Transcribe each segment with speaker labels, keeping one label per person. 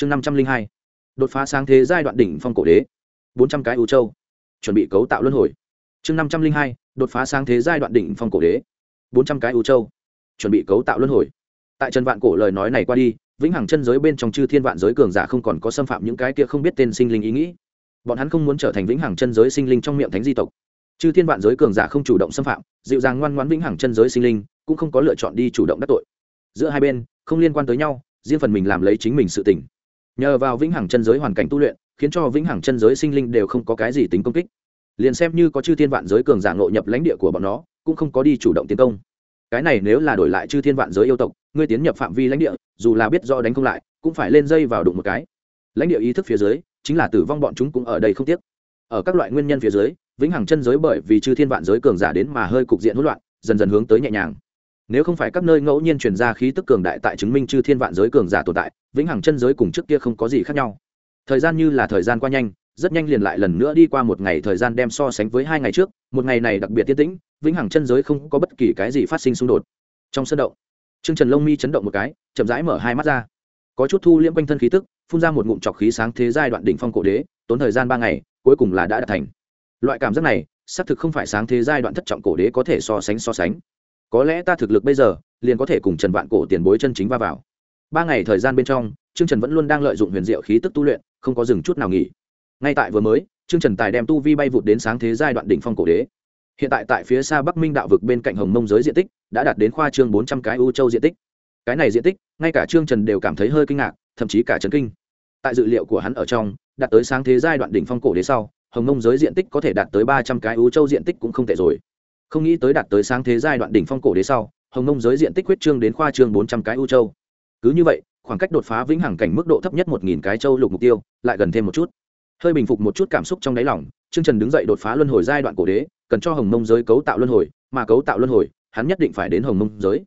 Speaker 1: chương năm trăm linh hai, đột phá sáng thế giai đoạn đỉnh phong cổ đế, bốn trăm cái ưu châu, chuẩn bị cấu tạo luân hồi. Chương năm trăm linh hai, đột phá sáng thế giai đoạn đỉnh phong cổ đế, bốn trăm cái ưu châu, chuẩn bị cấu tạo luân hồi. Tại trần vạn cổ lời nói này qua đi, vĩnh hằng chân giới bên trong chư thiên vạn giới cường giả không còn có xâm phạm những cái kia không biết tên sinh linh ý nghĩ. Bọn hắn không muốn trở thành vĩnh hằng chân giới sinh linh trong miệng thánh di tộc. Chư thiên vạn giới cường giả không chủ động xâm phạm, dịu dàng ngoan ngoãn vĩnh hằng chân giới sinh linh, cũng không có lựa chọn đi chủ động đắc tội. Giữa hai bên, không liên quan tới nhau, riêng phần mình làm lấy chính mình sự tỉnh nhờ vào vĩnh hằng chân giới hoàn cảnh tu luyện, khiến cho vĩnh hằng chân giới sinh linh đều không có cái gì tính công kích. Liền xem như có chư thiên vạn giới cường giả ngộ nhập lãnh địa của bọn nó, cũng không có đi chủ động tiến công. Cái này nếu là đổi lại chư thiên vạn giới yêu tộc, ngươi tiến nhập phạm vi lãnh địa, dù là biết do đánh không lại, cũng phải lên dây vào đụng một cái. Lãnh địa ý thức phía dưới, chính là tử vong bọn chúng cũng ở đây không tiếc. Ở các loại nguyên nhân phía dưới, vĩnh hằng chân giới bởi vì chư thiên vạn giới cường giả đến mà hơi cục diện hỗn loạn, dần dần hướng tới nhẹ nhàng nếu không phải các nơi ngẫu nhiên truyền ra khí tức cường đại tại chứng minh chư thiên vạn giới cường giả tồn tại, vĩnh hằng chân giới cùng trước kia không có gì khác nhau. Thời gian như là thời gian qua nhanh, rất nhanh liền lại lần nữa đi qua một ngày thời gian đem so sánh với hai ngày trước, một ngày này đặc biệt tiết tĩnh, vĩnh hằng chân giới không có bất kỳ cái gì phát sinh xung đột. Trong sân động, trương trần lông mi chấn động một cái, chậm rãi mở hai mắt ra. Có chút thu liễm quanh thân khí tức, phun ra một ngụm trọc khí sáng thế giai đoạn đỉnh phong cổ đế, tốn thời gian ba ngày, cuối cùng là đã đạt thành. Loại cảm giác này, xác thực không phải sáng thế giai đoạn thất trọng cổ đế có thể so sánh so sánh có lẽ ta thực lực bây giờ, liền có thể cùng trần vạn cổ tiền bối chân chính va vào. Ba ngày thời gian bên trong, trương trần vẫn luôn đang lợi dụng huyền diệu khí tức tu luyện, không có dừng chút nào nghỉ. Ngay tại vừa mới, trương trần tài đem tu vi bay vụt đến sáng thế giai đoạn đỉnh phong cổ đế. Hiện tại tại phía xa bắc minh đạo vực bên cạnh hồng mông giới diện tích, đã đạt đến khoa trương bốn trăm cái u châu diện tích. Cái này diện tích, ngay cả trương trần đều cảm thấy hơi kinh ngạc, thậm chí cả trấn kinh. Tại dự liệu của hắn ở trong, đạt tới sáng thế giai đoạn đỉnh phong cổ đế sau, hồng mông giới diện tích có thể đạt tới ba trăm cái u châu diện tích cũng không tệ rồi không nghĩ tới đạt tới sáng thế giai đoạn đỉnh phong cổ đế sau, hồng mông giới diện tích huyết trương đến khoa trương bốn trăm cái u châu. Cứ như vậy, khoảng cách đột phá vĩnh hằng cảnh mức độ thấp nhất một nghìn cái châu lục mục tiêu, lại gần thêm một chút. Hơi bình phục một chút cảm xúc trong đáy lòng, trương trần đứng dậy đột phá luân hồi giai đoạn cổ đế, cần cho hồng mông giới cấu tạo luân hồi, mà cấu tạo luân hồi, hắn nhất định phải đến hồng mông giới.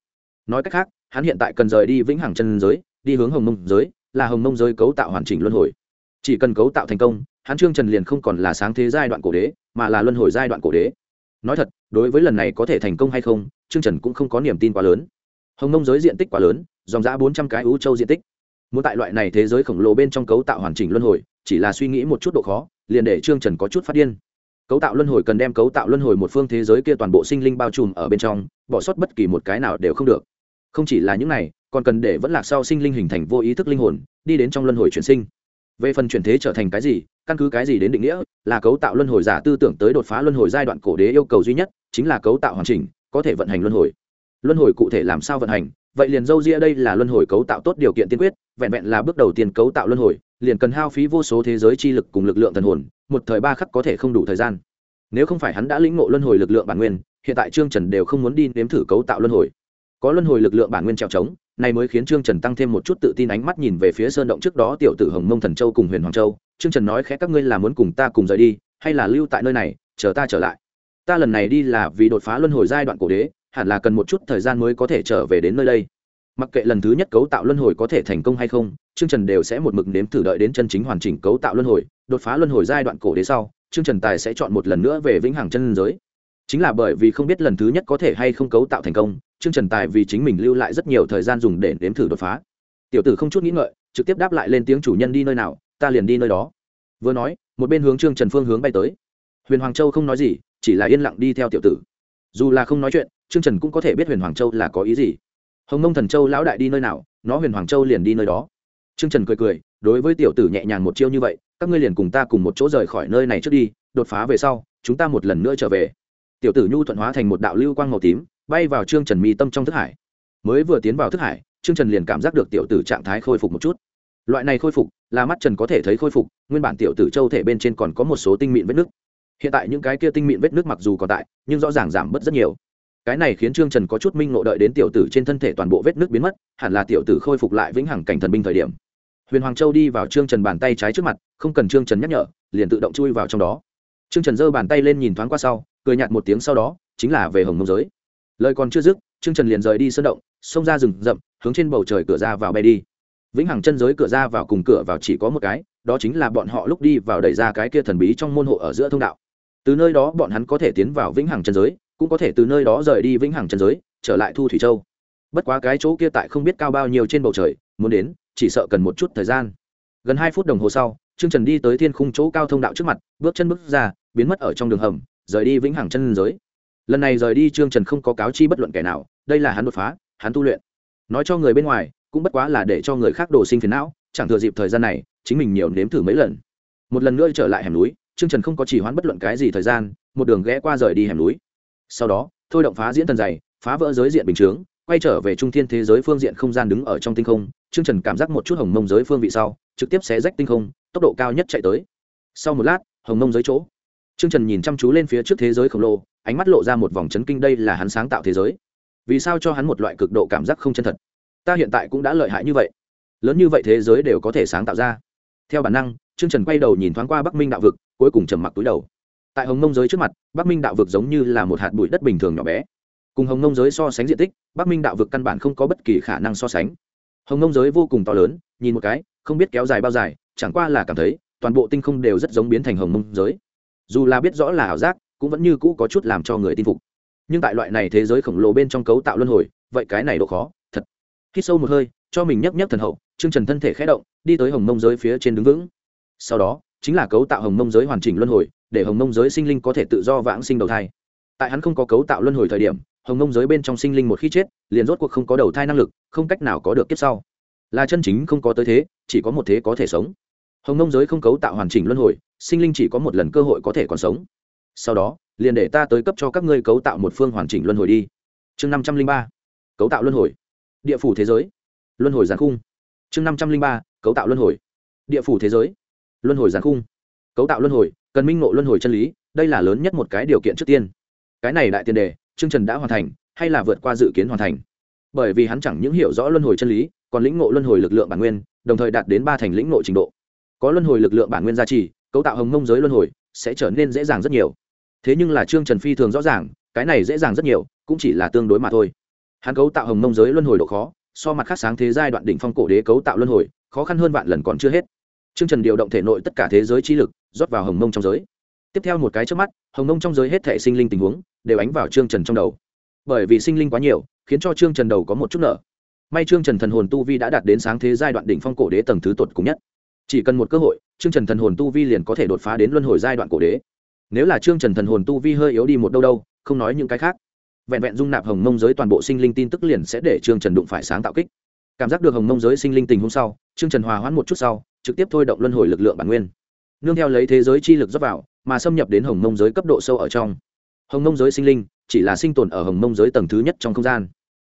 Speaker 1: Nói cách khác, hắn hiện tại cần rời đi vĩnh hằng chân giới, đi hướng hồng mông giới, là hồng mông giới cấu tạo hoàn chỉnh luân hồi. Chỉ cần cấu tạo thành công, hắn trương trần liền không còn là sáng thế giai đoạn cổ đế, mà là luân hồi giai đoạn cổ đế nói thật, đối với lần này có thể thành công hay không, trương trần cũng không có niềm tin quá lớn. Hồng nông giới diện tích quá lớn, dòng giã bốn trăm cái ưu châu diện tích. Muốn tại loại này thế giới khổng lồ bên trong cấu tạo hoàn chỉnh luân hồi, chỉ là suy nghĩ một chút độ khó, liền để trương trần có chút phát điên. Cấu tạo luân hồi cần đem cấu tạo luân hồi một phương thế giới kia toàn bộ sinh linh bao trùm ở bên trong, bỏ sót bất kỳ một cái nào đều không được. Không chỉ là những này, còn cần để vẫn lạc sau sinh linh hình thành vô ý thức linh hồn, đi đến trong luân hồi chuyển sinh. Về phần chuyển thế trở thành cái gì căn cứ cái gì đến định nghĩa là cấu tạo luân hồi giả tư tưởng tới đột phá luân hồi giai đoạn cổ đế yêu cầu duy nhất chính là cấu tạo hoàn chỉnh, có thể vận hành luân hồi. Luân hồi cụ thể làm sao vận hành? Vậy liền dâu ria đây là luân hồi cấu tạo tốt điều kiện tiên quyết, vẹn vẹn là bước đầu tiên cấu tạo luân hồi, liền cần hao phí vô số thế giới chi lực cùng lực lượng thần hồn, một thời ba khắc có thể không đủ thời gian. Nếu không phải hắn đã lĩnh ngộ luân hồi lực lượng bản nguyên, hiện tại trương trần đều không muốn đi nếm thử cấu tạo luân hồi. Có luân hồi lực lượng bản nguyên trèo trống này mới khiến trương trần tăng thêm một chút tự tin ánh mắt nhìn về phía sơn động trước đó tiểu tử hồng mông thần châu cùng huyền hoàng châu. Trương trần nói khẽ, các ngươi là muốn cùng ta cùng rời đi, hay là lưu tại nơi này, chờ ta trở lại? Ta lần này đi là vì đột phá luân hồi giai đoạn cổ đế, hẳn là cần một chút thời gian mới có thể trở về đến nơi đây. Mặc kệ lần thứ nhất cấu tạo luân hồi có thể thành công hay không chương trần đều sẽ một mực nếm thử đợi đến chân chính hoàn chỉnh cấu tạo luân hồi, đột phá luân hồi giai đoạn cổ đế sau chương trần tài sẽ chọn một lần nữa về vĩnh hằng chân giới. Chính là bởi vì không biết lần thứ nhất có thể hay không cấu tạo thành công Trương trần tài vì chính mình lưu lại rất nhiều thời gian dùng để nếm thử đột phá. Tiểu tử không chút nghĩ ngợi, trực tiếp đáp lại lên tiếng chủ nhân đi nơi nào, ta liền đi nơi đó. Vừa nói, một bên hướng trương trần phương hướng bay tới. Huyền hoàng châu không nói gì, chỉ là yên lặng đi theo tiểu tử. Dù là không nói chuyện, trương trần cũng có thể biết huyền hoàng châu là có ý gì. Hồng mông thần châu lão đại đi nơi nào, nó huyền hoàng châu liền đi nơi đó. Trương trần cười cười, đối với tiểu tử nhẹ nhàng một chiêu như vậy, các ngươi liền cùng ta cùng một chỗ rời khỏi nơi này trước đi, đột phá về sau, chúng ta một lần nữa trở về. Tiểu tử nhu thuận hóa thành một đạo lưu quang màu tím bay vào trương trần mi tâm trong thức hải. Mới vừa tiến vào thức hải, trương trần liền cảm giác được tiểu tử trạng thái khôi phục một chút. Loại này khôi phục, là mắt trần có thể thấy khôi phục, nguyên bản tiểu tử châu thể bên trên còn có một số tinh mịn vết nước. Hiện tại những cái kia tinh mịn vết nước mặc dù còn tại, nhưng rõ ràng giảm bớt rất nhiều. Cái này khiến trương trần có chút minh ngộ đợi đến tiểu tử trên thân thể toàn bộ vết nước biến mất, hẳn là tiểu tử khôi phục lại vĩnh hằng cảnh thần binh thời điểm. Huyền hoàng châu đi vào trương trần bàn tay trái trước mặt, không cần trương trần nhắc nhở, liền tự động chui vào trong đó. Trương trần giơ bàn tay lên nhìn thoáng qua sau, cười nhạt một tiếng sau đó, chính là về hồng mông giới lời còn chưa dứt, trương trần liền rời đi sân động, xông ra rừng rậm, hướng trên bầu trời cửa ra vào bay đi. Vĩnh hằng chân giới cửa ra vào cùng cửa vào chỉ có một cái, đó chính là bọn họ lúc đi vào đẩy ra cái kia thần bí trong môn hộ ở giữa thông đạo. Từ nơi đó bọn hắn có thể tiến vào vĩnh hằng chân giới, cũng có thể từ nơi đó rời đi vĩnh hằng chân giới, trở lại thu thủy châu. Bất quá cái chỗ kia tại không biết cao bao nhiêu trên bầu trời, muốn đến, chỉ sợ cần một chút thời gian. Gần hai phút đồng hồ sau, trương trần đi tới thiên khung chỗ cao thông đạo trước mặt, bước chân bước ra, biến mất ở trong đường hầm, rời đi vĩnh hằng chân giới lần này rời đi trương trần không có cáo chi bất luận kẻ nào đây là hắn đột phá hắn tu luyện nói cho người bên ngoài cũng bất quá là để cho người khác đổ sinh phiền não chẳng thừa dịp thời gian này chính mình nhiều nếm thử mấy lần một lần nữa trở lại hẻm núi trương trần không có chỉ hoãn bất luận cái gì thời gian một đường ghé qua rời đi hẻm núi sau đó thôi động phá diễn thần dày phá vỡ giới diện bình chướng quay trở về trung thiên thế giới phương diện không gian đứng ở trong tinh không trương trần cảm giác một chút hồng mông giới phương vị sau trực tiếp xé rách tinh không tốc độ cao nhất chạy tới sau một lát hồng mông giới chỗ trương trần nhìn chăm chú lên phía trước thế giới khổng lồ ánh mắt lộ ra một vòng chấn kinh đây là hắn sáng tạo thế giới. Vì sao cho hắn một loại cực độ cảm giác không chân thật? Ta hiện tại cũng đã lợi hại như vậy. Lớn như vậy thế giới đều có thể sáng tạo ra. Theo bản năng, trương trần quay đầu nhìn thoáng qua bắc minh đạo vực, cuối cùng trầm mặc túi đầu. Tại hồng nông giới trước mặt, bắc minh đạo vực giống như là một hạt bụi đất bình thường nhỏ bé. Cùng hồng nông giới so sánh diện tích, bắc minh đạo vực căn bản không có bất kỳ khả năng so sánh. Hồng nông giới vô cùng to lớn, nhìn một cái, không biết kéo dài bao dài, chẳng qua là cảm thấy toàn bộ tinh không đều rất giống biến thành hồng nông giới. Dù là biết rõ là ảo giác cũng vẫn như cũ có chút làm cho người tin phục. Nhưng tại loại này thế giới khổng lồ bên trong cấu tạo luân hồi, vậy cái này độ khó, thật. Khi sâu một hơi, cho mình nhấc nhấc thần hậu, chương trần thân thể khé động, đi tới hồng mông giới phía trên đứng vững. Sau đó, chính là cấu tạo hồng mông giới hoàn chỉnh luân hồi, để hồng mông giới sinh linh có thể tự do vãng sinh đầu thai. Tại hắn không có cấu tạo luân hồi thời điểm, hồng mông giới bên trong sinh linh một khi chết, liền rốt cuộc không có đầu thai năng lực, không cách nào có được kiếp sau. Là chân chính không có tới thế, chỉ có một thế có thể sống. Hồng mông giới không cấu tạo hoàn chỉnh luân hồi, sinh linh chỉ có một lần cơ hội có thể còn sống sau đó, liền để ta tới cấp cho các ngươi cấu tạo một phương hoàn chỉnh luân hồi đi. Chương năm trăm linh ba, cấu tạo luân hồi. Địa phủ thế giới. Luân hồi giàn khung. Chương năm trăm linh ba, cấu tạo luân hồi. Địa phủ thế giới. Luân hồi giàn khung. Cấu tạo luân hồi, cần minh ngộ luân hồi chân lý, đây là lớn nhất một cái điều kiện trước tiên. Cái này đại tiền đề chương trần đã hoàn thành, hay là vượt qua dự kiến hoàn thành? Bởi vì hắn chẳng những hiểu rõ luân hồi chân lý, còn lĩnh ngộ luân hồi lực lượng bản nguyên, đồng thời đạt đến ba thành lĩnh ngộ trình độ. Có luân hồi lực lượng bản nguyên gia trì, cấu tạo hồng mông giới luân hồi sẽ trở nên dễ dàng rất nhiều. Thế nhưng là trương trần phi thường rõ ràng, cái này dễ dàng rất nhiều, cũng chỉ là tương đối mà thôi. Hắn cấu tạo hồng mông giới luân hồi độ khó, so mặt khác sáng thế giai đoạn đỉnh phong cổ đế cấu tạo luân hồi, khó khăn hơn vạn lần còn chưa hết. Trương trần điều động thể nội tất cả thế giới chi lực, rót vào hồng mông trong giới. Tiếp theo một cái trước mắt, hồng mông trong giới hết thể sinh linh tình huống, đều ánh vào trương trần trong đầu. Bởi vì sinh linh quá nhiều, khiến cho trương trần đầu có một chút nợ. May trương trần thần hồn tu vi đã đạt đến sáng thế giai đoạn đỉnh phong cổ đế tầng thứ tột cùng nhất chỉ cần một cơ hội, trương trần thần hồn tu vi liền có thể đột phá đến luân hồi giai đoạn cổ đế. Nếu là trương trần thần hồn tu vi hơi yếu đi một đâu đâu, không nói những cái khác. Vẹn vẹn dung nạp hồng mông giới toàn bộ sinh linh tin tức liền sẽ để trương trần đụng phải sáng tạo kích. Cảm giác được hồng mông giới sinh linh tình hôm sau, trương trần hòa hoãn một chút sau, trực tiếp thôi động luân hồi lực lượng bản nguyên. Nương theo lấy thế giới chi lực dốc vào, mà xâm nhập đến hồng mông giới cấp độ sâu ở trong. Hồng mông giới sinh linh chỉ là sinh tồn ở hồng mông giới tầng thứ nhất trong không gian.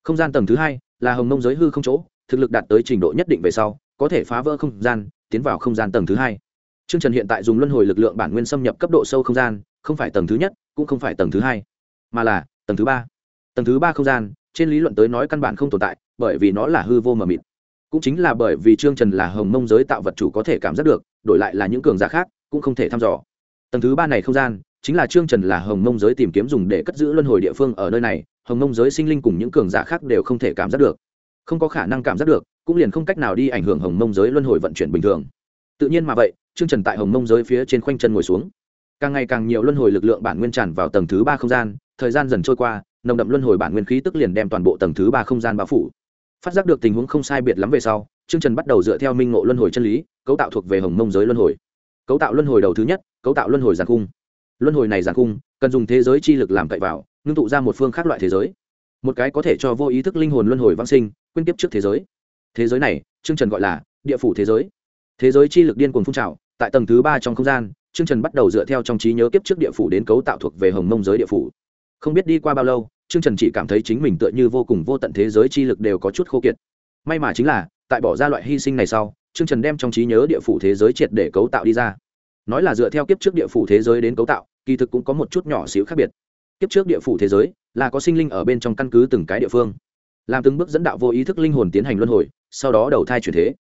Speaker 1: Không gian tầng thứ hai là hồng mông giới hư không chỗ, thực lực đạt tới trình độ nhất định về sau, có thể phá vỡ không gian tiến vào không gian tầng thứ hai Trương Trần hiện tại dùng luân hồi lực lượng bản nguyên xâm nhập cấp độ sâu không gian, không phải tầng thứ nhất, cũng không phải tầng thứ hai, mà là tầng thứ ba. Tầng thứ ba không gian, trên lý luận tới nói căn bản không tồn tại, bởi vì nó là hư vô mờ mịt. Cũng chính là bởi vì Trương Trần là hồng mông giới tạo vật chủ có thể cảm giác được, đổi lại là những cường giả khác, cũng không thể thăm dò. Tầng thứ ba này không gian, chính là Trương Trần là hồng mông giới tìm kiếm dùng để cất giữ luân hồi địa phương ở nơi này, hồng mông giới sinh linh cùng những cường giả khác đều không thể cảm giác được. Không có khả năng cảm giác được, cũng liền không cách nào đi ảnh hưởng hồng mông giới luân hồi vận chuyển bình thường. Tự nhiên mà vậy, Trương Trần tại hồng mông giới phía trên khoanh chân ngồi xuống. Càng ngày càng nhiều luân hồi lực lượng bản nguyên tràn vào tầng thứ ba không gian, thời gian dần trôi qua, nồng đậm luân hồi bản nguyên khí tức liền đem toàn bộ tầng thứ ba không gian bao phủ. Phát giác được tình huống không sai biệt lắm về sau, Trương Trần bắt đầu dựa theo minh ngộ luân hồi chân lý, cấu tạo thuộc về hồng mông giới luân hồi. Cấu tạo luân hồi đầu thứ nhất, cấu tạo luân hồi giàn cung. Luân hồi này giàn cung, cần dùng thế giới chi lực làm cậy vào, ngưng tụ ra một phương khác loại thế giới. Một cái có thể cho vô ý thức linh hồn luân hồi vãng sinh, quyên tiếp trước thế giới. Thế giới này, Trương Trần gọi là địa phủ thế giới. Thế giới chi lực điên cuồng phun trào, tại tầng thứ ba trong không gian chương trần bắt đầu dựa theo trong trí nhớ kiếp trước địa phủ đến cấu tạo thuộc về hồng mông giới địa phủ. Không biết đi qua bao lâu chương trần chỉ cảm thấy chính mình tựa như vô cùng vô tận thế giới chi lực đều có chút khô kiệt. May mà chính là tại bỏ ra loại hy sinh này sau chương trần đem trong trí nhớ địa phủ thế giới triệt để cấu tạo đi ra. Nói là dựa theo kiếp trước địa phủ thế giới đến cấu tạo kỳ thực cũng có một chút nhỏ xíu khác biệt. Kiếp trước địa phủ thế giới là có sinh linh ở bên trong căn cứ từng cái địa phương làm từng bước dẫn đạo vô ý thức linh hồn tiến hành luân hồi, sau đó đầu thai chuyển thế.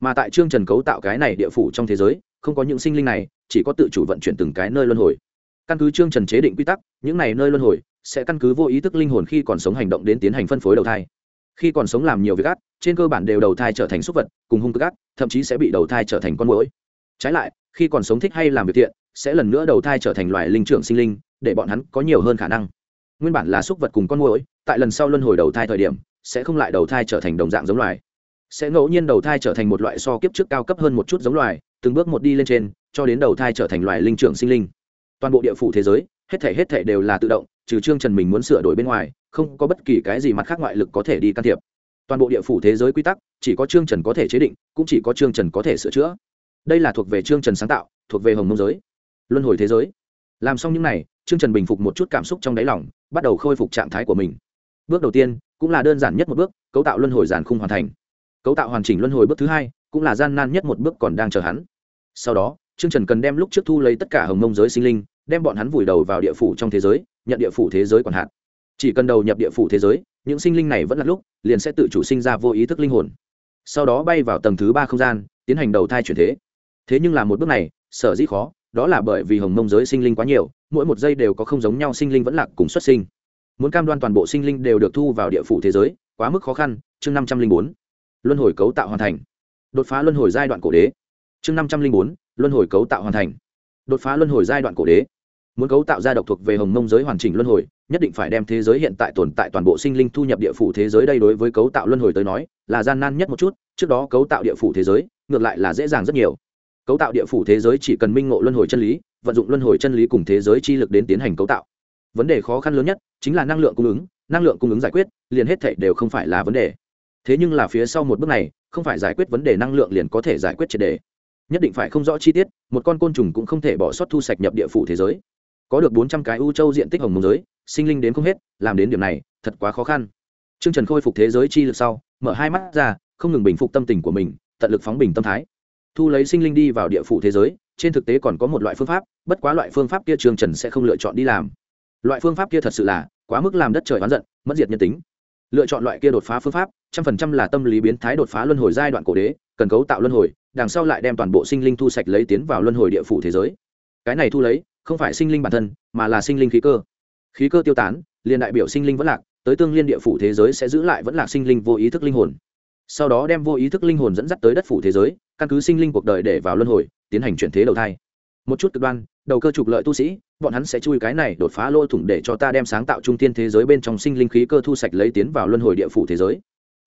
Speaker 1: Mà tại trương trần cấu tạo cái này địa phủ trong thế giới, không có những sinh linh này, chỉ có tự chủ vận chuyển từng cái nơi luân hồi. Căn cứ trương trần chế định quy tắc, những này nơi luân hồi sẽ căn cứ vô ý thức linh hồn khi còn sống hành động đến tiến hành phân phối đầu thai. Khi còn sống làm nhiều việc ác, trên cơ bản đều đầu thai trở thành súc vật, cùng hung cơ gắt thậm chí sẽ bị đầu thai trở thành con mũi trái lại, khi còn sống thích hay làm việc thiện, sẽ lần nữa đầu thai trở thành loài linh trưởng sinh linh, để bọn hắn có nhiều hơn khả năng. Nguyên bản là súc vật cùng con mũi tại lần sau luân hồi đầu thai thời điểm sẽ không lại đầu thai trở thành đồng dạng giống loài. Sẽ ngẫu nhiên đầu thai trở thành một loại so kiếp trước cao cấp hơn một chút giống loài, từng bước một đi lên trên, cho đến đầu thai trở thành loài linh trưởng sinh linh. Toàn bộ địa phủ thế giới, hết thể hết thể đều là tự động, trừ trương trần mình muốn sửa đổi bên ngoài, không có bất kỳ cái gì mặt khác ngoại lực có thể đi can thiệp. Toàn bộ địa phủ thế giới quy tắc, chỉ có trương trần có thể chế định, cũng chỉ có trương trần có thể sửa chữa. Đây là thuộc về trương trần sáng tạo, thuộc về hồng mông giới. Luân hồi thế giới. Làm xong những n à y trương trần bình phục một chút cảm xúc trong đáy lòng, bắt đầu khôi phục trạng thái của mình. Bước đầu tiên cũng là đơn giản nhất một bước, cấu tạo luân hồi giàn khung hoàn thành. Cấu tạo hoàn chỉnh luân hồi bước thứ hai, cũng là gian nan nhất một bước còn đang chờ hắn. Sau đó, trương trần cần đem lúc trước thu lấy tất cả hồng mông giới sinh linh, đem bọn hắn vùi đầu vào địa phủ trong thế giới, nhận địa phủ thế giới còn hạn chỉ cần đầu nhập địa phủ thế giới, những sinh linh này vẫn là lúc, liền sẽ tự chủ sinh ra vô ý thức linh hồn. Sau đó bay vào tầng thứ ba không gian, tiến hành đầu thai chuyển thế. Thế nhưng là một bước này, sở dĩ khó, đó là bởi vì hồng mông giới sinh linh quá nhiều, mỗi một giây đều có không giống nhau sinh linh vẫn lạc cùng xuất sinh muốn cam đoan toàn bộ sinh linh đều được thu vào địa phủ thế giới, quá mức khó khăn, chương năm trăm linh bốn, luân hồi cấu tạo hoàn thành. Đột phá luân hồi giai đoạn cổ đế. Chương năm trăm linh bốn, luân hồi cấu tạo hoàn thành. Đột phá luân hồi giai đoạn cổ đế. Muốn cấu tạo ra độc thuộc về hồng mông giới hoàn chỉnh luân hồi, nhất định phải đem thế giới hiện tại tồn tại toàn bộ sinh linh thu nhập địa phủ thế giới đây đối với cấu tạo luân hồi tới nói, là gian nan nhất một chút, trước đó cấu tạo địa phủ thế giới, ngược lại là dễ dàng rất nhiều. Cấu tạo địa phủ thế giới chỉ cần minh ngộ luân hồi chân lý, vận dụng luân hồi chân lý cùng thế giới chi lực đến tiến hành cấu tạo vấn đề khó khăn lớn nhất chính là năng lượng cung ứng, năng lượng cung ứng giải quyết, liền hết thảy đều không phải là vấn đề. Thế nhưng là phía sau một bước này, không phải giải quyết vấn đề năng lượng liền có thể giải quyết triệt đề. Nhất định phải không rõ chi tiết, một con côn trùng cũng không thể bỏ sót thu sạch nhập địa phủ thế giới. Có được bốn trăm cái u châu diện tích hồng mông giới, sinh linh đến không hết, làm đến điểm này, thật quá khó khăn. T r ư ơ n g trần khôi phục thế giới chi lực sau, mở hai mắt ra, không ngừng bình phục tâm tình của mình, tận lực phóng bình tâm thái. Thu lấy sinh linh đi vào địa phủ thế giới, trên thực tế còn có một loại phương pháp, bất quá loại phương pháp kia trương trần sẽ không lựa chọn đi làm loại phương pháp kia thật sự là quá mức làm đất trời oán giận, mất diệt nhân tính. Lựa chọn loại kia đột phá phương pháp, trăm phần trăm là tâm lý biến thái đột phá luân hồi giai đoạn cổ đế, cần cấu tạo luân hồi, đằng sau lại đem toàn bộ sinh linh thu sạch lấy tiến vào luân hồi địa phủ thế giới. Cái này thu lấy, không phải sinh linh bản thân, mà là sinh linh khí cơ. Khí cơ tiêu tán, liền đại biểu sinh linh vẫn lạc, tới tương liên địa phủ thế giới sẽ giữ lại vẫn lạc sinh linh vô ý thức linh hồn. Sau đó đem vô ý thức linh hồn dẫn dắt tới đất phủ thế giới, căn cứ sinh linh cuộc đời để vào luân hồi, tiến hành chuyển thế đầu thai. Một chút cực đoan, đầu cơ trục lợi tu sĩ bọn hắn sẽ chui cái này đột phá lỗ thủng để cho ta đem sáng tạo trung tiên thế giới bên trong sinh linh khí cơ thu sạch lấy tiến vào luân hồi địa phủ thế giới.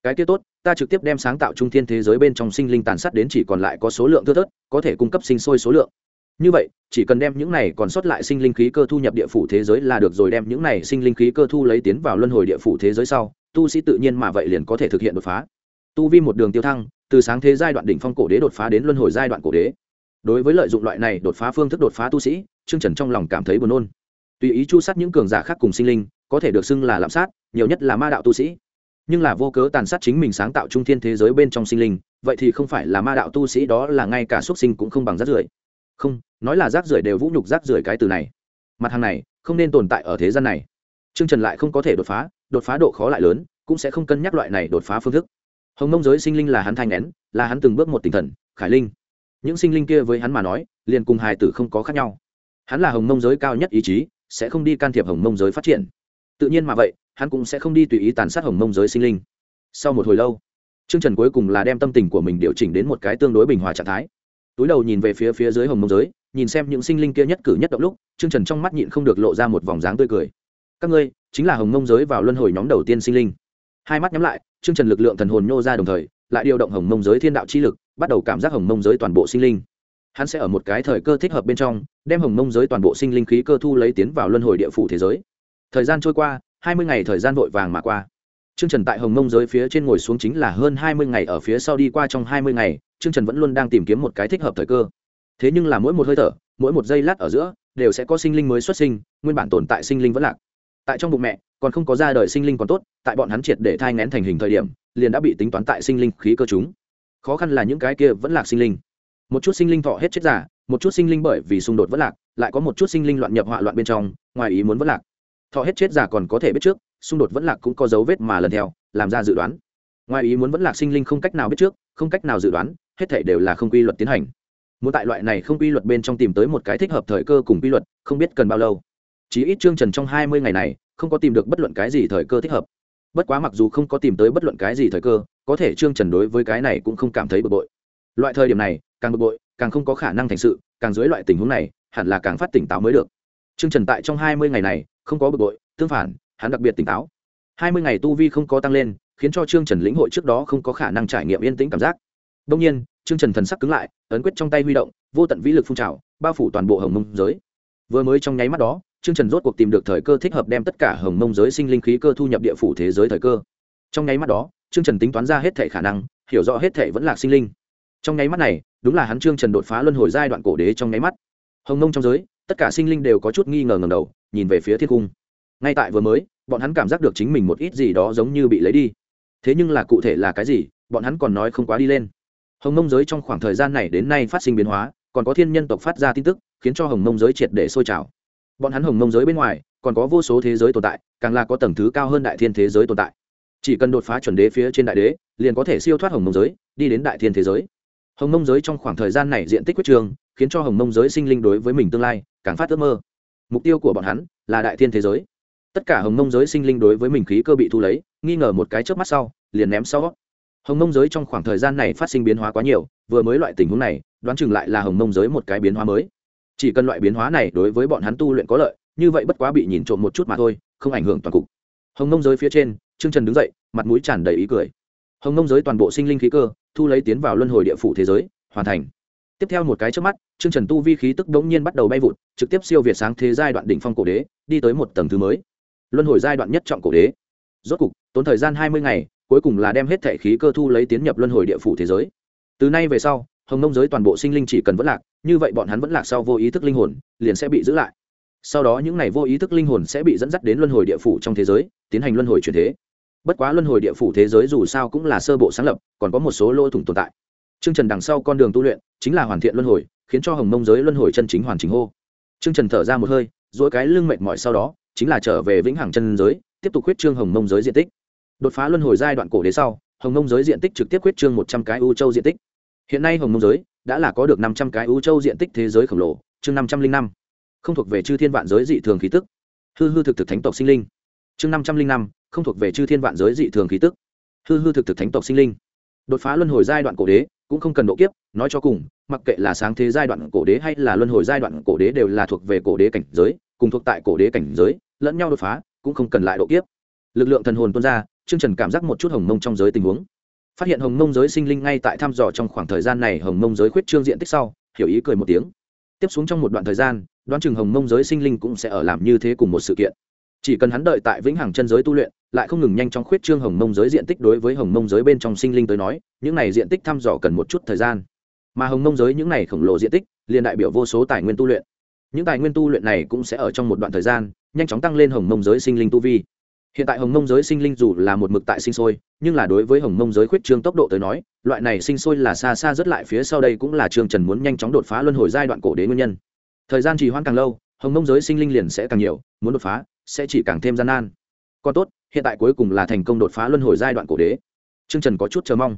Speaker 1: Cái kia tốt, ta trực tiếp đem sáng tạo trung thiên thế giới bên trong sinh linh tàn sát đến chỉ còn lại có số lượng thưa thớt, có thể cung cấp sinh sôi số lượng. Như vậy, chỉ cần đem những này còn sót lại sinh linh khí cơ thu nhập địa phủ thế giới là được rồi, đem những này sinh linh khí cơ thu lấy tiến vào luân hồi địa phủ thế giới sau, tu sĩ tự nhiên mà vậy liền có thể thực hiện đột phá. Tu vi một đường tiêu thăng, từ sáng thế giai đoạn đỉnh phong cổ đế đột phá đến luân hồi giai đoạn cổ đế đối với lợi dụng loại này đột phá phương thức đột phá tu sĩ, trương trần trong lòng cảm thấy buồn nôn. Tùy ý chu sát những cường giả khác cùng sinh linh, có thể được xưng là lạm sát, nhiều nhất là ma đạo tu sĩ. Nhưng là vô cớ tàn sát chính mình sáng tạo trung thiên thế giới bên trong sinh linh, vậy thì không phải là ma đạo tu sĩ đó là ngay cả xuất sinh cũng không bằng rác rưởi. Không, nói là rác rưởi đều vũ nhục rác rưởi cái từ này. Mặt hàng này, không nên tồn tại ở thế gian này. Chương trần lại không có thể đột phá đột phá độ khó lại lớn, cũng sẽ không cân nhắc loại này đột phá phương thức. Hồng mông giới sinh linh là hắn thanh nén, là hắn từng bước một tinh thần, khải linh những sinh linh kia với hắn mà nói, liền cùng hài tử không có khác nhau. Hắn là hồng mông giới cao nhất ý chí, sẽ không đi can thiệp hồng mông giới phát triển. Tự nhiên mà vậy, hắn cũng sẽ không đi tùy ý tàn sát hồng mông giới sinh linh. Sau một hồi lâu, Trương Trần cuối cùng là đem tâm tình của mình điều chỉnh đến một cái tương đối bình hòa trạng thái. Túi đầu nhìn về phía phía dưới hồng mông giới, nhìn xem những sinh linh kia nhất cử nhất động lúc chương trần trong mắt nhịn không được lộ ra một vòng dáng tươi cười. Các ngươi, chính là hồng mông giới vào luân hồi nhóm đầu tiên sinh linh. Hai mắt nhắm lại chương trần lực lượng thần hồn nhô ra đồng thời, lại điều động hồng mông giới thiên đạo chi lực bắt đầu cảm giác hồng mông giới toàn bộ sinh linh hắn sẽ ở một cái thời cơ thích hợp bên trong đem hồng mông giới toàn bộ sinh linh khí cơ thu lấy tiến vào luân hồi địa phủ thế giới thời gian trôi qua hai mươi ngày thời gian vội vàng mà qua Trương Trần tại Hồng Mông giới phía trên ngồi xuống chính là hơn hai mươi ngày ở phía sau đi qua trong hai mươi ngày, Trương Trần vẫn luôn đang tìm kiếm một cái thích hợp thời cơ. Thế nhưng là mỗi một hơi thở, mỗi một giây lát ở giữa, đều sẽ có sinh linh mới xuất sinh, nguyên bản tồn tại sinh linh vẫn lạc. Tại trong bụng mẹ, còn không có ra đời sinh linh còn tốt, tại bọn hắn triệt để thai nghén thành hình thời điểm, liền đã bị tính toán tại sinh linh khí cơ chúng. Khó khăn là những cái kia vẫn lạc sinh linh. Một chút sinh linh thọ hết chết giả, một chút sinh linh bởi vì xung đột vẫn lạc, lại có một chút sinh linh loạn nhập họa loạn bên trong, ngoài ý muốn vẫn lạc. Thọ hết chết giả còn có thể biết trước, xung đột vẫn lạc cũng có dấu vết mà lần theo làm ra dự đoán ngoài ý muốn vẫn lạc sinh linh không cách nào biết trước không cách nào dự đoán hết thể đều là không quy luật tiến hành muốn tại loại này không quy luật bên trong tìm tới một cái thích hợp thời cơ cùng quy luật không biết cần bao lâu chỉ ít chương trần trong hai mươi ngày này không có tìm được bất luận cái gì thời cơ thích hợp bất quá mặc dù không có tìm tới bất luận cái gì thời cơ, có thể trương trần đối với cái này cũng không cảm thấy bực bội. Loại thời điểm này, càng bực bội, càng không có khả năng thành sự, càng dưới loại tình huống này, hẳn là càng phát tỉnh táo mới được. Trương trần tại trong hai mươi ngày này, không có bực bội, tương phản, hắn đặc biệt tỉnh táo. hai mươi ngày tu vi không có tăng lên, khiến cho trương trần lĩnh hội trước đó không có khả năng trải nghiệm yên tĩnh cảm giác. Đông nhiên, trương trần thần sắc cứng lại, ấn quyết trong tay huy động, vô tận vĩ lực phun trào, bao phủ toàn bộ hồng mông giới. Vừa mới trong nháy mắt đó trương trần rốt cuộc tìm được thời cơ thích hợp đem tất cả hồng mông giới sinh linh khí cơ thu nhập địa phủ thế giới thời cơ. Trong nháy mắt đó, trương trần tính toán ra hết thể khả năng, hiểu rõ hết thể vẫn là sinh linh. Trong nháy mắt này, đúng là hắn trương trần đột phá luân hồi giai đoạn cổ đế trong nháy mắt. Hồng mông trong giới, tất cả sinh linh đều có chút nghi ngờ ngẩng đầu, nhìn về phía thiên cung. Ngay tại vừa mới, bọn hắn cảm giác được chính mình một ít gì đó giống như bị lấy đi. Thế nhưng là cụ thể là cái gì, bọn hắn còn nói không quá đi lên. Hồng mông giới trong khoảng thời gian này đến nay phát sinh biến hóa, còn có thiên nhân tộc phát ra tin tức, khiến cho hồng mông giới triệt để sôi trào bọn hắn hồng mông giới bên ngoài, còn có vô số thế giới tồn tại, càng là có tầng thứ cao hơn đại thiên thế giới tồn tại. Chỉ cần đột phá chuẩn đế phía trên đại đế, liền có thể siêu thoát hồng mông giới, đi đến đại thiên thế giới. Hồng mông giới trong khoảng thời gian này diện tích quyết trường, khiến cho hồng mông giới sinh linh đối với mình tương lai càng phát ước mơ. Mục tiêu của bọn hắn là đại thiên thế giới. Tất cả hồng mông giới sinh linh đối với mình khí cơ bị thu lấy, nghi ngờ một cái trước mắt sau, liền ném sau. Hồng mông giới trong khoảng thời gian này phát sinh biến hóa quá nhiều, vừa mới loại tình huống này, đoán chừng lại là hồng mông giới một cái biến hóa mới chỉ cần loại biến hóa này đối với bọn hắn tu luyện có lợi, như vậy bất quá bị nhìn trộm một chút mà thôi, không ảnh hưởng toàn cục. Hồng Nông giới phía trên, trương trần đứng dậy, mặt mũi tràn đầy ý cười. Hồng Nông giới toàn bộ sinh linh khí cơ, thu lấy tiến vào luân hồi địa phủ thế giới, hoàn thành. Tiếp theo một cái trước mắt, trương trần tu vi khí tức đống nhiên bắt đầu bay vụt, trực tiếp siêu việt sáng thế giai đoạn đỉnh phong cổ đế, đi tới một tầng thứ mới. Luân hồi giai đoạn nhất trọng cổ đế. Rốt cục, tốn thời gian hai mươi ngày, cuối cùng là đem hết thẻ khí cơ thu lấy tiến nhập luân hồi địa phủ thế giới. Từ nay về sau, hồng nông giới toàn bộ sinh linh chỉ cần vẫn lạc như vậy bọn hắn vẫn lạc sau vô ý thức linh hồn, liền sẽ bị giữ lại. Sau đó những n à y vô ý thức linh hồn sẽ bị dẫn dắt đến luân hồi địa phủ trong thế giới, tiến hành luân hồi truyền thế. Bất quá luân hồi địa phủ thế giới dù sao cũng là sơ bộ sáng lập, còn có một số lỗ thủng tồn tại. Chương trần đằng sau con đường tu luyện chính là hoàn thiện luân hồi, khiến cho hồng mông giới luân hồi chân chính hoàn chính hô. Chương trần thở ra một hơi dỗi cái lưng mệt mỏi sau đó, chính là trở về vĩnh hằng chân giới, tiếp tục huyết trương hồng mông giới diện tích. Đột phá luân hồi giai đoạn cổ đế sau, hồng mông giới diện tích trực tiếp huyết trương một trăm cái u châu diện tích. Hiện nay hồng mông giới đã là có được năm trăm cái u châu diện tích thế giới khổng lồ, chương năm trăm linh năm. Không thuộc về chư thiên vạn giới dị thường khí tức. Hư hư thực thực thánh tộc sinh linh. Chương năm trăm linh năm, không thuộc về chư thiên vạn giới dị thường khí tức. Hư hư thực thực thánh tộc sinh linh. Đột phá luân hồi giai đoạn cổ đế, cũng không cần độ kiếp, nói cho cùng, mặc kệ là sáng thế giai đoạn cổ đế hay là luân hồi giai đoạn cổ đế đều là thuộc về cổ đế cảnh giới, cùng thuộc tại cổ đế cảnh giới, lẫn nhau đột phá, cũng không cần lại độ kiếp. Lực lượng thần hồn tuôn ra chương trần cảm giác một chút hồng mông trong giới tình huống phát hiện hồng mông giới sinh linh ngay tại thăm dò trong khoảng thời gian này hồng mông giới khuyết trương diện tích sau, hiểu ý cười một tiếng. Tiếp xuống trong một đoạn thời gian, đoán chừng hồng mông giới sinh linh cũng sẽ ở làm như thế cùng một sự kiện. Chỉ cần hắn đợi tại vĩnh hằng chân giới tu luyện, lại không ngừng nhanh trong khuyết trương hồng mông giới diện tích đối với hồng mông giới bên trong sinh linh tới nói, những này diện tích thăm dò cần một chút thời gian. Mà hồng mông giới những này khổng lồ diện tích, liền đại biểu vô số tài nguyên tu luyện. Những tài nguyên tu luyện này cũng sẽ ở trong một đoạn thời gian, nhanh chóng tăng lên hồng mông giới sinh linh tu vi hiện tại hồng mông giới sinh linh dù là một mực tại sinh sôi, nhưng là đối với hồng mông giới khuyết trương tốc độ tới nói, loại này sinh sôi là xa xa rất lại phía sau đây cũng là trương trần muốn nhanh chóng đột phá luân hồi giai đoạn cổ đế nguyên nhân. Thời gian trì hoãn càng lâu, hồng mông giới sinh linh liền sẽ càng nhiều, muốn đột phá, sẽ chỉ càng thêm gian nan. Còn tốt, hiện tại cuối cùng là thành công đột phá luân hồi giai đoạn cổ đế. Trương trần có chút chờ mong.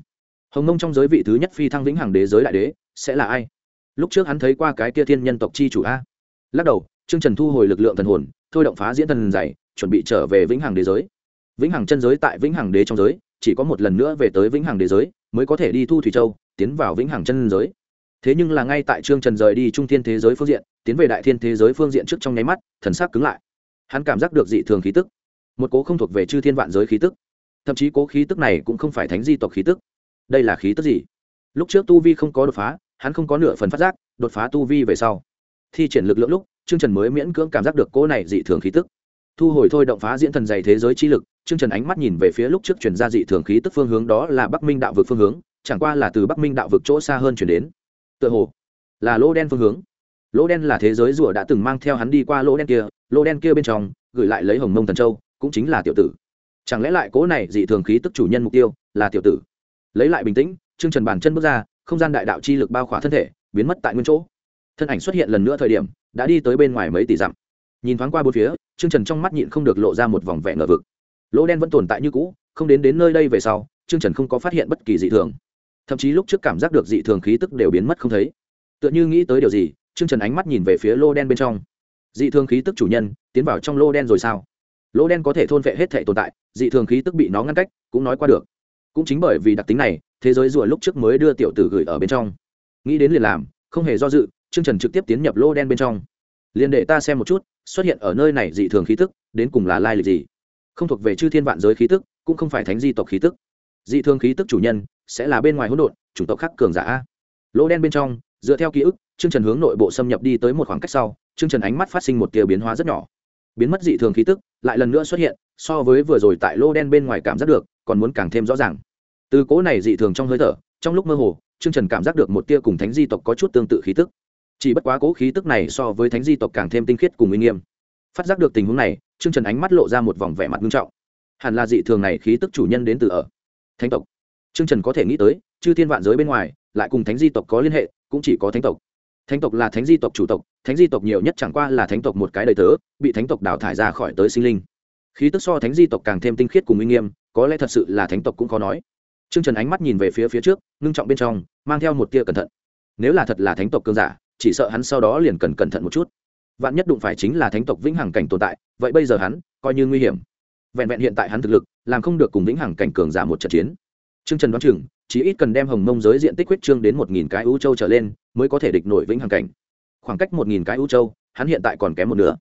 Speaker 1: Hồng mông trong giới vị thứ nhất phi thăng vĩnh hằng đế giới đại đế, sẽ là ai? Lúc trước hắn thấy qua cái kia thiên nhân tộc chi chủ a. Lắc đầu, trương trần thu hồi lực lượng thần hồn, thôi động phá diễn thần dày chuẩn bị trở về vĩnh hằng đế giới. Vĩnh hằng chân giới tại vĩnh hằng đế trong giới, chỉ có một lần nữa về tới vĩnh hằng đế giới mới có thể đi thu thủy châu, tiến vào vĩnh hằng chân giới. Thế nhưng là ngay tại trương trần rời đi trung thiên thế giới phương diện, tiến về đại thiên thế giới phương diện trước trong nháy mắt, thần sắc cứng lại. Hắn cảm giác được dị thường khí tức. Một cố không thuộc về chư thiên vạn giới khí tức. Thậm chí cố khí tức này cũng không phải thánh di tộc khí tức. Đây là khí tức gì? Lúc trước tu vi không có đột phá, hắn không có nửa phần phát giác, đột phá tu vi về sau. Thi triển lực lượng lúc, trương trần mới miễn cưỡng cảm giác được cố này dị thường khí tức thu hồi thôi động phá diễn thần dày thế giới chi lực chương trần ánh mắt nhìn về phía lúc trước chuyển ra dị thường khí tức phương hướng đó là bắc minh đạo vực phương hướng, chẳng qua là từ bắc minh đạo vực chỗ xa hơn chuyển đến. Tựa hồ là lỗ đen phương hướng. Lỗ đen là thế giới rùa đã từng mang theo hắn đi qua lỗ đen kia, lỗ đen kia bên trong, gửi lại lấy hồng mông thần châu, cũng chính là tiểu tử. Chẳng lẽ lại cố này dị thường khí tức chủ nhân mục tiêu là tiểu tử? Lấy lại bình tĩnh chương trần bàn chân bước ra, không gian đại đạo chi lực bao khỏa thân thể, biến mất tại nguyên chỗ. Thân ảnh xuất hiện lần nữa thời điểm, đã đi tới bên ngoài mấy tỷ dặm nhìn thoáng qua bốn phía chương trần trong mắt nhịn không được lộ ra một vòng vẹn ngờ vực. Lỗ đen vẫn tồn tại như cũ, không đến đến nơi đây về sau chương trần không có phát hiện bất kỳ dị thường. Thậm chí lúc trước cảm giác được dị thường khí tức đều biến mất không thấy. Tựa như nghĩ tới điều gì chương trần ánh mắt nhìn về phía lô đen bên trong. Dị thường khí tức chủ nhân, tiến vào trong lô đen rồi sao? Lỗ đen có thể thôn vệ hết thể tồn tại, dị thường khí tức bị nó ngăn cách, cũng nói qua được. Cũng chính bởi vì đặc tính này, thế giới rùa lúc trước mới đưa tiểu tử gửi ở bên trong. Nghĩ đến liền làm, không hề do dự chương trần trực tiếp tiến nhập lô đen bên trong. Liền để ta xem một chút xuất hiện ở nơi này dị thường khí tức, đến cùng là lai lịch gì? Không thuộc về chư thiên vạn giới khí tức, cũng không phải thánh di tộc khí tức. Dị thường khí tức chủ nhân, sẽ là bên ngoài hỗn độn, chủng tộc khác cường giả lỗ đen bên trong, dựa theo ký ức chương trần hướng nội bộ xâm nhập đi tới một khoảng cách sau chương trần ánh mắt phát sinh một tia biến hóa rất nhỏ. Biến mất dị thường khí tức, lại lần nữa xuất hiện, so với vừa rồi tại lô đen bên ngoài cảm giác được, còn muốn càng thêm rõ ràng. Từ cỗ này dị thường trong hơi thở, trong lúc mơ hồ chương trần cảm giác được một tia cùng thánh di tộc có chút tương tự khí tức chỉ bất quá cố khí tức này so với thánh di tộc càng thêm tinh khiết cùng uy nghiêm. Phát giác được tình huống này, Trương trần ánh mắt lộ ra một vòng vẻ mặt nghiêm trọng. Hẳn là dị thường này khí tức chủ nhân đến từ ở thánh tộc. Trương trần có thể nghĩ tới, chư thiên vạn giới bên ngoài, lại cùng thánh di tộc có liên hệ, cũng chỉ có thánh tộc. Thánh tộc là thánh di tộc chủ tộc, thánh di tộc nhiều nhất chẳng qua là thánh tộc một cái đời tớ, bị thánh tộc đào thải ra khỏi tới sinh linh. Khí tức so thánh di tộc càng thêm tinh khiết cùng uy nghiêm, có lẽ thật sự là thánh tộc cũng khó nói. T r ư ơ n g trần ánh mắt nhìn về phía phía trước, ngưng trọng bên trong, mang theo một tia cẩn thận. Nếu là thật là thánh tộc cương giả chỉ sợ hắn sau đó liền cần cẩn thận một chút. Vạn nhất đụng phải chính là thánh tộc vĩnh hằng cảnh tồn tại, vậy bây giờ hắn coi như nguy hiểm. Vẹn vẹn hiện tại hắn thực lực, làm không được cùng vĩnh hằng cảnh cường giả một trận chiến. Trương trần đoán chừng chỉ ít cần đem hồng mông giới diện tích huyết trương đến một nghìn cái ưu châu trở lên mới có thể địch nổi vĩnh hằng cảnh. Khoảng cách một nghìn cái ưu châu, hắn hiện tại còn kém một nửa.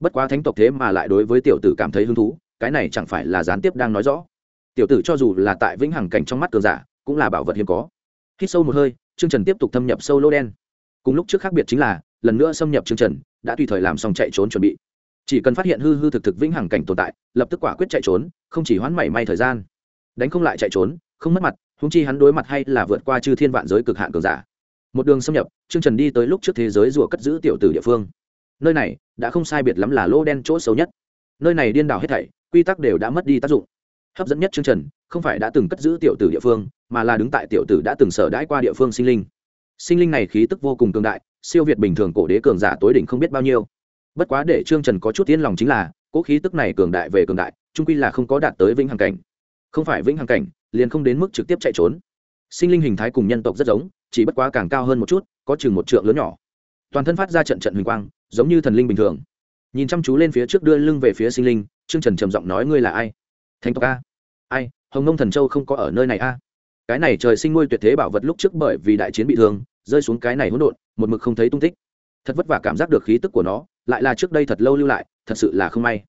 Speaker 1: Bất quá thánh tộc thế mà lại đối với tiểu tử cảm thấy hứng thú, cái này chẳng phải là gián tiếp đang nói rõ. Tiểu tử cho dù là tại vĩnh hằng cảnh trong mắt cường giả, cũng là bảo vật hiếm có. Hít sâu một hơi, trương trần tiếp tục thâm nhập sâu lô đen cùng lúc trước khác biệt chính là, lần nữa xâm nhập trương trần, đã tùy thời làm xong chạy trốn chuẩn bị. Chỉ cần phát hiện hư hư thực thực vĩnh hằng cảnh tồn tại, lập tức quả quyết chạy trốn, không chỉ hoãn mảy may thời gian, đánh không lại chạy trốn, không mất mặt húng chi hắn đối mặt hay là vượt qua chư thiên vạn giới cực hạn cường giả. Một đường xâm nhập chương trần đi tới lúc trước thế giới rùa cất giữ tiểu tử địa phương. Nơi này, đã không sai biệt lắm là lỗ đen chỗ xấu nhất. Nơi này điên đảo hết thảy, quy tắc đều đã mất đi tác dụng. Hấp dẫn nhất chương trần, không phải đã từng cất giữ tiểu tử địa phương, mà là đứng tại tiểu tử đã từng sở đãi qua địa phương sinh linh sinh linh này khí tức vô cùng cường đại, siêu việt bình thường cổ đế cường giả tối đỉnh không biết bao nhiêu. Bất quá để trương trần có chút yên lòng chính là, cỗ khí tức này cường đại về cường đại trung quy là không có đạt tới vĩnh hằng cảnh. Không phải vĩnh hằng cảnh, liền không đến mức trực tiếp chạy trốn. Sinh linh hình thái cùng nhân tộc rất giống, chỉ bất quá càng cao hơn một chút, có chừng một trượng lớn nhỏ. Toàn thân phát ra trận trận huỳnh quang, giống như thần linh bình thường. Nhìn chăm chú lên phía trước đưa lưng về phía sinh linh, trương trần trầm giọng nói, ngươi là ai? Thánh tộc a. Ai? Hồng nông thần châu không có ở nơi này a cái này trời sinh nuôi tuyệt thế bảo vật lúc trước bởi vì đại chiến bị thương, rơi xuống cái này hỗn độn, một mực không thấy tung tích. Thật vất vả cảm giác được khí tức của nó, lại là trước đây thật lâu lưu lại, thật sự là không may.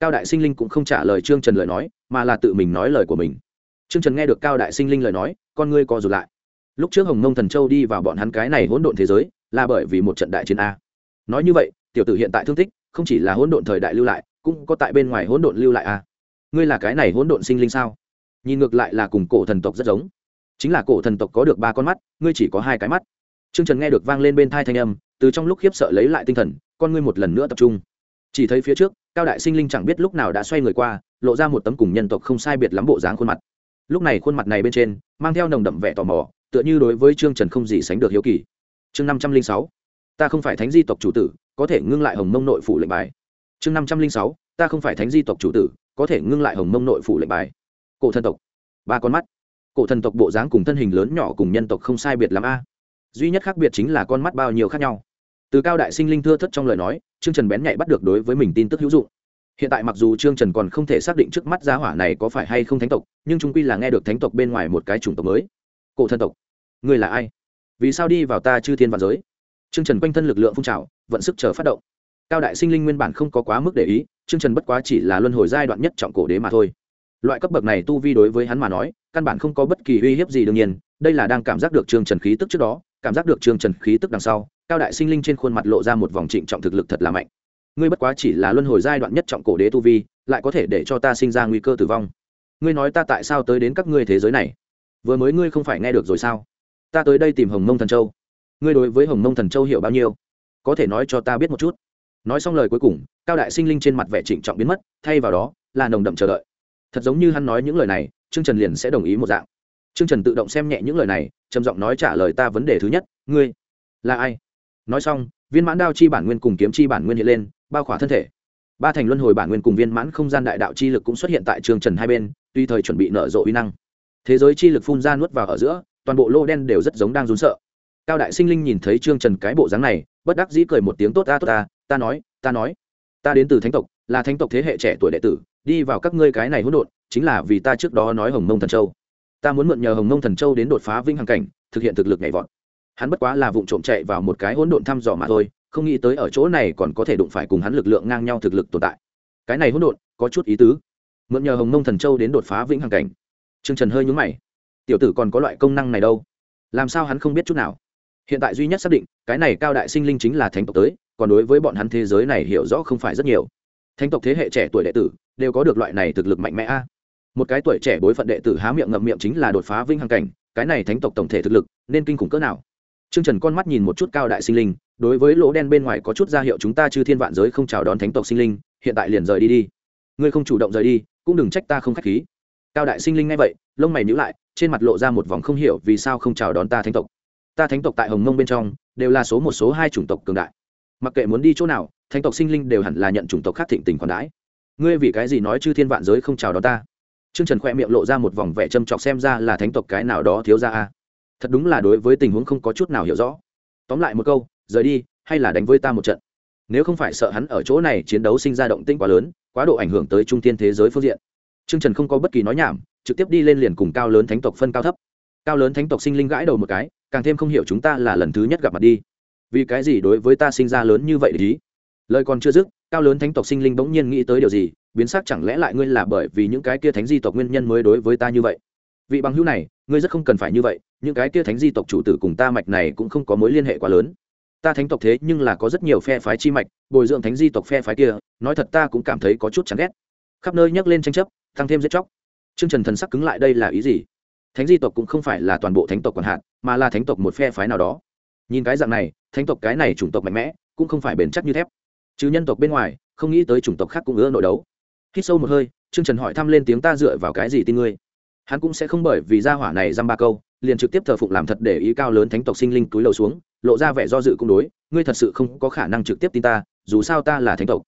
Speaker 1: Cao đại sinh linh cũng không trả lời trương trần lời nói, mà là tự mình nói lời của mình. Trương trần nghe được cao đại sinh linh lời nói, con ngươi co rụt lại. Lúc trước hồng nông thần châu đi vào bọn hắn cái này hỗn độn thế giới, là bởi vì một trận đại chiến a. Nói như vậy, tiểu tử hiện tại thương tích, không chỉ là hỗn độn thời đại lưu lại, cũng có tại bên ngoài hỗn độn lưu lại a. Ngươi là cái này hỗn độn sinh linh sao? Nhìn ngược lại là cùng cổ thần tộc rất giống chính là cổ thần tộc có được ba con mắt ngươi chỉ có hai cái mắt Trương Trần nghe được vang lên bên tai thanh âm, từ trong lúc khiếp sợ lấy lại tinh thần, con ngươi một lần nữa tập trung. Chỉ thấy phía trước, cao đại sinh linh chẳng biết lúc nào đã xoay người qua, lộ ra một tấm cùng nhân tộc không sai biệt lắm bộ dáng khuôn mặt. Lúc này khuôn mặt này bên trên mang theo nồng đậm vẻ tò mò, tựa như đối với Trương Trần không gì sánh được hiếu kỳ. Chương năm trăm linh sáu, ta không phải thánh di tộc chủ tử, có thể ngưng lại Hồng Mông nội phủ lệnh bài. Chương năm trăm linh sáu, ta không phải thánh di tộc chủ tử, có thể ngưng lại Hồng Mông nội phủ lệnh bài. Cổ thần tộc, ba con mắt. Cổ thần tộc bộ dáng cùng thân hình lớn nhỏ cùng nhân tộc không sai biệt lắm a. Duy nhất khác biệt chính là con mắt bao nhiêu khác nhau. Từ cao đại sinh linh thưa thất trong lời nói, trương trần bén nhạy bắt được đối với mình tin tức hữu dụng. Hiện tại mặc dù trương trần còn không thể xác định trước mắt giá hỏa này có phải hay không thánh tộc, nhưng chúng quy là nghe được thánh tộc bên ngoài một cái chủng tộc mới. Cổ thần tộc người là ai? Vì sao đi vào ta chư thiên và giới? Trương trần quanh thân lực lượng phun trào, vận sức chờ phát động. Cao đại sinh linh nguyên bản không có quá mức để ý, trương trần bất quá chỉ là luân hồi giai đoạn nhất trọng cổ đế mà thôi. Loại cấp bậc này tu vi đối với hắn mà nói căn bản không có bất kỳ uy hiếp gì đương nhiên, đây là đang cảm giác được trương trần khí tức trước đó, cảm giác được trương trần khí tức đằng sau, cao đại sinh linh trên khuôn mặt lộ ra một vòng trịnh trọng thực lực thật là mạnh. Ngươi bất quá chỉ là luân hồi giai đoạn nhất trọng cổ đế tu vi, lại có thể để cho ta sinh ra nguy cơ tử vong. Ngươi nói ta tại sao tới đến các ngươi thế giới này? Vừa mới ngươi không phải nghe được rồi sao? Ta tới đây tìm hồng mông thần châu. Ngươi đối với hồng mông thần châu hiểu bao nhiêu? Có thể nói cho ta biết một chút. Nói xong lời cuối cùng, cao đại sinh linh trên mặt vẻ trịnh trọng biến mất, thay vào đó, là nồng đậm chờ đợi. Thật giống như hắn nói những lời này trương trần liền sẽ đồng ý một dạng. Trương trần tự động xem nhẹ những lời này, trầm giọng nói trả lời ta vấn đề thứ nhất, ngươi là ai? Nói xong, viên mãn đao chi bản nguyên cùng kiếm chi bản nguyên hiện lên, bao khỏa thân thể. Ba thành luân hồi bản nguyên cùng viên mãn không gian đại đạo chi lực cũng xuất hiện tại trường trần hai bên, tuy thời chuẩn bị nở rộ uy năng, thế giới chi lực phun ra nuốt vào ở giữa, toàn bộ lô đen đều rất giống đang rún sợ. Cao đại sinh linh nhìn thấy trương trần cái bộ dáng này, bất đắc dĩ cười một tiếng, tốt ta tốt ta ta nói ta nói, ta đến từ thánh tộc, là thánh tộc thế hệ trẻ tuổi đệ tử đi vào các ngươi cái này hỗn độn, chính là vì ta trước đó nói hồng mông thần châu. Ta muốn mượn nhờ hồng mông thần châu đến đột phá vinh hằng cảnh, thực hiện thực lực nhảy vọt. Hắn bất quá là vụ trộm chạy vào một cái hỗn độn thăm dò mà thôi, không nghĩ tới ở chỗ này còn có thể đụng phải cùng hắn lực lượng ngang nhau thực lực tồn tại. Cái này hỗn độn, có chút ý tứ. Mượn nhờ hồng mông thần châu đến đột phá vĩnh hằng cảnh. Trương trần hơi nhúng mày. Tiểu tử còn có loại công năng này đâu? Làm sao hắn không biết chút nào? Hiện tại duy nhất xác định, cái này cao đại sinh linh chính là thánh tộc tới, còn đối với bọn hắn thế giới này hiểu rõ không phải rất nhiều. Thánh tộc thế hệ trẻ tuổi đệ tử đều có được loại này thực lực mạnh mẽ a một cái tuổi trẻ bối phận đệ tử há miệng ngậm miệng chính là đột phá vinh hằng cảnh cái này thánh tộc tổng thể thực lực nên kinh khủng cỡ nào Trương Trần con mắt nhìn một chút cao đại sinh linh, đối với lỗ đen bên ngoài có chút ra hiệu chúng ta chư thiên vạn giới không chào đón thánh tộc sinh linh, hiện tại liền rời đi đi. Ngươi không chủ động rời đi, cũng đừng trách ta không khách khí. Cao đại sinh linh nghe vậy, lông mày nhíu lại, trên mặt lộ ra một vòng không hiểu vì sao không chào đón ta thánh tộc. Ta thánh tộc tại Hồng Mông bên trong, đều là số một số hai chủng tộc cường đại. Mặc kệ muốn đi chỗ nào, thánh tộc sinh linh đều hẳn là nhận chủng tộc khác thịnh tình khoản đãi. Ngươi vì cái gì nói chư thiên vạn giới không chào đón ta? Trương Trần khoe miệng lộ ra một vòng vẻ châm chọc xem ra là thánh tộc cái nào đó thiếu gia a. Thật đúng là đối với tình huống không có chút nào hiểu rõ. Tóm lại một câu, rời đi, hay là đánh với ta một trận? Nếu không phải sợ hắn ở chỗ này chiến đấu sinh ra động tĩnh quá lớn, quá độ ảnh hưởng tới trung tiên thế giới phương diện. Trương trần không có bất kỳ nói nhảm, trực tiếp đi lên liền cùng cao lớn thánh tộc phân cao thấp. Cao lớn thánh tộc sinh linh gãi đầu một cái, càng thêm không hiểu chúng ta là lần thứ nhất gặp mặt đi. Vì cái gì đối với ta sinh ra lớn như vậy ý? Lời còn chưa dứt cao lớn thánh tộc sinh linh bỗng nhiên nghĩ tới điều gì, biến sắc chẳng lẽ lại ngươi là bởi vì những cái kia thánh di tộc nguyên nhân mới đối với ta như vậy? Vị bằng hữu này, ngươi rất không cần phải như vậy, những cái kia thánh di tộc chủ tử cùng ta mạch này cũng không có mối liên hệ quá lớn. Ta thánh tộc thế nhưng là có rất nhiều phe phái chi mạch, bồi dưỡng thánh di tộc phe phái kia, nói thật ta cũng cảm thấy có chút chán ghét. Khắp nơi nhắc lên tranh chấp, tăng thêm giết chóc. Chương trần thần sắc cứng lại đây là ý gì? Thánh di tộc cũng không phải là toàn bộ thánh tộc còn hạn mà là thánh tộc một phe phái nào đó. Nhìn cái dạng này, thánh tộc cái này chủng tộc mạnh mẽ, cũng không phải bền chắc như thép chứ nhân tộc bên ngoài, không nghĩ tới chủng tộc khác cũng ưa nội đấu. Hít sâu một hơi, trương trần hỏi thăm lên tiếng ta dựa vào cái gì tin ngươi? Hắn cũng sẽ không bởi vì gia hỏa này dăm ba câu, liền trực tiếp thờ phụng làm thật để ý cao lớn thánh tộc sinh linh túi lầu xuống, lộ ra vẻ do dự cung đối, ngươi thật sự không có khả năng trực tiếp tin ta, dù sao ta là thánh tộc.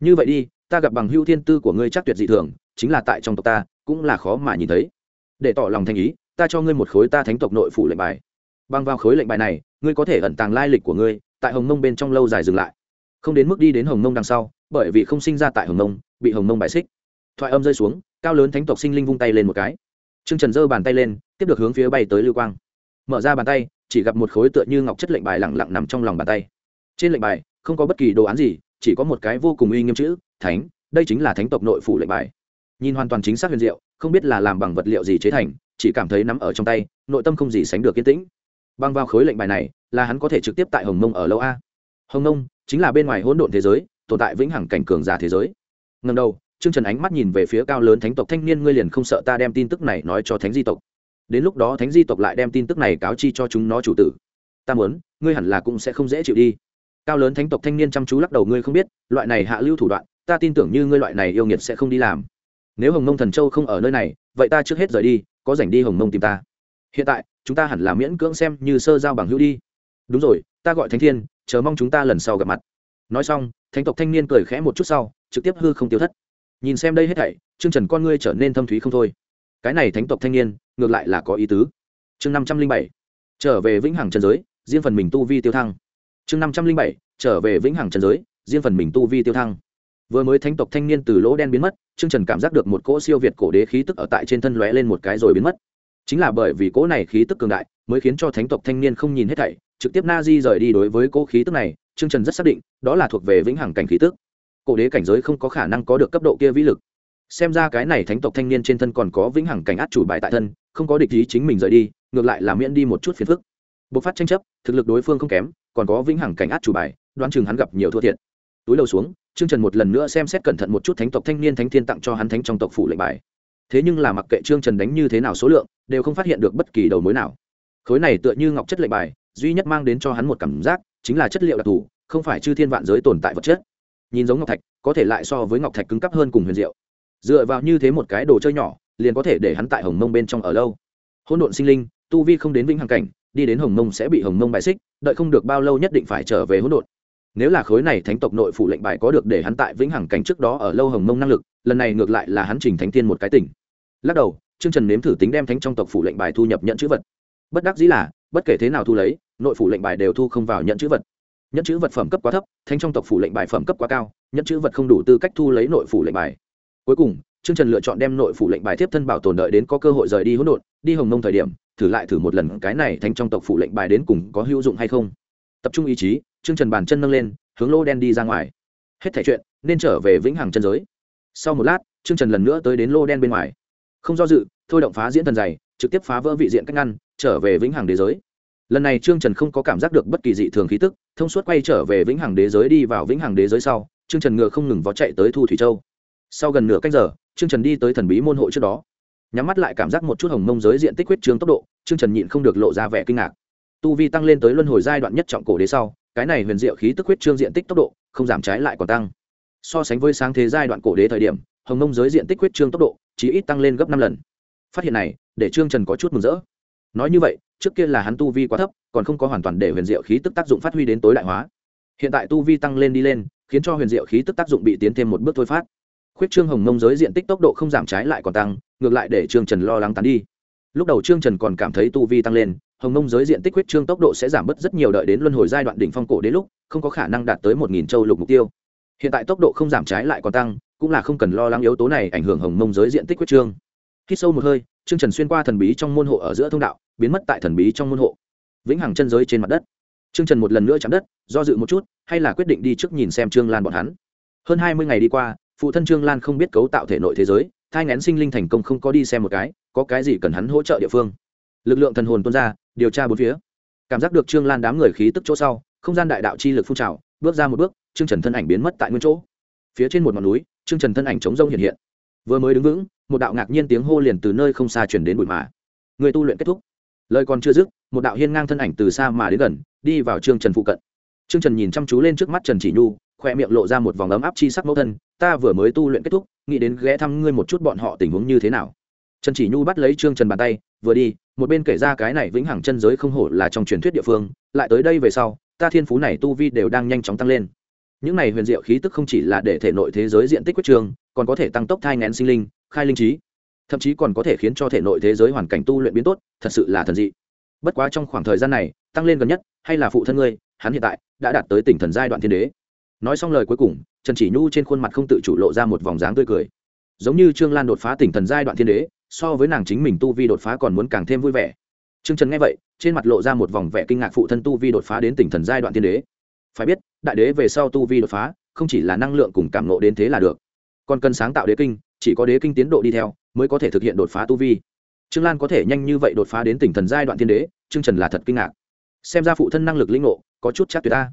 Speaker 1: Như vậy đi, ta gặp bằng hưu thiên tư của ngươi chắc tuyệt dị thường, chính là tại trong tộc ta, cũng là khó mà nhìn thấy. Để tỏ lòng thành ý, ta cho ngươi một khối ta thánh tộc nội phủ lệnh bài. Bằng vào khối lệnh bài này, ngươi có thể ẩn tàng lai lịch của ngươi, tại hồng mông bên trong lâu dài dừng lại không đến mức đi đến hồng mông đằng sau bởi vì không sinh ra tại hồng mông bị hồng mông bại xích thoại âm rơi xuống cao lớn thánh tộc sinh linh vung tay lên một cái Trương Trần giơ bàn tay lên, tiếp được hướng phía bay tới lưu quang. Mở ra bàn tay, chỉ gặp một khối tựa như ngọc chất lệnh bài lẳng lặng nằm trong lòng bàn tay. Trên lệnh bài không có bất kỳ đồ án gì, chỉ có một cái vô cùng uy nghiêm chữ, "Thánh", đây chính là thánh tộc nội phủ lệnh bài. Nhìn hoàn toàn chính xác huyền diệu, không biết là làm bằng vật liệu gì chế thành, chỉ cảm thấy nắm ở trong tay, nội tâm không gì sánh được kiên tĩnh. Băng vào khối lệnh bài này, là hắn có thể trực tiếp tại Hồng Mông ở lâu a. Hồng Mông chính là bên ngoài hỗn độn thế giới, tồn tại vĩnh hằng cảnh cường giả thế giới. Ngẩng đầu, Trương Trần ánh mắt nhìn về phía cao lớn thánh tộc thanh niên ngươi liền không sợ ta đem tin tức này nói cho thánh di tộc. Đến lúc đó thánh di tộc lại đem tin tức này cáo chi cho chúng nó chủ tử. Ta muốn, ngươi hẳn là cũng sẽ không dễ chịu đi. Cao lớn thánh tộc thanh niên chăm chú lắc đầu ngươi không biết, loại này hạ lưu thủ đoạn, ta tin tưởng như ngươi loại này yêu nghiệt sẽ không đi làm. Nếu Hồng Mông Thần Châu không ở nơi này, vậy ta trước hết rời đi, có rảnh đi Hồng Mông tìm ta. Hiện tại, chúng ta hẳn là miễn cưỡng xem như sơ giao bằng hữu đi. Đúng rồi, ta gọi Thánh Thiên, chờ mong chúng ta lần sau gặp mặt. Nói xong, thánh tộc thanh niên cười khẽ một chút sau, trực tiếp hư không tiêu thất. Nhìn xem đây hết thảy chương trần con ngươi trở nên thâm thúy không thôi. Cái này thánh tộc thanh niên ngược lại là có ý tứ. Chương năm trăm linh bảy trở về vĩnh hằng trần giới riêng phần mình tu vi tiêu thăng. Chương năm trăm linh bảy trở về vĩnh hằng trần giới riêng phần mình tu vi tiêu thăng. Vừa mới thánh tộc thanh niên từ lỗ đen biến mất chương trần cảm giác được một cỗ siêu việt cổ đế khí tức ở tại trên thân lóe lên một cái rồi biến mất. Chính là bởi vì cỗ này khí tức cường đại mới khiến cho thánh tộc thanh niên không nhìn hết thảy trực tiếp na di rời đi đối với cỗ khí tức này chương trần rất xác định, đó là thuộc về vĩnh hằng cảnh khí tức. Cổ đế cảnh giới không có khả năng có được cấp độ kia vĩ lực. Xem ra cái này thánh tộc thanh niên trên thân còn có vĩnh hằng cảnh át chủ bài tại thân, không có địch ý chính mình rời đi, ngược lại là miễn đi một chút phiền phức. Bộc phát tranh chấp, thực lực đối phương không kém, còn có vĩnh hằng cảnh át chủ bài, đoán chừng hắn gặp nhiều thua thiệt. Túi đầu xuống chương trần một lần nữa xem xét cẩn thận một chút thánh tộc thanh niên thánh thiên tặng cho hắn thánh trong tộc phủ lệnh bài. Thế nhưng là mặc kệ trương trần đánh như thế nào số lượng, đều không phát hiện được bất kỳ đầu mối nào. Khối này tựa như ngọc chất lệnh bài duy nhất mang đến cho hắn một cảm giác chính là chất liệu đặc thù, không phải chư thiên vạn giới tồn tại vật chất. Nhìn giống ngọc thạch, có thể lại so với ngọc thạch cứng cắp hơn cùng huyền diệu. Dựa vào như thế một cái đồ chơi nhỏ, liền có thể để hắn tại hồng mông bên trong ở lâu. Hỗn độn sinh linh, tu vi không đến vĩnh hằng cảnh, đi đến hồng mông sẽ bị hồng mông bài xích, đợi không được bao lâu nhất định phải trở về hỗn độn. Nếu là khối này thánh tộc nội phụ lệnh bài có được để hắn tại vĩnh hằng cảnh trước đó ở lâu hồng mông năng lực, lần này ngược lại là hắn trình thánh tiên một cái tỉnh. Lắc đầu chương trần nếm thử tính đem thánh trong tộc phủ lệnh bài thu nhập nhận chữ vật bất đắc dĩ là, bất kể thế nào thu lấy, nội phủ lệnh bài đều thu không vào nhận chữ vật. Nhận chữ vật phẩm cấp quá thấp thanh trong tộc phủ lệnh bài phẩm cấp quá cao, nhận chữ vật không đủ tư cách thu lấy nội phủ lệnh bài. Cuối cùng, trương trần lựa chọn đem nội phủ lệnh bài tiếp thân bảo tồn đợi đến có cơ hội rời đi hỗn độn, đi hồng nông thời điểm, thử lại thử một lần cái này thanh trong tộc phủ lệnh bài đến cùng có hữu dụng hay không. Tập trung ý chí, trương trần bàn chân nâng lên, hướng lô đen đi ra ngoài. Hết thẻ chuyện, nên trở về vĩnh hằng chân giới. Sau một lát chương trần lần nữa tới đến lô đen bên ngoài. Không do dự, thôi động phá diễn thần dày trực tiếp phá vỡ vị diện cách ngăn, trở về vĩnh hằng đế giới. Lần này trương trần không có cảm giác được bất kỳ dị thường khí tức, thông suốt quay trở về vĩnh hằng đế giới đi vào vĩnh hằng đế giới sau, trương trần ngựa không ngừng vó chạy tới thu thủy châu. Sau gần nửa cách giờ, trương trần đi tới thần bí môn hộ trước đó. Nhắm mắt lại cảm giác một chút hồng mông giới diện tích huyết trương tốc độ, trương trần nhịn không được lộ ra vẻ kinh ngạc. Tu vi tăng lên tới luân hồi giai đoạn nhất trọng cổ đế sau, cái này huyền diệu khí tức huyết trương diện tích tốc độ, không giảm trái lại còn tăng. So sánh với sáng thế giai đoạn cổ đế thời điểm, hồng mông giới diện tích huyết trương tốc độ chỉ ít tăng lên gấp năm lần. Phát hiện này để trương trần có chút mừng rỡ. Nói như vậy, trước kia là hắn tu vi quá thấp, còn không có hoàn toàn để huyền diệu khí tức tác dụng phát huy đến tối đại hóa. Hiện tại tu vi tăng lên đi lên, khiến cho huyền diệu khí tức tác dụng bị tiến thêm một bước thôi phát. Khuyết trương hồng mông giới diện tích tốc độ không giảm trái lại còn tăng, ngược lại để trương trần lo lắng tán đi. Lúc đầu trương trần còn cảm thấy tu vi tăng lên, hồng mông giới diện tích khuyết trương tốc độ sẽ giảm bớt rất nhiều đợi đến luân hồi giai đoạn đỉnh phong cổ đến lúc, không có khả năng đạt tới một nghìn châu lục mục tiêu. Hiện tại tốc độ không giảm trái lại còn tăng, cũng là không cần lo lắng yếu tố này ảnh hưởng hồng mông giới diện tích khuyết trương. Khi sâu một hơi trương trần xuyên qua thần bí trong môn hộ ở giữa thông đạo, biến mất tại thần bí trong môn hộ. Vĩnh hằng chân giới trên mặt đất. Trương trần một lần nữa chạm đất, do dự một chút, hay là quyết định đi trước nhìn xem trương lan bọn hắn. Hơn hai mươi ngày đi qua, phụ thân trương lan không biết cấu tạo thể nội thế giới, thai ngén sinh linh thành công không có đi xem một cái, có cái gì cần hắn hỗ trợ địa phương. Lực lượng thần hồn tuôn ra, điều tra bốn phía. Cảm giác được trương lan đám người khí tức chỗ sau, không gian đại đạo chi lực phun trào, bước ra một bước, trương trần thân ảnh biến mất tại nguyên chỗ. Phía trên một ngọn núi, trương trần thân ảnh chống rông hiện hiện. Vừa mới đứng vững một đạo ngạc nhiên tiếng hô liền từ nơi không xa chuyển đến bụi mà. Người tu luyện kết thúc. Lời còn chưa dứt, một đạo hiên ngang thân ảnh từ xa mà đến gần, đi vào trương trần phụ cận. Trương trần nhìn chăm chú lên trước mắt trần chỉ nhu, khoe miệng lộ ra một vòng ấm áp chi sắc mẫu thân, ta vừa mới tu luyện kết thúc, nghĩ đến ghé thăm ngươi một chút bọn họ tình huống như thế nào. Trần chỉ nhu bắt lấy trương trần bàn tay, vừa đi, một bên kể ra cái này vĩnh hằng chân giới không hổ là trong truyền thuyết địa phương, lại tới đây về sau, ta thiên phú này tu vi đều đang nhanh chóng tăng lên. Những này huyền diệu khí tức không chỉ là để thể nội thế giới diện tích quyết trường, còn có thể tăng tốc thai ngén sinh linh khai linh trí. Thậm chí còn có thể khiến cho thể nội thế giới hoàn cảnh tu luyện biến tốt, thật sự là thần dị. Bất quá trong khoảng thời gian này, tăng lên gần nhất, hay là phụ thân ngươi, hắn hiện tại đã đạt tới tỉnh thần giai đoạn thiên đế. Nói xong lời cuối cùng, trần chỉ nhu trên khuôn mặt không tự chủ lộ ra một vòng dáng tươi cười. Giống như trương lan đột phá tỉnh thần giai đoạn thiên đế, so với nàng chính mình tu vi đột phá còn muốn càng thêm vui vẻ. Trương trần nghe vậy, trên mặt lộ ra một vòng vẻ kinh ngạc phụ thân tu vi đột phá đến tỉnh thần giai đoạn thiên đế. Phải biết, đại đế về sau tu vi đột phá, không chỉ là năng lượng cùng cảm nộ đến thế là được. Còn cần sáng tạo đế kinh chỉ có đế kinh tiến độ đi theo, mới có thể thực hiện đột phá tu vi. Trương lan có thể nhanh như vậy đột phá đến tỉnh thần giai đoạn thiên đế, trương trần là thật kinh ngạc. Xem ra phụ thân năng lực linh ngộ, có chút chắc tuyệt ta.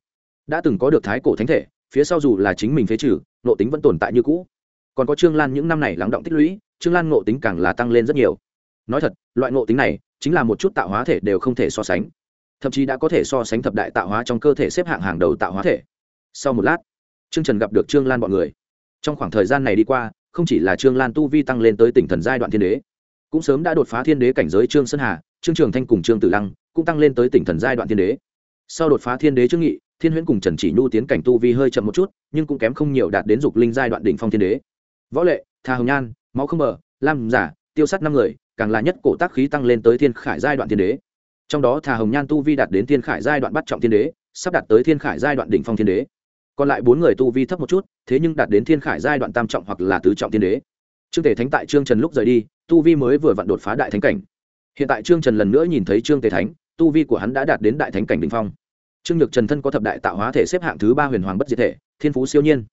Speaker 1: Đã từng có được thái cổ thánh thể, phía sau dù là chính mình phế trừ nộ tính vẫn tồn tại như cũ. Còn có trương lan những năm này lắng động tích lũy, trương lan ngộ tính càng là tăng lên rất nhiều. Nói thật, loại ngộ tính này, chính là một chút tạo hóa thể đều không thể so sánh. Thậm chí đã có thể so sánh thập đại tạo hóa trong cơ thể xếp hạng hàng đầu tạo hóa thể. Sau một lát, trương trần gặp được trương lan b ọ n người. Trong khoảng thời gian này đi qua không chỉ là trương lan tu vi tăng lên tới tỉnh thần giai đoạn thiên đế, cũng sớm đã đột phá thiên đế cảnh giới trương sơn hà, trương trường thanh cùng trương tử lăng cũng tăng lên tới tỉnh thần giai đoạn thiên đế. Sau đột phá thiên đế trương nghị, thiên huyễn cùng trần chỉ nhu tiến cảnh tu vi hơi chậm một chút, nhưng cũng kém không nhiều đạt đến dục linh giai đoạn đỉnh phong thiên đế. Võ lệ thà hồng nhan, máu không bờ, lam giả, tiêu sắt năm người, càng là nhất cổ tác khí tăng lên tới thiên khải giai đoạn thiên đế. Trong đó thà hồng nhan tu vi đạt đến thiên khải giai đoạn bắt trọng thiên đế, sắp đạt tới thiên khải giai đoạn đỉnh phong thiên đế còn lại bốn người tu vi thấp một chút, thế nhưng đạt đến thiên khải giai đoạn tam trọng hoặc là tứ trọng thiên đế. Trương tể thánh tại trương trần lúc rời đi, tu vi mới vừa vặn đột phá đại thánh cảnh. Hiện tại trương trần lần nữa nhìn thấy trương tề thánh, tu vi của hắn đã đạt đến đại thánh cảnh đình phong. Trương nhược trần thân có thập đại tạo hóa thể xếp hạng thứ ba huyền hoàng bất diệt thể, thiên phú siêu nhiên.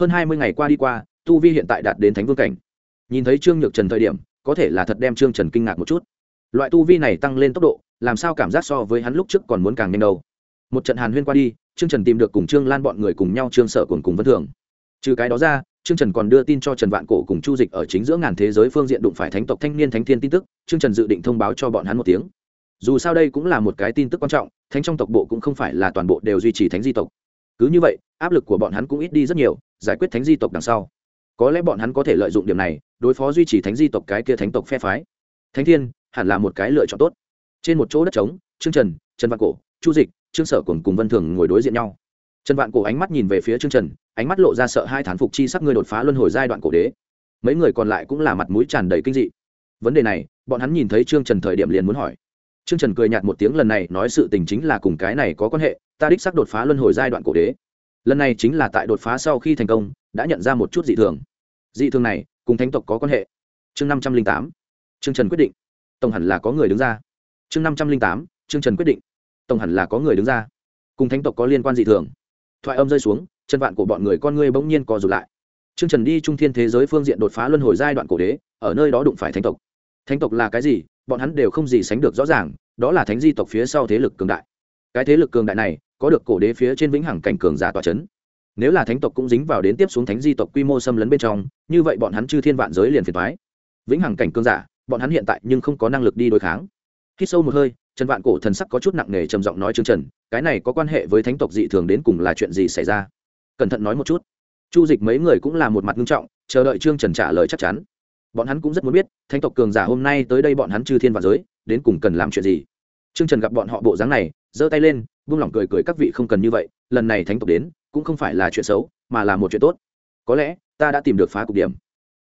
Speaker 1: Hơn hai mươi ngày qua đi qua, tu vi hiện tại đạt đến thánh vương cảnh. Nhìn thấy trương nhược trần thời điểm, có thể là thật đem trương trần kinh ngạc một chút. Loại tu vi này tăng lên tốc độ, làm sao cảm giác so với hắn lúc trước còn muốn càng nhanh đâu. Một trận hàn huyên qua đi trương trần tìm được cùng trương lan bọn người cùng nhau trương sở cùng cùng vân thường. Trừ cái đó ra, trương trần còn đưa tin cho trần vạn cổ cùng chu dịch ở chính giữa ngàn thế giới phương diện đụng phải thánh tộc thanh niên thánh thiên tin tức, trương trần dự định thông báo cho bọn hắn một tiếng. Dù sao đây cũng là một cái tin tức quan trọng, thánh trong tộc bộ cũng không phải là toàn bộ đều duy trì thánh di tộc. Cứ như vậy, áp lực của bọn hắn cũng ít đi rất nhiều, giải quyết thánh di tộc đằng sau. Có lẽ bọn hắn có thể lợi dụng điểm này, đối phó duy trì thánh di tộc cái kia thánh tộc phe phái. Thánh thiên, hẳn là một cái lựa chọn tốt. Trên một chỗ đất trống, trương trần trần vạn cổ, chu dịch trương sở cùng cùng vân thường ngồi đối diện nhau trần vạn cổ ánh mắt nhìn về phía trương trần ánh mắt lộ ra sợ hai thán phục chi sắc ngươi đột phá luân hồi giai đoạn cổ đế mấy người còn lại cũng là mặt mũi tràn đầy kinh dị vấn đề này bọn hắn nhìn thấy trương trần thời điểm liền muốn hỏi Trương Trần cười nhạt một tiếng lần này nói sự tình chính là cùng cái này có quan hệ, ta đích xác đột phá luân hồi giai đoạn cổ đế. Lần này chính là tại đột phá sau khi thành công, đã nhận ra một chút dị thường. Dị thường này cùng thánh tộc có quan hệ. Chương năm trăm linh tám, Trương Trần quyết định, tổng hẳn là có người đứng ra. Chương năm trăm linh tám, Trương Trần quyết định, tổng hẳn là có người đứng ra. Cùng thánh tộc có liên quan dị thường. Thoại âm rơi xuống, chân vạn của bọn người con ngươi bỗng nhiên co rụt lại. Trương Trần đi trung thiên thế giới phương diện đột phá luân hồi giai đoạn cổ đế, ở nơi đó đụng phải thánh tộc. Thánh tộc là cái gì? Bọn hắn đều không gì sánh được rõ ràng, đó là thánh di tộc phía sau thế lực cường đại. Cái thế lực cường đại này, có được cổ đế phía trên vĩnh hằng cảnh cường giả tọa chấn. Nếu là thánh tộc cũng dính vào đến tiếp xuống thánh di tộc quy mô xâm lấn bên trong, như vậy bọn hắn chư thiên vạn giới liền phiền toái. Vĩnh hằng cảnh cường giả, bọn hắn hiện tại nhưng không có năng lực đi đối kháng. Hít sâu một hơi, Trần Vạn Cổ thần sắc có chút nặng nề trầm giọng nói Trương Trần, cái này có quan hệ với thánh tộc dị thường đến cùng là chuyện gì xảy ra? Cẩn thận nói một chút. Chu Dịch mấy người cũng là một mặt nghiêm trọng, chờ đợi Trương Trần trả lời chắc chắn. Bọn hắn cũng rất muốn biết, thánh tộc cường giả hôm nay tới đây bọn hắn chư thiên và giới, đến cùng cần làm chuyện gì? Trương Trần gặp bọn họ bộ dáng này, giơ tay lên, buông lỏng cười cười các vị không cần như vậy, lần này thánh tộc đến, cũng không phải là chuyện xấu, mà là một chuyện tốt. Có lẽ, ta đã tìm được phá cục điểm.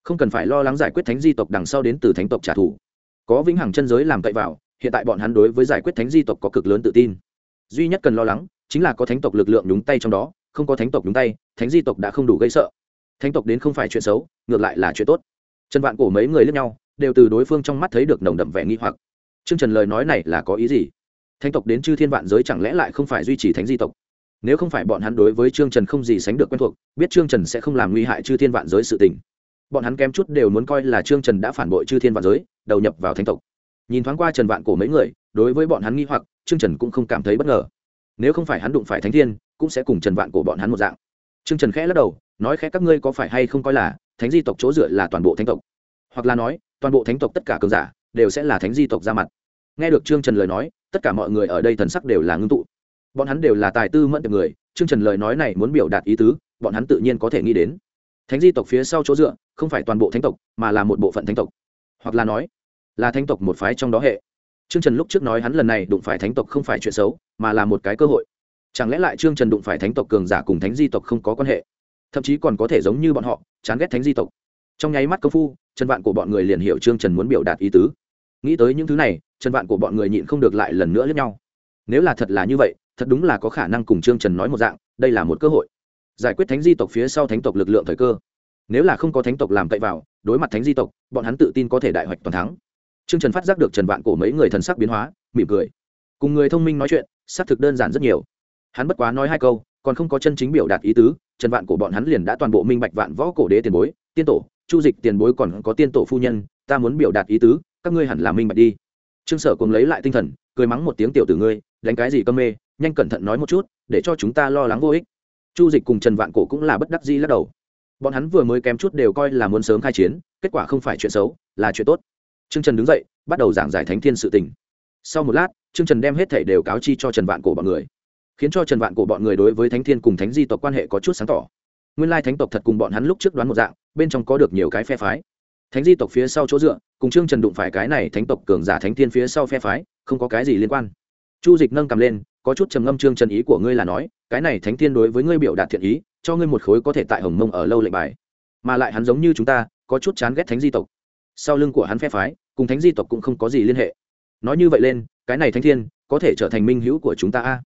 Speaker 1: Không cần phải lo lắng giải quyết thánh di tộc đằng sau đến từ thánh tộc trả thù. Có vĩnh hằng chân giới làm cậy vào, hiện tại bọn hắn đối với giải quyết thánh di tộc có cực lớn tự tin. Duy nhất cần lo lắng chính là có thánh tộc lực lượng nhúng tay trong đó, không có thánh tộc nhúng tay, thánh di tộc đã không đủ gây sợ. Thánh tộc đến không phải chuyện xấu, ngược lại là chuyện tốt. Trần vạn cổ mấy người lẫn nhau, đều từ đối phương trong mắt thấy được nồng đậm vẻ nghi hoặc. Chương trần lời nói này là có ý gì? Thánh tộc đến chư thiên vạn giới chẳng lẽ lại không phải duy trì thánh di tộc? Nếu không phải bọn hắn đối với trương trần không gì sánh được quen thuộc, biết trương trần sẽ không làm nguy hại chư thiên vạn giới sự tình. Bọn hắn kém chút đều muốn coi là trương trần đã phản bội chư thiên vạn giới, đầu nhập vào thánh tộc nhìn thoáng qua trần vạn cổ mấy người, đối với bọn hắn nghi hoặc, trương trần cũng không cảm thấy bất ngờ. Nếu không phải hắn đụng phải thánh thiên, cũng sẽ cùng trần vạn cổ bọn hắn một dạng. Trương trần khẽ lắc đầu, nói khẽ, các ngươi có phải hay không coi là thánh di tộc chỗ dựa là toàn bộ thánh tộc? Hoặc là nói, toàn bộ thánh tộc tất cả cường giả đều sẽ là thánh di tộc ra mặt. Nghe được trương trần lời nói, tất cả mọi người ở đây thần sắc đều là ngưng tụ. Bọn hắn đều là tài tư mẫn được người, trương trần lời nói này muốn biểu đạt ý tứ, bọn hắn tự nhiên có thể nghĩ đến. Thánh di tộc phía sau chỗ dựa không phải toàn bộ thánh tộc, mà là một bộ phận thánh tộc. Hoặc là nói là thánh tộc một phái trong đó hệ. Trương trần lúc trước nói hắn lần này đụng phải thánh tộc không phải chuyện xấu, mà là một cái cơ hội. Chẳng lẽ lại trương trần đụng phải thánh tộc cường giả cùng thánh di tộc không có quan hệ? Thậm chí còn có thể giống như bọn họ, chán ghét thánh di tộc. Trong nháy mắt công phu, trần vạn của bọn người liền hiểu trương trần muốn biểu đạt ý tứ. Nghĩ tới những thứ này, trần vạn của bọn người nhịn không được lại lần nữa lẫn nhau. Nếu là thật là như vậy, thật đúng là có khả năng cùng trương trần nói một dạng, đây là một cơ hội. Giải quyết thánh di tộc phía sau thánh tộc lực lượng thời cơ. Nếu là không có thánh tộc làm cậy vào, đối mặt thánh di tộc, bọn hắn tự tin có thể đại hoạch toàn thắng. Trương Trần phát giác được Trần Vạn Cổ mấy người thần sắc biến hóa, mỉm cười. Cùng người thông minh nói chuyện, xác thực đơn giản rất nhiều. Hắn bất quá nói hai câu, còn không có chân chính biểu đạt ý tứ, Trần Vạn Cổ bọn hắn liền đã toàn bộ minh bạch vạn võ cổ đế tiền bối, tiên tổ, chu dịch tiền bối còn có tiên tổ phu nhân, ta muốn biểu đạt ý tứ, các ngươi hẳn là minh bạch đi. Trương Sở cùng lấy lại tinh thần, cười mắng một tiếng tiểu tử ngươi, đánh cái gì cơm mê, nhanh cẩn thận nói một chút, để cho chúng ta lo lắng vô ích. Chu Dịch cùng Trần Vạn Cổ cũng là bất đắc dĩ lắc đầu. Bọn hắn vừa mới kém chút đều coi là muốn sớm khai chiến, kết quả không phải chuyện xấu, là chuyện tốt. Trương Trần đứng dậy, bắt đầu giảng giải thánh thiên sự tình. Sau một lát, Trương Trần đem hết thảy đều cáo chi cho Trần Vạn Cổ bọn người, khiến cho Trần Vạn Cổ bọn người đối với thánh thiên cùng thánh di tộc quan hệ có chút sáng tỏ. Nguyên lai thánh tộc thật cùng bọn hắn lúc trước đoán một dạng, bên trong có được nhiều cái phe phái. Thánh di tộc phía sau chỗ dựa, cùng Trương Trần đụng phải cái này thánh tộc cường giả thánh thiên phía sau phe phái, không có cái gì liên quan. Chu Dịch nâng cầm lên, có chút trầm ngâm Trương Trần ý của ngươi là nói, cái này thánh thiên đối với ngươi biểu đạt thiện ý, cho ngươi một khối có thể tại Hồng Mông ở lâu lệnh bài. Mà lại hắn giống như chúng ta, có chút chán ghét thánh di tộc. Sau lưng của hắn phe phái, cùng thánh di tộc cũng không có gì liên hệ. Nói như vậy lên, cái này thánh thiên có thể trở thành minh hữu của chúng ta a?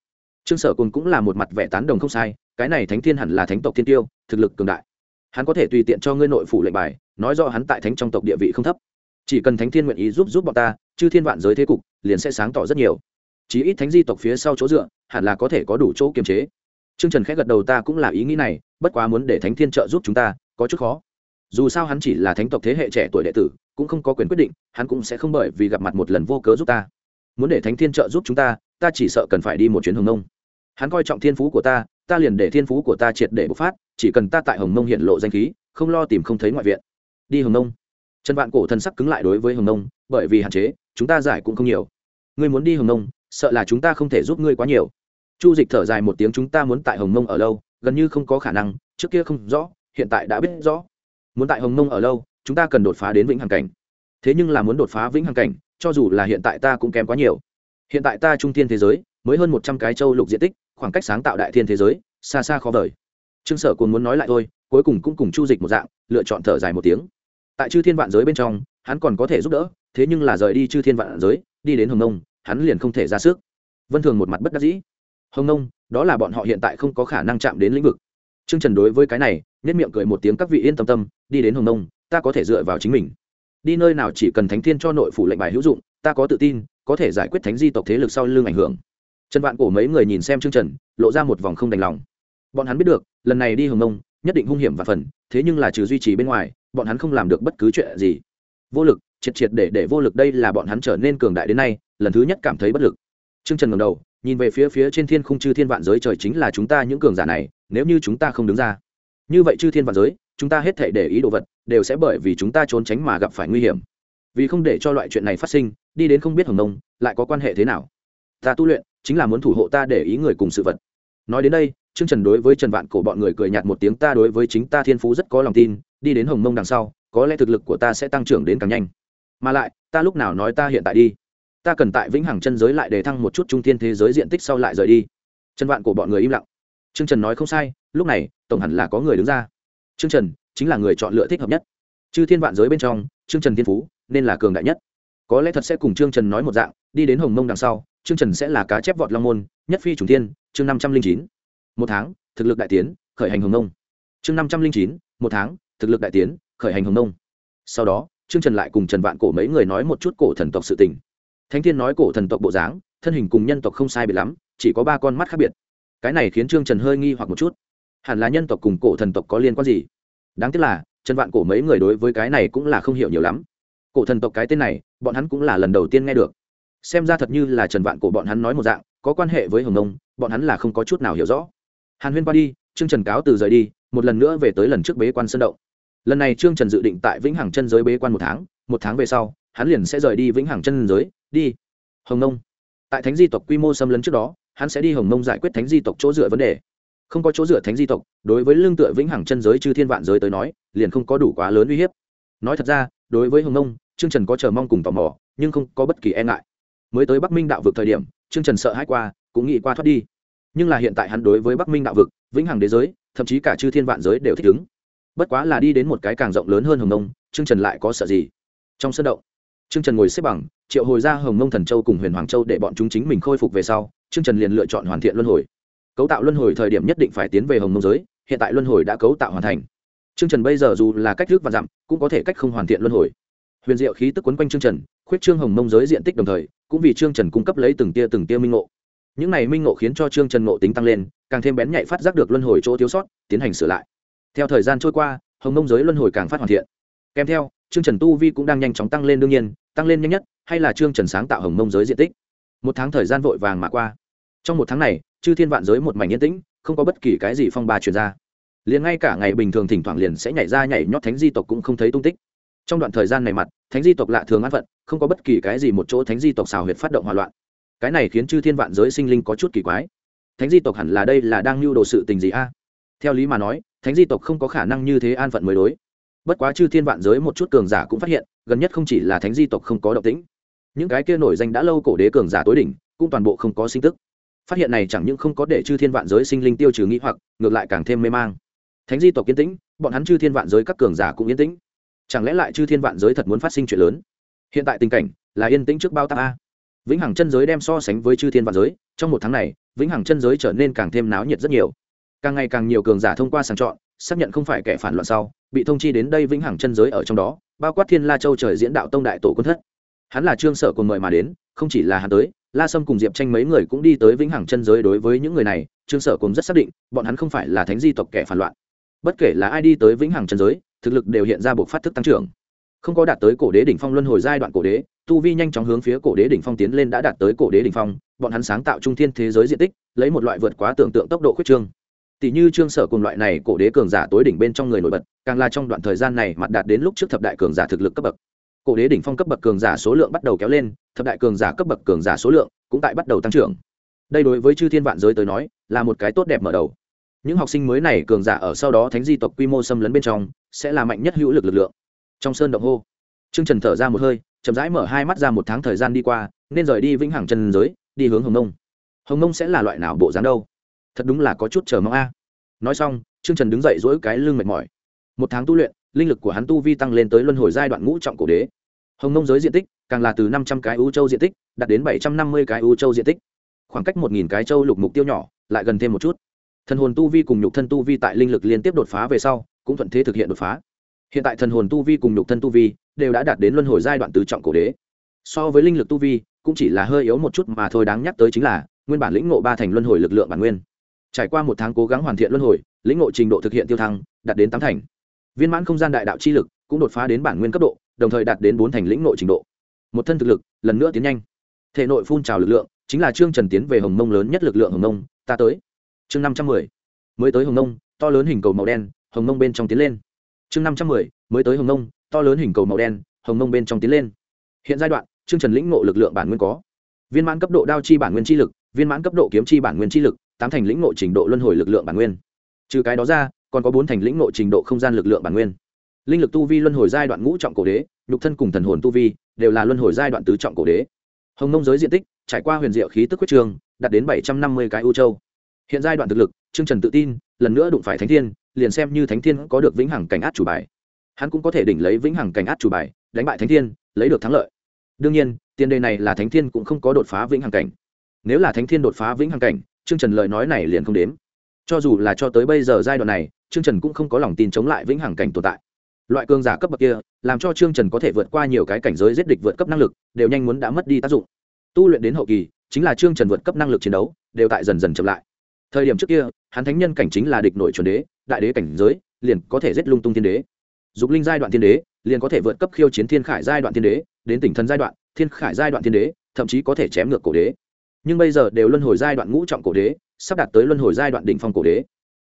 Speaker 1: Trương sở cùng cũng là một mặt vẻ tán đồng không sai, cái này thánh thiên hẳn là thánh tộc thiên tiêu, thực lực cường đại. Hắn có thể tùy tiện cho ngươi nội phủ lệnh bài, nói rõ hắn tại thánh trong tộc địa vị không thấp. Chỉ cần thánh thiên nguyện ý giúp giúp bọn ta, chư thiên vạn giới thế cục liền sẽ sáng tỏ rất nhiều. Chí ít thánh di tộc phía sau chỗ dựa, hẳn là có thể có đủ chỗ kiềm chế. Trương trần khẽ gật đầu ta cũng là ý nghĩ này, bất quá muốn để thánh thiên trợ giúp chúng ta, có chút khó. Dù sao hắn chỉ là thánh tộc thế hệ trẻ tuổi đệ tử cũng không có quyền quyết định, hắn cũng sẽ không bởi vì gặp mặt một lần vô cớ giúp ta. Muốn để thánh thiên trợ giúp chúng ta ta chỉ sợ cần phải đi một chuyến hồng nông hắn coi trọng thiên phú của ta ta liền để thiên phú của ta triệt để bộc phát, chỉ cần ta tại hồng nông hiện lộ danh khí, không lo tìm không thấy ngoại viện. Đi hồng nông trần vạn cổ thân sắc cứng lại đối với hồng nông bởi vì hạn chế, chúng ta giải cũng không nhiều. Ngươi muốn đi hồng nông sợ là chúng ta không thể giúp ngươi quá nhiều. Chu dịch thở dài một tiếng, chúng ta muốn tại hồng nông ở lâu, gần như không có khả năng, trước kia không rõ, hiện tại đã biết rõ. Muốn tại hồng nông ở lâu chúng ta cần đột phá đến vĩnh hằng cảnh. Thế nhưng là muốn đột phá vĩnh hằng cảnh, cho dù là hiện tại ta cũng kém quá nhiều. Hiện tại ta trung thiên thế giới, mới hơn một trăm cái châu lục diện tích, khoảng cách sáng tạo đại thiên thế giới, xa xa khó vời. Trương sở còn muốn nói lại thôi, cuối cùng cũng cùng chu dịch một dạng, lựa chọn thở dài một tiếng. Tại chư thiên vạn giới bên trong, hắn còn có thể giúp đỡ, thế nhưng là rời đi chư thiên vạn giới, đi đến hồng nông, hắn liền không thể ra sức. Vân thường một mặt bất đắc dĩ. Hồng nông, đó là bọn họ hiện tại không có khả năng chạm đến lĩnh vực. Trương trần đối với cái này nhất miệng cười một tiếng các vị yên tâm tâm, đi đến hồng nông ta có thể dựa vào chính mình. Đi nơi nào chỉ cần thánh thiên cho nội phủ lệnh bài hữu dụng ta có tự tin có thể giải quyết thánh di tộc thế lực sau lưng ảnh hưởng. Trần vạn cổ mấy người nhìn xem chương trần lộ ra một vòng không đành lòng. Bọn hắn biết được lần này đi hồng nông nhất định hung hiểm và phần thế nhưng là trừ duy trì bên ngoài bọn hắn không làm được bất cứ chuyện gì. Vô lực triệt triệt để để vô lực đây là bọn hắn trở nên cường đại đến nay lần thứ nhất cảm thấy bất lực. Trương Trần ngẩng đầu, nhìn về phía phía trên thiên khung chư thiên vạn giới trời chính là chúng ta những cường giả này, nếu như chúng ta không đứng ra, như vậy chư thiên vạn giới, chúng ta hết thể để ý đồ vật, đều sẽ bởi vì chúng ta trốn tránh mà gặp phải nguy hiểm. Vì không để cho loại chuyện này phát sinh, đi đến không biết hồng nông, lại có quan hệ thế nào? Ta tu luyện, chính là muốn thủ hộ ta để ý người cùng sự vật. Nói đến đây, Trương Trần đối với Trần Vạn Cổ bọn người cười nhạt một tiếng ta đối với chính ta thiên phú rất có lòng tin, đi đến hồng mông đằng sau, có lẽ thực lực của ta sẽ tăng trưởng đến càng nhanh. Mà lại, ta lúc nào nói ta hiện tại đi? ta cần tại vĩnh hằng chân giới lại để thăng một chút trung thiên thế giới diện tích sau lại rời đi Trần vạn Cổ bọn người im lặng trương trần nói không sai lúc này tổng hẳn là có người đứng ra trương trần chính là người chọn lựa thích hợp nhất. Chư thiên vạn giới bên trong, trương trần thiên phú nên là cường đại nhất. Có lẽ thật sẽ cùng trương trần nói một dạng, đi đến hồng mông đằng sau, trương trần sẽ là cá chép vọt long môn, nhất phi trùng thiên, chương năm trăm linh chín. Một tháng, thực lực đại tiến, khởi hành hồng mông. Chương năm trăm linh chín, một tháng, thực lực đại tiến, khởi hành hồng mông. Sau đó, trương trần lại cùng trần vạn cổ mấy người nói một chút cổ thần tộc sự tình. Thánh thiên nói cổ thần tộc bộ dáng, thân hình cùng nhân tộc không sai biệt lắm, chỉ có ba con mắt khác biệt. Cái này khiến trương trần hơi nghi hoặc một chút. Hẳn là nhân tộc cùng cổ thần tộc có liên quan gì? Đáng tiếc là, trần vạn cổ mấy người đối với cái này cũng là không hiểu nhiều lắm. Cổ thần tộc cái tên này, bọn hắn cũng là lần đầu tiên nghe được. Xem ra thật như là trần vạn cổ bọn hắn nói một dạng, có quan hệ với hồng nông, bọn hắn là không có chút nào hiểu rõ. Hàn huyên qua đi, trương trần cáo từ rời đi, một lần nữa về tới lần trước bế quan sân động. Lần này trương trần dự định tại vĩnh hằng chân giới bế quan một tháng một tháng về sau, hắn liền sẽ rời đi vĩnh hằng chân giới, đi hồng nông. Tại thánh di tộc quy mô xâm lấn trước đó, hắn sẽ đi hồng nông giải quyết thánh di tộc chỗ dựa vấn đề không có chỗ dựa thánh di tộc, đối với lương tựa vĩnh hằng chân giới chư thiên vạn giới tới nói, liền không có đủ quá lớn uy hiếp. Nói thật ra, đối với hồng nông, trương trần có chờ mong cùng tò mò, nhưng không có bất kỳ e ngại. Mới tới bắc minh đạo vực thời điểm, trương trần sợ hãi qua, cũng nghĩ qua thoát đi. Nhưng là hiện tại hắn đối với bắc minh đạo vực, vĩnh hằng đế giới, thậm chí cả chư thiên vạn giới đều thích ứng. Bất quá là đi đến một cái càng rộng lớn hơn hồng nông, trương trần lại có sợ gì? Trong sân động, trương trần ngồi xếp bằng, triệu hồi ra hồng nông thần châu cùng huyền hoàng châu để bọn chúng chính mình khôi phục về sau, trương trần liền lựa chọn hoàn thiện luân hồi cấu tạo luân hồi thời điểm nhất định phải tiến về hồng mông giới, hiện tại luân hồi đã cấu tạo hoàn thành. Trương trần bây giờ dù là cách thức và dặm, cũng có thể cách không hoàn thiện luân hồi. Huyền diệu khí tức quấn quanh trương trần, khuyết trương hồng mông giới diện tích đồng thời, cũng vì trương trần cung cấp lấy từng tia từng tia minh ngộ. Những này minh ngộ khiến cho trương trần ngộ tính tăng lên, càng thêm bén nhạy phát giác được luân hồi chỗ thiếu sót, tiến hành sửa lại. Theo thời gian trôi qua, hồng mông giới luân hồi càng phát hoàn thiện. Kèm theo, trương trần tu vi cũng đang nhanh chóng tăng lên đương nhiên, tăng lên nhanh nhất, hay là trương trần sáng tạo hồng mông giới diện tích. Một tháng thời gian vội vàng mà qua. Trong một tháng này chư thiên vạn giới một mảnh yên tĩnh, không có bất kỳ cái gì phong ba truyền ra. Liền ngay cả ngày bình thường thỉnh thoảng liền sẽ nhảy ra nhảy nhót thánh di tộc cũng không thấy tung tích. Trong đoạn thời gian này mặt, thánh di tộc lạ thường an phận, không có bất kỳ cái gì một chỗ thánh di tộc xào huyệt phát động hòa loạn. Cái này khiến chư thiên vạn giới sinh linh có chút kỳ quái. Thánh di tộc hẳn là đây là đang lưu đồ sự tình gì a? Theo lý mà nói, thánh di tộc không có khả năng như thế an phận mới đối. Bất quá chư thiên vạn giới một chút cường giả cũng phát hiện, gần nhất không chỉ là thánh di tộc không có động tĩnh, những cái kia nổi danh đã lâu cổ đế cường giả tối đỉnh, cũng toàn bộ không có sinh tức phát hiện này chẳng những không có để chư thiên vạn giới sinh linh tiêu trừ nghĩ hoặc, ngược lại càng thêm mê mang. Thánh di tộc kiên tĩnh, bọn hắn chư thiên vạn giới các cường giả cũng yên tĩnh. Chẳng lẽ lại chư thiên vạn giới thật muốn phát sinh chuyện lớn? Hiện tại tình cảnh là yên tĩnh trước bao tác a. Vĩnh hằng chân giới đem so sánh với chư thiên vạn giới, trong một tháng này, vĩnh hằng chân giới trở nên càng thêm náo nhiệt rất nhiều. Càng ngày càng nhiều cường giả thông qua sàng chọn, xác nhận không phải kẻ phản loạn sau, bị thông chi đến đây vĩnh hằng chân giới ở trong đó, bao quát thiên la châu trời diễn đạo tông đại tổ quân thất. Hắn là trương sở cùng mời mà đến, không chỉ là hắn tới la sâm cùng diệp tranh mấy người cũng đi tới vĩnh hằng chân giới đối với những người này, trương sở cũng rất xác định, bọn hắn không phải là thánh di tộc kẻ phản loạn. Bất kể là ai đi tới vĩnh hằng chân giới, thực lực đều hiện ra buộc phát thức tăng trưởng. Không có đạt tới cổ đế đỉnh phong luân hồi giai đoạn cổ đế, tu vi nhanh chóng hướng phía cổ đế đỉnh phong tiến lên đã đạt tới cổ đế đỉnh phong, bọn hắn sáng tạo trung thiên thế giới diện tích, lấy một loại vượt quá tưởng tượng tốc độ khuyết trương. Tỷ như trương sở cùng loại này cổ đế cường giả tối đỉnh bên trong người nổi bật, càng là trong đoạn thời gian này mặt đạt đến lúc trước thập đại cường giả thực lực cấp bậc cổ đế đỉnh phong cấp bậc cường giả số lượng bắt đầu kéo lên, thập đại cường giả cấp bậc cường giả số lượng cũng tại bắt đầu tăng trưởng. Đây đối với chư thiên vạn giới tới nói, là một cái tốt đẹp mở đầu. Những học sinh mới này cường giả ở sau đó thánh di tộc quy mô xâm lấn bên trong, sẽ là mạnh nhất hữu lực lực lượng. Trong sơn động hô, trương trần thở ra một hơi, chậm rãi mở hai mắt ra một tháng thời gian đi qua, nên rời đi vĩnh hằng chân giới, đi hướng hồng nông. Hồng nông sẽ là loại nào bộ dáng đâu? Thật đúng là có chút chờ mong a. Nói xong, trương trần đứng dậy dỗi cái lưng mệt mỏi. Một tháng tu luyện, linh lực của hắn tu vi tăng lên tới luân hồi giai đoạn ngũ trọng cổ đế hồng nông giới diện tích càng là từ năm trăm cái ưu châu diện tích đạt đến bảy trăm năm mươi cái ưu châu diện tích. Khoảng cách một nghìn cái châu lục mục tiêu nhỏ, lại gần thêm một chút. Thần hồn tu vi cùng nhục thân tu vi tại linh lực liên tiếp đột phá về sau, cũng thuận thế thực hiện đột phá. Hiện tại thần hồn tu vi cùng nhục thân tu vi đều đã đạt đến luân hồi giai đoạn tứ trọng cổ đế. So với linh lực tu vi, cũng chỉ là hơi yếu một chút mà thôi, đáng nhắc tới chính là nguyên bản lĩnh ngộ ba thành luân hồi lực lượng bản nguyên. Trải qua một tháng cố gắng hoàn thiện luân hồi, lĩnh ngộ trình độ thực hiện tiêu thăng, đạt đến tám thành. Viên mãn không gian đại đạo chi lực cũng đột phá đến bản nguyên cấp độ đồng thời đạt đến bốn thành lĩnh nội trình độ. Một thân thực lực, lần nữa tiến nhanh. Thể nội phun trào lực lượng, chính là trương trần tiến về hồng mông lớn nhất lực lượng hồng mông, ta tới. Chương năm trăm mười, mới tới hồng mông, to lớn hình cầu màu đen, hồng mông bên trong tiến lên. Chương năm trăm mười, mới tới hồng mông, to lớn hình cầu màu đen, hồng mông bên trong tiến lên. Hiện giai đoạn, trương trần lĩnh ngộ lực lượng bản nguyên có. Viên mãn cấp độ đao chi bản nguyên chi lực, viên mãn cấp độ kiếm chi bản nguyên chi lực, tám thành lĩnh ngộ trình độ luân hồi lực lượng bản nguyên. Trừ cái đó ra, còn có bốn thành lĩnh ngộ trình độ không gian lực lượng bản nguyên linh lực tu vi luân hồi giai đoạn ngũ trọng cổ đế, nhục thân cùng thần hồn tu vi đều là luân hồi giai đoạn tứ trọng cổ đế. Hồng nông giới diện tích trải qua huyền diệu khí tức quyết trường, đạt đến bảy trăm năm mươi cái ưu châu. Hiện giai đoạn thực lực, trương trần tự tin, lần nữa đụng phải thánh thiên, liền xem như thánh thiên có được vĩnh hằng cảnh át chủ bài. Hắn cũng có thể đỉnh lấy vĩnh hằng cảnh át chủ bài, đánh bại thánh thiên, lấy được thắng lợi. Đương nhiên, tiền đề này là thánh thiên cũng không có đột phá vĩnh hằng cảnh. Nếu là thánh thiên đột phá vĩnh hằng cảnh, trương trần lời nói này liền không đếm. Cho dù là cho tới bây giờ giai đoạn này, trương trần cũng không có lòng tin chống lại vĩnh hằng cảnh tồn tại loại cường giả cấp bậc kia làm cho trương trần có thể vượt qua nhiều cái cảnh giới giết địch vượt cấp năng lực đều nhanh muốn đã mất đi tác dụng. Tu luyện đến hậu kỳ chính là trương trần vượt cấp năng lực chiến đấu đều tại dần dần chậm lại. Thời điểm trước kia hắn thánh nhân cảnh chính là địch nội chuẩn đế đại đế cảnh giới liền có thể giết lung tung thiên đế. Dục linh giai đoạn thiên đế liền có thể vượt cấp khiêu chiến thiên khải giai đoạn thiên đế đến tỉnh thần giai đoạn thiên khải giai đoạn thiên đế thậm chí có thể chém ngược cổ đế. Nhưng bây giờ đều luân hồi giai đoạn ngũ trọng cổ đế sắp đạt tới luân hồi giai đoạn đỉnh phong cổ đế.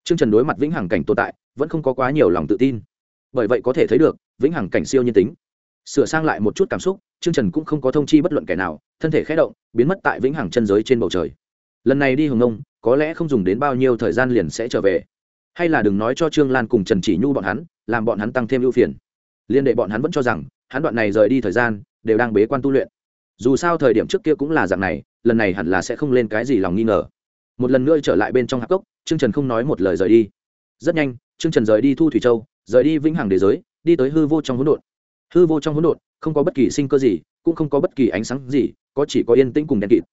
Speaker 1: Trương Trần đối mặt vĩnh hằng cảnh tồn tại, vẫn không có quá nhiều lòng tự tin. Bởi vậy có thể thấy được, vĩnh hằng cảnh siêu nhân tính. Sửa sang lại một chút cảm xúc, Trương Trần cũng không có thông chi bất luận kẻ nào, thân thể khé động, biến mất tại vĩnh hằng chân giới trên bầu trời. Lần này đi Hồng nông có lẽ không dùng đến bao nhiêu thời gian liền sẽ trở về. Hay là đừng nói cho Trương Lan cùng Trần Chỉ Nhu bọn hắn, làm bọn hắn tăng thêm ưu phiền. Liên đệ bọn hắn vẫn cho rằng, hắn đoạn này rời đi thời gian, đều đang bế quan tu luyện. Dù sao thời điểm trước kia cũng là dạng này, lần này hẳn là sẽ không lên cái gì lòng nghi ngờ một lần nữa trở lại bên trong hạp cốc trương trần không nói một lời rời đi rất nhanh trương trần rời đi thu thủy châu rời đi vĩnh hằng đế giới, đi tới hư vô trong hỗn độn. Hư vô trong hỗn độn, không có bất kỳ sinh cơ gì, cũng không có bất kỳ ánh sáng gì, có chỉ có yên tĩnh cùng đen kịt.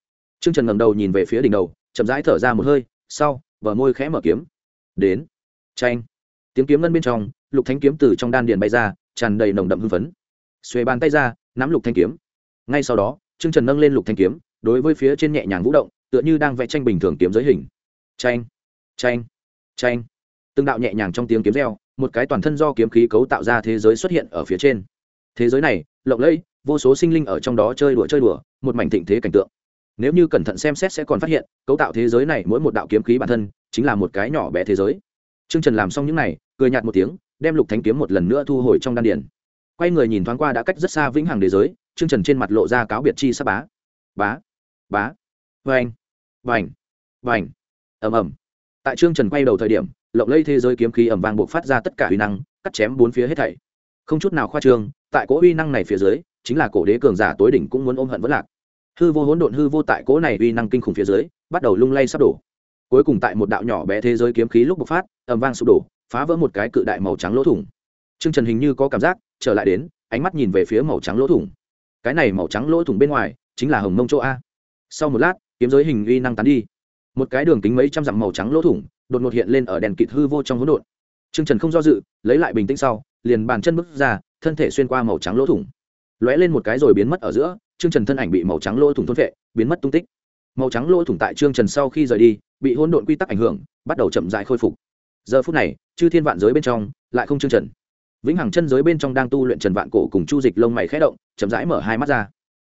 Speaker 1: Trương trần ngầm đầu nhìn về phía đỉnh đầu, chậm rãi thở ra một hơi, sau, bờ môi khẽ mở kiếm. Đến. Tranh tiếng kiếm ngân bên trong, lục thánh kiếm từ trong đan điền bay ra, tràn đầy nồng đậm hưng phấn. Xuề bàn tay ra, nắm lục thanh kiếm. Ngay sau đó, trương trần nâng lên lục thanh kiếm, đối với phía trên nhẹ nhàng vũ động, tựa như đang vẽ tranh bình thường kiếm giới hình. Tranh tranh tranh từng đạo nhẹ nhàng trong tiếng kiếm reo một cái toàn thân do kiếm khí cấu tạo ra thế giới xuất hiện ở phía trên. Thế giới này, lộng lẫy, vô số sinh linh ở trong đó chơi đùa chơi đùa, một mảnh thịnh thế cảnh tượng. Nếu như cẩn thận xem xét sẽ còn phát hiện, cấu tạo thế giới này mỗi một đạo kiếm khí bản thân, chính là một cái nhỏ bé thế giới. T r ư ơ n g trần làm xong những n à y cười nhạt một tiếng, đem lục thánh kiếm một lần nữa thu hồi trong đan điển quay người nhìn thoáng qua đã cách rất xa vĩnh hằng thế giới t r ư ơ n g trần trên mặt lộ ra cáo biệt chi sắp bá. Bá bá vành vành vành ầm ầm. Tại trương trần quay đầu thời điểm lộng lây thế giới kiếm khí ẩm vang buộc phát ra tất cả uy năng, cắt chém bốn phía hết thảy. Không chút nào khoa trương, tại cỗ uy năng này phía dưới, chính là cổ đế cường giả tối đỉnh cũng muốn ôm hận vẫn lạc. Hư vô hỗn độn hư vô tại cỗ này uy năng kinh khủng phía dưới, bắt đầu lung lay sắp đổ. Cuối cùng tại một đạo nhỏ bé thế giới kiếm khí lúc bộc phát, ẩm vang sụp đổ, phá vỡ một cái cự đại màu trắng lỗ thủng. Trương trần hình như có cảm giác, trở lại đến, ánh mắt nhìn về phía màu trắng lỗ thủng. Cái này màu trắng lỗ thủng bên ngoài, chính là hồng mông chỗ a. Sau một lát, kiếm giới hình uy năng tán đi. Một cái đường kính mấy trăm dặm màu trắng lỗ thủng đột ngột hiện lên ở đèn kịt hư vô trong hỗn độn Trương Trần không do dự, lấy lại bình tĩnh sau, liền bàn chân bước ra, thân thể xuyên qua màu trắng lỗ thủng. Lóe lên một cái rồi biến mất ở giữa, Trương Trần thân ảnh bị màu trắng lỗ thủng thôn vệ, biến mất tung tích. Màu trắng lỗ thủng tại Trương Trần sau khi rời đi, bị hỗn độn quy tắc ảnh hưởng, bắt đầu chậm rãi khôi phục. Giờ phút này, chư thiên vạn giới bên trong, lại không Trương Trần. Vĩnh hằng chân giới bên trong đang tu luyện Trần Vạn Cổ cùng Chu Dịch lông mày khẽ động, chậm rãi mở hai mắt ra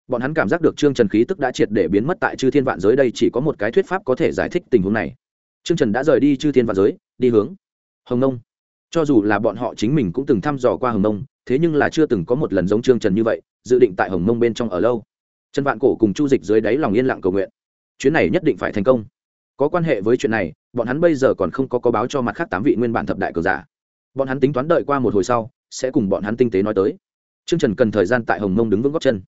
Speaker 1: bọn hắn cảm giác được trương trần khí tức đã triệt để biến mất tại chư thiên vạn giới đây chỉ có một cái thuyết pháp có thể giải thích tình huống này trương trần đã rời đi chư thiên và giới, đi hướng hồng nông. Cho dù là bọn họ chính mình cũng từng thăm dò qua hồng nông, thế nhưng là chưa từng có một lần giống trương trần như vậy, dự định tại hồng nông bên trong ở lâu. Trần vạn cổ cùng chu dịch dưới đáy lòng yên lặng cầu nguyện. Chuyến này nhất định phải thành công. Có quan hệ với chuyện này, bọn hắn bây giờ còn không có có báo cho mặt khác tám vị nguyên bản thập đại cờ giả. Bọn hắn tính toán đợi qua một hồi sau, sẽ cùng bọn hắn tinh tế nói tới. Trương trần cần thời gian tại hồng nông đứng vững góc chân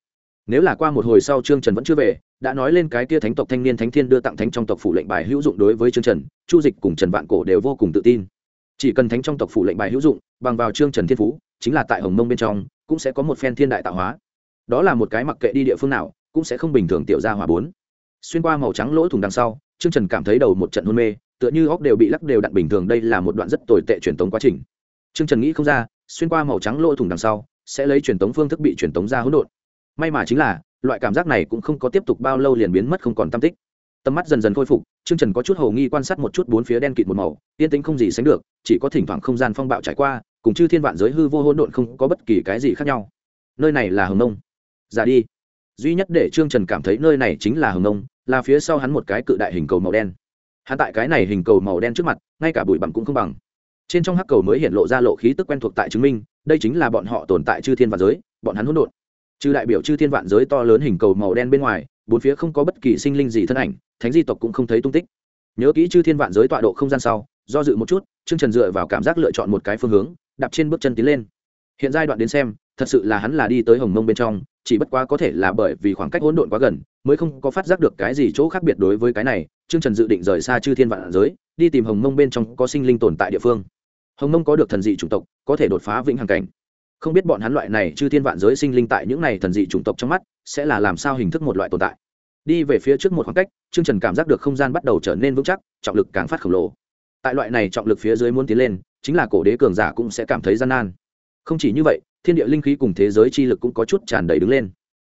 Speaker 1: nếu là qua một hồi sau trương trần vẫn chưa về, đã nói lên cái kia thánh tộc thanh niên thánh thiên đưa tặng thánh trong tộc phủ lệnh bài hữu dụng đối với trương trần, chu dịch cùng trần vạn cổ đều vô cùng tự tin. Chỉ cần thánh trong tộc phủ lệnh bài hữu dụng, bằng vào trương trần thiên phú, chính là tại hồng mông bên trong, cũng sẽ có một phen thiên đại tạo hóa. Đó là một cái mặc kệ đi địa phương nào, cũng sẽ không bình thường tiểu ra hòa bốn. Xuyên qua màu trắng lỗ thủng đằng sau, trương trần cảm thấy đầu một trận hôn mê, tựa như óc đều bị lắc đều đặn bình thường, đây là một đoạn rất tồi tệ truyền tống quá trình. Trương trần nghĩ không ra, xuyên qua màu trắng lỗ thủng đằng sau, sẽ lấy truyền tống phương thức bị truyền tống ra hỗn độn may mà chính là, loại cảm giác này cũng không có tiếp tục bao lâu liền biến mất không còn tâm tích. Tầm mắt dần dần khôi phục chương trần có chút hầu nghi quan sát một chút bốn phía đen kịt một màu, yên tĩnh không gì sánh được, chỉ có thỉnh thoảng không gian phong bạo trải qua, cùng chư thiên vạn giới hư vô hỗn độn không có bất kỳ cái gì khác nhau. Nơi này là hồng nông. Ra đi. Duy nhất để trương trần cảm thấy nơi này chính là hồng nông, là phía sau hắn một cái cự đại hình cầu màu đen. Hắn tại cái này hình cầu màu đen trước mặt, ngay cả bụi bặm cũng không bằng. Trên trong hắc cầu mới hiện lộ ra lộ khí tức quen thuộc tại chứng minh, đây chính là bọn họ tồn tại chư thiên vạn giới, bọn hắn hỗn độn trừ đại biểu chư thiên vạn giới to lớn hình cầu màu đen bên ngoài, bốn phía không có bất kỳ sinh linh gì thân ảnh, thánh di tộc cũng không thấy tung tích. Nhớ kỹ chư thiên vạn giới tọa độ không gian sau, do dự một chút chương trần dựa vào cảm giác lựa chọn một cái phương hướng, đạp trên bước chân tiến lên. Hiện giai đoạn đến xem, thật sự là hắn là đi tới hồng mông bên trong, chỉ bất quá có thể là bởi vì khoảng cách hỗn độn quá gần, mới không có phát giác được cái gì chỗ khác biệt đối với cái này chương trần dự định rời xa chư thiên vạn giới, đi tìm hồng mông bên trong có sinh linh tồn tại địa phương. Hồng mông có được thần dị chủng tộc, có thể đột phá vĩnh hằng cảnh không biết bọn hắn loại này chư thiên vạn giới sinh linh tại những này thần dị chủng tộc trong mắt, sẽ là làm sao hình thức một loại tồn tại. Đi về phía trước một khoảng cách chương trần cảm giác được không gian bắt đầu trở nên vững chắc, trọng lực càng phát khổng lồ. Tại loại này trọng lực phía dưới muốn tiến lên, chính là cổ đế cường giả cũng sẽ cảm thấy gian nan. Không chỉ như vậy, thiên địa linh khí cùng thế giới chi lực cũng có chút tràn đầy đứng lên.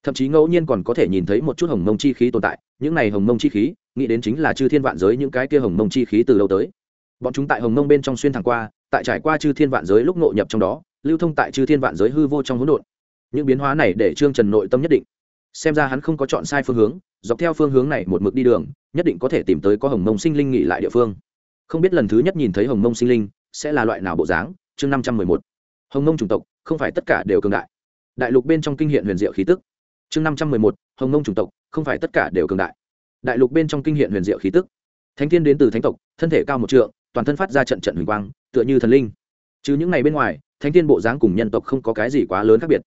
Speaker 1: Thậm chí ngẫu nhiên còn có thể nhìn thấy một chút hồng mông chi khí tồn tại, những này hồng mông chi khí, nghĩ đến chính là chư thiên vạn giới những cái kia hồng mông chi khí từ lâu tới. Bọn chúng tại hồng mông bên trong xuyên thẳng qua, tại trải qua chư thiên vạn giới lúc nội nhập trong đó lưu thông tại chư thiên vạn giới hư vô trong hỗn độn. Những biến hóa này để trương trần nội tâm nhất định. Xem ra hắn không có chọn sai phương hướng, dọc theo phương hướng này một mực đi đường, nhất định có thể tìm tới có hồng mông sinh linh nghỉ lại địa phương. Không biết lần thứ nhất nhìn thấy hồng mông sinh linh sẽ là loại nào bộ dáng, chương năm trăm mười một. Hồng mông chủng tộc, không phải tất cả đều cường đại. Đại lục bên trong kinh hiện huyền diệu khí tức. Chương năm trăm mười một, hồng mông chủng tộc, không phải tất cả đều cường đại. Đại lục bên trong kinh hiện huyền diệu khí tức. Thánh thiên đến từ thánh tộc, thân thể cao một trượng, toàn thân phát ra trận trận huyền quang, tựa như thần linh. Chứ những ngày bên ngoài thánh thiên bộ dáng cùng nhân tộc không có cái gì quá lớn khác biệt.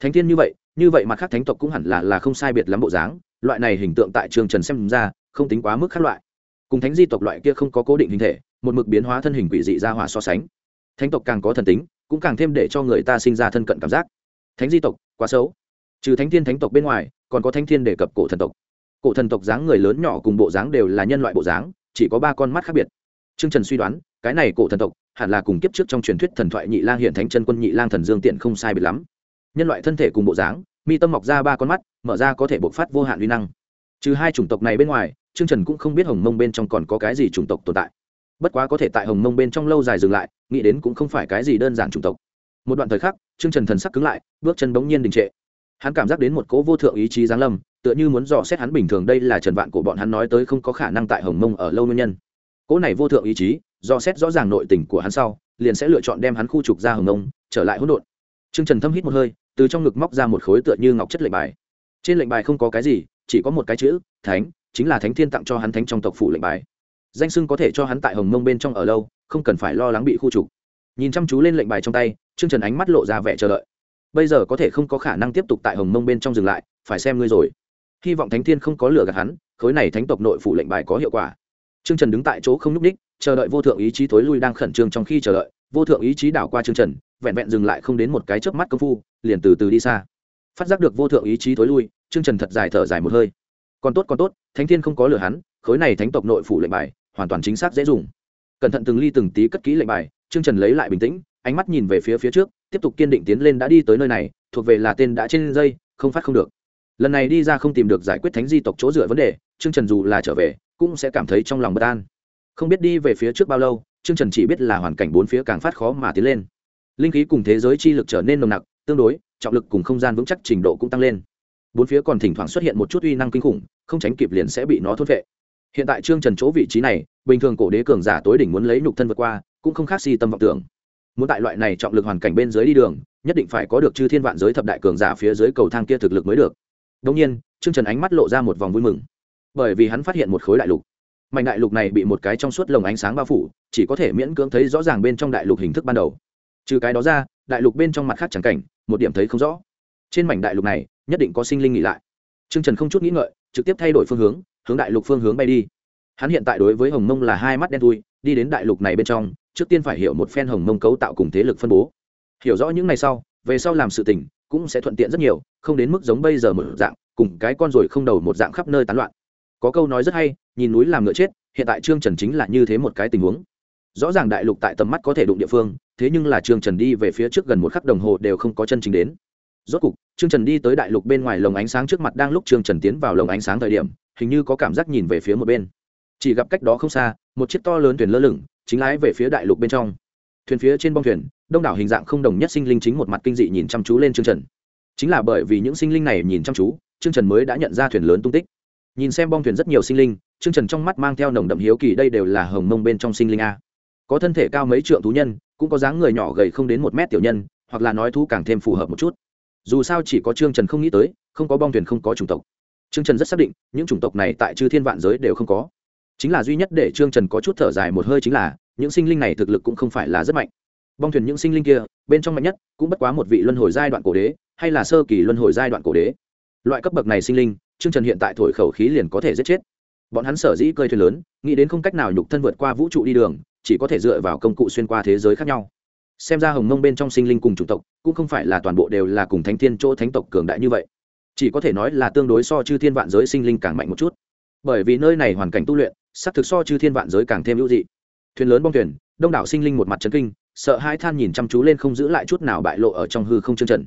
Speaker 1: Thánh thiên như vậy như vậy mặt khác thánh tộc cũng hẳn là là không sai biệt lắm bộ dáng. Loại này hình tượng tại trường trần xem ra, không tính quá mức khác loại. Cùng thánh di tộc loại kia không có cố định hình thể, một mực biến hóa thân hình quỷ dị ra hỏa so sánh. Thánh tộc càng có thần tính, cũng càng thêm để cho người ta sinh ra thân cận cảm giác. Thánh di tộc, quá xấu. Trừ thánh thiên thánh tộc bên ngoài, còn có thánh thiên đề cập cổ thần tộc. Cổ thần tộc dáng người lớn nhỏ cùng bộ dáng đều là nhân loại bộ dáng, chỉ có ba con mắt khác biệt. T r ư ơ n g trần suy đoán, cái này cổ thần tộc hẳn là cùng kiếp trước trong truyền thuyết thần thoại nhị lang hiện thánh chân quân nhị lang thần dương tiện không sai biệt lắm. Nhân loại thân thể cùng bộ dáng, mi tâm mọc ra ba con mắt, mở ra có thể bộc phát vô hạn uy năng. Trừ hai chủng tộc này bên ngoài, trương trần cũng không biết hồng mông bên trong còn có cái gì chủng tộc tồn tại. Bất quá có thể tại hồng mông bên trong lâu dài dừng lại, nghĩ đến cũng không phải cái gì đơn giản chủng tộc. Một đoạn thời khắc, trương trần thần sắc cứng lại, bước chân bỗng nhiên đình trệ. Hắn cảm giác đến một cỗ vô thượng ý chí giáng lâm, tựa như muốn dò xét hắn bình thường đây là trần vạn của bọn hắn nói tới không có khả năng tại hồng mông ở lâu nguyên nhân. Cỗ này vô thượng ý chí do xét rõ ràng nội tình của hắn sau, liền sẽ lựa chọn đem hắn khu trục ra hồng mông trở lại hỗn độn. Trương trần thâm hít một hơi, từ trong ngực móc ra một khối tựa như ngọc chất lệnh bài. Trên lệnh bài không có cái gì, chỉ có một cái chữ, thánh chính là thánh thiên tặng cho hắn thánh trong tộc phủ lệnh bài. Danh sưng có thể cho hắn tại hồng mông bên trong ở lâu, không cần phải lo lắng bị khu trục. Nhìn chăm chú lên lệnh bài trong tay, Trương trần ánh mắt lộ ra vẻ chờ đợi. Bây giờ có thể không có khả năng tiếp tục tại hồng mông bên trong dừng lại, phải xem ngươi rồi. Hy vọng thánh thiên không có lửa gạt hắn, khối này thánh tộc nội phủ lệnh bài có hiệu quả. Trương trần đứng tại chỗ không n ú chờ đợi vô thượng ý chí thối lui đang khẩn trương trong khi chờ đợi, vô thượng ý chí đảo qua Trương trần, vẹn vẹn dừng lại không đến một cái chớp mắt công phu, liền từ từ đi xa. Phát giác được vô thượng ý chí thối lui, Trương trần thật dài thở dài một hơi. Còn tốt còn tốt, thánh thiên không có lửa hắn, khối này thánh tộc nội phủ lệnh bài, hoàn toàn chính xác dễ dùng. Cẩn thận từng ly từng tí cất kỹ lệnh bài, Trương trần lấy lại bình tĩnh, ánh mắt nhìn về phía phía trước, tiếp tục kiên định tiến lên đã đi tới nơi này, thuộc về là tên đã trên dây, không phát không được. Lần này đi ra không tìm được giải quyết thánh di tộc chỗ dựa vấn đề, Trương trần dù là trở về cũng sẽ cảm thấy trong lòng bất an. Không biết đi về phía trước bao lâu chương trần chỉ biết là hoàn cảnh bốn phía càng phát khó mà tiến lên. Linh khí cùng thế giới chi lực trở nên nồng nặc, tương đối, trọng lực cùng không gian vững chắc trình độ cũng tăng lên. Bốn phía còn thỉnh thoảng xuất hiện một chút uy năng kinh khủng, không tránh kịp liền sẽ bị nó thốt vệ hiện tại trương trần chỗ vị trí này, bình thường cổ đế cường giả tối đỉnh muốn lấy nhục thân vượt qua, cũng không khác si tâm vọng tưởng. Muốn tại loại này trọng lực hoàn cảnh bên dưới đi đường, nhất định phải có được chư thiên vạn giới thập đại cường giả phía dưới cầu thang kia thực lực mới được. Đông nhiên, trương trần ánh mắt lộ ra một vòng vui mừng bởi vì hắn phát hiện một khối đại lục. Mảnh đại lục này bị một cái trong suốt lồng ánh sáng bao phủ, chỉ có thể miễn cưỡng thấy rõ ràng bên trong đại lục hình thức ban đầu. Trừ cái đó ra, đại lục bên trong mặt khác chẳng cảnh, một điểm thấy không rõ. Trên mảnh đại lục này, nhất định có sinh linh nghỉ lại. Trương trần không chút nghĩ ngợi, trực tiếp thay đổi phương hướng hướng đại lục phương hướng bay đi. Hắn hiện tại đối với hồng mông là hai mắt đen thui, đi đến đại lục này bên trong, trước tiên phải hiểu một phen hồng mông cấu tạo cùng thế lực phân bố. Hiểu rõ những ngày sau, về sau làm sự tình, cũng sẽ thuận tiện rất nhiều, không đến mức giống bây giờ một dạng, cùng cái con ruồi không đầu một dạng khắp nơi tán loạn có câu nói rất hay, nhìn núi làm ngựa chết, hiện tại trương trần chính là như thế một cái tình huống. Rõ ràng đại lục tại tầm mắt có thể đụng địa phương, thế nhưng là trương trần đi về phía trước gần một khắc đồng hồ đều không có chân chính đến. Rốt cục, trương trần đi tới đại lục bên ngoài lồng ánh sáng trước mặt đang lúc trương trần tiến vào lồng ánh sáng thời điểm, hình như có cảm giác nhìn về phía một bên. Chỉ gặp cách đó không xa, một chiếc to lớn thuyền lơ lửng, chính lái về phía đại lục bên trong. Thuyền phía trên bong thuyền, đông đảo hình dạng không đồng nhất sinh linh chính một mặt kinh dị nhìn chăm chú lên trương trần. Chính là bởi vì những sinh linh này nhìn chăm chú, trương trần mới đã nhận ra thuyền lớn tung tích nhìn xem bong thuyền rất nhiều sinh linh chương trần trong mắt mang theo nồng đậm hiếu kỳ, đây đều là hồng mông bên trong sinh linh a. Có thân thể cao mấy trượng thú nhân, cũng có dáng người nhỏ gầy không đến một mét tiểu nhân, hoặc là nói thú càng thêm phù hợp một chút. Dù sao chỉ có trương trần không nghĩ tới, không có bong thuyền không có chủng tộc. Trương trần rất xác định, những chủng tộc này tại chư thiên vạn giới đều không có. Chính là duy nhất để trương trần có chút thở dài một hơi chính là, những sinh linh này thực lực cũng không phải là rất mạnh. Bong thuyền những sinh linh kia, bên trong mạnh nhất, cũng bất quá một vị luân hồi giai đoạn cổ đế, hay là sơ kỳ luân hồi giai đoạn cổ đế. Loại cấp bậc này sinh linh chương trần hiện tại thổi khẩu khí liền có thể giết chết. Bọn hắn sở dĩ cơi thuyền lớn, nghĩ đến không cách nào nhục thân vượt qua vũ trụ đi đường, chỉ có thể dựa vào công cụ xuyên qua thế giới khác nhau. Xem ra hồng mông bên trong sinh linh cùng chủng tộc, cũng không phải là toàn bộ đều là cùng thánh thiên chỗ thánh tộc cường đại như vậy. Chỉ có thể nói là tương đối so chư thiên vạn giới sinh linh càng mạnh một chút. Bởi vì nơi này hoàn cảnh tu luyện sắc thực so chư thiên vạn giới càng thêm hữu dị. Thuyền lớn bong thuyền, đông đảo sinh linh một mặt trấn kinh, sợ hai than nhìn chăm chú lên không giữ lại chút nào bại lộ ở trong hư không chương trần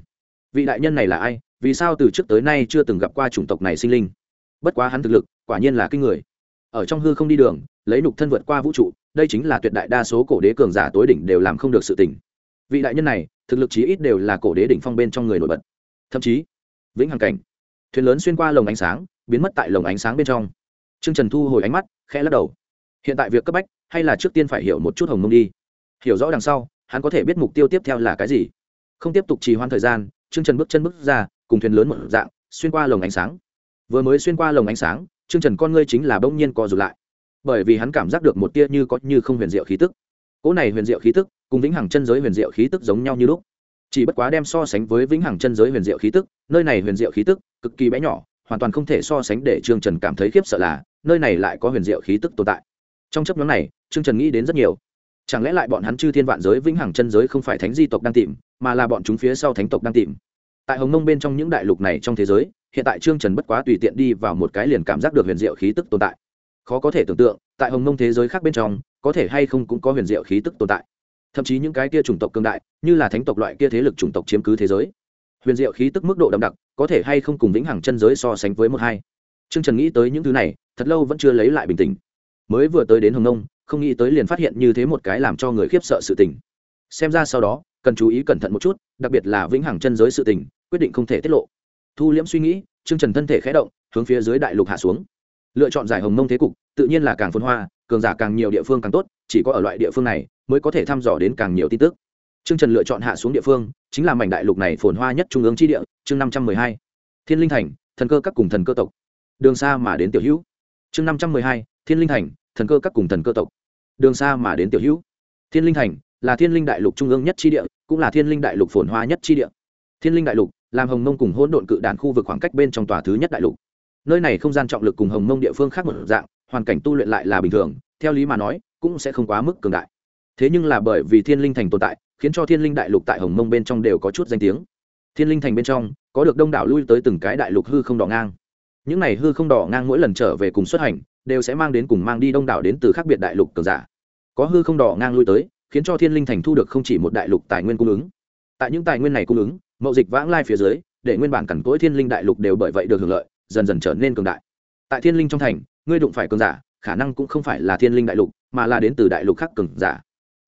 Speaker 1: vị đại nhân này là ai, vì sao từ trước tới nay chưa từng gặp qua chủng tộc này sinh linh? Bất quá hắn thực lực, quả nhiên là kinh người. Ở trong hư không đi đường, lấy nục thân vượt qua vũ trụ, đây chính là tuyệt đại đa số cổ đế cường giả tối đỉnh đều làm không được sự tỉnh vị đại nhân này, thực lực chí ít đều là cổ đế đỉnh phong bên trong người nổi bật. Thậm chí, vĩnh hằng cảnh, thuyền lớn xuyên qua lồng ánh sáng, biến mất tại lồng ánh sáng bên trong. T r ư ơ n g trần thu hồi ánh mắt, khẽ lắc đầu. Hiện tại việc cấp bách, hay là trước tiên phải hiểu một chút hồng mông đi. Hiểu rõ đằng sau, hắn có thể biết mục tiêu tiếp theo là cái gì. Không tiếp tục trì hoãn thời gian Trương trần bước chân bước ra, cùng thuyền lớn một dạng, xuyên qua lồng ánh sáng. Vừa mới xuyên qua lồng ánh sáng, Trương trần con ngươi chính là bỗng nhiên co rụt lại. Bởi vì hắn cảm giác được một tia như có như không huyền diệu khí tức. Cỗ này huyền diệu khí tức, cùng vĩnh hằng chân giới huyền diệu khí tức giống nhau như lúc. Chỉ bất quá đem so sánh với vĩnh hằng chân giới huyền diệu khí tức, nơi này huyền diệu khí tức, cực kỳ bé nhỏ, hoàn toàn không thể so sánh để trương trần cảm thấy khiếp sợ là, nơi này lại có huyền diệu khí tức tồn tại. Trong chấp nhóm này, trương trần nghĩ đến rất nhiều chẳng lẽ lại bọn hắn chư thiên vạn giới vĩnh hằng chân giới không phải thánh di tộc đang tìm, mà là bọn chúng phía sau thánh tộc đang tìm? Tại hồng nông bên trong những đại lục này trong thế giới, hiện tại trương trần bất quá tùy tiện đi vào một cái liền cảm giác được huyền diệu khí tức tồn tại. Khó có thể tưởng tượng, tại hồng nông thế giới khác bên trong, có thể hay không cũng có huyền diệu khí tức tồn tại. Thậm chí những cái kia chủng tộc cương đại, như là thánh tộc loại kia thế lực chủng tộc chiếm cứ thế giới. Huyền diệu khí tức mức độ đậm đặc, có thể hay không cùng vĩnh hằng chân giới so sánh với một hai? Trương trần nghĩ tới những thứ này, thật lâu vẫn chưa lấy lại bình tĩnh. Mới vừa tới đến hồng nông không nghĩ tới liền phát hiện như thế một cái làm cho người khiếp sợ sự tình xem ra sau đó cần chú ý cẩn thận một chút đặc biệt là vĩnh hằng chân giới sự tình quyết định không thể tiết lộ thu liễm suy nghĩ trương trần thân thể khé động hướng phía dưới đại lục hạ xuống lựa chọn giải hồng mông thế cục tự nhiên là càng phồn hoa cường giả càng nhiều địa phương càng tốt chỉ có ở loại địa phương này mới có thể thăm dò đến càng nhiều tin tức Trương Trần lựa chọn hạ xuống địa phương, chính là mảnh đại lục này phồn hoa nhất trung ương chi địa, chương năm trăm mười hai, Thiên Linh Thành, thần cơ các cùng thần cơ tộc. Đường xa mà đến tiểu hữu. Chương năm trăm mười hai, Thiên Linh Thành, thần cơ các cùng thần cơ tộc. Đường xa mà đến tiểu hữu. Thiên Linh Thành là Thiên Linh đại lục trung ương nhất chi địa, cũng là Thiên Linh đại lục phồn hoa nhất chi địa. Thiên Linh đại lục, làm Hồng Mông cùng hỗn độn cự đàn khu vực khoảng cách bên trong tòa thứ nhất đại lục. Nơi này không gian trọng lực cùng Hồng Mông địa phương khác một dạng, hoàn cảnh tu luyện lại là bình thường, theo lý mà nói, cũng sẽ không quá mức cường đại. Thế nhưng là bởi vì Thiên Linh Thành tồn tại, khiến cho thiên linh đại lục tại hồng mông bên trong đều có chút danh tiếng thiên linh thành bên trong có được đông đảo lui tới từng cái đại lục hư không đỏ ngang những này hư không đỏ ngang mỗi lần trở về cùng xuất hành, đều sẽ mang đến cùng mang đi đông đảo đến từ khác biệt đại lục cường giả. Có hư không đỏ ngang lui tới, khiến cho thiên linh thành thu được không chỉ một đại lục tài nguyên cung ứng. Tại những tài nguyên này cung ứng, mậu dịch vãng lai phía dưới, để nguyên bản cẩn cỗi thiên linh đại lục đều bởi vậy được hưởng lợi, dần dần trở nên cường đại. Tại thiên linh trong thành, ngươi đụng phải cường giả, khả năng cũng không phải là thiên linh đại lục, mà là đến từ đại lục khác cường giả.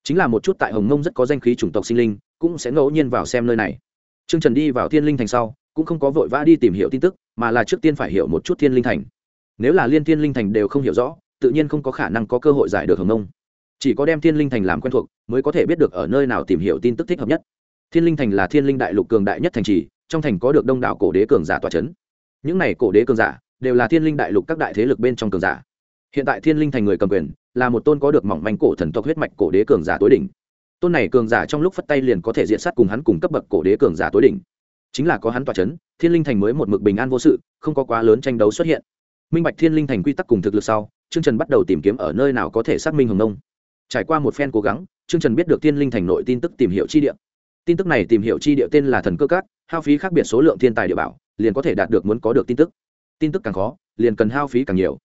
Speaker 1: Chính là một chút tại hồng mông rất có danh khí chủng tộc sinh linh, cũng sẽ ngẫu nhiên vào xem nơi này. Trương trần đi vào thiên linh thành sau, cũng không có vội vã đi tìm hiểu tin tức mà là trước tiên phải hiểu một chút thiên linh thành. Nếu là liên thiên linh thành đều không hiểu rõ, tự nhiên không có khả năng có cơ hội giải được hồng nông. chỉ có đem thiên linh thành làm quen thuộc, mới có thể biết được ở nơi nào tìm hiểu tin tức thích hợp nhất. Thiên linh thành là thiên linh đại lục cường đại nhất thành trì, trong thành có được đông đảo cổ đế cường giả tòa c h ấ n những n à y cổ đế cường giả đều là thiên linh đại lục các đại thế lực bên trong cường giả. Hiện tại thiên linh thành người cầm quyền, là một tôn có được mỏng manh cổ thần tộc huyết mạch cổ đế cường giả tối đỉnh. Tôn này cường giả trong lúc phất tay liền có thể diện sát cùng hắn cùng cấp bậc cổ đế cường giả tối đỉnh chính là có hắn tỏa c h ấ n thiên linh thành mới một mực bình an vô sự, không có quá lớn tranh đấu xuất hiện. Minh bạch thiên linh thành quy tắc cùng thực lực sau chương trần bắt đầu tìm kiếm ở nơi nào có thể xác minh hồng nông. Trải qua một phen cố gắng chương trần biết được thiên linh thành nội tin tức tìm hiểu chi địa. Tin tức này tìm hiểu chi địa tên là thần cơ cát hao phí khác biệt số lượng thiên tài địa bảo, liền có thể đạt được muốn có được tin tức. Tin tức càng khó, liền cần hao phí càng nhiều.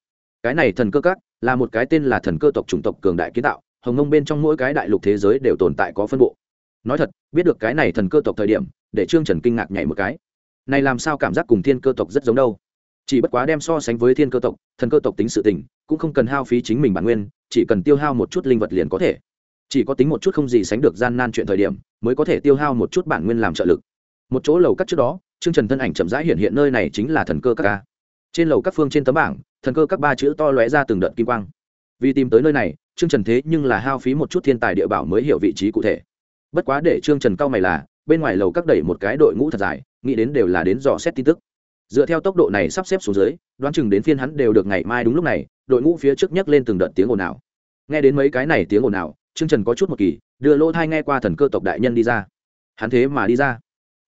Speaker 1: Cái này thần cơ cát là một cái tên là thần cơ tộc chủng tộc cường đại kiến tạo, hồng ngông bên trong mỗi cái đại lục thế giới đều tồn tại có phân bộ. Nói thật, biết được cái này thần cơ tộc thời điểm để trương trần kinh ngạc nhảy một cái này làm sao cảm giác cùng thiên cơ tộc rất giống đâu chỉ bất quá đem so sánh với thiên cơ tộc thần cơ tộc tính sự tình cũng không cần hao phí chính mình bản nguyên chỉ cần tiêu hao một chút linh vật liền có thể chỉ có tính một chút không gì sánh được gian nan chuyện thời điểm mới có thể tiêu hao một chút bản nguyên làm trợ lực một chỗ lầu cắt trước đó chương trần thân ảnh chậm rãi hiện hiện nơi này chính là thần cơ các ca trên lầu các phương trên tấm bảng thần cơ các ba chữ to lóe ra từng đợt kim quang vì tìm tới nơi này chương trần thế nhưng là hao phí một chút thiên tài địa bảo mới hiểu vị trí cụ thể bất quá để chương trần cao mày là bên ngoài lầu các đẩy một cái đội ngũ thật dài, nghĩ đến đều là đến dò xét tin tức. Dựa theo tốc độ này sắp xếp xuống dưới, đoán chừng đến phiên hắn đều được ngày mai đúng lúc này, đội ngũ phía trước nhấc lên từng đợt tiếng ồn ào. Nghe đến mấy cái này tiếng ồn ào chương trần có chút một kỳ, đưa lỗ thai nghe qua thần cơ tộc đại nhân đi ra. Hắn thế mà đi ra.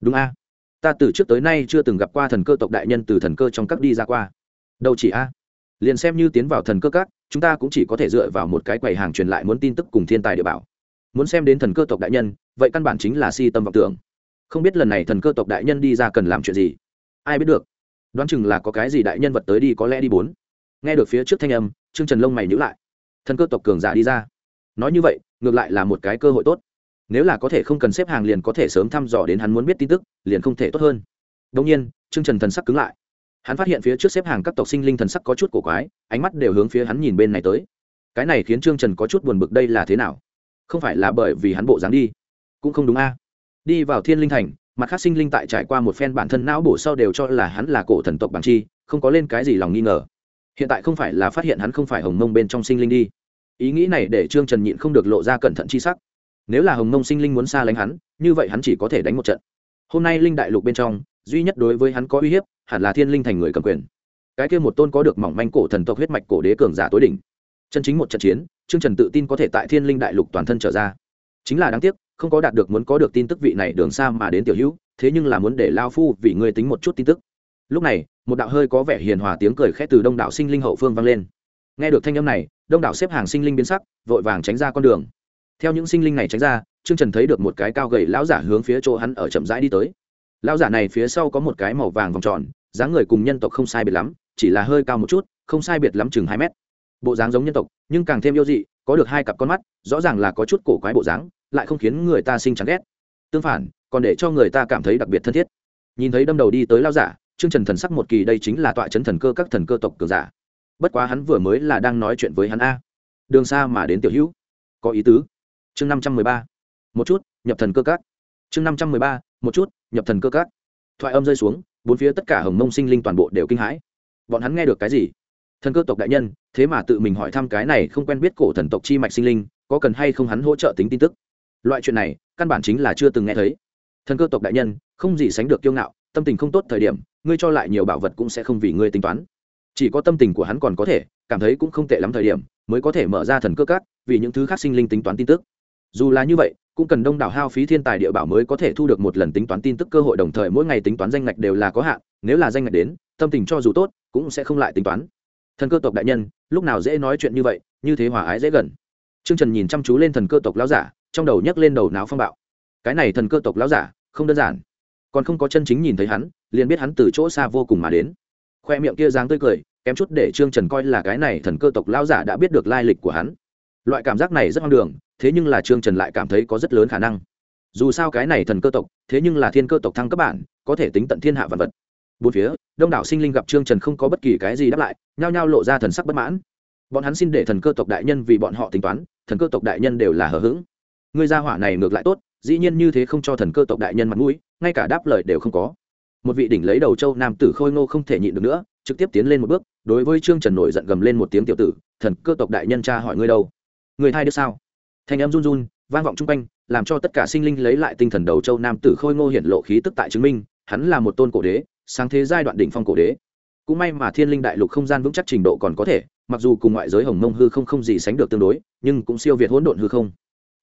Speaker 1: Đúng a. Ta từ trước tới nay chưa từng gặp qua thần cơ tộc đại nhân từ thần cơ trong các đi ra qua. Đâu chỉ a. Liền xem như tiến vào thần cơ các, chúng ta cũng chỉ có thể dựa vào một cái quầy hàng truyền lại muốn tin tức cùng thiên tài địa bảo. Muốn xem đến thần cơ tộc đại nhân vậy căn bản chính là si tâm vọng tưởng. Không biết lần này thần cơ tộc đại nhân đi ra cần làm chuyện gì. Ai biết được. Đoán chừng là có cái gì đại nhân vật tới đi có lẽ đi bốn. Nghe được phía trước thanh âm, trương trần lông mày nhữ lại. Thần cơ tộc cường giả đi ra. Nói như vậy, ngược lại là một cái cơ hội tốt. Nếu là có thể không cần xếp hàng liền có thể sớm thăm dò đến hắn muốn biết tin tức, liền không thể tốt hơn. Đông nhiên, trương trần thần sắc cứng lại. Hắn phát hiện phía trước xếp hàng các tộc sinh linh thần sắc có chút cổ quái, ánh mắt đều hướng phía hắn nhìn bên này tới. Cái này khiến trương trần có chút buồn bực đây là thế nào? Không phải là bởi vì hắn bộ dáng đi cũng không đúng a. Đi vào thiên linh thành, mặt khác sinh linh tại trải qua một phen bản thân não bổ sau đều cho là hắn là cổ thần tộc bằng chi, không có lên cái gì lòng nghi ngờ. Hiện tại không phải là phát hiện hắn không phải hồng mông bên trong sinh linh đi. Ý nghĩ này để trương trần nhịn không được lộ ra cẩn thận chi sắc. Nếu là hồng mông sinh linh muốn xa lánh hắn, như vậy hắn chỉ có thể đánh một trận. Hôm nay linh đại lục bên trong, duy nhất đối với hắn có uy hiếp, hẳn là thiên linh thành người cầm quyền. Cái kia một tôn có được mỏng manh cổ thần tộc huyết mạch cổ đế cường giả tối đỉnh. Chân chính một trận chiến, trương trần tự tin có thể tại thiên linh đại lục toàn thân trở ra. Chính là đáng tiếc không có đạt được muốn có được tin tức vị này đường xa mà đến tiểu hữu, thế nhưng là muốn để lao phu vì ngươi tính một chút tin tức. Lúc này, một đạo hơi có vẻ hiền hòa tiếng cười khẽ từ đông đảo sinh linh hậu phương vang lên. Nghe được thanh âm này, đông đảo xếp hàng sinh linh biến sắc, vội vàng tránh ra con đường. Theo những sinh linh này tránh ra, trương trần thấy được một cái cao gầy lão giả hướng phía chỗ hắn ở chậm rãi đi tới. Lão giả này phía sau có một cái màu vàng vòng tròn, dáng người cùng nhân tộc không sai biệt lắm, chỉ là hơi cao một chút, không sai biệt lắm chừng hai mét. Bộ dáng giống nhân tộc, nhưng càng thêm yêu dị, có được hai cặp con mắt, rõ ràng là có chút cổ quái bộ dáng lại không khiến người ta sinh chán ghét. Tương phản, còn để cho người ta cảm thấy đặc biệt thân thiết. Nhìn thấy đâm đầu đi tới lao giả, trương trần thần sắc một kỳ đây chính là tọa chấn thần cơ các thần cơ tộc cường giả. Bất quá hắn vừa mới là đang nói chuyện với hắn a. Đường xa mà đến tiểu hữu. Có ý tứ. Chương năm trăm mười ba. Một chút, nhập thần cơ các. Chương năm trăm mười ba, một chút, nhập thần cơ các. Thoại âm rơi xuống, bốn phía tất cả hồng mông sinh linh toàn bộ đều kinh hãi. Bọn hắn nghe được cái gì? Thần cơ tộc đại nhân, thế mà tự mình hỏi thăm cái này không quen biết cổ thần tộc chi mạch sinh linh, có cần hay không hắn hỗ trợ tính tin tức? Loại chuyện này, căn bản chính là chưa từng nghe thấy. Thần cơ tộc đại nhân, không gì sánh được kiêu ngạo, tâm tình không tốt thời điểm, ngươi cho lại nhiều bảo vật cũng sẽ không vì ngươi tính toán. Chỉ có tâm tình của hắn còn có thể, cảm thấy cũng không tệ lắm thời điểm, mới có thể mở ra thần cơ cát vì những thứ khác sinh linh tính toán tin tức. Dù là như vậy, cũng cần đông đảo hao phí thiên tài địa bảo mới có thể thu được một lần tính toán tin tức cơ hội đồng thời mỗi ngày tính toán danh ngạch đều là có hạn, nếu là danh ngạch đến, tâm tình cho dù tốt, cũng sẽ không lại tính toán. Thần cơ tộc đại nhân, lúc nào dễ nói chuyện như vậy, như thế hòa ái dễ gần. T r ư ơ n g trần nhìn chăm chú lên thần cơ tộc lão giả trong đầu nhấc lên đầu náo phong bạo. Cái này thần cơ tộc lão giả, không đơn giản. Còn không có chân chính nhìn thấy hắn, liền biết hắn từ chỗ xa vô cùng mà đến. Khoe miệng kia dáng tươi cười, kém chút để trương trần coi là cái này thần cơ tộc lão giả đã biết được lai lịch của hắn. Loại cảm giác này rất hoang đường, thế nhưng là trương trần lại cảm thấy có rất lớn khả năng. Dù sao cái này thần cơ tộc, thế nhưng là thiên cơ tộc thăng cấp bản, có thể tính tận thiên hạ vật vật. Bốn phía, đông đảo sinh linh gặp trương trần không có bất kỳ cái gì đáp lại, nhao nhao lộ ra thần sắc bất mãn. Bọn hắn xin để thần cơ tộc đại nhân vì bọn họ tính toán, thần cơ tộc đại nhân đều là hờ hững người gia hỏa này ngược lại tốt, dĩ nhiên như thế không cho thần cơ tộc đại nhân mặt mũi, ngay cả đáp lời đều không có. Một vị đỉnh lấy đầu châu nam tử khôi ngô không thể nhịn được nữa, trực tiếp tiến lên một bước, đối với trương trần nổi giận gầm lên một tiếng tiểu tử, thần cơ tộc đại nhân cha hỏi ngươi đâu? Người thai đứa sao? Thanh em run run, vang vọng chung quanh, làm cho tất cả sinh linh lấy lại tinh thần đầu châu nam tử khôi ngô hiện lộ khí tức tại chứng minh, hắn là một tôn cổ đế, sáng thế giai đoạn đỉnh phong cổ đế. Cũng may mà thiên linh đại lục không gian vững chắc trình độ còn có thể, mặc dù cùng ngoại giới hồng mông hư không không gì sánh được tương đối, nhưng cũng siêu việt hỗn độn hư không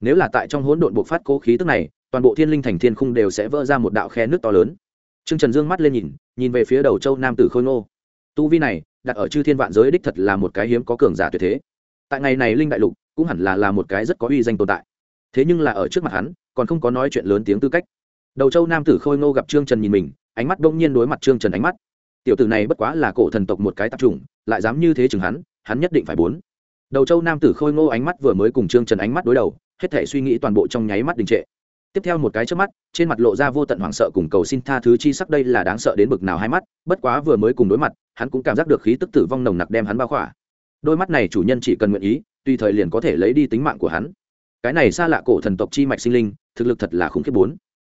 Speaker 1: nếu là tại trong hỗn độn bộc phát cố khí tức này, toàn bộ thiên linh thành thiên khung đều sẽ vỡ ra một đạo khe nước to lớn. Trương trần dương mắt lên nhìn nhìn về phía đầu châu nam tử khôi ngô. Tu vi này, đặt ở chư thiên vạn giới đích thật là một cái hiếm có cường giả tuyệt thế. Tại ngày này linh đại lục, cũng hẳn là là một cái rất có uy danh tồn tại. Thế nhưng là ở trước mặt hắn, còn không có nói chuyện lớn tiếng tư cách. Đầu châu nam tử khôi ngô gặp trương trần nhìn mình, ánh mắt đông nhiên đối mặt trương trần ánh mắt. Tiểu tử này bất quá là cổ thần tộc một cái tạp trùng lại dám như thế chừng hắn hắn nhất định phải bốn. Đầu châu nam tử khôi ngô ánh mắt vừa mới cùng trương trần ánh mắt đối đầu hết thể suy nghĩ toàn bộ trong nháy mắt đình trệ tiếp theo một cái trước mắt trên mặt lộ ra vô tận hoảng sợ cùng cầu xin tha thứ chi sắc đây là đáng sợ đến bực nào hai mắt bất quá vừa mới cùng đối mặt hắn cũng cảm giác được khí tức tử vong nồng nặc đem hắn bao khỏa đôi mắt này chủ nhân chỉ cần nguyện ý tùy thời liền có thể lấy đi tính mạng của hắn cái này xa lạ cổ thần tộc chi mạch sinh linh thực lực thật là khủng khiếp bốn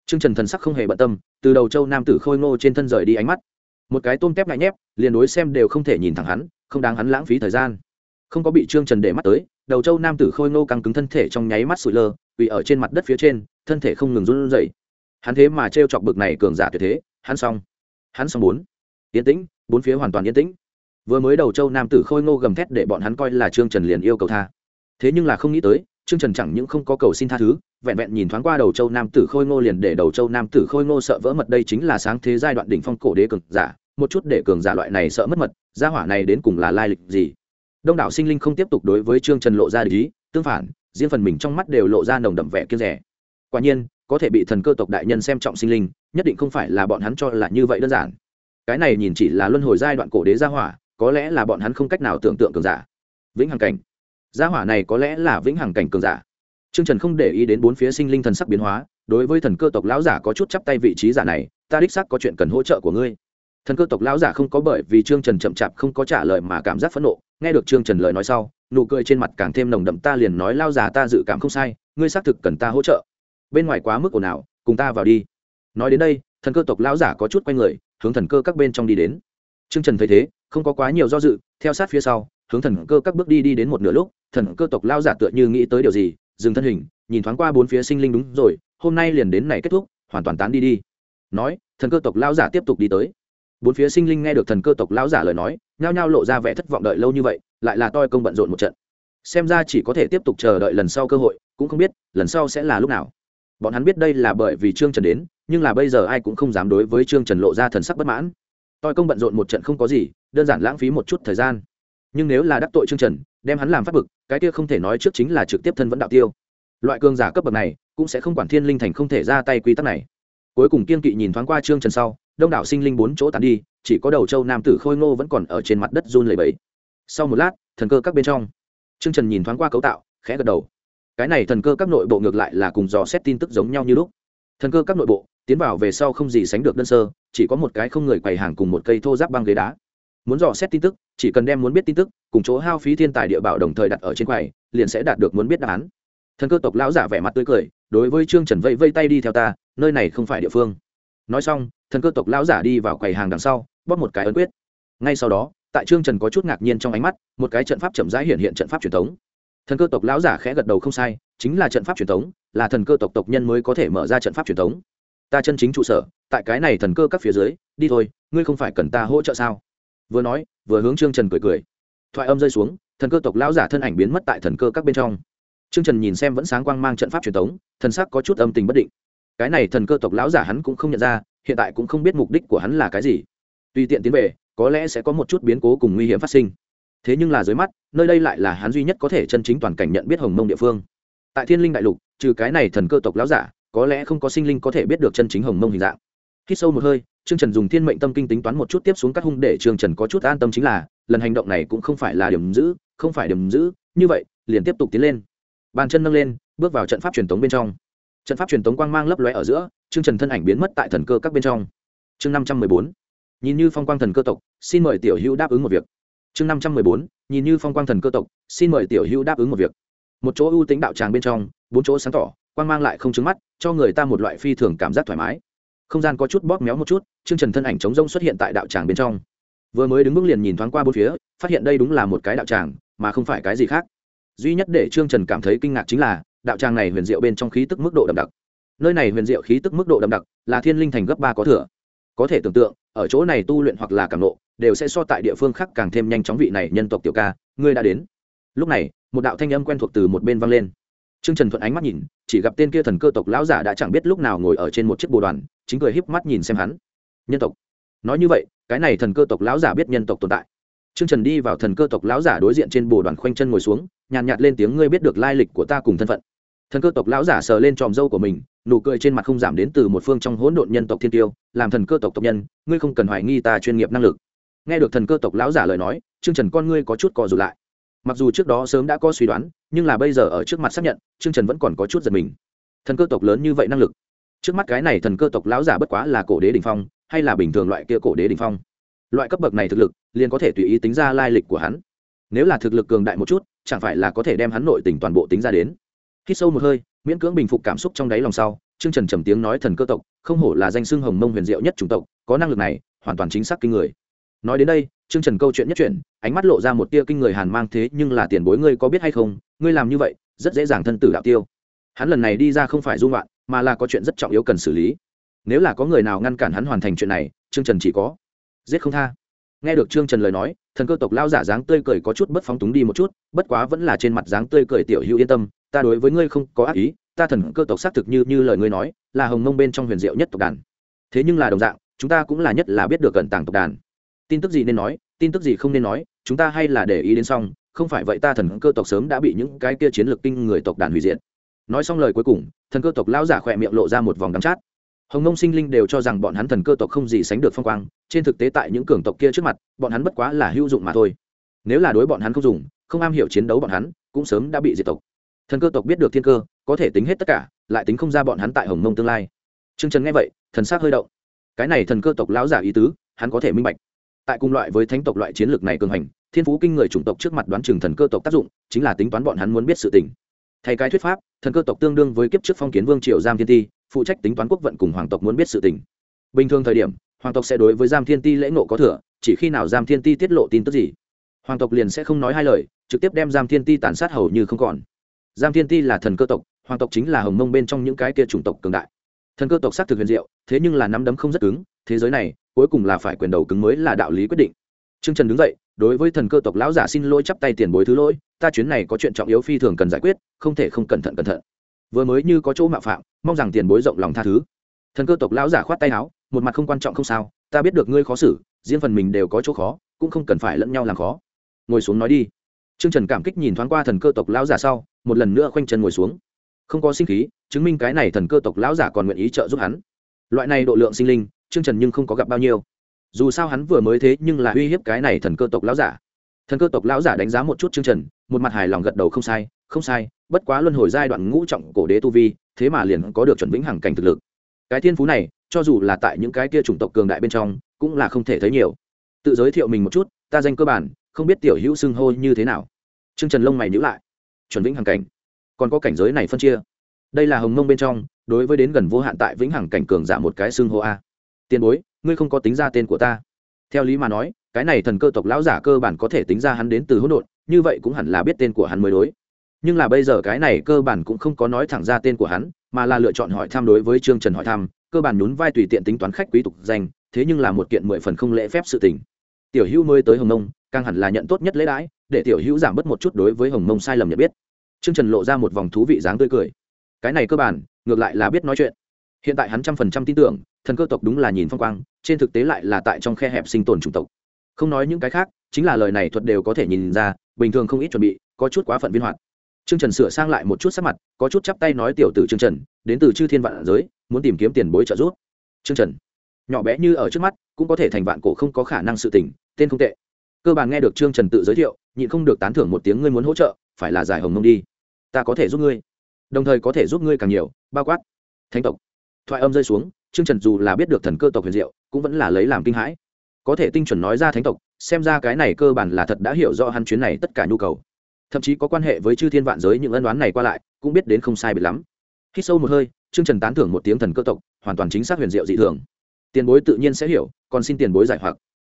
Speaker 1: Trương Trần thần sắc không hề bận tâm, từ đầu châu nam tử khôi ngô trên thân rời đi ánh mắt. Một cái tôm tép ngại nhép, liền đối xem đều không thể nhìn thẳng hắn, không đáng hắn lãng phí thời gian. Không có bị Trương Trần để mắt tới, đầu châu nam tử khôi ngô căng cứng thân thể trong nháy mắt sụi lơ, vì ở trên mặt đất phía trên, thân thể không ngừng run rẩy. Hắn thế mà trêu chọc bực này cường giả tuyệt thế, hắn xong. Hắn xong bốn. Yên tĩnh, bốn phía hoàn toàn yên tĩnh. Vừa mới đầu châu nam tử khôi ngô gầm thét để bọn hắn coi là Trương Trần liền yêu cầu tha. Thế nhưng là không nghĩ tới, Trương Trần chẳng những không có cầu xin tha thứ, vẹn vẹn nhìn thoáng qua đầu châu nam tử khôi ngô liền để đầu châu nam tử khôi ngô sợ vỡ mật đây chính là sáng thế giai đoạn đỉnh phong cổ đế cường giả, một chút để cường giả loại này sợ mất mật, gia hỏa này đến cùng là lai lịch gì? Đông đảo sinh linh không tiếp tục đối với Trương Trần lộ ra ý, tương phản, riêng phần mình trong mắt đều lộ ra nồng đậm vẻ kiên rẻ. Quả nhiên, có thể bị thần cơ tộc đại nhân xem trọng sinh linh, nhất định không phải là bọn hắn cho là như vậy đơn giản. Cái này nhìn chỉ là luân hồi giai đoạn cổ đế gia hỏa, có lẽ là bọn hắn không cách nào tưởng tượng cường giả. Vĩnh hằng cảnh gia hỏa này có lẽ là vĩnh hằng cảnh cường giả Trương Trần không để ý đến bốn phía sinh linh thần sắc biến hóa, đối với thần cơ tộc lão giả có chút chắp tay vị trí giả này, ta đích xác có chuyện cần hỗ trợ của ngươi. Thần cơ tộc lão giả không có bởi vì Trương Trần chậm chạp không có trả lời mà cảm giác phẫn nộ, nghe được Trương Trần lời nói sau, nụ cười trên mặt càng thêm nồng đậm ta liền nói lao giả ta dự cảm không sai, ngươi xác thực cần ta hỗ trợ. Bên ngoài quá mức ồn ào, cùng ta vào đi. Nói đến đây, thần cơ tộc lão giả có chút quay người, hướng thần cơ các bên trong đi đến. Trương Trần thấy thế, không có quá nhiều do dự, theo sát phía sau, hướng thần cơ các bước đi đi đến một nửa lúc, thần cơ tộc lão giả tựa như nghĩ tới điều gì, dừng thân hình nhìn thoáng qua bốn phía sinh linh đúng rồi hôm nay liền đến này kết thúc hoàn toàn tán đi đi nói thần cơ tộc lão giả tiếp tục đi tới bốn phía sinh linh nghe được thần cơ tộc lão giả lời nói, nhao nhao lộ ra vẻ thất vọng đợi lâu như vậy, lại là toi công bận rộn một trận. Xem ra chỉ có thể tiếp tục chờ đợi lần sau cơ hội, cũng không biết lần sau sẽ là lúc nào. Bọn hắn biết đây là bởi vì trương trần đến, nhưng là bây giờ ai cũng không dám đối với trương trần lộ ra thần sắc bất mãn. Toi công bận rộn một trận không có gì, đơn giản lãng phí một chút thời gian. Nhưng nếu là đắc tội trương trần, đem hắn làm phát bực, cái kia không thể nói trước chính là trực tiếp thân vẫn đạo tiêu. Loại cường giả cấp bậc này, cũng sẽ không quản thiên linh thành không thể ra tay quy tắc này. Cuối cùng kiên kỵ nhìn thoáng qua trương trần sau đông đảo sinh linh bốn chỗ tàn đi, chỉ có đầu châu nam tử khôi ngô vẫn còn ở trên mặt đất run lầy bẫy sau một lát, thần cơ các bên trong, trương trần nhìn thoáng qua cấu tạo, khẽ gật đầu. Cái này thần cơ các nội bộ ngược lại là cùng dò xét tin tức giống nhau như lúc. Thần cơ các nội bộ, tiến vào về sau không gì sánh được đơn sơ, chỉ có một cái không người quầy hàng cùng một cây thô giáp băng ghế đá. Muốn dò xét tin tức, chỉ cần đem muốn biết tin tức, cùng chỗ hao phí thiên tài địa bảo đồng thời đặt ở trên quầy, liền sẽ đạt được muốn biết đáp án. Thần cơ tộc lão giả vẻ mặt tươi cười, đối với trương trần vây vây tay đi theo ta, nơi này không phải địa phương nói xong, thần cơ tộc lão giả đi vào quầy hàng đằng sau, bóp một cái ấn quyết. Ngay sau đó, tại trương trần có chút ngạc nhiên trong ánh mắt, một cái trận pháp chậm rãi hiện hiện trận pháp truyền thống. Thần cơ tộc lão giả khẽ gật đầu không sai, chính là trận pháp truyền thống, là thần cơ tộc tộc nhân mới có thể mở ra trận pháp truyền thống. Ta chân chính trụ sở, tại cái này thần cơ các phía dưới, đi thôi, ngươi không phải cần ta hỗ trợ sao? Vừa nói, vừa hướng trương trần cười cười. Thoại âm rơi xuống, thần cơ tộc lão giả thân ảnh biến mất tại thần cơ các bên trong. Trương trần nhìn xem vẫn sáng quang mang trận pháp truyền thống, thần sắc có chút âm tình bất định cái này thần cơ tộc lão giả hắn cũng không nhận ra, hiện tại cũng không biết mục đích của hắn là cái gì. Tùy tiện tiến về, có lẽ sẽ có một chút biến cố cùng nguy hiểm phát sinh. Thế nhưng là dưới mắt, nơi đây lại là hắn duy nhất có thể chân chính toàn cảnh nhận biết hồng mông địa phương. Tại thiên linh đại lục, trừ cái này thần cơ tộc lão giả, có lẽ không có sinh linh có thể biết được chân chính hồng mông hình dạng. Khi sâu một hơi, trương trần dùng thiên mệnh tâm kinh tính toán một chút tiếp xuống các hung để trương trần có chút an tâm chính là, lần hành động này cũng không phải là điểm giữ, không phải điểm giữ, như vậy, liền tiếp tục tiến lên. Bàn chân nâng lên, bước vào trận pháp truyền thống bên trong trận pháp truyền tống quang mang lấp lóe ở giữa, trương trần thân ảnh biến mất tại thần cơ các bên trong. Chương năm trăm mười bốn, nhìn như phong quang thần cơ tộc, xin mời tiểu hữu đáp ứng một việc. Chương năm trăm mười bốn, nhìn như phong quang thần cơ tộc, xin mời tiểu hữu đáp ứng một việc. Một chỗ ưu tính đạo tràng bên trong, bốn chỗ sáng tỏ, quang mang lại không trứng mắt, cho người ta một loại phi thường cảm giác thoải mái. Không gian có chút bóp méo một chút chương trần thân ảnh chống rông xuất hiện tại đạo tràng bên trong. Vừa mới đứng bước liền nhìn thoáng qua bốn phía, phát hiện đây đúng là một cái đạo tràng, mà không phải cái gì khác. Duy nhất để trương trần cảm thấy kinh ngạc chính là đạo tràng này huyền diệu bên trong khí tức mức độ đậm đặc. Nơi này huyền diệu khí tức mức độ đậm đặc là thiên linh thành gấp ba có thừa. Có thể tưởng tượng ở chỗ này tu luyện hoặc là cảm nộ đều sẽ so tại địa phương khác càng thêm nhanh chóng vị này nhân tộc tiểu ca ngươi đã đến. Lúc này một đạo thanh âm quen thuộc từ một bên vang lên. Trương trần thuận ánh mắt nhìn chỉ gặp tên kia thần cơ tộc lão giả đã chẳng biết lúc nào ngồi ở trên một chiếc bồ đoàn chính cười híp mắt nhìn xem hắn. Nhân tộc. Nói như vậy cái này thần cơ tộc lão giả biết nhân tộc tồn tại. Trương Trần đi vào thần cơ tộc lão giả đối diện trên bồ đoàn khoanh chân ngồi xuống, nhàn nhạt lên tiếng ngươi biết được lai lịch của ta cùng thân phận. Thần cơ tộc lão giả sờ lên tròm dâu của mình, nụ cười trên mặt không giảm đến từ một phương trong hỗn độn nhân tộc thiên tiêu, làm thần cơ tộc tộc nhân, ngươi không cần hoài nghi ta chuyên nghiệp năng lực. Nghe được thần cơ tộc lão giả lời nói, Trương Trần con ngươi có chút co rụt lại. Mặc dù trước đó sớm đã có suy đoán, nhưng là bây giờ ở trước mặt xác nhận, Trương Trần vẫn còn có chút giật mình. thần cơ tộc lớn như vậy năng lực trước mắt cái này thần cơ tộc lão giả bất quá là cổ đế đình phong hay là bình thường loại kia cổ đế đình phong loại cấp bậc này thực lực liền có thể tùy ý tính ra lai lịch của hắn nếu là thực lực cường đại một chút chẳng phải là có thể đem hắn nội tình toàn bộ tính ra đến khi sâu một hơi, miễn cưỡng bình phục cảm xúc trong đáy lòng sau, trương trần trầm tiếng nói thần cơ tộc, không hổ là danh xưng hồng mông huyền diệu nhất chủng tộc, có năng lực này, hoàn toàn chính xác kinh người. Nói đến đây, trương trần câu chuyện nhất chuyện ánh mắt lộ ra một tia kinh người hàn mang thế, nhưng là tiền bối ngươi có biết hay không, ngươi làm như vậy, rất dễ dàng thân tử đạo tiêu. Hắn lần này đi ra không phải dung loạn mà là có chuyện rất trọng yếu cần xử lý. Nếu là có người nào ngăn cản hắn hoàn thành chuyện này, trương trần chỉ có giết không tha nghe được trương trần lời nói, thần cơ tộc lao giả dáng tươi cười có chút bất phóng túng đi một chút, bất quá vẫn là trên mặt dáng tươi cười tiểu hữu yên tâm, ta đối với ngươi không có ác ý, ta thần cơ tộc xác thực như như lời ngươi nói, là hồng mông bên trong huyền diệu nhất tộc đàn. Thế nhưng là đồng dạng, chúng ta cũng là nhất là biết được cận tàng tộc đàn. Tin tức gì nên nói, tin tức gì không nên nói, chúng ta hay là để ý đến xong, không phải vậy ta thần cơ tộc sớm đã bị những cái kia chiến lược kinh người tộc đàn hủy diệt. Nói xong lời cuối cùng, thần cơ tộc lao giả khỏe miệng lộ ra một vòng đắm chát. Hồng mông sinh linh đều cho rằng bọn hắn thần cơ tộc không gì sánh được phong quang trên thực tế tại những cường tộc kia trước mặt, bọn hắn bất quá là hữu dụng mà thôi. Nếu là đối bọn hắn không dùng, không am hiểu chiến đấu bọn hắn, cũng sớm đã bị diệt tộc. Thần cơ tộc biết được thiên cơ, có thể tính hết tất cả, lại tính không ra bọn hắn tại hồng mông tương lai. T r ư ơ n g trần nghe vậy, thần s á c hơi động. Cái này thần cơ tộc lão giả ý tứ, hắn có thể minh bạch. Tại cùng loại với thánh tộc loại chiến lược này cường hành, thiên phú kinh người chủng tộc trước mặt đoán chừng thần cơ tộc tác dụng, chính là tính toán bọn hắn muốn biết sự tình. Thay cái thuyết pháp, thần cơ tộc tương đương với kiếp trước phong kiến vương triều giam thiên ti, phụ trách tính toán quốc vận cùng hoàng tộc muốn biết sự tình. Bình thường thời điểm hoàng tộc sẽ đối với giam thiên ti lễ ngộ có thừa, chỉ khi nào giam thiên ti tiết lộ tin tức gì, hoàng tộc liền sẽ không nói hai lời, trực tiếp đem giam thiên ti tàn sát hầu như không còn. Giam thiên ti là thần cơ tộc, hoàng tộc chính là hồng mông bên trong những cái kia chủng tộc cường đại. Thần cơ tộc xác thực huyền diệu, thế nhưng là nắm đấm không rất cứng, thế giới này, cuối cùng là phải quyền đầu cứng mới là đạo lý quyết định. T r ư ơ n g trần đứng dậy, đối với thần cơ tộc lão giả xin lỗi chắp tay tiền bối thứ lỗi, ta chuyến này có chuyện trọng yếu phi thường cần giải quyết, không thể không cẩn thận cẩn thận. Vừa mới như có chỗ mạo phạm, mong rằng tiền bối rộng lòng tha thứ. Thần cơ tộc lão giả khoát tay áo một mặt không quan trọng không sao, ta biết được ngươi khó xử, riêng phần mình đều có chỗ khó, cũng không cần phải lẫn nhau làm khó. Ngồi xuống nói đi. Trương trần cảm kích nhìn thoáng qua thần cơ tộc lão giả sau, một lần nữa khoanh chân ngồi xuống. Không có sinh khí, chứng minh cái này thần cơ tộc lão giả còn nguyện ý trợ giúp hắn. Loại này độ lượng sinh linh, Trương trần nhưng không có gặp bao nhiêu. Dù sao hắn vừa mới thế nhưng là uy hiếp cái này thần cơ tộc lão giả. Thần cơ tộc lão giả đánh giá một chút chương trần, một mặt hài lòng gật đầu, không sai không sai, bất quá luân hồi giai đoạn ngũ trọng cổ đế tu vi, thế mà liền có được chuẩn vĩnh hằng cảnh thực lực cái thiên phú này, cho dù là tại những cái kia chủng tộc cường đại bên trong, cũng là không thể thấy nhiều. Tự giới thiệu mình một chút, ta danh cơ bản, không biết tiểu hữu xưng hô như thế nào. Chương trần lông mày nhữ lại. Chuẩn vĩnh hằng cảnh. Còn có cảnh giới này phân chia. Đây là hồng mông bên trong, đối với đến gần vô hạn tại vĩnh hằng cảnh cường giả một cái xưng hô a. Tiền bối, ngươi không có tính ra tên của ta. Theo lý mà nói, cái này thần cơ tộc lão giả cơ bản có thể tính ra hắn đến từ hỗn độn, như vậy cũng hẳn là biết tên của hắn mới đối. Nhưng là bây giờ cái này cơ bản cũng không có nói thẳng ra tên của hắn mà là lựa chọn hỏi thăm đối với trương trần hỏi thăm cơ bản nhún vai tùy tiện tính toán khách quý tục danh thế nhưng là một kiện mười phần không lễ phép sự tình tiểu hữu mới tới hồng nông càng hẳn là nhận tốt nhất lễ đãi để tiểu hữu giảm bớt một chút đối với hồng mông sai lầm nhận biết Trương Trần lộ ra một vòng thú vị dáng tươi cười. Cái này cơ bản, ngược lại là biết nói chuyện. Hiện tại hắn trăm phần trăm tin tưởng, thần cơ tộc đúng là nhìn phong quang, trên thực tế lại là tại trong khe hẹp sinh tồn chủng tộc. Không nói những cái khác, chính là lời này thuật đều có thể nhìn ra, bình thường không ít chuẩn bị, có chút quá phận viên hoạt. Trương Trần sửa sang lại một chút sắc mặt, có chút chắp tay nói tiểu tử Trương Trần, đến từ Chư Thiên Vạn giới, muốn tìm kiếm tiền bối trợ giúp. Trương Trần, nhỏ bé như ở trước mắt, cũng có thể thành vạn cổ không có khả năng sự tình, tên không tệ. Cơ bản nghe được Trương Trần tự giới thiệu, nhịn không được tán thưởng một tiếng ngươi muốn hỗ trợ, phải là giải hồng mông đi. Ta có thể giúp ngươi. Đồng thời có thể giúp ngươi càng nhiều bao quát thánh tộc. Thoại âm rơi xuống Trương trần dù là biết được thần cơ tộc huyền diệu cũng vẫn là lấy làm kinh hãi. Có thể tinh chuẩn nói ra thánh tộc xem ra cái này cơ bản là thật đã hiểu rõ hắn chuyến này tất cả nhu cầu thậm chí có quan hệ với chư thiên vạn giới những ân đoán này qua lại, cũng biết đến không sai bị lắm. Khi sâu một hơi chương trần tán thưởng một tiếng thần cơ tộc, hoàn toàn chính xác huyền diệu dị thường. Tiền bối tự nhiên sẽ hiểu, còn xin tiền bối giải hoặc.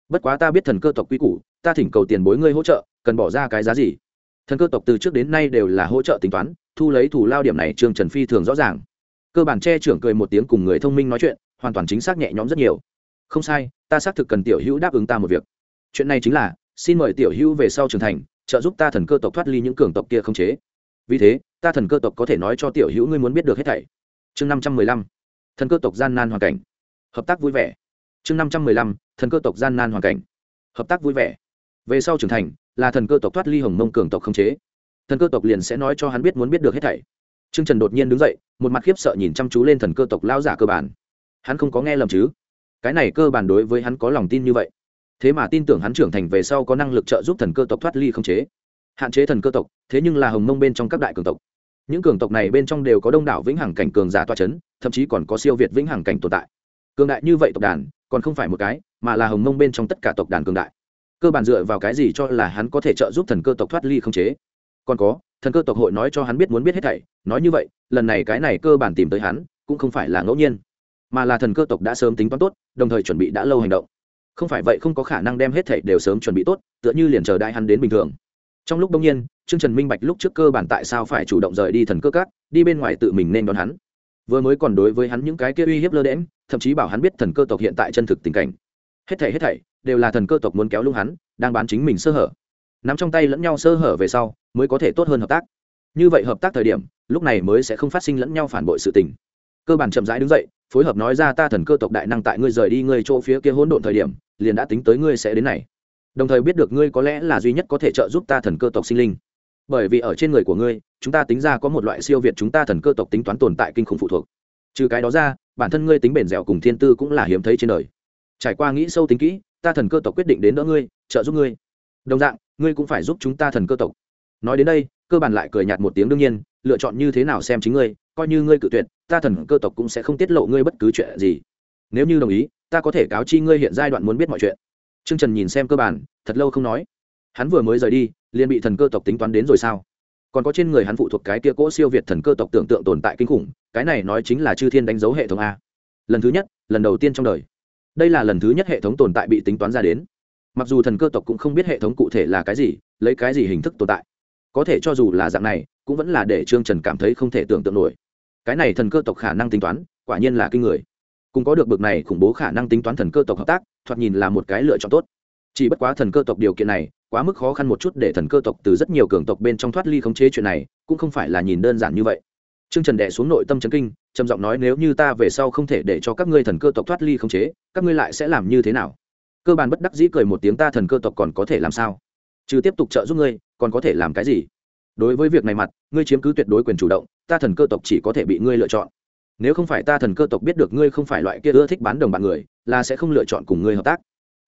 Speaker 1: Bất quá ta biết thần cơ tộc quy củ, ta thỉnh cầu tiền bối ngươi hỗ trợ, cần bỏ ra cái giá gì? Thần cơ tộc từ trước đến nay đều là hỗ trợ tính toán, thu lấy thủ lao điểm này trương trần phi thường rõ ràng. Cơ bản che trưởng cười một tiếng cùng người thông minh nói chuyện, hoàn toàn chính xác nhẹ nhõm rất nhiều. Không sai, ta xác thực cần tiểu hữu đáp ứng ta một việc. Chuyện này chính là, xin mời tiểu hữu về sau trưởng thành trợ giúp ta thần cơ tộc thoát ly những cường tộc kia không chế. Vì thế, ta thần cơ tộc có thể nói cho tiểu hữu ngươi muốn biết được hết thảy. Chương năm trăm mười lăm, thần cơ tộc gian nan hoàn cảnh. Hợp tác vui vẻ. Chương năm trăm mười lăm, thần cơ tộc gian nan hoàn cảnh. Hợp tác vui vẻ. Về sau trưởng thành, là thần cơ tộc thoát ly hồng mông cường tộc không chế. Thần cơ tộc liền sẽ nói cho hắn biết muốn biết được hết thảy. T r ư ơ n g trần đột nhiên đứng dậy, một mặt khiếp sợ nhìn chăm chú lên thần cơ tộc lao giả cơ bản. Hắn không có nghe lầm chứ? Cái này cơ bản đối với hắn có lòng tin như vậy thế mà tin tưởng hắn trưởng thành về sau có năng lực trợ giúp thần cơ tộc thoát ly không chế. Hạn chế thần cơ tộc, thế nhưng là hồng mông bên trong các đại cường tộc. Những cường tộc này bên trong đều có đông đảo vĩnh hằng cảnh cường giả toa c h ấ n thậm chí còn có siêu việt vĩnh hằng cảnh tồn tại. Cường đại như vậy tộc đàn, còn không phải một cái, mà là hồng mông bên trong tất cả tộc đàn cường đại. Cơ bản dựa vào cái gì cho là hắn có thể trợ giúp thần cơ tộc thoát ly không chế? Còn có, thần cơ tộc hội nói cho hắn biết muốn biết hết thảy, nói như vậy, lần này cái này cơ bản tìm tới hắn, cũng không phải là ngẫu nhiên, mà là thần cơ tộc đã sớm tính toán tốt, đồng thời chuẩn bị đã lâu hành động không phải vậy không có khả năng đem hết thảy đều sớm chuẩn bị tốt, tựa như liền chờ đại hắn đến bình thường. Trong lúc đông nhiên, trương trần minh bạch lúc trước cơ bản tại sao phải chủ động rời đi thần cơ cát đi bên ngoài tự mình nên đón hắn. Vừa mới còn đối với hắn những cái kia uy hiếp lơ đễm thậm chí bảo hắn biết thần cơ tộc hiện tại chân thực tình cảnh. Hết thảy hết thảy, đều là thần cơ tộc muốn kéo lung hắn, đang bán chính mình sơ hở. Nắm trong tay lẫn nhau sơ hở về sau, mới có thể tốt hơn hợp tác. Như vậy hợp tác thời điểm, lúc này mới sẽ không phát sinh lẫn nhau phản bội sự tình. Cơ bản chậm rãi đứng dậy, phối hợp nói ra ta thần cơ tộc đại năng tại ngươi rời đi ngươi chỗ phía kia hỗn độn thời điểm liền đã tính tới ngươi sẽ đến này. Đồng thời biết được ngươi có lẽ là duy nhất có thể trợ giúp ta thần cơ tộc sinh linh. Bởi vì ở trên người của ngươi, chúng ta tính ra có một loại siêu việt chúng ta thần cơ tộc tính toán tồn tại kinh khủng phụ thuộc. Trừ cái đó ra, bản thân ngươi tính bền dẻo cùng thiên tư cũng là hiếm thấy trên đời. Trải qua nghĩ sâu tính kỹ, ta thần cơ tộc quyết định đến đỡ ngươi, trợ giúp ngươi. Đồng dạng, ngươi cũng phải giúp chúng ta thần cơ tộc. Nói đến đây, cơ bản lại cười nhạt một tiếng đương nhiên, lựa chọn như thế nào xem chính ngươi, coi như ngươi cự tuyệt, ta thần cơ tộc cũng sẽ không tiết lộ ngươi bất cứ chuyện gì. Nếu như đồng ý ta có thể cáo chi ngươi hiện giai đoạn muốn biết mọi chuyện. Trương trần nhìn xem cơ bản, thật lâu không nói. Hắn vừa mới rời đi, liền bị thần cơ tộc tính toán đến rồi sao? Còn có trên người hắn phụ thuộc cái kia cỗ siêu việt thần cơ tộc tưởng tượng tồn tại kinh khủng, cái này nói chính là chư thiên đánh dấu hệ thống a. Lần thứ nhất, lần đầu tiên trong đời. Đây là lần thứ nhất hệ thống tồn tại bị tính toán ra đến. Mặc dù thần cơ tộc cũng không biết hệ thống cụ thể là cái gì, lấy cái gì hình thức tồn tại. Có thể cho dù là dạng này, cũng vẫn là để trương trần cảm thấy không thể tưởng tượng nổi. Cái này thần cơ tộc khả năng tính toán, quả nhiên là kinh người cùng có được bực này khủng bố khả năng tính toán thần cơ tộc hợp tác thoạt nhìn là một cái lựa chọn tốt chỉ bất quá thần cơ tộc điều kiện này quá mức khó khăn một chút để thần cơ tộc từ rất nhiều cường tộc bên trong thoát ly khống chế chuyện này cũng không phải là nhìn đơn giản như vậy Trương Trần đẻ xuống nội tâm chấn kinh, trầm giọng nói nếu như ta về sau không thể để cho các ngươi thần cơ tộc thoát ly khống chế, các ngươi lại sẽ làm như thế nào? Cơ bản bất đắc dĩ cười một tiếng ta thần cơ tộc còn có thể làm sao? Trừ tiếp tục trợ giúp ngươi, còn có thể làm cái gì? đối với việc này mặt ngươi chiếm cứ tuyệt đối quyền chủ động ta thần cơ tộc chỉ có thể bị ngươi lựa chọn nếu không phải ta thần cơ tộc biết được ngươi không phải loại kia ưa thích bán đồng bạn người, là sẽ không lựa chọn cùng ngươi hợp tác.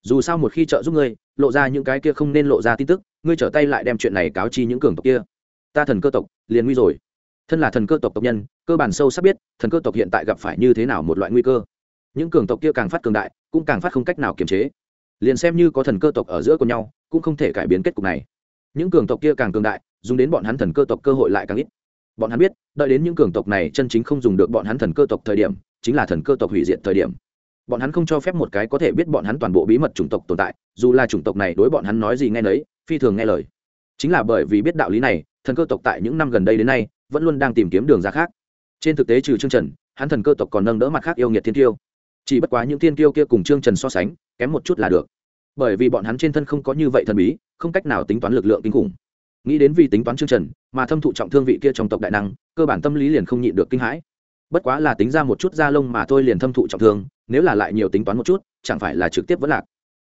Speaker 1: Dù sao một khi trợ giúp ngươi, lộ ra những cái kia không nên lộ ra tin tức, ngươi trở tay lại đem chuyện này cáo chi những cường tộc kia. Ta thần cơ tộc, liền nguy rồi. Thân là thần cơ tộc tộc nhân, cơ bản sâu sắc biết, thần cơ tộc hiện tại gặp phải như thế nào một loại nguy cơ. Những cường tộc kia càng phát cường đại, cũng càng phát không cách nào kiềm chế. Liền xem như có thần cơ tộc ở giữa cùng nhau, cũng không thể cải biến kết cục này. Những cường tộc kia càng cường đại, dùng đến bọn hắn thần cơ tộc cơ hội lại càng ít bọn hắn biết, đợi đến những cường tộc này chân chính không dùng được bọn hắn thần cơ tộc thời điểm, chính là thần cơ tộc hủy diệt thời điểm. Bọn hắn không cho phép một cái có thể biết bọn hắn toàn bộ bí mật chủng tộc tồn tại, dù là chủng tộc này đối bọn hắn nói gì nghe nấy, phi thường nghe lời. Chính là bởi vì biết đạo lý này, thần cơ tộc tại những năm gần đây đến nay, vẫn luôn đang tìm kiếm đường ra khác. Trên thực tế trừ chương trần, hắn thần cơ tộc còn nâng đỡ mặt khác yêu nghiệt thiên tiêu chỉ bất quá những thiên tiêu kia cùng chương trần so sánh, kém một chút là được. Bởi vì bọn hắn trên thân không có như vậy thần bí, không cách nào tính toán lực lượng kinh khủng nghĩ đến vì tính toán chương trần mà thâm thụ trọng thương vị kia trong tộc đại năng, cơ bản tâm lý liền không nhịn được kinh hãi. Bất quá là tính ra một chút da lông mà thôi liền thâm thụ trọng thương, nếu là lại nhiều tính toán một chút, chẳng phải là trực tiếp vẫn lạc.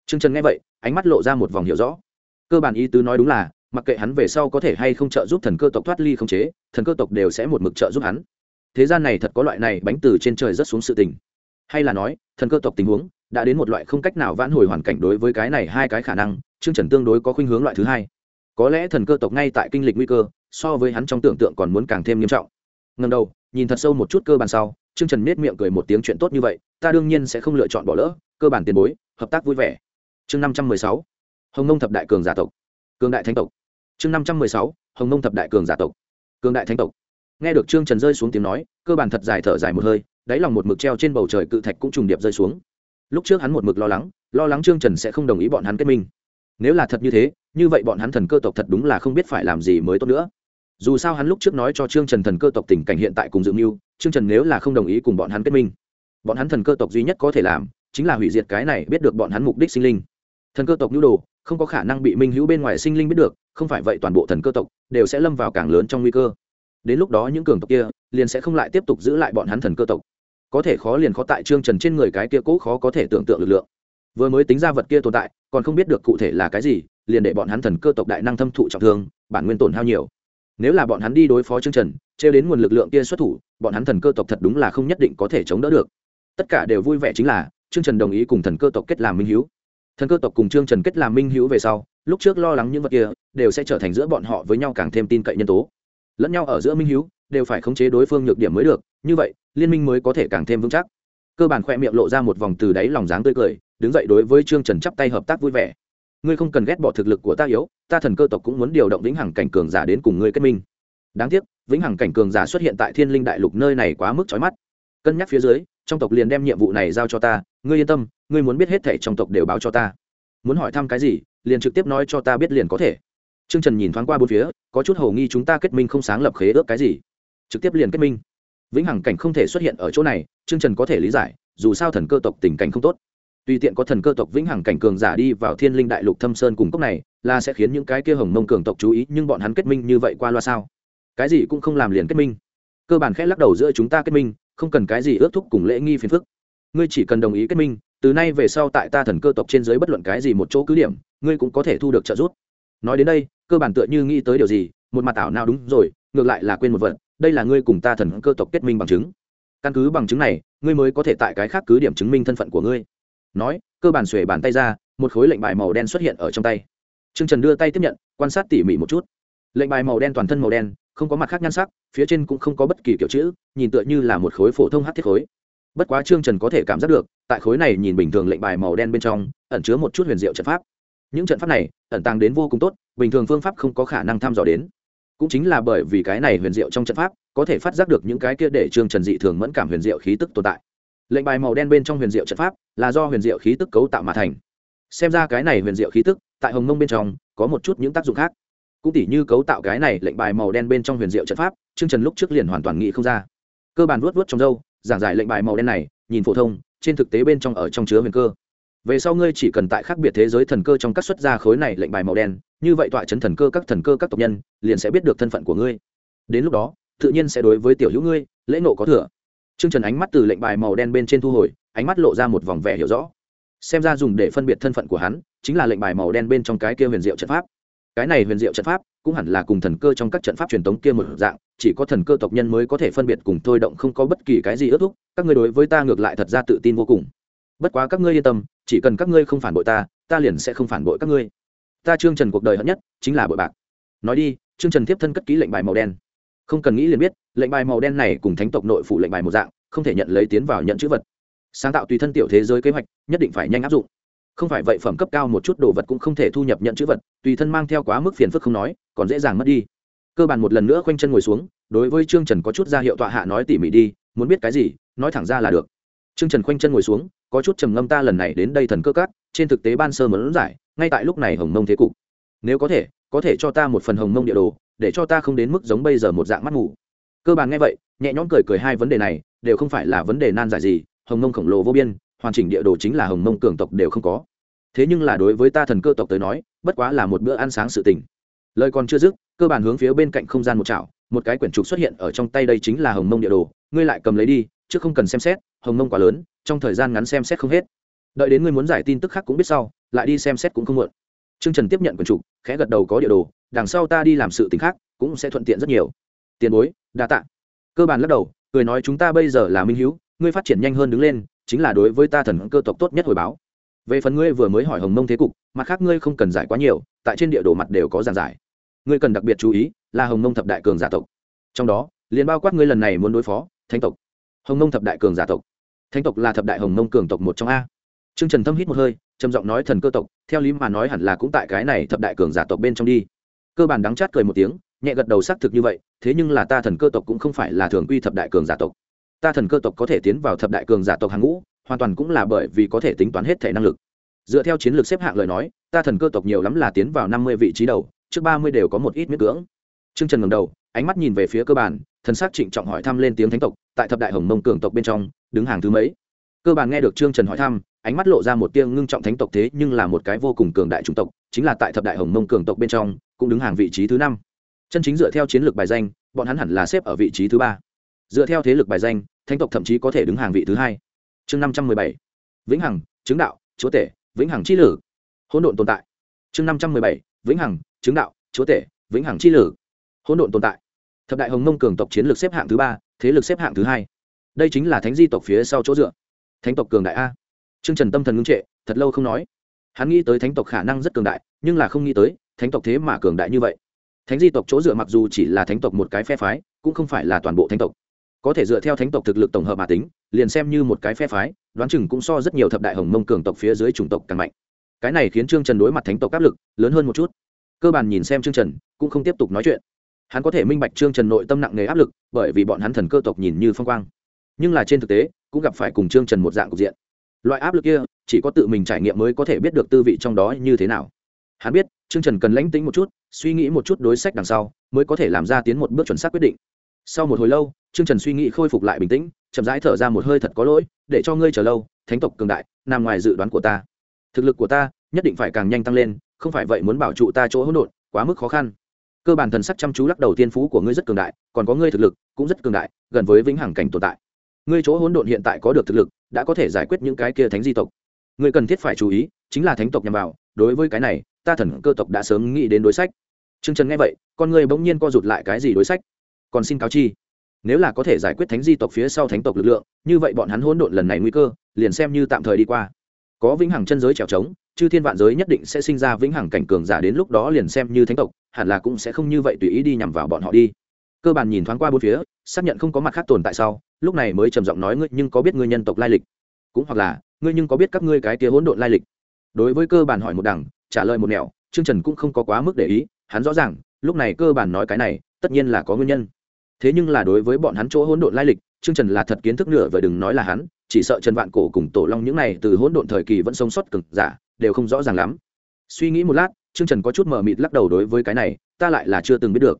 Speaker 1: Chương trần nghe vậy, ánh mắt lộ ra một vòng hiểu rõ. Cơ bản ý tứ nói đúng là, mặc kệ hắn về sau có thể hay không trợ giúp thần cơ tộc thoát ly không chế, thần cơ tộc đều sẽ một mực trợ giúp hắn. Thế gian này thật có loại này bánh từ trên trời rất xuống sự tình. Hay là nói, thần cơ tộc tình huống đã đến một loại không cách nào vãn hồi hoàn cảnh đối với cái này hai cái khả năng, chương trần tương đối có khuynh hướng loại thứ hai có lẽ thần cơ tộc ngay tại kinh lịch nguy cơ, so với hắn trong tưởng tượng còn muốn càng thêm nghiêm trọng. Ngần đầu, nhìn thật sâu một chút cơ bản sau chương trần miết miệng cười một tiếng chuyện tốt như vậy, ta đương nhiên sẽ không lựa chọn bỏ lỡ, cơ bản tiền bối, hợp tác vui vẻ. Chương năm trăm mười sáu, hồng nông thập đại cường giả tộc. Cường đại thánh tộc. Chương năm trăm mười sáu, hồng nông thập đại cường giả tộc. Cường đại thánh tộc. Nghe được trương trần rơi xuống tiếng nói, cơ bản thật dài thở dài một hơi, đáy lòng một mực treo trên bầu trời cự thạch cũng trùng điệp rơi xuống. Lúc trước hắn một mực lo lắng lo lắng trương trần sẽ không đồng ý bọn hắn kết minh nếu là thật như thế, như vậy bọn hắn thần cơ tộc thật đúng là không biết phải làm gì mới tốt nữa. Dù sao hắn lúc trước nói cho trương trần thần cơ tộc tình cảnh hiện tại cùng dự mưu, trương trần nếu là không đồng ý cùng bọn hắn kết minh, bọn hắn thần cơ tộc duy nhất có thể làm chính là hủy diệt cái này biết được bọn hắn mục đích sinh linh. Thần cơ tộc nhu đồ, không có khả năng bị minh hữu bên ngoài sinh linh biết được, không phải vậy toàn bộ thần cơ tộc đều sẽ lâm vào càng lớn trong nguy cơ. Đến lúc đó những cường tộc kia liền sẽ không lại tiếp tục giữ lại bọn hắn thần cơ tộc. Có thể khó liền khó tại trương trần trên người cái kia cố khó có thể tưởng tượng lực lượng vừa mới tính ra vật kia tồn tại, còn không biết được cụ thể là cái gì, liền để bọn hắn thần cơ tộc đại năng thâm thụ trọng thương, bản nguyên tổn hao nhiều. Nếu là bọn hắn đi đối phó chương trần, trêu đến nguồn lực lượng kia xuất thủ, bọn hắn thần cơ tộc thật đúng là không nhất định có thể chống đỡ được. Tất cả đều vui vẻ chính là chương trần đồng ý cùng thần cơ tộc kết làm minh h thần cơ tộc cùng chương trần kết làm minh h về sau, lúc trước lo lắng những vật kia, đều sẽ trở thành giữa bọn họ với nhau càng thêm tin cậy nhân tố. Lẫn nhau ở giữa minh hiếu, đều phải khống chế đối phương nhược điểm mới được, như vậy, liên minh mới có thể càng thêm vững chắc. Cơ bản khoe miệng lộ ra một vòng từ đáy lòng dáng tươi cười đứng dậy đối với trương trần chắp tay hợp tác vui vẻ. Ngươi không cần ghét bỏ thực lực của ta yếu, ta thần cơ tộc cũng muốn điều động vĩnh hằng cảnh cường giả đến cùng ngươi kết minh. Đáng tiếc, vĩnh hằng cảnh cường giả xuất hiện tại thiên linh đại lục nơi này quá mức trói mắt. Cân nhắc phía dưới, trong tộc liền đem nhiệm vụ này giao cho ta, ngươi yên tâm, ngươi muốn biết hết thảy trong tộc đều báo cho ta. Muốn hỏi thăm cái gì, liền trực tiếp nói cho ta biết liền có thể. Trương trần nhìn thoáng qua bốn phía, có chút hầu nghi chúng ta kết minh không sáng lập khế ước cái gì. Trực tiếp liền kết minh. Vĩnh hằng cảnh không thể xuất hiện ở chỗ này, trương trần có thể lý giải, dù sao thần cơ tộc tình cảnh không tốt tùy tiện có thần cơ tộc vĩnh hằng cảnh cường giả đi vào thiên linh đại lục thâm sơn cùng cốc này, là sẽ khiến những cái kia hồng mông cường tộc chú ý, nhưng bọn hắn kết minh như vậy qua loa sao? Cái gì cũng không làm liền kết minh. Cơ bản khẽ lắc đầu giữa chúng ta kết minh, không cần cái gì ước thúc cùng lễ nghi phiền phức. Ngươi chỉ cần đồng ý kết minh, từ nay về sau tại ta thần cơ tộc trên dưới bất luận cái gì một chỗ cứ điểm, ngươi cũng có thể thu được trợ giúp. Nói đến đây, cơ bản tựa như nghĩ tới điều gì, một mặt ảo nào đúng rồi, ngược lại là quên một vật, đây là ngươi cùng ta thần cơ tộc kết minh bằng chứng. Căn cứ bằng chứng này, ngươi mới có thể tại cái khác cứ điểm chứng minh thân phận của ngươi nói, cơ bản xuể bàn tay ra, một khối lệnh bài màu đen xuất hiện ở trong tay. T r ư ơ n g trần đưa tay tiếp nhận, quan sát tỉ mỉ một chút. Lệnh bài màu đen toàn thân màu đen, không có mặt khác nhan sắc, phía trên cũng không có bất kỳ kiểu chữ, nhìn tựa như là một khối phổ thông hát thiết khối. Bất quá trương trần có thể cảm giác được, tại khối này nhìn bình thường lệnh bài màu đen bên trong, ẩn chứa một chút huyền diệu trận pháp. Những trận pháp này, ẩn tàng đến vô cùng tốt, bình thường phương pháp không có khả năng thăm dò đến. Cũng chính là bởi vì cái này huyền diệu trong trận pháp, có thể phát giác được những cái kia để trương trần dị thường mẫn cảm huyền diệu khí tức tồn tại lệnh bài màu đen bên trong huyền diệu trận pháp là do huyền diệu khí tức cấu tạo mà thành. Xem ra cái này huyền diệu khí tức, tại hồng mông bên trong, có một chút những tác dụng khác. Cũng tỉ như cấu tạo cái này lệnh bài màu đen bên trong huyền diệu trận pháp, trương trần lúc trước liền hoàn toàn nghĩ không ra. Cơ bản vuốt vuốt trong dâu giảng giải lệnh bài màu đen này, nhìn phổ thông, trên thực tế bên trong ở trong chứa huyền cơ. Về sau ngươi chỉ cần tại khác biệt thế giới thần cơ trong các xuất gia khối này lệnh bài màu đen, như vậy tọa chấn thần cơ các thần cơ các tộc nhân, liền sẽ biết được thân phận của ngươi. Đến lúc đó, tự nhiên sẽ đối với tiểu hữu ngươi, lễ nộ có thừa. Trương Trần ánh mắt từ lệnh bài màu đen bên trên thu hồi, ánh mắt lộ ra một vòng vẻ hiểu rõ. Xem ra dùng để phân biệt thân phận của hắn, chính là lệnh bài màu đen bên trong cái kia huyền diệu trận pháp. Cái này huyền diệu trận pháp, cũng hẳn là cùng thần cơ trong các trận pháp truyền thống kia một dạng, chỉ có thần cơ tộc nhân mới có thể phân biệt cùng thôi động không có bất kỳ cái gì ước thúc, các ngươi đối với ta ngược lại thật ra tự tin vô cùng. Bất quá các ngươi yên tâm, chỉ cần các ngươi không phản bội ta, ta liền sẽ không phản bội các ngươi. Ta Trương Trần cuộc đời hận nhất chính là bội bạc. Nói đi, Trương Trần tiếp thân cất ký lệnh bài màu đen không cần nghĩ liền biết lệnh bài màu đen này cùng thánh tộc nội phụ lệnh bài một dạng, không thể nhận lấy tiến vào nhận chữ vật. Sáng tạo tùy thân tiểu thế giới kế hoạch, nhất định phải nhanh áp dụng. Không phải vậy phẩm cấp cao một chút đồ vật cũng không thể thu nhập nhận chữ vật, tùy thân mang theo quá mức phiền phức không nói, còn dễ dàng mất đi. Cơ bản một lần nữa khoanh chân ngồi xuống, đối với trương trần có chút ra hiệu tọa hạ nói tỉ mỉ đi, muốn biết cái gì, nói thẳng ra là được. Trương trần khoanh chân ngồi xuống, có chút trầm ngâm ta lần này đến đây thần cơ cát trên thực tế ban sơ muốn giải, ngay tại lúc này hồng mông thế cục. Nếu có thể có thể cho ta một phần hồng mông địa đồ, để cho ta không đến mức giống bây giờ một dạng mắt ngủ cơ bản nghe vậy nhẹ nhõm cười cười hai vấn đề này đều không phải là vấn đề nan giải gì hồng mông khổng lồ vô biên hoàn chỉnh địa đồ chính là hồng mông cường tộc đều không có. Thế nhưng là đối với ta thần cơ tộc tới nói bất quá là một bữa ăn sáng sự tình. Lời còn chưa dứt cơ bản hướng phía bên cạnh không gian một chảo một cái quyển trục xuất hiện ở trong tay đây chính là hồng mông địa đồ ngươi lại cầm lấy đi chứ không cần xem xét hồng mông quá lớn trong thời gian ngắn xem xét không hết. Đợi đến ngươi muốn giải tin tức khác cũng biết sau lại đi xem xét cũng không muộn. Trương Trần tiếp nhận quyển trục, khẽ gật đầu có địa đồ, đằng sau ta đi làm sự tình khác, cũng sẽ thuận tiện rất nhiều. Tiền bối, đa tạ. Cơ bản lắc đầu, cười nói chúng ta bây giờ là minh hiếu, ngươi phát triển nhanh hơn đứng lên, chính là đối với ta thần cơ tộc tốt nhất hồi báo. Về phần ngươi vừa mới hỏi Hồng Mông thế cục, mặt khác ngươi không cần giải quá nhiều, tại trên địa đồ mặt đều có giảng giải. Ngươi cần đặc biệt chú ý, là Hồng Mông thập đại cường giả tộc. Trong đó, liền bao quát ngươi lần này muốn đối phó, Thánh tộc. Hồng Mông thập đại cường giả tộc. Thánh tộc là thập đại Hồng Mông cường tộc một trong a. Trương Trần Thâm hít một hơi, trầm giọng nói thần cơ tộc theo lý mà nói hẳn là cũng tại cái này thập đại cường giả tộc bên trong đi cơ bản đắng chát cười một tiếng nhẹ gật đầu xác thực như vậy, thế nhưng là ta thần cơ tộc cũng không phải là thường quy thập đại cường giả tộc. Ta thần cơ tộc có thể tiến vào thập đại cường giả tộc hàng ngũ, hoàn toàn cũng là bởi vì có thể tính toán hết thể năng lực. Dựa theo chiến lược xếp hạng lời nói, ta thần cơ tộc nhiều lắm là tiến vào năm mươi vị trí đầu, trước ba mươi đều có một ít miết cưỡng. T r ư ơ n g trần ngầm đầu, ánh mắt nhìn về phía cơ bản, thần s á c trịnh trọng hỏi thăm lên tiếng thánh tộc, tại thập đại hồng mông cường tộc bên trong, đứng hàng thứ mấy? Cơ bản nghe được trương trần hỏi thăm, ánh mắt lộ ra một tiếng ngưng trọng thánh tộc thế nhưng là một cái vô cùng cường đại chủng tộc, chính là tại thập đại hồng mông cường tộc bên trong, cũng đứng hàng vị trí thứ năm chân chính dựa theo chiến lược bài danh bọn hắn hẳn là xếp ở vị trí thứ ba. Dựa theo thế lực bài danh thánh tộc thậm chí có thể đứng hàng vị thứ hai. Chương năm trăm mười bảy. Vĩnh hằng chứng đạo chúa tể vĩnh hằng chi lử. Hỗn độn tồn tại. Chương năm trăm mười bảy. Vĩnh hằng chứng đạo chúa tể vĩnh hằng chi lử. Hỗn độn tồn tại. Thập đại hồng mông cường tộc chiến lược xếp hạng thứ ba thế lực xếp hạng thứ hai. Đây chính là thánh di tộc phía sau chỗ dựa. Thánh tộc cường đại a. Trương Trần tâm thần ngưng trệ, thật lâu không nói. Hắn nghĩ tới thánh tộc khả năng rất cường đại, nhưng là không nghĩ tới, thánh tộc thế mà cường đại như vậy thánh di tộc chỗ dựa mặc dù chỉ là thánh tộc một cái phe phái, cũng không phải là toàn bộ thánh tộc. Có thể dựa theo thánh tộc thực lực tổng hợp mà tính, liền xem như một cái phe phái, đoán chừng cũng so rất nhiều thập đại hồng mông cường tộc phía dưới chủng tộc càng mạnh. Cái này khiến trương trần đối mặt thánh tộc áp lực lớn hơn một chút. Cơ bản nhìn xem trương trần, cũng không tiếp tục nói chuyện. Hắn có thể minh bạch trương trần nội tâm nặng nề áp lực, bởi vì bọn hắn thần cơ tộc nhìn như phong quang. Nhưng là trên thực tế, cũng gặp phải cùng trương trần một dạng cục diện. Loại áp lực kia, chỉ có tự mình trải nghiệm mới có thể biết được tư vị trong đó như thế nào hắn biết, trương trần cần lãnh tĩnh một chút, suy nghĩ một chút đối sách đằng sau, mới có thể làm ra tiến một bước chuẩn xác quyết định. Sau một hồi lâu, trương trần suy nghĩ khôi phục lại bình tĩnh, chậm rãi thở ra một hơi thật có lỗi, để cho ngươi chờ lâu, thánh tộc cường đại, nằm ngoài dự đoán của ta. Thực lực của ta nhất định phải càng nhanh tăng lên, không phải vậy muốn bảo trụ ta chỗ hỗn độn, quá mức khó khăn. Cơ bản thần sắc chăm chú lắc đầu, tiên phú của ngươi rất cường đại, còn có ngươi thực lực cũng rất cường đại, gần với vĩnh hằng cảnh tồn tại. Ngươi chỗ hỗn độn hiện tại có được thực lực, đã có thể giải quyết những cái kia thánh di tộc. Ngươi cần thiết phải chú ý, chính là thánh tộc nhằm vào đối với cái này, ta thần cơ tộc đã sớm nghĩ đến đối sách. T r ư ơ n g trần nghe vậy, con ngươi bỗng nhiên co rụt lại cái gì đối sách? Còn xin cáo chi, nếu là có thể giải quyết thánh di tộc phía sau thánh tộc lực lượng, như vậy bọn hắn hỗn độn lần này nguy cơ, liền xem như tạm thời đi qua. Có vĩnh hằng chân giới trèo trống, chư thiên vạn giới nhất định sẽ sinh ra vĩnh hằng cảnh cường giả đến lúc đó liền xem như thánh tộc, hẳn là cũng sẽ không như vậy tùy ý đi nhằm vào bọn họ đi. Cơ bản nhìn thoáng qua bốn phía, xác nhận không có mặt khác tồn tại sau, lúc này mới trầm giọng nói ngươi nhưng có biết ngươi nhân tộc lai lịch? Cũng hoặc là, ngươi nhưng có biết các ngươi cái tía hỗn độn lai lịch? Đối với cơ bản hỏi một đằng, trả lời một nẻo, trương trần cũng không có quá mức để ý, hắn rõ ràng, lúc này cơ bản nói cái này, tất nhiên là có nguyên nhân. Thế nhưng là đối với bọn hắn chỗ hỗn độn lai lịch, trương trần là thật kiến thức nửa và đừng nói là hắn, chỉ sợ trần vạn cổ cùng tổ long những này từ hỗn độn thời kỳ vẫn sống sót cực giả, đều không rõ ràng lắm. Suy nghĩ một lát, trương trần có chút mờ mịt lắc đầu đối với cái này, ta lại là chưa từng biết được.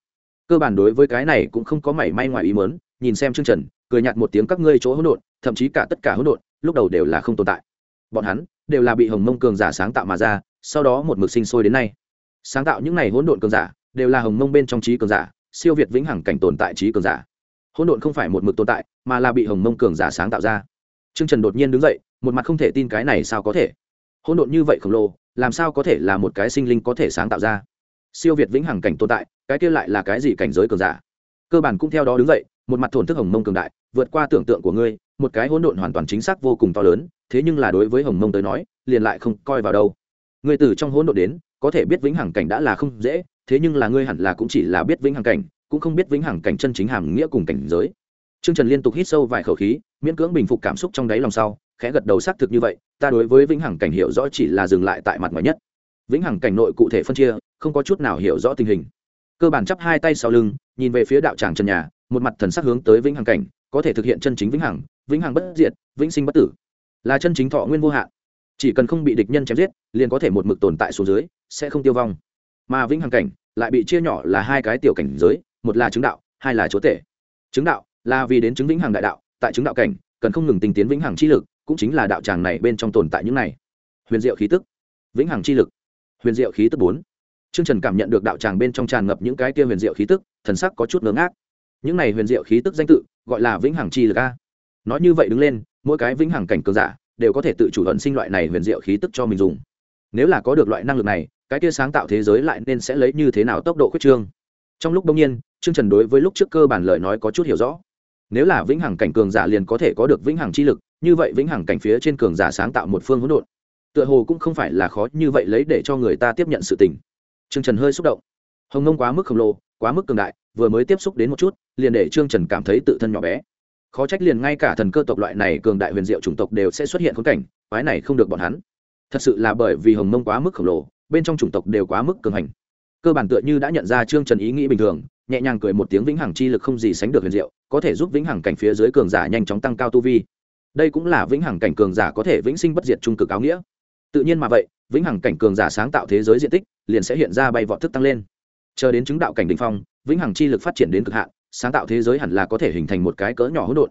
Speaker 1: Cơ bản đối với cái này cũng không có mảy may ngoài ý mớn nhìn xem trương trần, cười nhạt một tiếng các ngươi chỗ hỗn độn, thậm chí cả tất cả hỗn độn, lúc đầu đều là không tồn tại. Bọn hắn đều là bị hồng mông cường giả sáng tạo mà ra sau đó một mực sinh sôi đến nay sáng tạo những này hỗn độn cường giả đều là hồng mông bên trong trí cường giả siêu việt vĩnh hằng cảnh tồn tại trí cường giả hỗn độn không phải một mực tồn tại mà là bị hồng mông cường giả sáng tạo ra Trương Trần đột nhiên đứng dậy, một mặt không thể tin cái này sao có thể? Hỗn độn như vậy khổng lồ, làm sao có thể là một cái sinh linh có thể sáng tạo ra? Siêu việt vĩnh hằng cảnh tồn tại, cái kia lại là cái gì cảnh giới cường giả? Cơ bản cũng theo đó đứng dậy, một mặt thổn thức hồng mông cường đại, vượt qua tưởng tượng của ngươi, một cái hỗn độn hoàn toàn chính xác vô cùng to lớn, thế nhưng là đối với hồng mông tới nói, liền lại không coi vào đâu. Ngươi từ trong hỗn độn đến, có thể biết vĩnh hằng cảnh đã là không dễ, thế nhưng là ngươi hẳn là cũng chỉ là biết vĩnh hằng cảnh, cũng không biết vĩnh hằng cảnh chân chính hàm nghĩa cùng cảnh giới. Trương Trần liên tục hít sâu vài khẩu khí, miễn cưỡng bình phục cảm xúc trong đáy lòng sau, khẽ gật đầu xác thực như vậy, ta đối với vĩnh hằng cảnh hiểu rõ chỉ là dừng lại tại mặt ngoài nhất. Vĩnh hằng cảnh nội cụ thể phân chia, không có chút nào hiểu rõ tình hình. Cơ bản chắp hai tay sau lưng, nhìn về phía đạo tràng trần nhà, một mặt thần sắc hướng tới vĩnh hằng cảnh, có thể thực hiện chân chính vĩnh hằng, vĩnh hằng bất diệt, vĩnh sinh bất tử, là chân chính thọ nguyên vô hạn. Chỉ cần không bị địch nhân chém giết, liền có thể một mực tồn tại xuống dưới, sẽ không tiêu vong. Mà vĩnh hằng cảnh lại bị chia nhỏ là hai cái tiểu cảnh giới, một là chứng đạo, hai là chúa tể. Chứng đạo là vì đến chứng vĩnh hằng đại đạo tại chứng đạo cảnh cần không ngừng tình tiến vĩnh hằng chi lực cũng chính là đạo tràng này bên trong tồn tại những này huyền diệu khí tức vĩnh hằng chi lực huyền diệu khí tức bốn Trương Trần cảm nhận được đạo tràng bên trong tràn ngập những cái kia huyền diệu khí tức, thần sắc có chút ngớ ngác. Những này huyền diệu khí tức danh tự, gọi là vĩnh hằng chi lực a. Nói như vậy đứng lên, mỗi cái vĩnh hằng cảnh cường giả đều có thể tự chủ ẩn sinh loại này huyền diệu khí tức cho mình dùng. Nếu là có được loại năng lực này, cái kia sáng tạo thế giới lại nên sẽ lấy như thế nào tốc độ khuyết trương. Trong lúc đông nhiên, Trương Trần đối với lúc trước cơ bản lời nói có chút hiểu rõ nếu là vĩnh hằng cảnh cường giả liền có thể có được vĩnh hằng chi lực như vậy vĩnh hằng cảnh phía trên cường giả sáng tạo một phương hỗn độn tựa hồ cũng không phải là khó như vậy lấy để cho người ta tiếp nhận sự tình trương trần hơi xúc động hồng ngông quá mức khổng lồ quá mức cường đại vừa mới tiếp xúc đến một chút liền để trương trần cảm thấy tự thân nhỏ bé khó trách liền ngay cả thần cơ tộc loại này cường đại huyền diệu chủng tộc đều sẽ xuất hiện khốn cảnh, quái này không được bọn hắn. Thật sự là bởi vì hồng mông quá mức khổng lồ, bên trong chủng tộc đều quá mức cường hành. Cơ bản tựa như đã nhận ra trương trần ý nghĩ bình thường, nhẹ nhàng cười một tiếng vĩnh hằng chi lực không gì sánh được huyền diệu, có thể giúp vĩnh hằng cảnh phía dưới cường giả nhanh chóng tăng cao tu vi. Đây cũng là vĩnh hằng cảnh cường giả có thể vĩnh sinh bất diệt trung cực áo nghĩa. Tự nhiên mà vậy, vĩnh hằng cảnh cường giả sáng tạo thế giới diện tích liền sẽ hiện ra bay vọt thức tăng lên. Chờ đến chứng đạo cảnh đ ỉ n h phong, vĩnh hằng chi lực phát triển đến cực hạn sáng tạo thế giới hẳn là có thể hình thành một cái cỡ nhỏ hỗn độn.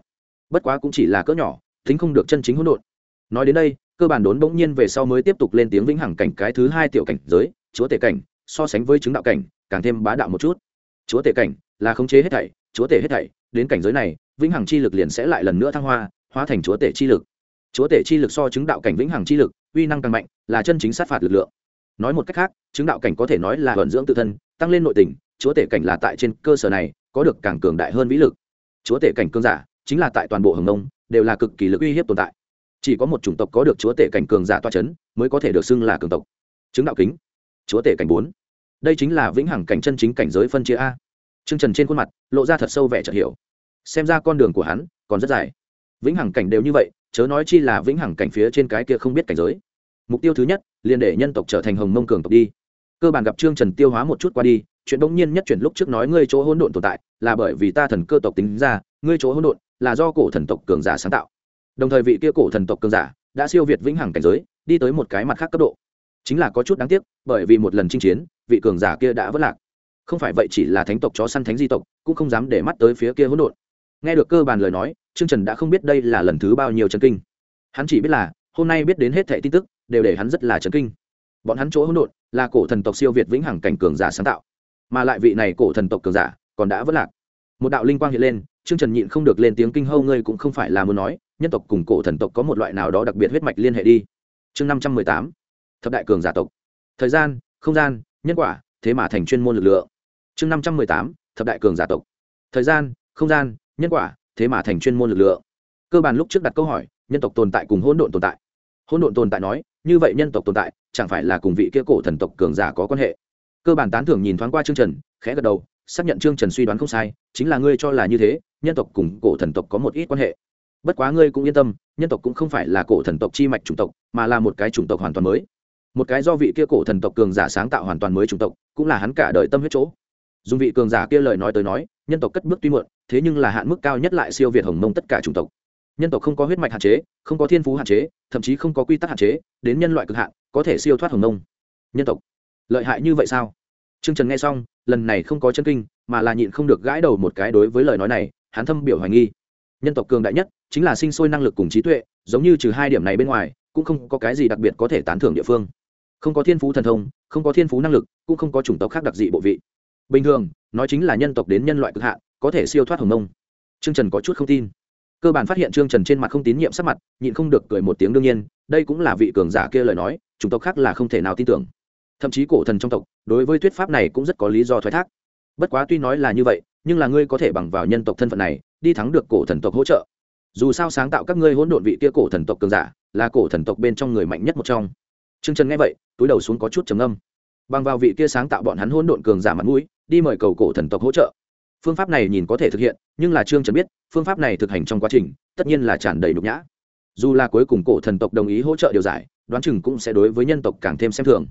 Speaker 1: Bất quá cũng chỉ là cỡ nhỏ, tính không được chân chính hỗn độn. Nói đến đây, cơ bản đốn bỗng nhiên về sau mới tiếp tục lên tiếng vĩnh hằng cảnh cái thứ hai tiểu cảnh giới, chúa tể cảnh, so sánh với chứng đạo cảnh, càng thêm bá đạo một chút. Chúa tể cảnh là khống chế hết thảy, chúa tể hết thảy, đến cảnh giới này, vĩnh hằng chi lực liền sẽ lại lần nữa thăng hoa, hóa thành chúa tể chi lực. Chúa tể chi lực so chứng đạo cảnh vĩnh hằng chi lực, uy năng càng mạnh, là chân chính sát phạt lực lượng. Nói một cách khác, chứng đạo cảnh có thể nói là vận dưỡng tự thân, tăng lên nội tình, chúa tể cảnh là tại trên cơ sở này có được càng cường đại hơn vĩ lực. Chúa tể cảnh cường giả chính là tại toàn bộ hồng nông đều là cực kỳ lực uy hiếp tồn tại. Chỉ có một chủng tộc có được chúa tể cảnh cường giả toa c h ấ n mới có thể được xưng là cường tộc. Chứng đạo kính, chúa tể cảnh bốn. Đây chính là vĩnh hằng cảnh chân chính cảnh giới phân chia a. T r ư ơ n g trần trên khuôn mặt lộ ra thật sâu vẻ chợt hiểu. Xem ra con đường của hắn còn rất dài. Vĩnh hằng cảnh đều như vậy, chớ nói chi là vĩnh hằng cảnh phía trên cái kia không biết cảnh giới. Mục tiêu thứ nhất, liền để nhân tộc trở thành hồng mông cường tộc đi. Cơ bản gặp trương trần tiêu hóa một chút qua đi chuyện bỗng nhiên nhất chuyển lúc trước nói ngươi chỗ hỗn độn tồn tại, là bởi vì ta thần cơ tộc tính ra, ngươi chỗ hỗn độn là do cổ thần tộc cường giả sáng tạo. Đồng thời vị kia cổ thần tộc cường giả đã siêu việt vĩnh hằng cảnh giới, đi tới một cái mặt khác cấp độ. Chính là có chút đáng tiếc, bởi vì một lần chinh chiến, vị cường giả kia đã vất lạc. Không phải vậy chỉ là thánh tộc chó săn thánh di tộc, cũng không dám để mắt tới phía kia hỗn độn. Nghe được cơ bản lời nói, trương trần đã không biết đây là lần thứ bao nhiêu chấn kinh. Hắn chỉ biết là, hôm nay biết đến hết thẻ tin tức, đều để hắn rất là chấn kinh. Bọn hắn chỗ hỗn độn là cổ thần tộc siêu việt vĩnh hằng cảnh cường giả sáng tạo mà lại vị này cổ thần tộc cường giả còn đã vất lạc. Một đạo linh quang hiện lên, trương trần nhịn không được lên tiếng kinh hâu ngươi cũng không phải là muốn nói, nhân tộc cùng cổ thần tộc có một loại nào đó đặc biệt huyết mạch liên hệ đi. Chương năm trăm mười tám, thập đại cường giả tộc. Thời gian, không gian, nhân quả, thế mà thành chuyên môn lực lượng. Chương năm trăm mười tám, thập đại cường giả tộc. Thời gian, không gian, nhân quả, thế mà thành chuyên môn lực lượng. Cơ bản lúc trước đặt câu hỏi, nhân tộc tồn tại cùng hỗn độn tồn tại. Hỗn độn tồn tại nói, như vậy nhân tộc tồn tại, chẳng phải là cùng vị kia cổ thần tộc cường giả có quan hệ? Cơ bản tán thưởng nhìn thoáng qua chương trần, khẽ gật đầu, xác nhận chương trần suy đoán không sai, chính là ngươi cho là như thế, nhân tộc cùng cổ thần tộc có một ít quan hệ. Bất quá ngươi cũng yên tâm, nhân tộc cũng không phải là cổ thần tộc chi mạch chủng tộc, mà là một cái chủng tộc hoàn toàn mới. Một cái do vị kia cổ thần tộc cường giả sáng tạo hoàn toàn mới chủng tộc, cũng là hắn cả đời tâm huyết chỗ. Dùng vị cường giả kia lời nói tới nói, nhân tộc cất bước tuy muộn, thế nhưng là hạn mức cao nhất lại siêu việt hồng mông tất cả chủng tộc. Nhân tộc không có huyết mạch hạn chế, không có thiên phú hạn chế, thậm chí không có quy tắc hạn chế, đến nhân loại cực hạn, có thể siêu thoát hồng mông. Nhân tộc lợi hại như vậy sao? Trương trần nghe xong, lần này không có chân kinh, mà là nhịn không được gãi đầu một cái đối với lời nói này, hắn thâm biểu hoài nghi. Nhân tộc cường đại nhất chính là sinh sôi năng lực cùng trí tuệ, giống như trừ hai điểm này bên ngoài, cũng không có cái gì đặc biệt có thể tán thưởng địa phương. Không có thiên phú thần thông, không có thiên phú năng lực, cũng không có chủng tộc khác đặc dị bộ vị. Bình thường, nói chính là nhân tộc đến nhân loại cực hạn, có thể siêu thoát hồng nông trương trần có chút không tin. Cơ bản phát hiện trương trần trên mặt không tín nhiệm sắc mặt, nhịn không được cười một tiếng đương nhiên, đây cũng là vị cường giả kia lời nói, chủng tộc khác là không thể nào tin tưởng thậm chí cổ thần trong tộc đối với thuyết pháp này cũng rất có lý do thoái thác bất quá tuy nói là như vậy nhưng là ngươi có thể bằng vào nhân tộc thân phận này đi thắng được cổ thần tộc hỗ trợ dù sao sáng tạo các ngươi hỗn độn vị kia cổ thần tộc cường giả là cổ thần tộc bên trong người mạnh nhất một trong Trương Trần nghe vậy, túi đầu xuống có chút trầm ngâm. Bằng vào vị kia sáng tạo bọn hắn hỗn độn cường giả mặt mũi, đi mời cầu cổ thần tộc hỗ trợ. Phương pháp này nhìn có thể thực hiện, nhưng là Trương Trần biết, phương pháp này thực hành trong quá trình, tất nhiên là tràn đầy nhục nhã. Dù là cuối cùng cổ thần tộc đồng ý hỗ trợ điều giải, đoán chừng cũng sẽ đối với nhân tộc càng thêm xem thường.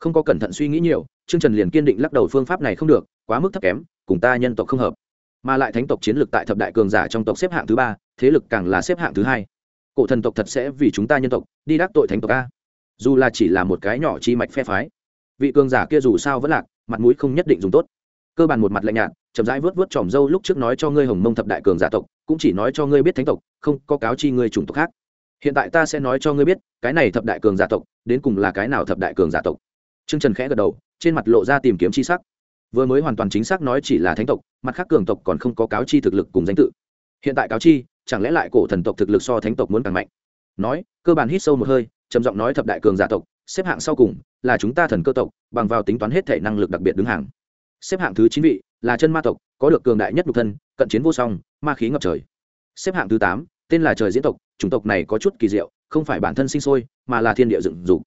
Speaker 1: Không có cẩn thận suy nghĩ nhiều, Trương Trần liền kiên định lắc đầu phương pháp này không được, quá mức thấp kém, cùng ta nhân tộc không hợp. Mà lại thánh tộc chiến lược tại thập đại cường giả trong tộc xếp hạng thứ ba, thế lực càng là xếp hạng thứ hai. Cổ thần tộc thật sẽ vì chúng ta nhân tộc đi đắc tội thánh tộc a dù là chỉ là một cái nhỏ chi mạch phe phái vị cường giả kia dù sao vẫn lạc mặt mũi không nhất định dùng tốt cơ bản một mặt lạnh nhạt chậm rãi vớt vớt tròm dâu lúc trước nói cho ngươi hồng mông thập đại cường giả tộc cũng chỉ nói cho ngươi biết thánh tộc không có cáo chi ngươi chủng tộc khác hiện tại ta sẽ nói cho ngươi biết cái này thập đại cường giả tộc đến cùng là cái nào thập đại cường giả tộc trương trần khẽ gật đầu, trên mặt lộ ra tìm kiếm chi sắc. Vừa mới hoàn toàn chính xác nói chỉ là thánh tộc, mặt khác cường tộc còn không có cáo chi thực lực cùng danh tự. Hiện tại cáo chi, chẳng lẽ lại cổ thần tộc thực lực so thánh tộc muốn càng mạnh? Nói, cơ bản hít sâu một hơi, trầm giọng nói thập đại cường giả tộc, xếp hạng sau cùng là chúng ta thần cơ tộc, bằng vào tính toán hết thể năng lực đặc biệt đứng hàng. Xếp hạng thứ chín vị là chân ma tộc, có được cường đại nhất nhục thân, cận chiến vô song, ma khí ngập trời. Xếp hạng thứ tám, tên là trời diễn tộc, chủng tộc này có chút kỳ diệu, không phải bản thân sinh sôi, mà là thiên địa dựng dục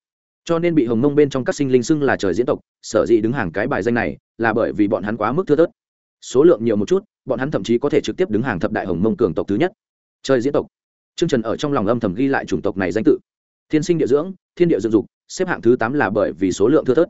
Speaker 1: cho nên bị hồng mông bên trong các sinh linh xưng là trời diễn tộc, sở dĩ đứng hàng cái bài danh này là bởi vì bọn hắn quá mức thưa thớt. Số lượng nhiều một chút, bọn hắn thậm chí có thể trực tiếp đứng hàng thập đại hồng mông cường tộc thứ nhất. Trời diễn tộc. Trương Trần ở trong lòng âm thầm ghi lại chủng tộc này danh tự. Thiên sinh địa dưỡng, thiên địa dựng dục, xếp hạng thứ tám là bởi vì số lượng thưa thớt.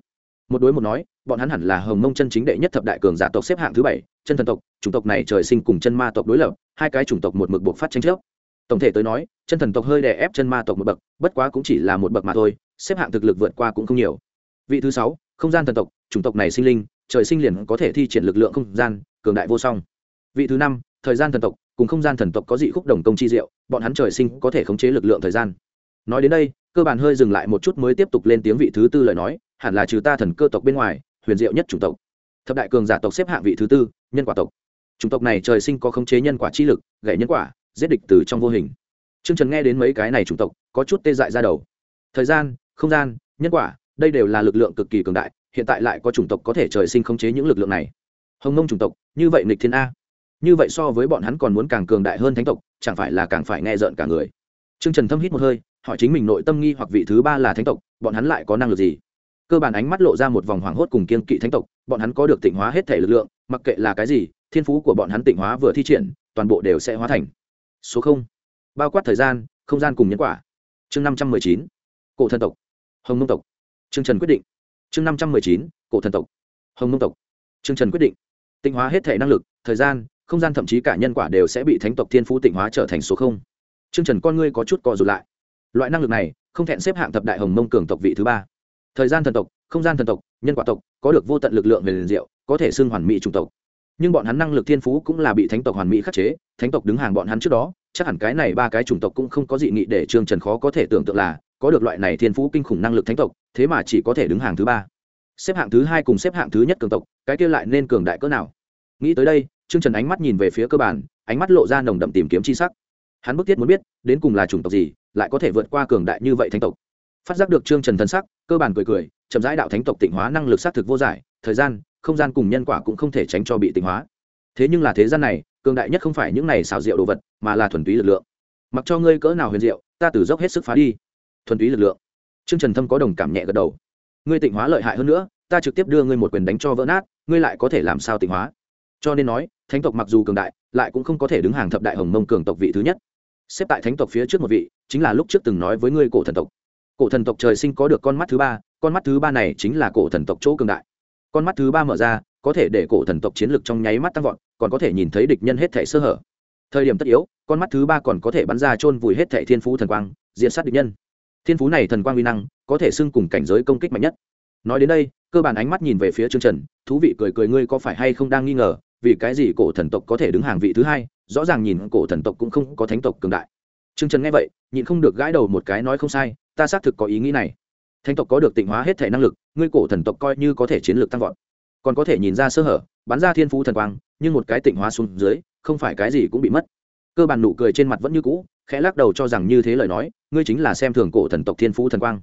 Speaker 1: Một đối một nói, bọn hắn hẳn là hồng mông chân chính đệ nhất thập đại cường giả tộc xếp hạng thứ bảy, chân thần tộc, chủng tộc này trời sinh cùng chân ma tộc đối lập, hai cái chủng tộc một mực buộc phát tranh chấp. Tổng thể tới nói, chân thần tộc hơi đè ép chân ma tộc một bậc, bất quá cũng chỉ là một bậc mà thôi xếp hạng thực lực vượt qua cũng không nhiều. Vị thứ sáu, không gian thần tộc, chủng tộc này sinh linh, trời sinh liền có thể thi triển lực lượng không gian, cường đại vô song. Vị thứ năm, thời gian thần tộc, cùng không gian thần tộc có dị khúc đồng công chi diệu, bọn hắn trời sinh có thể khống chế lực lượng thời gian. Nói đến đây, cơ bản hơi dừng lại một chút mới tiếp tục lên tiếng vị thứ tư lời nói, hẳn là trừ ta thần cơ tộc bên ngoài, huyền diệu nhất chủng tộc. Thập đại cường giả tộc xếp hạng vị thứ tư, nhân quả tộc. Chủng tộc này trời sinh có khống chế nhân quả chi lực gậy nhân quả, giết địch từ trong vô hình. Trương trần nghe đến mấy cái này chủng tộc, có chút tê dại ra đầu. Thời gian không gian, nhân quả, đây đều là lực lượng cực kỳ cường đại, hiện tại lại có chủng tộc có thể trời sinh khống chế những lực lượng này. Hồng mông chủng tộc, như vậy nịch thiên a. Như vậy so với bọn hắn còn muốn càng cường đại hơn thánh tộc, chẳng phải là càng phải nghe rợn cả người. Trương trần thâm hít một hơi, hỏi chính mình nội tâm nghi hoặc vị thứ ba là thánh tộc, bọn hắn lại có năng lực gì? Cơ bản ánh mắt lộ ra một vòng hoảng hốt cùng kiên kỵ thánh tộc, bọn hắn có được tịnh hóa hết thể lực lượng, mặc kệ là cái gì, thiên phú của bọn hắn tịnh hóa vừa thi triển, toàn bộ đều sẽ hóa thành. Số không. Bao quát thời gian, không gian cùng nhân quả. Chương năm trăm mười chín. Cổ thần tộc hồng mông tộc. Chương trần quyết định. Chương năm trăm mười chín, cổ thần tộc. Hồng mông tộc. Chương trần quyết định. Tịnh hóa hết thể năng lực, thời gian, không gian thậm chí cả nhân quả đều sẽ bị thánh tộc thiên phú tịnh hóa trở thành số không. Chương trần con ngươi có chút co dù lại. Loại năng lực này, không thẹn xếp hạng thập đại hồng mông cường tộc vị thứ ba. Thời gian thần tộc, không gian thần tộc, nhân quả tộc, có được vô tận lực lượng về liền diệu, có thể xưng hoàn mỹ chủng tộc. Nhưng bọn hắn năng lực thiên phú cũng là bị thánh tộc hoàn mỹ khắc chế, thánh tộc đứng hàng bọn hắn trước đó, chắc hẳn cái này ba cái chủng tộc cũng không có dị nghị để trương trần khó có thể tưởng tượng là có được loại này thiên phú kinh khủng năng lực thánh tộc, thế mà chỉ có thể đứng hàng thứ ba. Xếp hạng thứ hai cùng xếp hạng thứ nhất cường tộc, cái kia lại nên cường đại cỡ nào? Nghĩ tới đây, trương trần ánh mắt nhìn về phía cơ bản, ánh mắt lộ ra nồng đậm tìm kiếm c h i sắc. Hắn bức thiết muốn biết, đến cùng là chủng tộc gì, lại có thể vượt qua cường đại như vậy thánh tộc? Phát giác được trương trần thân sắc, cơ bản cười cười, chậm rãi đạo thánh tộc tịnh hóa năng lực xác thực vô giải, thời gian, không gian cùng nhân quả cũng không thể tránh cho bị tịnh hóa. Thế nhưng là thế gian này, cường đại nhất không phải những này xào rượu đồ vật, mà là thuần túy lực lượng. Mặc cho ngươi cỡ nào huyền diệu, ta từ dốc hết sức phá đi thuần túy lực lượng. Trương trần thâm có đồng cảm nhẹ gật đầu. Ngươi tịnh hóa lợi hại hơn nữa, ta trực tiếp đưa ngươi một quyền đánh cho vỡ nát, ngươi lại có thể làm sao tịnh hóa? Cho nên nói, thánh tộc mặc dù cường đại, lại cũng không có thể đứng hàng thập đại hồng mông cường tộc vị thứ nhất. Xếp tại thánh tộc phía trước một vị, chính là lúc trước từng nói với ngươi cổ thần tộc. Cổ thần tộc trời sinh có được con mắt thứ ba, con mắt thứ ba này chính là cổ thần tộc chỗ cường đại. Con mắt thứ ba mở ra, có thể để cổ thần tộc chiến lược trong nháy mắt tăng vọt, còn có thể nhìn thấy địch nhân hết thể sơ hở. Thời điểm tất yếu, con mắt thứ ba còn có thể bắn ra chôn vùi hết thể thiên phú thần quang diện sát địch nhân thiên phú này thần quang uy năng, có thể xưng cùng cảnh giới công kích mạnh nhất. Nói đến đây, cơ bản ánh mắt nhìn về phía trương trần, thú vị cười cười, ngươi có phải hay không đang nghi ngờ, vì cái gì cổ thần tộc có thể đứng hàng vị thứ hai? Rõ ràng nhìn cổ thần tộc cũng không có thánh tộc cường đại. Trương trần nghe vậy, nhịn không được gãi đầu một cái nói, không sai, ta xác thực có ý nghĩ này. Thánh tộc có được tịnh hóa hết thể năng lực, ngươi cổ thần tộc coi như có thể chiến lược tăng vọt. Còn có thể nhìn ra sơ hở, bắn ra thiên phú thần quang, nhưng một cái tịnh hóa xuống dưới, không phải cái gì cũng bị mất. Cơ bản nụ cười trên mặt vẫn như cũ khẽ lắc đầu cho rằng như thế lời nói, ngươi chính là xem thường cổ thần tộc thiên phú thần quang.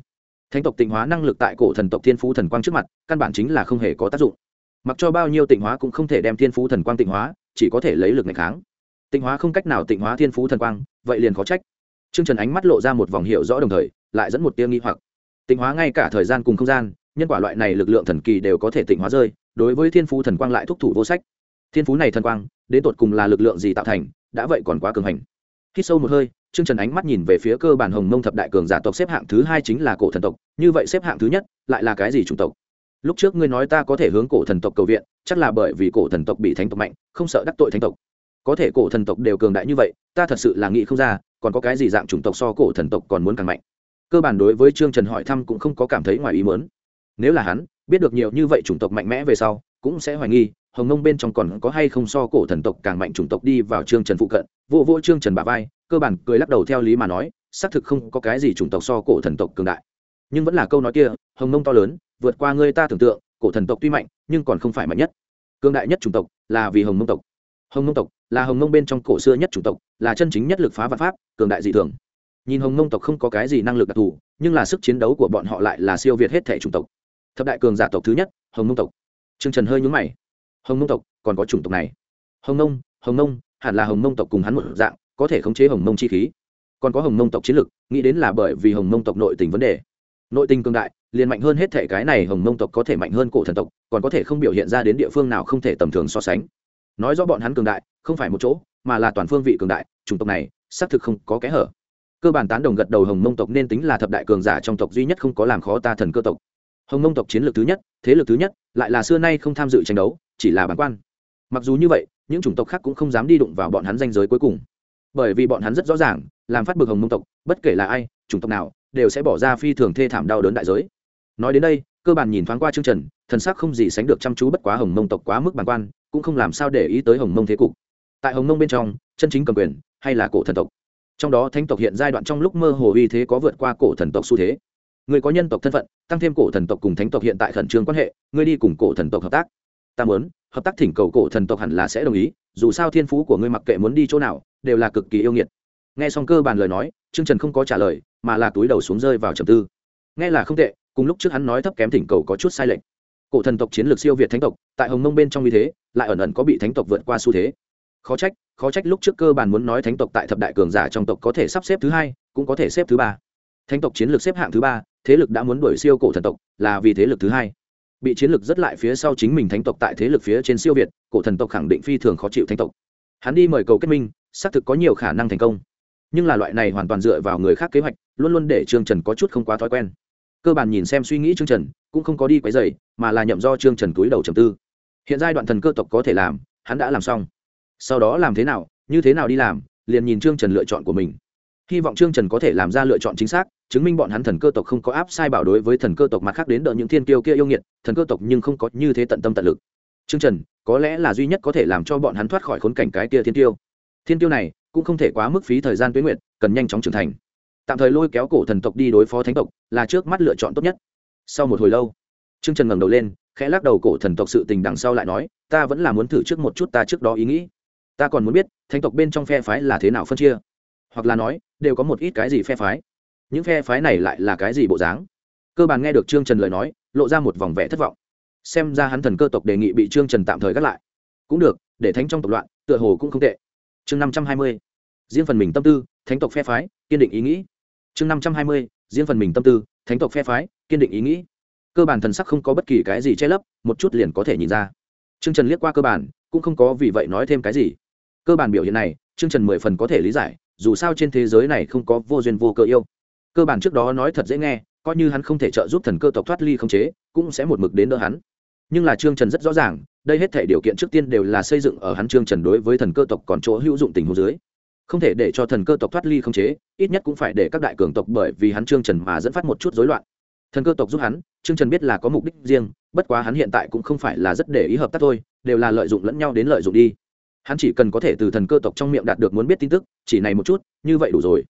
Speaker 1: Thánh tộc tịnh hóa năng lực tại cổ thần tộc thiên phú thần quang trước mặt, căn bản chính là không hề có tác dụng. Mặc cho bao nhiêu tịnh hóa cũng không thể đem thiên phú thần quang tịnh hóa, chỉ có thể lấy lực ngày kháng. Tịnh hóa không cách nào tịnh hóa thiên phú thần quang, vậy liền khó trách. T r ư ơ n g trần ánh mắt lộ ra một vòng hiệu rõ đồng thời, lại dẫn một tia nghi hoặc. Tịnh hóa ngay cả thời gian cùng không gian, nhân quả loại này lực lượng thần kỳ đều có thể tịnh hóa rơi, đối với thiên phú thần quang lại thúc thủ vô sách. Thiên phú này thần quang, đến tột cùng là lực lượng gì tạo thành, đã vậy còn quá cường hành khi sâu một hơi Trương Trần ánh mắt nhìn về phía cơ bản Hồng Mông thập đại cường giả tộc xếp hạng thứ hai chính là cổ thần tộc, như vậy xếp hạng thứ nhất lại là cái gì chủng tộc? Lúc trước ngươi nói ta có thể hướng cổ thần tộc cầu viện, chắc là bởi vì cổ thần tộc bị thánh tộc mạnh, không sợ đắc tội thánh tộc. Có thể cổ thần tộc đều cường đại như vậy, ta thật sự là nghĩ không ra, còn có cái gì dạng chủng tộc so cổ thần tộc còn muốn càng mạnh. Cơ bản đối với Trương Trần hỏi thăm cũng không có cảm thấy ngoài ý muốn. Nếu là hắn, biết được nhiều như vậy chủng tộc mạnh mẽ về sau, cũng sẽ hoài nghi, hồng nông bên trong còn có hay không so cổ thần tộc càng mạnh chủng tộc đi vào trương trần phụ cận, vô vô trương trần bà vai, cơ bản cười lắc đầu theo lý mà nói, xác thực không có cái gì chủng tộc so cổ thần tộc cường đại. Nhưng vẫn là câu nói kia, hồng nông to lớn, vượt qua người ta tưởng tượng, cổ thần tộc tuy mạnh, nhưng còn không phải mạnh nhất. Cường đại nhất chủng tộc là vì hồng nông tộc. Hồng nông tộc là hồng nông bên trong cổ xưa nhất chủng tộc, là chân chính nhất lực phá vạn pháp, cường đại dị thường. Nhìn hồng nông tộc không có cái gì năng lực đặc thù, nhưng là sức chiến đấu của bọn họ lại là siêu việt hết thể chủng tộc. Thập đại cường giả tộc thứ nhất, hồng nông tộc. Trương trần hơi nhúng mày hồng nông tộc còn có chủng tộc này. Hồng nông hồng nông hẳn là hồng nông tộc cùng hắn một dạng, có thể khống chế hồng nông chi khí. Còn có hồng nông tộc chiến lực, nghĩ đến là bởi vì hồng nông tộc nội tình vấn đề. Nội tình cương đại, liền mạnh hơn hết thể cái này hồng nông tộc có thể mạnh hơn cổ thần tộc, còn có thể không biểu hiện ra đến địa phương nào không thể tầm thường so sánh. Nói rõ bọn hắn cường đại, không phải một chỗ, mà là toàn phương vị cường đại, chủng tộc này, xác thực không có kẽ hở. Cơ bản tán đồng gật đầu hồng mông tộc nên tính là thập đại cường giả trong tộc duy nhất không có làm khó ta thần cơ tộc. Hồng mông tộc chiến lược thứ nhất, thế lực thứ nhất, lại là xưa nay không tham dự tranh đấu chỉ là bản quan. Mặc dù như vậy, những chủng tộc khác cũng không dám đi đụng vào bọn hắn danh giới cuối cùng. Bởi vì bọn hắn rất rõ ràng, làm phát bực hồng mông tộc, bất kể là ai, chủng tộc nào, đều sẽ bỏ ra phi thường thê thảm đau đớn đại giới. Nói đến đây, cơ bản nhìn thoáng qua chương trần thần sắc không gì sánh được chăm chú bất quá hồng mông tộc quá mức bản quan, cũng không làm sao để ý tới hồng mông thế cục. Tại hồng mông bên trong, chân chính cầm quyền, hay là cổ thần tộc? Trong đó thánh tộc hiện giai đoạn trong lúc mơ hồ uy thế có vượt qua cổ thần tộc xu thế. Người có nhân tộc thân phận, tăng thêm cổ thần tộc cùng thánh tộc hiện tại khẩn trương quan hệ, người đi cùng cổ thần tộc hợp tác ta muốn, hợp tác thỉnh cầu cổ thần tộc hẳn là sẽ đồng ý, dù sao thiên phú của ngươi mặc kệ muốn đi chỗ nào, đều là cực kỳ yêu nghiệt. Nghe xong cơ bản lời nói, trương trần không có trả lời, mà là túi đầu xuống rơi vào trầm tư. Nghe là không tệ, cùng lúc trước hắn nói thấp kém thỉnh cầu có chút sai lệch. Cổ thần tộc chiến lược siêu việt thánh tộc, tại hồng mông bên trong như thế, lại ẩn ẩn có bị thánh tộc vượt qua xu thế. Khó trách khó trách lúc trước cơ bản muốn nói thánh tộc tại thập đại cường giả trong tộc có thể sắp xếp thứ hai, cũng có thể xếp thứ ba. Thánh tộc chiến lược xếp hạng thứ ba, thế lực đã muốn đuổi siêu cổ thần tộc, là vì thế lực thứ hai bị chiến lược rất lại phía sau chính mình thánh tộc tại thế lực phía trên siêu việt, cổ thần tộc khẳng định phi thường khó chịu thánh tộc. Hắn đi mời cầu kết minh, xác thực có nhiều khả năng thành công. Nhưng là loại này hoàn toàn dựa vào người khác kế hoạch, luôn luôn để trương trần có chút không quá thói quen. Cơ bản nhìn xem suy nghĩ trương trần, cũng không có đi quấy dày mà là nhậm do trương trần túi đầu trầm tư. Hiện giai đoạn thần cơ tộc có thể làm, hắn đã làm xong. Sau đó làm thế nào, như thế nào đi làm, liền nhìn trương trần lựa chọn của mình. Hy vọng trương trần có thể làm ra lựa chọn chính xác chứng minh bọn hắn thần cơ tộc không có áp sai bảo đối với thần cơ tộc mặt khác đến đợi những thiên kiêu kia yêu nghiệt, thần cơ tộc nhưng không có như thế tận tâm tận lực. Trương trần, có lẽ là duy nhất có thể làm cho bọn hắn thoát khỏi khốn cảnh cái kia thiên tiêu thiên tiêu này cũng không thể quá mức phí thời gian tuyến nguyện cần nhanh chóng trưởng thành. Tạm thời lôi kéo cổ thần tộc đi đối phó thánh tộc là trước mắt lựa chọn tốt nhất. Sau một hồi lâu, trương trần ngẩng đầu lên, khẽ lắc đầu cổ thần tộc sự tình đằng sau lại nói, ta vẫn là muốn thử trước một chút ta trước đó ý nghĩ. Ta còn muốn biết thánh tộc bên trong phe phái là thế nào phân chia. Hoặc là nói, đều có một ít cái gì phe phái những phe phái này lại là cái gì bộ dáng? Cơ bản nghe được trương trần lời nói, lộ ra một vòng vẻ thất vọng. Xem ra hắn thần cơ tộc đề nghị bị trương trần tạm thời gác lại. Cũng được, để thánh trong tộc loạn, tựa hồ cũng không tệ. Chương năm trăm hai mươi, riêng phần mình tâm tư, thánh tộc phe phái, kiên định ý nghĩ. Chương năm trăm hai mươi, riêng phần mình tâm tư, thánh tộc phe phái, kiên định ý nghĩ. Cơ bản thần sắc không có bất kỳ cái gì che lấp, một chút liền có thể nhìn ra. Trương trần liếc qua cơ bản, cũng không có vì vậy nói thêm cái gì. Cơ bản biểu hiện này, trương trần mười phần có thể lý giải, dù sao trên thế giới này không có vô duyên vô cơ yêu cơ bản trước đó nói thật dễ nghe, coi như hắn không thể trợ giúp thần cơ tộc thoát ly không chế, cũng sẽ một mực đến đỡ hắn. Nhưng là trương trần rất rõ ràng, đây hết thể điều kiện trước tiên đều là xây dựng ở hắn trương trần đối với thần cơ tộc còn chỗ hữu dụng tình hồ dưới. Không thể để cho thần cơ tộc thoát ly không chế, ít nhất cũng phải để các đại cường tộc bởi vì hắn trương trần mà dẫn phát một chút rối loạn. Thần cơ tộc giúp hắn, trương trần biết là có mục đích riêng, bất quá hắn hiện tại cũng không phải là rất để ý hợp tác thôi, đều là lợi dụng lẫn nhau đến lợi dụng đi. Hắn chỉ cần có thể từ thần cơ tộc trong miệng đạt được muốn biết tin tức, chỉ này một chút, như vậy đủ rồi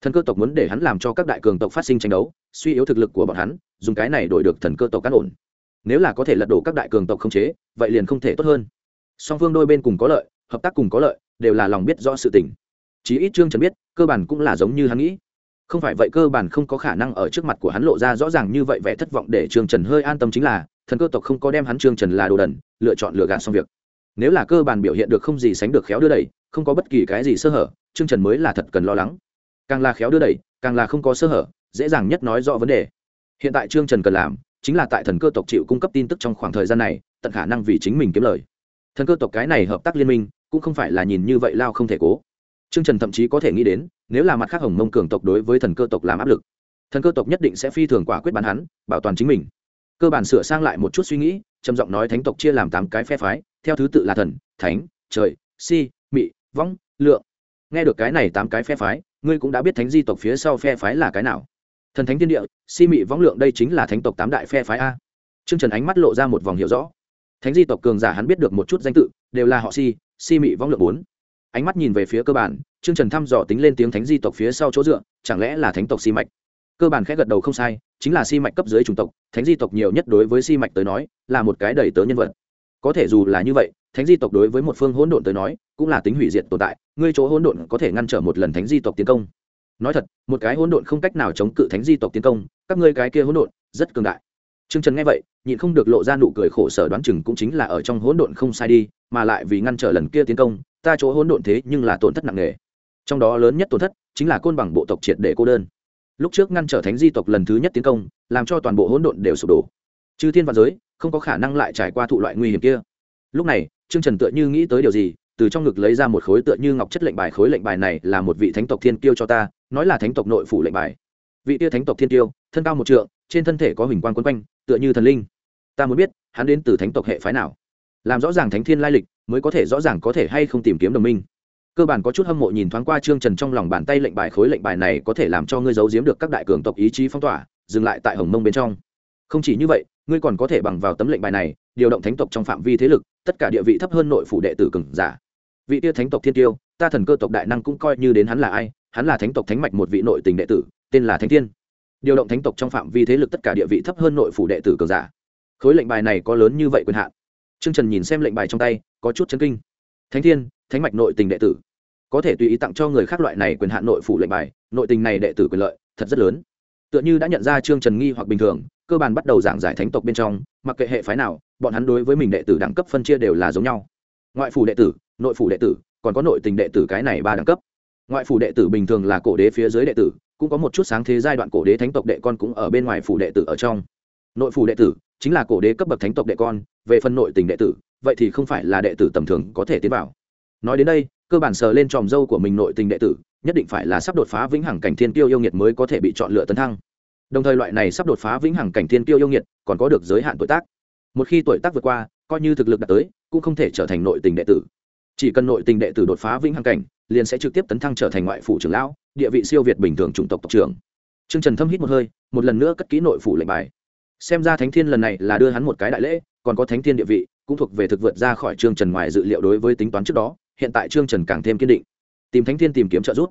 Speaker 1: thần cơ tộc muốn để hắn làm cho các đại cường tộc phát sinh tranh đấu, suy yếu thực lực của bọn hắn, dùng cái này đổi được thần cơ tộc cắt ổn. Nếu là có thể lật đổ các đại cường tộc không chế, vậy liền không thể tốt hơn. Song phương đôi bên cùng có lợi, hợp tác cùng có lợi, đều là lòng biết rõ sự tình. Chí ít trương trần biết, cơ bản cũng là giống như hắn nghĩ. Không phải vậy cơ bản không có khả năng ở trước mặt của hắn lộ ra rõ ràng như vậy vẻ thất vọng để trương trần hơi an tâm chính là, thần cơ tộc không có đem hắn trương trần là đồ đần, lựa chọn lựa gạt xong việc. Nếu là cơ bản biểu hiện được không gì sánh được khéo đưa đẩy, không có bất kỳ cái gì sơ hở, trương trần mới là thật cần lo lắng càng là khéo đưa đẩy, càng là không có sơ hở, dễ dàng nhất nói rõ vấn đề. Hiện tại trương trần cần làm, chính là tại thần cơ tộc chịu cung cấp tin tức trong khoảng thời gian này, tận khả năng vì chính mình kiếm lời. Thần cơ tộc cái này hợp tác liên minh, cũng không phải là nhìn như vậy lao không thể cố. Trương trần thậm chí có thể nghĩ đến, nếu là mặt khác hồng mông cường tộc đối với thần cơ tộc làm áp lực, thần cơ tộc nhất định sẽ phi thường quả quyết bán hắn, bảo toàn chính mình. Cơ bản sửa sang lại một chút suy nghĩ, trầm giọng nói thánh tộc chia làm tám cái phe phái, theo thứ tự là thần, thánh, trời, si, mị võng lượng nghe được cái này tám cái phe phái, ngươi cũng đã biết thánh di tộc phía sau phe phái là cái nào. Thần thánh thiên địa, si mị võng lượng đây chính là thánh tộc tám đại phe phái a. T trần ánh mắt lộ ra một vòng hiểu rõ. Thánh di tộc cường giả hắn biết được một chút danh tự, đều là họ si si mị võng lượng bốn. Ánh mắt nhìn về phía cơ bản t trần thăm dò tính lên tiếng thánh di tộc phía sau chỗ dựa, chẳng lẽ là thánh tộc si mạch? Cơ bản khẽ gật đầu không sai, chính là si mạch cấp dưới chủng tộc, thánh di tộc nhiều nhất đối với si mạch tới nói, là một cái đầy tớ nhân vật có thể dù là như vậy thánh di tộc đối với một phương hỗn độn tới nói cũng là tính hủy diệt tồn tại ngươi chỗ hỗn độn có thể ngăn trở một lần thánh di tộc tiến công nói thật một cái hỗn độn không cách nào chống cự thánh di tộc tiến công các ngươi cái kia hỗn độn rất cường đại Trương Trần nghe vậy, nhịn không được lộ ra nụ cười khổ sở đoán chừng cũng chính là ở trong hỗn độn không sai đi, mà lại vì ngăn trở lần kia tiến công, ta chỗ hỗn độn thế nhưng là tổn thất nặng nề. Trong đó lớn nhất tổn thất chính là côn bằng bộ tộc triệt để cô đơn. Lúc trước ngăn trở thánh di tộc lần thứ nhất tiến công, làm cho toàn bộ hỗn độn đều sụp đổ. Chư thiên và giới, không có khả năng lại trải qua thụ loại nguy hiểm kia. Lúc này, Trương Trần tựa như nghĩ tới điều gì, từ trong ngực lấy ra một khối tựa như ngọc chất lệnh bài khối lệnh bài này là một vị thánh tộc thiên kiêu cho ta nói là thánh tộc nội phủ lệnh bài. Vị tia thánh tộc thiên kiêu thân cao một trượng trên thân thể có hình quan quấn quanh tựa như thần linh. Ta muốn biết hắn đến từ thánh tộc hệ phái nào? Làm rõ ràng thánh thiên lai lịch mới có thể rõ ràng có thể hay không tìm kiếm đồng minh. Cơ bản có chút hâm mộ nhìn thoáng qua trương trần trong lòng bàn tay lệnh bài khối lệnh bài này có thể làm cho ngươi giấu giếm được các đại cường tộc ý chí phong tỏa dừng lại tại hồng mông bên trong. Không chỉ như vậy ngươi còn có thể bằng vào tấm lệnh bài này, điều động thánh tộc trong phạm vi thế lực, tất cả địa vị thấp hơn nội phủ đệ tử cừng giả. Vị tia thánh tộc thiên tiêu, ta thần cơ tộc đại năng cũng coi như đến hắn là ai, hắn là thánh tộc thánh mạch một vị nội tình đệ tử, tên là thánh thiên. Điều động thánh tộc trong phạm vi thế lực tất cả địa vị thấp hơn nội phủ đệ tử cường giả. Khối lệnh bài này có lớn như vậy quyền hạn. Trương trần nhìn xem lệnh bài trong tay, có chút chấn kinh. Thánh thiên, thánh mạch nội tình đệ tử. Có thể tùy ý tặng cho người khác loại này quyền hạn nội phủ lệnh bài, nội tình này đệ tử quyền lợi, thật rất lớn. Tựa như đã nhận ra trương trần nghi hoặc bình thường cơ bản bắt đầu giảng giải thánh tộc bên trong, mặc kệ hệ phái nào, bọn hắn đối với mình đệ tử đẳng cấp phân chia đều là giống nhau. Ngoại phủ đệ tử, nội phủ đệ tử, còn có nội tình đệ tử cái này ba đẳng cấp. Ngoại phủ đệ tử bình thường là cổ đế phía dưới đệ tử, cũng có một chút sáng thế giai đoạn cổ đế thánh tộc đệ con cũng ở bên ngoài phủ đệ tử ở trong. Nội phủ đệ tử chính là cổ đế cấp bậc thánh tộc đệ con, về phần nội tình đệ tử, vậy thì không phải là đệ tử tầm thường có thể tiến vào. Nói đến đây, cơ bản sờ lên tròm dâu của mình nội tình đệ tử, nhất định phải là sắp đột phá vĩnh hằng cảnh thiên tiêu yêu nghiệt mới có thể bị chọn lựa tấn thăng đồng thời loại này sắp đột phá vĩnh hằng cảnh thiên tiêu yêu nghiệt, còn có được giới hạn tuổi tác. Một khi tuổi tác vượt qua, coi như thực lực đạt tới, cũng không thể trở thành nội tình đệ tử. Chỉ cần nội tình đệ tử đột phá vĩnh hằng cảnh, liền sẽ trực tiếp tấn thăng trở thành ngoại phủ trưởng lão, địa vị siêu việt bình thường chủng tộc tộc trưởng. Trương trần thâm hít một hơi, một lần nữa cất ký nội phủ lệnh bài. Xem ra thánh thiên lần này là đưa hắn một cái đại lễ, còn có thánh thiên địa vị, cũng thuộc về thực vượt ra khỏi trương trần ngoài dự liệu đối với tính toán trước đó, hiện tại trương trần càng thêm kiên định. Tìm thánh thiên tìm kiếm trợ giúp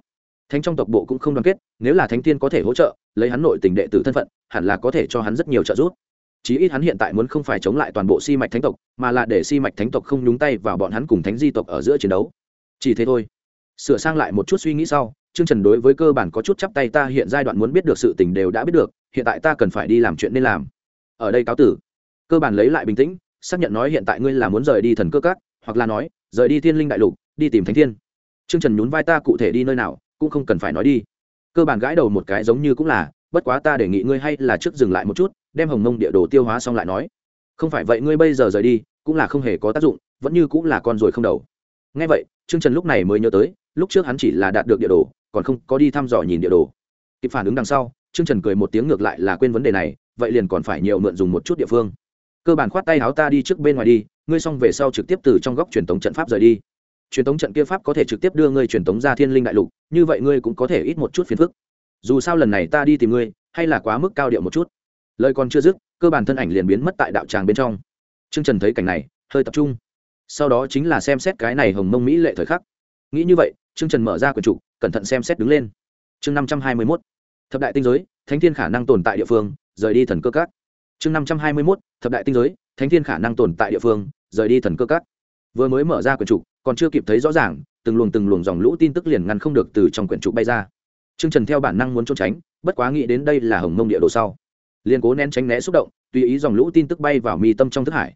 Speaker 1: thánh trong tộc bộ cũng không đoàn kết, nếu là thánh tiên có thể hỗ trợ, lấy hắn nội tình đệ tử thân phận, hẳn là có thể cho hắn rất nhiều trợ giúp. Chí ít hắn hiện tại muốn không phải chống lại toàn bộ si mạch thánh tộc, mà là để si mạch thánh tộc không nhúng tay vào bọn hắn cùng thánh di tộc ở giữa chiến đấu. Chỉ thế thôi. Sửa sang lại một chút suy nghĩ sau chương trần đối với cơ bản có chút chắp tay ta hiện giai đoạn muốn biết được sự tình đều đã biết được, hiện tại ta cần phải đi làm chuyện nên làm. Ở đây cáo tử. Cơ bản lấy lại bình tĩnh, xác nhận nói hiện tại ngươi là muốn rời đi thần cơ các, hoặc là nói, rời đi thiên linh đại lục, đi tìm thánh thiên. Chương trần nhún vai ta cụ thể đi nơi nào cũng không cần phải nói đi. Cơ bản gãi đầu một cái giống như cũng là, bất quá ta đề nghị ngươi hay là trước dừng lại một chút, đem hồng mông địa đồ tiêu hóa xong lại nói. Không phải vậy ngươi bây giờ rời đi, cũng là không hề có tác dụng, vẫn như cũng là con ruồi không đầu. Ngay vậy, trương trần lúc này mới nhớ tới, lúc trước hắn chỉ là đạt được địa đồ, còn không có đi thăm dò nhìn địa đồ. Kịp phản ứng đằng sau, trương trần cười một tiếng ngược lại là quên vấn đề này, vậy liền còn phải nhiều mượn dùng một chút địa phương. Cơ bản khoát tay áo ta đi trước bên ngoài đi, ngươi xong về sau trực tiếp từ trong góc truyền thống trận pháp rời đi truyền tống trận kia pháp có thể trực tiếp đưa ngươi truyền tống ra thiên linh đại lục, như vậy ngươi cũng có thể ít một chút phiền phức. Dù sao lần này ta đi tìm ngươi, hay là quá mức cao điệu một chút. Lời còn chưa dứt, cơ bản thân ảnh liền biến mất tại đạo tràng bên trong. T r ư ơ n g trần thấy cảnh này, hơi tập trung. Sau đó chính là xem xét cái này hồng mông mỹ lệ thời khắc. Nghĩ như vậy t r ư ơ n g trần mở ra quyển trục, cẩn thận xem xét đứng lên. Chương năm trăm hai mươi mốt, thập đại tinh giới, thánh thiên khả năng tồn tại địa phương, rời đi thần cơ cát chương năm trăm hai mươi mốt, thập đại tinh giới, thánh thiên khả năng tồn tại địa phương, rời đi thần cơ cát vừa mới mở ra quyển trục còn chưa kịp thấy rõ ràng, từng luồng từng luồng dòng lũ tin tức liền ngăn không được từ trong quyển trục bay ra. T r ư ơ n g trần theo bản năng muốn trốn tránh, bất quá nghĩ đến đây là hồng mông địa đồ sau. Liền cố nén tránh né xúc động, tùy ý dòng lũ tin tức bay vào mi tâm trong thức hải.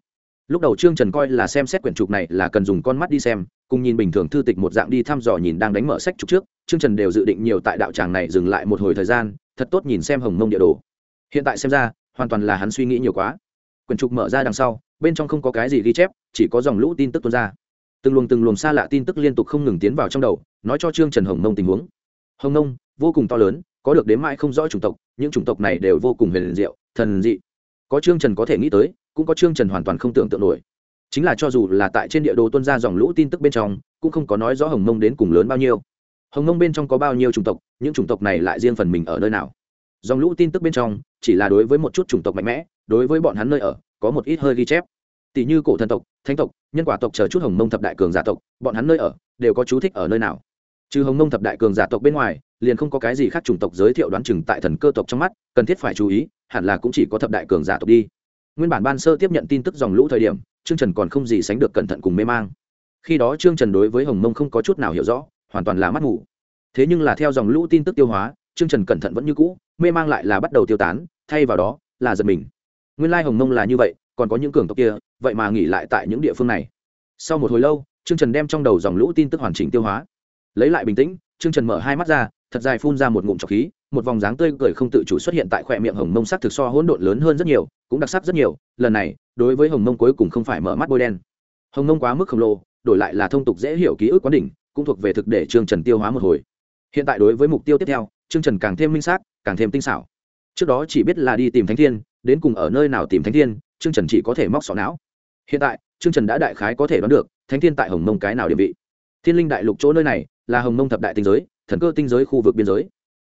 Speaker 1: Lúc đầu trương trần coi là xem xét quyển trục này là cần dùng con mắt đi xem, cùng nhìn bình thường thư tịch một dạng đi thăm dò nhìn đang đánh mở sách trục trước, trương trần đều dự định nhiều tại đạo tràng này dừng lại một hồi thời gian, thật tốt nhìn xem hồng mông địa đồ. Hiện tại xem ra, hoàn toàn là hắn suy nghĩ nhiều quá. Quyển trục mở ra đằng sau, bên trong không có cái gì ghi chép, chỉ có dòng lũ tin tức tuôn ra từng luồng từng luồng xa lạ tin tức liên tục không ngừng tiến vào trong đầu, nói cho trương trần hồng mông tình huống. Hồng mông, vô cùng to lớn, có được đến mãi không rõ chủng tộc, những chủng tộc này đều vô cùng huyền diệu, thần dị. Có trương trần có thể nghĩ tới, cũng có trương trần hoàn toàn không tưởng tượng nổi. Chính là cho dù là tại trên địa đồ tuân ra dòng lũ tin tức bên trong, cũng không có nói rõ hồng mông đến cùng lớn bao nhiêu. Hồng mông bên trong có bao nhiêu chủng tộc, những chủng tộc này lại riêng phần mình ở nơi nào? Dòng lũ tin tức bên trong, chỉ là đối với một chút chủng tộc mạnh mẽ, đối với bọn hắn nơi ở, có một ít hơi ghi chép tỷ như cổ thần tộc, thánh tộc, nhân quả tộc chờ chút hồng mông thập đại cường giả tộc, bọn hắn nơi ở đều có chú thích ở nơi nào? Trừ hồng mông thập đại cường giả tộc bên ngoài, liền không có cái gì khác chủng tộc giới thiệu đoán chừng tại thần cơ tộc trong mắt, cần thiết phải chú ý, hẳn là cũng chỉ có thập đại cường giả tộc đi. Nguyên bản ban sơ tiếp nhận tin tức dòng lũ thời điểm, trương trần còn không gì sánh được cẩn thận cùng mê mang. Khi đó trương trần đối với hồng mông không có chút nào hiểu rõ, hoàn toàn là mắt ngủ thế nhưng là theo dòng lũ tin tức tiêu hóa, trương trần cẩn thận vẫn như cũ, mê mang lại là bắt đầu tiêu tán, thay vào đó là giật mình. Nguyên lai hồng mông là như vậy còn có những cường tộc kia, vậy mà nghỉ lại tại những địa phương này. Sau một hồi lâu, trương trần đem trong đầu dòng lũ tin tức hoàn chỉnh tiêu hóa. Lấy lại bình tĩnh, trương trần mở hai mắt ra, thật dài phun ra một ngụm trọc khí, một vòng dáng tươi cười không tự chủ xuất hiện tại khỏe miệng hồng mông sắc thực so hỗn độn lớn hơn rất nhiều, cũng đặc sắc rất nhiều, lần này, đối với hồng mông cuối cùng không phải mở mắt bôi đen. Hồng mông quá mức khổng lồ, đổi lại là thông tục dễ hiểu ký ức quán đỉnh, cũng thuộc về thực để trương trần tiêu hóa một hồi. Hiện tại đối với mục tiêu tiếp theo, trương trần càng thêm minh xác, càng thêm tinh xảo. Trước đó chỉ biết là đi tìm thánh thiên, đến cùng ở nơi nào tìm thánh thiên trương trần chỉ có thể móc sọ não. Hiện tại, trương trần đã đại khái có thể đoán được thánh thiên tại hồng mông cái nào địa vị. Thiên linh đại lục chỗ nơi này là hồng mông thập đại tinh giới, thần cơ tinh giới khu vực biên giới.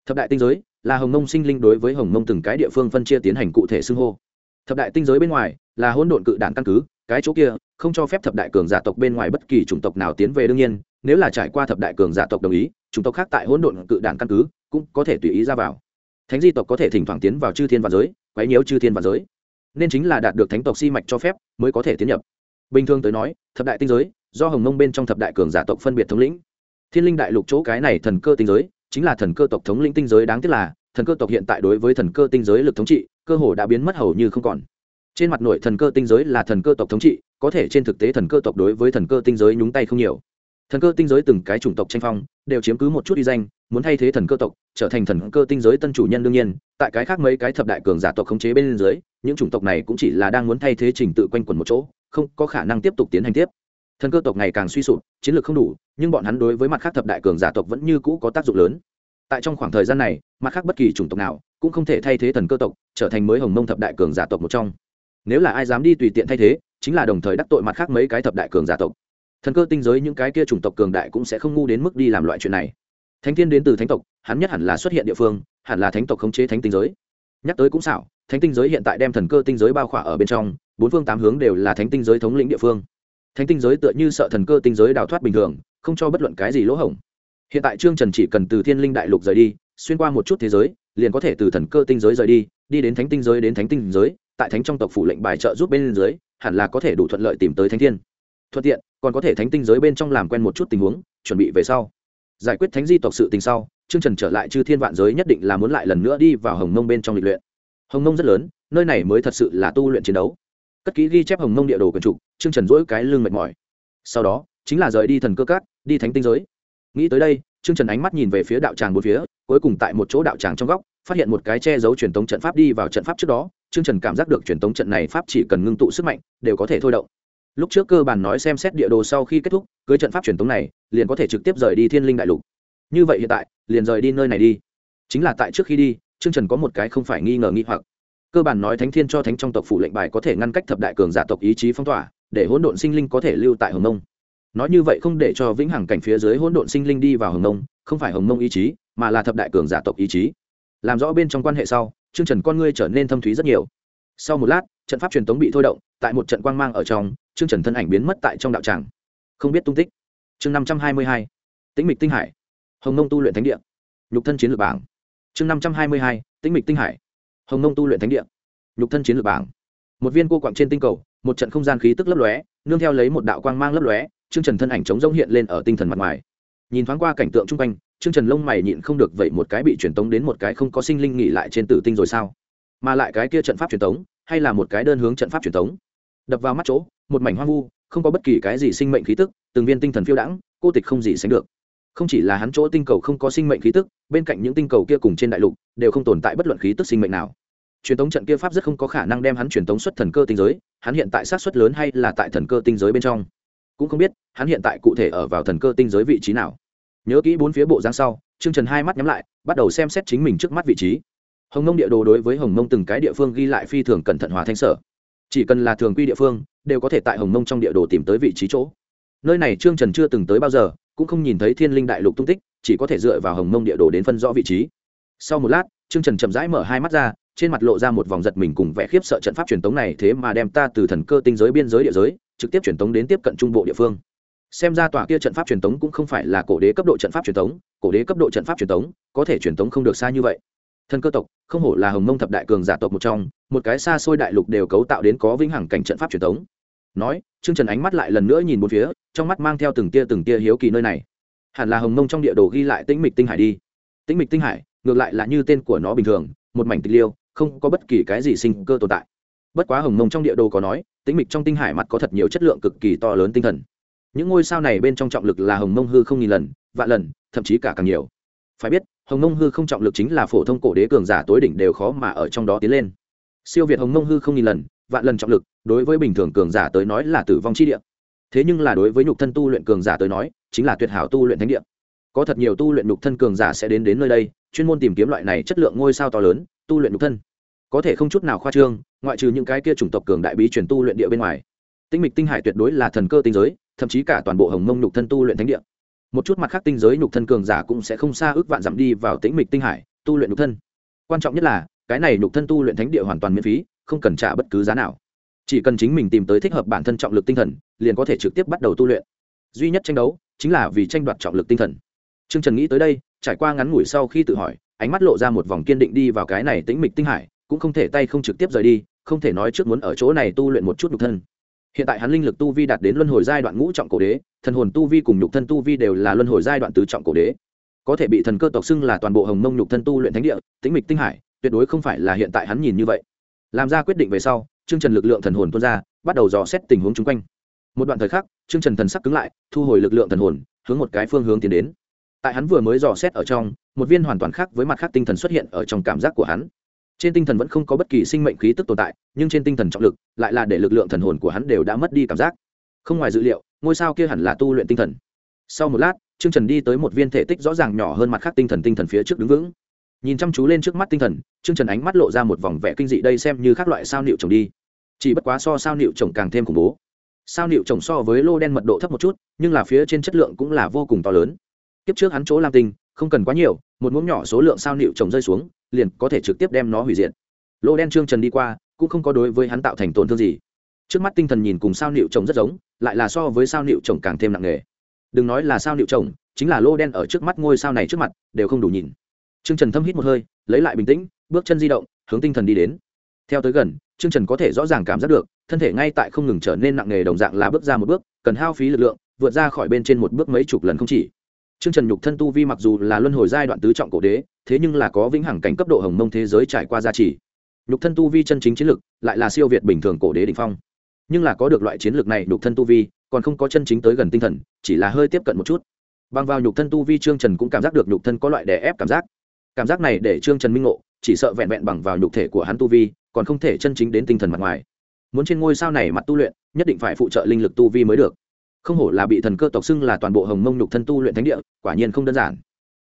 Speaker 1: Thập đại tinh giới là hồng mông sinh linh đối với hồng mông từng cái địa phương phân chia tiến hành cụ thể xưng hô. Thập đại tinh giới bên ngoài là hỗn độn cự đạn căn cứ, cái chỗ kia không cho phép thập đại cường giả tộc bên ngoài bất kỳ chủng tộc nào tiến về đương nhiên, nếu là trải qua thập đại cường giả tộc đồng ý, chủng tộc khác tại hỗn độn cự đạn căn cứ cũng có thể tùy ý ra vào. Thánh di tộc có thể thỉnh thoảng tiến vào chư thiên và giới, quấy nhiễu chư thiên và giới nên chính là đạt được thánh tộc si mạch cho phép mới có thể tiến nhập bình thường tới nói thập đại tinh giới do hồng mông bên trong thập đại cường giả tộc phân biệt thống lĩnh thiên linh đại lục chỗ cái này thần cơ tinh giới chính là thần cơ tộc thống lĩnh tinh giới đáng tiếc là thần cơ tộc hiện tại đối với thần cơ tinh giới lực thống trị cơ hồ đã biến mất hầu như không còn trên mặt nội thần cơ tinh giới là thần cơ tộc thống trị có thể trên thực tế thần cơ tộc đối với thần cơ tinh giới nhúng tay không nhiều thần cơ tinh giới từng cái chủng tộc tranh phong đều chiếm cứ một chút đi danh muốn thay thế thần cơ tộc trở thành thần cơ tinh giới tân chủ nhân đương nhiên tại cái khác mấy cái thập đại cường giả tộc khống chế bên dưới những chủng tộc này cũng chỉ là đang muốn thay thế trình tự quanh quẩn một chỗ, không có khả năng tiếp tục tiến hành tiếp. Thần cơ tộc ngày càng suy sụp, chiến lược không đủ, nhưng bọn hắn đối với mặt khác thập đại cường giả tộc vẫn như cũ có tác dụng lớn. Tại trong khoảng thời gian này, mặt khác bất kỳ chủng tộc nào cũng không thể thay thế thần cơ tộc, trở thành mới hồng mông thập đại cường giả tộc một trong. Nếu là ai dám đi tùy tiện thay thế, chính là đồng thời đắc tội mặt khác mấy cái thập đại cường giả tộc. Thần cơ tinh giới những cái kia chủng tộc cường đại cũng sẽ không ngu đến mức đi làm loại chuyện này. Thánh thiên đến từ thánh tộc, hắn nhất hẳn là xuất hiện địa phương, hẳn là thánh tộc khống chế thánh tinh giới. Nhắc tới cũng xảo thánh tinh giới hiện tại đem thần cơ tinh giới bao khỏa ở bên trong, bốn phương tám hướng đều là thánh tinh giới thống lĩnh địa phương. Thánh tinh giới tựa như sợ thần cơ tinh giới đào thoát bình thường, không cho bất luận cái gì lỗ hổng. Hiện tại trương trần chỉ cần từ thiên linh đại lục rời đi, xuyên qua một chút thế giới, liền có thể từ thần cơ tinh giới rời đi đi đến thánh tinh giới đến thánh tinh giới, tại thánh trong tộc phủ lệnh bài trợ giúp bên dưới, hẳn là có thể đủ thuận lợi tìm tới thánh thiên. Thuận tiện, còn có thể thánh tinh giới bên trong làm quen một chút tình huống, chuẩn bị về sau. Giải quyết thánh di tộc sự tình sau, Trương trần trở lại chư thiên vạn giới nhất định là muốn lại lần nữa đi vào hồng mông bên trong lịch luyện hồng Nông rất lớn, nơi này mới thật sự là tu luyện chiến đấu. Cất ký ghi chép hồng Nông địa đồ quần trục chương trần dỗi cái lưng mệt mỏi. Sau đó, chính là rời đi thần cơ cát đi thánh tinh giới. Nghĩ tới đây chương trần ánh mắt nhìn về phía đạo tràng một phía, cuối cùng tại một chỗ đạo tràng trong góc, phát hiện một cái che giấu truyền tống trận pháp đi vào trận pháp trước đó. Chương trần cảm giác được truyền tống trận này pháp chỉ cần ngưng tụ sức mạnh, đều có thể thôi động. Lúc trước cơ bản nói xem xét địa đồ sau khi kết thúc, cưới trận pháp truyền tống này, liền có thể trực tiếp rời đi thiên linh đại lục. Như vậy hiện tại, liền rời đi nơi này đi. Chính là tại trước khi đi chương trần có một cái không phải nghi ngờ nghi hoặc. Cơ bản nói thánh thiên cho thánh trong tộc phủ lệnh bài có thể ngăn cách thập đại cường giả tộc ý chí phong tỏa, để hỗn độn sinh linh có thể lưu tại hồng nông nói như vậy không để cho vĩnh hằng cảnh phía dưới hỗn độn sinh linh đi vào hồng nông không phải hồng nông ý chí, mà là thập đại cường giả tộc ý chí. Làm rõ bên trong quan hệ sau chương trần con ngươi trở nên thâm thúy rất nhiều. Sau một lát, trận pháp truyền tống bị thôi động, tại một trận quang mang ở trong chương trần thân ảnh biến mất tại trong đạo tràng. Không biết tung tích. Chương năm trăm hai mươi hai. Tĩnh mịch tinh hải. Hồng nông tu luyện thánh địa. Nhục thân chiến lược bảng chương năm trăm hai mươi hai, tĩnh mịch tinh hải. Hồng nông tu luyện thánh địa. Nhục thân chiến lược bảng. Một viên cô quặng trên tinh cầu, một trận không gian khí tức lấp lóe, nương theo lấy một đạo quang mang lấp lóe chương trần thân ảnh chống rông hiện lên ở tinh thần mặt ngoài. Nhìn thoáng qua cảnh tượng chung quanh chương trần lông mày nhịn không được vậy một cái bị truyền tống đến một cái không có sinh linh nghỉ lại trên tử tinh rồi sao? Mà lại cái kia trận pháp truyền tống, hay là một cái đơn hướng trận pháp truyền tống? Đập vào mắt chỗ, một mảnh hoang vu, không có bất kỳ cái gì sinh mệnh khí tức, từng viên tinh thần phiêu đãng, cô tịch không gì sánh được không chỉ là hắn chỗ tinh cầu không có sinh mệnh khí tức, bên cạnh những tinh cầu kia cùng trên đại lục, đều không tồn tại bất luận khí tức sinh mệnh nào. Truyền tống trận kia pháp rất không có khả năng đem hắn truyền tống xuất thần cơ tinh giới, hắn hiện tại sát xuất lớn hay là tại thần cơ tinh giới bên trong? Cũng không biết, hắn hiện tại cụ thể ở vào thần cơ tinh giới vị trí nào. Nhớ kỹ bốn phía bộ giang sau chương trần hai mắt nhắm lại, bắt đầu xem xét chính mình trước mắt vị trí. Hồng nông địa đồ đối với hồng nông từng cái địa phương ghi lại phi thường cẩn thận hòa thanh sở. Chỉ cần là thường quy địa phương, đều có thể tại hồng nông trong địa đồ tìm tới vị trí chỗ. Nơi này trương trần chưa từng tới bao giờ cũng không nhìn thấy thiên linh đại lục tung tích, chỉ có thể dựa vào hồng mông địa đồ đến phân rõ vị trí. Sau một lát, trương trần chậm rãi mở hai mắt ra, trên mặt lộ ra một vòng giật mình cùng vẻ khiếp sợ trận pháp truyền tống này thế mà đem ta từ thần cơ tinh giới biên giới địa giới, trực tiếp truyền tống đến tiếp cận trung bộ địa phương. Xem ra tòa kia trận pháp truyền tống cũng không phải là cổ đế cấp độ trận pháp truyền tống, cổ đế cấp độ trận pháp truyền tống, có thể truyền tống không được xa như vậy. Thần cơ tộc, không hổ là hồng mông thập đại cường giả tộc một trong, một cái xa xôi đại lục đều cấu tạo đến có vĩnh hằng cảnh trận pháp truyền tống nói, trương trần ánh mắt lại lần nữa nhìn một phía, trong mắt mang theo từng tia từng tia hiếu kỳ nơi này. Hẳn là hồng mông trong địa đồ ghi lại tĩnh mịch tinh hải đi. Tĩnh mịch tinh hải, ngược lại là như tên của nó bình thường, một mảnh tịch liêu, không có bất kỳ cái gì sinh cơ tồn tại. Bất quá hồng mông trong địa đồ có nói, tĩnh mịch trong tinh hải mặt có thật nhiều chất lượng cực kỳ to lớn tinh thần. Những ngôi sao này bên trong trọng lực là hồng mông hư không nghìn lần, vạn lần, thậm chí cả càng nhiều. Phải biết, hồng mông hư không trọng lực chính là phổ thông cổ đế cường giả tối đỉnh đều khó mà ở trong đó tiến lên. Siêu việt hồng mông hư không nghìn lần vạn lần trọng lực, đối với bình thường cường giả tới nói là tử vong chi địa. Thế nhưng là đối với nhục thân tu luyện cường giả tới nói, chính là tuyệt hảo tu luyện thánh địa. Có thật nhiều tu luyện nhục thân cường giả sẽ đến đến nơi đây, chuyên môn tìm kiếm loại này chất lượng ngôi sao to lớn, tu luyện nhục thân. Có thể không chút nào khoa trương, ngoại trừ những cái kia chủng tộc cường đại bí truyền tu luyện địa bên ngoài. Tinh mịch tinh hải tuyệt đối là thần cơ tinh giới, thậm chí cả toàn bộ hồng mông nhục thân tu luyện thánh địa. Một chút mặt khác tinh giới nhục thân cường giả cũng sẽ không xa ước vạn dặm đi vào tĩnh mịch tinh hải, tu luyện nhục thân. Quan trọng nhất là, cái này nhục thân tu luyện thánh địa hoàn toàn miễn phí không cần trả bất cứ giá nào. Chỉ cần chính mình tìm tới thích hợp bản thân trọng lực tinh thần, liền có thể trực tiếp bắt đầu tu luyện. Duy nhất tranh đấu, chính là vì tranh đoạt trọng lực tinh thần. T r ư ơ n g trần nghĩ tới đây, trải qua ngắn ngủi sau khi tự hỏi, ánh mắt lộ ra một vòng kiên định đi vào cái này tĩnh mịch tinh hải, cũng không thể tay không trực tiếp rời đi, không thể nói trước muốn ở chỗ này tu luyện một chút nhục thân. Hiện tại hắn linh lực tu vi đạt đến luân hồi giai đoạn ngũ trọng cổ đế, thần hồn tu vi cùng nhục thân tu vi đều là luân hồi giai đoạn tứ trọng cổ đế. Có thể bị thần cơ tộc xưng là toàn bộ hồng mông nhục thân tu luyện thánh địa, tĩnh mịch tinh hải, tuyệt đối không phải là hiện tại hắn nhìn như vậy làm ra quyết định về sau chương trần lực lượng thần hồn tuôn ra, bắt đầu dò xét tình huống chung quanh. Một đoạn thời khắc chương trần thần sắc cứng lại, thu hồi lực lượng thần hồn, hướng một cái phương hướng tiến đến. Tại hắn vừa mới dò xét ở trong, một viên hoàn toàn khác với mặt khác tinh thần xuất hiện ở trong cảm giác của hắn. Trên tinh thần vẫn không có bất kỳ sinh mệnh khí tức tồn tại, nhưng trên tinh thần trọng lực, lại là để lực lượng thần hồn của hắn đều đã mất đi cảm giác. Không ngoài dự liệu, ngôi sao kia hẳn là tu luyện tinh thần. Sau một lát, trương trần đi tới một viên thể tích rõ ràng nhỏ hơn mặt khác tinh thần tinh thần phía trước đứng vững nhìn chăm chú lên trước mắt tinh thần, trương trần ánh mắt lộ ra một vòng vẻ kinh dị đây xem như các loại sao nịu trồng đi. Chỉ bất quá so sao nịu trồng càng thêm khủng bố. Sao nịu trồng so với lô đen mật độ thấp một chút, nhưng là phía trên chất lượng cũng là vô cùng to lớn. Kiếp trước hắn chỗ lam tinh, không cần quá nhiều, một muỗng nhỏ số lượng sao nịu trồng rơi xuống, liền có thể trực tiếp đem nó hủy diệt. Lô đen trương trần đi qua, cũng không có đối với hắn tạo thành tổn thương gì. Trước mắt tinh thần nhìn cùng sao nịu trồng rất giống, lại là so với sao nịu trồng càng thêm nặng nề. Đừng nói là sao nịu trồng, chính là lô đen ở trước mắt ngôi sao này trước mặt, đều không đủ nhìn trương trần thâm hít một hơi, lấy lại bình tĩnh, bước chân di động, hướng tinh thần đi đến. Theo tới gần, trương trần có thể rõ ràng cảm giác được, thân thể ngay tại không ngừng trở nên nặng nề đồng dạng là bước ra một bước, cần hao phí lực lượng, vượt ra khỏi bên trên một bước mấy chục lần không chỉ. Trương trần nhục thân tu vi mặc dù là luân hồi giai đoạn tứ trọng cổ đế, thế nhưng là có vĩnh hằng cảnh cấp độ hồng mông thế giới trải qua gia trì. Nhục thân tu vi chân chính chiến lực, lại là siêu việt bình thường cổ đế đỉnh phong. Nhưng là có được loại chiến lược này, nhục thân tu vi, còn không có chân chính tới gần tinh thần, chỉ là hơi tiếp cận một chút. Bằng vào nhục thân tu vi, trương trần cũng cảm giác được nhục thân có loại đè ép cảm giác cảm giác này để trương trần minh ngộ chỉ sợ vẹn vẹn bằng vào nhục thể của hắn tu vi, còn không thể chân chính đến tinh thần mặt ngoài. Muốn trên ngôi sao này mặt tu luyện, nhất định phải phụ trợ linh lực tu vi mới được. Không hổ là bị thần cơ tộc xưng là toàn bộ hồng mông nhục thân tu luyện thánh địa, quả nhiên không đơn giản.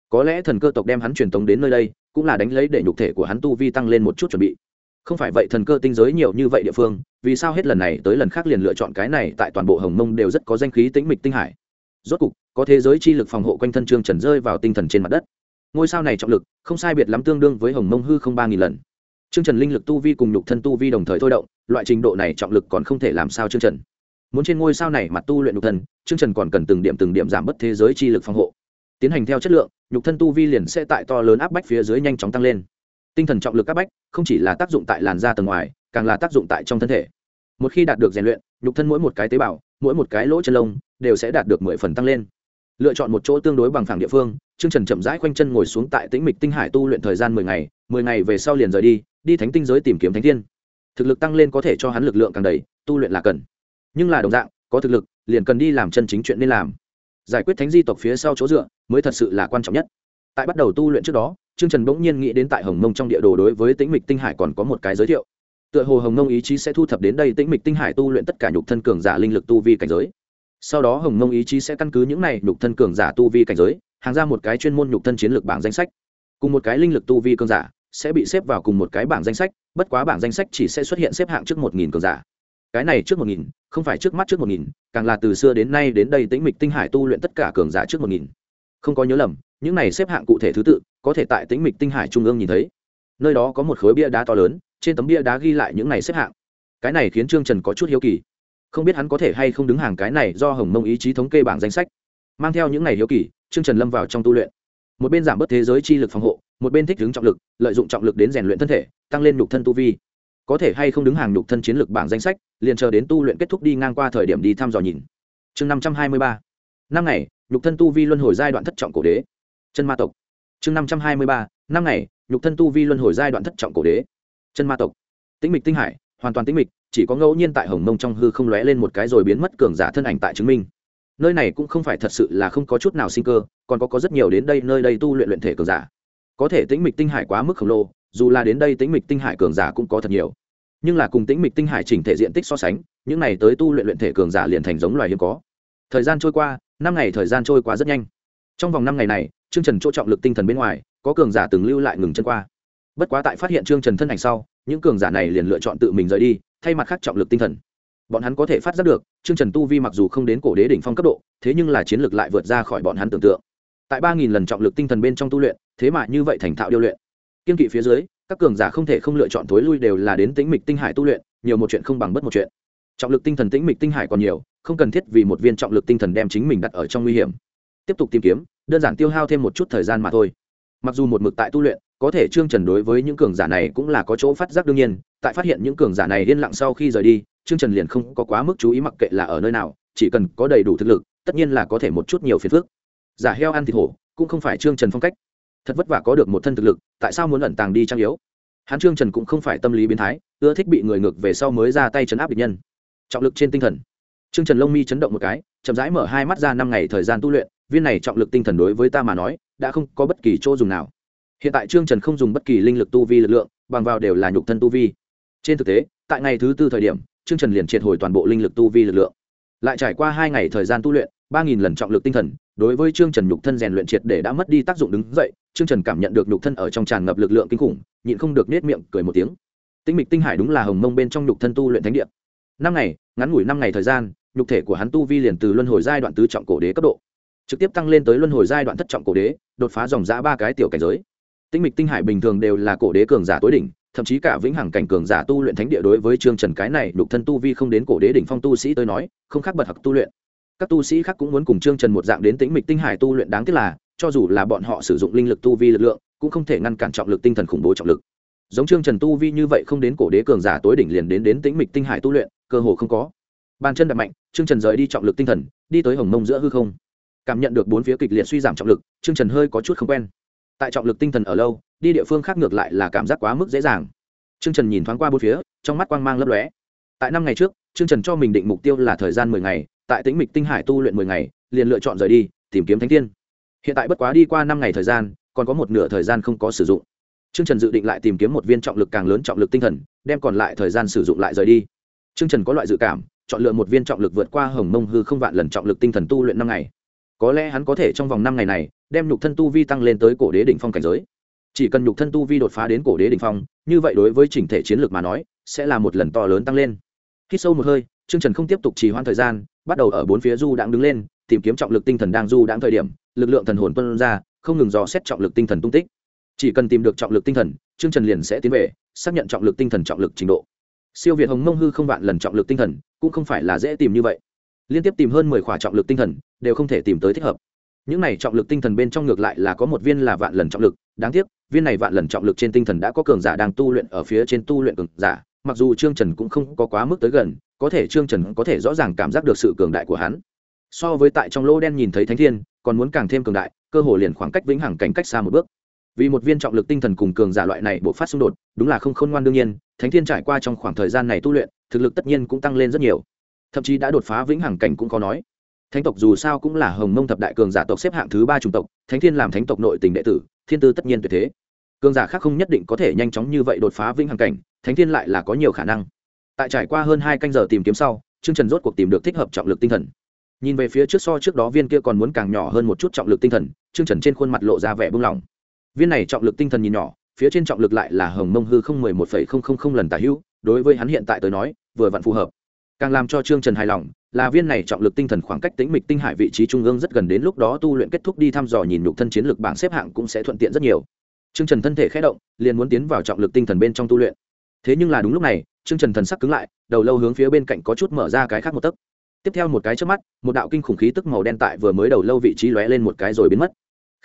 Speaker 1: Có lẽ thần cơ tộc đem hắn truyền tống đến nơi đây, cũng là đánh lấy để nhục thể của hắn tu vi tăng lên một chút chuẩn bị. Không phải vậy thần cơ tinh giới nhiều như vậy địa phương, vì sao hết lần này tới lần khác liền lựa chọn cái này tại toàn bộ hồng mông đều rất có danh khí tĩnh mịch tinh hải? Rốt cục, có thế giới chi lực phòng hộ quanh thân trương trần rơi vào tinh thần trên mặt đất ngôi sao này trọng lực không sai biệt lắm tương đương với hồng mông hư không ba nghìn lần. Trương trần linh lực tu vi cùng nhục thân tu vi đồng thời thôi động, loại trình độ này trọng lực còn không thể làm sao trương trần. Muốn trên ngôi sao này mặt tu luyện nhục thân, trương trần còn cần từng điểm từng điểm giảm bớt thế giới chi lực phòng hộ. Tiến hành theo chất lượng, nhục thân tu vi liền sẽ tại to lớn áp bách phía dưới nhanh chóng tăng lên. Tinh thần trọng lực áp bách không chỉ là tác dụng tại làn da tầng ngoài, càng là tác dụng tại trong thân thể. Một khi đạt được rèn luyện, nhục thân mỗi một cái tế bào, mỗi một cái lỗ chân lông đều sẽ đạt được mười phần tăng lên. Lựa chọn một chỗ tương đối bằng phẳng địa phương trương trần chậm rãi khoanh chân ngồi xuống tại tĩnh mịch tinh hải tu luyện thời gian mười ngày mười ngày về sau liền rời đi đi thánh tinh giới tìm kiếm thánh thiên. Thực lực tăng lên có thể cho hắn lực lượng càng đầy, tu luyện là cần. Nhưng là đồng dạng, có thực lực, liền cần đi làm chân chính chuyện nên làm. Giải quyết thánh di tộc phía sau chỗ dựa, mới thật sự là quan trọng nhất. Tại bắt đầu tu luyện trước đó, trương trần bỗng nhiên nghĩ đến tại hồng mông trong địa đồ đối với tĩnh mịch tinh hải còn có một cái giới thiệu. Tựa hồ hồng mông ý chí sẽ thu thập đến đây tĩnh mịch tinh hải tu luyện tất cả nhục thân cường giả linh lực tu vi cảnh giới. Sau đó hồng mông ý chí sẽ căn cứ những này nhục thân cường giả tu vi cảnh giới hàng ra một cái chuyên môn nhục thân chiến lược bảng danh sách. Cùng một cái linh lực tu vi cường giả sẽ bị xếp vào cùng một cái bảng danh sách, bất quá bảng danh sách chỉ sẽ xuất hiện xếp hạng trước một nghìn cường giả. Cái này trước một nghìn, không phải trước mắt trước một nghìn, càng là từ xưa đến nay đến đây tĩnh mịch tinh hải tu luyện tất cả cường giả trước một nghìn. Không có nhớ lầm, những này xếp hạng cụ thể thứ tự, có thể tại tĩnh mịch tinh hải trung ương nhìn thấy. Nơi đó có một khối bia đá to lớn, trên tấm bia đá ghi lại những này xếp hạng. Cái này khiến trương trần có chút hiếu kỳ. Không biết hắn có thể hay không đứng hàng cái này do hồng mông ý chí thống kê bảng danh sách mang theo những ngày hiếu kỳ, trương trần lâm vào trong tu luyện. Một bên giảm bớt thế giới chi lực phòng hộ, một bên thích ứng trọng lực, lợi dụng trọng lực đến rèn luyện thân thể, tăng lên nhục thân tu vi. Có thể hay không đứng hàng nhục thân chiến lược bảng danh sách, liền chờ đến tu luyện kết thúc đi ngang qua thời điểm đi thăm dò nhìn. Chương năm trăm hai mươi ba. Năm ngày, nhục thân tu vi luân hồi giai đoạn thất trọng cổ đế. Chân ma tộc. Chương năm trăm hai mươi ba. Năm ngày, nhục thân tu vi luân hồi giai đoạn thất trọng cổ đế. Chân ma tộc. Tĩnh mịch tinh hải, hoàn toàn tĩnh mịch, chỉ có ngẫu nhiên tại hồng mông trong hư không lóe lên một cái rồi biến mất cường giả thân ảnh tại chứng minh nơi này cũng không phải thật sự là không có chút nào sinh cơ, còn có có rất nhiều đến đây, nơi đây tu luyện luyện thể cường giả. Có thể tĩnh mịch tinh hải quá mức khổng lồ, dù là đến đây tĩnh mịch tinh hải cường giả cũng có thật nhiều. Nhưng là cùng tĩnh mịch tinh hải chỉnh thể diện tích so sánh, những này tới tu luyện luyện thể cường giả liền thành giống loài hiếm có. Thời gian trôi qua, năm ngày thời gian trôi qua rất nhanh. Trong vòng năm ngày này, trương trần chỗ trọng lực tinh thần bên ngoài, có cường giả từng lưu lại ngừng chân qua. Bất quá tại phát hiện trương trần thân ảnh sau, những cường giả này liền lựa chọn tự mình rời đi, thay mặt khác trọng lực tinh thần bọn hắn có thể phát giác được, trương trần tu vi mặc dù không đến cổ đế đỉnh phong cấp độ, thế nhưng là chiến lược lại vượt ra khỏi bọn hắn tưởng tượng. Tại ba nghìn lần trọng lực tinh thần bên trong tu luyện, thế mà như vậy thành thạo điêu luyện. Kiên kỵ phía dưới, các cường giả không thể không lựa chọn thối lui đều là đến tĩnh mịch tinh hải tu luyện, nhiều một chuyện không bằng bất một chuyện. Trọng lực tinh thần tĩnh mịch tinh hải còn nhiều, không cần thiết vì một viên trọng lực tinh thần đem chính mình đặt ở trong nguy hiểm. Tiếp tục tìm kiếm, đơn giản tiêu hao thêm một chút thời gian mà thôi. Mặc dù một mực tại tu luyện, có thể trương trần đối với những cường giả này cũng là có chỗ phát giác đương nhiên tại phát hiện những cường giả này yên lặng sau khi rời đi, trương trần liền không có quá mức chú ý mặc kệ là ở nơi nào, chỉ cần có đầy đủ thực lực, tất nhiên là có thể một chút nhiều phiền phức. Giả heo ăn thịt hổ, cũng không phải trương trần phong cách. Thật vất vả có được một thân thực lực, tại sao muốn ẩn tàng đi trang yếu? Hắn trương trần cũng không phải tâm lý biến thái, ưa thích bị người ngược về sau mới ra tay chấn áp địch nhân. Trọng lực trên tinh thần. Trương trần lông mi chấn động một cái, chậm rãi mở hai mắt ra năm ngày thời gian tu luyện, viên này trọng lực tinh thần đối với ta mà nói, đã không có bất kỳ chỗ dùng nào. Hiện tại trương trần không dùng bất kỳ linh lực tu vi lực lượng, bằng vào đều là nhục thân tu vi trên thực tế, tại ngày thứ tư thời điểm, trương trần liền triệt hồi toàn bộ linh lực tu vi lực lượng. Lại trải qua hai ngày thời gian tu luyện, ba nghìn lần trọng lực tinh thần, đối với trương trần nhục thân rèn luyện triệt để đã mất đi tác dụng đứng dậy, trương trần cảm nhận được nhục thân ở trong tràn ngập lực lượng kinh khủng, nhịn không được nết miệng, cười một tiếng. Tinh mịch tinh hải đúng là hồng mông bên trong nhục thân tu luyện thánh địa. Năm ngày, ngắn ngủi năm ngày thời gian, nhục thể của hắn tu vi liền từ luân hồi giai đoạn tứ trọng cổ đế cấp độ, trực tiếp tăng lên tới luân hồi giai đoạn thất trọng cổ đế, đột phá dòng giã ba cái tiểu cảnh giới. Tinh mịch tinh hải bình thường đều là cổ đế cường giả tối đỉnh thậm chí cả vĩnh hằng cảnh cường giả tu luyện thánh địa đối với trương trần cái này đục thân tu vi không đến cổ đế đỉnh phong tu sĩ tới nói, không khác bật hặc tu luyện. Các tu sĩ khác cũng muốn cùng trương trần một dạng đến tĩnh mịch tinh hải tu luyện đáng tiếc là, cho dù là bọn họ sử dụng linh lực tu vi lực lượng, cũng không thể ngăn cản trọng lực tinh thần khủng bố trọng lực. Giống trương trần tu vi như vậy không đến cổ đế cường giả tối đỉnh liền đến đến tĩnh mịch tinh hải tu luyện, cơ hồ không có. Bàn chân đập mạnh, trương trần rời đi trọng lực tinh thần, đi tới hồng mông giữa hư không. Cảm nhận được bốn phía kịch liệt suy giảm trọng lực, trương trần hơi có chút không quen tại trọng lực tinh thần ở lâu, đi địa phương khác ngược lại là cảm giác quá mức dễ dàng. Trương trần nhìn thoáng qua bốn phía, trong mắt quang mang lấp lóe. Tại năm ngày trước, trương trần cho mình định mục tiêu là thời gian mười ngày, tại tĩnh mịch tinh hải tu luyện mười ngày, liền lựa chọn rời đi, tìm kiếm thánh thiên. Hiện tại bất quá đi qua năm ngày thời gian, còn có một nửa thời gian không có sử dụng. Trương trần dự định lại tìm kiếm một viên trọng lực càng lớn trọng lực tinh thần, đem còn lại thời gian sử dụng lại rời đi. Trương trần có loại dự cảm, chọn lựa một viên trọng lực vượt qua hồng mông hư không vạn lần trọng lực tinh thần tu luyện năm ngày có lẽ hắn có thể trong vòng năm ngày này, đem nhục thân tu vi tăng lên tới cổ đế đỉnh phong cảnh giới. Chỉ cần nhục thân tu vi đột phá đến cổ đế đỉnh phong, như vậy đối với chỉnh thể chiến lược mà nói, sẽ là một lần to lớn tăng lên. Khi sâu một hơi, trương trần không tiếp tục trì hoãn thời gian, bắt đầu ở bốn phía du đang đứng lên, tìm kiếm trọng lực tinh thần đang du đang thời điểm, lực lượng thần hồn tuân ra, không ngừng dò xét trọng lực tinh thần tung tích. Chỉ cần tìm được trọng lực tinh thần, trương trần liền sẽ tiến về, xác nhận trọng lực tinh thần trọng lực trình độ. Siêu việt hồng mông hư không vạn lần trọng lực tinh thần, cũng không phải là dễ tìm như vậy liên tiếp tìm hơn mười khỏa trọng lực tinh thần, đều không thể tìm tới thích hợp. Những này trọng lực tinh thần bên trong ngược lại là có một viên là vạn lần trọng lực, đáng tiếc, viên này vạn lần trọng lực trên tinh thần đã có cường giả đang tu luyện ở phía trên tu luyện cường giả, mặc dù trương trần cũng không có quá mức tới gần, có thể trương trần có thể rõ ràng cảm giác được sự cường đại của hắn. So với tại trong lô đen nhìn thấy thánh thiên, còn muốn càng thêm cường đại, cơ hồ liền khoảng cách vĩnh hằng cảnh cách xa một bước. Vì một viên trọng lực tinh thần cùng cường giả loại này bộ phát xung đột, đúng là không khôn ngoan đương nhiên, thánh thiên trải qua trong khoảng thời gian này tu luyện, thực lực tất nhiên cũng tăng lên rất nhiều thậm chí đã đột phá vĩnh hằng cảnh cũng có nói. Thánh tộc dù sao cũng là hồng mông thập đại cường giả tộc xếp hạng thứ ba chủng tộc, thánh thiên làm thánh tộc nội tình đệ tử, thiên tư tất nhiên tuyệt thế. Cường giả khác không nhất định có thể nhanh chóng như vậy đột phá vĩnh hằng cảnh, thánh thiên lại là có nhiều khả năng. Tại trải qua hơn hai canh giờ tìm kiếm sau chương trần rốt cuộc tìm được thích hợp trọng lực tinh thần. Nhìn về phía trước so trước đó viên kia còn muốn càng nhỏ hơn một chút trọng lực tinh thần chương trần trên khuôn mặt lộ ra vẻ buông lỏng viên này trọng lực tinh thần nhìn nhỏ, phía trên trọng lực lại là hồng mông hư không mười một phẩy không không không lần tả hữu, đối với hắn hiện tại tới nói, vừa vặn phù hợp càng làm cho trương trần hài lòng là viên này trọng lực tinh thần khoảng cách tính mịch tinh hải vị trí trung ương rất gần đến lúc đó tu luyện kết thúc đi thăm dò nhìn nhục thân chiến lược bảng xếp hạng cũng sẽ thuận tiện rất nhiều. Trương trần thân thể khé động, liền muốn tiến vào trọng lực tinh thần bên trong tu luyện. Thế nhưng là đúng lúc này, trương trần thần sắc cứng lại, đầu lâu hướng phía bên cạnh có chút mở ra cái khác một tấc. Tiếp theo một cái trước mắt, một đạo kinh khủng khí tức màu đen tại vừa mới đầu lâu vị trí lóe lên một cái rồi biến mất.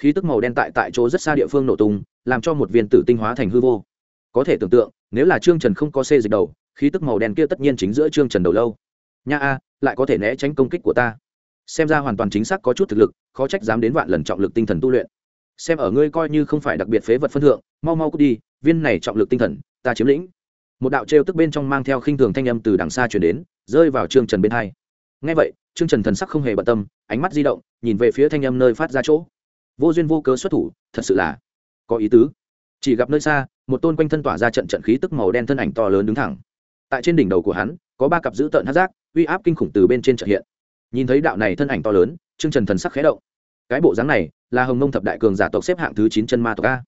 Speaker 1: Khí tức màu đen tại tại chỗ rất xa địa phương nổ tung, làm cho một viên tử tinh hóa thành hư vô. Có thể tưởng tượng, nếu là trương trần không có xê dịch đầu khí tức màu đen kia tất nhiên chính giữa trương trần đầu lâu. Nha a, lại có thể né tránh công kích của ta. Xem ra hoàn toàn chính xác có chút thực lực, khó trách dám đến vạn lần trọng lực tinh thần tu luyện. Xem ở ngươi coi như không phải đặc biệt phế vật phân thượng, mau mau cút đi, viên này trọng lực tinh thần, ta chiếm lĩnh. Một đạo trêu tức bên trong mang theo khinh thường thanh âm từ đằng xa chuyển đến, rơi vào trương trần bên hai. Ngay vậy, trương trần thần sắc không hề bận tâm, ánh mắt di động, nhìn về phía thanh âm nơi phát ra chỗ. Vô duyên vô cớ xuất thủ, thật sự là có ý tứ. Chỉ gặp nơi xa, một tôn quanh thân tỏa ra trận trận khí tức màu đen thân ảnh to lớn đứng thẳng tại trên đỉnh đầu của hắn, có ba cặp dữ tợn hát giác, uy áp kinh khủng từ bên trên trợ hiện. Nhìn thấy đạo này thân ảnh to lớn, trương trần thần sắc khé động. Cái bộ dáng này là hồng nông thập đại cường giả tộc xếp hạng thứ chín chân ma tộc a.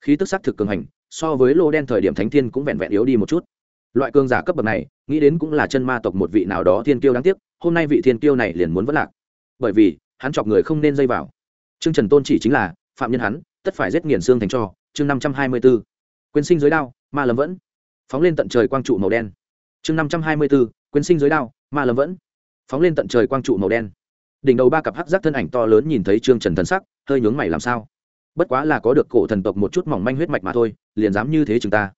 Speaker 1: Khí tức sắc thực cường hành, so với lô đen thời điểm thánh thiên cũng vẹn vẹn yếu đi một chút. Loại cường giả cấp bậc này, nghĩ đến cũng là chân ma tộc một vị nào đó thiên kiêu đáng tiếc, hôm nay vị thiên kiêu này liền muốn vất lạc. Bởi vì, hắn chọc người không nên dây vào. Trương trần tôn chỉ chính là, phạm nhân hắn, tất phải giết nghiền xương thành cho, chương năm trăm hai mươi b ố quyên sinh giới đao, ma lâm vẫn. Phóng lên tận trời quang trụ màu đen chương năm trăm hai mươi b ố sinh giới đao, ma lâm vẫn. Phóng lên tận trời quang trụ màu đen. Đỉnh đầu ba cặp hắc giác thân ảnh to lớn nhìn thấy trương trần thần sắc, hơi nhướng mày làm sao? Bất quá là có được cổ thần tộc một chút mỏng manh huyết mạch mà thôi, liền dám như thế chúng ta.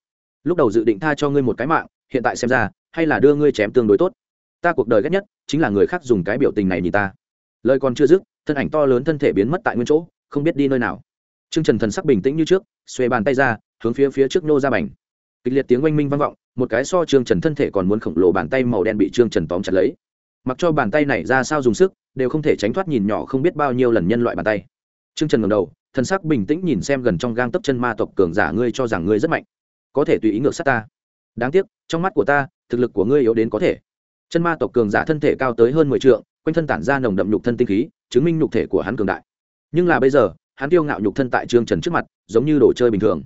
Speaker 1: Lúc đầu dự định tha cho ngươi một cái mạng, hiện tại xem ra, hay là đưa ngươi chém tương đối tốt. Ta cuộc đời ghét nhất, chính là người khác dùng cái biểu tình này nhìn ta. Lời còn chưa dứt, thân ảnh to lớn thân thể biến mất tại nguyên chỗ, không biết đi nơi nào. Trương trần thần sắc bình tĩnh như trước, xuề bàn tay ra, hướng phía phía trước nô ra bành. Kịch liệt tiếng oanh minh vang vọng một cái so trương trần thân thể còn muốn khổng lồ bàn tay màu đen bị trương trần tóm chặt lấy. Mặc cho bàn tay này ra sao dùng sức, đều không thể tránh thoát nhìn nhỏ không biết bao nhiêu lần nhân loại bàn tay. Trương trần ngầm đầu thân sắc bình tĩnh nhìn xem gần trong gang tấp chân ma tộc cường giả, ngươi cho rằng ngươi rất mạnh. Có thể tùy ý ngược sát ta. Đáng tiếc, trong mắt của ta, thực lực của ngươi yếu đến có thể. Chân ma tộc cường giả thân thể cao tới hơn mười t quanh thân tản ra nồng đậm nhục thân tinh khí, chứng minh nhục thể của hắn cường đại. Nhưng là bây giờ, hắn tiêu ngạo nhục thân tại trương trần trước mặt, giống như đồ chơi bình thường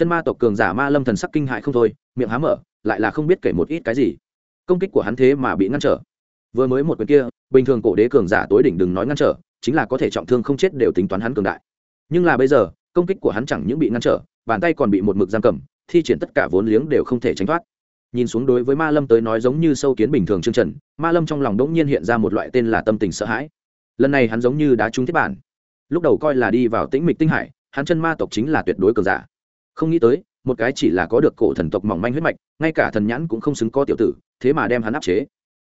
Speaker 1: chân ma tộc cường giả ma lâm thần sắc kinh hại không thôi, miệng há mở, lại là không biết kể một ít cái gì. Công kích của hắn thế mà bị ngăn trở. Vừa mới một quyền kia, bình thường cổ đế cường giả tối đỉnh đừng nói ngăn trở, chính là có thể trọng thương không chết đều tính toán hắn cường đại. Nhưng là bây giờ, công kích của hắn chẳng những bị ngăn trở, bàn tay còn bị một mực giam cầm, thi triển tất cả vốn liếng đều không thể tránh thoát. Nhìn xuống đối với ma lâm tới nói giống như sâu kiến bình thường chương trần ma lâm trong lòng đ ỗ n g nhiên hiện ra một loại tên là tâm tình sợ hãi. Lần này hắn giống như đá trúng thiết bản. Lúc đầu coi là đi vào tĩnh mịch tinh hải, hắn chân ma tộc chính là tuyệt đối cường giả không nghĩ tới, một cái chỉ là có được cổ thần tộc mỏng manh huyết mạch, ngay cả thần nhãn cũng không xứng có tiểu tử, thế mà đem hắn áp chế.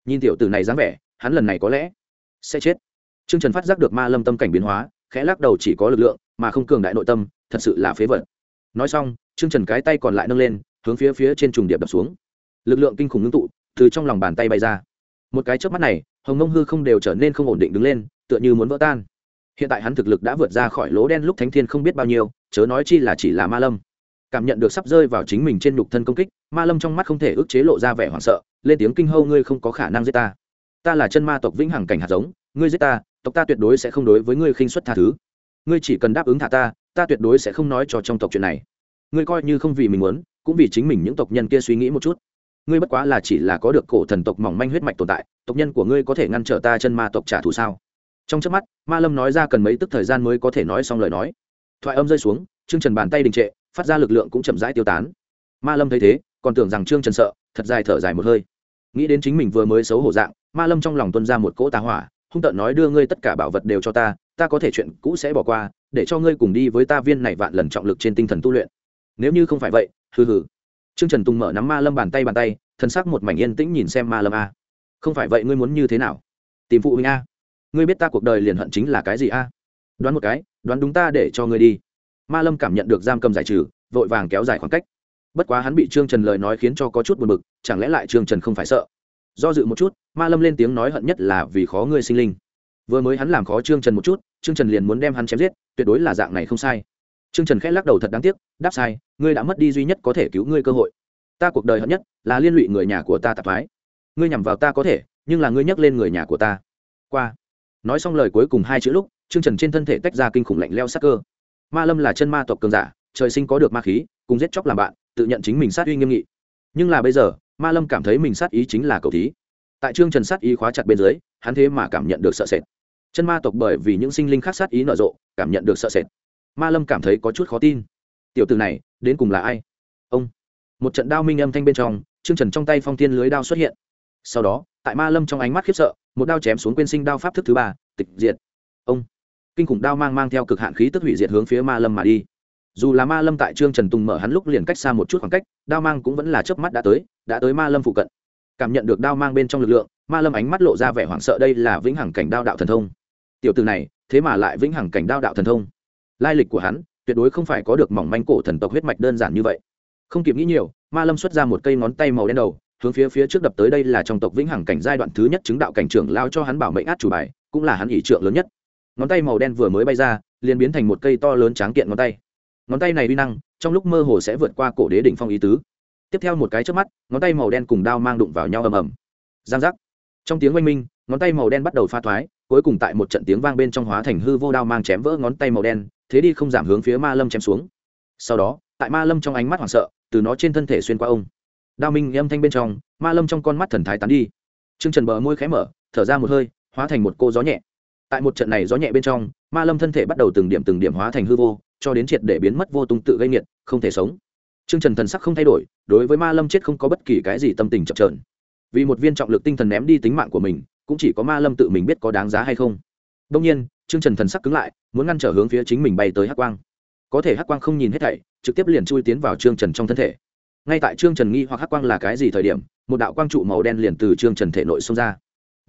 Speaker 1: Nhìn tiểu tử này dáng vẻ, hắn lần này có lẽ sẽ chết. T r ư ơ n g trần phát giác được ma lâm tâm cảnh biến hóa, khẽ lắc đầu chỉ có lực lượng, mà không cường đại nội tâm, thật sự là phế vật. Nói xong t r ư ơ n g trần cái tay còn lại nâng lên, hướng phía phía trên trùng điệp đập xuống. Lực lượng kinh khủng ngưng tụ, từ trong lòng bàn tay bay ra. Một cái trước mắt này, hồng mông hư không đều trở nên không ổn định đứng lên, tựa như muốn vỡ tan. Hiện tại hắn thực lực đã vượt ra khỏi lỗ đen lúc thánh thiên không biết bao nhiêu, chớ nói chi là chỉ là ma lâm cảm nhận được sắp rơi vào chính mình trên nhục thân công kích, ma lâm trong mắt không thể ức chế lộ ra vẻ hoảng sợ, lên tiếng kinh hâu ngươi không có khả năng giết ta. Ta là chân ma tộc vĩnh hằng cảnh hạt giống, ngươi giết ta, tộc ta tuyệt đối sẽ không đối với ngươi khinh xuất tha thứ. Ngươi chỉ cần đáp ứng thả ta ta tuyệt đối sẽ không nói cho trong tộc chuyện này. Ngươi coi như không vì mình muốn, cũng vì chính mình những tộc nhân kia suy nghĩ một chút. Ngươi bất quá là chỉ là có được cổ thần tộc mỏng manh huyết mạch tồn tại, tộc nhân của ngươi có thể ngăn trở ta chân ma tộc trả thù sao? Trong trước mắt, ma lâm nói ra cần mấy tức thời gian mới có thể nói xong lời nói. Thoại âm rơi xuống, chương trần bàn tay đình trệ phát ra lực lượng cũng chậm rãi tiêu tán. Ma lâm thấy thế, còn tưởng rằng trương trần sợ, thật dài thở dài một hơi. Nghĩ đến chính mình vừa mới xấu hổ dạng, ma lâm trong lòng tuân ra một cỗ tà hỏa, hung tợn nói đưa ngươi tất cả bảo vật đều cho ta ta có thể chuyện cũ sẽ bỏ qua, để cho ngươi cùng đi với ta viên này vạn lần trọng lực trên tinh thần tu luyện. Nếu như không phải vậy, hừ hừ. Trương trần tùng mở nắm ma lâm bàn tay bàn tay thân sắc một mảnh yên tĩnh nhìn xem ma lâm a. Không phải vậy ngươi muốn như thế nào? Tìm phụ huynh a. Ngươi biết ta cuộc đời liền hận chính là cái gì a? Đoán một cái, đoán đúng ta để cho ngươi đi ma lâm cảm nhận được giam cầm giải trừ, vội vàng kéo dài khoảng cách. Bất quá hắn bị trương trần lời nói khiến cho có chút buồn bực, chẳng lẽ lại trương trần không phải sợ? Do dự một chút, ma lâm lên tiếng nói hận nhất là vì khó ngươi sinh linh. Vừa mới hắn làm khó trương trần một chút, trương trần liền muốn đem hắn chém giết, tuyệt đối là dạng này không sai. Trương trần khẽ lắc đầu thật đáng tiếc, đáp sai, ngươi đã mất đi duy nhất có thể cứu ngươi cơ hội. Ta cuộc đời hận nhất là liên lụy người nhà của ta tạp mái ngươi nhằm vào ta có thể, nhưng là ngươi nhắc lên người nhà của ta. Qua. Nói xong lời cuối cùng hai chữ lúc, trương trần trên thân thể tách ra kinh khủng lạnh leo sắc cơ ma lâm là chân ma tộc cường giả, trời sinh có được ma khí, cùng giết chóc làm bạn, tự nhận chính mình sát uy nghiêm nghị. Nhưng là bây giờ, ma lâm cảm thấy mình sát ý chính là cầu thí. Tại trương trần sát ý khóa chặt bên dưới, hắn thế mà cảm nhận được sợ sệt. Chân ma tộc bởi vì những sinh linh khác sát ý nở rộ, cảm nhận được sợ sệt. Ma lâm cảm thấy có chút khó tin. Tiểu từ này, đến cùng là ai? Ông. Một trận đao minh âm thanh bên trong, trương trần trong tay phong tiên lưới đao xuất hiện. Sau đó, tại ma lâm trong ánh mắt khiếp sợ, một đao chém xuống quên sinh đao pháp thức thứ ba, tịch diệt. Ông kinh khủng đao mang mang theo cực hạn khí tức hủy diệt hướng phía ma lâm mà đi. Dù là ma lâm tại trương trần tùng mở hắn lúc liền cách xa một chút khoảng cách, đao mang cũng vẫn là chớp mắt đã tới đã tới ma lâm phụ cận. Cảm nhận được đao mang bên trong lực lượng, ma lâm ánh mắt lộ ra vẻ hoảng sợ đây là vĩnh hằng cảnh đao đạo thần thông. Tiểu từ này, thế mà lại vĩnh hằng cảnh đao đạo thần thông. Lai lịch của hắn, tuyệt đối không phải có được mỏng manh cổ thần tộc huyết mạch đơn giản như vậy. Không kịp nghĩ nhiều, ma lâm xuất ra một cây ngón tay màu đen đầu, hướng phía phía trước đập tới đây là trong tộc vĩnh hằng cảnh giai đoạn thứ nhất chứng đạo cảnh trưởng lao cho hắn bảo mệnh át chủ bài, cũng là hắn ỷ trượng lớn nhất ngón tay màu đen vừa mới bay ra, liền biến thành một cây to lớn tráng kiện ngón tay. Ngón tay này uy năng, trong lúc mơ hồ sẽ vượt qua cổ đế đỉnh phong ý tứ. Tiếp theo một cái trước mắt, ngón tay màu đen cùng đao mang đụng vào nhau ầm ầm. Giang giác. Trong tiếng oanh minh, ngón tay màu đen bắt đầu pha thoái, cuối cùng tại một trận tiếng vang bên trong hóa thành hư vô đao mang chém vỡ ngón tay màu đen, thế đi không giảm hướng phía ma lâm chém xuống. Sau đó, tại ma lâm trong ánh mắt hoảng sợ, từ nó trên thân thể xuyên qua ông. Đao minh âm thanh bên trong, ma lâm trong con mắt thần thái tán đi. T r ư ơ n g trần bờ môi khé mở, thở ra một hơi, hóa thành một cô gió nhẹ tại một trận này gió nhẹ bên trong ma lâm thân thể bắt đầu từng điểm từng điểm hóa thành hư vô cho đến triệt để biến mất vô tung tự gây nghiệt không thể sống Trương Trần thần sắc không thay đổi, đối với Ma Lâm chết không có bất kỳ cái gì tâm tình chậm chờn. Vì một viên trọng lực tinh thần ném đi tính mạng của mình, cũng chỉ có Ma Lâm tự mình biết có đáng giá hay không. Đương nhiên, Trương Trần thần sắc cứng lại, muốn ngăn trở hướng phía chính mình bay tới Hắc Quang. Có thể Hắc Quang không nhìn hết thảy, trực tiếp liền chui tiến vào Trương Trần trong thân thể. Ngay tại Trương Trần nghi hoặc Hắc Quang là cái gì thời điểm, một đạo quang trụ màu đen liền từ Trương Trần thể nội xông ra.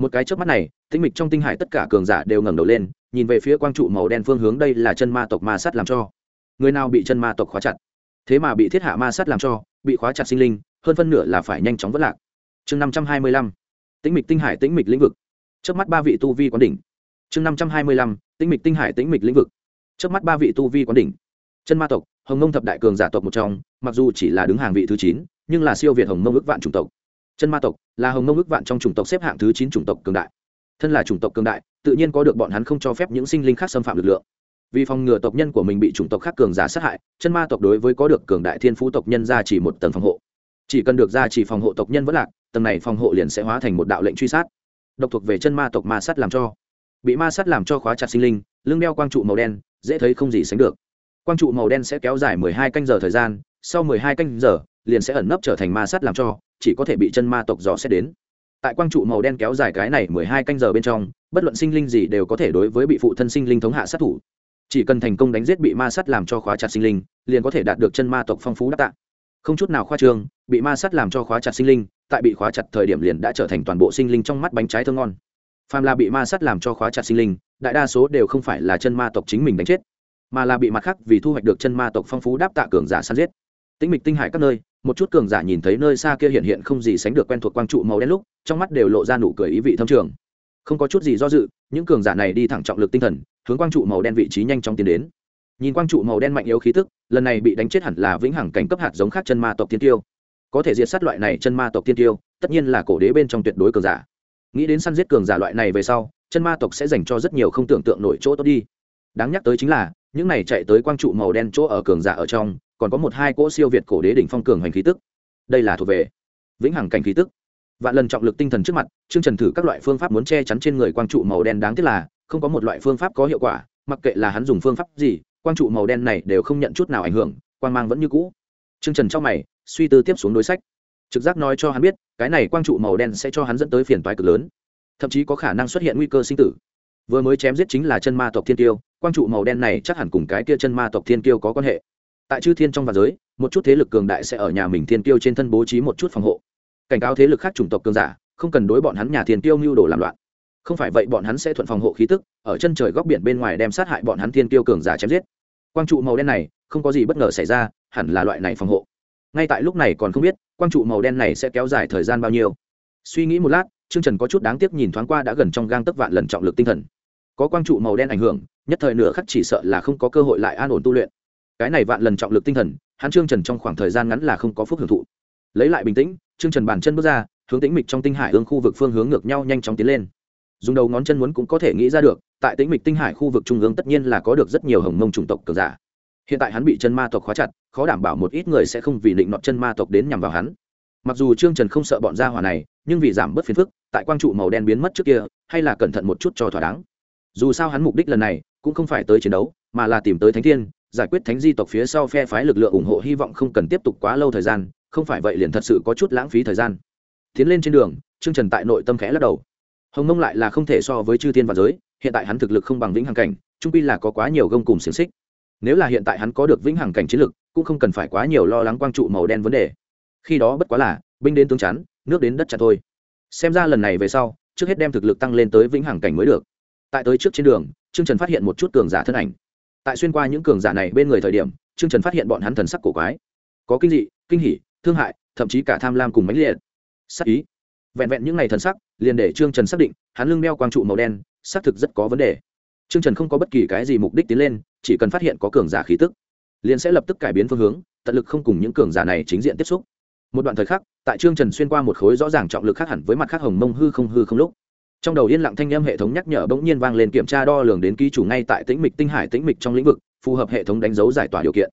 Speaker 1: Một cái trước mắt này, tinh mịch trong tinh hải tất cả cường giả đều ngẩng đầu lên, nhìn về phía quang trụ màu đen phương hướng đây là chân ma tộc ma sát làm cho. Người nào bị chân ma tộc khóa chặt? Thế mà bị thiết hạ ma sát làm cho bị khóa chặt sinh linh hơn phân nửa là phải nhanh chóng vất lạc. Chương năm trăm hai mươi lăm tĩnh mịch tinh hải tĩnh mịch lĩnh vực. Trước mắt ba vị tu vi quán đỉnh. Chương năm trăm hai mươi lăm tĩnh mịch tinh hải tĩnh mịch lĩnh vực. Trước mắt ba vị tu vi quán đỉnh. Chân ma tộc hồng mông thập đại cường giả tộc một trong mặc dù chỉ là đứng hàng vị thứ chín nhưng là siêu việt hồng mông ước vạn chủng tộc chân ma tộc là hồng mông ước vạn trong chủng tộc xếp hạng thứ chín chủng tộc cường đại. Thân là chủng tộc cường đại, tự nhiên có được bọn hắn không cho phép những sinh linh khác xâm phạm lực lượng. Vì phòng ngừa tộc nhân của mình bị chủng tộc khác cường giả sát hại, chân ma tộc đối với có được cường đại thiên phú tộc nhân ra chỉ một tầng phòng hộ. Chỉ cần được ra chỉ phòng hộ tộc nhân vẫn lạc, tầng này phòng hộ liền sẽ hóa thành một đạo lệnh truy sát. Độc thuộc về chân ma tộc ma sát làm cho. Bị ma sát làm cho khóa chặt sinh linh, lưng đeo quang trụ màu đen, dễ thấy không gì sánh được. Quang trụ màu đen sẽ kéo dài mười hai canh giờ thời gian, sau mười hai canh giờ liền sẽ ẩn nấp trở thành ma sát làm cho, chỉ có thể bị chân ma tộc dò xét đến. Tại quang trụ màu đen kéo dài cái này mười hai canh giờ bên trong, bất luận sinh linh gì đều có thể đối với bị phụ thân sinh linh thống hạ sát thủ. Chỉ cần thành công đánh giết bị ma sát làm cho khóa chặt sinh linh, liền có thể đạt được chân ma tộc phong phú đắc tạ. Không chút nào khoa trương, bị ma sát làm cho khóa chặt sinh linh, tại bị khóa chặt thời điểm liền đã trở thành toàn bộ sinh linh trong mắt bánh trái thơ ngon. Phàm là bị ma sát làm cho khóa chặt sinh linh, đại đa số đều không phải là chân ma tộc chính mình đánh chết, mà là bị mặt khác vì thu hoạch được chân ma tộc phong phú đáp tạ cường giả săn giết tĩnh mịch tinh hải các nơi, một chút cường giả nhìn thấy nơi xa kia hiện hiện không gì sánh được quen thuộc quang trụ màu đen lúc, trong mắt đều lộ ra nụ cười ý vị thâm trường. Không có chút gì do dự, những cường giả này đi thẳng trọng lực tinh thần, hướng quang trụ màu đen vị trí nhanh chóng tiến đến. Nhìn quang trụ màu đen mạnh yếu khí tức, lần này bị đánh chết hẳn là vĩnh hằng cảnh cấp hạt giống khác chân ma tộc tiên tiêu. Có thể diệt sát loại này chân ma tộc tiên tiêu, tất nhiên là cổ đế bên trong tuyệt đối cường giả. Nghĩ đến săn giết cường giả loại này về sau, chân ma tộc sẽ dành cho rất nhiều không tưởng tượng nổi chỗ tốt đi. Đáng nhắc tới chính là những này chạy tới quang trụ màu đen chỗ ở cường giả ở trong, còn có một hai cỗ siêu việt cổ đế đỉnh phong cường hành khí tức. Đây là thuộc về vĩnh hằng cảnh khí tức. Vạn lần trọng lực tinh thần trước mặt chương trần thử các loại phương pháp muốn che chắn trên người quang trụ màu đen đáng tiếc là, không có một loại phương pháp có hiệu quả, mặc kệ là hắn dùng phương pháp gì, quang trụ màu đen này đều không nhận chút nào ảnh hưởng, quang mang vẫn như cũ. Chương trần trong mày, suy tư tiếp xuống đối sách. Trực giác nói cho hắn biết, cái này quang trụ màu đen sẽ cho hắn dẫn tới phiền toái cực lớn. Thậm chí có khả năng xuất hiện nguy cơ sinh tử. Vừa mới chém giết chính là chân ma tộc thiên tiêu quang trụ màu đen này chắc hẳn cùng cái kia chân ma tộc thiên tiêu có quan hệ. Tại chư thiên trong và giới, một chút thế lực cường đại sẽ ở nhà mình thiên tiêu trên thân bố trí một chút phòng hộ. Cảnh cáo thế lực khác chủng tộc cường giả, không cần đối bọn hắn nhà thiên tiêu mưu đồ làm loạn. Không phải vậy bọn hắn sẽ thuận phòng hộ khí tức, ở chân trời góc biển bên ngoài đem sát hại bọn hắn thiên tiêu cường giả chém giết. Quang trụ màu đen này, không có gì bất ngờ xảy ra, hẳn là loại này phòng hộ. Ngay tại lúc này còn không biết, quang trụ màu đen này sẽ kéo dài thời gian bao nhiêu. Suy nghĩ một lát, Trương trần có chút đáng tiếc nhìn thoáng qua đã gần trong gang tấc vạn lần trọng lực tinh thần có quang trụ màu đen ảnh hưởng, nhất thời nửa khắc chỉ sợ là không có cơ hội lại an ổn tu luyện. Cái này vạn lần trọng lực tinh thần, hắn trương trần trong khoảng thời gian ngắn là không có phúc hưởng thụ. Lấy lại bình tĩnh, trương trần bàn chân bước ra, hướng tĩnh mịch trong tinh hải ương khu vực phương hướng ngược nhau nhanh chóng tiến lên. Dùng đầu ngón chân muốn cũng có thể nghĩ ra được, tại tĩnh mịch tinh hải khu vực trung ương tất nhiên là có được rất nhiều hồng mông chủng tộc cường giả. Hiện tại hắn bị chân ma tộc khóa chặt, khó đảm bảo một ít người sẽ không vì định nọt chân ma tộc đến nhằm vào hắn. Mặc dù trương trần không sợ bọn gia hỏa này, nhưng vì giảm bớt phiền phức, tại quang trụ màu đen biến mất trước kia, hay là cẩn thận một chút cho thỏa đáng dù sao hắn mục đích lần này cũng không phải tới chiến đấu, mà là tìm tới thánh thiên, giải quyết thánh di tộc phía sau phe phái lực lượng ủng hộ, hy vọng không cần tiếp tục quá lâu thời gian, không phải vậy liền thật sự có chút lãng phí thời gian. Tiến lên trên đường, trương trần tại nội tâm khẽ lắc đầu. Hồng mông lại là không thể so với chư thiên và giới, hiện tại hắn thực lực không bằng vĩnh hằng cảnh, trung pi là có quá nhiều gông cùng xiềng xích. Nếu là hiện tại hắn có được vĩnh hằng cảnh chiến lực, cũng không cần phải quá nhiều lo lắng quang trụ màu đen vấn đề. Khi đó bất quá là, binh đến tướng chắn, nước đến đất chặt thôi. Xem ra lần này về sau, trước hết đem thực lực tăng lên tới vĩnh hằng cảnh mới được tại tới trước trên đường, trương trần phát hiện một chút cường giả thân ảnh. Tại xuyên qua những cường giả này bên người thời điểm, trương trần phát hiện bọn hắn thần sắc cổ quái. Có kinh dị, kinh hỉ, thương hại, thậm chí cả tham lam cùng mãnh liệt. Sắc ý. Vẹn vẹn những ngày thần sắc, liền để trương trần xác định, hắn lưng đeo quang trụ màu đen, xác thực rất có vấn đề. Trương trần không có bất kỳ cái gì mục đích tiến lên, chỉ cần phát hiện có cường giả khí tức, liền sẽ lập tức cải biến phương hướng, tận lực không cùng những cường giả này chính diện tiếp xúc. Một đoạn thời khắc, tại trương trần xuyên qua một khối rõ ràng trọng lực khác hẳn với mặt khác hồng mông hư không hư không lúc trong đầu yên lặng thanh âm hệ thống nhắc nhở bỗng nhiên vang lên kiểm tra đo lường đến ký chủ ngay tại tĩnh mịch tinh hải tĩnh mịch trong lĩnh vực, phù hợp hệ thống đánh dấu giải tỏa điều kiện.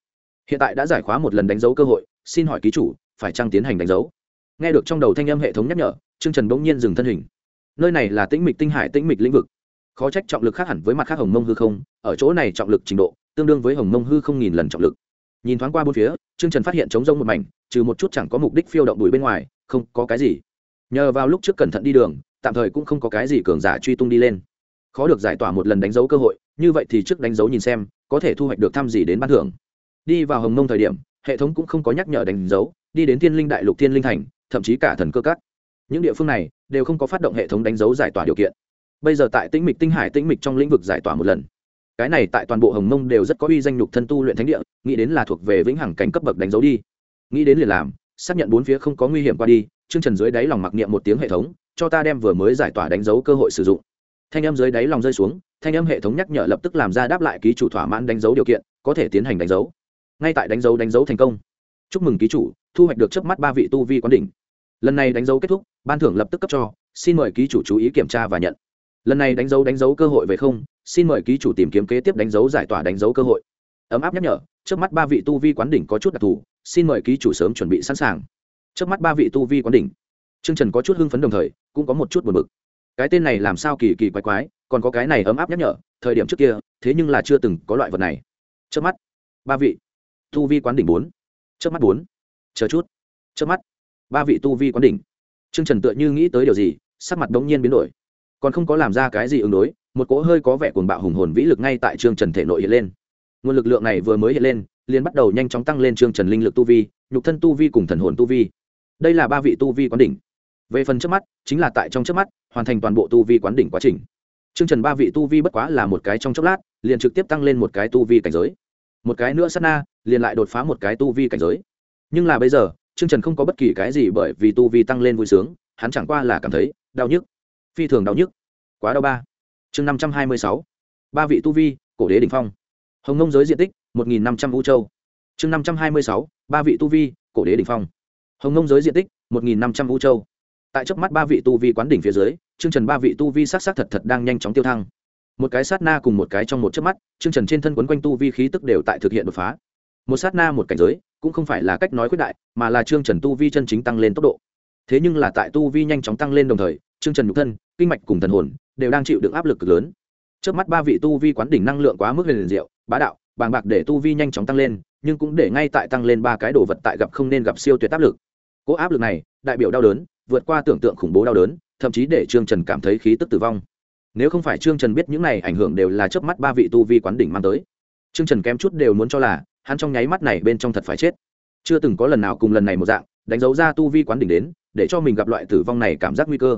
Speaker 1: Hiện tại đã giải khóa một lần đánh dấu cơ hội, xin hỏi ký chủ, phải chăng tiến hành đánh dấu? Nghe được trong đầu thanh âm hệ thống nhắc nhở, trương trần bỗng nhiên dừng thân hình. Nơi này là tĩnh mịch tinh hải tĩnh mịch lĩnh vực. Khó trách trọng lực khác hẳn với mặt khác hồng mông hư không, ở chỗ này trọng lực trình độ, tương đương với hồng mông hư không nghìn lần trọng lực. Nhìn thoáng qua bốn phía, trương trần phát hiện trống rông một mảnh, trừ một chút chẳng có mục đích phiêu động đùi bên ngoài, không có cái gì. Nhờ vào lúc trước cẩn thận đi đường tạm thời cũng không có cái gì cường giả truy tung đi lên. Khó được giải tỏa một lần đánh dấu cơ hội, như vậy thì trước đánh dấu nhìn xem, có thể thu hoạch được thăm gì đến ban thưởng. Đi vào hồng mông thời điểm, hệ thống cũng không có nhắc nhở đánh dấu, đi đến thiên linh đại lục, thiên linh thành, thậm chí cả thần cơ cắt những địa phương này đều không có phát động hệ thống đánh dấu giải tỏa điều kiện. Bây giờ tại tĩnh mịch tinh hải, tĩnh mịch trong lĩnh vực giải tỏa một lần. Cái này tại toàn bộ hồng mông đều rất có uy danh nhục thân tu luyện thánh địa, nghĩ đến là thuộc về vĩnh hằng cảnh cấp bậc đánh dấu đi. Nghĩ đến liền làm, xác nhận bốn phía không có nguy hiểm qua đi chương trần dưới đáy lòng mặc niệm một tiếng hệ thống cho ta đem vừa mới giải tỏa đánh dấu cơ hội sử dụng. Thanh âm dưới đáy lòng rơi xuống, thanh âm hệ thống nhắc nhở lập tức làm ra đáp lại ký chủ thỏa mãn đánh dấu điều kiện, có thể tiến hành đánh dấu. Ngay tại đánh dấu đánh dấu thành công. Chúc mừng ký chủ, thu hoạch được trước mắt ba vị tu vi quán đỉnh. Lần này đánh dấu kết thúc, ban thưởng lập tức cấp cho, xin mời ký chủ chú ý kiểm tra và nhận. Lần này đánh dấu đánh dấu cơ hội về không, xin mời ký chủ tìm kiếm kế tiếp đánh dấu giải tỏa đánh dấu cơ hội. Ấm áp nhắc nhở, trước mắt ba vị tu vi quán đỉnh có chút đặc thù, xin mời ký chủ sớm chuẩn bị sẵn sàng. Trước mắt ba vị tu vi quán đỉnh Trương Trần có chút hưng phấn đồng thời, cũng có một chút buồn bực. Cái tên này làm sao kỳ kỳ quái quái, còn có cái này ấm áp nhắc nhở, thời điểm trước kia, thế nhưng là chưa từng có loại vật này. Chớp mắt, ba vị, tu vi quán đỉnh bốn, chớp mắt bốn, chờ chút, chớp mắt, ba vị tu vi quán đỉnh. Trương Trần tựa như nghĩ tới điều gì, sắc mặt đống nhiên biến đổi, còn không có làm ra cái gì ứng đối, một cỗ hơi có vẻ cuồng bạo hùng hồn vĩ lực ngay tại Trương Trần thể nội hiện lên. Nguồn lực lượng này vừa mới hiện lên, liền bắt đầu nhanh chóng tăng lên Trương Trần linh lực tu vi, nhục thân tu vi cùng thần hồn tu vi. Đây là ba vị tu vi quán đỉnh về phần trước mắt, chính là tại trong trước mắt, hoàn thành toàn bộ tu vi quán đỉnh quá trình. Chương trần ba vị tu vi bất quá là một cái trong chốc lát, liền trực tiếp tăng lên một cái tu vi cảnh giới. Một cái nữa sát na, liền lại đột phá một cái tu vi cảnh giới. Nhưng là bây giờ chương trần không có bất kỳ cái gì bởi vì tu vi tăng lên vui sướng, hắn chẳng qua là cảm thấy đau nhức. Phi thường đau nhức. Quá đau ba. Chương năm trăm hai mươi sáu. Ba vị tu vi, cổ đế đ ỉ n h phong. Hồng nông giới diện tích, một nghìn năm trăm vũ châu. Chương năm trăm hai mươi sáu. Ba vị tu vi, cổ đế đ ỉ n h phong. Hồng nông giới diện tích, một nghìn năm trăm vũ châu tại chớp mắt ba vị tu vi quán đỉnh phía dưới chương trần ba vị tu vi sắc sắc thật thật đang nhanh chóng tiêu thăng. Một cái sát na cùng một cái trong một chớp mắt chương trần trên thân quấn quanh tu vi khí tức đều tại thực hiện đột phá. Một sát na một cảnh giới, cũng không phải là cách nói quyết đại, mà là chương trần tu vi chân chính tăng lên tốc độ. Thế nhưng là tại tu vi nhanh chóng tăng lên đồng thời chương trần nhục thân, kinh mạch cùng thần hồn đều đang chịu được áp lực cực lớn. Trước mắt ba vị tu vi quán đỉnh năng lượng quá mức liền diệu, bá đạo, bàng bạc để tu vi nhanh chóng tăng lên, nhưng cũng để ngay tại tăng lên ba cái đồ vật tại gặp không nên gặp siêu tuyệt áp lực. Cố áp lực này, đại biểu đau đớn vượt qua tưởng tượng khủng bố đau đớn, thậm chí để trương trần cảm thấy khí tức tử vong. Nếu không phải trương trần biết những này ảnh hưởng đều là chớp mắt ba vị tu vi quán đỉnh mang tới. Trương trần kém chút đều muốn cho là, hắn trong nháy mắt này bên trong thật phải chết. Chưa từng có lần nào cùng lần này một dạng, đánh dấu ra tu vi quán đỉnh đến, để cho mình gặp loại tử vong này cảm giác nguy cơ.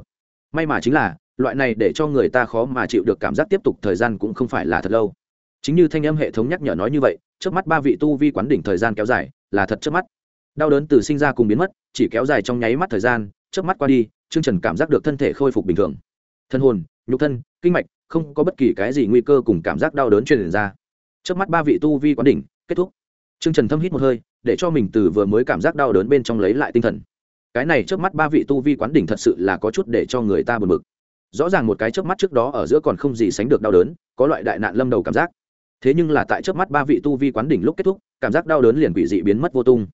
Speaker 1: May mà chính là, loại này để cho người ta khó mà chịu được cảm giác tiếp tục thời gian cũng không phải là thật lâu. Chính như thanh âm hệ thống nhắc nhở nói như vậy trước mắt ba vị tu vi quán đỉnh thời gian kéo dài là thật trước mắt. Đau đớn từ sinh ra cùng biến mất, chỉ kéo dài trong nháy mắt thời gian chớp mắt qua đi chương trần cảm giác được thân thể khôi phục bình thường. Thân hồn, nhục thân, kinh mạch, không có bất kỳ cái gì nguy cơ cùng cảm giác đau đớn truyền ra. Trước mắt ba vị tu vi quán đỉnh, kết thúc. Chương trần thâm hít một hơi, để cho mình từ vừa mới cảm giác đau đớn bên trong lấy lại tinh thần. Cái này trước mắt ba vị tu vi quán đỉnh thật sự là có chút để cho người ta buồn bực. Rõ ràng một cái trước mắt trước đó ở giữa còn không gì sánh được đau đớn, có loại đại nạn lâm đầu cảm giác. Thế nhưng là tại trước mắt ba vị tu vi quán đỉnh lúc kết thúc, cảm giác đau đớn liền bị dị biến mất vô tung.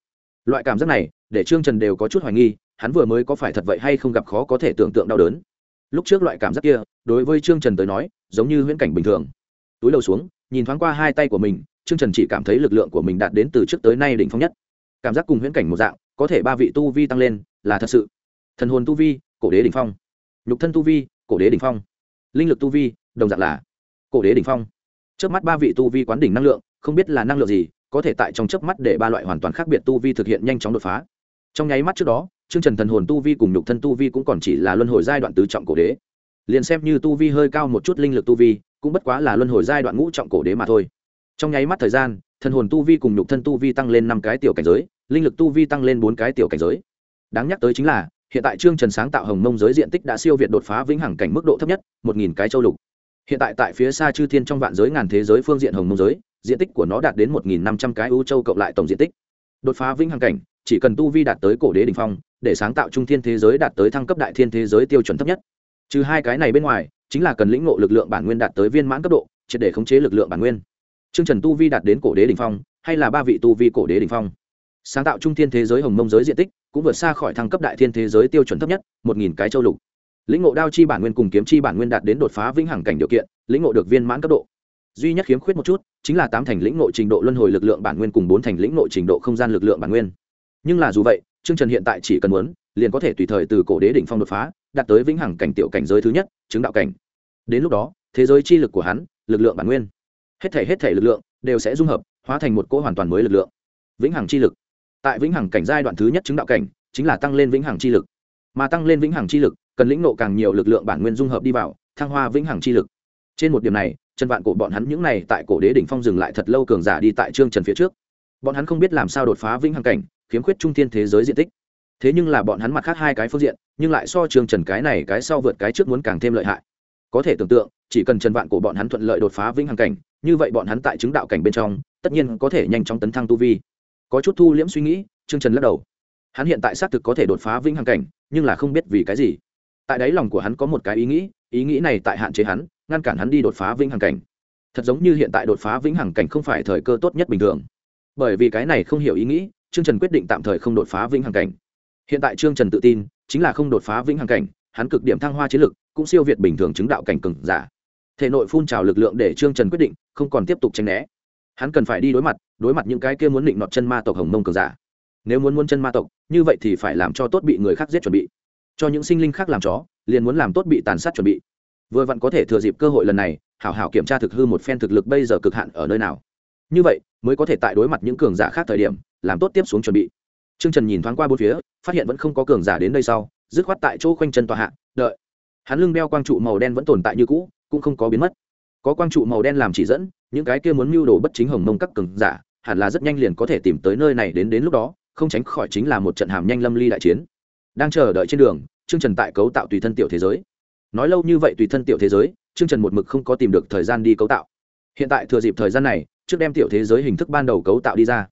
Speaker 1: Loại cảm giác này, để trương trần đều có chút hoài nghi hắn vừa mới có phải thật vậy hay không gặp khó có thể tưởng tượng đau đớn. Lúc trước loại cảm giác kia, đối với trương trần tới nói, giống như huyễn cảnh bình thường. Túi đầu xuống, nhìn thoáng qua hai tay của mình, trương trần chỉ cảm thấy lực lượng của mình đạt đến từ trước tới nay đỉnh phong nhất. Cảm giác cùng huyễn cảnh một dạng, có thể ba vị tu vi tăng lên, là thật sự. Thần hồn tu vi, cổ đế đỉnh phong. Nhục thân tu vi, cổ đế đỉnh phong. Linh lực tu vi, đồng dạng là cổ đế đỉnh phong. Trước mắt ba vị tu vi quán đỉnh năng lượng, không biết là năng lượng gì, có thể tại trong chớp mắt để ba loại hoàn toàn khác biệt tu vi thực hiện nhanh chóng đột phá. Trong nháy mắt trước đó chương trần thần hồn tu vi cùng nhục thân tu vi cũng còn chỉ là luân hồi giai đoạn tứ trọng cổ đế. Liền xem như tu vi hơi cao một chút linh lực tu vi, cũng bất quá là luân hồi giai đoạn ngũ trọng cổ đế mà thôi. Trong nháy mắt thời gian, thần hồn tu vi cùng nhục thân tu vi tăng lên năm cái tiểu cảnh giới, linh lực tu vi tăng lên bốn cái tiểu cảnh giới. Đáng nhắc tới chính là, hiện tại trương trần sáng tạo hồng mông giới diện tích đã siêu việt đột phá vĩnh hằng cảnh mức độ thấp nhất, một nghìn cái châu lục. Hiện tại tại phía xa chư thiên trong vạn giới ngàn thế giới phương diện hồng mông giới, diện tích của nó đạt đến một nghìn năm trăm cái ưu châu cộng lại tổng diện tích. Đột phá vĩnh hằng cảnh, chỉ cần tu vi đạt tới cổ đế đ ỉ n h phong để sáng tạo trung thiên thế giới đạt tới thăng cấp đại thiên thế giới tiêu chuẩn thấp nhất. Trừ hai cái này bên ngoài, chính là cần lĩnh ngộ lực lượng bản nguyên đạt tới viên mãn cấp độ, triệt để khống chế lực lượng bản nguyên. Chương trần tu vi đạt đến cổ đế đỉnh phong, hay là ba vị tu vi cổ đế đỉnh phong. Sáng tạo trung thiên thế giới hồng mông giới diện tích cũng vượt xa khỏi thăng cấp đại thiên thế giới tiêu chuẩn thấp nhất, một nghìn cái châu lục. Lĩnh ngộ đao chi bản nguyên cùng kiếm chi bản nguyên đạt đến đột phá vĩnh hằng cảnh điều kiện, lĩnh ngộ được viên mãn cấp độ. Duy nhất khiếm khuyết một chút, chính là tám thành lĩnh ngộ trình độ luân hồi lực lượng bản nguyên cùng bốn thành lĩnh ngộ trình độ không gian lực lượng bản nguyên. Nhưng là dù vậy Trương trần hiện tại chỉ cần muốn, liền có thể tùy thời từ cổ đế đỉnh phong đột phá, đạt tới vĩnh hằng cảnh tiểu cảnh giới thứ nhất, chứng đạo cảnh. Đến lúc đó, thế giới chi lực của hắn, lực lượng bản nguyên, hết thể hết thể lực lượng đều sẽ dung hợp, hóa thành một cỗ hoàn toàn mới lực lượng. Vĩnh hằng chi lực. Tại vĩnh hằng cảnh giai đoạn thứ nhất chứng đạo cảnh, chính là tăng lên vĩnh hằng chi lực. Mà tăng lên vĩnh hằng chi lực, cần lĩnh ngộ càng nhiều lực lượng bản nguyên dung hợp đi vào, thăng hoa vĩnh hằng chi lực. Trên một điểm này chân vạn cổ bọn hắn những này tại cổ đế đỉnh phong dừng lại thật lâu cường giả đi tại trương trần phía trước bọn hắn không biết làm sao đột phá vĩnh hằng cảnh, khiếm khuyết trung thiên thế giới diện tích. Thế nhưng là bọn hắn mặt khác hai cái phương diện, nhưng lại so trương trần cái này cái sau vượt cái trước muốn càng thêm lợi hại. Có thể tưởng tượng, chỉ cần trần vạn của bọn hắn thuận lợi đột phá vĩnh hằng cảnh, như vậy bọn hắn tại chứng đạo cảnh bên trong, tất nhiên có thể nhanh chóng tấn thăng tu vi. Có chút thu liễm suy nghĩ, trương trần lắc đầu. Hắn hiện tại xác thực có thể đột phá vĩnh hằng cảnh, nhưng là không biết vì cái gì. Tại đáy lòng của hắn có một cái ý nghĩ ý nghĩ này tại hạn chế hắn, ngăn cản hắn đi đột phá vĩnh hằng cảnh. Thật giống như hiện tại đột phá vĩnh hằng cảnh không phải thời cơ tốt nhất bình thường bởi vì cái này không hiểu ý nghĩ, trương trần quyết định tạm thời không đột phá vĩnh hằng cảnh. Hiện tại trương trần tự tin, chính là không đột phá vĩnh hằng cảnh, hắn cực điểm thăng hoa chiến lực, cũng siêu việt bình thường chứng đạo cảnh cường giả. Thể nội phun trào lực lượng để trương trần quyết định, không còn tiếp tục tranh né. Hắn cần phải đi đối mặt đối mặt những cái kia muốn định nọt chân ma tộc hồng mông cường giả. Nếu muốn muốn chân ma tộc, như vậy thì phải làm cho tốt bị người khác giết chuẩn bị. Cho những sinh linh khác làm chó, liền muốn làm tốt bị tàn sát chuẩn bị. Vừa vặn có thể thừa dịp cơ hội lần này, hảo hảo kiểm tra thực hư một phen thực lực bây giờ cực hạn ở nơi nào như vậy, mới có thể tại đối mặt những cường giả khác thời điểm, làm tốt tiếp xuống chuẩn bị. T r ư ơ n g trần nhìn thoáng qua bốn phía, phát hiện vẫn không có cường giả đến đây sau, dứt khoát tại chỗ khoanh chân tòa hạ, đợi. Hắn lưng đeo quang trụ màu đen vẫn tồn tại như cũ, cũng không có biến mất. Có quang trụ màu đen làm chỉ dẫn, những cái kia muốn mưu đồ bất chính hồng mông các cường giả, hẳn là rất nhanh liền có thể tìm tới nơi này đến đến lúc đó, không tránh khỏi chính là một trận hàm nhanh lâm ly đại chiến. Đang chờ đợi trên đường chương trần tại cấu tạo tùy thân tiểu thế giới. Nói lâu như vậy tùy thân tiểu thế giới chương trần một mực không có tìm được thời gian đi cấu tạo. Hiện tại thừa dịp thời gian này trước đem tiểu thế giới hình thức ban đầu cấu tạo đi ra.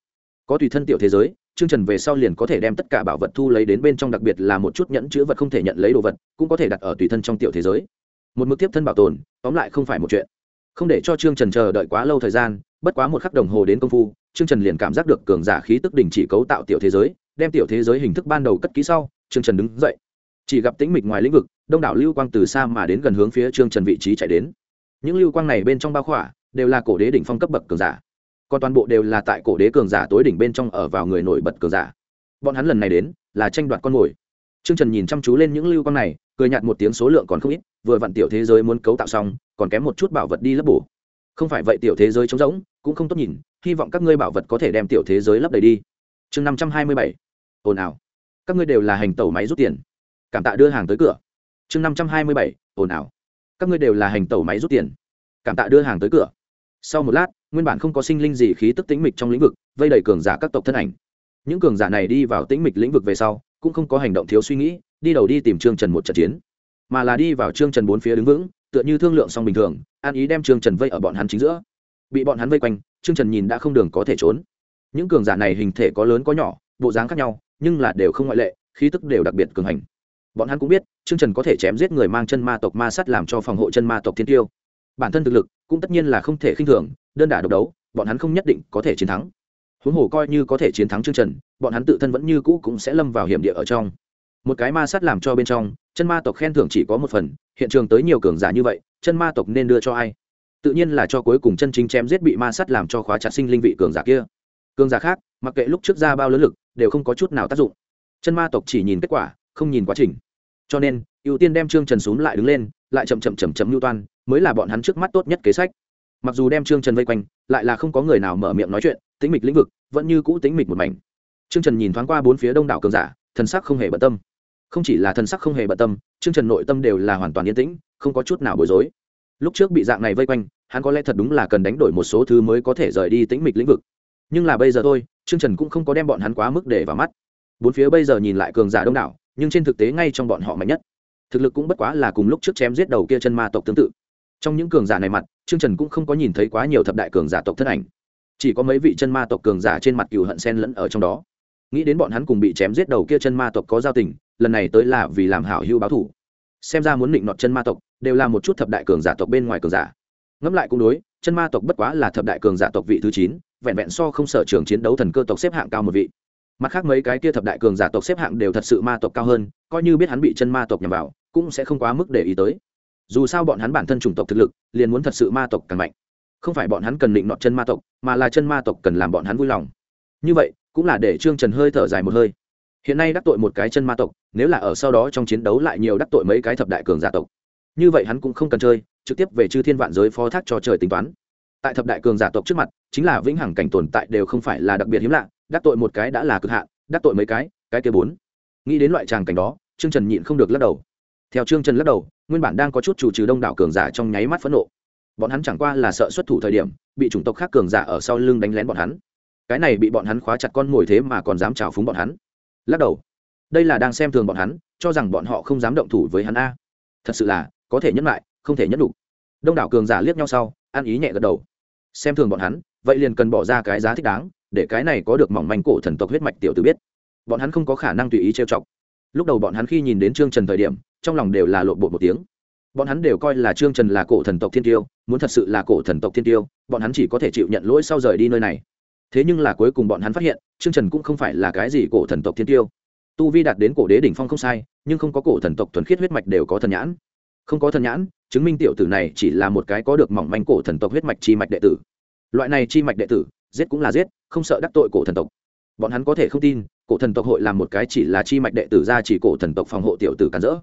Speaker 1: Có tùy thân tiểu thế giới chương trần về sau liền có thể đem tất cả bảo vật thu lấy đến bên trong, đặc biệt là một chút nhẫn chữ vật không thể nhận lấy đồ vật, cũng có thể đặt ở tùy thân trong tiểu thế giới. Một mức tiếp thân bảo tồn, tóm lại không phải một chuyện. Không để cho chương trần chờ đợi quá lâu thời gian, bất quá một khắc đồng hồ đến công phu chương trần liền cảm giác được cường giả khí tức đình chỉ cấu tạo tiểu thế giới, đem tiểu thế giới hình thức ban đầu cất kỹ sau chương trần đứng dậy. Chỉ gặp tĩnh mịch ngoài lĩnh vực, đông đảo lưu quang từ xa mà đến gần hướng phía trương trần vị trí chạy đến. Những lưu quang này bên trong bao khỏa đều là cổ đế đỉnh phong cấp bậc cường giả. Còn toàn bộ đều là tại cổ đế cường giả tối đỉnh bên trong ở vào người nổi bật cường giả. Bọn hắn lần này đến, là tranh đoạt con mồi. Trương trần nhìn chăm chú lên những lưu quang này, cười nhạt một tiếng số lượng còn không ít, vừa vặn tiểu thế giới muốn cấu tạo xong, còn kém một chút bảo vật đi lấp bổ. Không phải vậy tiểu thế giới trống rỗng, cũng không tốt nhìn, hy vọng các ngươi bảo vật có thể đem tiểu thế giới lấp đầy đi. Chương năm trăm hai mươi bảy. Ồn ào. Các ngươi đều là hành tẩu máy rút tiền. Cảm tạ đưa hàng tới cửa. Chương năm trăm hai mươi bảy. Ồn ào. Các ngươi đều là hành tẩu máy rút tiền. Cảm tạ đưa hàng tới cửa sau một lát, nguyên bản không có sinh linh gì khí tức tĩnh mịch trong lĩnh vực, vây đầy cường giả các tộc thân ảnh. Những cường giả này đi vào tĩnh mịch lĩnh vực về sau, cũng không có hành động thiếu suy nghĩ, đi đầu đi tìm trương trần một trận chiến. Mà là đi vào trương trần bốn phía đứng vững, tựa như thương lượng xong bình thường, an ý đem trương trần vây ở bọn hắn chính giữa. Bị bọn hắn vây quanh, trương trần nhìn đã không đường có thể trốn. Những cường giả này hình thể có lớn có nhỏ, bộ dáng khác nhau, nhưng là đều không ngoại lệ, khí tức đều đặc biệt cường hành. Bọn hắn cũng biết, trương trần có thể chém giết người mang chân ma tộc ma sắt làm cho phòng hộ chân ma tộc thiên tiêu bản thân thực lực cũng tất nhiên là không thể khinh thường, đơn đả độc đấu, bọn hắn không nhất định có thể chiến thắng. Huống hồ coi như có thể chiến thắng trương trần, bọn hắn tự thân vẫn như cũ cũng sẽ lâm vào hiểm địa ở trong. Một cái ma sát làm cho bên trong, chân ma tộc khen thưởng chỉ có một phần, hiện trường tới nhiều cường giả như vậy, chân ma tộc nên đưa cho ai? Tự nhiên là cho cuối cùng chân chính chém giết bị ma sát làm cho khóa chặt sinh linh vị cường giả kia. Cường giả khác, mặc kệ lúc trước ra bao lớn lực, đều không có chút nào tác dụng. Chân ma tộc chỉ nhìn kết quả, không nhìn quá trình. Cho nên, ưu tiên đem trương trần xuống lại đứng lên, lại chậm chậm chậm chậm mưu toan mới là bọn hắn trước mắt tốt nhất kế sách. Mặc dù đem trương trần vây quanh, lại là không có người nào mở miệng nói chuyện tính mịch lĩnh vực vẫn như cũ tính mịch một mảnh. Trương trần nhìn thoáng qua bốn phía đông đảo cường giả, thần sắc không hề bận tâm. Không chỉ là thần sắc không hề bận tâm, trương trần nội tâm đều là hoàn toàn yên tĩnh, không có chút nào bối rối. Lúc trước bị dạng này vây quanh, hắn có lẽ thật đúng là cần đánh đổi một số thứ mới có thể rời đi tĩnh mịch lĩnh vực. Nhưng là bây giờ thôi, trương trần cũng không có đem bọn hắn quá mức để vào mắt. Bốn phía bây giờ nhìn lại cường giả đông đảo, nhưng trên thực tế ngay trong bọn họ mạnh nhất. Thực lực cũng bất quá là cùng lúc trước chém giết đầu kia chân ma tộc tương tự trong những cường giả này mặt, trương trần cũng không có nhìn thấy quá nhiều thập đại cường giả tộc thân ảnh. Chỉ có mấy vị chân ma tộc cường giả trên mặt cừu hận sen lẫn ở trong đó. Nghĩ đến bọn hắn cùng bị chém giết đầu kia chân ma tộc có giao tình, lần này tới là vì làm hảo hưu báo thủ xem ra muốn định nọt chân ma tộc, đều là một chút thập đại cường giả tộc bên ngoài cường giả. Ngẫm lại cũng đối, chân ma tộc bất quá là thập đại cường giả tộc vị thứ chín, vẹn vẹn so không sở trường chiến đấu thần cơ tộc xếp hạng cao một vị. Mặt khác mấy cái kia thập đại cường giả tộc xếp hạng đều thật sự ma tộc cao hơn, coi như biết hắn bị chân ma tộc nhằm vào, cũng sẽ không quá mức để ý tới dù sao bọn hắn bản thân chủng tộc thực lực, liền muốn thật sự ma tộc càng mạnh. Không phải bọn hắn cần định nọ chân ma tộc, mà là chân ma tộc cần làm bọn hắn vui lòng. Như vậy, cũng là để trương trần hơi thở dài một hơi. Hiện nay đắc tội một cái chân ma tộc, nếu là ở sau đó trong chiến đấu lại nhiều đắc tội mấy cái thập đại cường giả tộc, như vậy hắn cũng không cần chơi, trực tiếp về chư thiên vạn giới phó thác cho trời tính toán. Tại thập đại cường giả tộc trước mặt, chính là vĩnh hằng cảnh tồn tại đều không phải là đặc biệt hiếm lạ, đắc tội một cái đã là cực hạn, đắc tội mấy cái cái kia bốn. Nghĩ đến loại tràng cảnh đó, trương trần nhịn không được lắc đầu theo trương trần lắc đầu, nguyên bản đang có chút chủ trừ đông đảo cường giả trong nháy mắt phẫn nộ. Bọn hắn chẳng qua là sợ xuất thủ thời điểm, bị chủng tộc khác cường giả ở sau lưng đánh lén bọn hắn. Cái này bị bọn hắn khóa chặt con mồi thế mà còn dám trào phúng bọn hắn. Lắc đầu. Đây là đang xem thường bọn hắn, cho rằng bọn họ không dám động thủ với hắn a. Thật sự là, có thể nhẫn lại, không thể nhẫn đủ. Đông đảo cường giả liếc nhau sau ăn ý nhẹ gật đầu. Xem thường bọn hắn, vậy liền cần bỏ ra cái giá thích đáng, để cái này có được mỏng manh cổ thần tộc huyết mạch tiểu tử biết. Bọn hắn không có khả năng tùy ý trêu chọc lúc đầu bọn hắn khi nhìn đến trương trần thời điểm, trong lòng đều là lộn bộ một tiếng. Bọn hắn đều coi là trương trần là cổ thần tộc thiên tiêu, muốn thật sự là cổ thần tộc thiên tiêu, bọn hắn chỉ có thể chịu nhận lỗi sau rời đi nơi này. Thế nhưng là cuối cùng bọn hắn phát hiện, trương trần cũng không phải là cái gì cổ thần tộc thiên tiêu. Tu vi đạt đến cổ đế đỉnh phong không sai, nhưng không có cổ thần tộc thuần khiết huyết mạch đều có thần nhãn. Không có thần nhãn, chứng minh tiểu tử này chỉ là một cái có được mỏng manh cổ thần tộc huyết mạch chi mạch đệ tử. Loại này chi mạch đệ tử, giết cũng là giết, không sợ đắc tội cổ thần tộc bọn hắn có thể không tin, cổ thần tộc hội làm một cái chỉ là chi mạch đệ tử ra chỉ cổ thần tộc phòng hộ tiểu tử cản rỡ.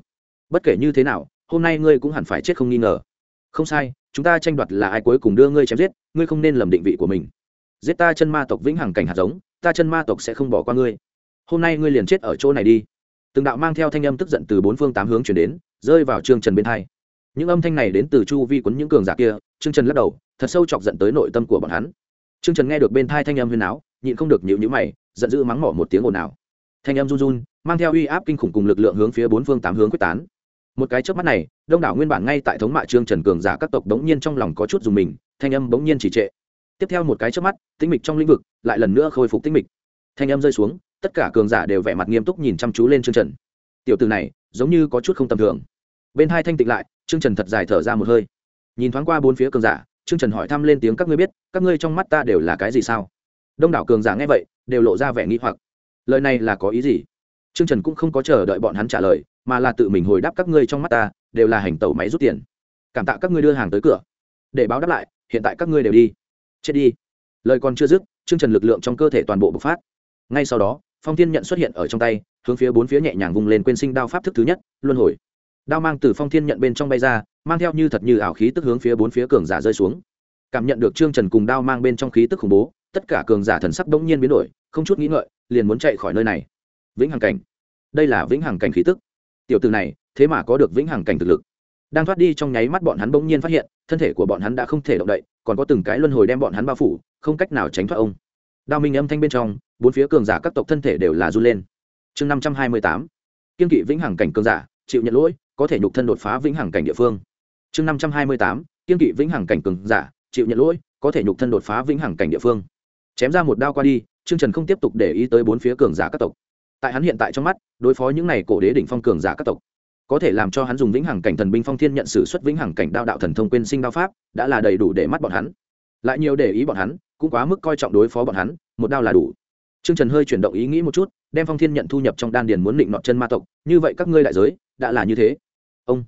Speaker 1: Bất kể như thế nào, hôm nay ngươi cũng hẳn phải chết không nghi ngờ. Không sai, chúng ta tranh đoạt là ai cuối cùng đưa ngươi chém giết, ngươi không nên lầm định vị của mình. Giết ta chân ma tộc vĩnh hằng cảnh hạt giống, ta chân ma tộc sẽ không bỏ qua ngươi. Hôm nay ngươi liền chết ở chỗ này đi. Từng đạo mang theo thanh âm tức giận từ bốn phương tám hướng chuyển đến, rơi vào trương trần bên thai những âm thanh này đến từ chu vi quấn những cường giả kia, trương trần lắc đầu, thật sâu chọc giận tới nội tâm của bọn hắn. Trương trần nghe được bên thai thanh âm huyền áo nhịn không được nhịu nhữ mày giận dữ mắng mỏ một tiếng ồn ào. Thanh âm run run, mang theo uy áp kinh khủng cùng lực lượng hướng phía bốn phương tám hướng quyết tán. Một cái trước mắt này, đông đảo nguyên bản ngay tại thống mạ trương trần cường giả các tộc đống nhiên trong lòng có chút dùng mình, thanh âm bỗng nhiên chỉ trệ. Tiếp theo một cái trước mắt tinh mịch trong lĩnh vực lại lần nữa khôi phục tinh mịch. Thanh âm rơi xuống, tất cả cường giả đều vẻ mặt nghiêm túc nhìn chăm chú lên trương trần. Tiểu từ này, giống như có chút không tầm thường. Bên hai thanh tịnh lại, trương trần thật dài thở ra một hơi. Nhìn thoáng qua bốn phía cường giả, trương trần hỏi thăm lên tiếng các ngươi biết, các ngươi trong mắt ta đều là cái gì sao? Đông đảo cường giả nghe vậy đều lộ ra vẻ nghi hoặc. Lời này là có ý gì? Trương trần cũng không có chờ đợi bọn hắn trả lời, mà là tự mình hồi đáp các ngươi trong mắt ta, đều là hành tẩu máy rút tiền. Cảm tạ các ngươi đưa hàng tới cửa. Để báo đáp lại, hiện tại các ngươi đều đi. Chết đi. Lời còn chưa dứt, trương trần lực lượng trong cơ thể toàn bộ bộc phát. Ngay sau đó, phong thiên nhận xuất hiện ở trong tay, hướng phía bốn phía nhẹ nhàng vùng lên quên sinh đao pháp thức thứ nhất, luân hồi. Đao mang từ phong thiên nhận bên trong bay ra, mang theo như thật như ảo khí tức hướng phía bốn phía cường giả rơi xuống. Cảm nhận được trương trần cùng đao mang bên trong khí tức khủng bố tất cả cường giả thần sắc bỗng nhiên biến đổi, không chút nghĩ ngợi, liền muốn chạy khỏi nơi này. Vĩnh hằng cảnh. Đây là vĩnh hằng cảnh khí tức. Tiểu từ này, thế mà có được vĩnh hằng cảnh thực lực. Đang thoát đi trong nháy mắt bọn hắn bỗng nhiên phát hiện, thân thể của bọn hắn đã không thể động đậy, còn có từng cái luân hồi đem bọn hắn bao phủ, không cách nào tránh thoát ông. Đao minh âm thanh bên trong, bốn phía cường giả các tộc thân thể đều là run lên. Chương năm trăm hai mươi tám. Kiên kỵ vĩnh hằng cảnh cường giả, chịu nhận lỗi, có thể nhục thân đột phá vĩnh hằng cảnh địa phương. Chương năm trăm hai mươi tám. Kiên kỵ vĩnh hằng cảnh cường giả, chịu nhận lỗi, có thể nhục thân đột phá vĩnh hằng cảnh địa phương chém ra một đao qua đi trương trần không tiếp tục để ý tới bốn phía cường giả các tộc tại hắn hiện tại trong mắt đối phó những n à y cổ đế đỉnh phong cường giả các tộc có thể làm cho hắn dùng vĩnh hằng cảnh thần binh phong thiên nhận sử xuất vĩnh hằng cảnh đao đạo thần thông quên sinh đao pháp đã là đầy đủ để mắt bọn hắn lại nhiều để ý bọn hắn cũng quá mức coi trọng đối phó bọn hắn một đao là đủ Trương Trần hơi chuyển động ý nghĩ một chút, đem Phong Thiên nhận thu nhập trong đan điền muốn định nọ chân ma tộc, như vậy các ngươi đại giới đã là như thế. Ông.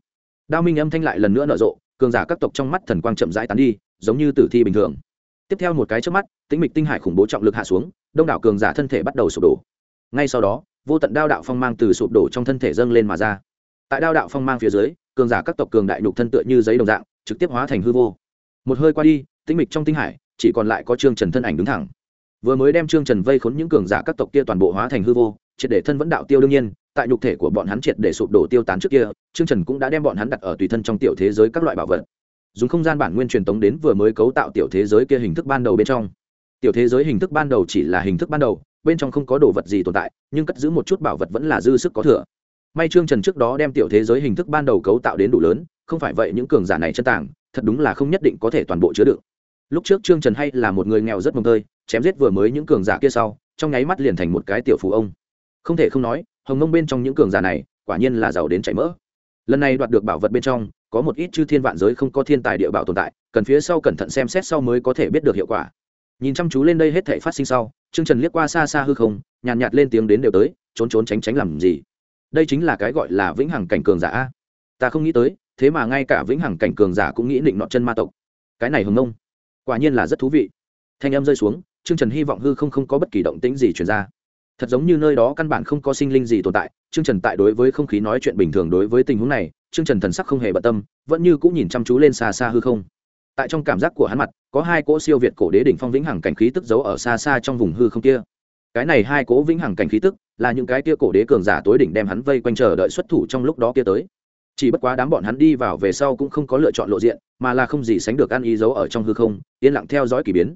Speaker 1: Đao minh âm thanh lại lần nữa nở rộ, cường giả các tộc trong mắt thần quang chậm rãi tán đi, giống như tử thi bình thường. Tiếp theo một cái chớp mắt, tĩnh mịch tinh hải khủng bố trọng lực hạ xuống, đông đảo cường giả thân thể bắt đầu sụp đổ. Ngay sau đó, vô tận đao đạo phong mang từ sụp đổ trong thân thể dâng lên mà ra. Tại đao đạo phong mang phía dưới, cường giả các tộc cường đại nhục thân tựa như giấy đồng dạng, trực tiếp hóa thành hư vô. Một hơi qua đi, tĩnh mịch trong tinh hải, chỉ còn lại có Trương Trần thân ảnh đứng thẳng vừa mới đem trương trần vây khốn những cường giả các tộc kia toàn bộ hóa thành hư vô triệt để thân vẫn đạo tiêu đương nhiên tại nhục thể của bọn hắn triệt để sụp đổ tiêu tán trước kia trương trần cũng đã đem bọn hắn đặt ở tùy thân trong tiểu thế giới các loại bảo vật dùng không gian bản nguyên truyền tống đến vừa mới cấu tạo tiểu thế giới kia hình thức ban đầu bên trong. Tiểu thế giới hình thức ban đầu chỉ là hình thức ban đầu, bên trong không có đồ vật gì tồn tại, nhưng cất giữ một chút bảo vật vẫn là dư sức có thừa. May trương trần trước đó đem tiểu thế giới hình thức ban đầu cấu tạo đến đủ lớn, không phải vậy những cường giả này chân tàng, thật đúng là không nhất định có thể toàn bộ chứa đựng. Lúc trước trương trần hay là một người nghèo rất mồng tơi, chém giết vừa mới những cường giả kia sau, trong nháy mắt liền thành một cái tiểu phú ông. Không thể không nói, hồng mông bên trong những cường giả này, quả nhiên là giàu đến chảy mỡ. Lần này đoạt được bảo vật bên trong có một ít chư thiên vạn giới không có thiên tài địa bảo tồn tại cần phía sau cẩn thận xem xét sau mới có thể biết được hiệu quả. Nhìn chăm chú lên đây hết thể phát sinh sau trương trần liếc qua xa xa hư không nhàn nhạt, nhạt lên tiếng đến đều tới trốn trốn tránh tránh làm gì? Đây chính là cái gọi là vĩnh hằng cảnh cường giả a. Ta không nghĩ tới thế mà ngay cả vĩnh hằng cảnh cường giả cũng nghĩ định nọ chân ma tộc. Cái này hồng mông quả nhiên là rất thú vị. Thanh em rơi xuống Trương Trần hy vọng hư không không có bất kỳ động tĩnh gì truyền ra. Thật giống như nơi đó căn bản không có sinh linh gì tồn tại, Trương Trần tại đối với không khí nói chuyện bình thường đối với tình huống này, Trương Trần thần sắc không hề bận tâm, vẫn như cũng nhìn chăm chú lên xa xa hư không. Tại trong cảm giác của hắn mặt, có hai cỗ siêu việt cổ đế đỉnh phong vĩnh hằng cảnh khí tức giấu ở xa xa trong vùng hư không kia. Cái này hai cỗ vĩnh hằng cảnh khí tức, là những cái kia cổ đế cường giả tối đỉnh đem hắn vây quanh chờ đợi xuất thủ trong lúc đó kia tới. Chỉ bất quá đám bọn hắn đi vào về sau cũng không có lựa chọn lộ diện, mà là không gì sánh được ăn ý giấu ở trong hư không, yên lặng theo dõi kỳ biến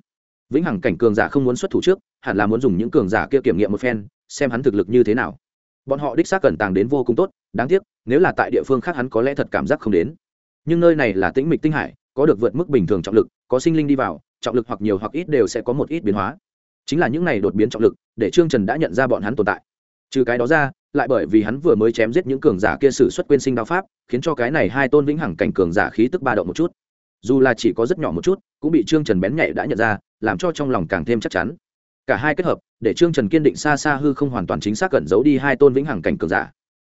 Speaker 1: vĩnh hằng cảnh cường giả không muốn xuất thủ trước hẳn là muốn dùng những cường giả kia kiểm nghiệm một phen xem hắn thực lực như thế nào bọn họ đích xác cẩn tàng đến vô cùng tốt, đáng tiếc, nếu là tại địa phương khác hắn có lẽ thật cảm giác không đến. Nhưng nơi này là tĩnh mịch tinh hải, có được vượt mức bình thường trọng lực, có sinh linh đi vào, trọng lực hoặc nhiều hoặc ít đều sẽ có một ít biến hóa. Chính là những này đột biến trọng lực, để trương trần đã nhận ra bọn hắn tồn tại. Trừ cái đó ra, lại bởi vì hắn vừa mới chém giết những cường giả kia sử xuất quên sinh đao pháp, khiến cho cái này hai tôn vĩnh hằng cảnh cường giả khí tức ba động một chút. Dù là chỉ có rất nhỏ một chút, cũng bị trương trần bén nhạy đã nhận ra, làm cho trong lòng càng thêm chắc chắn cả hai kết hợp, để trương trần kiên định xa xa hư không hoàn toàn chính xác cẩn giấu đi hai tôn vĩnh hằng cảnh cường giả.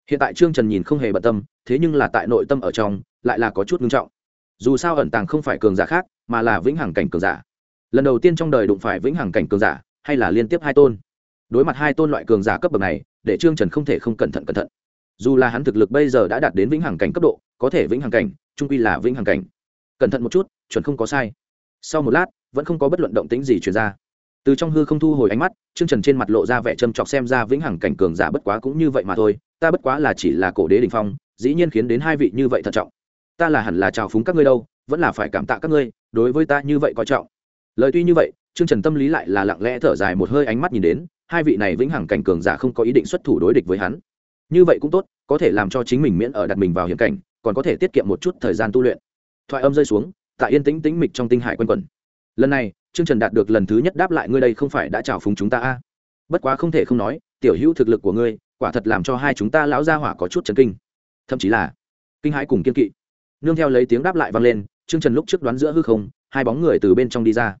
Speaker 1: Hiện tại trương trần nhìn không hề bận tâm, thế nhưng là tại nội tâm ở trong, lại là có chút nghiêm trọng. Dù sao ẩn tàng không phải cường giả khác, mà là vĩnh hằng cảnh cường giả. Lần đầu tiên trong đời đụng phải vĩnh hằng cảnh cường giả, hay là liên tiếp hai tôn? Đối mặt hai tôn loại cường giả cấp bậc này, để trương trần không thể không cẩn thận cẩn thận. Dù là hắn thực lực bây giờ đã đạt đến vĩnh hằng cảnh cấp độ, có thể vĩnh hằng cảnh trung quy là vĩnh hằng cảnh. Cẩn thận một chút, chuẩn không có sai. Sau một lát, vẫn không có bất luận động tính gì chuyển ra từ trong hư không thu hồi ánh mắt, trương trần trên mặt lộ ra vẻ châm chọc xem ra vĩnh hằng cảnh cường giả bất quá cũng như vậy mà thôi, ta bất quá là chỉ là cổ đế đình phong, dĩ nhiên khiến đến hai vị như vậy thận trọng. Ta là hẳn là chào phúng các ngươi đâu, vẫn là phải cảm tạ các ngươi, đối với ta như vậy coi trọng. Lời tuy như vậy, trương trần tâm lý lại là lặng lẽ thở dài một hơi ánh mắt nhìn đến, hai vị này vĩnh hằng cảnh cường giả không có ý định xuất thủ đối địch với hắn. Như vậy cũng tốt, có thể làm cho chính mình miễn ở đặt mình vào hiểm cảnh, còn có thể tiết kiệm một chút thời gian tu luyện. Thoại âm rơi xuống, tại yên tĩnh tĩnh mịch trong tinh hải quân quần lần này trương trần đạt được lần thứ nhất đáp lại ngươi đây không phải đã chào phúng chúng ta a? Bất quá không thể không nói, tiểu hữu thực lực của ngươi, quả thật làm cho hai chúng ta lão gia hỏa có chút chấn kinh. Thậm chí là kinh hãi cùng kiên kỵ. Nương theo lấy tiếng đáp lại vang lên, trương trần lúc trước đoán giữa hư không, hai bóng người từ bên trong đi ra.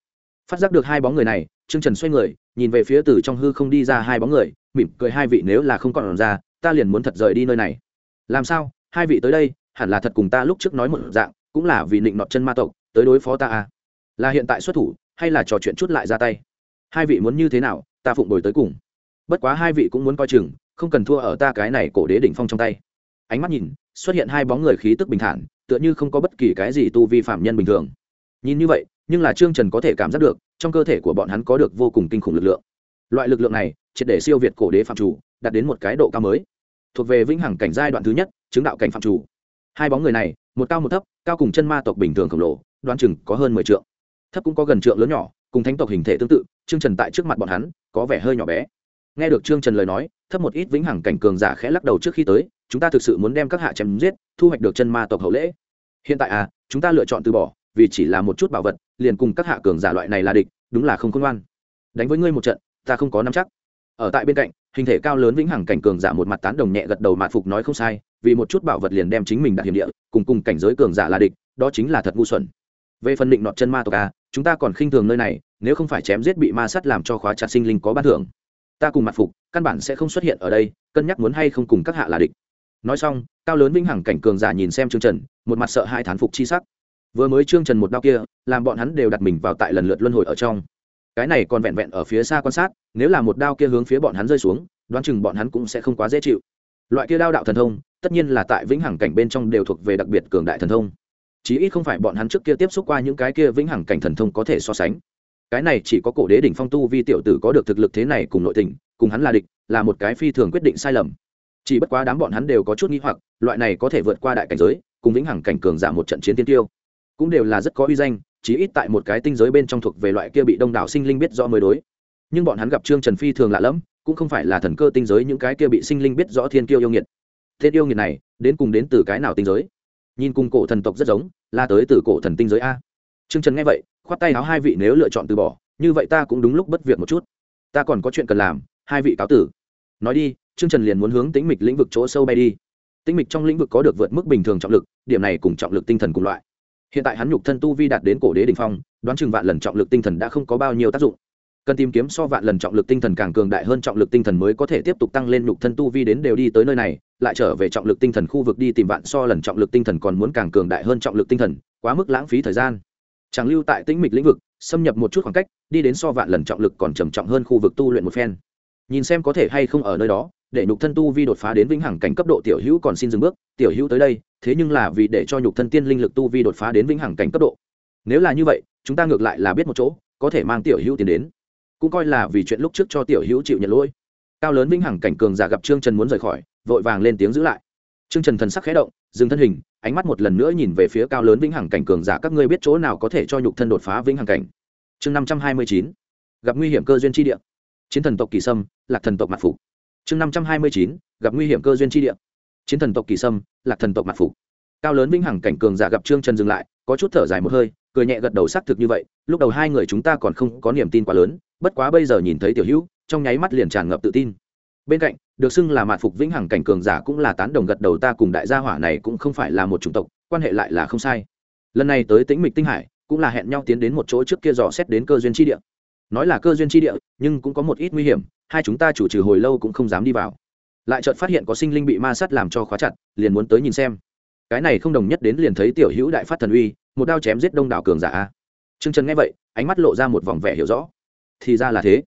Speaker 1: Phát giác được hai bóng người này, trương trần xoay người, nhìn về phía từ trong hư không đi ra hai bóng người, mỉm cười hai vị nếu là không còn ra, ta liền muốn thật rời đi nơi này. Làm sao? Hai vị tới đây, hẳn là thật cùng ta lúc trước nói một dạng, cũng là vì định nọt chân ma tộc, tới đối phó ta à? Là hiện tại xuất thủ hay là trò chuyện chút lại ra tay? Hai vị muốn như thế nào, ta phụng đổi tới cùng. Bất quá hai vị cũng muốn coi chừng, không cần thua ở ta cái này cổ đế đỉnh phong trong tay. Ánh mắt nhìn, xuất hiện hai bóng người khí tức bình thản, tựa như không có bất kỳ cái gì tu vi phạm nhân bình thường. Nhìn như vậy, nhưng là trương trần có thể cảm giác được, trong cơ thể của bọn hắn có được vô cùng kinh khủng lực lượng. Loại lực lượng này, triệt để siêu việt cổ đế phạm chủ, đạt đến một cái độ cao mới. Thuộc về vĩnh hằng cảnh giai đoạn thứ nhất, chứng đạo cảnh phạm chủ. Hai bóng người này, một cao một thấp, cao cùng chân ma tộc bình thường khổng lồ đoan chừng có hơn mười trượng thấp cũng có gần trượng lớn nhỏ, cùng thánh tộc hình thể tương tự, trương trần tại trước mặt bọn hắn, có vẻ hơi nhỏ bé. Nghe được trương trần lời nói, thấp một ít vĩnh hằng cảnh cường giả khẽ lắc đầu trước khi tới, chúng ta thực sự muốn đem các hạ chém giết, thu hoạch được chân ma tộc hậu lễ. Hiện tại à chúng ta lựa chọn từ bỏ, vì chỉ là một chút bảo vật, liền cùng các hạ cường giả loại này là địch, đúng là không khôn ngoan. Đánh với ngươi một trận, ta không có nắm chắc. Ở tại bên cạnh, hình thể cao lớn vĩnh hằng cảnh cường giả một mặt tán đồng nhẹ gật đầu mạn phục nói không sai, vì một chút bảo vật liền đem chính mình đặt hiểm địa, cùng cùng cảnh giới cường giả là địch, đó chính là thật ngu xuẩn. Về phần định nọt chân ma tộc à chúng ta còn khinh thường nơi này, nếu không phải chém giết bị ma sắt làm cho khóa chặt sinh linh có ban thưởng. Ta cùng mặt phục, căn bản sẽ không xuất hiện ở đây, cân nhắc muốn hay không cùng các hạ là địch. Nói xong, cao lớn vĩnh hằng cảnh cường giả nhìn xem trương trần, một mặt sợ hai thán phục chi sắc. Vừa mới trương trần một đau kia, làm bọn hắn đều đặt mình vào tại lần lượt luân hồi ở trong. Cái này còn vẹn vẹn ở phía xa quan sát, nếu là một đao kia hướng phía bọn hắn rơi xuống, đoán chừng bọn hắn cũng sẽ không quá dễ chịu. Loại kia đao đạo thần thông, tất nhiên là tại vĩnh hằng cảnh bên trong đều thuộc về đặc biệt cường đại thần thông chí ít không phải bọn hắn trước kia tiếp xúc qua những cái kia vĩnh hằng cảnh thần thông có thể so sánh. Cái này chỉ có cổ đế đỉnh phong tu vi tiểu tử có được thực lực thế này cùng nội tình, cùng hắn là địch, là một cái phi thường quyết định sai lầm. Chỉ bất quá đám bọn hắn đều có chút nghi hoặc, loại này có thể vượt qua đại cảnh giới, cùng vĩnh hằng cảnh cường giả một trận chiến tiên tiêu, cũng đều là rất có uy danh, chí ít tại một cái tinh giới bên trong thuộc về loại kia bị đông đảo sinh linh biết rõ mới đối. Nhưng bọn hắn gặp trương trần phi thường lạ lẫm, cũng không phải là thần cơ tinh giới những cái kia bị sinh linh biết rõ thiên kiêu yêu nghiệt. Thiên yêu nghiệt này, đến cùng đến từ cái nào tinh giới? Nhìn cùng cổ thần tộc rất giống là tới từ cổ thần tinh giới a. Trương trần nghe vậy, khoát tay áo hai vị nếu lựa chọn từ bỏ, như vậy ta cũng đúng lúc bất việc một chút. Ta còn có chuyện cần làm, hai vị cáo tử. Nói đi, trương trần liền muốn hướng tĩnh mịch lĩnh vực chỗ sâu bay đi. Tĩnh mịch trong lĩnh vực có được vượt mức bình thường trọng lực, điểm này cùng trọng lực tinh thần cùng loại. Hiện tại hắn nhục thân tu vi đạt đến cổ đế đỉnh phong, đoán chừng vạn lần trọng lực tinh thần đã không có bao nhiêu tác dụng cần tìm kiếm so vạn lần trọng lực tinh thần càng cường đại hơn trọng lực tinh thần mới có thể tiếp tục tăng lên nhục thân tu vi đến đều đi tới nơi này, lại trở về trọng lực tinh thần khu vực đi tìm vạn so lần trọng lực tinh thần còn muốn càng cường đại hơn trọng lực tinh thần, quá mức lãng phí thời gian. Chẳng lưu tại tĩnh mịch lĩnh vực, xâm nhập một chút khoảng cách, đi đến so vạn lần trọng lực còn trầm trọng hơn khu vực tu luyện một phen. Nhìn xem có thể hay không ở nơi đó, để nhục thân tu vi đột phá đến vĩnh hằng cảnh cấp độ tiểu hữu còn xin dừng bước, tiểu hữu tới đây, thế nhưng là vì để cho nhục thân tiên linh lực tu vi đột phá đến vĩnh hằng cảnh cấp độ. Nếu là như vậy, chúng ta ngược lại là biết một chỗ, có thể mang tiểu hữu tiến đến cũng coi là vì chuyện lúc trước cho tiểu hữu chịu nhận lỗi. Cao lớn vĩnh hằng cảnh cường giả gặp trương trần muốn rời khỏi, vội vàng lên tiếng giữ lại. Trương trần thần sắc khẽ động, dừng thân hình, ánh mắt một lần nữa nhìn về phía cao lớn vĩnh hằng cảnh cường giả, các ngươi biết chỗ nào có thể cho nhục thân đột phá vĩnh hằng cảnh. Chương năm trăm hai mươi chín, gặp nguy hiểm cơ duyên tri địa. Chiến thần tộc kỳ sâm, lạc thần tộc mặt phục. Chương năm trăm hai mươi chín, gặp nguy hiểm cơ duyên tri địa. Chiến thần tộc kỳ sâm, lạc thần tộc mặt phục. Cao lớn vĩnh hằng cảnh cường giả gặp trương trần dừng lại, có chút thở dài một hơi, cười nhẹ gật đầu xác thực như vậy, lúc đầu hai người chúng ta còn không có niềm tin quá lớn bất quá bây giờ nhìn thấy tiểu hữu, trong nháy mắt liền tràn ngập tự tin. Bên cạnh, được xưng là mạn phục vĩnh hằng cảnh cường giả cũng là tán đồng gật đầu, ta cùng đại gia hỏa này cũng không phải là một chủng tộc, quan hệ lại là không sai. Lần này tới tĩnh mịch tinh hải, cũng là hẹn nhau tiến đến một chỗ trước kia dò xét đến cơ duyên tri địa. Nói là cơ duyên tri địa, nhưng cũng có một ít nguy hiểm, hai chúng ta chủ trừ hồi lâu cũng không dám đi vào. Lại chợt phát hiện có sinh linh bị ma sát làm cho khóa chặt, liền muốn tới nhìn xem. Cái này không đồng nhất đến liền thấy tiểu hữu đại phát thần uy, một đao chém giết đông đảo cường giả trương trần nghe vậy, ánh mắt lộ ra một vòng vẻ hiểu rõ thì ra là thế.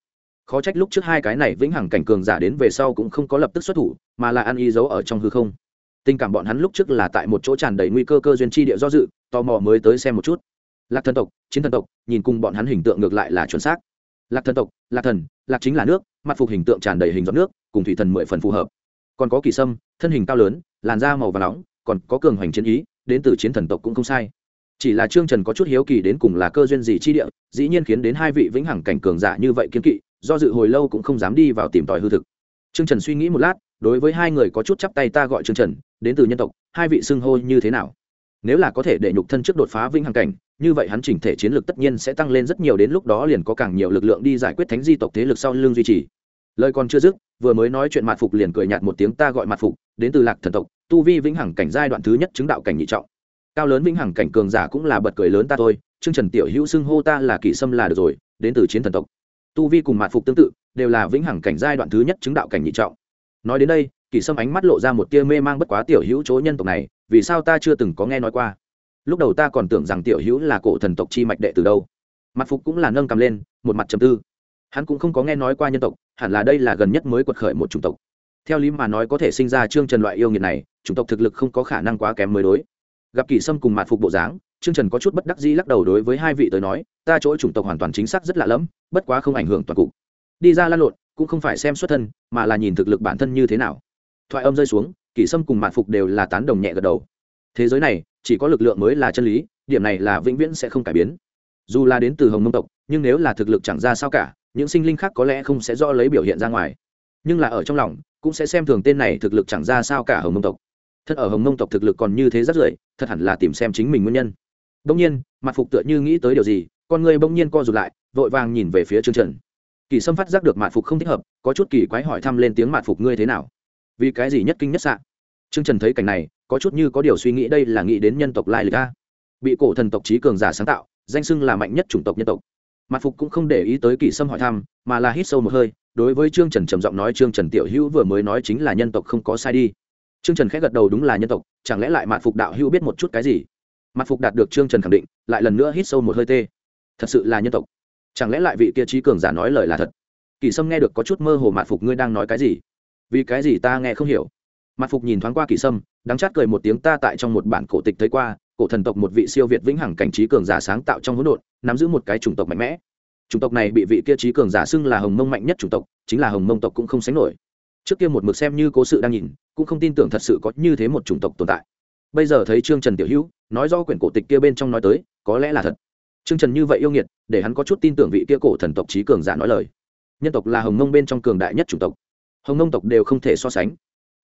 Speaker 1: Khó trách lúc trước hai cái này vĩnh hằng cảnh cường giả đến về sau cũng không có lập tức xuất thủ, mà là ăn y giấu ở trong hư không. Tình cảm bọn hắn lúc trước là tại một chỗ tràn đầy nguy cơ cơ duyên tri địa do dự, tò mò mới tới xem một chút. Lạc thần tộc, chiến thần tộc, nhìn cùng bọn hắn hình tượng ngược lại là chuẩn xác. Lạc thần tộc, lạc thần, lạc chính là nước, mặt phục hình tượng tràn đầy hình giọt nước, cùng thủy thần mười phần phù hợp. Còn có kỳ sâm, thân hình cao lớn, làn da màu và nóng, còn có cường hoành chiến ý, đến từ chiến thần tộc cũng không sai chỉ là trương trần có chút hiếu kỳ đến cùng là cơ duyên gì chi địa, dĩ nhiên khiến đến hai vị vĩnh hằng cảnh cường giả như vậy kiên kỵ, do dự hồi lâu cũng không dám đi vào tìm tòi hư thực. Trương trần suy nghĩ một lát, đối với hai người có chút chắp tay ta gọi trương trần, đến từ nhân tộc, hai vị xưng hô như thế nào? Nếu là có thể để nhục thân trước đột phá vĩnh hằng cảnh, như vậy hắn chỉnh thể chiến lược tất nhiên sẽ tăng lên rất nhiều, đến lúc đó liền có càng nhiều lực lượng đi giải quyết thánh di tộc thế lực sau lưng duy trì. Lời còn chưa dứt, vừa mới nói chuyện mạt phục liền cười nhạt một tiếng, ta gọi mạt phục, đến từ lạc thần tộc, tu vi vĩnh hằng cảnh giai đoạn thứ nhất chứng đạo cảnh nhị trọng cao lớn vĩnh hằng cảnh cường giả cũng là bật cười lớn ta thôi chương trần tiểu hữu xưng hô ta là kỷ sâm là được rồi, đến từ chiến thần tộc. Tu vi cùng mạt phục tương tự, đều là vĩnh hằng cảnh giai đoạn thứ nhất chứng đạo cảnh nhị trọng. Nói đến đây, kỷ sâm ánh mắt lộ ra một tia mê mang bất quá tiểu hữu chỗ nhân tộc này, vì sao ta chưa từng có nghe nói qua? Lúc đầu ta còn tưởng rằng tiểu hữu là cổ thần tộc chi mạch đệ từ đâu. Mặt phục cũng là nâng cầm lên, một mặt trầm tư. Hắn cũng không có nghe nói qua nhân tộc, hẳn là đây là gần nhất mới quật khởi một chủng tộc. Theo lý mà nói có thể sinh ra trương trần loại yêu nghiệt này, chủng tộc thực lực không có khả năng quá kém mới đối gặp kỳ sâm cùng mạt phục bộ dáng, trương trần có chút bất đắc dĩ lắc đầu đối với hai vị tới nói, ta chỗ chủng tộc hoàn toàn chính xác rất lạ lẫm, bất quá không ảnh hưởng toàn cục. Đi ra lan lộn, cũng không phải xem xuất thân, mà là nhìn thực lực bản thân như thế nào. Thoại âm rơi xuống, kỳ sâm cùng Mạn phục đều là tán đồng nhẹ gật đầu. Thế giới này, chỉ có lực lượng mới là chân lý, điểm này là vĩnh viễn sẽ không cải biến. Dù là đến từ hồng mông tộc, nhưng nếu là thực lực chẳng ra sao cả, những sinh linh khác có lẽ không sẽ do lấy biểu hiện ra ngoài. Nhưng là ở trong lòng, cũng sẽ xem thường tên này thực lực chẳng ra sao cả hồng mông tộc thật ở hồng nông tộc thực lực còn như thế rất rưỡi, thật hẳn là tìm xem chính mình nguyên nhân. Bỗng nhiên, mặt phục tựa như nghĩ tới điều gì, con người bỗng nhiên co rụt lại, vội vàng nhìn về phía trương trần. Kỳ sâm phát giác được mặt phục không thích hợp, có chút kỳ quái hỏi thăm lên tiếng mặt phục ngươi thế nào? Vì cái gì nhất kinh nhất sạn trương trần thấy cảnh này, có chút như có điều suy nghĩ đây là nghĩ đến nhân tộc lai lịch a. Bị cổ thần tộc trí cường giả sáng tạo, danh xưng là mạnh nhất chủng tộc nhân tộc. Mặt phục cũng không để ý tới kỳ sâm hỏi thăm, mà là hít sâu một hơi, đối với trương trần trầm giọng nói trương trần tiểu hữu vừa mới nói chính là nhân tộc không có sai đi trương trần khẽ gật đầu đúng là nhân tộc, chẳng lẽ lại Mạn phục đạo hữu biết một chút cái gì? Mạn phục đạt được trương trần khẳng định, lại lần nữa hít sâu một hơi tê. Thật sự là nhân tộc. Chẳng lẽ lại vị kia trí cường giả nói lời là thật? Kỳ sâm nghe được có chút mơ hồ Mạn phục ngươi đang nói cái gì? Vì cái gì ta nghe không hiểu? Mạn phục nhìn thoáng qua kỳ sâm, đắng chát cười một tiếng ta tại trong một bản cổ tịch thấy qua, cổ thần tộc một vị siêu việt vĩnh hằng cảnh trí cường giả sáng tạo trong hỗn độn, nắm giữ một cái chủng tộc mạnh mẽ. Chủng tộc này bị vị kia trí cường giả xưng là hồng mông mạnh nhất chủng tộc, chính là hồng mông tộc cũng không sánh nổi trước kia một mực xem như cố sự đang nhìn, cũng không tin tưởng thật sự có như thế một chủng tộc tồn tại. Bây giờ thấy trương trần tiểu hữu, nói do quyển cổ tịch kia bên trong nói tới, có lẽ là thật. Trương trần như vậy yêu nghiệt, để hắn có chút tin tưởng vị kia cổ thần tộc trí cường giả nói lời. Nhân tộc là hồng mông bên trong cường đại nhất chủng tộc. Hồng mông tộc đều không thể so sánh.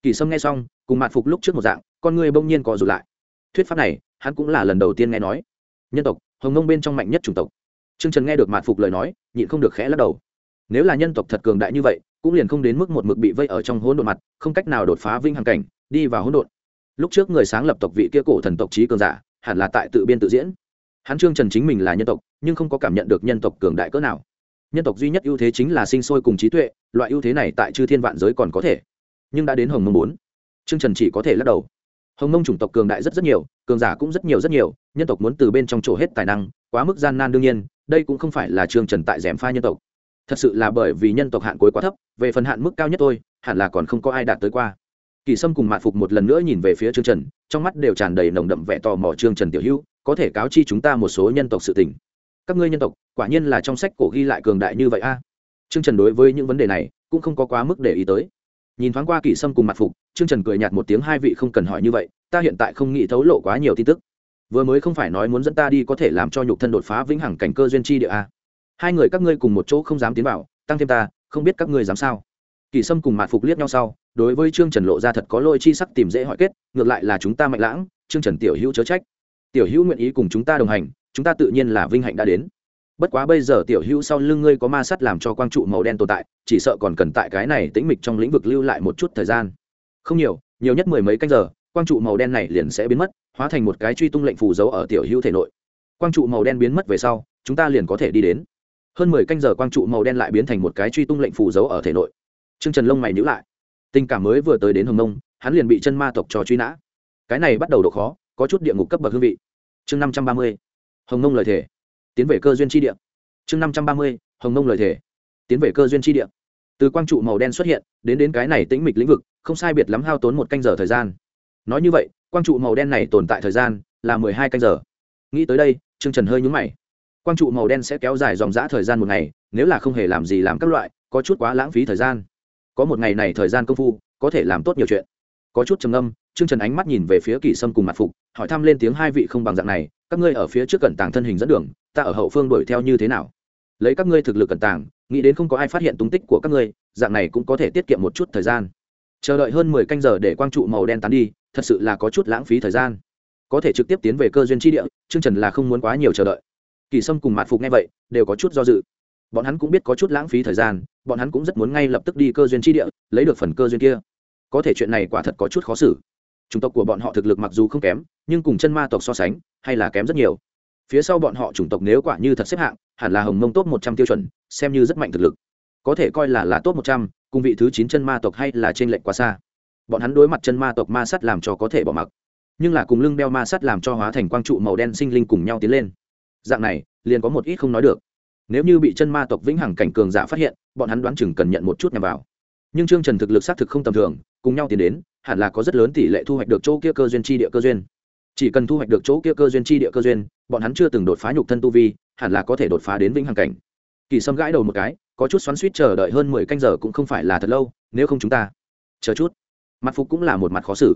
Speaker 1: Kỳ sâm nghe xong, cùng mạn phục lúc trước một dạng, con người bỗng nhiên cò rụt lại. Thuyết pháp này, hắn cũng là lần đầu tiên nghe nói. Nhân tộc, hồng mông bên trong mạnh nhất chủng tộc. Trương trần nghe được mạn phục lời nói, nhịn không được khẽ lắc đầu nếu là nhân tộc thật cường đại như vậy, cũng liền không đến mức một mực bị vây ở trong hỗn độn mặt, không cách nào đột phá vinh hằng cảnh, đi vào hỗn độn. Lúc trước người sáng lập tộc vị kia cổ thần tộc trí cường giả, hẳn là tại tự biên tự diễn. Hắn trương trần chính mình là nhân tộc, nhưng không có cảm nhận được nhân tộc cường đại cỡ nào. Nhân tộc duy nhất ưu thế chính là sinh sôi cùng trí tuệ, loại ưu thế này tại chư thiên vạn giới còn có thể. Nhưng đã đến hồng mông bốn, trương trần chỉ có thể lắc đầu. Hồng mông chủng tộc cường đại rất rất nhiều, cường giả cũng rất nhiều rất nhiều, nhân tộc muốn từ bên trong chỗ hết tài năng, quá mức gian nan đương nhiên, đây cũng không phải là trương trần tại dẻm pha nhân tộc thật sự là bởi vì nhân tộc hạn cuối quá thấp, về phần hạn mức cao nhất tôi hẳn là còn không có ai đạt tới qua. Kỳ sâm cùng mạn phục một lần nữa nhìn về phía trương trần, trong mắt đều tràn đầy nồng đậm vẻ tò mò trương trần tiểu hữu, có thể cáo chi chúng ta một số nhân tộc sự tình. Các ngươi nhân tộc, quả nhiên là trong sách cổ ghi lại cường đại như vậy a. Trương trần đối với những vấn đề này, cũng không có quá mức để ý tới. Nhìn thoáng qua kỳ sâm cùng mặt phục, trương trần cười nhạt một tiếng hai vị không cần hỏi như vậy, ta hiện tại không nghĩ thấu lộ quá nhiều tin tức. Vừa mới không phải nói muốn dẫn ta đi có thể làm cho nhục thân đột phá vĩnh hằng cảnh cơ duyên chi địa a hai người các ngươi cùng một chỗ không dám tiến vào, tăng thêm ta, không biết các ngươi dám sao? Kỳ sâm cùng mạt phục liếc nhau sau, đối với trương trần lộ ra thật có lôi chi sắc tìm dễ hỏi kết, ngược lại là chúng ta mạnh lãng, trương trần tiểu hữu chớ trách. Tiểu hữu nguyện ý cùng chúng ta đồng hành, chúng ta tự nhiên là vinh hạnh đã đến. Bất quá bây giờ tiểu hữu sau lưng ngươi có ma sắt làm cho quang trụ màu đen tồn tại, chỉ sợ còn cần tại cái này tĩnh mịch trong lĩnh vực lưu lại một chút thời gian. Không nhiều nhiều nhất mười mấy canh giờ, quang trụ màu đen này liền sẽ biến mất, hóa thành một cái truy tung lệnh phù dấu ở tiểu hữu thể nội. Quang trụ màu đen biến mất về sau, chúng ta liền có thể đi đến hơn mười canh giờ quang trụ màu đen lại biến thành một cái truy tung lệnh phù dấu ở thể nội. Trương trần lông mày nhữ lại. Tình cảm mới vừa tới đến hồng nông, hắn liền bị chân ma tộc trò truy nã. Cái này bắt đầu độ khó, có chút địa ngục cấp bậc hương vị. Chương năm trăm ba mươi, hồng nông lời thể tiến về cơ duyên tri địa. Chương năm trăm ba mươi, hồng nông lời thể tiến về cơ duyên tri địa. Từ quang trụ màu đen xuất hiện, đến đến cái này tĩnh mịch lĩnh vực, không sai biệt lắm hao tốn một canh giờ thời gian. Nói như vậy, quang trụ màu đen này tồn tại thời gian là mười hai canh giờ. Nghĩ tới đây, Trương trần hơi nhúng mày quang trụ màu đen sẽ kéo dài dòng dã thời gian một ngày, nếu là không hề làm gì làm các loại, có chút quá lãng phí thời gian. Có một ngày này thời gian công phu, có thể làm tốt nhiều chuyện. Có chút trầm âm chương trần ánh mắt nhìn về phía kỳ sâm cùng mặt phục, hỏi thăm lên tiếng hai vị không bằng dạng này, các ngươi ở phía trước cẩn tàng thân hình dẫn đường, ta ở hậu phương đuổi theo như thế nào? Lấy các ngươi thực lực cẩn tàng, nghĩ đến không có ai phát hiện tung tích của các ngươi, dạng này cũng có thể tiết kiệm một chút thời gian. Chờ đợi hơn mười canh giờ để quang trụ màu đen tán đi, thật sự là có chút lãng phí thời gian. Có thể trực tiếp tiến về cơ duyên tri địa chương trần là không muốn quá nhiều chờ đợi kỳ sâm cùng mạt phục nghe vậy, đều có chút do dự. Bọn hắn cũng biết có chút lãng phí thời gian, bọn hắn cũng rất muốn ngay lập tức đi cơ duyên tri địa, lấy được phần cơ duyên kia. Có thể chuyện này quả thật có chút khó xử. Chủng tộc của bọn họ thực lực mặc dù không kém, nhưng cùng chân ma tộc so sánh, hay là kém rất nhiều. Phía sau bọn họ chủng tộc nếu quả như thật xếp hạng, hẳn là hồng mông top một trăm tiêu chuẩn, xem như rất mạnh thực lực. Có thể coi là là top một trăm, cùng vị thứ chín chân ma tộc hay là trên lệnh quá xa. Bọn hắn đối mặt chân ma tộc ma sắt làm cho có thể bỏ mặc, nhưng là cùng lưng đeo ma sắt làm cho hóa thành quang trụ màu đen sinh linh cùng nhau tiến lên dạng này, liền có một ít không nói được. Nếu như bị chân ma tộc vĩnh hằng cảnh cường giả phát hiện, bọn hắn đoán chừng cần nhận một chút nhằm vào. Nhưng trương trần thực lực xác thực không tầm thường, cùng nhau tiến đến, hẳn là có rất lớn tỷ lệ thu hoạch được chỗ kia cơ duyên chi địa cơ duyên. Chỉ cần thu hoạch được chỗ kia cơ duyên chi địa cơ duyên, bọn hắn chưa từng đột phá nhục thân tu vi, hẳn là có thể đột phá đến vĩnh hằng cảnh. Kỳ sâm gãi đầu một cái, có chút xoắn suýt chờ đợi hơn mười canh giờ cũng không phải là thật lâu, nếu không chúng ta, chờ chút. Mặt phục cũng là một mặt khó xử.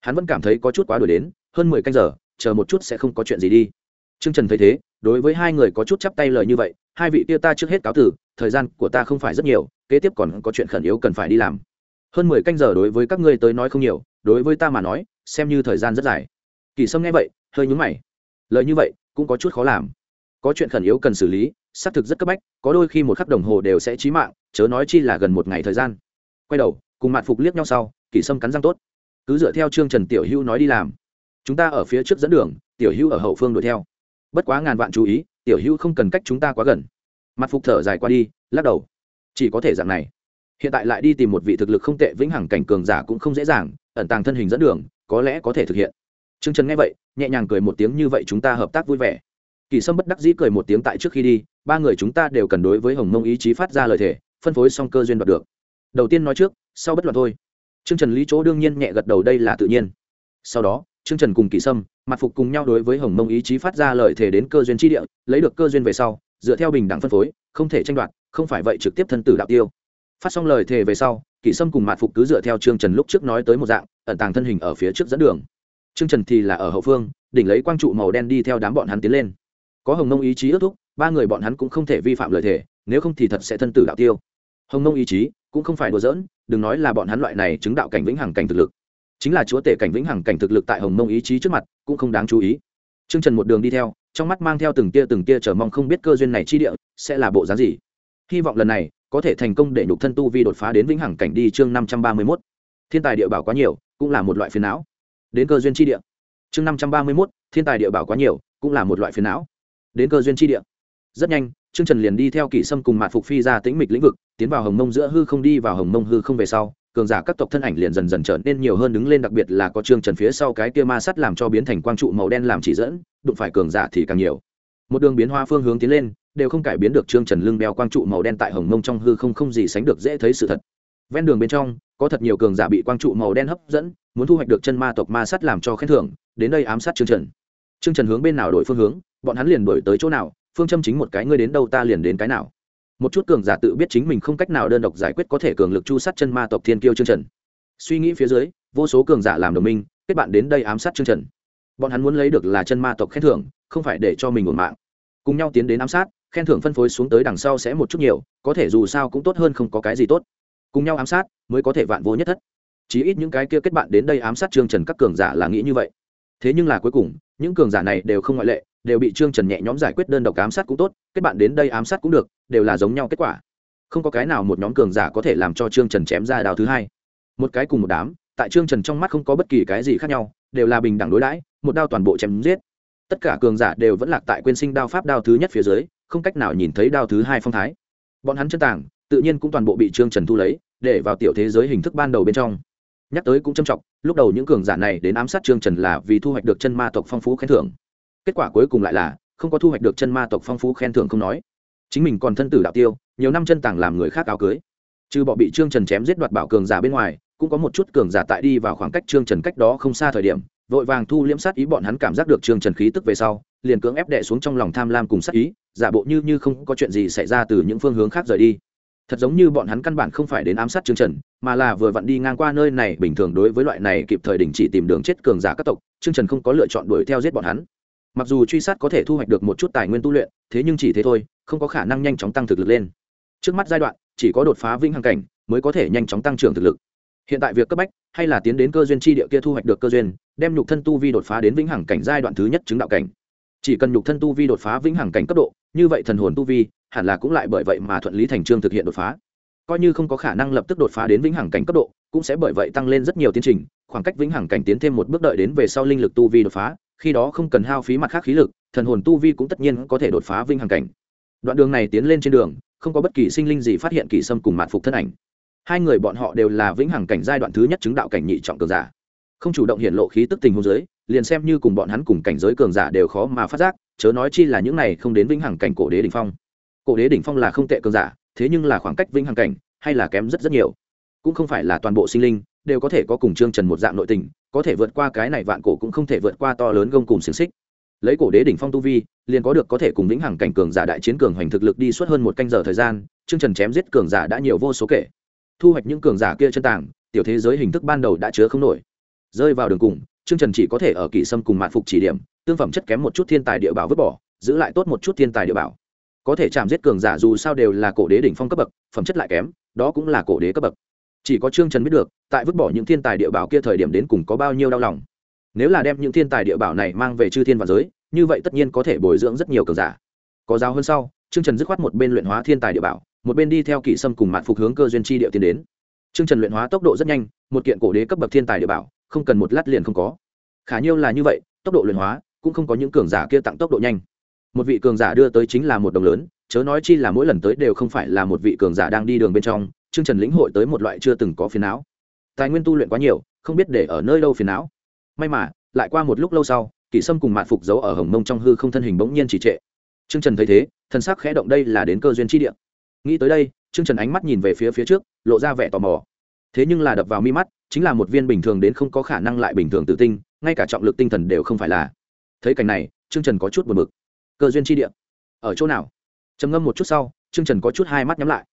Speaker 1: Hắn vẫn cảm thấy có chút quá đuổi đến, hơn mười canh giờ, chờ một chút sẽ không có chuyện gì đi. Trương trần thấy thế, đối với hai người có chút chắp tay lời như vậy, hai vị kia ta trước hết cáo tử, thời gian của ta không phải rất nhiều, kế tiếp còn có chuyện khẩn yếu cần phải đi làm. Hơn mười canh giờ đối với các ngươi tới nói không nhiều, đối với ta mà nói, xem như thời gian rất dài. Kỳ sâm nghe vậy, hơi nhướng mày. Lời như vậy, cũng có chút khó làm. Có chuyện khẩn yếu cần xử lý, xác thực rất cấp bách, có đôi khi một khắc đồng hồ đều sẽ chí mạng, chớ nói chi là gần một ngày thời gian. Quay đầu, cùng mạn phục liếc nhau sau, kỳ sâm cắn răng tốt. Cứ dựa theo Trương trần tiểu hữu nói đi làm. Chúng ta ở phía trước dẫn đường, tiểu hữu ở hậu phương đuổi theo bất quá ngàn vạn chú ý tiểu hữu không cần cách chúng ta quá gần mặt phục thở dài qua đi lắc đầu chỉ có thể dạng này hiện tại lại đi tìm một vị thực lực không tệ vĩnh hằng cảnh cường giả cũng không dễ dàng ẩn tàng thân hình dẫn đường có lẽ có thể thực hiện Trương Trần nghe vậy, nhẹ nhàng cười một tiếng như vậy chúng ta hợp tác vui vẻ. Kỳ Sâm bất đắc dĩ cười một tiếng tại trước khi đi, ba người chúng ta đều cần đối với Hồng Mông ý chí phát ra lời thề, phân phối xong cơ duyên đoạt được. Đầu tiên nói trước, sau bất luận thôi. Trương Trần Lý chỗ đương nhiên nhẹ gật đầu đây là tự nhiên. Sau đó, Trương Trần cùng Kỳ Sâm, mặt phục cùng nhau đối với Hồng Mông ý chí phát ra lời thề đến cơ duyên chi địa, lấy được cơ duyên về sau, dựa theo bình đẳng phân phối, không thể tranh đoạt, không phải vậy trực tiếp thân tử đạo tiêu. Phát xong lời thề về sau, Kỷ Sâm cùng mặt phục cứ dựa theo Trương Trần lúc trước nói tới một dạng, ẩn tàng thân hình ở phía trước dẫn đường. Trương Trần thì là ở hậu phương, đỉnh lấy quang trụ màu đen đi theo đám bọn hắn tiến lên. Có Hồng Mông ý chí ước thúc, ba người bọn hắn cũng không thể vi phạm lời thề, nếu không thì thật sẽ thân tử đạo tiêu. Hồng Mông ý chí cũng không phải đùa giỡn, đừng nói là bọn hắn loại này chứng đạo cảnh vĩnh hằng cảnh thực lực chính là chúa tể cảnh vĩnh hằng cảnh thực lực tại hồng mông ý chí trước mặt cũng không đáng chú ý. T r ư ơ n g trần một đường đi theo trong mắt mang theo từng tia từng tia chờ mong không biết cơ duyên này chi địa sẽ là bộ dáng gì. Hy vọng lần này có thể thành công để nhục thân tu vi đột phá đến vĩnh hằng cảnh đi chương năm trăm ba mươi mốt. Thiên tài địa bảo quá nhiều cũng là một loại phiền não. Đến cơ duyên chi địa. Chương năm trăm ba mươi mốt thiên tài địa bảo quá nhiều cũng là một loại phiền não. Đến cơ duyên chi địa. Rất nhanh Trương Trần liền đi theo Kỷ Sâm cùng Mạt Phục Phi ra tĩnh mịch lĩnh vực, tiến vào Hồng Mông giữa hư không đi vào Hồng Mông hư không về sau, cường giả các tộc thân ảnh liền dần dần trở nên nhiều hơn đứng lên đặc biệt là có Trương Trần phía sau cái kia ma sắt làm cho biến thành quang trụ màu đen làm chỉ dẫn, đụng phải cường giả thì càng nhiều. Một đường biến hoa phương hướng tiến lên, đều không cải biến được Trương Trần lưng đeo quang trụ màu đen tại Hồng Mông trong hư không không gì sánh được dễ thấy sự thật. Ven đường bên trong, có thật nhiều cường giả bị quang trụ màu đen hấp dẫn, muốn thu hoạch được chân ma tộc ma sắt làm cho khen thưởng, đến đây ám sát Trương Trần. Trương Trần hướng bên nào đổi phương hướng, bọn hắn liền đổi tới chỗ nào, phương châm chính một cái ngươi đến đâu ta liền đến cái nào một chút cường giả tự biết chính mình không cách nào đơn độc giải quyết có thể cường lực chu sát chân ma tộc thiên kiêu chương trần suy nghĩ phía dưới, vô số cường giả làm đồng minh, kết bạn đến đây ám sát chương trần bọn hắn muốn lấy được là chân ma tộc khen thưởng, không phải để cho mình ổn mạng. Cùng nhau tiến đến ám sát, khen thưởng phân phối xuống tới đằng sau sẽ một chút nhiều, có thể dù sao cũng tốt hơn không có cái gì tốt. Cùng nhau ám sát, mới có thể vạn vô nhất thất. Chí ít những cái kia kết bạn đến đây ám sát trương trần các cường giả là nghĩ như vậy. Thế nhưng là cuối cùng, những cường giả này đều không ngoại lệ đều bị trương trần nhẹ nhõm giải quyết đơn độc ám sát cũng tốt, kết bạn đến đây ám sát cũng được, đều là giống nhau kết quả. Không có cái nào một nhóm cường giả có thể làm cho trương trần chém ra đào thứ hai. Một cái cùng một đám, tại trương trần trong mắt không có bất kỳ cái gì khác nhau, đều là bình đẳng đối đãi, một đao toàn bộ chém giết. Tất cả cường giả đều vẫn lạc tại quên sinh đao pháp đao thứ nhất phía dưới, không cách nào nhìn thấy đao thứ hai phong thái. Bọn hắn chân tảng tự nhiên cũng toàn bộ bị trương trần thu lấy, để vào tiểu thế giới hình thức ban đầu bên trong. Nhắc tới cũng trầm trọng, lúc đầu những cường giả này đến ám sát trương trần là vì thu hoạch được chân ma tộc phong phú khen thưởng kết quả cuối cùng lại là, không có thu hoạch được chân ma tộc phong phú khen thưởng không nói. Chính mình còn thân tử đạo tiêu, nhiều năm chân tàng làm người khác áo cưới. Trừ bọ bị trương trần chém giết đoạt bảo cường giả bên ngoài, cũng có một chút cường giả tại đi vào khoảng cách trương trần cách đó không xa thời điểm, vội vàng thu liễm sát ý bọn hắn cảm giác được trương trần khí tức về sau, liền cưỡng ép đệ xuống trong lòng tham lam cùng sát ý, giả bộ như như không có chuyện gì xảy ra từ những phương hướng khác rời đi. Thật giống như bọn hắn căn bản không phải đến ám sát trương trần, mà là vừa vặn đi ngang qua nơi này, bình thường đối với loại này kịp thời đình chỉ tìm đường chết cường giả các tộc, trương trần không có lựa chọn đuổi theo giết bọn hắn mặc dù truy sát có thể thu hoạch được một chút tài nguyên tu luyện, thế nhưng chỉ thế thôi, không có khả năng nhanh chóng tăng thực lực lên. Trước mắt giai đoạn, chỉ có đột phá vĩnh hằng cảnh mới có thể nhanh chóng tăng trưởng thực lực. Hiện tại việc cấp bách hay là tiến đến cơ duyên chi địa kia thu hoạch được cơ duyên, đem nhục thân tu vi đột phá đến vĩnh hằng cảnh giai đoạn thứ nhất chứng đạo cảnh. Chỉ cần nhục thân tu vi đột phá vĩnh hằng cảnh cấp độ, như vậy thần hồn tu vi hẳn là cũng lại bởi vậy mà thuận lý thành trương thực hiện đột phá. Coi như không có khả năng lập tức đột phá đến vĩnh hằng cảnh cấp độ, cũng sẽ bởi vậy tăng lên rất nhiều tiến trình, khoảng cách vĩnh hằng cảnh tiến thêm một bước đợi đến về sau linh lực tu vi đột phá khi đó không cần hao phí mặt khác khí lực, thần hồn tu vi cũng tất nhiên có thể đột phá vĩnh hằng cảnh. Đoạn đường này tiến lên trên đường, không có bất kỳ sinh linh gì phát hiện kỳ sâm cùng mạn phục thân ảnh. Hai người bọn họ đều là vĩnh hằng cảnh giai đoạn thứ nhất chứng đạo cảnh nhị trọng cường giả. Không chủ động hiện lộ khí tức tình hôn giới liền xem như cùng bọn hắn cùng cảnh giới cường giả đều khó mà phát giác, chớ nói chi là những này không đến vĩnh hằng cảnh cổ đế đỉnh phong. Cổ đế đỉnh phong là không tệ cường giả, thế nhưng là khoảng cách vĩnh hằng cảnh hay là kém rất rất nhiều. Cũng không phải là toàn bộ sinh linh đều có thể có cùng trương trần một dạng nội tình, có thể vượt qua cái này vạn cổ cũng không thể vượt qua to lớn gông cùng xiềng xích. Lấy cổ đế đỉnh phong tu vi, liền có được có thể cùng lĩnh hằng cảnh cường giả đại chiến cường hoành thực lực đi suốt hơn một canh giờ thời gian, trương trần chém giết cường giả đã nhiều vô số kể. Thu hoạch những cường giả kia chân tàng, tiểu thế giới hình thức ban đầu đã chứa không nổi. Rơi vào đường cùng, trương trần chỉ có thể ở kỷ sâm cùng mạn phục chỉ điểm, tương phẩm chất kém một chút thiên tài địa bảo vứt bỏ, giữ lại tốt một chút thiên tài địa bảo. Có thể chạm giết cường giả dù sao đều là cổ đế đỉnh phong cấp bậc, phẩm chất lại kém, đó cũng là cổ đế cấp bậc chỉ có trương trần biết được, tại vứt bỏ những thiên tài địa bảo kia thời điểm đến cùng có bao nhiêu đau lòng. Nếu là đem những thiên tài địa bảo này mang về chư thiên và giới, như vậy tất nhiên có thể bồi dưỡng rất nhiều cường giả. Có giáo hơn sau, trương trần dứt khoát một bên luyện hóa thiên tài địa bảo, một bên đi theo kỷ sâm cùng mạn phục hướng cơ duyên chi địa tiến đến. Trương trần luyện hóa tốc độ rất nhanh, một kiện cổ đế cấp bậc thiên tài địa bảo, không cần một lát liền không có. Khả nhiêu là như vậy, tốc độ luyện hóa, cũng không có những cường giả kia tặng tốc độ nhanh. Một vị cường giả đưa tới chính là một đồng lớn, chớ nói chi là mỗi lần tới đều không phải là một vị cường giả đang đi đường bên trong chương trần lĩnh hội tới một loại chưa từng có phiền não. Tài nguyên tu luyện quá nhiều, không biết để ở nơi đâu phiền não. May mà, lại qua một lúc lâu sau, kỷ sâm cùng mạn phục giấu ở hồng mông trong hư không thân hình bỗng nhiên chỉ trệ. Chương trần thấy thế thân xác khẽ động đây là đến cơ duyên chi địa. Nghĩ tới đây chương trần ánh mắt nhìn về phía phía trước, lộ ra vẻ tò mò. Thế nhưng là đập vào mi mắt, chính là một viên bình thường đến không có khả năng lại bình thường tự tinh, ngay cả trọng lực tinh thần đều không phải là. Thấy cảnh này chương trần có chút buồn bực. Cơ duyên chi địa. Ở chỗ nào? Trầm ngâm một chút sau chương trần có chút hai mắt nhắm lại.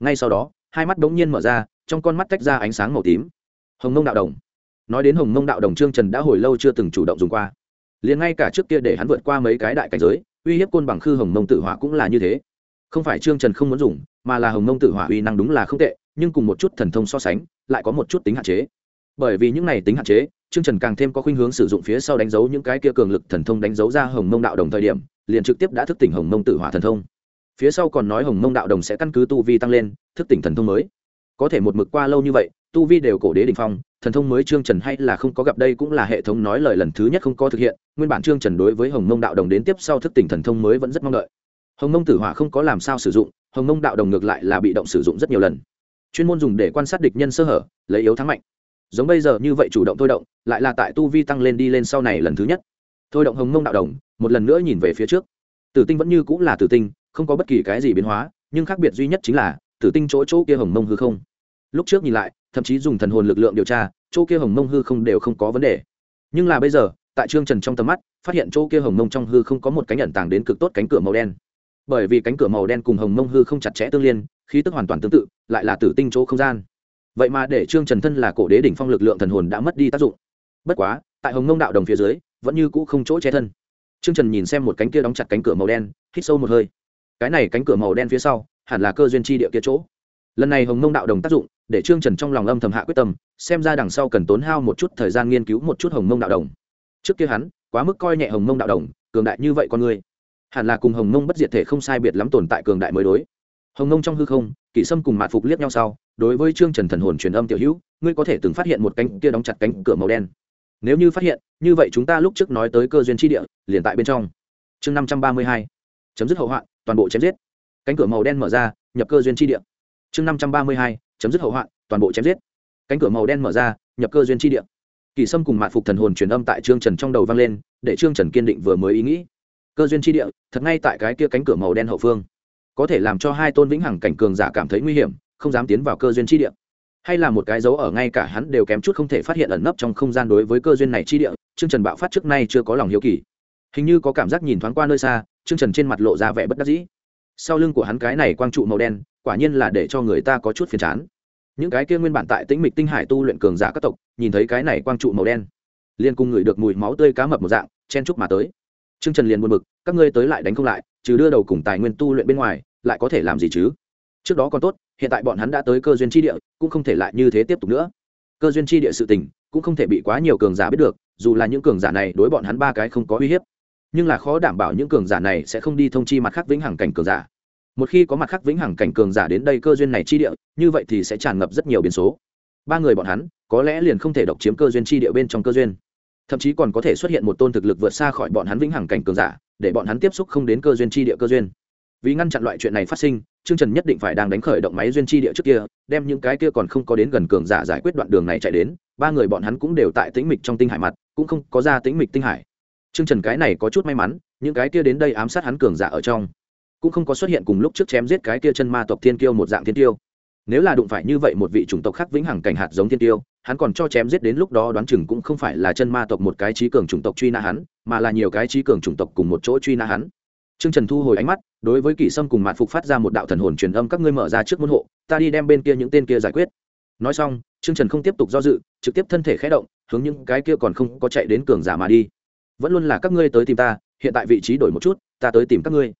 Speaker 1: Ngay sau đó hai mắt bỗng nhiên mở ra, trong con mắt tách ra ánh sáng màu tím. Hồng mông đạo đồng. Nói đến hồng mông đạo đồng, trương trần đã hồi lâu chưa từng chủ động dùng qua. Liền ngay cả trước kia để hắn vượt qua mấy cái đại cảnh giới, uy hiếp côn bằng khư hồng mông tự hỏa cũng là như thế. Không phải trương trần không muốn dùng, mà là hồng mông tự hỏa uy năng đúng là không tệ, nhưng cùng một chút thần thông so sánh, lại có một chút tính hạn chế. Bởi vì những này tính hạn chế, trương trần càng thêm có khuynh hướng sử dụng phía sau đánh dấu những cái kia cường lực thần thông đánh dấu ra hồng mông đạo đồng thời điểm, liền trực tiếp đã thức tỉnh hồng mông tự hỏa thần thông phía sau còn nói hồng mông đạo đồng sẽ căn cứ tu vi tăng lên, thức tỉnh thần thông mới. Có thể một mực qua lâu như vậy, tu vi đều cổ đế đình phong, thần thông mới trương trần hay là không có gặp đây cũng là hệ thống nói lời lần thứ nhất không có thực hiện, nguyên bản trương trần đối với hồng mông đạo đồng đến tiếp sau thức tỉnh thần thông mới vẫn rất mong đợi. Hồng mông tử hỏa không có làm sao sử dụng, hồng mông đạo đồng ngược lại là bị động sử dụng rất nhiều lần. Chuyên môn dùng để quan sát địch nhân sơ hở, lấy yếu thắng mạnh. Giống bây giờ như vậy chủ động thôi động, lại là tại tu vi tăng lên đi lên sau này lần thứ nhất. Thôi động hồng mông đạo đồng, một lần nữa nhìn về phía trước. Tử tinh vẫn như cũng là tử tinh không có bất kỳ cái gì biến hóa, nhưng khác biệt duy nhất chính là, tử tinh chỗ chỗ kia hồng mông hư không. Lúc trước nhìn lại, thậm chí dùng thần hồn lực lượng điều tra, chỗ kia hồng mông hư không đều không có vấn đề. Nhưng là bây giờ, tại trương trần trong tầm mắt, phát hiện chỗ kia hồng mông trong hư không có một cánh ẩn tàng đến cực tốt cánh cửa màu đen. Bởi vì cánh cửa màu đen cùng hồng mông hư không chặt chẽ tương liên, khí tức hoàn toàn tương tự, lại là tử tinh chỗ không gian. Vậy mà để trương trần thân là cổ đế đỉnh phong lực lượng thần hồn đã mất đi tác dụng. Bất quá, tại hồng mông đạo đồng phía dưới, vẫn như cũ không chỗ che thân. Trương trần nhìn xem một cánh kia đóng chặt cánh cửa màu đen, hít sâu một hơi cái này cánh cửa màu đen phía sau, hẳn là cơ duyên chi địa kia chỗ. Lần này hồng mông đạo đồng tác dụng, để trương trần trong lòng âm thầm hạ quyết tâm, xem ra đằng sau cần tốn hao một chút thời gian nghiên cứu một chút hồng mông đạo đồng. Trước kia hắn, quá mức coi nhẹ hồng mông đạo đồng, cường đại như vậy con người. Hẳn là cùng hồng mông bất diệt thể không sai biệt lắm tồn tại cường đại mới đối. Hồng mông trong hư không, kỷ sâm cùng mạt phục liếc nhau sau, đối với trương trần thần hồn truyền âm tiểu hữu, ngươi có thể từng phát hiện một cánh kia đóng chặt cánh cửa màu đen. Nếu như phát hiện, như vậy chúng ta lúc trước nói tới cơ duyên tri địa, liền tại bên trong. Chương năm trăm ba mươi hai. Chấm dứt hậu hoạn toàn bộ chém giết. Cánh cửa màu đen mở ra, nhập cơ duyên chi địa. Chương năm trăm ba mươi hai, chấm dứt hậu hoạn, toàn bộ chém giết. Cánh cửa màu đen mở ra, nhập cơ duyên chi địa. Kỳ sâm cùng mạn phục thần hồn truyền âm tại trương trần trong đầu vang lên, để trương trần kiên định vừa mới ý nghĩ. Cơ duyên chi địa, thật ngay tại cái kia cánh cửa màu đen hậu phương. Có thể làm cho hai tôn vĩnh hằng cảnh cường giả cảm thấy nguy hiểm, không dám tiến vào cơ duyên chi địa. Hay là một cái dấu ở ngay cả hắn đều kém chút không thể phát hiện ẩn nấp trong không gian đối với cơ duyên này chi địa chương trần bạo phát trước nay chưa có lòng hiếu kỳ. Hình như có cảm giác nhìn thoáng qua nơi xa chương trần trên mặt lộ ra vẻ bất đắc dĩ. Sau lưng của hắn cái này quang trụ màu đen, quả nhiên là để cho người ta có chút phiền chán. Những cái kia nguyên bản tại tĩnh mịch tinh hải tu luyện cường giả các tộc, nhìn thấy cái này quang trụ màu đen, liền cùng người được mùi máu tươi cá mập một dạng, chen chúc mà tới. Chương trần liền buồn bực, các ngươi tới lại đánh không lại, trừ đưa đầu cùng tài nguyên tu luyện bên ngoài, lại có thể làm gì chứ? Trước đó còn tốt, hiện tại bọn hắn đã tới cơ duyên tri địa, cũng không thể lại như thế tiếp tục nữa. Cơ duyên tri địa sự tình, cũng không thể bị quá nhiều cường giả biết được, dù là những cường giả này đối bọn hắn ba cái không có uy hiếp nhưng là khó đảm bảo những cường giả này sẽ không đi thông chi mặt khác vĩnh hằng cảnh cường giả. Một khi có mặt khác vĩnh hằng cảnh cường giả đến đây cơ duyên này chi địa như vậy thì sẽ tràn ngập rất nhiều biến số. Ba người bọn hắn có lẽ liền không thể độc chiếm cơ duyên chi địa bên trong cơ duyên. Thậm chí còn có thể xuất hiện một tôn thực lực vượt xa khỏi bọn hắn vĩnh hằng cảnh cường giả để bọn hắn tiếp xúc không đến cơ duyên chi địa cơ duyên. Vì ngăn chặn loại chuyện này phát sinh Trương Trần nhất định phải đang đánh khởi động máy duyên chi địa trước kia, đem những cái kia còn không có đến gần cường giả giải quyết đoạn đường này chạy đến, ba người bọn hắn cũng đều tại tĩnh mịch trong tinh hải mặt, cũng không có ra tĩnh mịch tinh hải. Trương Trần cái này có chút may mắn, những cái kia đến đây ám sát hắn cường giả ở trong, cũng không có xuất hiện cùng lúc trước chém giết cái kia chân ma tộc thiên kiêu một dạng thiên Kiêu. Nếu là đụng phải như vậy một vị chủng tộc khác vĩnh hằng cảnh hạt giống thiên Kiêu, hắn còn cho chém giết đến lúc đó đoán chừng cũng không phải là chân ma tộc một cái trí cường chủng tộc truy nã hắn, mà là nhiều cái trí cường chủng tộc cùng một chỗ truy nã hắn. Trương Trần thu hồi ánh mắt, đối với Kỷ Sâm cùng Mạn Phục phát ra một đạo thần hồn truyền âm các ngươi mở ra trước môn hộ, ta đi đem bên kia những tên kia giải quyết. Nói xong, Trương Trần không tiếp tục do dự, trực tiếp thân thể khẽ động, hướng những cái kia còn không có chạy đến cường giả mà đi. Vẫn luôn là các ngươi tới tìm ta, hiện tại vị trí đổi một chút, ta tới tìm các ngươi.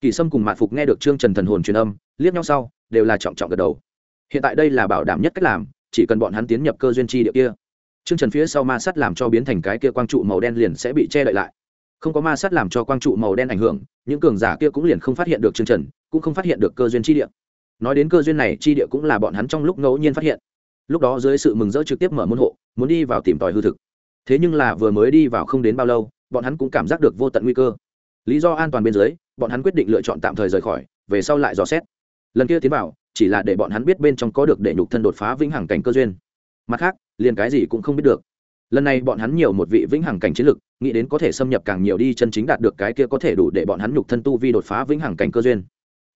Speaker 1: kỳ Sâm cùng Mạn Phục nghe được Trương Trần thần hồn truyền âm, liếc nhau sau, đều là trọng trọng gật đầu. Hiện tại đây là bảo đảm nhất cách làm, chỉ cần bọn hắn tiến nhập cơ duyên chi địa kia. Trương Trần phía sau ma sát làm cho biến thành cái kia quang trụ màu đen liền sẽ bị che đậy lại không có ma sát làm cho quang trụ màu đen ảnh hưởng những cường giả kia cũng liền không phát hiện được trương trần cũng không phát hiện được cơ duyên chi địa nói đến cơ duyên này chi địa cũng là bọn hắn trong lúc ngẫu nhiên phát hiện lúc đó dưới sự mừng rỡ trực tiếp mở môn hộ muốn đi vào tìm tòi hư thực thế nhưng là vừa mới đi vào không đến bao lâu, bọn hắn cũng cảm giác được vô tận nguy cơ. Lý do an toàn bên dưới, bọn hắn quyết định lựa chọn tạm thời rời khỏi, về sau lại dò xét. Lần kia tiến vào, chỉ là để bọn hắn biết bên trong có được để nhục thân đột phá vĩnh hằng cảnh cơ duyên. Mặt khác, liền cái gì cũng không biết được. Lần này bọn hắn nhiều một vị vĩnh hằng cảnh chiến lực, nghĩ đến có thể xâm nhập càng nhiều đi chân chính đạt được cái kia có thể đủ để bọn hắn nhục thân tu vi đột phá vĩnh hằng cảnh cơ duyên.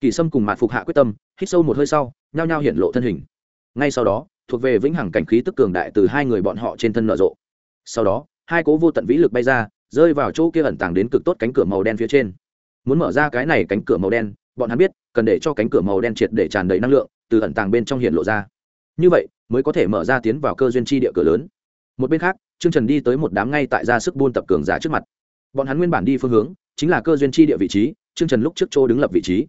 Speaker 1: Kỳ sâm cùng mạt phục hạ quyết tâm, hít sâu một hơi sau, nhao nhao hiện lộ thân hình. Ngay sau đó, thuộc về vĩnh hằng cảnh khí tức cường đại từ hai người bọn họ trên thân nở rộ sau đó, hai cố vô tận vĩ lực bay ra, rơi vào chỗ kia ẩn tàng đến cực tốt cánh cửa màu đen phía trên. Muốn mở ra cái này cánh cửa màu đen, bọn hắn biết, cần để cho cánh cửa màu đen triệt để tràn đầy năng lượng, từ ẩn tàng bên trong hiện lộ ra. Như vậy, mới có thể mở ra tiến vào cơ duyên chi địa cửa lớn. Một bên khác, trương trần đi tới một đám ngay tại ra sức buôn tập cường giả trước mặt. Bọn hắn nguyên bản đi phương hướng, chính là cơ duyên tri địa vị trí, trương trần lúc trước chỗ đứng lập vị trí.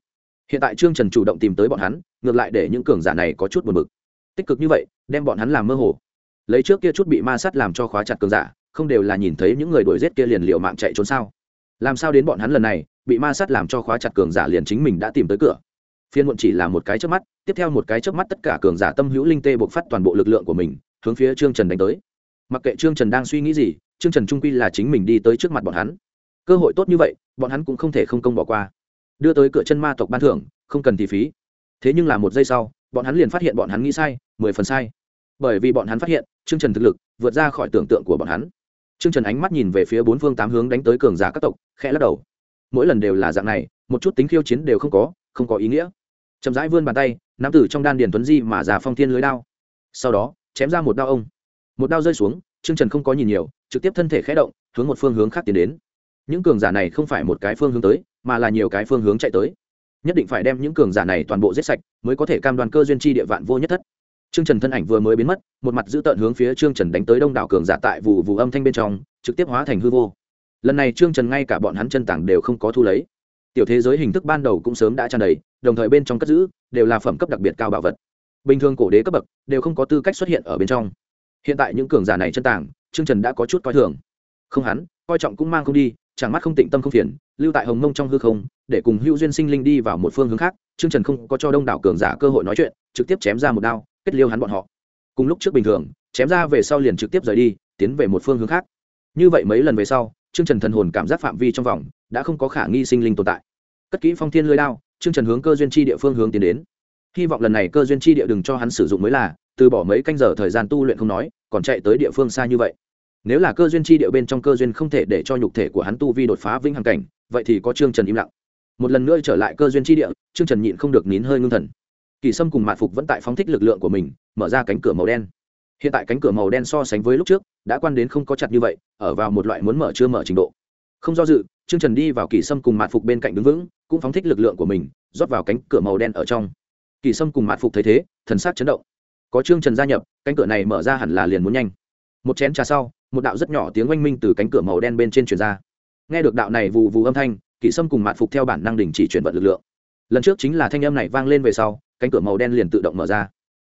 Speaker 1: Hiện tại trương trần chủ động tìm tới bọn hắn, ngược lại để những cường giả này có chút buồn bực. Tích cực như vậy, đem bọn hắn làm mơ hồ lấy trước kia chút bị ma sát làm cho khóa chặt cường giả, không đều là nhìn thấy những người đuổi giết kia liền liệu mạng chạy trốn sao? Làm sao đến bọn hắn lần này, bị ma sát làm cho khóa chặt cường giả liền chính mình đã tìm tới cửa? Phiên muộn chỉ là một cái trước mắt, tiếp theo một cái trước mắt tất cả cường giả tâm hữu linh tê buộc phát toàn bộ lực lượng của mình, hướng phía trương trần đánh tới. Mặc kệ trương trần đang suy nghĩ gì, trương trần trung quy là chính mình đi tới trước mặt bọn hắn. Cơ hội tốt như vậy, bọn hắn cũng không thể không công bỏ qua. Đưa tới cửa chân ma tộc ban thưởng, không cần thì phí. Thế nhưng là một giây sau, bọn hắn liền phát hiện bọn hắn nghĩ sai, mười phần sai bởi vì bọn hắn phát hiện, trương trần thực lực vượt ra khỏi tưởng tượng của bọn hắn. Trương trần ánh mắt nhìn về phía bốn phương tám hướng đánh tới cường giả các tộc, khẽ lắc đầu. Mỗi lần đều là dạng này, một chút tính khiêu chiến đều không có không có ý nghĩa. Chậm rãi vươn bàn tay, nắm tử trong đan điền tuấn di mà già phong thiên lưới đao. Sau đó, chém ra một đao ông. Một đao rơi xuống, trương trần không có nhìn nhiều, trực tiếp thân thể khẽ động, hướng một phương hướng khác tiến đến. Những cường giả này không phải một cái phương hướng tới, mà là nhiều cái phương hướng chạy tới. Nhất định phải đem những cường giả này toàn bộ giết sạch, mới có thể cam đoan cơ duyên chi địa vạn vô nhất thất trương trần thân ảnh vừa mới biến mất một mặt giữ tợn hướng phía trương trần đánh tới đông đảo cường giả tại vụ vụ âm thanh bên trong trực tiếp hóa thành hư vô. Lần này trương trần ngay cả bọn hắn chân tảng đều không có thu lấy. Tiểu thế giới hình thức ban đầu cũng sớm đã tràn đầy đồng thời bên trong cất giữ đều là phẩm cấp đặc biệt cao bảo vật. Bình thường cổ đế cấp bậc đều không có tư cách xuất hiện ở bên trong. Hiện tại những cường giả này chân tảng, trương trần đã có chút coi thường. Không hắn coi trọng cũng mang không đi chẳng mắt không tịnh tâm không phiền lưu tại hồng mông trong hư không để cùng hữu duyên sinh linh đi vào một phương hướng khác trương trần không có cho đông đảo cường giả cơ hội nói chuyện trực tiếp chém ra một đao kết liêu hắn bọn họ. Cùng lúc trước bình thường, chém ra về sau liền trực tiếp rời đi, tiến về một phương hướng khác. Như vậy mấy lần về sau, trương trần thần hồn cảm giác phạm vi trong vòng đã không có khả nghi sinh linh tồn tại. Cất kỹ phong thiên lưới đao, trương trần hướng cơ duyên chi địa phương hướng tiến đến. Hy vọng lần này cơ duyên chi địa đừng cho hắn sử dụng mới là, từ bỏ mấy canh giờ thời gian tu luyện không nói, còn chạy tới địa phương xa như vậy. Nếu là cơ duyên chi địa bên trong cơ duyên không thể để cho nhục thể của hắn tu vi đột phá vĩnh hằng cảnh, vậy thì có trương trần im lặng. Một lần nữa trở lại cơ duyên chi địa, trương trần nhịn không được nín hơi ngưng thần kỳ sâm cùng mạn phục vẫn tại phóng thích lực lượng của mình, mở ra cánh cửa màu đen. Hiện tại cánh cửa màu đen so sánh với lúc trước, đã quan đến không có chặt như vậy, ở vào một loại muốn mở chưa mở trình độ. Không do dự, trương trần đi vào kỳ sâm cùng mạn phục bên cạnh đứng vững, cũng phóng thích lực lượng của mình, rót vào cánh cửa màu đen ở trong. Kỳ sâm cùng mạn phục thấy thế, thần sắc chấn động. Có trương trần gia nhập, cánh cửa này mở ra hẳn là liền muốn nhanh. Một chén trà sau, một đạo rất nhỏ tiếng oanh minh từ cánh cửa màu đen bên trên truyền ra. Nghe được đạo này vù vù âm thanh kỵ sâm cùng mạn phục theo bản năng đình chỉ chuyển vận lực lượng lần trước chính là thanh âm này vang lên về sau, cánh cửa màu đen liền tự động mở ra.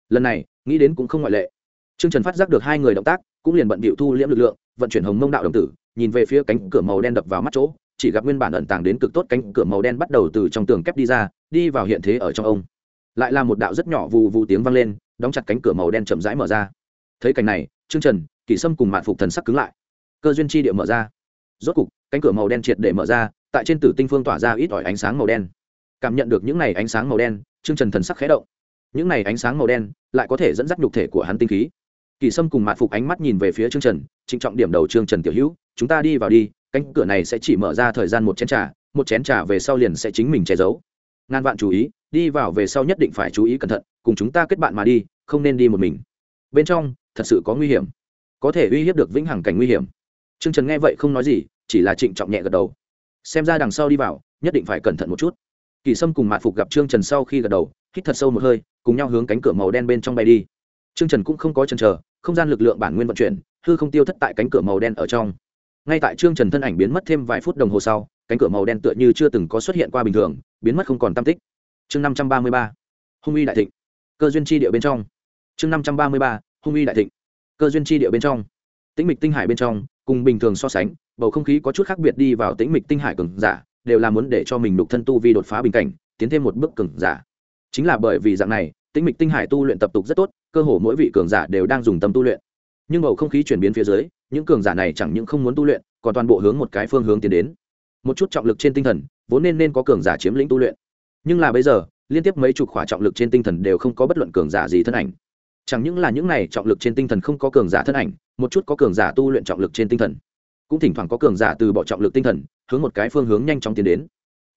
Speaker 1: Lần này, nghĩ đến cũng không ngoại lệ. Trương trần phát giác được hai người động tác, cũng liền bận bịu thu liễm lực lượng, vận chuyển hồng mông đạo đồng tử, nhìn về phía cánh cửa màu đen đập vào mắt chỗ, chỉ gặp nguyên bản ẩn tàng đến cực tốt cánh cửa màu đen bắt đầu từ trong tường kép đi ra, đi vào hiện thế ở trong ông. Lại là một đạo rất nhỏ vù vù tiếng vang lên, đóng chặt cánh cửa màu đen chậm rãi mở ra. Thấy cảnh này, trương trần, kỷ sâm cùng mạn phục thần sắc cứng lại. Cơ duyên chi địa mở ra. Rốt cục, cánh cửa màu đen triệt để mở ra, tại trên tử tinh phương tỏa ra ít ỏi ánh sáng màu đen cảm nhận được những này ánh sáng màu đen chương trần thần sắc khẽ động. Những này ánh sáng màu đen lại có thể dẫn dắt nhục thể của hắn tinh khí. Kỳ sâm cùng mạt phục ánh mắt nhìn về phía trương trần, trịnh trọng điểm đầu trương trần tiểu hữu, chúng ta đi vào đi, cánh cửa này sẽ chỉ mở ra thời gian một chén trà, một chén trà về sau liền sẽ chính mình che giấu. Ngàn vạn chú ý, đi vào về sau nhất định phải chú ý cẩn thận, cùng chúng ta kết bạn mà đi, không nên đi một mình. Bên trong, thật sự có nguy hiểm. Có thể uy hiếp được vĩnh hằng cảnh nguy hiểm. Trương trần nghe vậy không nói gì, chỉ là trịnh trọng nhẹ gật đầu. Xem ra đằng sau đi vào, nhất định phải cẩn thận một chút kỳ sâm cùng mạt phục gặp trương trần sau khi gật đầu, hít thật sâu một hơi, cùng nhau hướng cánh cửa màu đen bên trong bay đi. Trương trần cũng không có chần chờ, không gian lực lượng bản nguyên vận chuyển, hư không tiêu thất tại cánh cửa màu đen ở trong. Ngay tại trương trần thân ảnh biến mất thêm vài phút đồng hồ sau, cánh cửa màu đen tựa như chưa từng có xuất hiện qua bình thường, biến mất không còn tam tích. Chương năm trăm ba mươi ba, hung uy đại thịnh. Cơ duyên tri địa bên trong. Chương năm trăm ba mươi ba, hung uy đại thịnh. Cơ duyên tri địa bên trong. Tĩnh mịch tinh hải bên trong, cùng bình thường so sánh, bầu không khí có chút khác biệt đi vào tĩnh mịch tinh hải cường giả đều là muốn để cho mình đục thân tu vi đột phá bình cảnh, tiến thêm một bước cường giả. Chính là bởi vì dạng này, tĩnh mịch tinh hải tu luyện tập tục rất tốt, cơ hồ mỗi vị cường giả đều đang dùng tâm tu luyện. Nhưng bầu không khí chuyển biến phía dưới, những cường giả này chẳng những không muốn tu luyện, còn toàn bộ hướng một cái phương hướng tiến đến. Một chút trọng lực trên tinh thần, vốn nên nên có cường giả chiếm lĩnh tu luyện. Nhưng là bây giờ, liên tiếp mấy chục khỏa trọng lực trên tinh thần đều không có bất luận cường giả gì thân ảnh. Chẳng những là những này trọng lực trên tinh thần không có cường giả thân ảnh, một chút có cường giả tu luyện trọng lực trên tinh thần cũng thỉnh thoảng có cường giả từ bỏ trọng lực tinh thần, hướng một cái phương hướng nhanh chóng tiến đến.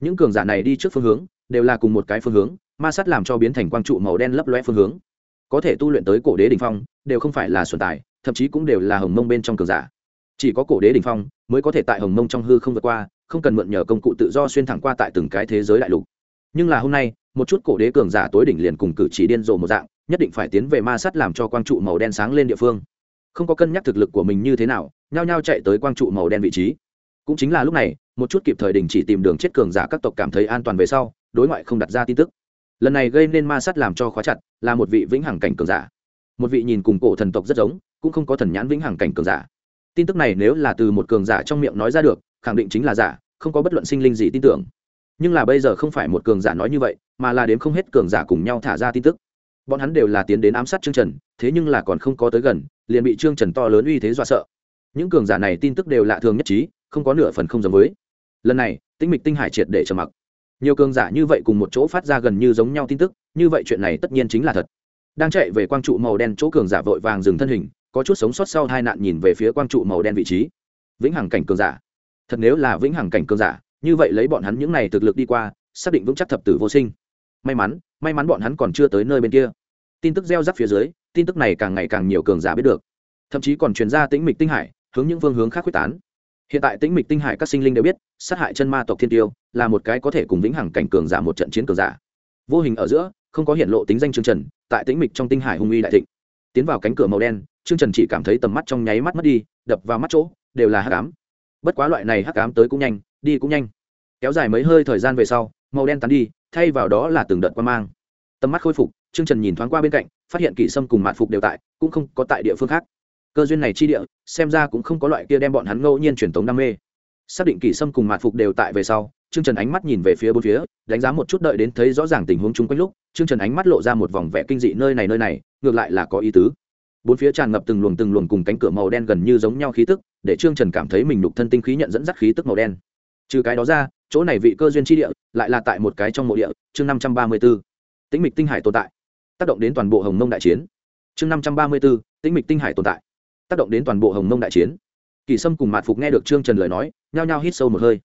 Speaker 1: Những cường giả này đi trước phương hướng, đều là cùng một cái phương hướng, ma sát làm cho biến thành quang trụ màu đen lấp loe phương hướng. Có thể tu luyện tới cổ đế đ ỉ n h phong, đều không phải là xuân tài, thậm chí cũng đều là hồng mông bên trong cường giả. Chỉ có cổ đế đ ỉ n h phong mới có thể tại hồng mông trong hư không vượt qua, không cần mượn nhờ công cụ tự do xuyên thẳng qua tại từng cái thế giới đại lục. Nhưng là hôm nay, một chút cổ đế cường giả tối đỉnh liền cùng cử chỉ điên rồ một dạng, nhất định phải tiến về ma sát làm cho quang trụ màu đen sáng lên địa phương không có cân nhắc thực lực của mình như thế nào, nhao nhao chạy tới quang trụ màu đen vị trí. Cũng chính là lúc này, một chút kịp thời đình chỉ tìm đường chết cường giả các tộc cảm thấy an toàn về sau, đối ngoại không đặt ra tin tức. Lần này gây nên ma sát làm cho khóa chặt, là một vị vĩnh hằng cảnh cường giả. Một vị nhìn cùng cổ thần tộc rất giống, cũng không có thần nhãn vĩnh hằng cảnh cường giả. Tin tức này nếu là từ một cường giả trong miệng nói ra được, khẳng định chính là giả, không có bất luận sinh linh gì tin tưởng. Nhưng là bây giờ không phải một cường giả nói như vậy, mà là đến không hết cường giả cùng nhau thả ra tin tức bọn hắn đều là tiến đến ám sát trương trần, thế nhưng là còn không có tới gần, liền bị trương trần to lớn uy thế dọa sợ. Những cường giả này tin tức đều lạ thường nhất trí, không có nửa phần không giống với. Lần này tinh mịch tinh hải triệt để trầm mặc. Nhiều cường giả như vậy cùng một chỗ phát ra gần như giống nhau tin tức, như vậy chuyện này tất nhiên chính là thật. Đang chạy về quang trụ màu đen chỗ cường giả vội vàng dừng thân hình, có chút sống sót sau hai nạn nhìn về phía quang trụ màu đen vị trí. Vĩnh hằng cảnh cường giả. Thật nếu là vĩnh hằng cảnh cường giả, như vậy lấy bọn hắn những này thực lực đi qua, xác định vững chắc thập tử vô sinh. May mắn may mắn bọn hắn còn chưa tới nơi bên kia. Tin tức gieo rắc phía dưới, tin tức này càng ngày càng nhiều cường giả biết được. Thậm chí còn truyền ra tĩnh mịch tinh hải, hướng những phương hướng khác quyết tán. Hiện tại tĩnh mịch tinh hải các sinh linh đều biết, sát hại chân ma tộc thiên tiêu là một cái có thể cùng vĩnh hằng cảnh cường giả một trận chiến cường giả. Vô hình ở giữa, không có hiện lộ tính danh chương trần, tại tĩnh mịch trong tinh hải hung uy đại thịnh. Tiến vào cánh cửa màu đen chương trần chỉ cảm thấy tầm mắt trong nháy mắt mất đi, đập vào mắt chỗ, đều là hắc ám. Bất quá loại này hắc ám tới cũng nhanh, đi cũng nhanh. Kéo dài mấy hơi thời gian về sau, màu đen tắn đi thay vào đó là từng đợt quan mang. Tầm mắt khôi phục, trương trần nhìn thoáng qua bên cạnh, phát hiện kỳ sâm cùng mạn phục đều tại, cũng không có tại địa phương khác. Cơ duyên này chi địa, xem ra cũng không có loại kia đem bọn hắn ngẫu nhiên truyền tống đam mê. Xác định kỳ sâm cùng mạn phục đều tại về sau, trương trần ánh mắt nhìn về phía bốn phía, đánh giá một chút đợi đến thấy rõ ràng tình huống chung quanh lúc, trương trần ánh mắt lộ ra một vòng vẻ kinh dị nơi này nơi này, ngược lại là có ý tứ. Bốn phía tràn ngập từng luồng từng luồng cùng cánh cửa màu đen gần như giống nhau khí tức, để trương trần cảm thấy mình đục thân tinh khí nhận dẫn dắt khí tức màu đen. Trừ cái đó ra chỗ này vị cơ duyên tri địa lại là tại một cái trong mộ địa, chương năm trăm ba mươi b ố tĩnh mịch tinh hải tồn tại. Tác động đến toàn bộ hồng mông đại chiến. Chương năm trăm ba mươi b ố tĩnh mịch tinh hải tồn tại. Tác động đến toàn bộ hồng mông đại chiến. Kỳ sâm cùng mạt phục nghe được trương trần lời nói, nhao nhao hít sâu một hơi.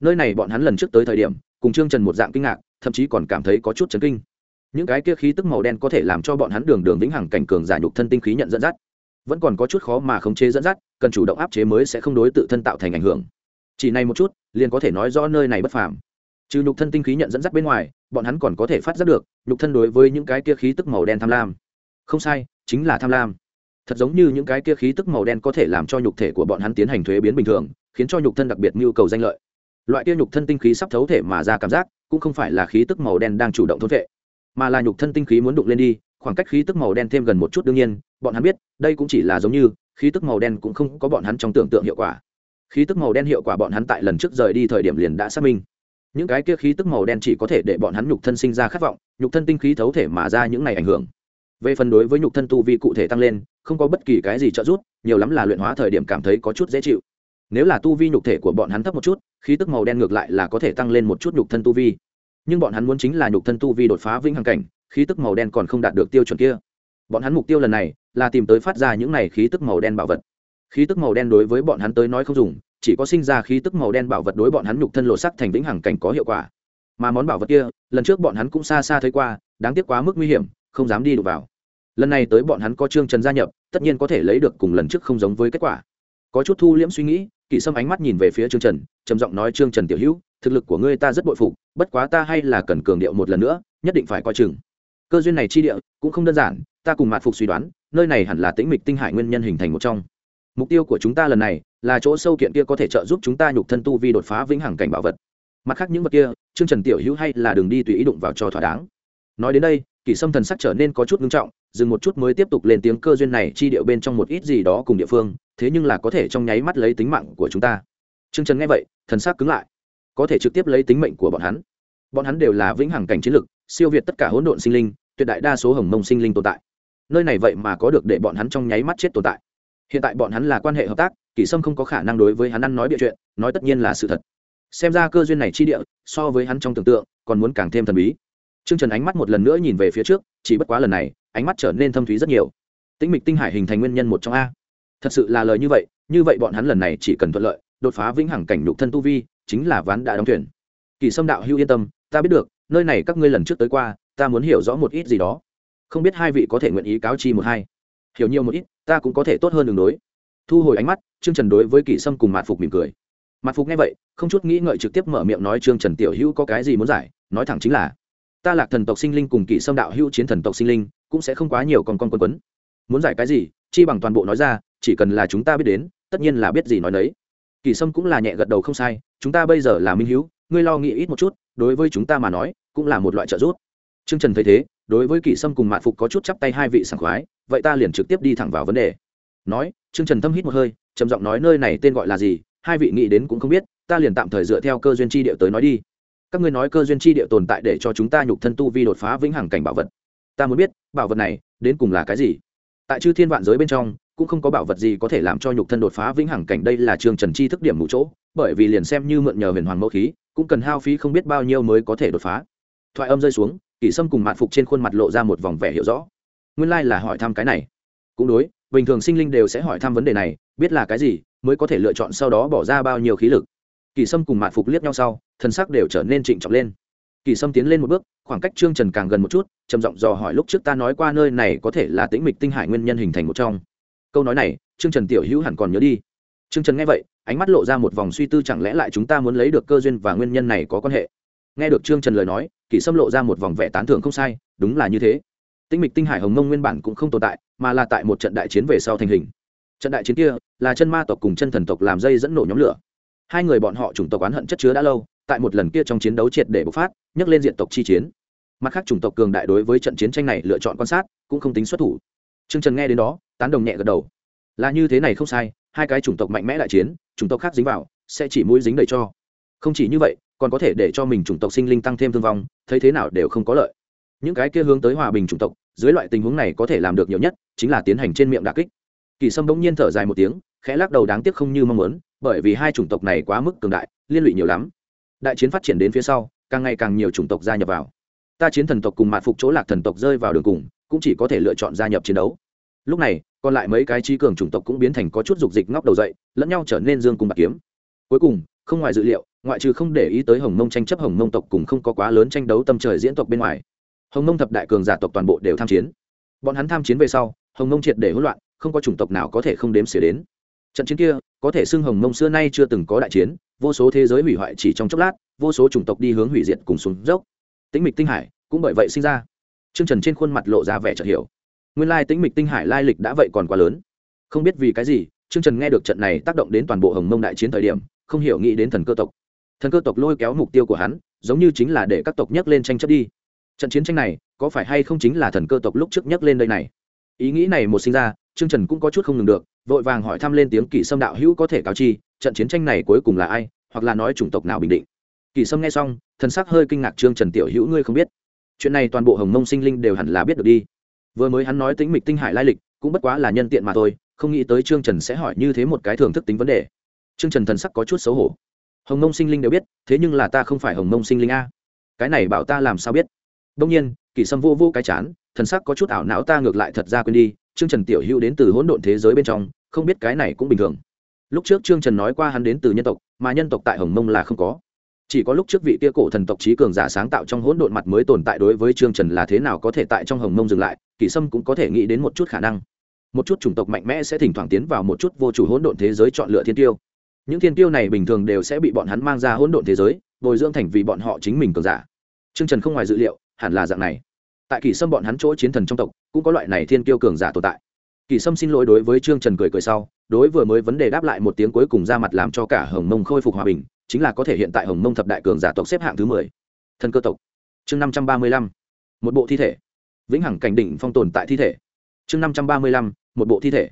Speaker 1: Nơi này bọn hắn lần trước tới thời điểm, cùng trương trần một dạng kinh ngạc, thậm chí còn cảm thấy có chút chấn kinh. Những cái kia khí tức màu đen có thể làm cho bọn hắn đường đường vĩnh hằng cảnh cường giả nhục thân tinh khí nhận dẫn dắt. Vẫn còn có chút khó mà khống chế dẫn dắt, cần chủ động áp chế mới sẽ không đối tự thân tạo thành ảnh hưởng chỉ này một chút, liền có thể nói rõ nơi này bất phàm. Trừ nhục thân tinh khí nhận dẫn dắt bên ngoài, bọn hắn còn có thể phát giác được, nhục thân đối với những cái kia khí tức màu đen tham lam. Không sai, chính là tham lam. Thật giống như những cái kia khí tức màu đen có thể làm cho nhục thể của bọn hắn tiến hành thuế biến bình thường, khiến cho nhục thân đặc biệt nhu cầu danh lợi. Loại kia nhục thân tinh khí sắp thấu thể mà ra cảm giác, cũng không phải là khí tức màu đen đang chủ động thôn vệ, mà là nhục thân tinh khí muốn đụng lên đi, khoảng cách khí tức màu đen thêm gần một chút đương nhiên, bọn hắn biết, đây cũng chỉ là giống như, khí tức màu đen cũng không có bọn hắn trong tưởng tượng hiệu quả khí tức màu đen hiệu quả bọn hắn tại lần trước rời đi thời điểm liền đã xác minh. Những cái kia khí tức màu đen chỉ có thể để bọn hắn nhục thân sinh ra khát vọng, nhục thân tinh khí thấu thể mà ra những này ảnh hưởng. Về phần đối với nhục thân tu vi cụ thể tăng lên, không có bất kỳ cái gì trợ giúp, nhiều lắm là luyện hóa thời điểm cảm thấy có chút dễ chịu. Nếu là tu vi nhục thể của bọn hắn thấp một chút, khí tức màu đen ngược lại là có thể tăng lên một chút nhục thân tu vi. Nhưng bọn hắn muốn chính là nhục thân tu vi đột phá vĩnh hằng cảnh, khí tức màu đen còn không đạt được tiêu chuẩn kia. Bọn hắn mục tiêu lần này là tìm tới phát ra những này khí tức màu đen bảo vật khí tức màu đen đối với bọn hắn tới nói không dùng, chỉ có sinh ra khí tức màu đen bảo vật đối bọn hắn nhục thân lộ sắc thành vĩnh hằng cảnh có hiệu quả. Mà món bảo vật kia, lần trước bọn hắn cũng xa xa thấy qua, đáng tiếc quá mức nguy hiểm, không dám đi đụng vào. Lần này tới bọn hắn có trương trần gia nhập, tất nhiên có thể lấy được cùng lần trước không giống với kết quả. Có chút thu liễm suy nghĩ kỵ sâm ánh mắt nhìn về phía trương trần, trầm giọng nói, trương trần tiểu hữu, thực lực của ngươi ta rất bội phục, bất quá ta hay là cần cường điệu một lần nữa, nhất định phải coi chừng. Cơ duyên này chi địa cũng không đơn giản, ta cùng mạt phục suy đoán, nơi này hẳn là tĩnh mịch tinh hải nguyên nhân hình thành một trong mục tiêu của chúng ta lần này là chỗ sâu kiện kia có thể trợ giúp chúng ta nhục thân tu vi đột phá vĩnh hằng cảnh bảo vật. Mặt khác những vật kia, trương trần tiểu hữu hay là đường đi tùy ý đụng vào cho thỏa đáng. Nói đến đây, kỷ sâm thần sắc trở nên có chút ngưng trọng, dừng một chút mới tiếp tục lên tiếng cơ duyên này chi điệu bên trong một ít gì đó cùng địa phương, thế nhưng là có thể trong nháy mắt lấy tính mạng của chúng ta. Trương trần nghe vậy, thần sắc cứng lại. Có thể trực tiếp lấy tính mệnh của bọn hắn. Bọn hắn đều là vĩnh hằng cảnh chiến lực, siêu việt tất cả hỗn độn sinh linh, tuyệt đại đa số hồng mông sinh linh tồn tại. Nơi này vậy mà có được để bọn hắn trong nháy mắt chết tồn tại hiện tại bọn hắn là quan hệ hợp tác kỷ sâm không có khả năng đối với hắn ăn nói bịa chuyện, nói tất nhiên là sự thật. Xem ra cơ duyên này chi địa, so với hắn trong tưởng tượng, còn muốn càng thêm thần bí. T r ư ơ n g trần ánh mắt một lần nữa nhìn về phía trước, chỉ bất quá lần này, ánh mắt trở nên thâm thúy rất nhiều. Tĩnh mịch tinh hải hình thành nguyên nhân một trong a. Thật sự là lời như vậy như vậy bọn hắn lần này chỉ cần thuận lợi, đột phá vĩnh hằng cảnh nhục thân tu vi, chính là ván đã đóng thuyền. Kỳ sâm đạo hưu yên tâm, ta biết được, nơi này các ngươi lần trước tới qua, ta muốn hiểu rõ một ít gì đó. Không biết hai vị có thể nguyện ý cáo chi một hai. Hiểu nhiều một ít ta cũng có thể tốt hơn đường đối. Thu hồi ánh mắt, trương trần đối với kỷ sâm cùng mạt phục mỉm cười. Mạt phục nghe vậy, không chút nghĩ ngợi trực tiếp mở miệng nói trương trần tiểu hữu có cái gì muốn giải, nói thẳng chính là, ta lạc thần tộc sinh linh cùng kỷ sâm đạo hữu chiến thần tộc sinh linh, cũng sẽ không quá nhiều còn con quân quấn. Muốn giải cái gì, chi bằng toàn bộ nói ra, chỉ cần là chúng ta biết đến, tất nhiên là biết gì nói đấy kỷ sâm cũng là nhẹ gật đầu không sai, chúng ta bây giờ là minh hữu, ngươi lo nghĩ ít một chút, đối với chúng ta mà nói, cũng là một loại trợ giúp. Trương trần thấy thế đối với kỷ sâm cùng mạn phục có chút chắp tay hai vị sảng khoái, vậy ta liền trực tiếp đi thẳng vào vấn đề. Nói, trương trần thâm hít một hơi, trầm giọng nói nơi này tên gọi là gì, hai vị nghĩ đến cũng không biết, ta liền tạm thời dựa theo cơ duyên chi địa tới nói đi. Các ngươi nói cơ duyên chi địa tồn tại để cho chúng ta nhục thân tu vi đột phá vĩnh hằng cảnh bảo vật. Ta muốn biết, bảo vật này, đến cùng là cái gì? Tại chư thiên vạn giới bên trong, cũng không có bảo vật gì có thể làm cho nhục thân đột phá vĩnh hằng cảnh đây là trương trần chi thức điểm mũ chỗ, bởi vì liền xem như mượn nhờ huyền hoàng mẫu khí, cũng cần hao phí không biết bao nhiêu mới có thể đột phá. Thoại âm rơi xuống kỷ sâm cùng mạn phục trên khuôn mặt lộ ra một vòng vẻ hiểu rõ. Nguyên lai là hỏi thăm cái này. Cũng đối, bình thường sinh linh đều sẽ hỏi thăm vấn đề này, biết là cái gì, mới có thể lựa chọn sau đó bỏ ra bao nhiêu khí lực. Kỳ sâm cùng mạn phục liếc nhau sau thân sắc đều trở nên trịnh trọng lên. Kỳ sâm tiến lên một bước, khoảng cách trương trần càng gần một chút, trầm giọng dò hỏi lúc trước ta nói qua nơi này có thể là tĩnh mịch tinh hải nguyên nhân hình thành một trong. Câu nói này, trương trần tiểu hữu hẳn còn nhớ đi. Trương trần nghe vậy, ánh mắt lộ ra một vòng suy tư chẳng lẽ lại chúng ta muốn lấy được cơ duyên và nguyên nhân này có quan hệ? Nghe được trương trần lời nói kỳ sâm lộ ra một vòng vẻ tán thưởng không sai, đúng là như thế. Tinh mịch tinh hải hồng mông nguyên bản cũng không tồn tại, mà là tại một trận đại chiến về sau thành hình. Trận đại chiến kia là chân ma tộc cùng chân thần tộc làm dây dẫn nổ nhóm lửa. Hai người bọn họ chủng tộc oán hận chất chứa đã lâu, tại một lần kia trong chiến đấu triệt để bộc phát, nhấc lên diện tộc chi chiến. Mặt khác chủng tộc cường đại đối với trận chiến tranh này lựa chọn quan sát, cũng không tính xuất thủ. Trương trần nghe đến đó, tán đồng nhẹ gật đầu. Là như thế này không sai, hai cái chủng tộc mạnh mẽ đại chiến, chủng tộc khác dính vào, sẽ chỉ mũi dính đầy cho không chỉ như vậy, còn có thể để cho mình chủng tộc sinh linh tăng thêm thương vong, thấy thế nào đều không có lợi. Những cái kia hướng tới hòa bình chủng tộc, dưới loại tình huống này có thể làm được nhiều nhất, chính là tiến hành trên miệng đà kích. Kỳ sâm bỗng nhiên thở dài một tiếng, khẽ lắc đầu đáng tiếc không như mong muốn, bởi vì hai chủng tộc này quá mức cường đại, liên lụy nhiều lắm. Đại chiến phát triển đến phía sau, càng ngày càng nhiều chủng tộc gia nhập vào. Ta chiến thần tộc cùng mạt phục chỗ lạc thần tộc rơi vào đường cùng, cũng chỉ có thể lựa chọn gia nhập chiến đấu. Lúc này, còn lại mấy cái trí cường chủng tộc cũng biến thành có chút dục dịch ngóc đầu dậy, lẫn nhau trở nên dương cùng bạc kiếm. Cuối cùng, không ngoài dự liệu ngoại trừ không để ý tới hồng mông tranh chấp hồng mông tộc cùng không có quá lớn tranh đấu tâm trời diễn tộc bên ngoài hồng mông thập đại cường giả tộc toàn bộ đều tham chiến bọn hắn tham chiến về sau hồng mông triệt để hỗn loạn không có chủng tộc nào có thể không đếm xỉa đến trận chiến kia có thể xưng hồng mông xưa nay chưa từng có đại chiến vô số thế giới hủy hoại chỉ trong chốc lát vô số chủng tộc đi hướng hủy diệt cùng xuống dốc tĩnh mịch tinh hải cũng bởi vậy sinh ra Trương Trần trên khuôn mặt lộ ra vẻ chợt hiểu. Nguyên lai Tĩnh Mịch Tinh Hải lai lịch đã vậy còn quá lớn. Không biết vì cái gì, Trương Trần nghe được trận này tác động đến toàn bộ Hồng Mông đại chiến thời điểm, không hiểu nghĩ đến thần cơ tộc. Thần cơ tộc lôi kéo mục tiêu của hắn, giống như chính là để các tộc nhấc lên tranh chấp đi. Trận chiến tranh này, có phải hay không chính là thần cơ tộc lúc trước nhấc lên đây này? Ý nghĩ này một sinh ra, Trương Trần cũng có chút không ngừng được, vội vàng hỏi thăm lên tiếng Kỷ Sâm đạo hữu có thể cáo chi, trận chiến tranh này cuối cùng là ai, hoặc là nói chủng tộc nào bình định. Kỷ Sâm nghe xong, thần sắc hơi kinh ngạc Trương Trần tiểu hữu ngươi không biết chuyện này toàn bộ hồng mông sinh linh đều hẳn là biết được đi vừa mới hắn nói tính mịch tinh hải lai lịch cũng bất quá là nhân tiện mà thôi không nghĩ tới trương trần sẽ hỏi như thế một cái thưởng thức tính vấn đề trương trần thần sắc có chút xấu hổ hồng mông sinh linh đều biết, thế nhưng là ta không phải hồng mông sinh linh a. Cái này bảo ta làm sao biết? Đông nhiên, kỷ sâm vô vô cái chán, thần sắc có chút ảo não ta ngược lại thật ra quên đi, trương trần tiểu hữu đến từ hỗn độn thế giới bên trong, không biết cái này cũng bình thường. Lúc trước trương trần nói qua hắn đến từ nhân tộc, mà nhân tộc tại hồng mông là không có. Chỉ có lúc trước vị kia cổ thần tộc trí cường giả sáng tạo trong hỗn độn mặt mới tồn tại đối với trương trần là thế nào có thể tại trong hồng mông dừng lại, kỷ sâm cũng có thể nghĩ đến một chút khả năng. Một chút chủng tộc mạnh mẽ sẽ thỉnh thoảng tiến vào một chút vô chủ hỗn độn thế giới chọn lựa thiên tiêu những thiên tiêu này bình thường đều sẽ bị bọn hắn mang ra hỗn độn thế giới, bồi dưỡng thành vì bọn họ chính mình cường giả. Trương trần không ngoài dự liệu, hẳn là dạng này. Tại kỷ sâm bọn hắn chỗ chiến thần trong tộc, cũng có loại này thiên tiêu cường giả tồn tại. Kỷ sâm xin lỗi đối với trương trần cười cười sau, đối vừa mới vấn đề đáp lại một tiếng cuối cùng ra mặt làm cho cả hồng mông khôi phục hòa bình, chính là có thể hiện tại hồng mông thập đại cường giả tộc xếp hạng thứ mười. Thần cơ tộc. Chương năm trăm ba mươi lăm, một bộ thi thể. Vĩnh hằng cảnh đỉnh phong tồn tại thi thể. Chương năm trăm ba mươi lăm, một bộ thi thể.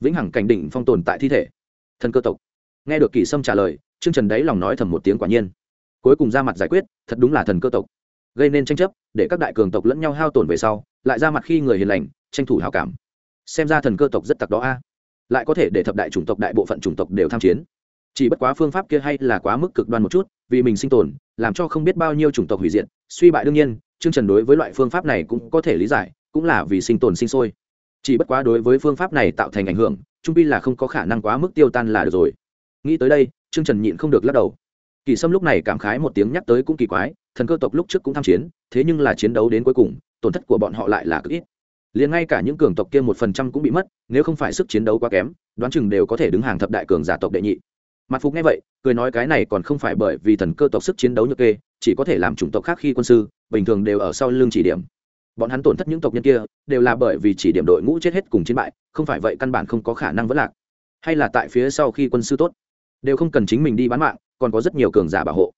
Speaker 1: Vĩnh hằng cảnh đỉnh phong tồn tại thi thể. Thần cơ tộc nghe được kỳ sâm trả lời chương trần đáy lòng nói thầm một tiếng quả nhiên. Cuối cùng ra mặt giải quyết, thật đúng là thần cơ tộc. Gây nên tranh chấp, để các đại cường tộc lẫn nhau hao tổn về sau, lại ra mặt khi người hiền lành, tranh thủ hào cảm. Xem ra thần cơ tộc rất tặc đó a. Lại có thể để thập đại chủng tộc đại bộ phận chủng tộc đều tham chiến. Chỉ bất quá phương pháp kia hay là quá mức cực đoan một chút, vì mình sinh tồn, làm cho không biết bao nhiêu chủng tộc hủy diệt, suy bại đương nhiên chương trần đối với loại phương pháp này cũng có thể lý giải, cũng là vì sinh tồn sinh sôi. Chỉ bất quá đối với phương pháp này tạo thành ảnh hưởng, trung pi là không có khả năng quá mức tiêu tan là được rồi nghĩ tới đây, trương trần nhịn không được lắc đầu. Kỳ sâm lúc này cảm khái một tiếng nhắc tới cũng kỳ quái, thần cơ tộc lúc trước cũng tham chiến, thế nhưng là chiến đấu đến cuối cùng, tổn thất của bọn họ lại là cực ít. Liền ngay cả những cường tộc kia một phần trăm cũng bị mất, nếu không phải sức chiến đấu quá kém, đoán chừng đều có thể đứng hàng thập đại cường giả tộc đệ nhị. Mặt phục nghe vậy, cười nói cái này còn không phải bởi vì thần cơ tộc sức chiến đấu như kê, chỉ có thể làm chủng tộc khác khi quân sư, bình thường đều ở sau lưng chỉ điểm. Bọn hắn tổn thất những tộc nhân kia, đều là bởi vì chỉ điểm đội ngũ chết hết cùng chiến bại, không phải vậy căn bản không có khả năng vẫn lạc. Hay là tại phía sau khi quân sư tốt? Đều không cần chính mình đi bán mạng, còn có rất nhiều cường giả bảo hộ.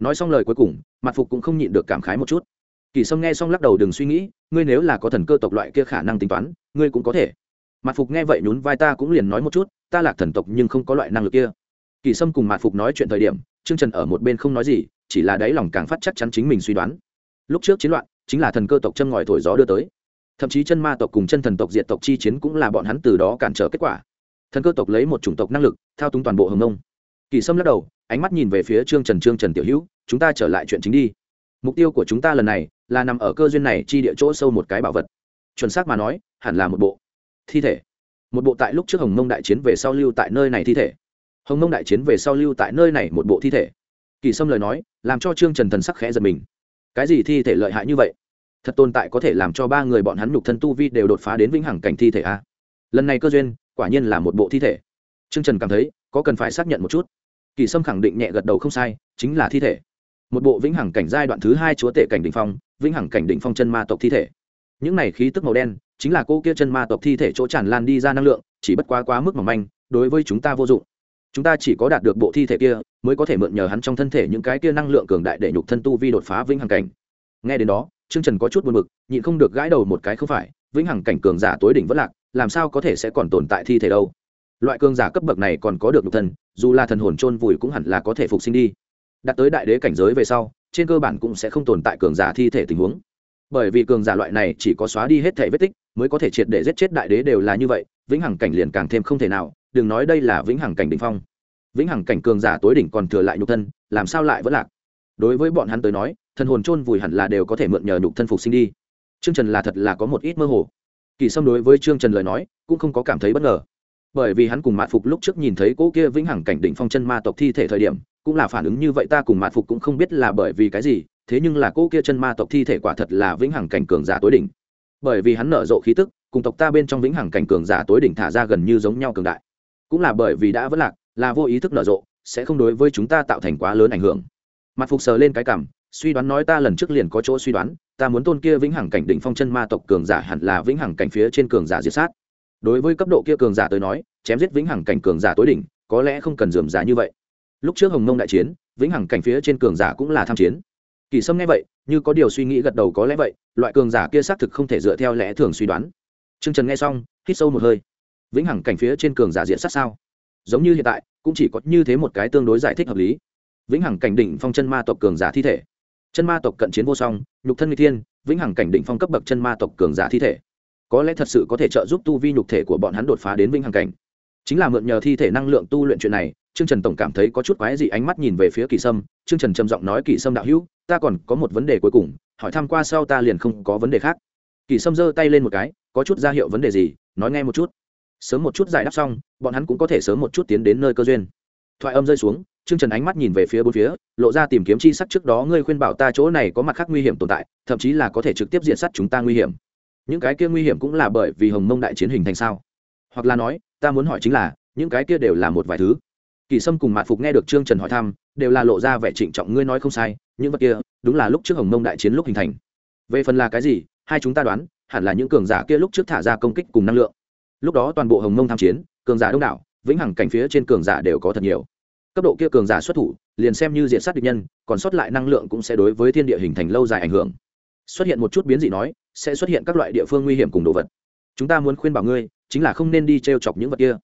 Speaker 1: Nói xong lời cuối cùng mặt phục cũng không nhịn được cảm khái một chút. Kỳ sâm nghe xong lắc đầu đừng suy nghĩ, ngươi nếu là có thần cơ tộc loại kia khả năng tính toán, ngươi cũng có thể. Mặt phục nghe vậy nhún vai ta cũng liền nói một chút, ta là thần tộc nhưng không có loại năng lực kia. Kỳ sâm cùng mạt phục nói chuyện thời điểm, trương trần ở một bên không nói gì, chỉ là đáy lòng càng phát chắc chắn chính mình suy đoán. Lúc trước chiến loạn, chính là thần cơ tộc chân ngòi thổi gió đưa tới. Thậm chí chân ma tộc cùng chân thần tộc diệt tộc chi chiến cũng là bọn hắn từ đó cản trở kết quả. Thần cơ tộc lấy một chủng tộc năng lực, thao túng toàn bộ hồng nông kỳ sâm lắc đầu, ánh mắt nhìn về phía trương trần trương trần tiểu hữu, chúng ta trở lại chuyện chính đi. Mục tiêu của chúng ta lần này là nằm ở cơ duyên này chi địa chỗ sâu một cái bảo vật. Chuẩn xác mà nói, hẳn là một bộ thi thể. Một bộ tại lúc trước hồng mông đại chiến về sau lưu tại nơi này thi thể. Hồng mông đại chiến về sau lưu tại nơi này một bộ thi thể. Kỳ sâm lời nói, làm cho trương trần thần sắc khẽ giật mình. Cái gì thi thể lợi hại như vậy? Thật tồn tại có thể làm cho ba người bọn hắn nhục thân tu vi đều đột phá đến vĩnh hằng cảnh thi thể a. Lần này cơ duyên, quả nhiên là một bộ thi thể. Trương trần cảm thấy, có cần phải xác nhận một chút kỳ sâm khẳng định nhẹ gật đầu không sai, chính là thi thể. Một bộ vĩnh hằng cảnh giai đoạn thứ hai chúa tể cảnh đ ỉ n h phong, vĩnh hằng cảnh đ ỉ n h phong chân ma tộc thi thể. Những này khí tức màu đen, chính là cô kia chân ma tộc thi thể chỗ tràn lan đi ra năng lượng, chỉ bất quá quá mức mỏng manh, đối với chúng ta vô dụng. Chúng ta chỉ có đạt được bộ thi thể kia, mới có thể mượn nhờ hắn trong thân thể những cái kia năng lượng cường đại để nhục thân tu vi đột phá vĩnh hằng cảnh. Nghe đến đó, trương trần có chút buồn bực, nhịn không được gãi đầu một cái không phải, vĩnh hằng cảnh cường giả tối đỉnh vất lạc, làm sao có thể sẽ còn tồn tại thi thể đâu? Loại cường giả cấp bậc này còn có được nhục thân, dù là thần hồn chôn vùi cũng hẳn là có thể phục sinh đi. Đạt tới đại đế cảnh giới về sau, trên cơ bản cũng sẽ không tồn tại cường giả thi thể tình huống. Bởi vì cường giả loại này chỉ có xóa đi hết thể vết tích, mới có thể triệt để giết chết đại đế đều là như vậy, vĩnh hằng cảnh liền càng thêm không thể nào, đừng nói đây là vĩnh hằng cảnh đ ỉ n h phong. Vĩnh hằng cảnh cường giả tối đỉnh còn thừa lại nhục thân, làm sao lại vẫn lạc? Đối với bọn hắn tới nói, thần hồn chôn vùi hẳn là đều có thể mượn nhờ nhục thân phục sinh đi. Trương trần là thật là có một ít mơ hồ. Kỳ sâm đối với trương trần lời nói, cũng không có cảm thấy bất ngờ bởi vì hắn cùng mạt phục lúc trước nhìn thấy cỗ kia vĩnh hằng cảnh đỉnh phong chân ma tộc thi thể thời điểm, cũng là phản ứng như vậy, ta cùng mạt phục cũng không biết là bởi vì cái gì, thế nhưng là cỗ kia chân ma tộc thi thể quả thật là vĩnh hằng cảnh cường giả tối đỉnh. Bởi vì hắn nở rộ khí tức, cùng tộc ta bên trong vĩnh hằng cảnh cường giả tối đỉnh thả ra gần như giống nhau cường đại. Cũng là bởi vì đã vất lạc, là vô ý thức nở rộ, sẽ không đối với chúng ta tạo thành quá lớn ảnh hưởng. Mặt phục sờ lên cái cảm suy đoán nói ta lần trước liền có chỗ suy đoán, ta muốn tôn kia vĩnh hằng cảnh đỉnh phong chân ma tộc cường giả hẳn là vĩnh hằng cảnh phía trên cường giả diệt sát đối với cấp độ kia cường giả tới nói, chém giết vĩnh hằng cảnh cường giả tối đỉnh, có lẽ không cần dườm giả như vậy. Lúc trước hồng mông đại chiến, vĩnh hằng cảnh phía trên cường giả cũng là tham chiến. Kỳ sâm nghe vậy, như có điều suy nghĩ gật đầu có lẽ vậy, loại cường giả kia xác thực không thể dựa theo lẽ thường suy đoán. T r ư ơ n g trần nghe xong, hít sâu một hơi. Vĩnh hằng cảnh phía trên cường giả diện sát sao? Giống như hiện tại, cũng chỉ có như thế một cái tương đối giải thích hợp lý. Vĩnh hằng cảnh đỉnh phong chân ma tộc cường giả thi thể. Chân ma tộc cận chiến vô song, nhục thân n thiên, vĩnh hằng cảnh đỉnh phong cấp bậc chân ma tộc cường giả thi thể có lẽ thật sự có thể trợ giúp tu vi nhục thể của bọn hắn đột phá đến vĩnh hằng cảnh chính là mượn nhờ thi thể năng lượng tu luyện chuyện này Trương Trần tổng cảm thấy có chút quái dị ánh mắt nhìn về phía Kỳ Sâm, Trương Trần trầm giọng nói Kỳ Sâm đạo hữu, ta còn có một vấn đề cuối cùng, hỏi thăm qua sau ta liền không có vấn đề khác. Kỳ Sâm giơ tay lên một cái, có chút ra hiệu vấn đề gì, nói nghe một chút. Sớm một chút giải đáp xong, bọn hắn cũng có thể sớm một chút tiến đến nơi cơ duyên. Thoại âm rơi xuống, Trương Trần ánh mắt nhìn về phía bốn phía, lộ ra tìm kiếm chi sắc trước đó ngươi khuyên bảo ta chỗ này có mặt khác nguy hiểm tồn tại, thậm chí là có thể trực tiếp diện sát chúng ta nguy hiểm. Những cái kia nguy hiểm cũng là bởi vì Hồng Mông đại chiến hình thành sao? Hoặc là nói, ta muốn hỏi chính là, những cái kia đều là một vài thứ. Kỳ sâm cùng mạn phục nghe được trương trần hỏi thăm đều là lộ ra vẻ trịnh trọng ngươi nói không sai những vật kia đúng là lúc trước hồng mông đại chiến lúc hình thành. Về phần là cái gì hai chúng ta đoán hẳn là những cường giả kia lúc trước thả ra công kích cùng năng lượng. Lúc đó toàn bộ hồng mông tham chiến cường giả đông đảo vĩnh hằng cảnh phía trên cường giả đều có thật nhiều. Cấp độ kia cường giả xuất thủ liền xem như diện sát địch nhân còn sót lại năng lượng cũng sẽ đối với thiên địa hình thành lâu dài ảnh hưởng. Xuất hiện một chút biến dị nói sẽ xuất hiện các loại địa phương nguy hiểm cùng đồ vật. Chúng ta muốn khuyên bảo ngươi, chính là không nên đi t r e o chọc những vật kia.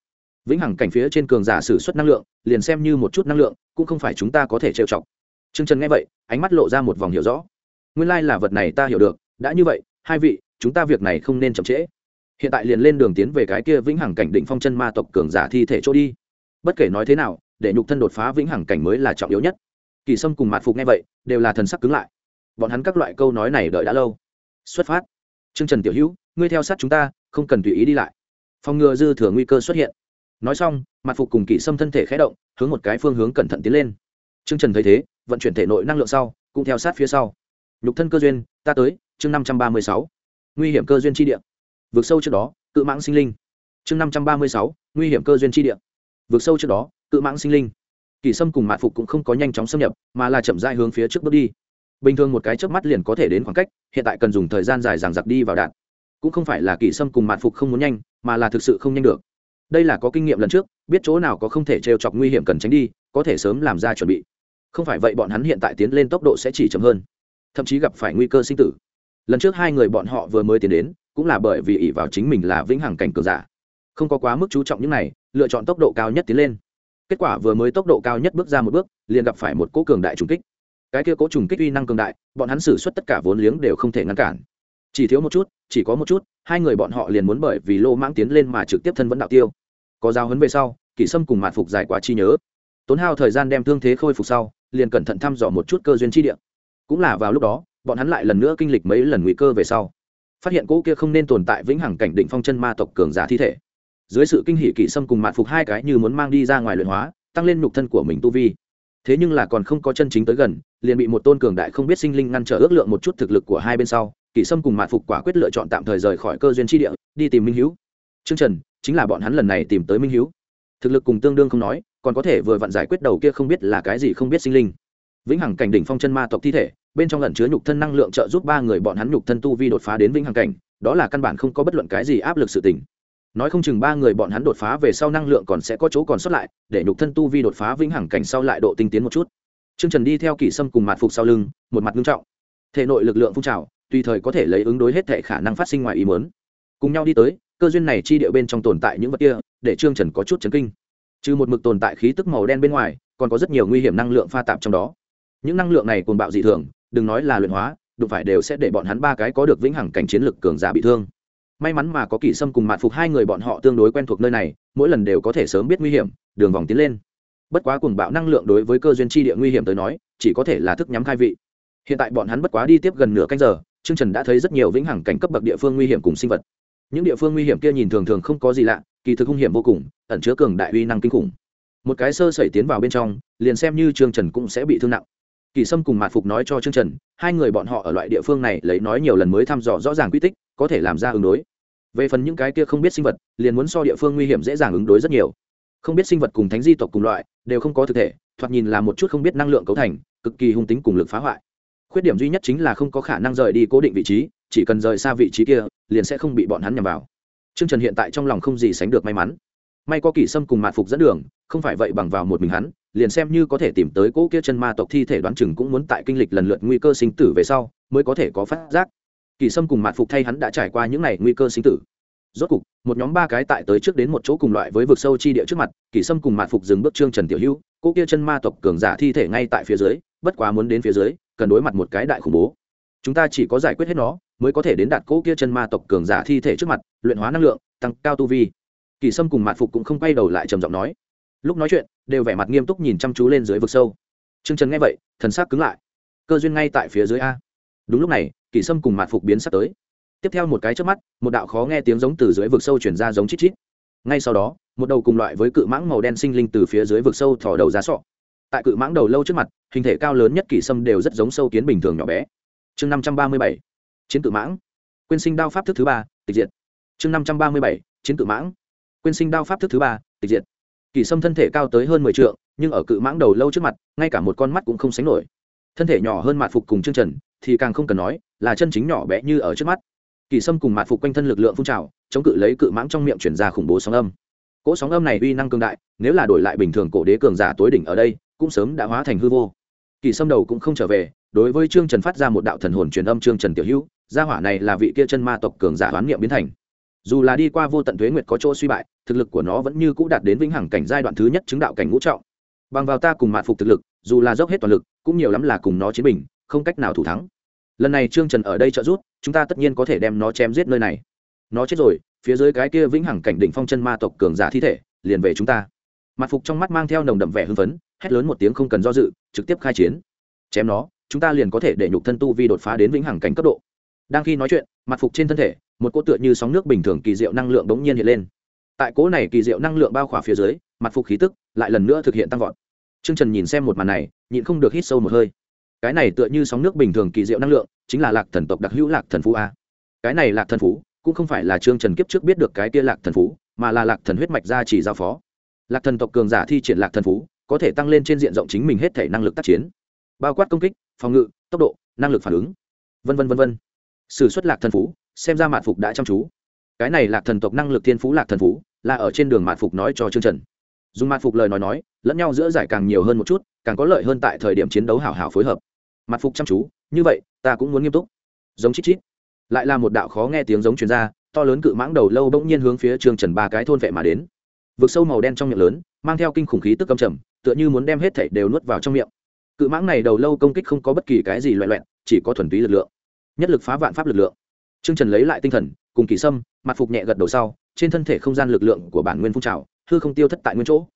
Speaker 1: Vĩnh hằng cảnh phía trên cường giả sử xuất năng lượng, liền xem như một chút năng lượng, cũng không phải chúng ta có thể trêu chọc. T r ư ơ n g trần nghe vậy, ánh mắt lộ ra một vòng hiểu rõ. Nguyên lai là vật này ta hiểu được, đã như vậy, hai vị, chúng ta việc này không nên chậm trễ. Hiện tại liền lên đường tiến về cái kia vĩnh hằng cảnh định phong chân ma tộc cường giả thi thể chỗ đi. Bất kể nói thế nào, để nhục thân đột phá vĩnh hằng cảnh mới là trọng yếu nhất. Kỳ sâm cùng mạt phục nghe vậy, đều là thần sắc cứng lại. Bọn hắn các loại câu nói này đợi đã lâu xuất phát. Trương trần tiểu hữu, ngươi theo sát chúng ta, không cần tùy ý đi lại. Phòng ngừa dư thừa nguy cơ xuất hiện. Nói xong, mặt phục cùng kỵ xâm thân thể khé động, hướng một cái phương hướng cẩn thận tiến lên. Trương trần thấy thế, vận chuyển thể nội năng lượng sau, cũng theo sát phía sau. Nhục thân cơ duyên, ta tới, chương năm trăm ba mươi sáu. Nguy hiểm cơ duyên tri địa. Vượt sâu trước đó, cự mãng sinh linh. Chương năm trăm ba mươi sáu, nguy hiểm cơ duyên tri địa. Vượt sâu trước đó, cự mãng sinh linh. Kỳ sâm cùng mạn phục cũng không có nhanh chóng xâm nhập, mà là chậm dại hướng phía trước bước đi bình thường một cái chớp mắt liền có thể đến khoảng cách, hiện tại cần dùng thời gian dài dằng giặc đi vào đạn. Cũng không phải là kỳ sâm cùng mạn phục không muốn nhanh, mà là thực sự không nhanh được. Đây là có kinh nghiệm lần trước, biết chỗ nào có không thể trêu chọc nguy hiểm cần tránh đi, có thể sớm làm ra chuẩn bị. Không phải vậy bọn hắn hiện tại tiến lên tốc độ sẽ chỉ chậm hơn, thậm chí gặp phải nguy cơ sinh tử. Lần trước hai người bọn họ vừa mới tiến đến, cũng là bởi vì ỷ vào chính mình là vĩnh hằng cảnh cường giả. Không có quá mức chú trọng những này, lựa chọn tốc độ cao nhất tiến lên. Kết quả vừa mới tốc độ cao nhất bước ra một bước, liền gặp phải một cỗ cường đại trùng kích cái kia cố trùng kích uy năng cường đại, bọn hắn xử suất tất cả vốn liếng đều không thể ngăn cản. Chỉ thiếu một chút, chỉ có một chút, hai người bọn họ liền muốn bởi vì lô mãng tiến lên mà trực tiếp thân vẫn đạo tiêu. Có giao hấn về sau, kỷ sâm cùng mạn phục giải quá chi nhớ. Tốn hao thời gian đem thương thế khôi phục sau, liền cẩn thận thăm dò một chút cơ duyên chi địa. Cũng là vào lúc đó, bọn hắn lại lần nữa kinh lịch mấy lần nguy cơ về sau. Phát hiện cỗ kia không nên tồn tại vĩnh hằng cảnh định phong chân ma tộc cường giả thi thể. Dưới sự kinh hỷ kỷ sâm cùng mạn phục hai cái như muốn mang đi ra ngoài luyện hóa, tăng lên nhục thân của mình tu vi thế nhưng là còn không có chân chính tới gần, liền bị một tôn cường đại không biết sinh linh ngăn trở ước lượng một chút thực lực của hai bên sau, kỷ sâm cùng mạn phục quả quyết lựa chọn tạm thời rời khỏi cơ duyên tri địa, đi tìm minh hữu chương trần, chính là bọn hắn lần này tìm tới minh hữu thực lực cùng tương đương không nói, còn có thể vừa vặn giải quyết đầu kia không biết là cái gì không biết sinh linh. Vĩnh hằng cảnh đỉnh phong chân ma tộc thi thể, bên trong lẩn chứa nhục thân năng lượng trợ giúp ba người bọn hắn nhục thân tu vi đột phá đến vĩnh hằng cảnh, đó là căn bản không có bất luận cái gì áp lực sự tình nói không chừng ba người bọn hắn đột phá về sau năng lượng còn sẽ có chỗ còn sót lại, để nhục thân tu vi đột phá vĩnh hằng cảnh sau lại độ tinh tiến một chút. Trương trần đi theo kỷ sâm cùng mạt phục sau lưng, một mặt nghiêm trọng. Thể nội lực lượng phun trào, tùy thời có thể lấy ứng đối hết thể khả năng phát sinh ngoài ý muốn. Cùng nhau đi tới, cơ duyên này chi điệu bên trong tồn tại những vật kia, để trương trần có chút chấn kinh. Trừ một mực tồn tại khí tức màu đen bên ngoài, còn có rất nhiều nguy hiểm năng lượng pha tạp trong đó. Những năng lượng này cuồng bạo dị thường, đừng nói là luyện hóa, đụng phải đều sẽ để bọn hắn ba cái có được vĩnh hằng cảnh chiến lực cường giả bị thương may mắn mà có kỷ sâm cùng mạn phục hai người bọn họ tương đối quen thuộc nơi này, mỗi lần đều có thể sớm biết nguy hiểm, đường vòng tiến lên. Bất quá cuồng bạo năng lượng đối với cơ duyên tri địa nguy hiểm tới nói, chỉ có thể là thức nhắm khai vị. Hiện tại bọn hắn bất quá đi tiếp gần nửa canh giờ chương trần đã thấy rất nhiều vĩnh hằng cảnh cấp bậc địa phương nguy hiểm cùng sinh vật. Những địa phương nguy hiểm kia nhìn thường thường không có gì lạ, kỳ thực hung hiểm vô cùng, ẩn chứa cường đại uy năng kinh khủng. Một cái sơ sẩy tiến vào bên trong, liền xem như trương trần cũng sẽ bị thương nặng kỳ sâm cùng mạt phục nói cho trương trần hai người bọn họ ở loại địa phương này lấy nói nhiều lần mới thăm dò rõ ràng quy tích có thể làm ra ứng đối. Về phần những cái kia không biết sinh vật liền muốn so địa phương nguy hiểm dễ dàng ứng đối rất nhiều. Không biết sinh vật cùng thánh di tộc cùng loại đều không có thực thể thoạt nhìn là một chút không biết năng lượng cấu thành cực kỳ hung tính cùng lực phá hoại. Khuyết điểm duy nhất chính là không có khả năng rời đi cố định vị trí chỉ cần rời xa vị trí kia liền sẽ không bị bọn hắn nhằm vào. Trương Trần hiện tại trong lòng không gì sánh được may mắn. May có Kỷ Sâm cùng Mạt Phục dẫn đường, không phải vậy bằng vào một mình hắn, liền xem như có thể tìm tới cỗ kia chân ma tộc thi thể đoán chừng cũng muốn tại kinh lịch lần lượt nguy cơ sinh tử về sau, mới có thể có phát giác. kỳ Sâm cùng Mạt Phục thay hắn đã trải qua những này nguy cơ sinh tử. Rốt cục, một nhóm ba cái tại tới trước đến một chỗ cùng loại với vực sâu chi địa trước mặt, kỳ Sâm cùng Mạt Phục dừng bước Trương Trần tiểu hữu, cỗ kia chân ma tộc cường giả thi thể ngay tại phía dưới, bất quá muốn đến phía dưới, cần đối mặt một cái đại khủng bố. Chúng ta chỉ có giải quyết hết nó, mới có thể đến đạt cỗ kia chân ma tộc cường giả thi thể trước mặt, luyện hóa năng lượng, tăng cao tu vi kỳ sâm cùng mạn phục cũng không quay đầu lại trầm giọng nói lúc nói chuyện, đều vẻ mặt nghiêm túc nhìn chăm chú lên dưới vực sâu. T r ư ơ n g trần nghe vậy, thần sắc cứng lại. Cơ duyên ngay tại phía dưới a. Đúng lúc này kỳ sâm cùng mạn phục biến sắp tới. Tiếp theo một cái trước mắt, một đạo khó nghe tiếng giống từ dưới vực sâu chuyển ra giống chít chít. Ngay sau đó, một đầu cùng loại với cự mãng màu đen sinh linh từ phía dưới vực sâu thỏ đầu ra sọ. Tại cự mãng đầu lâu trước mặt, hình thể cao lớn nhất kỳ sâm đều rất giống sâu kiến bình thường nhỏ bé. Chương năm trăm ba mươi bảy, chiến cự mãng. Quyên sinh đao pháp thức thứ ba, tịch diệt. Chương năm trăm ba mươi bảy, chiến cự mãng. Quyên sinh đao pháp thức thứ ba, tịch diệt kỳ sâm thân thể cao tới hơn mười t nhưng ở cự mãng đầu lâu trước mặt, ngay cả một con mắt cũng không sánh nổi. Thân thể nhỏ hơn mạt phục cùng chương trần, thì càng không cần nói, là chân chính nhỏ bé như ở trước mắt. Kỳ sâm cùng mạt phục quanh thân lực lượng phun trào, chống cự lấy cự mãng trong miệng chuyển ra khủng bố sóng âm. Cỗ sóng âm này uy năng cường đại, nếu là đổi lại bình thường cổ đế cường giả tối đỉnh ở đây, cũng sớm đã hóa thành hư vô. Kỳ sâm đầu cũng không trở về, đối với trương trần phát ra một đạo thần hồn truyền âm trương trần tiểu hữu, gia hỏa này là vị kia chân ma tộc cường giả đoán niệm biến thành dù là đi qua vô tận thuế nguyệt có chỗ suy bại, thực lực của nó vẫn như cũ đạt đến vĩnh hằng cảnh giai đoạn thứ nhất chứng đạo cảnh ngũ trọng. Bằng vào ta cùng mạn phục thực lực, dù là dốc hết toàn lực, cũng nhiều lắm là cùng nó chiến bình, không cách nào thủ thắng. Lần này trương trần ở đây trợ giúp, chúng ta tất nhiên có thể đem nó chém giết nơi này. Nó chết rồi, phía dưới cái kia vĩnh hằng cảnh đỉnh phong chân ma tộc cường giả thi thể, liền về chúng ta. Mặt phục trong mắt mang theo nồng đậm vẻ hưng phấn, hét lớn một tiếng không cần do dự, trực tiếp khai chiến. Chém nó, chúng ta liền có thể để nhục thân tu vi đột phá đến vĩnh hằng cảnh cấp độ. Đang khi nói chuyện mặt phục trên thân thể một cỗ tựa như sóng nước bình thường kỳ diệu năng lượng bỗng nhiên hiện lên. Tại cỗ này kỳ diệu năng lượng bao khỏa phía dưới, mặt phục khí tức lại lần nữa thực hiện tăng vọt. T r ư ơ n g trần nhìn xem một màn này, nhịn không được hít sâu một hơi. Cái này tựa như sóng nước bình thường kỳ diệu năng lượng, chính là lạc thần tộc đặc hữu lạc thần phú a. Cái này lạc thần phú cũng không phải là trương trần kiếp trước biết được cái tia lạc thần phú, mà là lạc thần huyết mạch gia chỉ giao phó. Lạc thần tộc cường giả thi triển lạc thần phú, có thể tăng lên trên diện rộng chính mình hết thể năng lực tác chiến. Bao quát công kích, phòng ngự, tốc độ, năng lực phản ứng. V v v v s ử suất lạc thần phú xem ra mạt phục đã chăm chú. Cái này lạc thần tộc năng lực thiên phú lạc thần phú, là ở trên đường mạt phục nói cho chương trần. Dùng mạt phục lời nói nói, lẫn nhau giữa giải càng nhiều hơn một chút, càng có lợi hơn tại thời điểm chiến đấu hảo hảo phối hợp. Mặt phục chăm chú, như vậy, ta cũng muốn nghiêm túc. Giống chít chít. Lại là một đạo khó nghe tiếng giống chuyên gia to lớn cự mãng đầu lâu bỗng nhiên hướng phía trương trần ba cái thôn vệ mà đến. Vực sâu màu đen trong miệng lớn, mang theo kinh khủng khí tức cầm trầm, tựa như muốn đem hết thảy đều nuốt vào trong miệng. Cự mãng này đầu lâu công kích không có bất kỳ cái gì loại loẹn chỉ có thuần túy lực lượng. Nhất lực phá vạn pháp lực lượng. Trương Trần lấy lại tinh thần, cùng Kỳ Sâm, mặt phục nhẹ gật đầu sau, trên thân thể không gian lực lượng của bản nguyên phun trào, hư không tiêu thất tại nguyên chỗ.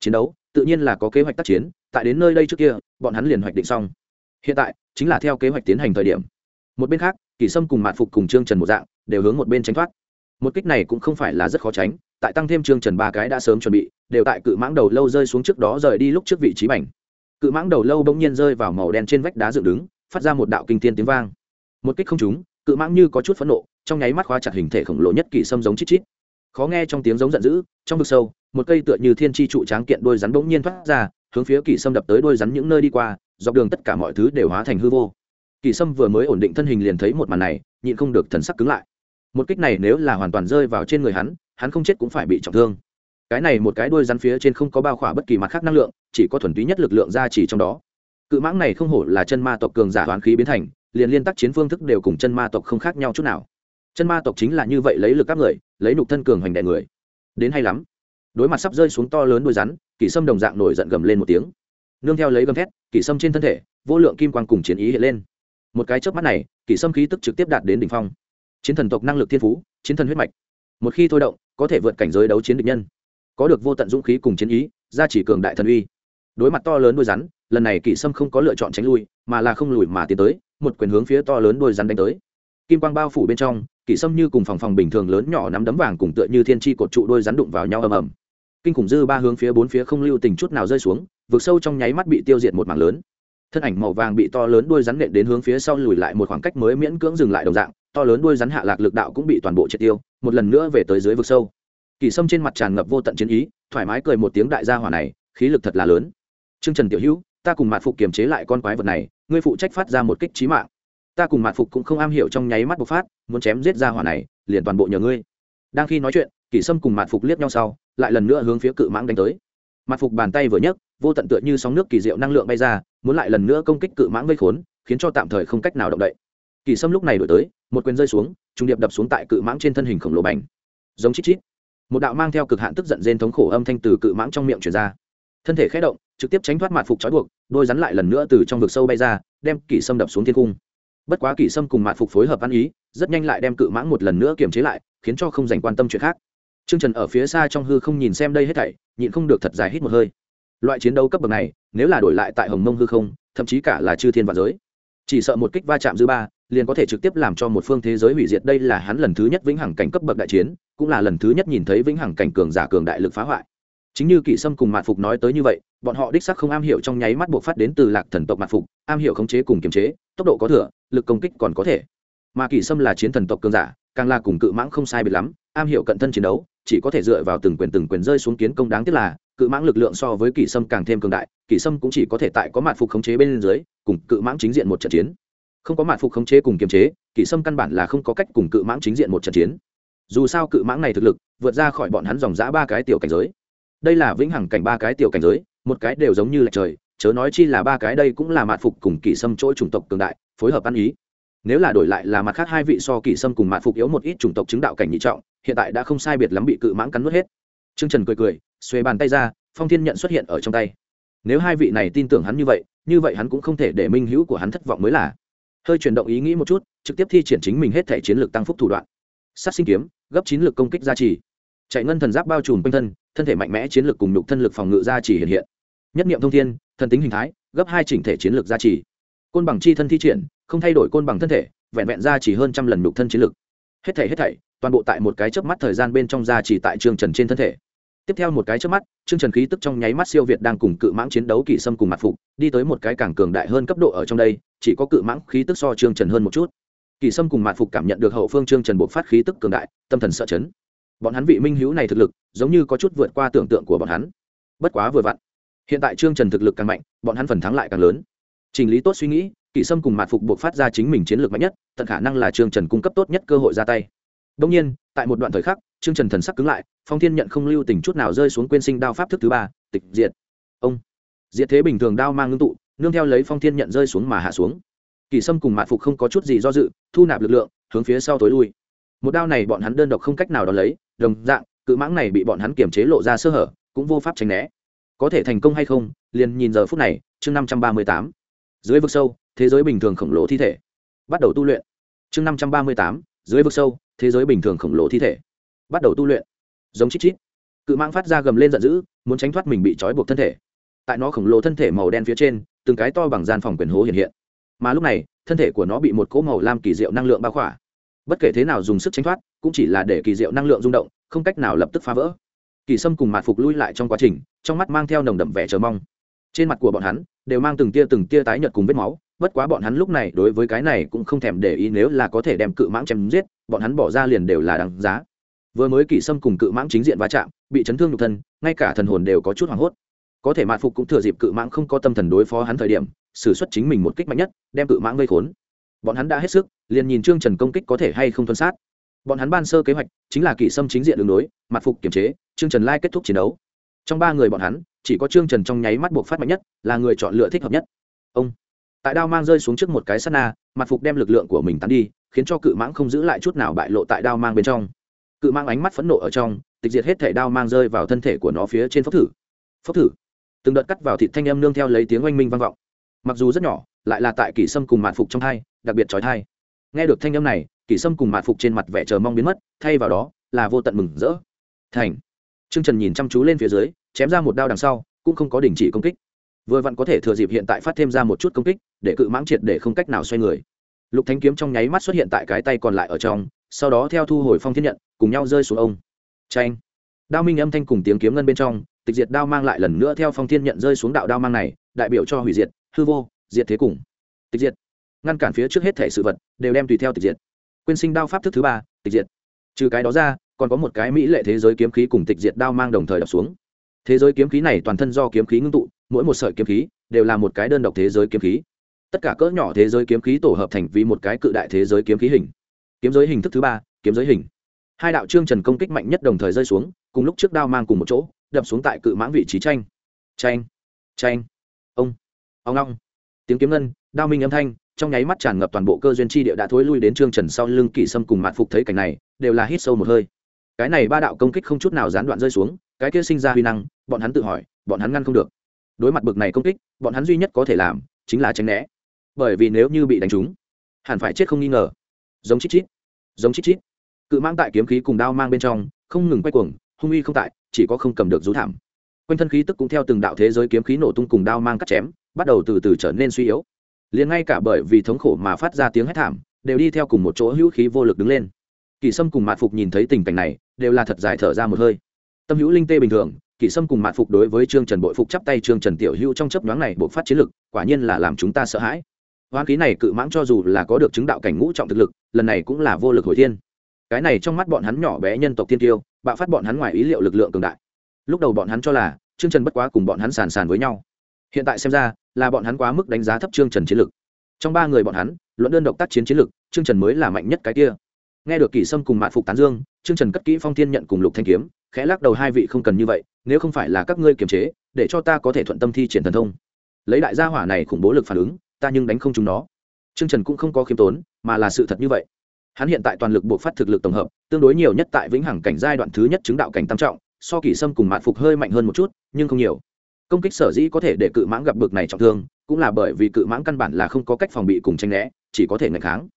Speaker 1: Chiến đấu, tự nhiên là có kế hoạch tác chiến, tại đến nơi đây trước kia, bọn hắn liền hoạch định xong. Hiện tại, chính là theo kế hoạch tiến hành thời điểm. Một bên khác, Kỳ Sâm cùng Mạn phục cùng Trương Trần một dạng, đều hướng một bên tránh thoát. Một kích này cũng không phải là rất khó tránh, tại tăng thêm Trương Trần ba cái đã sớm chuẩn bị, đều tại cự mãng đầu lâu rơi xuống trước đó rời đi lúc trước vị trí bảnh. Cự mãng đầu lâu bỗng nhiên rơi vào màu đen trên vách đá dựng đứng, phát ra một đạo kinh thiên tiếng vang. Một kích không trúng, cự mãng như có chút phẫn nộ, trong nháy mắt khóa chặt hình thể khổng lồ nhất kỳ sâm giống chít chít. Khó nghe trong tiếng giống giận dữ, trong vực sâu, một cây tựa như thiên tri trụ tráng kiện đôi rắn bỗng nhiên thoát ra, hướng phía kỳ sâm đập tới đôi rắn những nơi đi qua, dọc đường tất cả mọi thứ đều hóa thành hư vô. Kỳ sâm vừa mới ổn định thân hình liền thấy một màn này, nhịn không được thần sắc cứng lại. Một kích này nếu là hoàn toàn rơi vào trên người hắn hắn không chết cũng phải bị trọng thương. Cái này một cái đuôi rắn phía trên không có bao khỏa bất kỳ mặt khác năng lượng, chỉ có thuần túy nhất lực lượng ra chỉ trong đó. Cự mãng này không hổ là chân ma tộc cường giả hoán khí biến thành liền liên tác chiến phương thức đều cùng chân ma tộc không khác nhau chút nào. Chân ma tộc chính là như vậy lấy lực các người, lấy nục thân cường hoành đại người. Đến hay lắm. Đối mặt sắp rơi xuống to lớn đôi rắn, kỷ sâm đồng dạng nổi giận gầm lên một tiếng. Nương theo lấy gầm thét, kỷ sâm trên thân thể, vô lượng kim quang cùng chiến ý hiện lên. Một cái chớp mắt này, kỷ sâm khí tức trực tiếp đạt đến đỉnh phong. Chiến thần tộc năng lực thiên phú, chiến thần huyết mạch. Một khi thôi động, có thể vượt cảnh giới đấu chiến địch nhân. Có được vô tận dũng khí cùng chiến ý ra chỉ cường đại thần uy. Đối mặt to lớn đôi rắn, lần này kỷ sâm không có lựa chọn tránh lui, mà là không lùi mà tiến tới một quyền hướng phía to lớn đôi rắn đánh tới. Kim quang bao phủ bên trong, kỷ sâm như cùng phòng phòng bình thường lớn nhỏ nắm đấm vàng cùng tựa như thiên tri cột trụ đôi rắn đụng vào nhau ầm ầm. Kinh khủng dư ba hướng phía bốn phía không lưu tình chút nào rơi xuống vượt sâu trong nháy mắt bị tiêu diệt một mảng lớn. Thân ảnh màu vàng bị to lớn đuôi rắn nện đến hướng phía sau lùi lại một khoảng cách mới miễn cưỡng dừng lại đồng dạng, to lớn đuôi rắn hạ lạc lực đạo cũng bị toàn bộ triệt tiêu, một lần nữa về tới dưới vực sâu. Kỳ sâm trên mặt tràn ngập vô tận chiến ý, thoải mái cười một tiếng đại gia hỏa này, khí lực thật là lớn. Trương trần tiểu hữu, ta cùng mạt phục kiềm chế lại con quái vật này ngươi phụ trách phát ra một kích trí mạng. Ta cùng mạt phục cũng không am hiểu trong nháy mắt bộc phát, muốn chém giết ra hỏa này, liền toàn bộ nhờ ngươi. Đang khi nói chuyện, kỷ sâm cùng mạt phục liếc nhau sau, lại lần nữa hướng phía cự mãng đánh tới. Mạt phục bàn tay vừa nhấc, vô tận tựa như sóng nước kỳ diệu năng lượng bay ra, muốn lại lần nữa công kích cự mãng vây khốn, khiến cho tạm thời không cách nào động đậy. Kỳ sâm lúc này đổi tới, một quyền rơi xuống trung điệp đập xuống tại cự mãng trên thân hình khổng lồ bành. Giống chít chít, một đạo mang theo cực hạn tức giận rên thống khổ âm thanh từ cự mãng trong miệng truyền ra. Thân thể khé động trực tiếp tránh thoát mạt phục trói buộc đôi rắn lại lần nữa từ trong vực sâu bay ra đem kỷ sâm đập xuống thiên cung bất quá kỷ sâm cùng mạt phục phối hợp ăn ý rất nhanh lại đem cự mãng một lần nữa kiềm chế lại khiến cho không dành quan tâm chuyện khác Trương Trần ở phía xa trong hư không nhìn xem đây hết thảy, nhịn không được thật dài hít một hơi. Loại chiến đấu cấp bậc này, nếu là đổi lại tại Hồng Mông hư không, thậm chí cả là chư thiên và giới, chỉ sợ một kích va chạm dư ba, liền có thể trực tiếp làm cho một phương thế giới hủy diệt. Đây là hắn lần thứ nhất vĩnh hằng cảnh cấp bậc đại chiến, cũng là lần thứ nhất nhìn thấy vĩnh hằng cảnh cường giả cường đại lực phá hoại. Chính như Kỷ Sâm cùng Mạn Phục nói tới như vậy, bọn họ đích xác không am hiểu trong nháy mắt buộc phát đến từ Lạc Thần tộc Mạn Phục, am hiểu khống chế cùng kiềm chế, tốc độ có thừa, lực công kích còn có thể. Mà Kỷ Sâm là chiến thần tộc cường giả, càng là cùng cự mãng không sai biệt lắm, am hiểu cận thân chiến đấu, chỉ có thể dựa vào từng quyền từng quyền rơi xuống kiến công đáng tiếc là cự mãng lực lượng so với kỷ sâm càng thêm cường đại kỷ sâm cũng chỉ có thể tại có mạn phục khống chế bên dưới cùng cự mãng chính diện một trận chiến. Không có mạn phục khống chế cùng kiềm chế kỷ sâm căn bản là không có cách cùng cự mãng chính diện một trận chiến. Dù sao cự mãng này thực lực vượt ra khỏi bọn hắn dòng giã ba cái tiểu cảnh giới đây là vĩnh hằng cảnh ba cái tiểu cảnh giới, một cái đều giống như là trời, chớ nói chi là ba cái đây cũng là mạt phục cùng kỷ sâm chỗ chủng tộc cường đại, phối hợp ăn ý. Nếu là đổi lại là mặt khác hai vị so kỷ sâm cùng mạt phục yếu một ít chủng tộc chứng đạo cảnh nhị trọng, hiện tại đã không sai biệt lắm bị cự mãng cắn nuốt hết. T trần cười cười xuê bàn tay ra, phong thiên nhận xuất hiện ở trong tay. Nếu hai vị này tin tưởng hắn như vậy như vậy hắn cũng không thể để minh hữu của hắn thất vọng mới là. Hơi chuyển động ý nghĩ một chút, trực tiếp thi triển chính mình hết thể chiến lược tăng phúc thủ đoạn. Sát sinh kiếm, gấp chín lực công kích gia trì chạy ngân thần giáp bao trùm quanh thân thân thể mạnh mẽ chiến lược cùng nhục thân lực phòng ngự gia trì hiện hiện. Nhất niệm thông thiên, thần tính hình thái, gấp hai chỉnh thể chiến lược gia trì. Côn bằng chi thân thi triển, không thay đổi côn bằng thân thể, vẹn vẹn gia trì hơn trăm lần nhục thân chiến lược. Hết thảy hết thảy, toàn bộ tại một cái chớp mắt thời gian bên trong gia trì tại trương trần trên thân thể. Tiếp theo một cái chớp mắt, trương trần khí tức trong nháy mắt siêu việt đang cùng cự mãng chiến đấu kỳ sâm cùng mặt phục, đi tới một cái càng cường đại hơn cấp độ ở trong đây, chỉ có cự mãng khí tức so trương trần hơn một chút. Kỳ sâm cùng mặt phục cảm nhận được hậu phương trương trần bộc phát khí tức cường đại, tâm thần sợ chấn bọn hắn vị minh hữu này thực lực, giống như có chút vượt qua tưởng tượng của bọn hắn. Bất quá vừa vặn, hiện tại trương trần thực lực càng mạnh, bọn hắn phần thắng lại càng lớn. Trình lý tốt suy nghĩ, Kỷ sâm cùng mạt phục buộc phát ra chính mình chiến lược mạnh nhất, tận khả năng là trương trần cung cấp tốt nhất cơ hội ra tay. Đông nhiên, tại một đoạn thời khắc, trương trần thần sắc cứng lại, phong thiên nhận không lưu tình chút nào rơi xuống quên sinh đao pháp thức thứ ba, tịch diệt. Ông, diệt thế bình thường đao mang ngưng tụ, nương theo lấy phong thiên nhận rơi xuống mà hạ xuống. Kỳ sâm cùng mạn phục không có chút gì do dự, thu nạp lực lượng, hướng phía sau tối lui. Một đao này bọn hắn đơn độc không cách nào đón lấy đồng dạng, cự mãng này bị bọn hắn kiềm chế lộ ra sơ hở, cũng vô pháp tránh né. Có thể thành công hay không, liền nhìn giờ phút này, chương năm trăm ba mươi tám. Dưới vực sâu, thế giới bình thường khổng lồ thi thể. Bắt đầu tu luyện. Chương năm trăm ba mươi tám, dưới vực sâu, thế giới bình thường khổng lồ thi thể. Bắt đầu tu luyện. Giống chít chít. Cự mãng phát ra gầm lên giận dữ, muốn tránh thoát mình bị trói buộc thân thể. Tại nó khổng lồ thân thể màu đen phía trên, từng cái to bằng gian phòng quyền hố hiện hiện. Mà lúc này, thân thể của nó bị một cỗ màu lam kỳ diệu năng lượng bao khỏa. Bất kể thế nào dùng sức tránh thoát cũng chỉ là để kỳ diệu năng lượng rung động, không cách nào lập tức phá vỡ. Kỳ sâm cùng mạt phục lui lại trong quá trình, trong mắt mang theo nồng đậm vẻ chờ mong. Trên mặt của bọn hắn, đều mang từng tia từng tia tái nhợt cùng vết máu, bất quá bọn hắn lúc này đối với cái này cũng không thèm để ý nếu là có thể đem cự mãng chém giết, bọn hắn bỏ ra liền đều là đáng giá. Vừa mới kỳ sâm cùng cự mãng chính diện va chạm, bị chấn thương nhục thân, ngay cả thần hồn đều có chút hoảng hốt. Có thể mạn phục cũng thừa dịp cự mãng không có tâm thần đối phó hắn thời điểm xử suất chính mình một kích mạnh nhất, đem cự mãng gây khốn. Bọn hắn đã hết sức, liền nhìn trương trần công kích có thể hay không tuân sát bọn hắn ban sơ kế hoạch chính là kỷ sâm chính diện đường đối, mặt phục kiểm chế, trương trần lai kết thúc chiến đấu. Trong ba người bọn hắn, chỉ có trương trần trong nháy mắt buộc phát mạnh nhất, là người chọn lựa thích hợp nhất. Ông, tại đao mang rơi xuống trước một cái sát na, mặt phục đem lực lượng của mình tán đi, khiến cho cự mãng không giữ lại chút nào bại lộ tại đao mang bên trong. Cự mang ánh mắt phẫn nộ ở trong, tịch diệt hết thể đao mang rơi vào thân thể của nó phía trên phốc thử. Phốc thử. Từng đợt cắt vào thịt thanh âm nương theo lấy tiếng oanh minh vang vọng. Mặc dù rất nhỏ, lại là tại kỷ sâm cùng mạn phục trong thai, đặc biệt trói thai. Nghe được thanh âm này kỷ sâm cùng mạn phục trên mặt vẻ chờ mong biến mất, thay vào đó là vô tận mừng rỡ. Thành. Trương trần nhìn chăm chú lên phía dưới, chém ra một đao đằng sau, cũng không có đình chỉ công kích. Vừa vặn có thể thừa dịp hiện tại phát thêm ra một chút công kích, để cự mãng triệt để không cách nào xoay người. Lục thanh kiếm trong nháy mắt xuất hiện tại cái tay còn lại ở trong, sau đó theo thu hồi phong thiên nhận, cùng nhau rơi xuống ông. Tranh đao minh âm thanh cùng tiếng kiếm ngân bên trong, tịch diệt đao mang lại lần nữa theo phong thiên nhận rơi xuống đạo đao mang này, đại biểu cho hủy diệt, hư vô, diệt thế cùng. Tịch diệt. Ngăn cản phía trước hết thể sự vật, đều đem tùy theo tịch diệt quyên sinh đao pháp thức thứ ba, tịch diệt. Trừ cái đó ra, còn có một cái mỹ lệ thế giới kiếm khí cùng tịch diệt đao mang đồng thời đập xuống. Thế giới kiếm khí này toàn thân do kiếm khí ngưng tụ, mỗi một sợi kiếm khí đều là một cái đơn độc thế giới kiếm khí. Tất cả cỡ nhỏ thế giới kiếm khí tổ hợp thành vì một cái cự đại thế giới kiếm khí hình. Kiếm giới hình thức thứ ba, kiếm giới hình. Hai đạo trương trần công kích mạnh nhất đồng thời rơi xuống, cùng lúc trước đao mang cùng một chỗ, đập xuống tại cự mãng vị trí tranh. Tranh tranh ông ông long tiếng kiếm ngân, đao minh âm thanh trong nháy mắt tràn ngập toàn bộ cơ duyên chi địa đã thối lui đến trương trần sau lưng kỷ sâm cùng mạn phục thấy cảnh này, đều là hít sâu một hơi. Cái này ba đạo công kích không chút nào gián đoạn rơi xuống, cái kia sinh ra huy năng, bọn hắn tự hỏi, bọn hắn ngăn không được. Đối mặt bực này công kích, bọn hắn duy nhất có thể làm, chính là tránh né. Bởi vì nếu như bị đánh trúng, hẳn phải chết không nghi ngờ. Giống chít chít, giống chít chít. Cự mang tại kiếm khí cùng đao mang bên trong, không ngừng quay cuồng, hung uy không tại, chỉ có không cầm được rú thảm. Quanh thân khí tức cũng theo từng đạo thế giới kiếm khí nổ tung cùng đao mang cắt chém, bắt đầu từ từ trở nên suy yếu liền ngay cả bởi vì thống khổ mà phát ra tiếng hét thảm, đều đi theo cùng một chỗ hữu khí vô lực đứng lên. Kỳ sâm cùng mạn phục nhìn thấy tình cảnh này, đều là thật dài thở ra một hơi. Tâm hữu linh tê bình thường kỳ sâm cùng mạn phục đối với trương trần bội phục chắp tay trương trần tiểu hữu trong chấp nhoáng này bộc phát chiến lực, quả nhiên là làm chúng ta sợ hãi. Hoán khí này cự mãng cho dù là có được chứng đạo cảnh ngũ trọng thực lực, lần này cũng là vô lực hồi thiên. Cái này trong mắt bọn hắn nhỏ bé nhân tộc tiên tiêu, bạo phát bọn hắn ngoài ý liệu lực lượng cường đại. Lúc đầu bọn hắn cho là, trương trần bất quá cùng bọn hắn sàn sàn với nhau hiện tại xem ra, là bọn hắn quá mức đánh giá thấp trương trần chiến lược trong ba người bọn hắn, luận đơn độc tác chiến chiến lược trương trần mới là mạnh nhất cái kia. Nghe được kỷ sâm cùng mạn phục tán dương, trương trần cất kỹ phong thiên nhận cùng lục thanh kiếm, khẽ lắc đầu hai vị không cần như vậy, nếu không phải là các ngươi kiềm chế, để cho ta có thể thuận tâm thi triển thần thông. Lấy đại gia hỏa này khủng bố lực phản ứng, ta nhưng đánh không chúng nó. Trương trần cũng không có khiêm tốn, mà là sự thật như vậy. Hắn hiện tại toàn lực buộc phát thực lực tổng hợp, tương đối nhiều nhất tại vĩnh hằng cảnh giai đoạn thứ nhất chứng đạo cảnh tam trọng, so kỷ sâm cùng mạn phục hơi mạnh hơn một chút, nhưng không nhiều công kích sở dĩ có thể để cự mãng gặp bực này trọng thương, cũng là bởi vì cự mãng căn bản là không có cách phòng bị cùng tranh né, chỉ có thể ngạch kháng.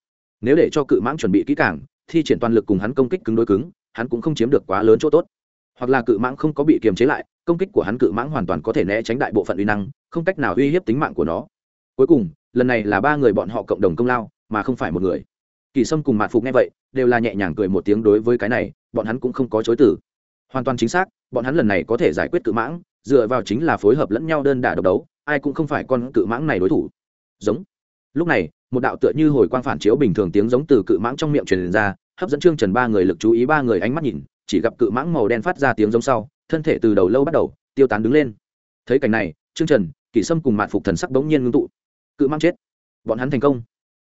Speaker 1: Nếu để cho cự mãng chuẩn bị kỹ càng, thi triển toàn lực cùng hắn công kích cứng đối cứng, hắn cũng không chiếm được quá lớn chỗ tốt. Hoặc là cự mãng không có bị kiềm chế lại, công kích của hắn cự mãng hoàn toàn có thể né tránh đại bộ phận uy năng, không cách nào uy hiếp tính mạng của nó. Cuối cùng, lần này là ba người bọn họ cộng đồng công lao, mà không phải một người. Kỳ sâm cùng mạt phục nghe vậy, đều là nhẹ nhàng cười một tiếng đối với cái này, bọn hắn cũng không có chối tử hoàn toàn chính xác, bọn hắn lần này có thể giải quyết cự mãng dựa vào chính là phối hợp lẫn nhau đơn đả độc đấu, ai cũng không phải con cự mãng này đối thủ. Giống. Lúc này, một đạo tựa như hồi quang phản chiếu bình thường tiếng giống từ cự mãng trong miệng truyền ra, hấp dẫn trương trần ba người lực chú ý ba người ánh mắt nhìn, chỉ gặp cự mãng màu đen phát ra tiếng giống sau, thân thể từ đầu lâu bắt đầu tiêu tán đứng lên. Thấy cảnh này, trương trần, kỷ sâm cùng mạn phục thần sắc bỗng nhiên ngưng tụ. Cự mãng chết. Bọn hắn thành công.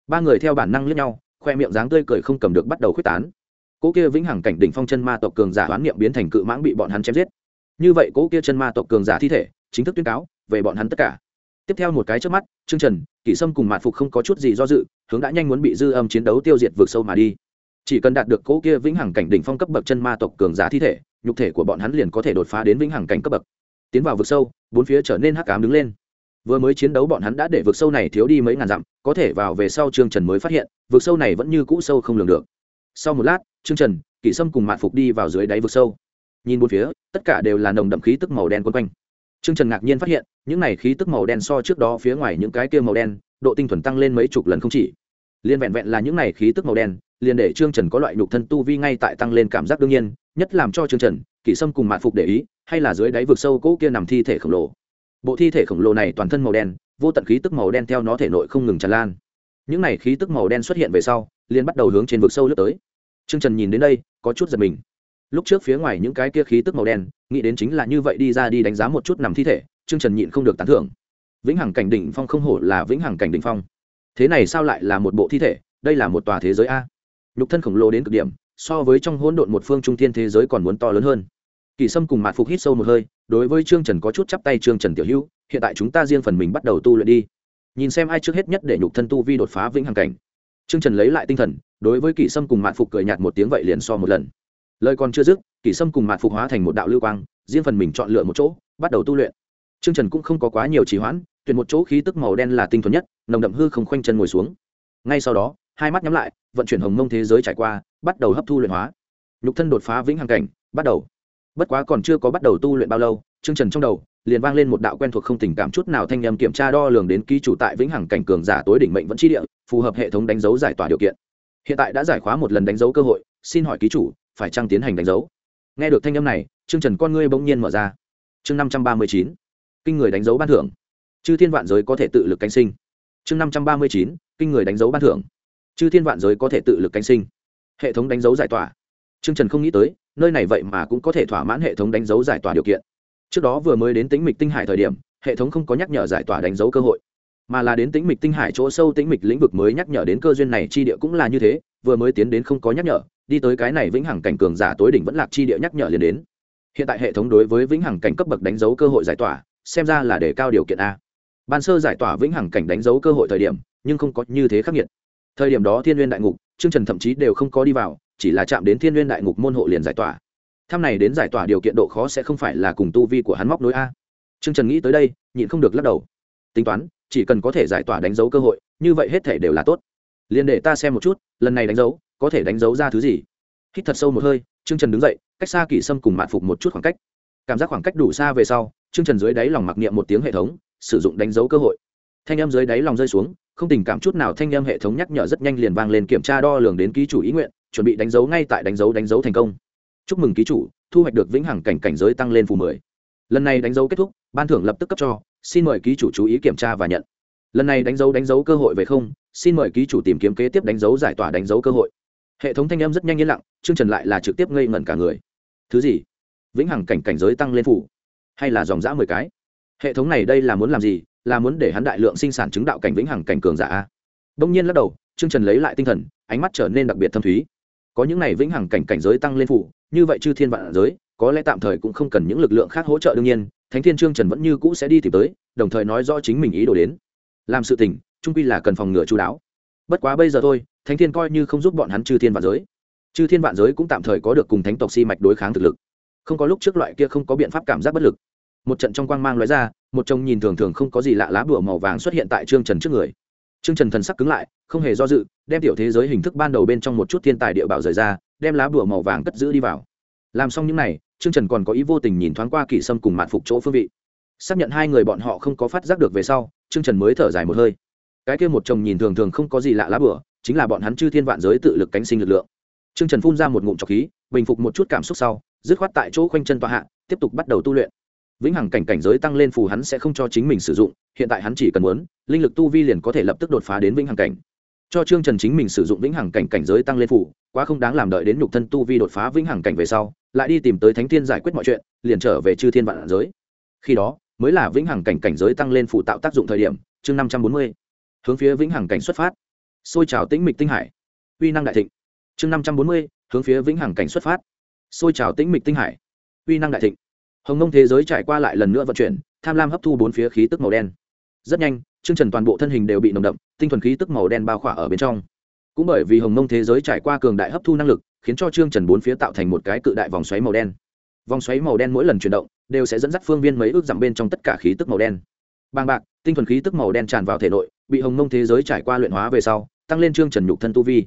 Speaker 1: Ba người theo bản năng lướt nhau, khoe miệng dáng tươi cười không cầm được bắt đầu khuếch tán. Cỗ kia vĩnh hằng cảnh đỉnh phong chân ma tộc cường giả hoán niệm biến thành cự mãng bị bọn hắn chém giết như vậy cỗ kia chân ma tộc cường giả thi thể, chính thức tuyên cáo về bọn hắn tất cả. Tiếp theo một cái trước mắt, trương trần, kỷ sâm cùng mạn phục không có chút gì do dự, hướng đã nhanh muốn bị dư âm chiến đấu tiêu diệt vượt sâu mà đi. Chỉ cần đạt được cỗ kia vĩnh hằng cảnh đỉnh phong cấp bậc chân ma tộc cường giả thi thể, nhục thể của bọn hắn liền có thể đột phá đến vĩnh hằng cảnh cấp bậc. Tiến vào vực sâu, bốn phía trở nên hắc ám đứng lên. Vừa mới chiến đấu bọn hắn đã để vực sâu này thiếu đi mấy ngàn dặm, có thể vào về sau trương trần mới phát hiện, vực sâu này vẫn như cũ sâu không lường được. Sau một lát, trương trần, kỷ sâm cùng mạn phục đi vào dưới đáy vực sâu nhìn bốn phía, tất cả đều là nồng đậm khí tức màu đen quấn quanh. Trương trần ngạc nhiên phát hiện, những này khí tức màu đen so trước đó phía ngoài những cái kia màu đen, độ tinh thuần tăng lên mấy chục lần không chỉ. Liên vẹn vẹn là những này khí tức màu đen, liền để trương trần có loại nhục thân tu vi ngay tại tăng lên cảm giác đương nhiên, nhất làm cho trương trần, kỷ sâm cùng mạn phục để ý, hay là dưới đáy vực sâu cỗ kia nằm thi thể khổng lồ. Bộ thi thể khổng lồ này toàn thân màu đen, vô tận khí tức màu đen theo nó thể nội không ngừng tràn lan. Những này khí tức màu đen xuất hiện về sau, liền bắt đầu hướng trên vực sâu lướt tới. Trương trần nhìn đến đây, có chút giật mình lúc trước phía ngoài những cái kia khí tức màu đen, nghĩ đến chính là như vậy đi ra đi đánh giá một chút nằm thi thể, trương trần nhịn không được tán thưởng. Vĩnh hằng cảnh đỉnh phong không hổ là vĩnh hằng cảnh đỉnh phong. Thế này sao lại là một bộ thi thể? Đây là một tòa thế giới a. Nhục thân khổng lồ đến cực điểm, so với trong hỗn độn một phương trung thiên thế giới còn muốn to lớn hơn. Kỳ sâm cùng mạn phục hít sâu một hơi, đối với trương trần có chút chắp tay, trương trần tiểu hữu, hiện tại chúng ta riêng phần mình bắt đầu tu luyện đi. Nhìn xem ai trước hết nhất để nhục thân tu vi đột phá vĩnh hằng cảnh. Trương trần lấy lại tinh thần, đối với kỳ sâm cùng mạn phục cười nhạt một tiếng vậy liền so một lần lời còn chưa dứt, kỷ sâm cùng mạn phục hóa thành một đạo lưu quang, riêng phần mình chọn lựa một chỗ, bắt đầu tu luyện. Trương trần cũng không có quá nhiều trì hoãn, tuyển một chỗ khí tức màu đen là tinh thuần nhất, nồng đậm hư không khoanh chân ngồi xuống. Ngay sau đó, hai mắt nhắm lại, vận chuyển hồng mông thế giới trải qua, bắt đầu hấp thu luyện hóa. Nhục thân đột phá vĩnh hằng cảnh, bắt đầu. Bất quá còn chưa có bắt đầu tu luyện bao lâu, trương trần trong đầu liền vang lên một đạo quen thuộc không tình cảm chút nào thanh nhầm kiểm tra đo lường đến ký chủ tại vĩnh hằng cảnh cường giả tối đỉnh mệnh vẫn chi địa, phù hợp hệ thống đánh dấu giải tỏa điều kiện. Hiện tại đã giải khóa một lần đánh dấu cơ hội, xin hỏi ký chủ phải chăng tiến hành đánh dấu? Nghe được thanh âm này, trương trần con ngươi bỗng nhiên mở ra. Chương năm trăm ba mươi chín, kinh người đánh dấu ban thưởng. Chư thiên vạn giới có thể tự lực canh sinh. Chương năm trăm ba mươi chín, kinh người đánh dấu ban thưởng. Chư thiên vạn giới có thể tự lực canh sinh. Hệ thống đánh dấu giải tỏa. Trương trần không nghĩ tới, nơi này vậy mà cũng có thể thỏa mãn hệ thống đánh dấu giải tỏa điều kiện. Trước đó vừa mới đến tính mịch tinh hải thời điểm, hệ thống không có nhắc nhở giải tỏa đánh dấu cơ hội. Mà là đến tính mịch tinh hải chỗ sâu tính mịch lĩnh vực mới nhắc nhở đến cơ duyên này, chi địa cũng là như thế, vừa mới tiến đến không có nhắc nhở đi tới cái này vĩnh hằng cảnh cường giả tối đỉnh vẫn lạc chi địa nhắc nhở liền đến. Hiện tại hệ thống đối với vĩnh hằng cảnh cấp bậc đánh dấu cơ hội giải tỏa, xem ra là để cao điều kiện a. Ban sơ giải tỏa vĩnh hằng cảnh đánh dấu cơ hội thời điểm, nhưng không có như thế khắc nghiệt. Thời điểm đó thiên n g u y ê n đại ngục chương trần thậm chí đều không có đi vào, chỉ là chạm đến thiên n g u y ê n đại ngục môn hộ liền giải tỏa. Thăm này đến giải tỏa điều kiện độ khó sẽ không phải là cùng tu vi của hắn móc nối a. Chương trần nghĩ tới đây, nhịn không được lắc đầu. Tính toán, chỉ cần có thể giải tỏa đánh dấu cơ hội, như vậy hết thể đều là tốt. Liền để ta xem một chút, lần này đánh dấu có thể đánh dấu ra thứ gì hít thật sâu một hơi chương trần đứng dậy cách xa kỷ sâm cùng mạn phục một chút khoảng cách cảm giác khoảng cách đủ xa về sau chương trần dưới đáy lòng mặc niệm một tiếng hệ thống sử dụng đánh dấu cơ hội thanh em dưới đáy lòng rơi xuống không tình cảm chút nào thanh em hệ thống nhắc nhở rất nhanh liền vang lên kiểm tra đo lường đến ký chủ ý nguyện chuẩn bị đánh dấu ngay tại đánh dấu đánh dấu thành công chúc mừng ký chủ thu hoạch được vĩnh hằng cảnh cảnh giới tăng lên phù mười lần này đánh dấu kết thúc ban thưởng lập tức cấp cho xin mời ký chủ chú ý kiểm tra và nhận lần này đánh dấu đánh dấu cơ hội về không xin mời ký chủ tìm kiếm kế tiếp đánh dấu giải tỏa đánh dấu cơ hội hệ thống thanh âm rất nhanh yên lặng chương trần lại là trực tiếp ngây ngẩn cả người thứ gì vĩnh hằng cảnh cảnh giới tăng lên phủ hay là dòng dã mười cái hệ thống này đây là muốn làm gì là muốn để hắn đại lượng sinh sản chứng đạo cảnh vĩnh hằng cảnh cường giả đông nhiên lắc đầu chương trần lấy lại tinh thần ánh mắt trở nên đặc biệt thâm thúy có những này vĩnh hằng cảnh cảnh giới tăng lên phủ như vậy chư thiên vạn giới có lẽ tạm thời cũng không cần những lực lượng khác hỗ trợ đương nhiên thánh thiên trương trần vẫn như cũ sẽ đi tìm tới đồng thời nói rõ chính mình ý đồ đến làm sự tình trung quy là cần phòng ngừa chú đáo bất quá bây giờ thôi thánh thiên coi như không giúp bọn hắn chư thiên vạn giới. Chư thiên vạn giới cũng tạm thời có được cùng thánh tộc si mạch đối kháng thực lực. Không có lúc trước loại kia không có biện pháp cảm giác bất lực. Một trận trong quang mang lóe ra, một chồng nhìn thường thường không có gì lạ lá bùa màu vàng xuất hiện tại trương trần trước người. Trương trần thần sắc cứng lại, không hề do dự, đem tiểu thế giới hình thức ban đầu bên trong một chút thiên tài địa bảo rời ra, đem lá bùa màu vàng cất giữ đi vào. Làm xong những n à y trương trần còn có ý vô tình nhìn thoáng qua kỷ sâm cùng mạn phục chỗ phương vị. Xác nhận hai người bọn họ không có phát giác được về sau, trương trần mới thở dài một hơi. Cái kia một chồng nhìn thường thường không có gì lạ lá bửa chính là bọn hắn chư thiên vạn giới tự lực cánh sinh lực lượng. Trương trần phun ra một ngụm trọc khí, bình phục một chút cảm xúc sau, dứt khoát tại chỗ khoanh chân tọa hạ, tiếp tục bắt đầu tu luyện. Vĩnh hằng cảnh cảnh giới tăng lên phù hắn sẽ không cho chính mình sử dụng, hiện tại hắn chỉ cần muốn, linh lực tu vi liền có thể lập tức đột phá đến vĩnh hằng cảnh. Cho trương trần chính mình sử dụng vĩnh hằng cảnh cảnh giới tăng lên phù, quá không đáng làm đợi đến nhục thân tu vi đột phá vĩnh hằng cảnh về sau, lại đi tìm tới thánh thiên giải quyết mọi chuyện, liền trở về chư thiên vạn giới. Khi đó, mới là vĩnh hằng cảnh cảnh giới tăng lên phù tạo tác dụng thời điểm, chương năm trăm bốn mươi. Hướng phía vĩnh hằng cảnh xuất phát xôi trào tĩnh mịch tinh hải. Uy năng đại thịnh. Chương năm trăm bốn mươi, hướng phía vĩnh hằng cảnh xuất phát. Xôi trào tĩnh mịch tinh hải. Uy năng đại thịnh. Hồng nông thế giới trải qua lại lần nữa vận chuyển, tham lam hấp thu bốn phía khí tức màu đen. Rất nhanh, chương trần toàn bộ thân hình đều bị nồng đậm, tinh thuần khí tức màu đen bao khỏa ở bên trong. Cũng bởi vì hồng nông thế giới trải qua cường đại hấp thu năng lực, khiến cho chương trần bốn phía tạo thành một cái cự đại vòng xoáy màu đen. Vòng xoáy màu đen mỗi lần chuyển động, đều sẽ dẫn dắt phương viên mấy ước dặm bên trong tất cả khí tức màu đen. Bàng bạc, tinh thuần khí tức màu đen tràn vào thể nội, bị hồng nông thế giới trải qua luyện hóa về sau tăng lên trương trần nhục thân tu vi.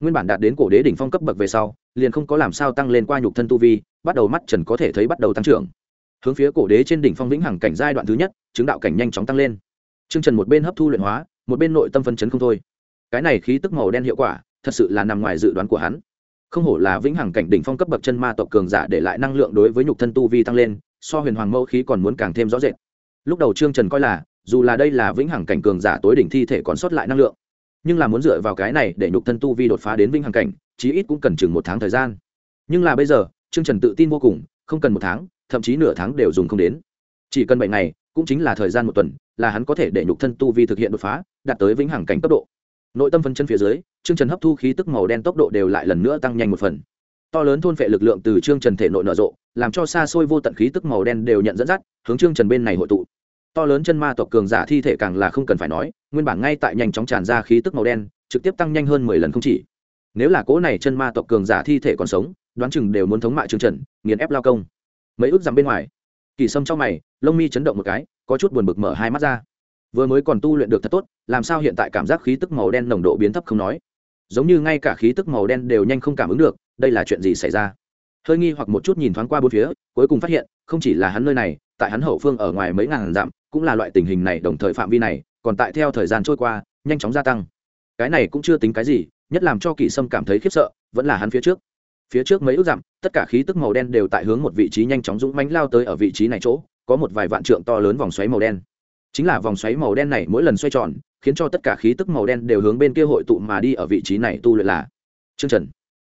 Speaker 1: Nguyên bản đạt đến cổ đế đỉnh phong cấp bậc về sau, liền không có làm sao tăng lên qua nhục thân tu vi, bắt đầu mắt trần có thể thấy bắt đầu tăng trưởng. Hướng phía cổ đế trên đỉnh phong vĩnh hằng cảnh giai đoạn thứ nhất, chứng đạo cảnh nhanh chóng tăng lên. Trương trần một bên hấp thu luyện hóa, một bên nội tâm phân chấn không thôi. Cái này khí tức màu đen hiệu quả, thật sự là nằm ngoài dự đoán của hắn. Không hổ là vĩnh hằng cảnh đỉnh phong cấp bậc chân ma tộc cường giả để lại năng lượng đối với nhục thân tu vi tăng lên, so huyền hoàng mẫu khí còn muốn càng thêm rõ rệt. Lúc đầu trương trần coi là, dù là đây là vĩnh hằng cảnh cường giả tối đỉnh thi thể còn sót lại năng lượng nhưng là muốn dựa vào cái này để nhục thân tu vi đột phá đến vĩnh hằng cảnh, chí ít cũng cần chừng một tháng thời gian. Nhưng là bây giờ, trương trần tự tin vô cùng, không cần một tháng, thậm chí nửa tháng đều dùng không đến. Chỉ cần bảy ngày, cũng chính là thời gian một tuần, là hắn có thể để nhục thân tu vi thực hiện đột phá, đạt tới vĩnh hằng cảnh cấp độ. Nội tâm phân chân phía dưới, trương trần hấp thu khí tức màu đen tốc độ đều lại lần nữa tăng nhanh một phần. To lớn thôn phệ lực lượng từ trương trần thể nội nở rộ, làm cho xa xôi vô tận khí tức màu đen đều nhận dẫn dắt, hướng trương trần bên này hội tụ to lớn chân ma tộc cường giả thi thể càng là không cần phải nói, nguyên bản ngay tại nhanh chóng tràn ra khí tức màu đen, trực tiếp tăng nhanh hơn mười lần không chỉ. Nếu là cỗ này chân ma tộc cường giả thi thể còn sống, đoán chừng đều muốn thống mại trương trần, nghiền ép lao công. Mấy ước dằm bên ngoài, kỳ sâm trong mày, lông mi chấn động một cái, có chút buồn bực mở hai mắt ra. Vừa mới còn tu luyện được thật tốt, làm sao hiện tại cảm giác khí tức màu đen nồng độ biến thấp không nói? Giống như ngay cả khí tức màu đen đều nhanh không cảm ứng được, đây là chuyện gì xảy ra? Hơi nghi hoặc một chút nhìn thoáng qua bốn phía, cuối cùng phát hiện, không chỉ là hắn nơi này, tại hắn hậu phương ở ngoài mấy ngàn dặm cũng là loại tình hình này đồng thời phạm vi này, còn tại theo thời gian trôi qua, nhanh chóng gia tăng. Cái này cũng chưa tính cái gì, nhất làm cho kỳ sâm cảm thấy khiếp sợ, vẫn là hắn phía trước. Phía trước mấy ước dặm, tất cả khí tức màu đen đều tại hướng một vị trí nhanh chóng dũng mánh lao tới ở vị trí này chỗ, có một vài vạn trượng to lớn vòng xoáy màu đen. Chính là vòng xoáy màu đen này mỗi lần xoay tròn, khiến cho tất cả khí tức màu đen đều hướng bên kia hội tụ mà đi ở vị trí này tu luyện là trương trần.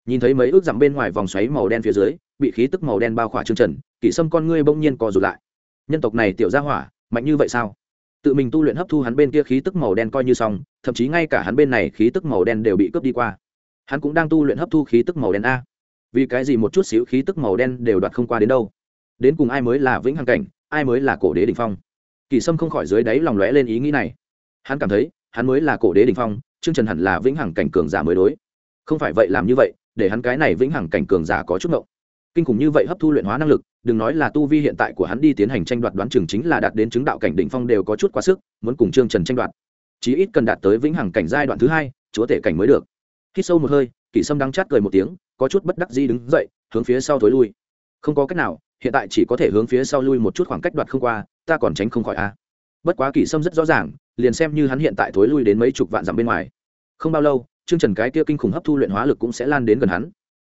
Speaker 1: Nhìn thấy mấy ước dặm bên ngoài vòng xoáy màu đen phía dưới, bị khí tức màu đen bao khỏa trương trần, kỷ sâm con ngươi bỗng nhiên co rụt lại. Nhân tộc này tiểu ra hỏa mạnh như vậy sao? Tự mình tu luyện hấp thu hắn bên kia khí tức màu đen coi như xong, thậm chí ngay cả hắn bên này khí tức màu đen đều bị cướp đi qua. Hắn cũng đang tu luyện hấp thu khí tức màu đen a. Vì cái gì một chút xíu khí tức màu đen đều đoạt không qua đến đâu? Đến cùng ai mới là vĩnh hằng cảnh, ai mới là cổ đế đ ỉ n h phong? Kỳ sâm không khỏi dưới đáy lòng lóe lên ý nghĩ này. Hắn cảm thấy, hắn mới là cổ đế đ ỉ n h phong chương trần hẳn là vĩnh hằng cảnh cường giả mới đối. Không phải vậy làm như vậy, để hắn cái này vĩnh hằng cảnh cường giả có chút ngộng kinh khủng như vậy hấp thu luyện hóa năng lực, đừng nói là tu vi hiện tại của hắn đi tiến hành tranh đoạt đoán chừng chính là đạt đến chứng đạo cảnh đỉnh phong đều có chút quá sức, muốn cùng trương trần tranh đoạt. Chí ít cần đạt tới vĩnh hằng cảnh giai đoạn thứ hai, chúa tể cảnh mới được. Khi sâu một hơi, kỷ sâm đang chát cười một tiếng, có chút bất đắc di đứng dậy, hướng phía sau thối lui. Không có cách nào, hiện tại chỉ có thể hướng phía sau lui một chút khoảng cách đoạt không qua, ta còn tránh không khỏi a. Bất quá kỷ sâm rất rõ ràng, liền xem như hắn hiện tại thối lui đến mấy chục vạn dặm bên ngoài. Không bao lâu chương trần cái kia kinh khủng hấp thu luyện hóa lực cũng sẽ lan đến gần hắn.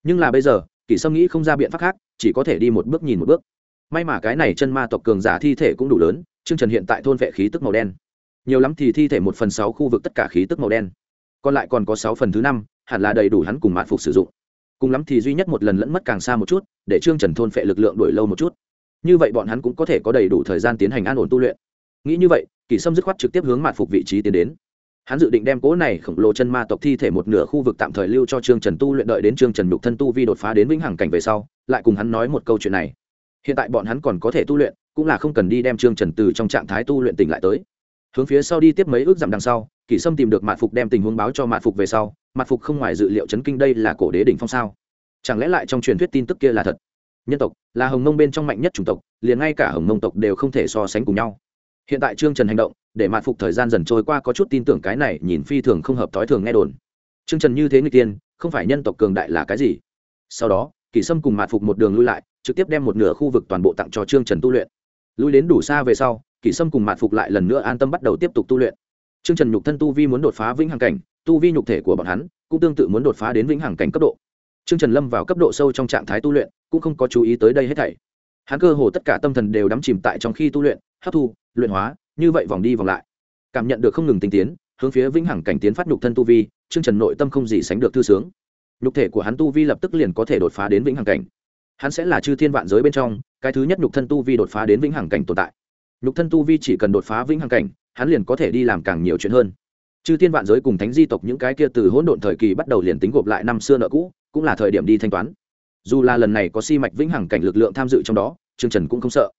Speaker 1: Nhưng là bây giờ kỷ sâm nghĩ không ra biện pháp khác, chỉ có thể đi một bước nhìn một bước. May mà cái này chân ma tộc cường giả thi thể cũng đủ lớn chương trần hiện tại thôn vệ khí tức màu đen. Nhiều lắm thì thi thể một phần sáu khu vực tất cả khí tức màu đen. Còn lại còn có sáu phần thứ năm, hẳn là đầy đủ hắn cùng mạn phục sử dụng. Cùng lắm thì duy nhất một lần lẫn mất càng xa một chút, để trương trần thôn phệ lực lượng đổi lâu một chút. Như vậy bọn hắn cũng có thể có đầy đủ thời gian tiến hành an ổn tu luyện. Nghĩ như vậy, kỳ sâm dứt khoát trực tiếp hướng mạn phục vị trí tiến đến hắn dự định đem cố này khổng lồ chân ma tộc thi thể một nửa khu vực tạm thời lưu cho trương trần tu luyện đợi đến trương trần nhục thân tu vi đột phá đến vĩnh hằng cảnh về sau, lại cùng hắn nói một câu chuyện này. Hiện tại bọn hắn còn có thể tu luyện, cũng là không cần đi đem trương trần từ trong trạng thái tu luyện tỉnh lại tới. Hướng phía sau đi tiếp mấy ước dặm đằng sau, kỷ sâm tìm được mạn phục đem tình huống báo cho mạn phục về sau, mạn phục không ngoài dự liệu chấn kinh đây là cổ đế đỉnh phong sao? Chẳng lẽ lại trong truyền thuyết tin tức kia là thật? Nhân tộc, là hồng mông bên trong mạnh nhất chủng tộc, liền ngay cả hồng mông tộc đều không thể so sánh cùng nhau hiện tại trương trần hành động để mạn phục thời gian dần trôi qua có chút tin tưởng cái này nhìn phi thường không hợp thói thường nghe đồn. Trương trần như thế người tiên không phải nhân tộc cường đại là cái gì? Sau đó kỷ sâm cùng mạn phục một đường lui lại trực tiếp đem một nửa khu vực toàn bộ tặng cho trương trần tu luyện. Lui đến đủ xa về sau kỷ sâm cùng mạn phục lại lần nữa an tâm bắt đầu tiếp tục tu luyện. Trương trần nhục thân tu vi muốn đột phá vĩnh hằng cảnh tu vi nhục thể của bọn hắn cũng tương tự muốn đột phá đến vĩnh hằng cảnh cấp độ. Trương Trần Lâm vào cấp độ sâu trong trạng thái tu luyện, cũng không có chú ý tới đây hết thảy. Hắn cơ hồ tất cả tâm thần đều đắm chìm tại trong khi tu luyện, hấp thu, luyện hóa, như vậy vòng đi vòng lại. Cảm nhận được không ngừng tinh tiến, hướng phía vĩnh hằng cảnh tiến phát nhục thân tu vi, Trương Trần nội tâm không gì sánh được thư sướng. Nhục thể của hắn tu vi lập tức liền có thể đột phá đến vĩnh hằng cảnh. Hắn sẽ là chư thiên vạn giới bên trong, cái thứ nhất nhục thân tu vi đột phá đến vĩnh hằng cảnh tồn tại. Nhục thân tu vi chỉ cần đột phá vĩnh hằng cảnh, hắn liền có thể đi làm càng nhiều chuyện hơn. Chư thiên vạn giới cùng thánh di tộc những cái kia từ hỗn độn thời kỳ bắt đầu liền tính gộp lại năm xưa nợ cũ, cũng là thời điểm đi thanh toán dù là lần này có si mạch vĩnh hằng cảnh lực lượng tham dự trong đó trương trần cũng không sợ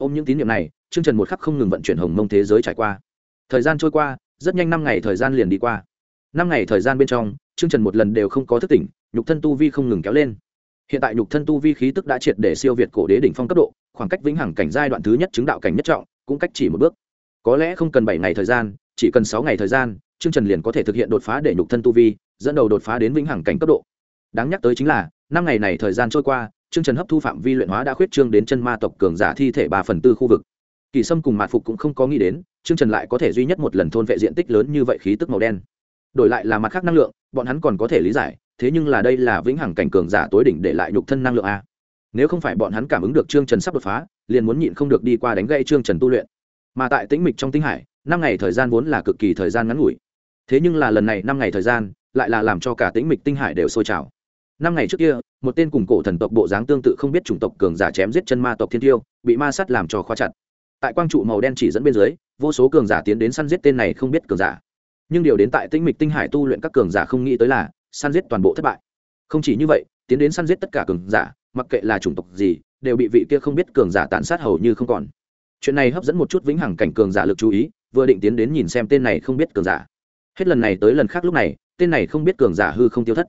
Speaker 1: ôm những tín nhiệm này, trương trần một khắc không ngừng vận chuyển hồng mông thế giới trải qua. Thời gian trôi qua, rất nhanh năm ngày thời gian liền đi qua. Năm ngày thời gian bên trong, trương trần một lần đều không có thức tỉnh, nhục thân tu vi không ngừng kéo lên. Hiện tại nhục thân tu vi khí tức đã triệt để siêu việt cổ đế đỉnh phong cấp độ, khoảng cách vĩnh hằng cảnh giai đoạn thứ nhất chứng đạo cảnh nhất trọng, cũng cách chỉ một bước. Có lẽ không cần bảy ngày thời gian, chỉ cần sáu ngày thời gian, trương trần liền có thể thực hiện đột phá để nhục thân tu vi, dẫn đầu đột phá đến vĩnh hằng cảnh cấp độ. Đáng nhắc tới chính là, năm ngày này thời gian trôi qua chương trần hấp thu phạm vi luyện hóa đã khuyết trương đến chân ma tộc cường giả thi thể ba phần tư khu vực. Kỳ sâm cùng mạt phục cũng không có nghĩ đến chương trần lại có thể duy nhất một lần thôn vệ diện tích lớn như vậy khí tức màu đen. Đổi lại là mặt khác năng lượng, bọn hắn còn có thể lý giải, thế nhưng là đây là vĩnh hằng cảnh cường giả tối đỉnh để lại nhục thân năng lượng a. Nếu không phải bọn hắn cảm ứng được trương trần sắp đột phá, liền muốn nhịn không được đi qua đánh gây trương trần tu luyện. Mà tại tĩnh mịch trong tinh hải, năm ngày thời gian vốn là cực kỳ thời gian ngắn ngủi. Thế nhưng là lần này năm ngày thời gian, lại là làm cho cả tĩnh mịch tinh hải đều sôi trào năm ngày trước kia, một tên cùng cổ thần tộc bộ dáng tương tự không biết chủng tộc cường giả chém giết chân ma tộc thiên tiêu, bị ma sắt làm cho khóa chặt. Tại quang trụ màu đen chỉ dẫn bên dưới, vô số cường giả tiến đến săn giết tên này không biết cường giả. Nhưng điều đến tại tinh mịch tinh hải tu luyện các cường giả không nghĩ tới là, săn giết toàn bộ thất bại. Không chỉ như vậy, tiến đến săn giết tất cả cường giả, mặc kệ là chủng tộc gì, đều bị vị kia không biết cường giả tàn sát hầu như không còn. Chuyện này hấp dẫn một chút vĩnh hằng cảnh cường giả lực chú ý, vừa định tiến đến nhìn xem tên này không biết cường giả. Hết lần này tới lần khác lúc này, tên này không biết cường giả hư không tiêu thất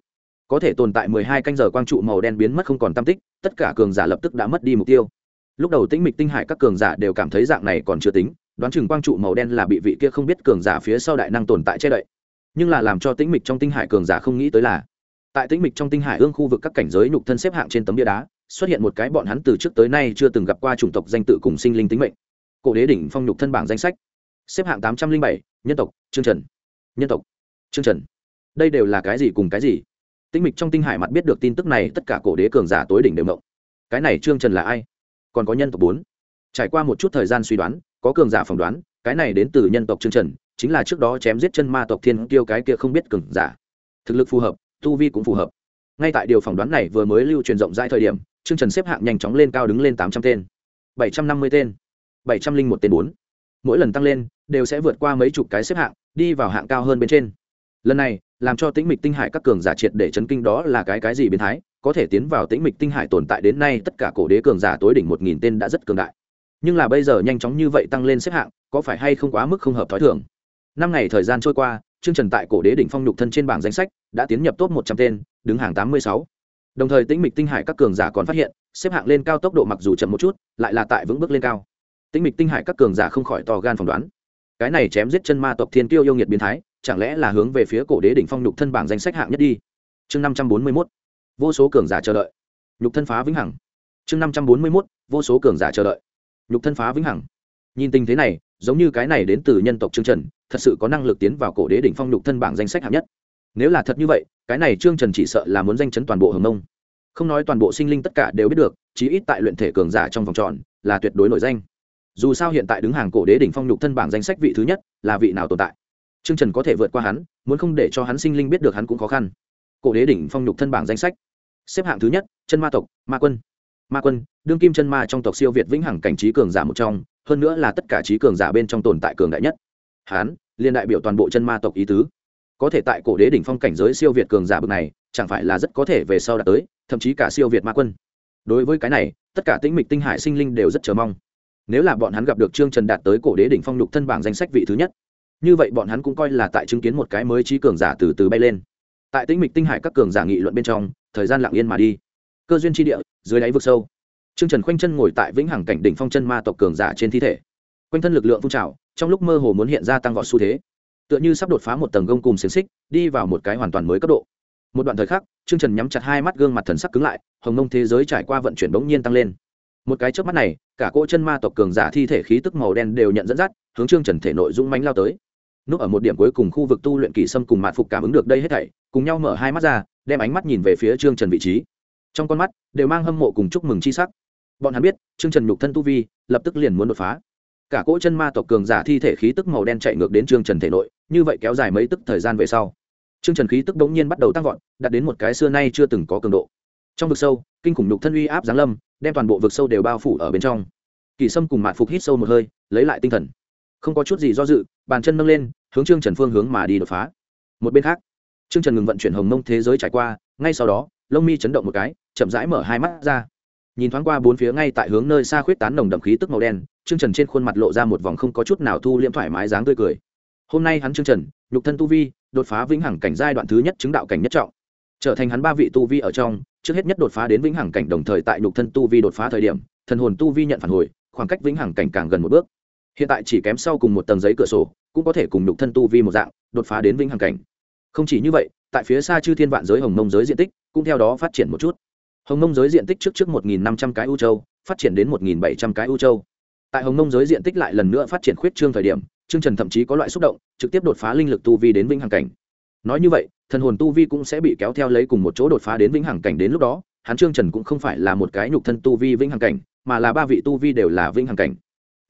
Speaker 1: có thể tồn tại mười hai canh giờ quang trụ màu đen biến mất không còn tam tích, tất cả cường giả lập tức đã mất đi mục tiêu. Lúc đầu tĩnh mịch tinh hải các cường giả đều cảm thấy dạng này còn chưa tính, đoán chừng quang trụ màu đen là bị vị kia không biết cường giả phía sau đại năng tồn tại che đậy. Nhưng là làm cho tĩnh mịch trong tinh hải cường giả không nghĩ tới là, tại tĩnh mịch trong tinh hải ương khu vực các cảnh giới nhục thân xếp hạng trên tấm bia đá, xuất hiện một cái bọn hắn từ trước tới nay chưa từng gặp qua chủng tộc danh tự cùng sinh linh tính mệnh. Cổ đế đỉnh phong nhục thân bảng danh sách. Xếp hạng tám trăm linh bảy, nhân tộc, trương trần. Nhân tộc, trương trần. Đây đều là cái gì cùng cái gì? Tĩnh mịch trong tinh hải mặt biết được tin tức này, tất cả cổ đế cường giả tối đỉnh đều mộng cái này trương trần là ai? Còn có nhân tộc bốn. Trải qua một chút thời gian suy đoán, có cường giả phỏng đoán, cái này đến từ nhân tộc trương trần, chính là trước đó chém giết chân ma tộc thiên tiêu cái kia không biết cường giả. Thực lực phù hợp, tu vi cũng phù hợp. Ngay tại điều phỏng đoán này vừa mới lưu truyền rộng rãi thời điểm, trương trần xếp hạng nhanh chóng lên cao đứng lên tám trăm tên. Bảy trăm năm mươi tên. Bảy trăm linh một tên bốn. Mỗi lần tăng lên, đều sẽ vượt qua mấy chục cái xếp hạng, đi vào hạng cao hơn bên trên. Lần này làm cho tĩnh mịch tinh hải các cường giả triệt để chấn kinh đó là cái cái gì biến thái, có thể tiến vào tĩnh mịch tinh hải tồn tại đến nay tất cả cổ đế cường giả tối đỉnh một nghìn tên đã rất cường đại. Nhưng là bây giờ nhanh chóng như vậy tăng lên xếp hạng, có phải hay không quá mức không hợp t h ó i thường? Năm ngày thời gian trôi qua, chương trần tại cổ đế đỉnh phong nhục thân trên bảng danh sách đã tiến nhập top một trăm tên, đứng hàng tám mươi sáu. Đồng thời tĩnh mịch tinh hải các cường giả còn phát hiện, xếp hạng lên cao tốc độ mặc dù chậm một chút, lại là tại vững bước lên cao. Tĩnh mịch tinh hải các cường giả không khỏi to gan phỏng đoán. Cái này chém giết chân ma tộc thiên tiêu yêu nghiệt biến thái chẳng lẽ là hướng về phía cổ đế đỉnh phong nhục thân bảng danh sách hạng nhất đi? Chương năm trăm bốn mươi mốt, vô số cường giả chờ đợi. Nhục thân phá vĩnh hằng. Chương năm trăm bốn mươi mốt, vô số cường giả chờ đợi. Nhục thân phá vĩnh hằng. Nhìn tình thế này, giống như cái này đến từ nhân tộc trương trần, thật sự có năng lực tiến vào cổ đế đỉnh phong nhục thân bảng danh sách hạng nhất. Nếu là thật như vậy, cái này trương trần chỉ sợ là muốn danh chấn toàn bộ hồng nông không nói toàn bộ sinh linh tất cả đều biết được, chí ít tại luyện thể cường giả trong vòng tròn, là tuyệt đối nổi danh. Dù sao hiện tại đứng hàng cổ đế đỉnh phong nhục thân bảng danh sách vị thứ nhất, là vị nào tồn tại? Trương Trần có thể vượt qua hắn, muốn không để cho hắn sinh linh biết được hắn cũng khó khăn. Cổ đế đỉnh phong nhục thân bảng danh sách. Xếp hạng thứ nhất, chân ma tộc, ma quân. Ma quân, đương kim chân ma trong tộc siêu việt vĩnh hằng cảnh trí cường giả một trong, hơn nữa là tất cả trí cường giả bên trong tồn tại cường đại nhất. Hắn, liên đại biểu toàn bộ chân ma tộc ý tứ. Có thể tại cổ đế đỉnh phong cảnh giới siêu việt cường giả bậc này, chẳng phải là rất có thể về sau đạt tới, thậm chí cả siêu việt ma quân. Đối với cái này, tất cả tĩnh mịch tinh hải sinh linh đều rất chờ mong. Nếu là bọn hắn gặp được Trương Trần đạt tới cổ đế đỉnh phong nhục thân bảng danh sách vị thứ nhất, như vậy bọn hắn cũng coi là tại chứng kiến một cái mới trí cường giả từ từ bay lên. Tại tĩnh mịch tinh hải các cường giả nghị luận bên trong, thời gian lặng yên mà đi. Cơ duyên tri địa, dưới đáy vực sâu. Trương trần khoanh chân ngồi tại vĩnh hằng cảnh đỉnh phong chân ma tộc cường giả trên thi thể. Quanh thân lực lượng phun trào, trong lúc mơ hồ muốn hiện ra tăng vọt xu thế. Tựa như sắp đột phá một tầng gông cùng xiềng xích, đi vào một cái hoàn toàn mới cấp độ. Một đoạn thời khắc, trương trần nhắm chặt hai mắt gương mặt thần sắc cứng lại, hồng nông thế giới trải qua vận chuyển bỗng nhiên tăng lên. Một cái trước mắt này, cả cỗ chân ma tộc cường giả thi thể khí tức màu đen đều nhận dẫn dắt, hướng trương trần thể nội dung mánh lao tới núp ở một điểm cuối cùng khu vực tu luyện kỳ sâm cùng mạn phục cảm ứng được đây hết thảy, cùng nhau mở hai mắt ra, đem ánh mắt nhìn về phía trương trần vị trí. Trong con mắt, đều mang hâm mộ cùng chúc mừng chi sắc. Bọn hắn biết, trương trần nhục thân tu vi, lập tức liền muốn đột phá. Cả cỗ chân ma tộc cường giả thi thể khí tức màu đen chạy ngược đến trương trần thể nội, như vậy kéo dài mấy tức thời gian về sau, trương trần khí tức đống nhiên bắt đầu tăng vọt, đạt đến một cái xưa nay chưa từng có cường độ. Trong vực sâu, kinh khủng nhục thân uy áp giáng lâm, đem toàn bộ vực sâu đều bao phủ ở bên trong. Kỳ sâm cùng mạn phục hít sâu một hơi, lấy lại tinh thần không có chút gì do dự, bàn chân nâng lên, hướng trương trần phương hướng mà đi đột phá. Một bên khác, trương trần ngừng vận chuyển hồng mông thế giới trải qua, ngay sau đó, lông mi chấn động một cái, chậm rãi mở hai mắt ra. Nhìn thoáng qua bốn phía ngay tại hướng nơi xa khuyết tán nồng đậm khí tức màu đen, trương trần trên khuôn mặt lộ ra một vòng không có chút nào thu liễm thoải mái dáng tươi cười. Hôm nay hắn trương trần, nhục thân tu vi, đột phá vĩnh hằng cảnh giai đoạn thứ nhất chứng đạo cảnh nhất trọng. Trở thành hắn ba vị tu vi ở trong, trước hết nhất đột phá đến vĩnh hằng cảnh đồng thời tại nhục thân tu vi đột phá thời điểm, thần hồn tu vi nhận phản hồi, khoảng cách vĩnh hằng cảnh càng gần một bước hiện tại chỉ kém sau cùng một tầng giấy cửa sổ, cũng có thể cùng nhục thân tu vi một dạng, đột phá đến vĩnh hằng cảnh. Không chỉ như vậy, tại phía xa chư thiên vạn giới hồng mông giới diện tích cũng theo đó phát triển một chút. Hồng mông giới diện tích trước trước một nghìn năm trăm cái u châu, phát triển đến một nghìn bảy trăm cái u châu. Tại hồng mông giới diện tích lại lần nữa phát triển khuyết trương thời điểm chương trần thậm chí có loại xúc động, trực tiếp đột phá linh lực tu vi đến vĩnh hằng cảnh. Nói như vậy, thần hồn tu vi cũng sẽ bị kéo theo lấy cùng một chỗ đột phá đến vĩnh hằng cảnh đến lúc đó, hắn trương trần cũng không phải là một cái nhục thân tu vi vĩnh hằng cảnh, mà là ba vị tu vi đều là vĩnh hằng cảnh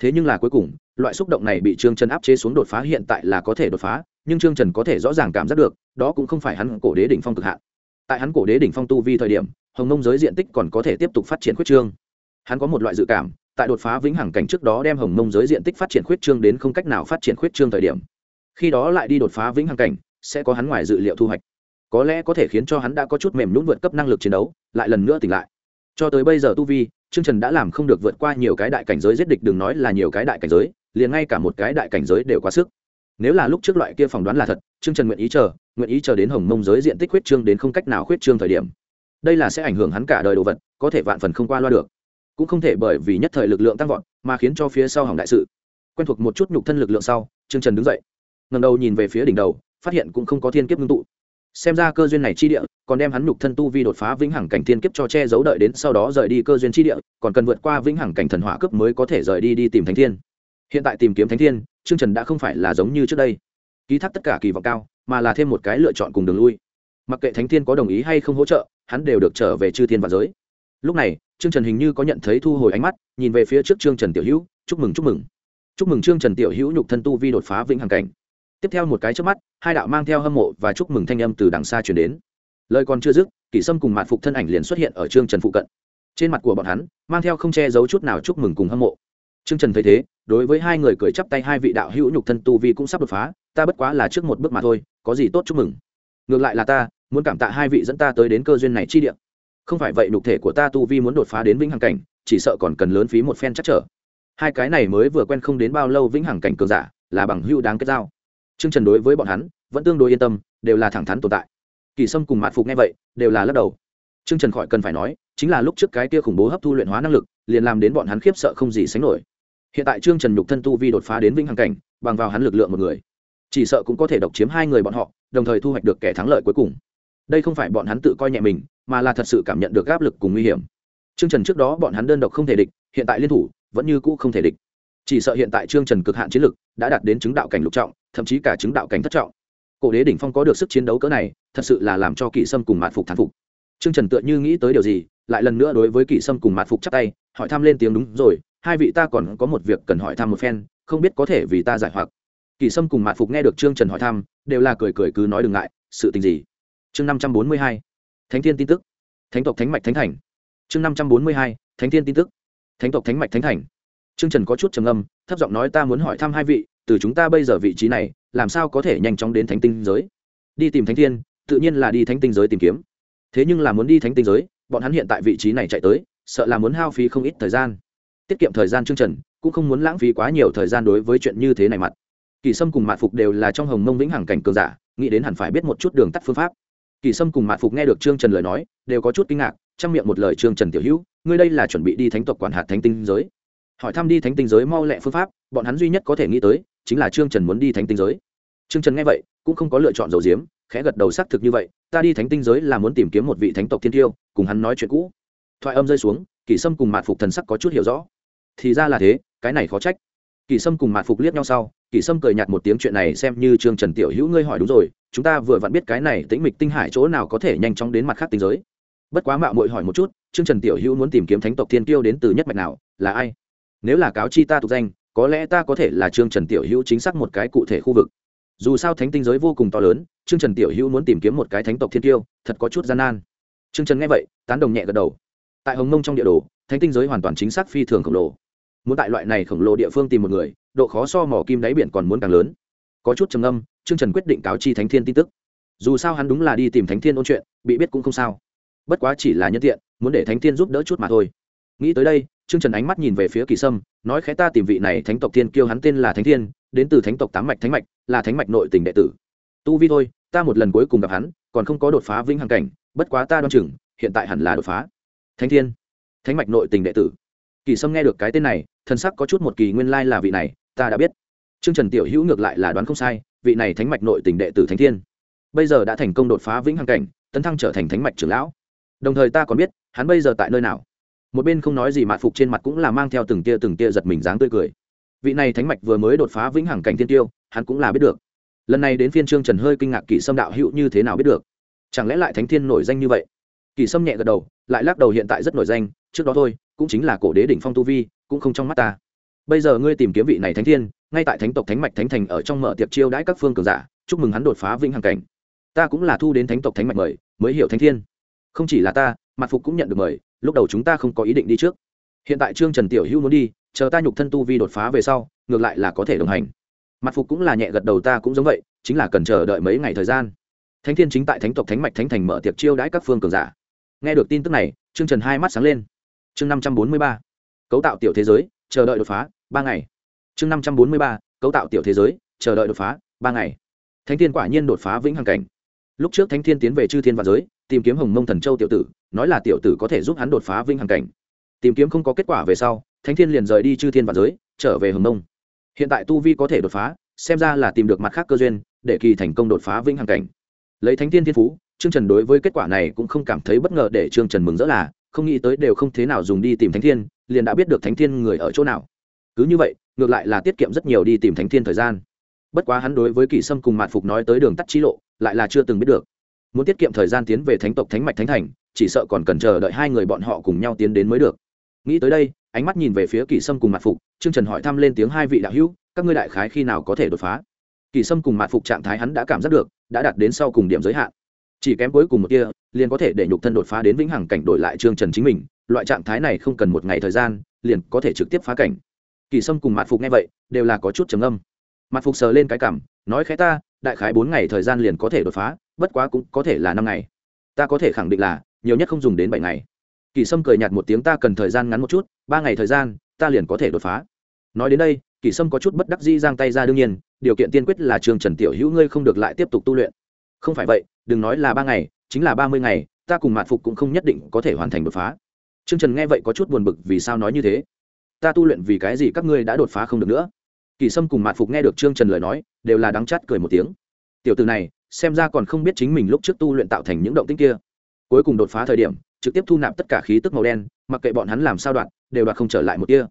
Speaker 1: thế nhưng là cuối cùng, loại xúc động này bị trương trần áp chế xuống đột phá hiện tại là có thể đột phá, nhưng trương trần có thể rõ ràng cảm giác được, đó cũng không phải hắn cổ đế đỉnh phong cực hạn. Tại hắn cổ đế đỉnh phong tu vi thời điểm, hồng nông giới diện tích còn có thể tiếp tục phát triển khuyết trương. Hắn có một loại dự cảm, tại đột phá vĩnh hằng cảnh trước đó đem hồng nông giới diện tích phát triển khuyết trương đến không cách nào phát triển khuyết trương thời điểm. Khi đó lại đi đột phá vĩnh hằng cảnh, sẽ có hắn ngoài dự liệu thu hoạch. Có lẽ có thể khiến cho hắn đã có chút mềm nhũng vượt cấp năng lực chiến đấu, lại lần nữa tỉnh lại cho tới bây giờ tu vi, trương trần đã làm không được vượt qua nhiều cái đại cảnh giới giết địch, đừng nói là nhiều cái đại cảnh giới, liền ngay cả một cái đại cảnh giới đều quá sức. Nếu là lúc trước loại kia phỏng đoán là thật, trương trần nguyện ý chờ, nguyện ý chờ đến hồng mông giới diện tích khuyết trương đến không cách nào khuyết trương thời điểm. Đây là sẽ ảnh hưởng hắn cả đời đồ vật, có thể vạn phần không qua loa được. Cũng không thể bởi vì nhất thời lực lượng tăng vọt, mà khiến cho phía sau hỏng đại sự. Quen thuộc một chút nhục thân lực lượng sau, trương trần đứng dậy ngầm đầu nhìn về phía đỉnh đầu, phát hiện cũng không có thiên kiếp ngưng tụ. Xem ra cơ duyên này chi địa còn đem hắn nhục thân tu vi đột phá vĩnh hằng cảnh thiên kiếp cho che giấu đợi đến sau đó rời đi cơ duyên chi địa, còn cần vượt qua vĩnh hằng cảnh thần hỏa cấp mới có thể rời đi đi tìm thánh thiên. Hiện tại tìm kiếm thánh thiên, trương trần đã không phải là giống như trước đây. Ký thác tất cả kỳ vọng cao, mà là thêm một cái lựa chọn cùng đường lui. Mặc kệ thánh thiên có đồng ý hay không hỗ trợ, hắn đều được trở về chư thiên và giới. Lúc này, trương trần hình như có nhận thấy thu hồi ánh mắt, nhìn về phía trước trương trần tiểu hữu, chúc mừng chúc mừng. Chúc mừng trương trần tiểu hữu nhục thân tu vi đột phá vĩnh hằng cảnh. Tiếp theo một cái trước mắt, hai đạo mang theo hâm mộ và chúc mừng thanh âm từ đằng xa chuyển đến lời còn chưa dứt kỷ sâm cùng mạn phục thân ảnh liền xuất hiện ở trương trần phụ cận. Trên mặt của bọn hắn mang theo không che giấu chút nào chúc mừng cùng hâm mộ. Trương trần thấy thế đối với hai người cười chắp tay hai vị đạo hữu nhục thân tu vi cũng sắp đột phá ta bất quá là trước một bước mà thôi có gì tốt chúc mừng? Ngược lại là ta muốn cảm tạ hai vị dẫn ta tới đến cơ duyên này chi địa. Không phải vậy nhục thể của ta tu vi muốn đột phá đến vĩnh hằng cảnh chỉ sợ còn cần lớn phí một phen chắc trở. Hai cái này mới vừa quen không đến bao lâu vĩnh hằng cảnh cường giả là bằng hữu đáng kết giao. Trương Trần đối với bọn hắn vẫn tương đối yên tâm, đều là thẳng thắn tồn tại. Kỳ Sâm cùng Mạn Phục nghe vậy, đều là lắc đầu. Trương Trần khỏi cần phải nói, chính là lúc trước cái kia khủng bố hấp thu luyện hóa năng lực, liền làm đến bọn hắn khiếp sợ không gì sánh nổi. Hiện tại Trương Trần nhục thân tu vi đột phá đến vĩnh hằng cảnh, bằng vào hắn lực lượng một người, chỉ sợ cũng có thể độc chiếm hai người bọn họ, đồng thời thu hoạch được kẻ thắng lợi cuối cùng. Đây không phải bọn hắn tự coi nhẹ mình, mà là thật sự cảm nhận được áp lực cùng nguy hiểm. Trương Trần trước đó bọn hắn đơn độc không thể địch, hiện tại liên thủ, vẫn như cũ không thể địch. Chỉ sợ hiện tại Trương Trần cực hạn chiến lực đã đạt đến chứng đạo cảnh lục trọng, thậm chí cả chứng đạo cảnh thất trọng cổ đế đỉnh phong có được sức chiến đấu cỡ này, thật sự là làm cho kỷ sâm cùng mạt phục thán phục. Trương trần tựa như nghĩ tới điều gì, lại lần nữa đối với kỷ sâm cùng mạt phục chắc tay, hỏi thăm lên tiếng đúng rồi, hai vị ta còn có một việc cần hỏi thăm một phen, không biết có thể vì ta giải hoặc. Kỷ sâm cùng mạt phục nghe được trương trần hỏi thăm, đều là cười cười cứ nói đừng ngại, sự tình gì? Chương năm trăm bốn mươi hai, thánh thiên tin tức. Thánh tộc thánh mạch thánh thành. Chương năm trăm bốn mươi hai, thánh thiên tin tức. Thánh tộc thánh mạch thánh thành. Trương trần có chút trầm âm thấp giọng nói ta muốn hỏi thăm hai vị từ chúng ta bây giờ vị trí này, làm sao có thể nhanh chóng đến thánh tinh giới? Đi tìm thánh thiên, tự nhiên là đi thánh tinh giới tìm kiếm. Thế nhưng là muốn đi thánh tinh giới, bọn hắn hiện tại vị trí này chạy tới, sợ là muốn hao phí không ít thời gian. Tiết kiệm thời gian chương trần cũng không muốn lãng phí quá nhiều thời gian đối với chuyện như thế này mặt. Kỳ sâm cùng mạn phục đều là trong hồng mông vĩnh hằng cảnh cường giả, nghĩ đến hẳn phải biết một chút đường tắt phương pháp. Kỳ sâm cùng mạn phục nghe được trương trần lời nói, đều có chút kinh ngạc, trong miệng một lời trương trần tiểu hữu, ngươi đây là chuẩn bị đi thánh tộc quản hạt thánh tinh giới. Hỏi thăm đi thánh tinh giới mau lẹ phương pháp, bọn hắn duy nhất có thể nghĩ tới chính là trương trần muốn đi thánh tinh giới. Trương trần nghe vậy, cũng không có lựa chọn dầu diếm khẽ gật đầu xác thực như vậy, ta đi thánh tinh giới là muốn tìm kiếm một vị thánh tộc thiên tiêu, cùng hắn nói chuyện cũ. Thoại âm rơi xuống, kỷ sâm cùng mạt phục thần sắc có chút hiểu rõ. Thì ra là thế, cái này khó trách. Kỷ sâm cùng mạt phục liếc nhau sau, kỷ sâm cười nhạt một tiếng chuyện này xem như trương trần tiểu hữu ngươi hỏi đúng rồi, chúng ta vừa vặn biết cái này tĩnh mịch tinh hải chỗ nào có thể nhanh chóng đến mặt khác tinh giới. Bất quá mạo muội hỏi một chút, trương trần tiểu hữu muốn tìm kiếm thánh tộc thiên tiêu đến từ nhất mạch nào, là ai? Nếu là cáo chi ta tục danh có lẽ ta có thể là trương trần tiểu hữu chính xác một cái cụ thể khu vực. Dù sao thánh tinh giới vô cùng to lớn trương trần tiểu hữu muốn tìm kiếm một cái thánh tộc thiên tiêu thật có chút gian nan. Trương trần nghe vậy tán đồng nhẹ gật đầu. Tại hồng nông trong địa đồ thánh tinh giới hoàn toàn chính xác phi thường khổng lồ. Muốn tại loại này khổng lồ địa phương tìm một người độ khó so mỏ kim đáy biển còn muốn càng lớn. Có chút trầm âm trương trần quyết định cáo chi thánh thiên tin tức. Dù sao hắn đúng là đi tìm thánh thiên ôn chuyện bị biết cũng không sao. Bất quá chỉ là nhân tiện muốn để thánh thiên giúp đỡ chút mà thôi. Nghĩ tới đây Trương Trần ánh mắt nhìn về phía Kỳ Sâm, nói khẽ ta tìm vị này thánh tộc thiên kiêu hắn tên là Thánh Thiên, đến từ thánh tộc tám mạch thánh mạch, là thánh mạch nội tình đệ tử. Tu vi thôi, ta một lần cuối cùng gặp hắn, còn không có đột phá vĩnh hằng cảnh, bất quá ta đoán chừng, hiện tại hẳn là đột phá. Thánh Thiên, thánh mạch nội tình đệ tử. Kỳ Sâm nghe được cái tên này, thân sắc có chút một kỳ nguyên lai là vị này, ta đã biết. Trương Trần tiểu hữu ngược lại là đoán không sai, vị này thánh mạch nội tình đệ tử Thánh Thiên, bây giờ đã thành công đột phá vĩnh hằng cảnh, tấn thăng trở thành thánh mạch trưởng lão. Đồng thời ta còn biết, hắn bây giờ tại nơi nào một bên không nói gì mạn phục trên mặt cũng là mang theo từng tia từng tia giật mình dáng tươi cười. Vị này thánh mạch vừa mới đột phá vĩnh hằng cảnh thiên tiêu, hắn cũng là biết được. Lần này đến phiên trương trần hơi kinh ngạc kỷ sâm đạo hữu như thế nào biết được. Chẳng lẽ lại thánh thiên nổi danh như vậy? Kỷ sâm nhẹ gật đầu, lại lắc đầu hiện tại rất nổi danh, trước đó thôi, cũng chính là cổ đế đỉnh phong tu vi, cũng không trong mắt ta. Bây giờ ngươi tìm kiếm vị này thánh thiên, ngay tại thánh tộc thánh mạch thánh thành ở trong mở tiệc chiêu đãi các phương cường giả, chúc mừng hắn đột phá vĩnh hằng cảnh. Ta cũng là thu đến thánh tộc thánh mạch mời, mới hiểu thánh thiên. Không chỉ là ta mặt phục cũng nhận được mời lúc đầu chúng ta không có ý định đi trước. Hiện tại trương trần tiểu hữu muốn đi, chờ ta nhục thân tu vi đột phá về sau, ngược lại là có thể đồng hành. Mặt phục cũng là nhẹ gật đầu ta cũng giống vậy, chính là cần chờ đợi mấy ngày thời gian. Thánh thiên chính tại thánh tộc thánh mạch thánh thành mở tiệc chiêu đãi các phương cường giả. Nghe được tin tức này, trương trần hai mắt sáng lên. Chương năm trăm bốn mươi ba, cấu tạo tiểu thế giới, chờ đợi đột phá, ba ngày. Chương năm trăm bốn mươi ba, cấu tạo tiểu thế giới, chờ đợi đột phá, ba ngày. Thánh thiên quả nhiên đột phá vĩnh hằng cảnh. Lúc trước thánh thiên tiến về chư thiên và giới, tìm kiếm hồng mông thần châu tiểu tử nói là tiểu tử có thể giúp hắn đột phá vinh hằng cảnh. Tìm kiếm không có kết quả về sau, thánh thiên liền rời đi chư thiên và giới, trở về hồng đông. hiện tại tu vi có thể đột phá, xem ra là tìm được mặt khác cơ duyên, để kỳ thành công đột phá vinh hằng cảnh. Lấy thánh thiên thiên phú, trương trần đối với kết quả này cũng không cảm thấy bất ngờ để trương trần mừng rỡ là, không nghĩ tới đều không thế nào dùng đi tìm thánh thiên, liền đã biết được thánh thiên người ở chỗ nào. Cứ như vậy, ngược lại là tiết kiệm rất nhiều đi tìm thánh thiên thời gian. Bất quá hắn đối với kỷ sâm cùng mạn phục nói tới đường tắt trí lộ, lại là chưa từng biết được. Muốn tiết kiệm thời gian tiến về thánh tộc thánh mạch thánh thành chỉ sợ còn cần chờ đợi hai người bọn họ cùng nhau tiến đến mới được. Nghĩ tới đây, ánh mắt nhìn về phía kỳ sâm cùng mặt phục, trương trần hỏi thăm lên tiếng hai vị đạo hữu, các ngươi đại khái khi nào có thể đột phá? Kỳ sâm cùng mặt phục trạng thái hắn đã cảm giác được, đã đạt đến sau cùng điểm giới hạn. Chỉ kém cuối cùng một kia liền có thể để nhục thân đột phá đến vĩnh hằng cảnh đổi lại trương trần chính mình, loại trạng thái này không cần một ngày thời gian, liền có thể trực tiếp phá cảnh. Kỳ sâm cùng mặt phục nghe vậy, đều là có chút trầm âm mặt phục sờ lên cái cảm, nói khẽ ta, đại khái bốn ngày thời gian liền có thể đột phá, bất quá cũng có thể là năm ngày. Ta có thể khẳng định là nhiều nhất không dùng đến bảy ngày. Kỳ sâm cười nhạt một tiếng, ta cần thời gian ngắn một chút, ba ngày thời gian, ta liền có thể đột phá. Nói đến đây, kỳ sâm có chút bất đắc dĩ giang tay ra, đương nhiên, điều kiện tiên quyết là trường trần tiểu hữu ngươi không được lại tiếp tục tu luyện. Không phải vậy, đừng nói là ba ngày, chính là ba mươi ngày, ta cùng mạt phục cũng không nhất định có thể hoàn thành đột phá. Trương trần nghe vậy có chút buồn bực, vì sao nói như thế? Ta tu luyện vì cái gì các ngươi đã đột phá không được nữa? Kỳ sâm cùng mạt phục nghe được trương trần lời nói, đều là đắng chát cười một tiếng. Tiểu từ này, xem ra còn không biết chính mình lúc trước tu luyện tạo thành những động tích kia cuối cùng đột phá thời điểm, trực tiếp thu nạp tất cả khí tức màu đen, mặc kệ bọn hắn làm sao đoạn đều đoạt không trở lại một kia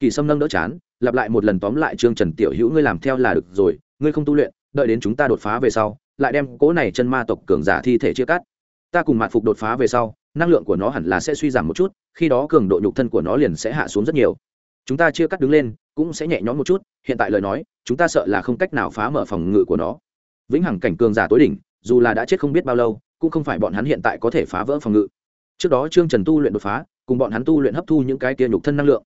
Speaker 1: kỳ sâm nâng đỡ chán, lặp lại một lần tóm lại trương trần tiểu hữu, ngươi làm theo là được rồi, ngươi không tu luyện, đợi đến chúng ta đột phá về sau, lại đem cỗ này chân ma tộc cường giả thi thể chia cắt. Ta cùng mạn phục đột phá về sau, năng lượng của nó hẳn là sẽ suy giảm một chút, khi đó cường độ nhục thân của nó liền sẽ hạ xuống rất nhiều. Chúng ta chia cắt đứng lên, cũng sẽ nhẹ nhõm một chút, hiện tại lời nói, chúng ta sợ là không cách nào phá mở phòng ngự của nó. Vĩnh hằng cảnh cường giả tối đỉnh, dù là đã chết không biết bao lâu cũng không phải bọn hắn hiện tại có thể phá vỡ phòng ngự. Trước đó trương trần tu luyện đột phá, cùng bọn hắn tu luyện hấp thu những cái kia nhục thân năng lượng,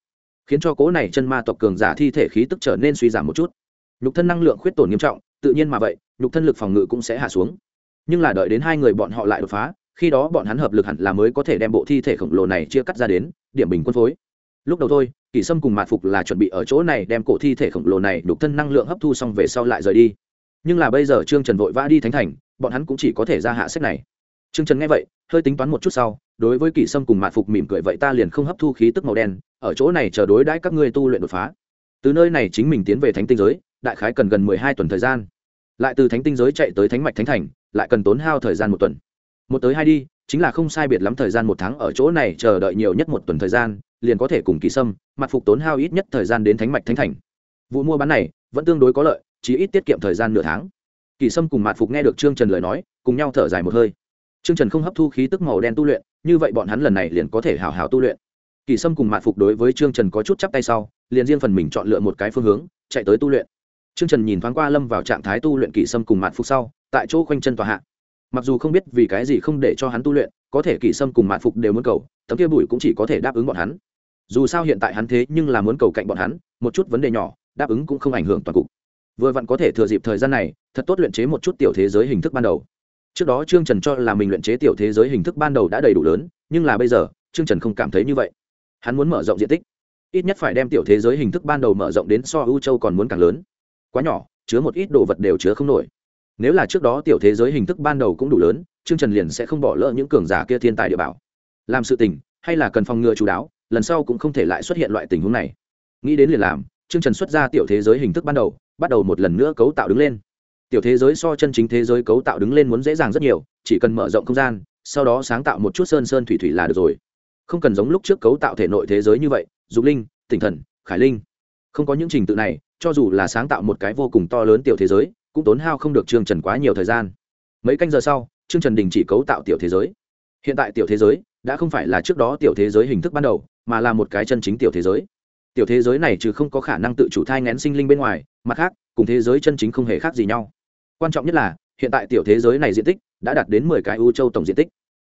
Speaker 1: khiến cho cố này chân ma tộc cường giả thi thể khí tức trở nên suy giảm một chút. Nhục thân năng lượng khuyết tổn nghiêm trọng, tự nhiên mà vậy, nhục thân lực phòng ngự cũng sẽ hạ xuống. Nhưng là đợi đến hai người bọn họ lại đột phá, khi đó bọn hắn hợp lực hẳn là mới có thể đem bộ thi thể khổng lồ này chia cắt ra đến, điểm bình quân phối. Lúc đầu thôi kỳ sâm cùng mạt phục là chuẩn bị ở chỗ này đem cổ thi thể khổng lồ này đục thân năng lượng hấp thu xong về sau lại rời đi. Nhưng là bây giờ trương trần vội vã đi thánh thành bọn hắn cũng chỉ có thể ra hạ sách này. Trương trần nghe vậy, hơi tính toán một chút sau, đối với kỳ sâm cùng mạt phục mỉm cười vậy ta liền không hấp thu khí tức màu đen, ở chỗ này chờ đối đãi các ngươi tu luyện đột phá. Từ nơi này chính mình tiến về thánh tinh giới, đại khái cần gần mười hai tuần thời gian. Lại từ thánh tinh giới chạy tới thánh mạch thánh thành, lại cần tốn hao thời gian một tuần. Một tới hai đi, chính là không sai biệt lắm thời gian một tháng, ở chỗ này chờ đợi nhiều nhất một tuần thời gian, liền có thể cùng kỳ sâm mặt phục tốn hao ít nhất thời gian đến thánh mạch thánh thành. Vụ mua bán này, vẫn tương đối có lợi chỉ ít tiết kiệm thời gian nửa tháng kỳ sâm cùng mạt phục nghe được trương trần lời nói cùng nhau thở dài một hơi trương trần không hấp thu khí tức màu đen tu luyện như vậy bọn hắn lần này liền có thể hào hào tu luyện kỳ sâm cùng mạt phục đối với trương trần có chút chắp tay sau liền riêng phần mình chọn lựa một cái phương hướng chạy tới tu luyện Trương Trần nhìn thoáng qua Lâm vào trạng thái tu luyện kỳ sâm cùng mạn phục sau, tại chỗ quanh chân tòa hạ. Mặc dù không biết vì cái gì không để cho hắn tu luyện, có thể kỳ sâm cùng mạn phục đều muốn cầu, tấm kia bụi cũng chỉ có thể đáp ứng bọn hắn. Dù sao hiện tại hắn thế nhưng là muốn cầu cạnh bọn hắn, một chút vấn đề nhỏ, đáp ứng cũng không ảnh hưởng toàn cục. Vừa vặn có thể thừa dịp thời gian này, thật tốt luyện chế một chút tiểu thế giới hình thức ban đầu. Trước đó Trương Trần cho là mình luyện chế tiểu thế giới hình thức ban đầu đã đầy đủ lớn, nhưng là bây giờ, Trương Trần không cảm thấy như vậy. Hắn muốn mở rộng diện tích, ít nhất phải đem tiểu thế giới hình thức ban đầu mở rộng đến so ưu châu còn muốn càng lớn. Quá nhỏ, chứa một ít đồ vật đều chứa không nổi nếu là trước đó tiểu thế giới hình thức ban đầu cũng đủ lớn trương trần liền sẽ không bỏ lỡ những cường giả kia thiên tài địa bảo làm sự tình hay là cần phòng ngừa chú đáo lần sau cũng không thể lại xuất hiện loại tình huống này nghĩ đến liền làm chương trần xuất ra tiểu thế giới hình thức ban đầu, bắt đầu một lần nữa cấu tạo đứng lên. Tiểu thế giới so chân chính thế giới cấu tạo đứng lên muốn dễ dàng rất nhiều, chỉ cần mở rộng không gian, sau đó sáng tạo một chút sơn sơn thủy thủy là được rồi. Không cần giống lúc trước cấu tạo thể nội thế giới như vậy, dục linh Tỉnh thần, khải linh. Không có những trình tự này, cho dù là sáng tạo một cái vô cùng to lớn tiểu thế giới, cũng tốn hao không được trương trần quá nhiều thời gian. Mấy canh giờ sau, trương trần đình chỉ cấu tạo tiểu thế giới. Hiện tại tiểu thế giới đã không phải là trước đó tiểu thế giới hình thức ban đầu, mà là một cái chân chính tiểu thế giới tiểu thế giới này trừ không có khả năng tự chủ thai ngén sinh linh bên ngoài mặt khác cùng thế giới chân chính không hề khác gì nhau. Quan trọng nhất là hiện tại tiểu thế giới này diện tích đã đạt đến mười cái ưu châu tổng diện tích.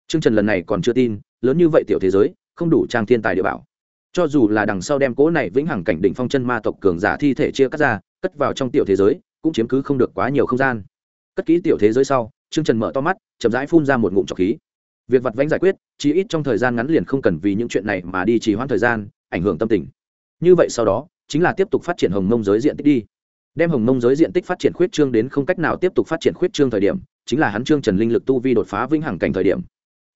Speaker 1: Trương Trần lần này còn chưa tin, lớn như vậy tiểu thế giới, không đủ trang thiên tài địa bảo. Cho dù là đằng sau đem cỗ này vĩnh hằng cảnh đỉnh phong chân ma tộc cường giả thi thể chia cắt ra cất vào trong tiểu thế giới cũng chiếm cứ không được quá nhiều không gian. Cất kỹ tiểu thế giới sau trương trần mở to mắt chậm rãi phun ra một ngụm trọc khí. Việc vặt vãnh giải quyết chí ít trong thời gian ngắn liền không cần vì những chuyện này mà đi trì hoãn thời gian ảnh hưởng tâm tình như vậy sau đó, chính là tiếp tục phát triển hồng mông giới diện tích đi. Đem hồng mông giới diện tích phát triển khuyết trương đến không cách nào tiếp tục phát triển khuyết trương thời điểm, chính là hắn trương trần linh lực tu vi đột phá vĩnh hằng cảnh thời điểm.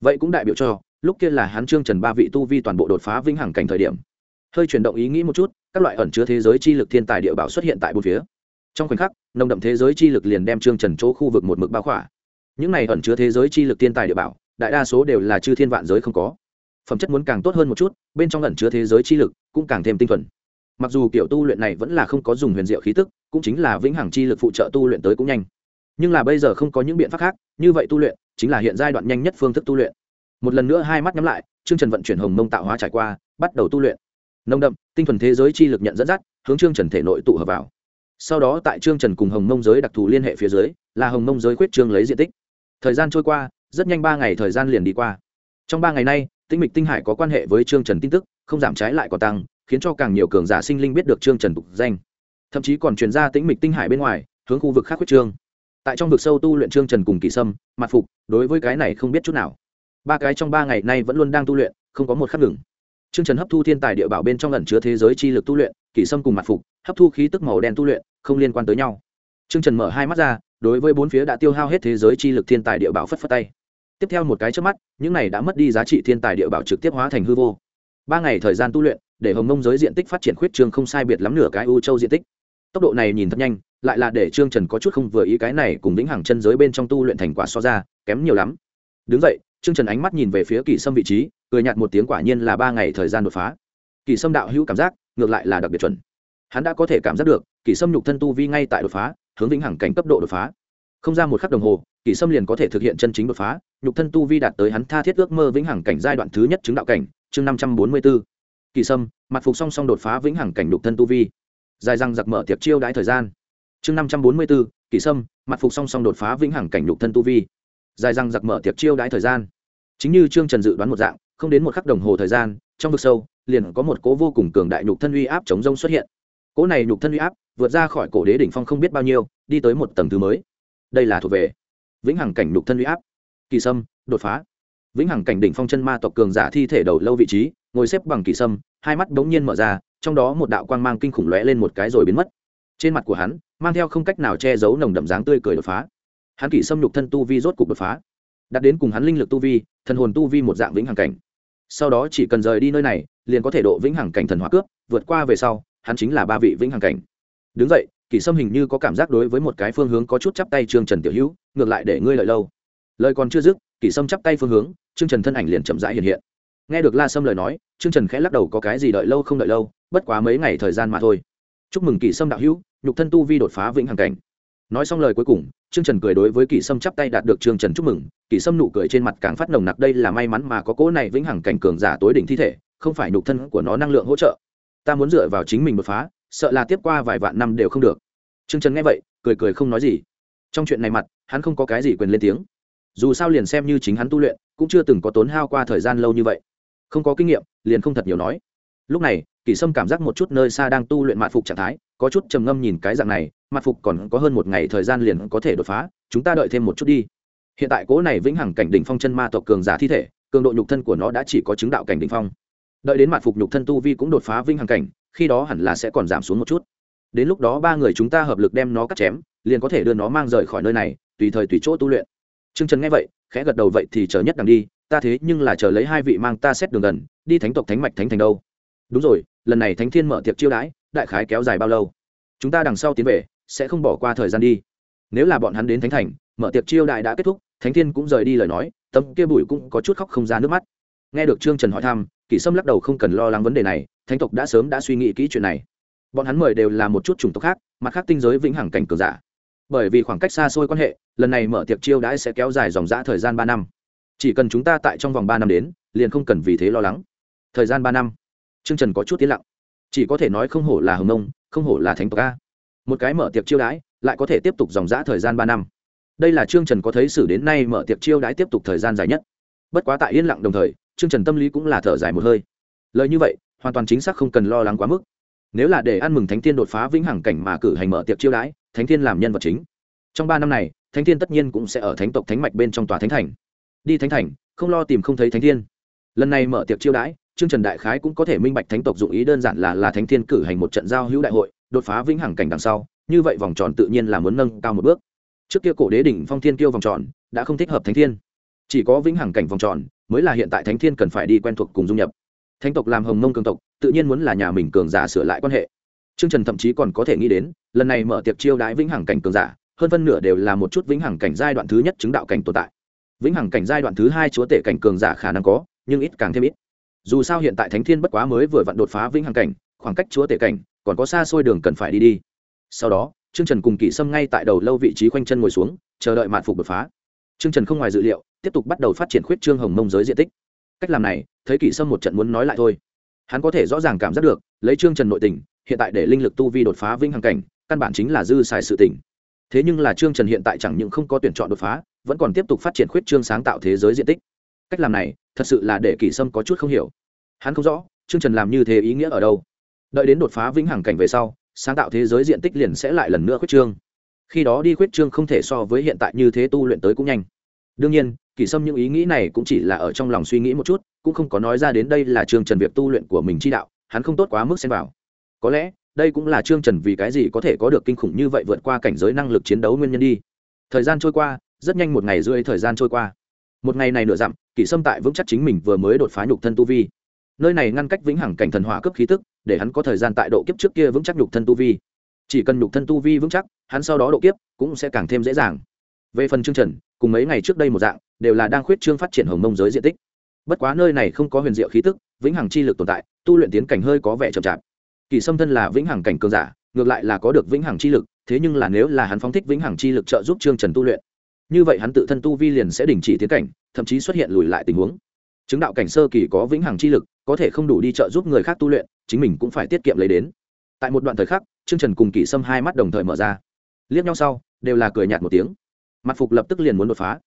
Speaker 1: Vậy cũng đại biểu cho, lúc kia là hắn trương trần ba vị tu vi toàn bộ đột phá vĩnh hằng cảnh thời điểm. Hơi chuyển động ý nghĩ một chút, các loại ẩn chứa thế giới chi lực thiên tài địa bảo xuất hiện tại bốn phía. Trong khoảnh khắc, nồng đậm thế giới chi lực liền đem trương trần chỗ khu vực một mực bao khỏa. Những này ẩn chứa thế giới chi lực thiên tài địa bảo, đại đa số đều là chư thiên vạn giới không có phẩm chất muốn càng tốt hơn một chút, bên trong ẩn chứa thế giới chi lực cũng càng thêm tinh thuần. Mặc dù kiểu tu luyện này vẫn là không có dùng huyền diệu khí tức, cũng chính là vĩnh hằng chi lực phụ trợ tu luyện tới cũng nhanh. Nhưng là bây giờ không có những biện pháp khác, như vậy tu luyện chính là hiện giai đoạn nhanh nhất phương thức tu luyện. Một lần nữa hai mắt nhắm lại chương trần vận chuyển hồng mông tạo hóa trải qua, bắt đầu tu luyện. Nông đậm, tinh thuần thế giới chi lực nhận dẫn dắt, hướng trương trần thể nội tụ hợp vào. Sau đó tại trương trần cùng hồng mông giới đặc thù liên hệ phía dưới, là hồng mông giới quyết trương lấy diện tích. Thời gian trôi qua, rất nhanh ba ngày thời gian liền đi qua trong ba ngày nay tinh mịch tinh hải có quan hệ với trương trần tin tức, không giảm trái lại còn tăng, khiến cho càng nhiều cường giả sinh linh biết được trương trần tục danh. Thậm chí còn truyền ra tĩnh mịch tinh hải bên ngoài, hướng khu vực khác huyết trương. Tại trong vực sâu tu luyện trương trần cùng kỳ sâm mặt phục, đối với cái này không biết chút nào. Ba cái trong ba ngày nay vẫn luôn đang tu luyện, không có một khắc ngừng. Trương trần hấp thu thiên tài địa bảo bên trong ẩn chứa thế giới chi lực tu luyện, kỳ sâm cùng mặt phục, hấp thu khí tức màu đen tu luyện, không liên quan tới nhau. Trương trần mở hai mắt ra, đối với bốn phía đã tiêu hao hết thế giới chi lực thiên tài địa bảo phất phất tay tiếp theo một cái trước mắt, những này đã mất đi giá trị thiên tài địa bảo trực tiếp hóa thành hư vô. Ba ngày thời gian tu luyện, để hồng mông giới diện tích phát triển khuyết trương không sai biệt lắm nửa cái u châu diện tích. Tốc độ này nhìn thật nhanh, lại là để trương trần có chút không vừa ý cái này cùng lĩnh hàng chân giới bên trong tu luyện thành quả so ra, kém nhiều lắm. Đứng dậy, trương trần ánh mắt nhìn về phía kỳ sâm vị trí, cười nhạt một tiếng quả nhiên là ba ngày thời gian đột phá. Kỳ sâm đạo hữu cảm giác, ngược lại là đặc biệt chuẩn. Hắn đã có thể cảm giác được, kỳ sâm nhục thân tu vi ngay tại đột phá, hướng vĩnh hằng cảnh cấp độ đột phá không ra một khắc đồng hồ, Kỷ sâm liền có thể thực hiện chân chính đột phá, nhục thân tu vi đạt tới hắn tha thiết ước mơ vĩnh hằng cảnh giai đoạn thứ nhất chứng đạo cảnh, chương năm trăm bốn mươi b ố kỳ sâm, mặt phục song song đột phá vĩnh hằng cảnh nhục thân tu vi. Dài răng giặc mở tiệc chiêu đãi thời gian. Chương năm trăm bốn mươi b ố kỳ sâm, mặt phục song song đột phá vĩnh hằng cảnh nhục thân tu vi. Dài răng giặc mở tiệc chiêu đãi thời gian. Chính như trương trần dự đoán một dạng, không đến một khắc đồng hồ thời gian, trong vực sâu, liền có một cố vô cùng cường đại nhục thân uy áp chống rông xuất hiện. Cố này nhục thân uy áp vượt ra khỏi cổ đế đỉnh phong không biết bao nhiêu, đi tới một tầng thứ mới đây là thuộc về vĩnh hằng cảnh nhục thân uy áp, kỳ sâm, đột phá. Vĩnh hằng cảnh đỉnh phong chân ma tộc cường giả thi thể đầu lâu vị trí, ngồi xếp bằng kỳ sâm, hai mắt bỗng nhiên mở ra, trong đó một đạo quang mang kinh khủng lóe lên một cái rồi biến mất. Trên mặt của hắn, mang theo không cách nào che giấu nồng đậm dáng tươi cười đột phá. Hắn kỳ sâm nhục thân tu vi rốt cục đột phá. Đặt đến cùng hắn linh lực tu vi, thần hồn tu vi một dạng vĩnh hằng cảnh. Sau đó chỉ cần rời đi nơi này, liền có thể độ vĩnh hằng cảnh thần hóa cướp, vượt qua về sau, hắn chính là ba vị vĩnh hằng cảnh. Đứng dậy kỳ sâm hình như có cảm giác đối với một cái phương hướng có chút chắp tay trương trần tiểu hữu, ngược lại để ngươi lợi lâu. Lời còn chưa dứt, kỳ sâm chắp tay phương hướng, trương trần thân ảnh liền chậm rãi hiện hiện. Nghe được la sâm lời nói, trương trần khẽ lắc đầu có cái gì đợi lâu không đợi lâu, bất quá mấy ngày thời gian mà thôi. Chúc mừng kỳ sâm đạo hữu, nhục thân tu vi đột phá vĩnh hằng cảnh. Nói xong lời cuối cùng, trương trần cười đối với kỳ sâm chắp tay đạt được trương trần chúc mừng. Kỳ sâm nụ cười trên mặt càng phát nồng nặc, đây là may mắn mà có cỗ này vĩnh hằng cảnh cường giả tối đỉnh thi thể, không phải nhục thân của nó năng lượng hỗ trợ. Ta muốn dựa vào chính mình đột phá sợ là tiếp qua vài vạn năm đều không được. Trương trần nghe vậy, cười cười không nói gì. Trong chuyện này mặt, hắn không có cái gì quyền lên tiếng. Dù sao liền xem như chính hắn tu luyện, cũng chưa từng có tốn hao qua thời gian lâu như vậy. Không có kinh nghiệm, liền không thật nhiều nói. Lúc này, kỷ sâm cảm giác một chút nơi xa đang tu luyện mạn phục trạng thái, có chút trầm ngâm nhìn cái dạng này, mạn phục còn có hơn một ngày thời gian liền có thể đột phá, chúng ta đợi thêm một chút đi. Hiện tại cố này vĩnh hằng cảnh đỉnh phong chân ma tộc cường giả thi thể, cường độ nhục thân của nó đã chỉ có chứng đạo cảnh đỉnh phong. Đợi đến mạn phục nhục thân tu vi cũng đột phá vĩnh hằng cảnh khi đó hẳn là sẽ còn giảm xuống một chút. Đến lúc đó ba người chúng ta hợp lực đem nó cắt chém, liền có thể đưa nó mang rời khỏi nơi này, tùy thời tùy chỗ tu luyện. Trương trần nghe vậy, khẽ gật đầu vậy thì chờ nhất đằng đi, ta thế nhưng là chờ lấy hai vị mang ta xét đường gần, đi thánh tộc thánh mạch thánh thành đâu. Đúng rồi, lần này thánh thiên mở tiệc chiêu đãi, đại khái kéo dài bao lâu? Chúng ta đằng sau tiến về, sẽ không bỏ qua thời gian đi. Nếu là bọn hắn đến thánh thành, mở tiệc chiêu đại đã kết thúc, thánh thiên cũng rời đi lời nói, tâm kia bụi cũng có chút khóc không ra nước mắt. Nghe được trương trần hỏi thăm, kỷ sâm lắc đầu không cần lo lắng vấn đề này thánh tộc đã sớm đã suy nghĩ kỹ chuyện này. Bọn hắn mời đều là một chút chủng tộc khác, mặt khác tinh giới vĩnh hằng cảnh cường giả. Bởi vì khoảng cách xa xôi quan hệ, lần này mở tiệc chiêu đãi sẽ kéo dài dòng dã thời gian ba năm. Chỉ cần chúng ta tại trong vòng ba năm đến, liền không cần vì thế lo lắng. Thời gian ba năm. Chương trần có chút tiến lặng. Chỉ có thể nói không hổ là hồng nông, không hổ là thánh tộc a. Một cái mở tiệc chiêu đãi, lại có thể tiếp tục dòng dã thời gian ba năm. Đây là chương trần có thấy xử đến nay mở tiệc chiêu đãi tiếp tục thời gian dài nhất. Bất quá tại yên lặng đồng thời chương trần tâm lý cũng là thở dài một hơi. Lời như vậy hoàn toàn chính xác không cần lo lắng quá mức. Nếu là để ăn mừng thánh thiên đột phá vĩnh hằng cảnh mà cử hành mở tiệc chiêu đãi, thánh thiên làm nhân vật chính. Trong ba năm này, thánh thiên tất nhiên cũng sẽ ở thánh tộc thánh mạch bên trong tòa thánh thành. Đi thánh thành, không lo tìm không thấy thánh thiên. Lần này mở tiệc chiêu đãi, trương trần đại khái cũng có thể minh bạch thánh tộc dụng ý đơn giản là là thánh thiên cử hành một trận giao hữu đại hội, đột phá vĩnh hằng cảnh đằng sau, như vậy vòng tròn tự nhiên là muốn nâng cao một bước. Trước kia cổ đế đỉnh phong thiên kiêu vòng tròn, đã không thích hợp thánh thiên. Chỉ có vĩnh hằng cảnh vòng tròn mới là hiện tại thánh thiên cần phải đi quen thuộc cùng dung nhập thánh tộc làm hồng mông cường tộc, tự nhiên muốn là nhà mình cường giả sửa lại quan hệ. Trương trần thậm chí còn có thể nghĩ đến, lần này mở tiệc chiêu đãi vĩnh hằng cảnh cường giả, hơn phân nửa đều là một chút vĩnh hằng cảnh giai đoạn thứ nhất chứng đạo cảnh tồn tại. Vĩnh hằng cảnh giai đoạn thứ hai chúa tể cảnh cường giả khả năng có, nhưng ít càng thêm ít. Dù sao hiện tại thánh thiên bất quá mới vừa vặn đột phá vĩnh hằng cảnh, khoảng cách chúa tể cảnh còn có xa xôi đường cần phải đi đi. Sau đó, trương trần cùng kỵ sâm ngay tại đầu lâu vị trí khoanh chân ngồi xuống, chờ đợi mạn phục đột phá. Trương trần không ngoài dự liệu, tiếp tục bắt đầu phát triển khuyết trương hồng mông giới diện tích cách làm này, thấy kỷ sâm một trận muốn nói lại thôi. Hắn có thể rõ ràng cảm giác được, lấy trương trần nội tình, hiện tại để linh lực tu vi đột phá vĩnh hằng cảnh, căn bản chính là dư xài sự tỉnh thế nhưng là trương trần hiện tại chẳng những không có tuyển chọn đột phá, vẫn còn tiếp tục phát triển khuyết trương sáng tạo thế giới diện tích. Cách làm này, thật sự là để kỷ sâm có chút không hiểu. Hắn không rõ, trương trần làm như thế ý nghĩa ở đâu. Đợi đến đột phá vĩnh hằng cảnh về sau, sáng tạo thế giới diện tích liền sẽ lại lần nữa khuyết trương. Khi đó đi khuyết trương không thể so với hiện tại như thế tu luyện tới cũng nhanh đương nhiên, kỳ sâm những ý nghĩ này cũng chỉ là ở trong lòng suy nghĩ một chút, cũng không có nói ra đến đây là trương trần việc tu luyện của mình chi đạo, hắn không tốt quá mức xem vào. Có lẽ, đây cũng là trương trần vì cái gì có thể có được kinh khủng như vậy vượt qua cảnh giới năng lực chiến đấu nguyên nhân đi. Thời gian trôi qua, rất nhanh một ngày rưỡi thời gian trôi qua. Một ngày này nửa dặm kỷ sâm tại vững chắc chính mình vừa mới đột phá nhục thân tu vi. Nơi này ngăn cách vĩnh hằng cảnh thần hỏa cấp khí tức, để hắn có thời gian tại độ kiếp trước kia vững chắc nhục thân tu vi. Chỉ cần nhục thân tu vi vững chắc, hắn sau đó độ kiếp cũng sẽ càng thêm dễ dàng về phần chương trần cùng mấy ngày trước đây một dạng, đều là đang khuyết trương phát triển hồng mông giới diện tích. Bất quá nơi này không có huyền diệu khí tức, vĩnh hằng chi lực tồn tại, tu luyện tiến cảnh hơi có vẻ chậm chạp. Kỳ sâm thân là vĩnh hằng cảnh cường giả, ngược lại là có được vĩnh hằng chi lực, thế nhưng là nếu là hắn phóng thích vĩnh hằng chi lực trợ giúp trương trần tu luyện, như vậy hắn tự thân tu vi liền sẽ đình chỉ tiến cảnh, thậm chí xuất hiện lùi lại tình huống. Chứng đạo cảnh sơ kỳ có vĩnh hằng chi lực, có thể không đủ đi trợ giúp người khác tu luyện, chính mình cũng phải tiết kiệm lấy đến. Tại một đoạn thời khắc trương trần cùng kỳ sâm hai mắt đồng thời mở ra. Liếc nhau sau, đều là cười nhạt một tiếng mặt phục lập tức liền muốn đột phá.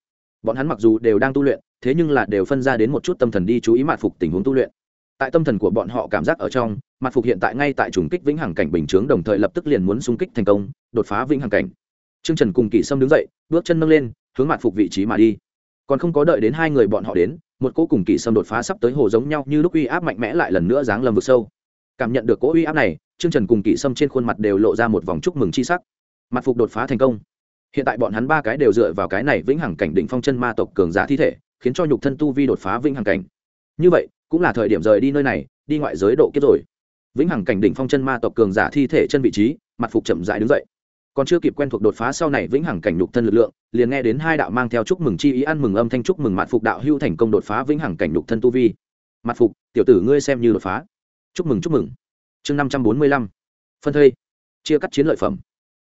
Speaker 1: Bọn hắn mặc dù đều đang tu luyện, thế nhưng là đều phân ra đến một chút tâm thần đi chú ý mặt phục tình huống tu luyện. Tại tâm thần của bọn họ cảm giác ở trong, mặt phục hiện tại ngay tại trùng kích vĩnh hằng cảnh bình chướng đồng thời lập tức liền muốn xung kích thành công, đột phá vĩnh hằng cảnh. Trương trần cùng kỷ sâm đứng dậy, bước chân nâng lên, hướng mặt phục vị trí mà đi. Còn không có đợi đến hai người bọn họ đến, một cỗ cùng kỷ sâm đột phá sắp tới hồ giống nhau như lúc uy áp mạnh mẽ lại lần nữa giáng lầm vực sâu. Cảm nhận được cỗ uy áp này, trương trần cùng kỷ sâm trên khuôn mặt đều lộ ra một vòng chúc mừng chi sắc. Mặt phục đột phá thành công hiện tại bọn hắn ba cái đều dựa vào cái này vĩnh hằng cảnh đỉnh phong chân ma tộc cường giả thi thể, khiến cho nhục thân tu vi đột phá vĩnh hằng cảnh. Như vậy, cũng là thời điểm rời đi nơi này, đi ngoại giới độ kiếp rồi. Vĩnh hằng cảnh đỉnh phong chân ma tộc cường giả thi thể chân vị trí, mặt phục chậm dại đứng dậy. Còn chưa kịp quen thuộc đột phá sau này vĩnh hằng cảnh nhục thân lực lượng, liền nghe đến hai đạo mang theo chúc mừng chi ý ăn mừng âm thanh chúc mừng mặt phục đạo hưu thành công đột phá vĩnh hằng cảnh nhục thân tu vi. Mặt phục, tiểu tử ngươi xem như đột phá. Chúc mừng chúc mừng. Chương năm trăm bốn mươi lăm. Phân thây. Chia cắt chiến lợi phẩm.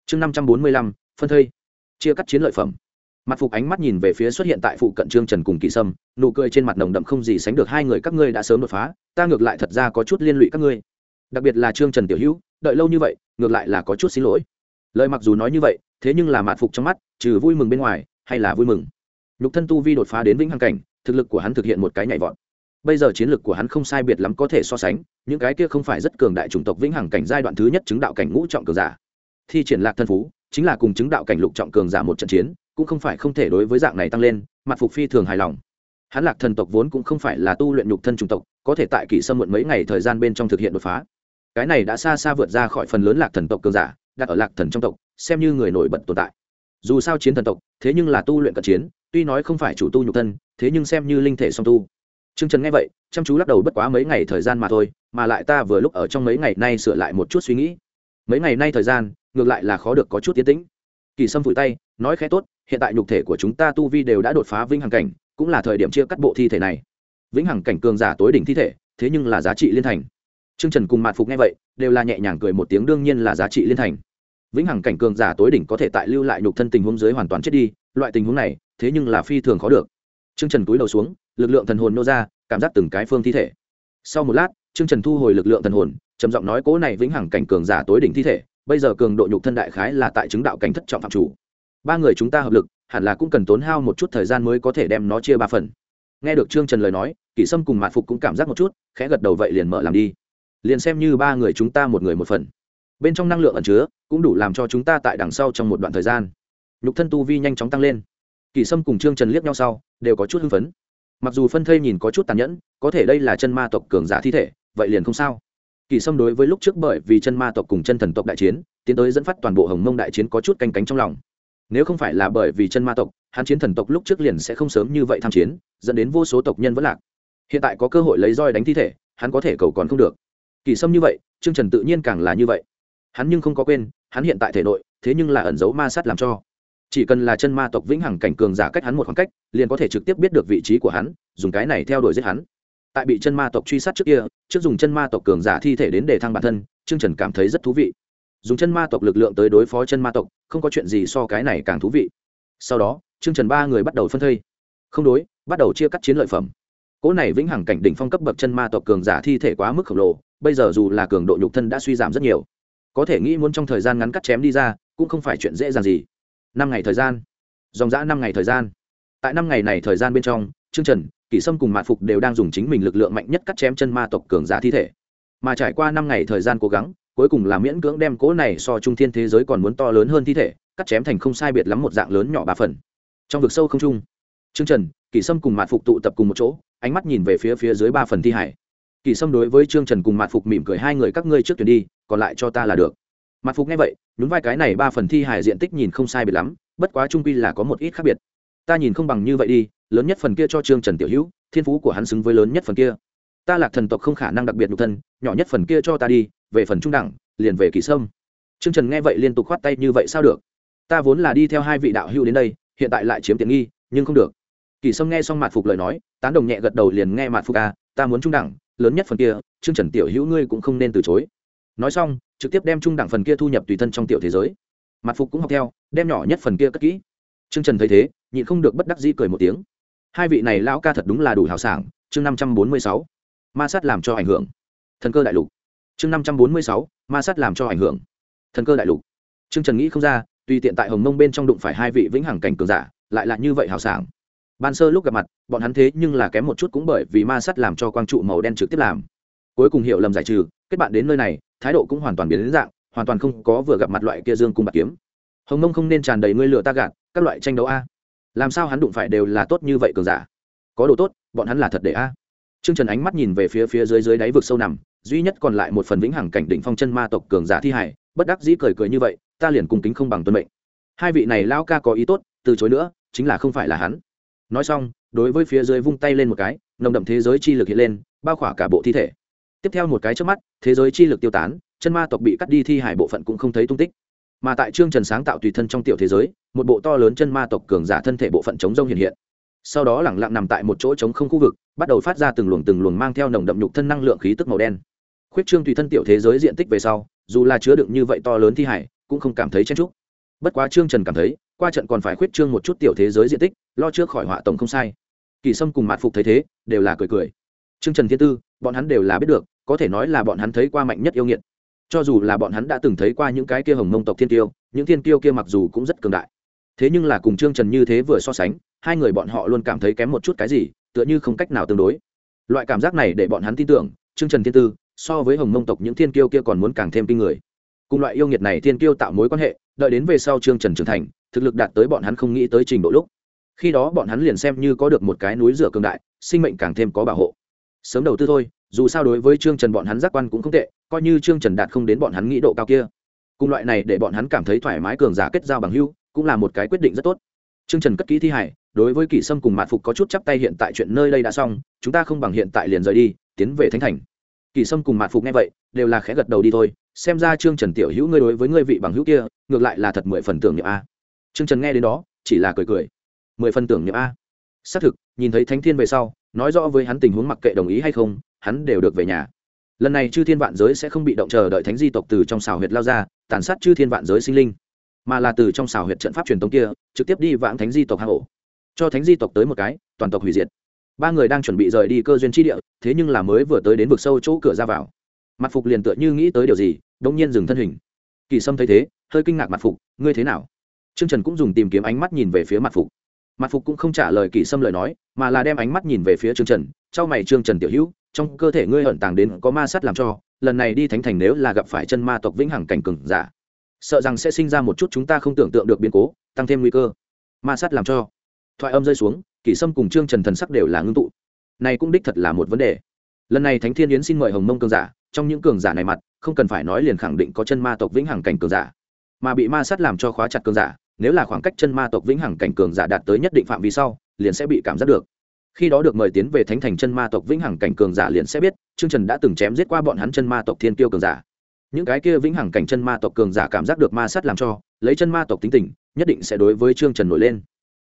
Speaker 1: Chương năm trăm bốn mươi lăm. Phân thây chia cắt chiến lợi phẩm. Mặt phục ánh mắt nhìn về phía xuất hiện tại phụ cận trương trần cùng kỳ sâm, nụ cười trên mặt nồng đậm không gì sánh được hai người các ngươi đã sớm đột phá, ta ngược lại thật ra có chút liên lụy các ngươi. Đặc biệt là trương trần tiểu hữu, đợi lâu như vậy, ngược lại là có chút xin lỗi. Lời mặc dù nói như vậy, thế nhưng là mạt phục trong mắt, trừ vui mừng bên ngoài, hay là vui mừng. Nhục thân tu vi đột phá đến vĩnh hằng cảnh, thực lực của hắn thực hiện một cái nhảy vọt. Bây giờ chiến lược của hắn không sai biệt lắm có thể so sánh, những cái kia không phải rất cường đại chủng tộc vĩnh hằng cảnh giai đoạn thứ nhất chứng đạo cảnh ngũ trọng cường giả. Thi triển lạc thân phú chính là cùng chứng đạo cảnh lục trọng cường giả một trận chiến, cũng không phải không thể đối với dạng này tăng lên, mặt phục phi thường hài lòng. Hắn lạc thần tộc vốn cũng không phải là tu luyện nhục thân chủng tộc, có thể tại kỷ sâm muộn mấy ngày thời gian bên trong thực hiện đột phá. Cái này đã xa xa vượt ra khỏi phần lớn lạc thần tộc cường giả, đặt ở lạc thần trong tộc, xem như người nổi bật tồn tại. Dù sao chiến thần tộc, thế nhưng là tu luyện cận chiến, tuy nói không phải chủ tu nhục thân, thế nhưng xem như linh thể song tu. T r ư ơ n g trần nghe vậy, chăm chú lắc đầu bất quá mấy ngày thời gian mà thôi, mà lại ta vừa lúc ở trong mấy ngày nay sửa lại một chút suy nghĩ. Mấy ngày nay thời gian ngược lại là khó được có chút tiến tĩnh kỳ sâm vùi tay nói khẽ tốt hiện tại nhục thể của chúng ta tu vi đều đã đột phá vĩnh hằng cảnh cũng là thời điểm chia cắt bộ thi thể này vĩnh hằng cảnh cường giả tối đỉnh thi thể thế nhưng là giá trị liên thành Trương Trần cùng Mạn Phục nghe vậy, đều là nhẹ nhàng cười một tiếng đương nhiên là giá trị liên thành. Vĩnh hằng cảnh cường giả tối đỉnh có thể tại lưu lại nhục thân tình huống dưới hoàn toàn chết đi, loại tình huống này, thế nhưng là phi thường khó được. Trương Trần cúi đầu xuống, lực lượng thần hồn nô ra, cảm giác từng cái phương thi thể. Sau một lát, Trương Trần thu hồi lực lượng thần hồn, trầm giọng nói cố này vĩnh hằng cảnh cường giả tối đỉnh thi thể, bây giờ cường độ nhục thân đại khái là tại chứng đạo cảnh thất trọng phạm chủ. Ba người chúng ta hợp lực, hẳn là cũng cần tốn hao một chút thời gian mới có thể đem nó chia ba phần. Nghe được Trương Trần lời nói, Kỷ Sâm cùng Mạn Phục cũng cảm giác một chút, khẽ gật đầu vậy liền mở làm đi. Liền xem như ba người chúng ta một người một phần. Bên trong năng lượng ẩn chứa cũng đủ làm cho chúng ta tại đằng sau trong một đoạn thời gian. Nhục thân tu vi nhanh chóng tăng lên. Kỳ sâm cùng trương trần liếc nhau sau đều có chút hưng phấn. Mặc dù phân thây nhìn có chút tàn nhẫn có thể đây là chân ma tộc cường giả thi thể vậy liền không sao kỳ sâm đối với lúc trước bởi vì chân ma tộc cùng chân thần tộc đại chiến, tiến tới dẫn phát toàn bộ hồng mông đại chiến có chút canh cánh trong lòng. Nếu không phải là bởi vì chân ma tộc, hắn chiến thần tộc lúc trước liền sẽ không sớm như vậy tham chiến, dẫn đến vô số tộc nhân vẫn lạc. Hiện tại có cơ hội lấy roi đánh thi thể, hắn có thể cầu còn không được. Kỳ sâm như vậy, trương trần tự nhiên càng là như vậy. Hắn nhưng không có quên, hắn hiện tại thể nội, thế nhưng là ẩn dấu ma sát làm cho. Chỉ cần là chân ma tộc vĩnh hằng cảnh cường giả cách hắn một khoảng cách, liền có thể trực tiếp biết được vị trí của hắn, dùng cái này theo đuổi giết hắn tại bị chân ma tộc truy sát trước kia, trước dùng chân ma tộc cường giả thi thể đến để thăng bản thân, trương trần cảm thấy rất thú vị. Dùng chân ma tộc lực lượng tới đối phó chân ma tộc, không có chuyện gì so cái này càng thú vị. Sau đó, trương trần ba người bắt đầu phân thây. Không đối, bắt đầu chia cắt chiến lợi phẩm. Cỗ này vĩnh hằng cảnh đỉnh phong cấp bậc chân ma tộc cường giả thi thể quá mức khổng lồ, bây giờ dù là cường độ nhục thân đã suy giảm rất nhiều, có thể nghĩ muốn trong thời gian ngắn cắt chém đi ra, cũng không phải chuyện dễ dàng gì. Năm ngày thời gian. Dòng dã năm ngày thời gian. Tại năm ngày này thời gian bên trong, trương trần kỷ sâm cùng mạn phục đều đang dùng chính mình lực lượng mạnh nhất cắt chém chân ma tộc cường giả thi thể. Mà trải qua năm ngày thời gian cố gắng, cuối cùng là miễn cưỡng đem cỗ này so trung thiên thế giới còn muốn to lớn hơn thi thể, cắt chém thành không sai biệt lắm một dạng lớn nhỏ ba phần. Trong vực sâu không trung, trương trần, kỷ sâm cùng mạn phục tụ tập cùng một chỗ, ánh mắt nhìn về phía phía dưới ba phần thi hải. Kỷ sâm đối với trương trần cùng mạn phục mỉm cười, hai người các ngươi trước tuyển đi, còn lại cho ta là được. Mạn phục nghe vậy, nhún vai cái này ba phần thi hải diện tích nhìn không sai biệt lắm, bất quá trung quy là có một ít khác biệt. Ta nhìn không bằng như vậy đi lớn nhất phần kia cho trương trần tiểu hữu thiên phú của hắn xứng với lớn nhất phần kia. Ta lạc thần tộc không khả năng đặc biệt nhục thân nhỏ nhất phần kia cho ta đi về phần trung đẳng liền về kỳ sâm. Trương trần nghe vậy liên tục khoát tay như vậy sao được? Ta vốn là đi theo hai vị đạo hữu đến đây hiện tại lại chiếm tiện nghi nhưng không được. Kỳ sâm nghe xong mạt phục lời nói tán đồng nhẹ gật đầu liền nghe mạt phục à, ta muốn trung đẳng lớn nhất phần kia trương trần tiểu hữu ngươi cũng không nên từ chối. Nói xong trực tiếp đem trung đẳng phần kia thu nhập tùy thân trong tiểu thế giới. Mặt phục cũng học theo đem nhỏ nhất phần kia cất kỹ. Trương trần thấy thế nhịn không được bất đắc dĩ cười một tiếng hai vị này lão ca thật đúng là đủ hào sảng. Chương năm trăm bốn mươi sáu, ma sát làm cho ảnh hưởng. Thần cơ đại lục. Chương năm trăm bốn mươi sáu, ma sát làm cho ảnh hưởng. Thần cơ đại lục. Trương trần nghĩ không ra, tùy tiện tại hồng mông bên trong đụng phải hai vị vĩnh hằng cảnh cường giả, lại là như vậy hào sảng. Ban sơ lúc gặp mặt, bọn hắn thế nhưng là kém một chút cũng bởi vì ma sắt làm cho quang trụ màu đen trực tiếp làm. Cuối cùng hiểu lầm giải trừ, kết bạn đến nơi này, thái độ cũng hoàn toàn biến đến dạng, hoàn toàn không có vừa gặp mặt loại kia dương cung bạc kiếm. Hồng mông không nên tràn đầy ngươi lửa ta gạt, các loại tranh đấu a làm sao hắn đụng phải đều là tốt như vậy cường giả? Có đồ tốt bọn hắn là thật để a. Trương Trần ánh mắt nhìn về phía phía dưới dưới đáy vực sâu nằm, duy nhất còn lại một phần vĩnh hằng cảnh đỉnh phong chân ma tộc cường giả thi hải, bất đắc dĩ cười cười như vậy, ta liền cùng kính không bằng tuân mệnh. Hai vị này lão ca có ý tốt, từ chối nữa, chính là không phải là hắn. Nói xong đối với phía dưới vung tay lên một cái nồng đậm thế giới chi lực hiện lên bao khỏa cả bộ thi thể. Tiếp theo một cái trước mắt thế giới chi lực tiêu tán chân ma tộc bị cắt đi thi hải bộ phận cũng không thấy tung tích mà tại trương trần sáng tạo tùy thân trong tiểu thế giới, một bộ to lớn chân ma tộc cường giả thân thể bộ phận chống rông hiện hiện. Sau đó lẳng lặng nằm tại một chỗ chống không khu vực, bắt đầu phát ra từng luồng từng luồng mang theo nồng đậm nhục thân năng lượng khí tức màu đen. Khuyết trương tùy thân tiểu thế giới diện tích về sau, dù là chứa đựng như vậy to lớn thi hải, cũng không cảm thấy chen trúc bất quá trương trần cảm thấy, qua trận còn phải khuyết trương một chút tiểu thế giới diện tích, lo trước khỏi họa tổng không sai. Kỳ sâm cùng mạt phục thấy thế, đều là cười cười. Trương trần thiên tư, bọn hắn đều là biết được, có thể nói là bọn hắn thấy qua mạnh nhất yêu nghiệt cho dù là bọn hắn đã từng thấy qua những cái kia hồng mông tộc thiên tiêu, những thiên tiêu kia mặc dù cũng rất cường đại. Thế nhưng là cùng trương trần như thế vừa so sánh, hai người bọn họ luôn cảm thấy kém một chút cái gì, tựa như không cách nào tương đối. Loại cảm giác này để bọn hắn tin tưởng, trương trần thiên tư, so với hồng mông tộc những thiên kiêu kia còn muốn càng thêm kinh người. Cùng loại yêu nghiệt này thiên kiêu tạo mối quan hệ, đợi đến về sau trương trần trưởng thành, thực lực đạt tới bọn hắn không nghĩ tới trình độ lúc. Khi đó bọn hắn liền xem như có được một cái núi rửa cường đại, sinh mệnh càng thêm có bảo hộ. Sớm đầu tư thôi dù sao đối với trương trần bọn hắn giác quan cũng không tệ, coi như trương trần đạt không đến bọn hắn nghĩ độ cao kia. Cùng loại này để bọn hắn cảm thấy thoải mái cường giả kết giao bằng hưu cũng là một cái quyết định rất tốt. Trương trần cất kỹ thi hải đối với kỷ sâm cùng mạn phục có chút chắp tay hiện tại chuyện nơi đây đã xong, chúng ta không bằng hiện tại liền rời đi, tiến về thánh thành. Kỷ sâm cùng mạn phục nghe vậy, đều là khẽ gật đầu đi thôi, xem ra trương trần tiểu hữu ngươi đối với ngươi vị bằng hữu kia, ngược lại là thật mười phần tưởng niệm a. Trương trần nghe đến đó, chỉ là cười cười. Mười phần tưởng niệm a. Xác thực, nhìn thấy thánh thiên về sau, nói rõ với hắn tình huống mặc kệ đồng ý hay không hắn đều được về nhà. Lần này chư thiên vạn giới sẽ không bị động chờ đợi thánh di tộc từ trong xào huyệt lao ra, tàn sát chư thiên vạn giới sinh linh, mà là từ trong xào huyệt trận pháp truyền tống kia, trực tiếp đi vãng thánh di tộc hạ hổ cho thánh di tộc tới một cái, toàn tộc hủy diệt. Ba người đang chuẩn bị rời đi cơ duyên tri địa, thế nhưng là mới vừa tới đến vực sâu chỗ cửa ra vào. Mặt phục liền tựa như nghĩ tới điều gì đông nhiên dừng thân hình. Kỳ sâm thấy thế, hơi kinh ngạc mặt phục, ngươi thế nào? Trương trần cũng dùng tìm kiếm ánh mắt nhìn về phía mặt phục. Mặt phục cũng không trả lời kỳ sâm lời nói, mà là đem ánh mắt nhìn về phía trương trần. Trao mày trương trần tiểu hữu trong cơ thể ngươi ẩn tàng đến có ma sát làm cho, lần này đi thánh thành nếu là gặp phải chân ma tộc vĩnh hằng cảnh cừng giả, sợ rằng sẽ sinh ra một chút chúng ta không tưởng tượng được biến cố, tăng thêm nguy cơ. Ma sát làm cho. Thoại âm rơi xuống, kỷ sâm cùng trương trần thần sắc đều là ngưng tụ. Này cũng đích thật là một vấn đề. Lần này thánh thiên yến xin mời hồng mông cường giả, trong những cường giả này mặt, không cần phải nói liền khẳng định có chân ma tộc vĩnh hằng cảnh cường giả. Mà bị ma sát làm cho khóa chặt cường giả, nếu là khoảng cách chân ma tộc vĩnh hằng cảnh cường giả đạt tới nhất định phạm vi sau, liền sẽ bị cảm giác được khi đó được mời tiến về thánh thành chân ma tộc vĩnh hằng cảnh cường giả liền sẽ biết, trương trần đã từng chém giết qua bọn hắn chân ma tộc thiên kiêu cường giả. Những cái kia vĩnh hằng cảnh chân ma tộc cường giả cảm giác được ma sát làm cho, lấy chân ma tộc tính tình, nhất định sẽ đối với trương trần nổi lên.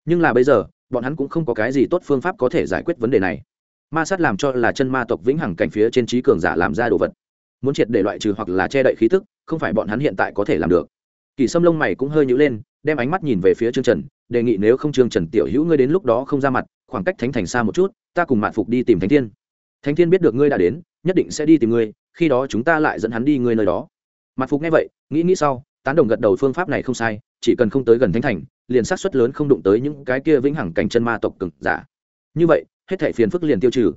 Speaker 1: Nhưng là bây giờ, bọn hắn cũng không có cái gì tốt phương pháp có thể giải quyết vấn đề này. Ma sát làm cho là chân ma tộc vĩnh hằng cảnh phía trên trí cường giả làm ra đồ vật. Muốn triệt để loại trừ hoặc là che đậy khí tức, không phải bọn hắn hiện tại có thể làm được. Kỳ sâm lông mày cũng hơi nhữ lên, đem ánh mắt nhìn về phía trương trần, đề nghị nếu không trương trần tiểu hữu ngươi đến lúc đó không ra mặt khoảng cách thánh thành xa một chút ta cùng mạn phục đi tìm thánh thiên thánh thiên biết được ngươi đã đến nhất định sẽ đi tìm ngươi khi đó chúng ta lại dẫn hắn đi ngươi nơi đó mạn phục nghe vậy nghĩ nghĩ sau tán đồng gật đầu phương pháp này không sai chỉ cần không tới gần thánh thành liền sát suất lớn không đụng tới những cái kia vĩnh hằng cảnh chân ma tộc cực giả như vậy hết thảy phiền phức liền tiêu trừ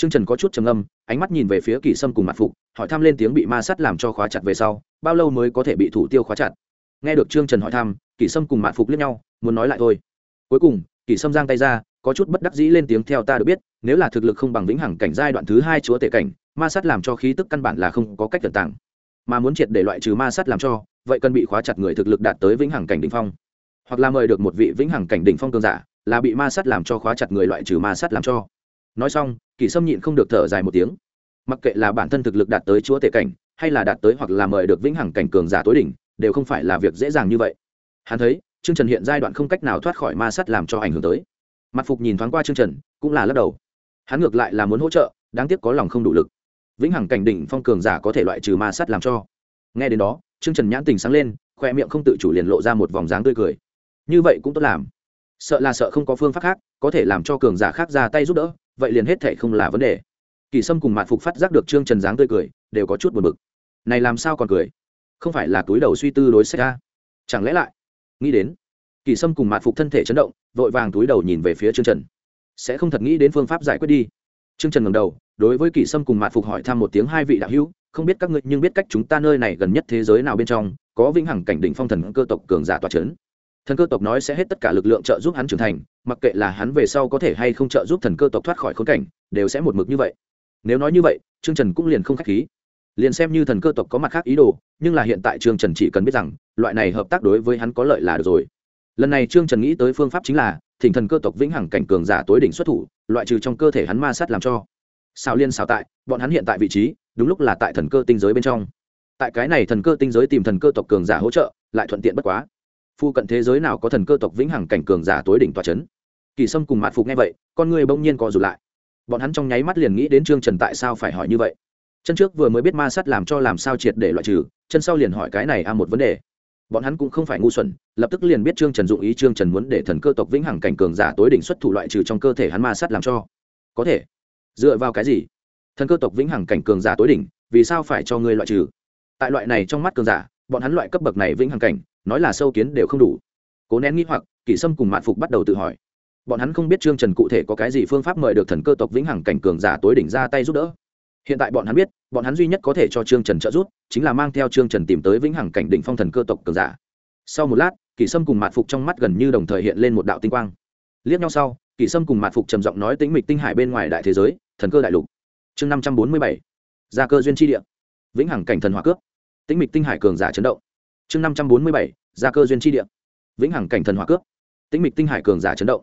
Speaker 1: Trương Trần có chút trầm ngâm, ánh mắt nhìn về phía Kỳ Sâm cùng Mạt Phục, hỏi thăm lên tiếng bị ma sát làm cho khóa chặt về sau, bao lâu mới có thể bị thủ tiêu khóa chặt. Nghe được Trương Trần hỏi thăm, Kỳ Sâm cùng Mạt Phục liếc nhau, muốn nói lại thôi. Cuối cùng, Kỳ Sâm giang tay ra, có chút bất đắc dĩ lên tiếng theo ta được biết, nếu là thực lực không bằng vĩnh hằng cảnh giai đoạn thứ hai chúa tể cảnh, ma sát làm cho khí tức căn bản là không có cách tận tàng. Mà muốn triệt để loại trừ ma sát làm cho, vậy cần bị khóa chặt người thực lực đạt tới vĩnh hằng cảnh đỉnh phong, hoặc là mời được một vị vĩnh hằng cảnh đỉnh phong cường giả, là bị ma sát làm cho khóa chặt người loại trừ ma sát làm cho. Nói xong kỳ sâm nhịn không được thở dài một tiếng. Mặc kệ là bản thân thực lực đạt tới chúa tể cảnh hay là đạt tới hoặc là mời được vĩnh hằng cảnh cường giả tối đỉnh đều không phải là việc dễ dàng như vậy. Hắn thấy chương trần hiện giai đoạn không cách nào thoát khỏi ma sát làm cho ảnh hưởng tới mặt phục nhìn thoáng qua chương trần, cũng là lắc đầu. Hắn ngược lại là muốn hỗ trợ, đáng tiếc có lòng không đủ lực. Vĩnh hằng cảnh đỉnh phong cường giả có thể loại trừ ma sát làm cho. Nghe đến đó, chương trần nhãn tình sáng lên, khoe miệng không tự chủ liền lộ ra một vòng dáng tươi cười. Như vậy cũng tốt làm. Sợ là sợ không có phương pháp khác, có thể làm cho cường giả khác ra tay giúp đỡ, vậy liền hết thể không là vấn đề. Kỳ sâm cùng mạn phục phát giác được trương trần dáng tươi cười, đều có chút buồn bực. Này làm sao còn cười? Không phải là túi đầu suy tư đối sách ra chẳng lẽ lại? Nghĩ đến kỳ sâm cùng mạn phục thân thể chấn động, vội vàng túi đầu nhìn về phía trương trần. Sẽ không thật nghĩ đến phương pháp giải quyết đi. Trương trần ngầm đầu, đối với kỳ sâm cùng mạn phục hỏi thăm một tiếng hai vị đạo hữu, không biết các ngươi nhưng biết cách chúng ta nơi này gần nhất thế giới nào bên trong, có vĩnh hằng cảnh đỉnh phong thần cơ tộc cường giả tòa c thần cơ tộc nói sẽ hết tất cả lực lượng trợ giúp hắn trưởng thành, mặc kệ là hắn về sau có thể hay không trợ giúp thần cơ tộc thoát khỏi khốn cảnh, đều sẽ một mực như vậy. Nếu nói như vậy, trương trần cũng liền không k h á c h khí. Liền xem như thần cơ tộc có mặt khác ý đồ, nhưng là hiện tại trương trần chỉ cần biết rằng, loại này hợp tác đối với hắn có lợi là được rồi lần này trương trần nghĩ tới phương pháp chính là, thỉnh thần cơ tộc vĩnh hằng cảnh cường giả tối đỉnh xuất thủ, loại trừ trong cơ thể hắn ma sát làm cho. Sao liên xào tại, bọn hắn hiện tại vị trí, đúng lúc là tại thần cơ tinh giới bên trong. Tại cái này thần cơ tinh giới tìm thần cơ tộc cường giả hỗ trợ, lại thuận tiện bất quá. Phu cận thế giới nào có thần cơ tộc vĩnh hằng cảnh cường giả tối đỉnh tòa c h ấ n kỳ sâm cùng mạn phục nghe vậy, con người bỗng nhiên co rụt lại. Bọn hắn trong nháy mắt liền nghĩ đến trương trần tại sao phải hỏi như vậy. Chân trước vừa mới biết ma sắt làm cho làm sao triệt để loại trừ, chân sau liền hỏi cái này a một vấn đề bọn hắn cũng không phải ngu xuẩn, lập tức liền biết trương trần dụng ý trương trần muốn để thần cơ tộc vĩnh hằng cảnh cường giả tối đỉnh xuất thủ loại trừ trong cơ thể hắn ma sát làm cho. Có thể. Dựa vào cái gì? Thần cơ tộc vĩnh hằng cảnh cường giả tối đỉnh, vì sao phải cho ngươi loại trừ? Tại loại này trong mắt cường giả, bọn hắn loại cấp bậc này vĩnh hằng cảnh, nói là sâu kiến đều không đủ. Cố nén nghĩ hoặc, kỷ sâm cùng mạn phục bắt đầu tự hỏi. Bọn hắn không biết trương trần cụ thể có cái gì phương pháp mời được thần cơ tộc vĩnh hằng cảnh cường giả tối đỉnh ra tay giúp đỡ hiện tại bọn hắn biết, bọn hắn duy nhất có thể cho trương trần trợ giúp, chính là mang theo trương trần tìm tới vĩnh hằng cảnh đỉnh phong thần cơ tộc cường giả. Sau một lát, kỷ sâm cùng mạn phục trong mắt gần như đồng thời hiện lên một đạo tinh quang. Liếc nhau sau, kỷ sâm cùng mạn phục trầm giọng nói tính mịch tinh hải bên ngoài đại thế giới, thần cơ đại lục. Chương năm trăm bốn mươi bảy. Gia cơ duyên tri địa. Vĩnh hằng cảnh thần hòa cướp tính mịch tinh hải cường giả chấn động. Chương năm trăm bốn mươi bảy. Gia cơ duyên tri địa. Vĩnh hằng cảnh thần hòa cướp tĩnh mịch tinh hải cường giả chấn động.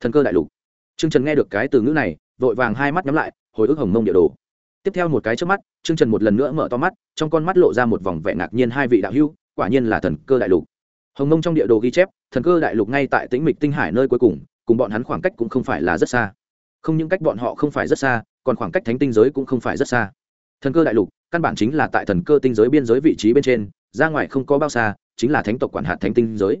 Speaker 1: Thần cơ đại lục. Trương trần nghe được cái từ ngữ này, vội vàng hai mắt nhắm lại, hồi ức hồng mông địa đồ tiếp theo một cái trước mắt, trương trần một lần nữa mở to mắt, trong con mắt lộ ra một vòng vẻ ngạc nhiên hai vị đạo hữu, quả nhiên là thần cơ đại lục. Hồng mông trong địa đồ ghi chép, thần cơ đại lục ngay tại tĩnh mịch tinh hải nơi cuối cùng cùng bọn hắn khoảng cách cũng không phải là rất xa. Không những cách bọn họ không phải rất xa, còn khoảng cách thánh tinh giới cũng không phải rất xa. Thần cơ đại lục, căn bản chính là tại thần cơ tinh giới biên giới vị trí bên trên, ra ngoài không có bao xa, chính là thánh tộc quản hạt thánh tinh giới.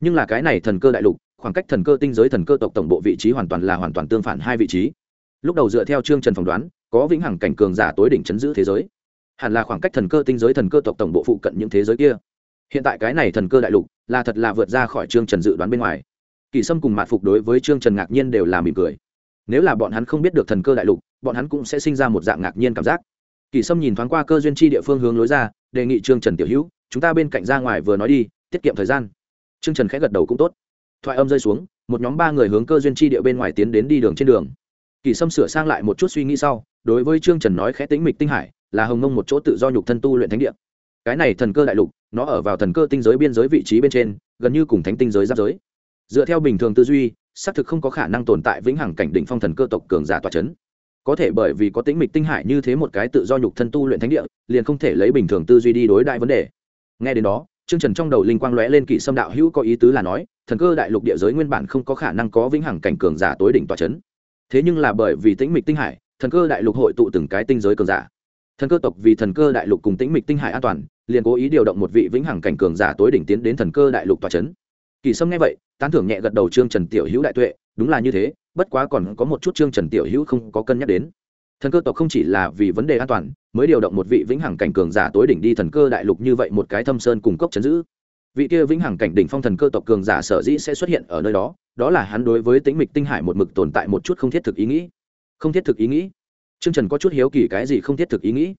Speaker 1: Nhưng là cái này thần cơ đại lục, khoảng cách thần cơ tinh giới thần cơ tộc tổng bộ vị trí hoàn toàn là hoàn toàn tương phản hai vị trí. Lúc đầu dựa theo chương trần phỏng đoán có vĩnh hằng cảnh cường giả tối đỉnh chấn giữ thế giới. Hẳn là khoảng cách thần cơ tinh giới thần cơ tộc tổng bộ phụ cận những thế giới kia. Hiện tại cái này thần cơ đại lục là thật là vượt ra khỏi trương trần dự đoán bên ngoài. Kỳ sâm cùng mạt phục đối với trương trần ngạc nhiên đều là mỉm cười. Nếu là bọn hắn không biết được thần cơ đại lục, bọn hắn cũng sẽ sinh ra một dạng ngạc nhiên cảm giác. Kỳ sâm nhìn thoáng qua cơ duyên chi địa phương hướng lối ra, đề nghị trương trần tiểu hữu, chúng ta bên cạnh ra ngoài vừa nói đi, tiết kiệm thời gian. Trương trần khẽ gật đầu cũng tốt. Thoại âm rơi xuống, một nhóm ba người hướng cơ duyên chi địa bên ngoài tiến đến đi đường trên đường. Kỳ sâm sửa sang lại một chút suy nghĩ sau đối với trương trần nói khẽ tính mịch tinh hải, là hồng mông một chỗ tự do nhục thân tu luyện thánh địa. Cái này thần cơ đại lục, nó ở vào thần cơ tinh giới biên giới vị trí bên trên, gần như cùng thánh tinh giới giáp giới. Dựa theo bình thường tư duy, xác thực không có khả năng tồn tại vĩnh hằng cảnh đỉnh phong thần cơ tộc cường giả tòa chấn. Có thể bởi vì có tính mịch tinh hải như thế một cái tự do nhục thân tu luyện thánh địa, liền không thể lấy bình thường tư duy đi đối đại vấn đề. Nghe đến đó chương trần trong đầu linh quang lóe lên kỵ xâm đạo hữu có ý tứ là nói, thần cơ đại lục địa giới nguyên bản không có khả năng có vĩnh hằng cảnh cường giả tối đỉnh tòa c h ấ n thế nhưng là bởi vì tĩnh mịch tinh hải thần cơ đại lục hội tụ từng cái tinh giới cường giả. Thần cơ tộc vì thần cơ đại lục cùng tĩnh mịch tinh hải an toàn, liền cố ý điều động một vị vĩnh hằng cảnh cường giả tối đỉnh tiến đến thần cơ đại lục tòa c h ấ n kỳ sâm nghe vậy, tán thưởng nhẹ gật đầu trương trần tiểu hữu đại tuệ, đúng là như thế, bất quá còn có một chút trương trần tiểu hữu không có cân nhắc đến. Thần cơ tộc không chỉ là vì vấn đề an toàn, mới điều động một vị vĩnh hằng cảnh cường giả tối đỉnh đi thần cơ đại lục như vậy một cái thâm sơn cùng cốc chấn giữ. Vị kia vĩnh hằng cảnh đỉnh phong thần cơ tộc cường giả sở dĩ sẽ xuất hiện ở nơi đó đó là hắn đối với tính mịch tinh hải một mực tồn tại một chút không thiết thực ý nghĩ không thiết thực ý nghĩ. Trương trần có chút hiếu kỳ cái gì không thiết thực ý nghĩ.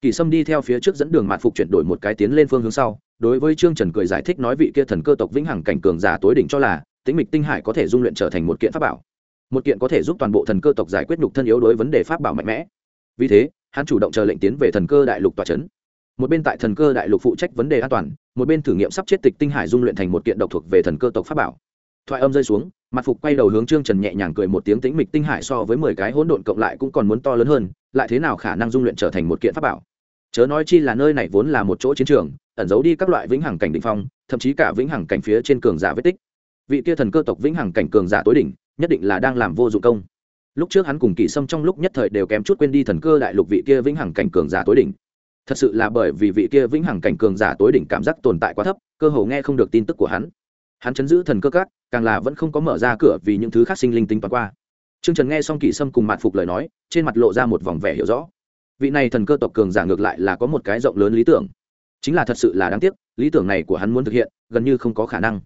Speaker 1: Kỳ sâm đi theo phía trước dẫn đường mạn phục chuyển đổi một cái tiến lên phương hướng sau, đối với trương trần cười giải thích nói vị kia thần cơ tộc vĩnh hằng cảnh cường giả tối đỉnh cho là tính mịch tinh hải có thể dung luyện trở thành một kiện pháp bảo. Một kiện có thể giúp toàn bộ thần cơ tộc giải quyết nhục thân yếu đối vấn đề pháp bảo mạnh mẽ. Vì thế, hắn chủ động chờ lệnh tiến về thần cơ đại lục tòa trấn. một bên tại thần cơ đại lục phụ trách vấn đề an toàn, một bên thử nghiệm sắp chết tịch tinh hải dung luyện thành một kiện độc thuộc về thần cơ tộc pháp bảo. Thoại âm rơi xuống mặt phục quay đầu hướng trương trần nhẹ nhàng cười một tiếng tĩnh mịch tinh hải so với mười cái hỗn độn cộng lại cũng còn muốn to lớn hơn, lại thế nào khả năng dung luyện trở thành một kiện pháp bảo? Chớ nói chi là nơi này vốn là một chỗ chiến trường, ẩn giấu đi các loại vĩnh hằng cảnh định phong, thậm chí cả vĩnh hằng cảnh phía trên cường giả vết tích. Vị kia thần cơ tộc vĩnh hằng cảnh cường giả tối đỉnh, nhất định là đang làm vô dụng công. Lúc trước hắn cùng kỳ sâm trong lúc nhất thời đều kém chút quên đi thần cơ đại lục vị kia vĩnh hằng cảnh cường giả tối đỉnh. Thật sự là bởi vì vị kia vĩnh hằng cảnh cường giả tối đỉnh cảm giác tồn tại quá thấp, cơ hồ nghe không được tin tức của hắn hắn chấn giữ thần cơ cát càng là vẫn không có mở ra cửa vì những thứ khác sinh linh tính toán qua. Trương trần nghe xong kỷ sâm cùng mạn phục lời nói, trên mặt lộ ra một vòng vẻ hiểu rõ. Vị này thần cơ tộc cường giả ngược lại là có một cái rộng lớn lý tưởng. Chính là thật sự là đáng tiếc, lý tưởng này của hắn muốn thực hiện, gần như không có khả năng.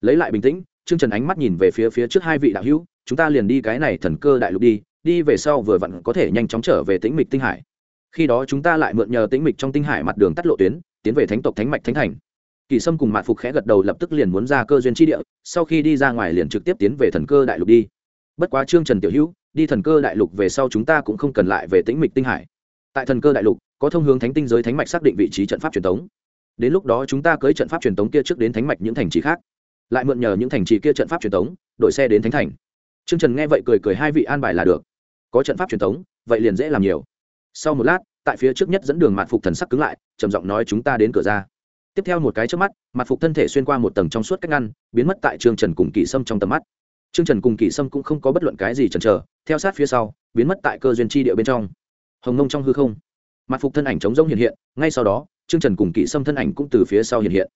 Speaker 1: Lấy lại bình tĩnh, trương trần ánh mắt nhìn về phía phía trước hai vị đạo hữu, chúng ta liền đi cái này thần cơ đại lục đi đi về sau vừa vặn có thể nhanh chóng trở về tĩnh mịch tinh hải. Khi đó chúng ta lại mượn nhờ tĩnh mịch trong tinh hải mặt đường tắt lộ tuyến, tiến về thánh tộc thánh mạch thánh thành kỳ sâm cùng mạn phục khẽ gật đầu lập tức liền muốn ra cơ duyên tri địa, sau khi đi ra ngoài liền trực tiếp tiến về thần cơ đại lục đi. Bất quá trương trần tiểu hữu, đi thần cơ đại lục về sau chúng ta cũng không cần lại về tĩnh mịch tinh hải. Tại thần cơ đại lục, có thông hướng thánh tinh giới thánh mạch xác định vị trí trận pháp truyền thống đến lúc đó chúng ta cưới trận pháp truyền thống kia trước đến thánh mạch những thành trì khác. Lại mượn nhờ những thành trì kia trận pháp truyền thống đổi xe đến thánh thành. Trương trần nghe vậy cười cười hai vị an bài là được. Có trận pháp truyền thống vậy liền dễ làm nhiều. Sau một lát, tại phía trước nhất dẫn đường mạn phục thần sắc cứng lại, trầm giọng nói chúng ta đến cửa ra tiếp theo một cái trước mắt, mặt phục thân thể xuyên qua một tầng trong suốt cách ngăn, biến mất tại trương trần cùng kỷ sâm trong tầm mắt. Trương trần cùng kỷ sâm cũng không có bất luận cái gì chần chờ, theo sát phía sau, biến mất tại cơ duyên tri địa bên trong. Hồng nông trong hư không. Mặt phục thân ảnh chống rông hiện hiện, ngay sau đó, trương trần cùng kỵ sâm thân ảnh cũng từ phía sau hiện hiện.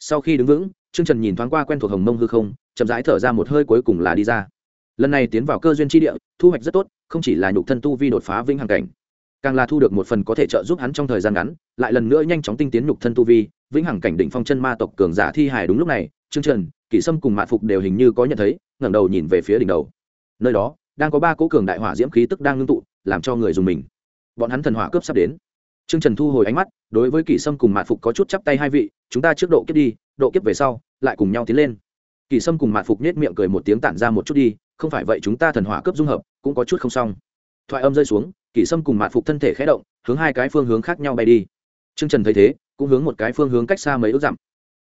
Speaker 1: Sau khi đứng vững, trương trần nhìn thoáng qua quen thuộc hồng mông hư không, chậm rãi thở ra một hơi cuối cùng là đi ra. Lần này tiến vào cơ duyên tri địa, thu hoạch rất tốt, không chỉ là nhục thân tu vi đột phá vĩnh hằng cảnh, càng là thu được một phần có thể trợ giúp hắn trong thời gian ngắn, lại lần nữa nhanh chóng tinh tiến nhục thân tu vi vĩnh hằng cảnh đỉnh phong chân ma tộc cường giả thi hài đúng lúc này trương trần kỷ sâm cùng mạn phục đều hình như có nhận thấy ngẩng đầu nhìn về phía đỉnh đầu nơi đó đang có ba cỗ cường đại hỏa diễm khí tức đang ngưng tụ làm cho người dùng mình bọn hắn thần hỏa cướp sắp đến Trương Trần thu hồi ánh mắt, đối với Kỷ Sâm cùng Mạn Phục có chút chắp tay hai vị, chúng ta trước độ kiếp đi, độ kiếp về sau, lại cùng nhau tiến lên. Kỷ Sâm cùng Mạn Phục nhếch miệng cười một tiếng tản ra một chút đi, không phải vậy chúng ta thần hỏa cướp dung hợp, cũng có chút không xong. Thoại âm rơi xuống, Kỷ Sâm cùng Mạn Phục thân thể khẽ động, hướng hai cái phương hướng khác nhau bay đi. Trương Trần thấy thế, cũng hướng một cái phương hướng cách xa mấy ước dặm.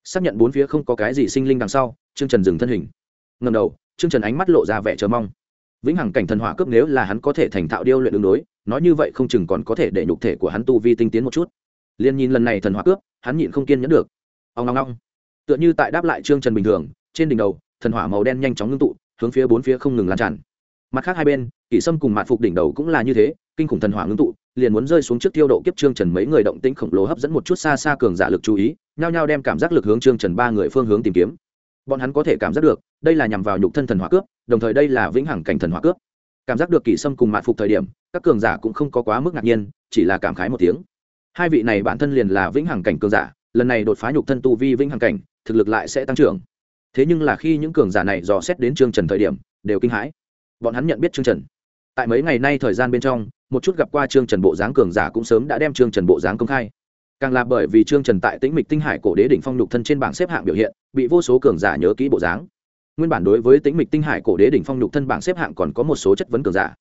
Speaker 1: Xác nhận bốn phía không có cái gì sinh linh đằng sau, Trương Trần dừng thân hình. Ngẩng đầu, Trương Trần ánh mắt lộ ra vẻ chờ mong. Vĩnh hằng cảnh thần hỏa cướp nếu là hắn có thể thành thạo điêu luyện đường đối nói như vậy không chừng còn có thể để nhục thể của hắn tu vi tinh tiến một chút. Liền nhìn lần này thần hỏa cướp hắn nhịn không kiên nhẫn được. Ông ngong ngong tựa như tại đáp lại trương trần bình thường trên đỉnh đầu thần hỏa màu đen nhanh chóng ngưng tụ hướng phía bốn phía không ngừng lan tràn. Mặt khác hai bên kỷ sâm cùng mạn phục đỉnh đầu cũng là như thế kinh khủng thần hỏa ngưng tụ, liền muốn rơi xuống trước tiêu độ kiếp trương trần mấy người động tĩnh khổng lồ hấp dẫn một chút xa xa cường giả lực chú ý, nhao nhao đem cảm giác lực hướng trương trần ba người phương hướng tìm kiếm. Bọn hắn có thể cảm giác được, đây là nhằm vào nhục thân thần hỏa cướp, đồng thời đây là vĩnh hằng cảnh thần hỏa cướp. Cảm giác được kỳ sâm cùng mạn phục thời điểm, các cường giả cũng không có quá mức ngạc nhiên, chỉ là cảm khái một tiếng. Hai vị này bản thân liền là vĩnh hằng cảnh cường giả, lần này đột phá nhục thân tu vi vĩnh hằng cảnh, thực lực lại sẽ tăng trưởng. Thế nhưng là khi những cường giả này dò xét đến trương trần thời điểm, đều kinh hãi. Bọn hắn nhận biết trương trần. Tại mấy ngày nay thời gian bên trong một chút gặp qua trương trần bộ dáng cường giả cũng sớm đã đem trương trần bộ dáng công khai. Càng là bởi vì trương trần tại tĩnh mịch tinh hải cổ đế đỉnh phong nhục thân trên bảng xếp hạng biểu hiện, bị vô số cường giả nhớ kỹ bộ dáng. Nguyên bản đối với tĩnh mịch tinh hải cổ đế đỉnh phong nhục thân bảng xếp hạng còn có một số chất vấn cường giả.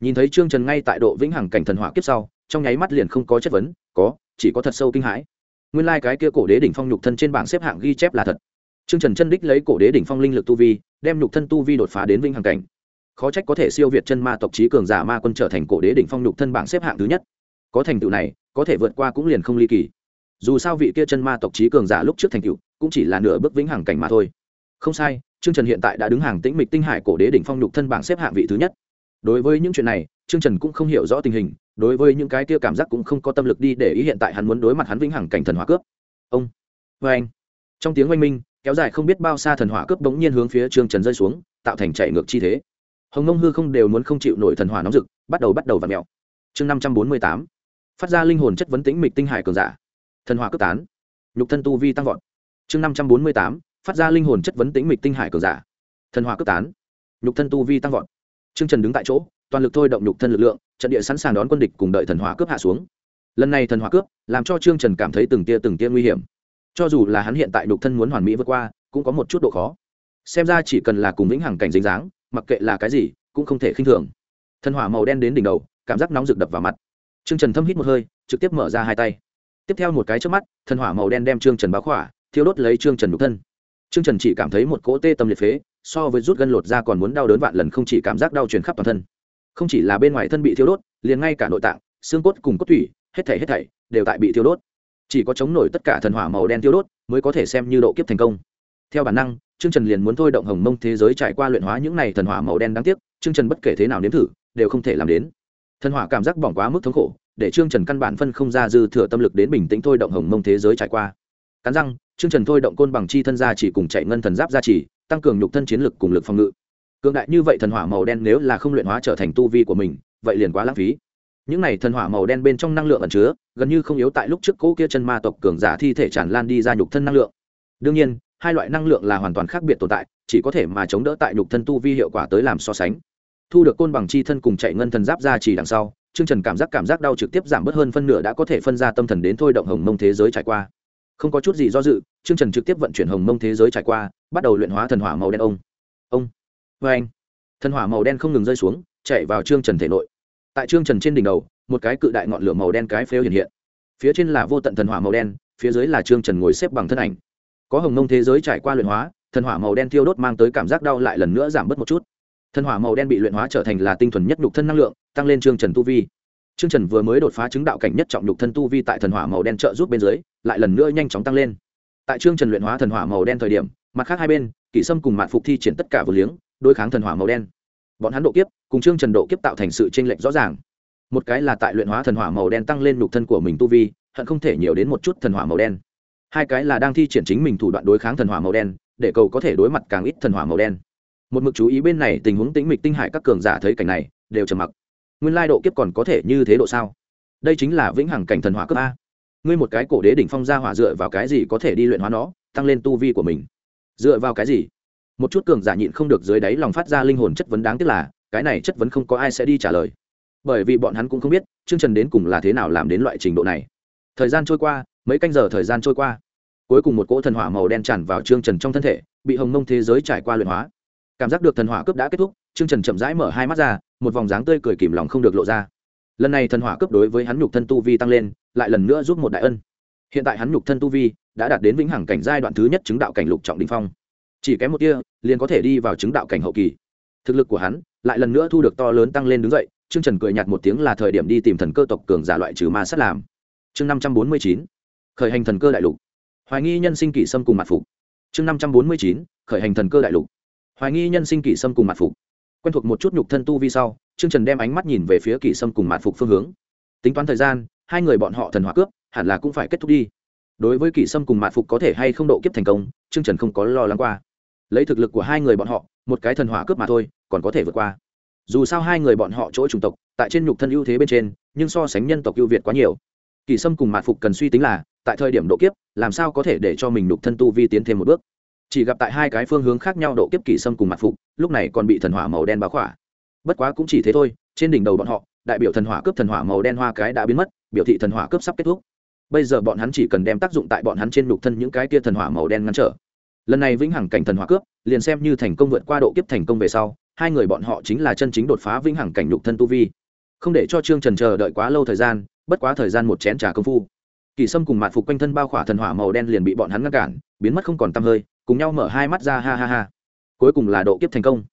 Speaker 1: Nhìn thấy trương trần ngay tại độ vĩnh hằng cảnh thần hỏa kiếp sau, trong nháy mắt liền không có chất vấn, có, chỉ có thật sâu kinh hãi. Nguyên lai、like、cái kia cổ đế đỉnh phong nhục thân trên bảng xếp hạng ghi chép là thật. Trương trần chân đích lấy cổ đế đỉnh phong linh lực tu vi, đem nhục thân tu vi đột phá đến vĩnh hằng cảnh khó trách có thể siêu việt chân ma tộc trí cường giả ma quân trở thành cổ đế đỉnh phong nhục thân bảng xếp hạng thứ nhất. Có thành tựu này, có thể vượt qua cũng liền không ly kỳ. Dù sao vị kia chân ma tộc trí cường giả lúc trước thành tựu, cũng chỉ là nửa bước vĩnh hằng cảnh mà thôi. Không sai, trương trần hiện tại đã đứng hàng tĩnh mịch tinh hải cổ đế đỉnh phong nhục thân bảng xếp hạng vị thứ nhất. Đối với những chuyện này, trương trần cũng không hiểu rõ tình hình, đối với những cái kia cảm giác cũng không có tâm lực đi để ý hiện tại hắn muốn đối mặt hắn vĩnh hằng cảnh thần hỏa cướp. Ông vê anh. Trong tiếng oanh minh, kéo dài không biết bao xa thần hỏa cướp bỗng nhiên hướng phía trương trần rơi xuống, tạo thành chạy ngược chi thế hồng nông hư không đều muốn không chịu nổi thần hỏa nóng rực, bắt đầu bắt đầu và mèo. Chương năm trăm bốn mươi tám. Phát ra linh hồn chất vấn tĩnh mịch tinh hải cường giả. Thần hỏa cướp tán. Nhục thân tu vi tăng vọt. Chương năm trăm bốn mươi tám. Phát ra linh hồn chất vấn tĩnh mịch tinh hải cường giả. Thần hỏa cướp tán. Nhục thân tu vi tăng vọt. Trương trần đứng tại chỗ, toàn lực thôi động nhục thân lực lượng, trận địa sẵn sàng đón quân địch cùng đợi thần hỏa cướp hạ xuống. Lần này thần hỏa cướp, làm cho trương trần cảm thấy từng tia từng tia nguy hiểm. Cho dù là hắn hiện tại nhục thân muốn hoàn mỹ vượt qua, cũng có một chút độ khó. Xem ra chỉ cần là cùng lĩnh hằng cảnh dính dáng mặc kệ là cái gì, cũng không thể khinh thường. Thần hỏa màu đen đến đỉnh đầu, cảm giác nóng rực đập vào mặt. Trương trần thâm hít một hơi, trực tiếp mở ra hai tay. Tiếp theo một cái trước mắt, thần hỏa màu đen đem trương trần báo khỏa, thiêu đốt lấy trương trần đục thân. Trương trần chỉ cảm thấy một cỗ tê tâm liệt phế, so với rút gân lột ra còn muốn đau đớn vạn lần không chỉ cảm giác đau truyền khắp toàn thân. Không chỉ là bên ngoài thân bị thiêu đốt, liền ngay cả nội tạng, xương cốt cùng cốt thủy hết thảy hết thảy đều tại bị thiêu đốt. Chỉ có chống nổi tất cả thần hỏa màu đen thiêu đốt mới có thể xem như độ kiếp thành công. Theo bản năng trương trần liền muốn thôi động hồng mông thế giới trải qua luyện hóa những này thần hỏa màu đen đáng tiếc, trương trần bất kể thế nào nếm thử, đều không thể làm đến. Thần hỏa cảm giác bỏng quá mức thống khổ, để trương trần căn bản phân không ra dư thừa tâm lực đến bình tĩnh thôi động hồng mông thế giới trải qua. Cắn răng, trương trần thôi động côn bằng chi thân gia chỉ cùng chạy ngân thần giáp gia chỉ, tăng cường nhục thân chiến lực cùng lực phòng ngự. Cường đại như vậy thần hỏa màu đen nếu là không luyện hóa trở thành tu vi của mình, vậy liền quá lãng phí. Những này thần hỏa màu đen bên trong năng lượng ẩn chứa, gần như không yếu tại lúc trước cố kia chân ma tộc cường giả thi thể tràn lan đi ra nhục thân năng lượng. Đương nhiên hai loại năng lượng là hoàn toàn khác biệt tồn tại, chỉ có thể mà chống đỡ tại nhục thân tu vi hiệu quả tới làm so sánh. Thu được côn bằng chi thân cùng chạy ngân thần giáp ra chỉ đằng sau chương trần cảm giác cảm giác đau trực tiếp giảm bớt hơn phân nửa đã có thể phân ra tâm thần đến thôi động hồng mông thế giới trải qua. Không có chút gì do dự chương trần trực tiếp vận chuyển hồng mông thế giới trải qua, bắt đầu luyện hóa thần hỏa màu đen ông. Ông. Vê anh. Thần hỏa màu đen không ngừng rơi xuống, chạy vào trương trần thể nội. Tại trương trần trên đỉnh đầu, một cái cự đại ngọn lửa màu đen cái phêu hiện hiện. Phía trên là vô tận thần hỏa màu đen, phía dưới là trương trần ngồi xếp bằng thân ảnh có hồng nông thế giới trải qua luyện hóa, thần hỏa màu đen thiêu đốt mang tới cảm giác đau lại lần nữa giảm bớt một chút. Thần hỏa màu đen bị luyện hóa trở thành là tinh thuần nhất nhục thân năng lượng, tăng lên trương trần tu vi. Trương trần vừa mới đột phá chứng đạo cảnh nhất trọng nhục thân tu vi tại thần hỏa màu đen trợ giúp bên dưới, lại lần nữa nhanh chóng tăng lên. Tại trương trần luyện hóa thần hỏa màu đen thời điểm, mặt khác hai bên, kỷ sâm cùng mạn phục thi triển tất cả vừa liếng, đối kháng thần hỏa màu đen. Bọn hắn độ kiếp cùng trương trần độ kiếp tạo thành sự tranh lệch rõ ràng. Một cái là tại luyện hóa thần hỏa màu đen tăng lên nhục thân của mình tu vi, hận không thể nhiều đến một chút thần hỏa màu đen hai cái là đang thi triển chính mình thủ đoạn đối kháng thần hỏa màu đen, để cầu có thể đối mặt càng ít thần hỏa màu đen. Một mực chú ý bên này, tình huống tĩnh mịch tinh hải các cường giả thấy cảnh này, đều trầm mặc. Nguyên lai độ kiếp còn có thể như thế độ sao? Đây chính là vĩnh hằng cảnh thần hỏa cấp a. Ngươi một cái cổ đế đỉnh phong ra hỏa dựa vào cái gì có thể đi luyện hóa nó, tăng lên tu vi của mình? Dựa vào cái gì? Một chút cường giả nhịn không được dưới đáy lòng phát ra linh hồn chất vấn đáng tiếc là, cái này chất vấn không có ai sẽ đi trả lời. Bởi vì bọn hắn cũng không biết chương trần đến cùng là thế nào làm đến loại trình độ này. Thời gian trôi qua mấy canh giờ thời gian trôi qua. Cuối cùng một cỗ thần hỏa màu đen tràn vào trương trần trong thân thể, bị hồng mông thế giới trải qua luyện hóa. Cảm giác được thần hỏa cướp đã kết thúc, trương trần chậm rãi mở hai mắt ra, một vòng dáng tươi cười kìm lòng không được lộ ra. Lần này thần hỏa cướp đối với hắn nhục thân tu vi tăng lên, lại lần nữa giúp một đại ân. Hiện tại hắn nhục thân tu vi đã đạt đến vĩnh hằng cảnh giai đoạn thứ nhất chứng đạo cảnh lục trọng đình phong. Chỉ kém một tia, liền có thể đi vào chứng đạo cảnh hậu kỳ. Thực lực của hắn lại lần nữa thu được to lớn tăng lên đứng dậy, trương trần cười nhạt một tiếng là thời điểm đi tìm thần cơ tộc cường giả loại trừ ma sát làm. Chương năm trăm bốn mươi chín khởi hành thần cơ đại lục. Hoài nghi nhân sinh kỷ sâm cùng mặt phục. Chương năm trăm bốn mươi chín, khởi hành thần cơ đại lục. Hoài nghi nhân sinh kỷ sâm cùng mặt phục. Quen thuộc một chút nhục thân tu vi sau, trương trần đem ánh mắt nhìn về phía kỷ sâm cùng mặt phục phương hướng. Tính toán thời gian, hai người bọn họ thần hỏa cướp, hẳn là cũng phải kết thúc đi. Đối với kỷ sâm cùng mặt phục có thể hay không độ kiếp thành công, trương trần không có lo lắng qua. Lấy thực lực của hai người bọn họ, một cái thần hỏa cướp mà thôi, còn có thể vượt qua. Dù sao hai người bọn họ chỗ chủng tộc, tại trên nhục thân ưu thế bên trên, nhưng so sánh nhân tộc ưu việt quá nhiều. Kỳ sâm cùng mạt phục cần suy tính là tại thời điểm độ kiếp, làm sao có thể để cho mình nhục thân tu vi tiến thêm một bước? Chỉ gặp tại hai cái phương hướng khác nhau độ kiếp kỳ sâm cùng mặt phục, lúc này còn bị thần hỏa màu đen báo khỏa. Bất quá cũng chỉ thế thôi, trên đỉnh đầu bọn họ, đại biểu thần hỏa cướp thần hỏa màu đen hoa cái đã biến mất, biểu thị thần hỏa cướp sắp kết thúc. Bây giờ bọn hắn chỉ cần đem tác dụng tại bọn hắn trên nhục thân những cái tia thần hỏa màu đen ngăn trở. Lần này vĩnh hằng cảnh thần hỏa cướp, liền xem như thành công vượt qua độ kiếp thành công về sau, hai người bọn họ chính là chân chính đột phá vĩnh hằng cảnh nhục thân tu vi. Không để cho trương trần chờ đợi quá lâu thời gian, bất quá thời gian một chén trà công phu kỳ sâm cùng Mạn phục quanh thân bao khỏa thần hỏa màu đen liền bị bọn hắn ngăn cản, biến mất không còn tăm hơi, cùng nhau mở hai mắt ra, ha ha ha. Cuối cùng là độ kiếp thành công.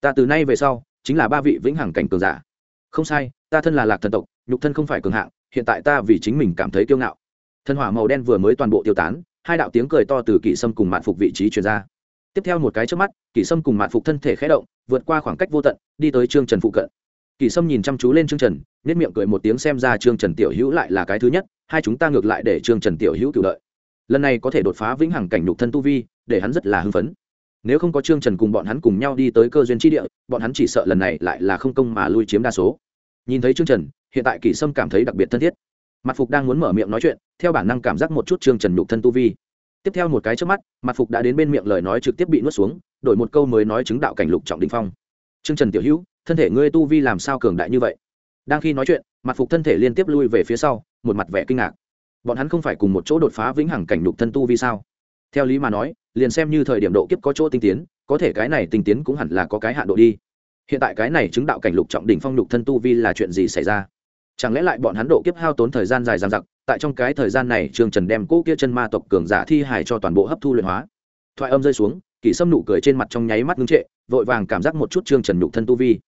Speaker 1: Ta từ nay về sau, chính là ba vị vĩnh hằng cảnh cường giả. Không sai, ta thân là lạc thần tộc, nhục thân không phải cường hạng, hiện tại ta vì chính mình cảm thấy kiêu ngạo. Thần hỏa màu đen vừa mới toàn bộ tiêu tán, hai đạo tiếng cười to từ kỷ sâm cùng mạn phục vị trí truyền ra. Tiếp theo một cái trước mắt kỷ sâm cùng mạn phục thân thể khé động, vượt qua khoảng cách vô tận, đi tới trương trần phụ cận. Kỳ sâm nhìn chăm chú lên trương trần nếp miệng cười một tiếng xem ra trương trần tiểu hữu lại là cái thứ nhất, hai chúng ta ngược lại để trương trần tiểu hữu cựu đợi. Lần này có thể đột phá vĩnh hằng cảnh nhục thân tu vi, để hắn rất là hưng phấn. Nếu không có trương trần cùng bọn hắn cùng nhau đi tới cơ duyên tri địa, bọn hắn chỉ sợ lần này lại là không công mà lui chiếm đa số. Nhìn thấy trương trần, hiện tại kỳ sâm cảm thấy đặc biệt thân thiết. Mặt phục đang muốn mở miệng nói chuyện, theo bản năng cảm giác một chút trương trần nhục thân tu vi. Tiếp theo một cái trước mắt, mặt phục đã đến bên miệng lời nói trực tiếp bị nuốt xuống, đổi một câu mới nói chứng đạo cảnh lục trọng đình phong. Trương trần tiểu hữu thân thể ngươi tu vi làm sao cường đại như vậy? Đang khi nói chuyện, mặt phục thân thể liên tiếp lui về phía sau, một mặt vẻ kinh ngạc. Bọn hắn không phải cùng một chỗ đột phá vĩnh hằng cảnh nhục thân tu vi sao? Theo lý mà nói, liền xem như thời điểm độ kiếp có chỗ tinh tiến, có thể cái này tinh tiến cũng hẳn là có cái hạn độ đi. Hiện tại cái này chứng đạo cảnh lục trọng đỉnh phong lục thân tu vi là chuyện gì xảy ra? Chẳng lẽ lại bọn hắn độ kiếp hao tốn thời gian dài dằng dặc, tại trong cái thời gian này trương trần đem cỗ kia chân ma tộc cường giả thi hài cho toàn bộ hấp thu luyện hóa. Thoại âm rơi xuống, kỷ sâm nụ cười trên mặt trong nháy mắt ngưng trệ, vội vàng cảm giác một chút trương trần nhục thân tu vi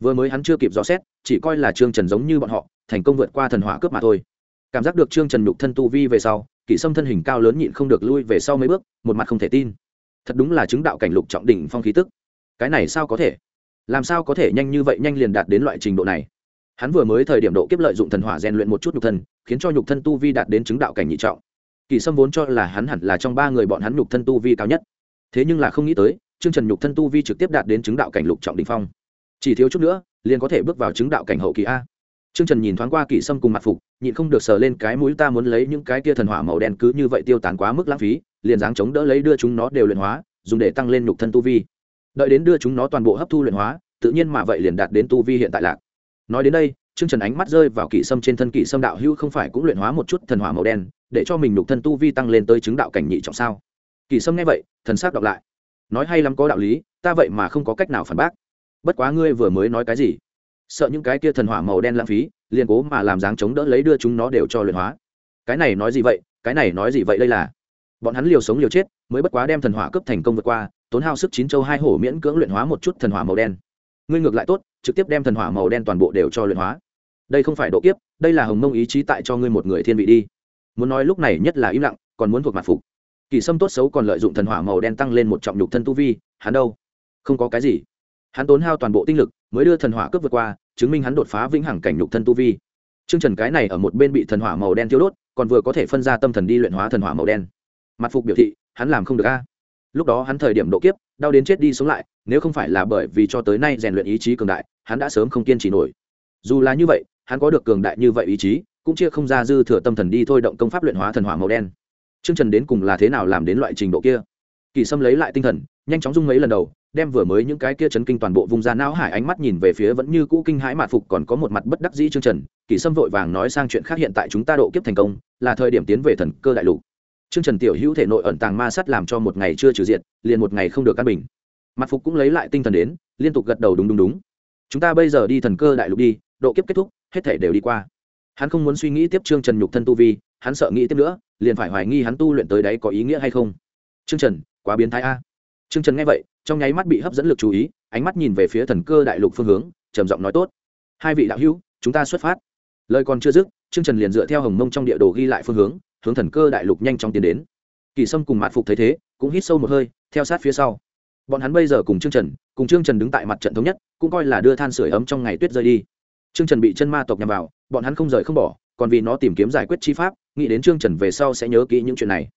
Speaker 1: vừa mới hắn chưa kịp rõ xét, chỉ coi là trương trần giống như bọn họ, thành công vượt qua thần hỏa cướp mà thôi. Cảm giác được trương trần nhục thân tu vi về sau, kỷ sâm thân hình cao lớn nhịn không được lui về sau mấy bước, một mặt không thể tin. Thật đúng là chứng đạo cảnh lục trọng đỉnh phong khí tức. Cái này sao có thể? Làm sao có thể nhanh như vậy nhanh liền đạt đến loại trình độ này? Hắn vừa mới thời điểm độ kiếp lợi dụng thần hỏa rèn luyện một chút nhục thân, khiến cho nhục thân tu vi đạt đến chứng đạo cảnh nhị trọng. Kỳ sâm vốn cho là hắn hẳn là trong ba người bọn hắn nhục thân tu vi cao nhất. Thế nhưng là không nghĩ tới chương trần nhục thân tu vi trực tiếp đạt đến chứng đạo cảnh lục trọng đình phong chỉ thiếu chút nữa liền có thể bước vào chứng đạo cảnh hậu kỳ a Trương Trần nhìn thoáng qua Kỷ Sâm cùng mặt phục, nhịn không được sờ lên cái mũi ta muốn lấy những cái kia thần hỏa màu đen cứ như vậy tiêu tán quá mức lãng phí, liền dáng chống đỡ lấy đưa chúng nó đều luyện hóa, dùng để tăng lên nhục thân tu vi. Đợi đến đưa chúng nó toàn bộ hấp thu luyện hóa, tự nhiên mà vậy liền đạt đến tu vi hiện tại lạc. Nói đến đây, Trương Trần ánh mắt rơi vào Kỷ Sâm trên thân Kỷ Sâm đạo hữu không phải cũng luyện hóa một chút thần hỏa màu đen, để cho mình nhục thân tu vi tăng lên tới chứng đạo cảnh nhị trọng sao? Kỷ Sâm nghe vậy, thần sắc đọc lại. Nói hay lắm có đạo lý, ta vậy mà không có cách nào phản bác. Bất quá ngươi vừa mới nói cái gì? Sợ những cái kia thần hỏa màu đen lãng phí, liền cố mà làm dáng chống đỡ lấy đưa chúng nó đều cho luyện hóa. Cái này nói gì vậy? Cái này nói gì vậy đây là? Bọn hắn liều sống liều chết mới bất quá đem thần hỏa cấp thành công vượt qua tốn hao sức chín châu hai hổ miễn cưỡng luyện hóa một chút thần hỏa màu đen. Ngươi ngược lại tốt trực tiếp đem thần hỏa màu đen toàn bộ đều cho luyện hóa. Đây không phải độ kiếp đây là hồng mông ý chí tại cho ngươi một người thiên vị đi. Muốn nói lúc này nhất là im lặng còn muốn thuộc mặt phục. Kỳ sâm tốt xấu còn lợi dụng thần hỏa màu đen tăng lên một trọng nhục thân tu vi hắn đâu? Không có cái gì hắn tốn hao toàn bộ tinh lực mới đưa thần hỏa cướp vượt qua chứng minh hắn đột phá vĩnh hằng cảnh nhục thân tu vi Trương Trần cái này ở một bên bị thần hỏa màu đen thiêu đốt, còn vừa có thể phân ra tâm thần đi luyện hóa thần hỏa màu đen. Mặt phục biểu thị, hắn làm không được a. Lúc đó hắn thời điểm độ kiếp, đau đến chết đi sống lại, nếu không phải là bởi vì cho tới nay rèn luyện ý chí cường đại, hắn đã sớm không kiên trì nổi. Dù là như vậy, hắn có được cường đại như vậy ý chí, cũng chia không ra dư thừa tâm thần đi thôi động công pháp luyện hóa thần hỏa màu đen. Trương Trần đến cùng là thế nào làm đến loại trình độ kia? Kỳ Sâm lấy lại tinh thần, nhanh chóng rung mấy lần đầu, đem vừa mới những cái kia chấn kinh toàn bộ vùng ra não hải ánh mắt nhìn về phía vẫn như cũ kinh hãi mạt phục còn có một mặt bất đắc dĩ chương trần kỳ sâm vội vàng nói sang chuyện khác hiện tại chúng ta độ kiếp thành công là thời điểm tiến về thần cơ đại lục. Chương trần tiểu hữu thể nội ẩn tàng ma sắt làm cho một ngày chưa trừ diện liền một ngày không được căn bình. Mặt phục cũng lấy lại tinh thần đến liên tục gật đầu đúng đúng đúng. Chúng ta bây giờ đi thần cơ đại lục đi độ kiếp kết thúc hết thể đều đi qua. Hắn không muốn suy nghĩ tiếp trương trần nhục thân tu vi hắn sợ nghĩ tiếp nữa liền phải hoài nghi hắn tu luyện tới đấy có ý nghĩa hay không. Trương trần quá biến thái a trương trần nghe vậy, trong nháy mắt bị hấp dẫn lực chú ý, ánh mắt nhìn về phía thần cơ đại lục phương hướng, trầm giọng nói tốt. Hai vị đạo hữu, chúng ta xuất phát. Lời còn chưa dứt, trương trần liền dựa theo hồng mông trong địa đồ ghi lại phương hướng hướng thần cơ đại lục nhanh chóng tiến đến. Kỳ sâm cùng mạn phục thấy thế, cũng hít sâu một hơi, theo sát phía sau. Bọn hắn bây giờ cùng trương trần, cùng trương trần đứng tại mặt trận thống nhất, cũng coi là đưa than sửa ấm trong ngày tuyết rơi đi. Trương trần bị chân ma tộc nhằm vào, bọn hắn không rời không bỏ, còn vì nó tìm kiếm giải quyết chi pháp, nghĩ đến trương trần về sau sẽ nhớ kỹ những chuyện này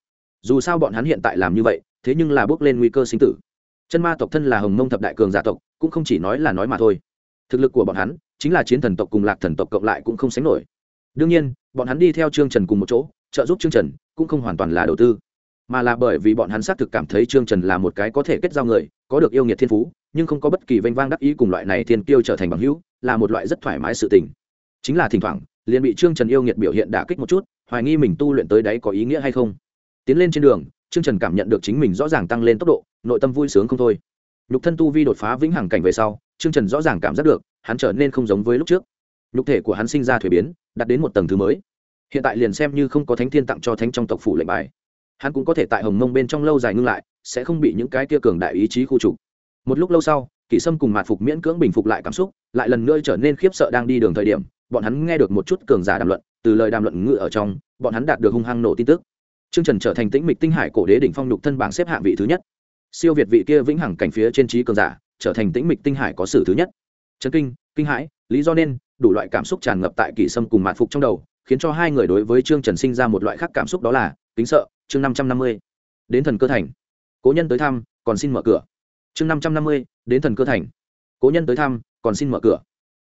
Speaker 1: dù sao bọn hắn hiện tại làm như vậy, thế nhưng là bước lên nguy cơ sinh tử. Chân ma tộc thân là hồng mông thập đại cường giả tộc, cũng không chỉ nói là nói mà thôi. Thực lực của bọn hắn, chính là chiến thần tộc cùng lạc thần tộc cộng lại cũng không sánh nổi. Đương nhiên, bọn hắn đi theo trương trần cùng một chỗ, trợ giúp trương trần, cũng không hoàn toàn là đầu tư. Mà là bởi vì bọn hắn xác thực cảm thấy trương trần là một cái có thể kết giao người, có được yêu nghiệt thiên phú, nhưng không có bất kỳ vênh vang đắc ý cùng loại này thiên kiêu trở thành bằng hữu, là một loại rất thoải mái sự tình. Chính là thỉnh thoảng, liền bị trương trần yêu nghiệt biểu hiện đả kích một chút, hoài nghi mình tu luyện tới đấy có ý nghĩa hay không tiến lên trên đường, trương trần cảm nhận được chính mình rõ ràng tăng lên tốc độ, nội tâm vui sướng không thôi. Nhục thân tu vi đột phá vĩnh hằng cảnh về sau, trương trần rõ ràng cảm giác được, hắn trở nên không giống với lúc trước. Nhục thể của hắn sinh ra thuế biến, đạt đến một tầng thứ mới. Hiện tại liền xem như không có thánh thiên tặng cho thánh trong tộc phủ lệnh bài. Hắn cũng có thể tại hồng mông bên trong lâu dài ngưng lại, sẽ không bị những cái tia cường đại ý chí khu trục. Một lúc lâu sau, kỷ sâm cùng mạt phục miễn cưỡng bình phục lại cảm xúc, lại lần nữa trở nên khiếp sợ đang đi đường thời điểm, bọn hắn nghe được một chút cường giả đàm luận, từ lời đàm luận ngự ở trong, bọn hắn đạt được hung hăng nổ tin tức. Trương Trần trở thành tĩnh mịch tinh hải cổ đế đỉnh phong lục thân bảng xếp hạng vị thứ nhất. Siêu việt vị kia vĩnh hằng cảnh phía trên trí cường giả, trở thành tĩnh mịch tinh hải có sử thứ nhất. Chấn kinh, kinh hãi, lý do nên, đủ loại cảm xúc tràn ngập tại Kỷ Sâm cùng Mạn Phục trong đầu, khiến cho hai người đối với Trương Trần sinh ra một loại khác cảm xúc đó là kính sợ. Chương năm trăm năm mươi Đến thần cơ thành. Cố nhân tới thăm, còn xin mở cửa. Chương năm trăm năm mươi Đến thần cơ thành. Cố nhân tới thăm, còn xin mở cửa.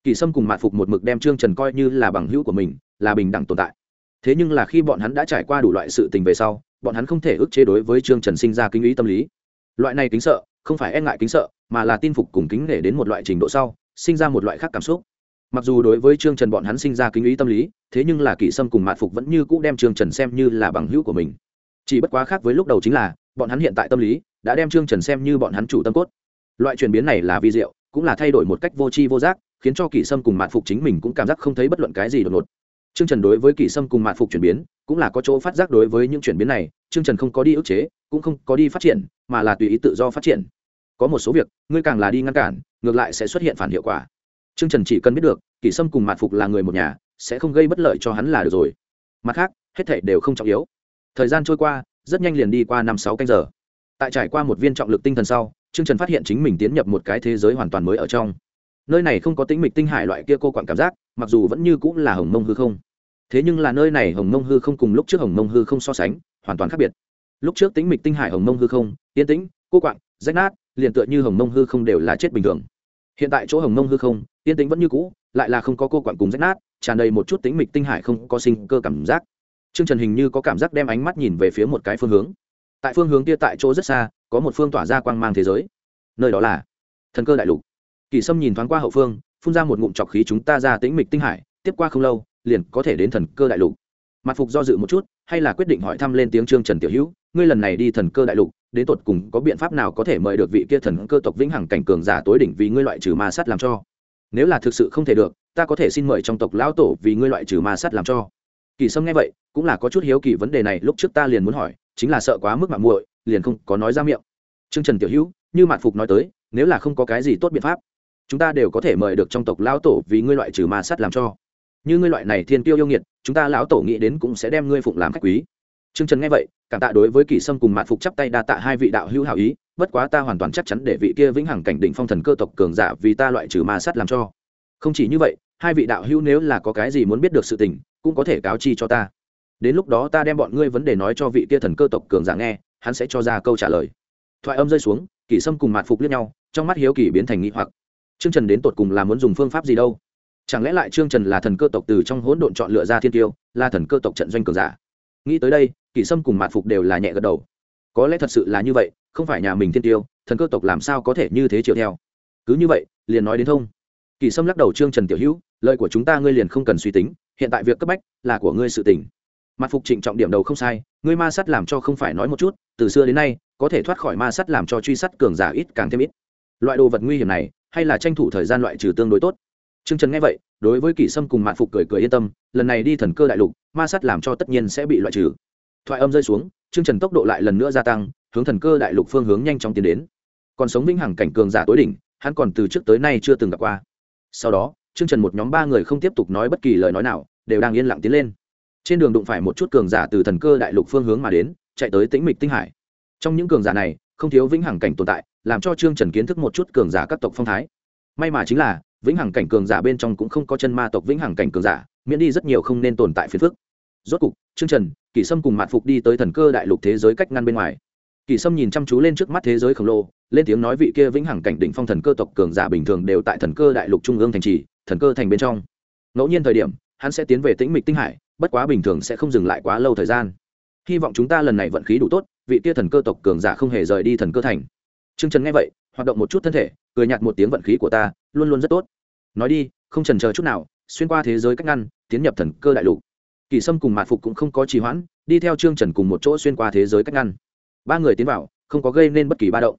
Speaker 1: Kỷ Sâm cùng Mạn Phục một mực đem Trương Trần coi như là bằng hữu của mình, là bình đẳng tồn tại thế nhưng là khi bọn hắn đã trải qua đủ loại sự tình về sau, bọn hắn không thể ức chế đối với trương trần sinh ra kinh ý tâm lý. Loại này kính sợ, không phải e ngại kính sợ, mà là tin phục cùng kính nể đến một loại trình độ sau, sinh ra một loại khác cảm xúc. Mặc dù đối với trương trần bọn hắn sinh ra kinh ý tâm lý, thế nhưng là kỷ sâm cùng mạn phục vẫn như cũ đem trương trần xem như là bằng hữu của mình. Chỉ bất quá khác với lúc đầu chính là, bọn hắn hiện tại tâm lý đã đem trương trần xem như bọn hắn chủ tâm cốt. Loại chuyển biến này là vi diệu, cũng là thay đổi một cách vô tri vô giác, khiến cho kỷ sâm cùng mạn phục chính mình cũng cảm giác không thấy bất luận cái gì đột ngột. Trương Trần đối với Kỷ Sâm cùng Mạn Phục chuyển biến, cũng là có chỗ phát giác đối với những chuyển biến này, Trương Trần không có đi ức chế, cũng không có đi phát triển, mà là tùy ý tự do phát triển. Có một số việc, ngươi càng là đi ngăn cản, ngược lại sẽ xuất hiện phản hiệu quả. Trương Trần chỉ cần biết được, Kỷ Sâm cùng Mạn Phục là người một nhà, sẽ không gây bất lợi cho hắn là được rồi. Mặt khác, hết thảy đều không trọng yếu. Thời gian trôi qua, rất nhanh liền đi qua năm sáu canh giờ. Tại trải qua một viên trọng lực tinh thần sau, Trương Trần phát hiện chính mình tiến nhập một cái thế giới hoàn toàn mới ở trong. Nơi này không có tĩnh mịch tinh hải loại kia cô quản cảm giác, mặc dù vẫn như cũng là hồng mông hư không thế nhưng là nơi này hồng mông hư không cùng lúc trước hồng mông hư không so sánh, hoàn toàn khác biệt. Lúc trước tính mịch tinh hải hồng mông hư không, yên tĩnh, cô quạng, rách nát, liền tựa như hồng mông hư không đều là chết bình thường. Hiện tại chỗ hồng mông hư không, yên tĩnh vẫn như cũ, lại là không có cô quạng cùng rách nát, tràn đầy một chút tính mịch tinh hải không có sinh cơ cảm giác. Trương trần hình như có cảm giác đem ánh mắt nhìn về phía một cái phương hướng. Tại phương hướng kia tại chỗ rất xa, có một phương tỏa ra quang mang thế giới. Nơi đó là thần cơ đại lục. Kỳ sâm nhìn thoáng qua hậu phương, phun ra một ngụm trọc khí chúng ta ra tĩnh mịch tinh hải, tiếp qua không lâu liền có thể đến thần cơ đại lục. Mặt phục do dự một chút, hay là quyết định hỏi thăm lên tiếng trương trần tiểu hữu, ngươi lần này đi thần cơ đại lục, đến tột cùng có biện pháp nào có thể mời được vị kia thần cơ tộc vĩnh hằng cảnh cường giả tối đỉnh vì ngươi loại trừ ma sát làm cho? Nếu là thực sự không thể được, ta có thể xin mời trong tộc lão tổ vì ngươi loại trừ ma sát làm cho. Kỳ sâm nghe vậy, cũng là có chút hiếu kỳ vấn đề này, lúc trước ta liền muốn hỏi, chính là sợ quá mức mạng muội, liền không có nói ra miệng. Trương trần tiểu hữu, như mạn phục nói tới, nếu là không có cái gì tốt biện pháp, chúng ta đều có thể mời được trong tộc lão tổ vì ngươi loại trừ ma sát làm cho như ngươi loại này thiên tiêu yêu nghiệt, chúng ta lão tổ nghĩ đến cũng sẽ đem ngươi phụng làm khách quý. T r ư ơ n g trần nghe vậy, cảm tạ đối với kỳ sâm cùng mạn phục chắp tay đa tạ hai vị đạo hữu hảo ý, bất quá ta hoàn toàn chắc chắn để vị kia vĩnh hằng cảnh đỉnh phong thần cơ tộc cường giả vì ta loại trừ ma sát làm cho. Không chỉ như vậy, hai vị đạo hữu nếu là có cái gì muốn biết được sự tình, cũng có thể cáo chi cho ta. Đến lúc đó ta đem bọn ngươi vấn đề nói cho vị kia thần cơ tộc cường giả nghe, hắn sẽ cho ra câu trả lời. Thoại âm rơi xuống, kỳ sâm cùng mạn phục liếc nhau, trong mắt hiếu kỳ biến thành nghi hoặc. Trương trần đến tột cùng là muốn dùng phương pháp gì đâu? Chẳng lẽ lại trương trần là thần cơ tộc từ trong hỗn độn chọn lựa ra thiên tiêu, là thần cơ tộc trận doanh cường giả? Nghĩ tới đây, kỷ sâm cùng mạn phục đều là nhẹ gật đầu. Có lẽ thật sự là như vậy, không phải nhà mình thiên tiêu, thần cơ tộc làm sao có thể như thế chiều theo? Cứ như vậy, liền nói đến thông. Kỷ sâm lắc đầu, trương trần tiểu hữu lợi của chúng ta ngươi liền không cần suy tính, hiện tại việc cấp bách là của ngươi sự tỉnh mặt phục trịnh trọng điểm đầu không sai, ngươi ma sắt làm cho không phải nói một chút, từ xưa đến nay, có thể thoát khỏi ma sắt làm cho truy sát cường giả ít càng thêm ít. Loại đồ vật nguy hiểm này, hay là tranh thủ thời gian loại trừ tương đối tốt. Trương Trần nghe vậy, đối với Kỷ Sâm cùng Mạn Phục cười cười yên tâm, lần này đi thần cơ đại lục, ma sát làm cho tất nhiên sẽ bị loại trừ. Thoại âm rơi xuống, Trương Trần tốc độ lại lần nữa gia tăng, hướng thần cơ đại lục phương hướng nhanh chóng tiến đến. Còn sống vĩnh hằng cảnh cường giả tối đỉnh, hắn còn từ trước tới nay chưa từng gặp qua. Sau đó, Trương Trần một nhóm ba người không tiếp tục nói bất kỳ lời nói nào, đều đang yên lặng tiến lên. Trên đường đụng phải một chút cường giả từ thần cơ đại lục phương hướng mà đến, chạy tới Tĩnh Mịch Tinh Hải. Trong những cường giả này, không thiếu vĩnh hằng cảnh tồn tại, làm cho Trương Trần kiến thức một chút cường giả các tộc phong thái. May mà chính là, vĩnh hằng cảnh cường giả bên trong cũng không có chân ma tộc vĩnh hằng cảnh cường giả, miễn đi rất nhiều không nên tồn tại phiền phức. Rốt cục, trương trần, kỷ sâm cùng mạn phục đi tới thần cơ đại lục thế giới cách ngăn bên ngoài. Kỷ sâm nhìn chăm chú lên trước mắt thế giới khổng lồ, lên tiếng nói vị kia vĩnh hằng cảnh đỉnh phong thần cơ tộc cường giả bình thường đều tại thần cơ đại lục trung ương thành trì, thần cơ thành bên trong. Ngẫu nhiên thời điểm, hắn sẽ tiến về tĩnh mịch tinh hải, bất quá bình thường sẽ không dừng lại quá lâu thời gian. Hy vọng chúng ta lần này vận khí đủ tốt, vị kia thần cơ tộc cường giả không hề rời đi thần cơ thành. Trương trần nghe vậy hoạt động một chút thân thể, cười nhạt một tiếng vận khí của ta, luôn luôn rất tốt. Nói đi, không trần chờ chút nào, xuyên qua thế giới cách ngăn, tiến nhập thần cơ đại lục. Kỳ sâm cùng mạn phục cũng không có trì hoãn, đi theo trương trần cùng một chỗ xuyên qua thế giới cách ngăn. Ba người tiến vào, không có gây nên bất kỳ ba động.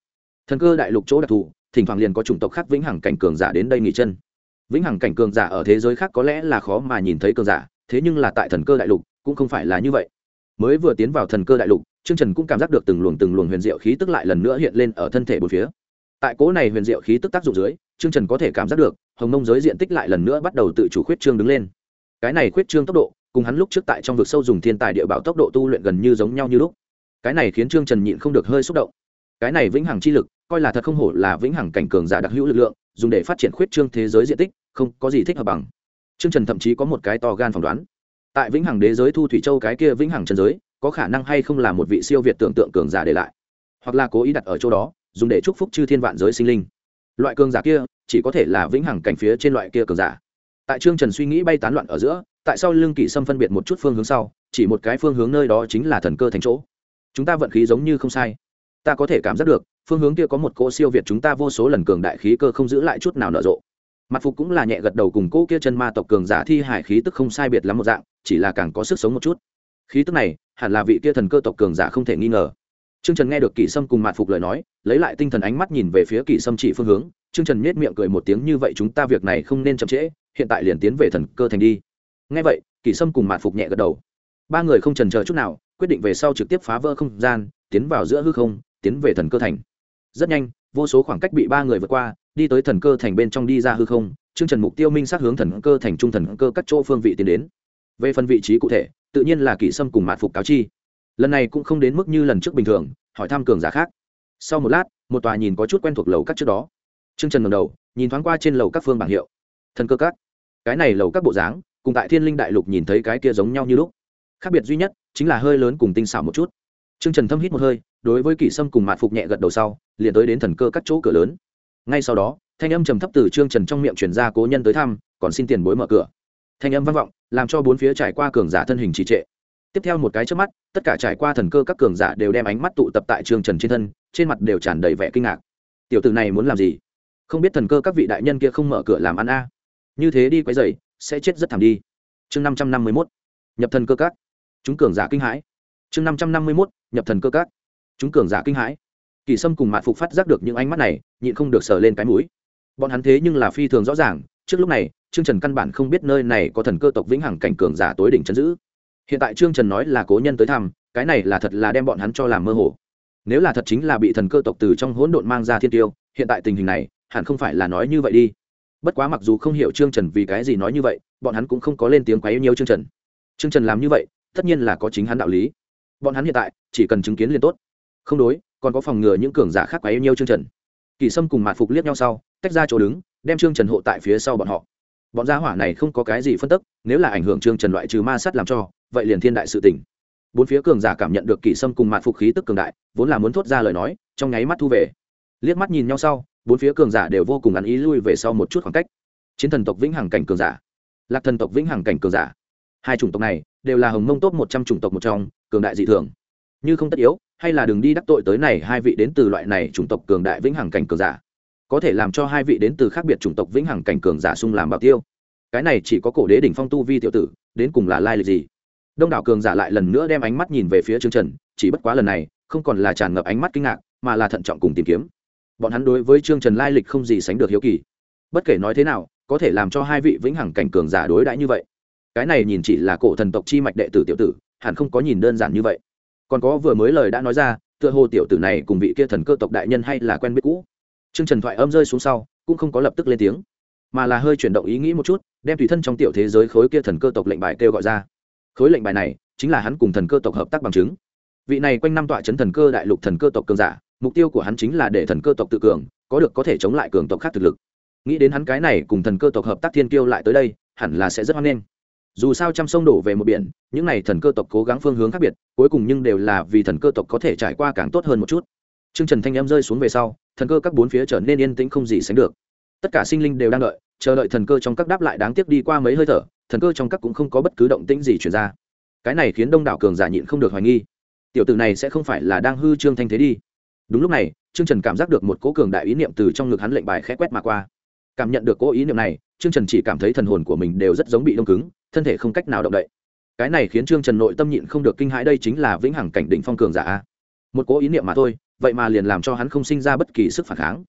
Speaker 1: Thần cơ đại lục chỗ đặc thù, thỉnh thoảng liền có chủng tộc khác vĩnh hằng cảnh cường giả đến đây nghỉ chân. Vĩnh hằng cảnh cường giả ở thế giới khác có lẽ là khó mà nhìn thấy cường giả, thế nhưng là tại thần cơ đại lục, cũng không phải là như vậy. Mới vừa tiến vào thần cơ đại lục, trương trần cũng cảm giác được từng luồng từng luồng huyền diệu khí tức lại lần nữa hiện lên ở thân thể bốn phía tại cố này huyền diệu khí tức tác dụng dưới, trương trần có thể cảm giác được, hồng mông giới diện tích lại lần nữa bắt đầu tự chủ khuyết trương đứng lên. Cái này khuyết trương tốc độ, cùng hắn lúc trước tại trong vực sâu dùng thiên tài địa bảo tốc độ tu luyện gần như giống nhau như lúc. Cái này khiến trương trần nhịn không được hơi xúc động. Cái này vĩnh hằng chi lực, coi là thật không hổ là vĩnh hằng cảnh cường giả đặc hữu lực lượng, dùng để phát triển khuyết trương thế giới diện tích, không có gì thích hợp bằng. Trương trần thậm chí có một cái to gan phỏng đoán. Tại vĩnh hằng đế giới thu thủy châu cái kia vĩnh hằng trần giới, có khả năng hay không là một vị siêu việt tưởng tượng cường giả để lại, hoặc là cố ý đặt ở chỗ đó dùng để chúc phúc chư thiên vạn giới sinh linh. Loại cường giả kia, chỉ có thể là vĩnh hằng cảnh phía trên loại kia cường giả. Tại trương trần suy nghĩ bay tán loạn ở giữa, tại sao lương kỷ sâm phân biệt một chút phương hướng sau, chỉ một cái phương hướng nơi đó chính là thần cơ thành chỗ. Chúng ta vận khí giống như không sai. Ta có thể cảm giác được, phương hướng kia có một cỗ siêu việt chúng ta vô số lần cường đại khí cơ không giữ lại chút nào nở rộ. Mặt phục cũng là nhẹ gật đầu cùng cỗ kia chân ma tộc cường giả thi hải khí tức không sai biệt lắm một dạng, chỉ là càng có sức sống một chút. Khí tức này, hẳn là vị kia thần cơ tộc cường giả không thể nghi ngờ. Trương Trần nghe được Kỷ Sâm cùng Mạn Phục lời nói, lấy lại tinh thần ánh mắt nhìn về phía Kỷ Sâm chỉ phương hướng, Trương Trần nhếch miệng cười một tiếng như vậy chúng ta việc này không nên chậm trễ, hiện tại liền tiến về thần cơ thành đi. Nghe vậy, Kỷ Sâm cùng Mạn Phục nhẹ gật đầu. Ba người không chần chờ chút nào, quyết định về sau trực tiếp phá vỡ không gian, tiến vào giữa hư không, tiến về thần cơ thành. Rất nhanh, vô số khoảng cách bị ba người vượt qua, đi tới thần cơ thành bên trong đi ra hư không, Trương Trần mục tiêu minh sát hướng thần cơ thành trung thần cơ các chỗ phương vị tiến đến. Về phần vị trí cụ thể, tự nhiên là Kỷ Sâm cùng Mạn Phục cáo chi lần này cũng không đến mức như lần trước bình thường, hỏi thăm cường giả khác. Sau một lát, một tòa nhìn có chút quen thuộc lầu các trước đó. T r ư ơ n g trần ngầm đầu, nhìn thoáng qua trên lầu các phương bảng hiệu. Thần cơ các. Cái này lầu các bộ dáng, cùng tại thiên linh đại lục nhìn thấy cái kia giống nhau như lúc. Khác biệt duy nhất, chính là hơi lớn cùng tinh xảo một chút. T r ư ơ n g trần thâm hít một hơi, đối với kỷ sâm cùng mạt phục nhẹ gật đầu sau, liền tới đến thần cơ các chỗ cửa lớn. Ngay sau đó, thanh âm trầm thấp từ trương trần trong miệng chuyển ra cố nhân tới thăm, còn xin tiền bối mở cửa. Thanh âm vang vọng, làm cho bốn phía trải qua cường giả thân hình trì trệ tiếp theo một cái trước mắt, tất cả trải qua thần cơ các cường giả đều đem ánh mắt tụ tập tại trương trần trên thân, trên mặt đều tràn đầy vẻ kinh ngạc. Tiểu tử này muốn làm gì? Không biết thần cơ các vị đại nhân kia không mở cửa làm ăn a? Như thế đi quấy dày sẽ chết rất thảm đi. Chương năm trăm năm mươi mốt, nhập thần cơ các. Chúng cường giả kinh hãi. Chương năm trăm năm mươi mốt, nhập thần cơ các. Chúng cường giả kinh hãi. Kỳ sâm cùng mạn phục phát giác được những ánh mắt này, nhịn không được sờ lên cái mũi. Bọn hắn thế nhưng là phi thường rõ ràng, trước lúc này, trương trần căn bản không biết nơi này có thần cơ tộc vĩnh hằng cảnh cường giả tối đỉnh chấn giữ hiện tại trương trần nói là cố nhân tới thăm, cái này là thật là đem bọn hắn cho làm mơ hồ. Nếu là thật chính là bị thần cơ tộc từ trong hỗn độn mang ra thiên tiêu, hiện tại tình hình này, hẳn không phải là nói như vậy đi. Bất quá mặc dù không hiểu trương trần vì cái gì nói như vậy, bọn hắn cũng không có lên tiếng quá yêu nhiều trương trần. Trương trần làm như vậy, tất nhiên là có chính hắn đạo lý. Bọn hắn hiện tại, chỉ cần chứng kiến liền tốt. Không đối, còn có phòng ngừa những cường giả khác quá yêu nhiều trương trần. Kỳ sâm cùng mạt phục liếc nhau sau, tách ra chỗ đứng, đem trương trần hộ tại phía sau bọn họ. Bọn gia hỏa này không có cái gì phân tức, nếu là ảnh hưởng trương trần loại trừ ma sắt làm cho vậy liền thiên đại sự tỉnh bốn phía cường giả cảm nhận được kỳ sâm cùng mạt phục khí tức cường đại, vốn là muốn thốt ra lời nói, trong nháy mắt thu về. Liếc mắt nhìn nhau sau, bốn phía cường giả đều vô cùng ăn ý lui về sau một chút khoảng cách. Chiến thần tộc vĩnh hằng cảnh cường giả, lạc thần tộc vĩnh hằng cảnh cường giả. Hai chủng tộc này đều là hồng mông tốt một trăm chủng tộc một trong, cường đại dị thường. Như không tất yếu, hay là đừng đi đắc tội tới này hai vị đến từ loại này chủng tộc cường đại vĩnh hằng cảnh cường giả. Có thể làm cho hai vị đến từ khác biệt chủng tộc vĩnh hằng cảnh cường giả sung làm bảo tiêu. Cái này chỉ có cổ đế đỉnh phong tu vi tiểu tử, đến cùng là lai lịch gì? Đông đảo cường giả lại lần nữa đem ánh mắt nhìn về phía trương trần, chỉ bất quá lần này, không còn là tràn ngập ánh mắt kinh ngạc, mà là thận trọng cùng tìm kiếm. Bọn hắn đối với trương trần lai lịch không gì sánh được hiếu kỳ. Bất kể nói thế nào, có thể làm cho hai vị vĩnh hằng cảnh cường giả đối đãi như vậy. Cái này nhìn chỉ là cổ thần tộc chi mạch đệ tử tiểu tử, hẳn không có nhìn đơn giản như vậy. Còn có vừa mới lời đã nói ra, tựa hồ tiểu tử này cùng vị kia thần cơ tộc đại nhân hay là quen biết cũ. Trương trần thoại âm rơi xuống sau, cũng không có lập tức lên tiếng, mà là hơi chuyển động ý nghĩ một chút, đem tùy thân trong tiểu thế giới khối kia thần cơ tộc lệnh bài kêu gọi ra khối lệnh bài này chính là hắn cùng thần cơ tộc hợp tác bằng chứng. Vị này quanh năm tọa chấn thần cơ đại lục thần cơ tộc cường giả, mục tiêu của hắn chính là để thần cơ tộc tự cường, có được có thể chống lại cường tộc khác thực lực. Nghĩ đến hắn cái này cùng thần cơ tộc hợp tác thiên kiêu lại tới đây, hẳn là sẽ rất hoan nghênh. Dù sao trăm sông đổ về một biển, những n à y thần cơ tộc cố gắng phương hướng khác biệt, cuối cùng nhưng đều là vì thần cơ tộc có thể trải qua càng tốt hơn một chút. T r ư ơ n g trần thanh em rơi xuống về sau, thần cơ các bốn phía trở nên yên tĩnh không gì sánh được. Tất cả sinh linh đều đang đợi, chờ đợi thần cơ trong các đáp lại đáng tiếc đi qua mấy hơi thở thần cơ trong các cũng không có bất cứ động tĩnh gì chuyển ra. Cái này khiến đông đảo cường giả nhịn không được hoài nghi. Tiểu tử này sẽ không phải là đang hư trương thanh thế đi. Đúng lúc này, trương trần cảm giác được một cố cường đại ý niệm từ trong ngực hắn lệnh bài khẽ quét mà qua. Cảm nhận được cố ý niệm này, trương trần chỉ cảm thấy thần hồn của mình đều rất giống bị đông cứng, thân thể không cách nào động đậy. Cái này khiến trương trần nội tâm nhịn không được kinh hãi, đây chính là vĩnh hằng cảnh đỉnh phong cường giả một cố ý niệm mà thôi, vậy mà liền làm cho hắn không sinh ra bất kỳ sức phản kháng.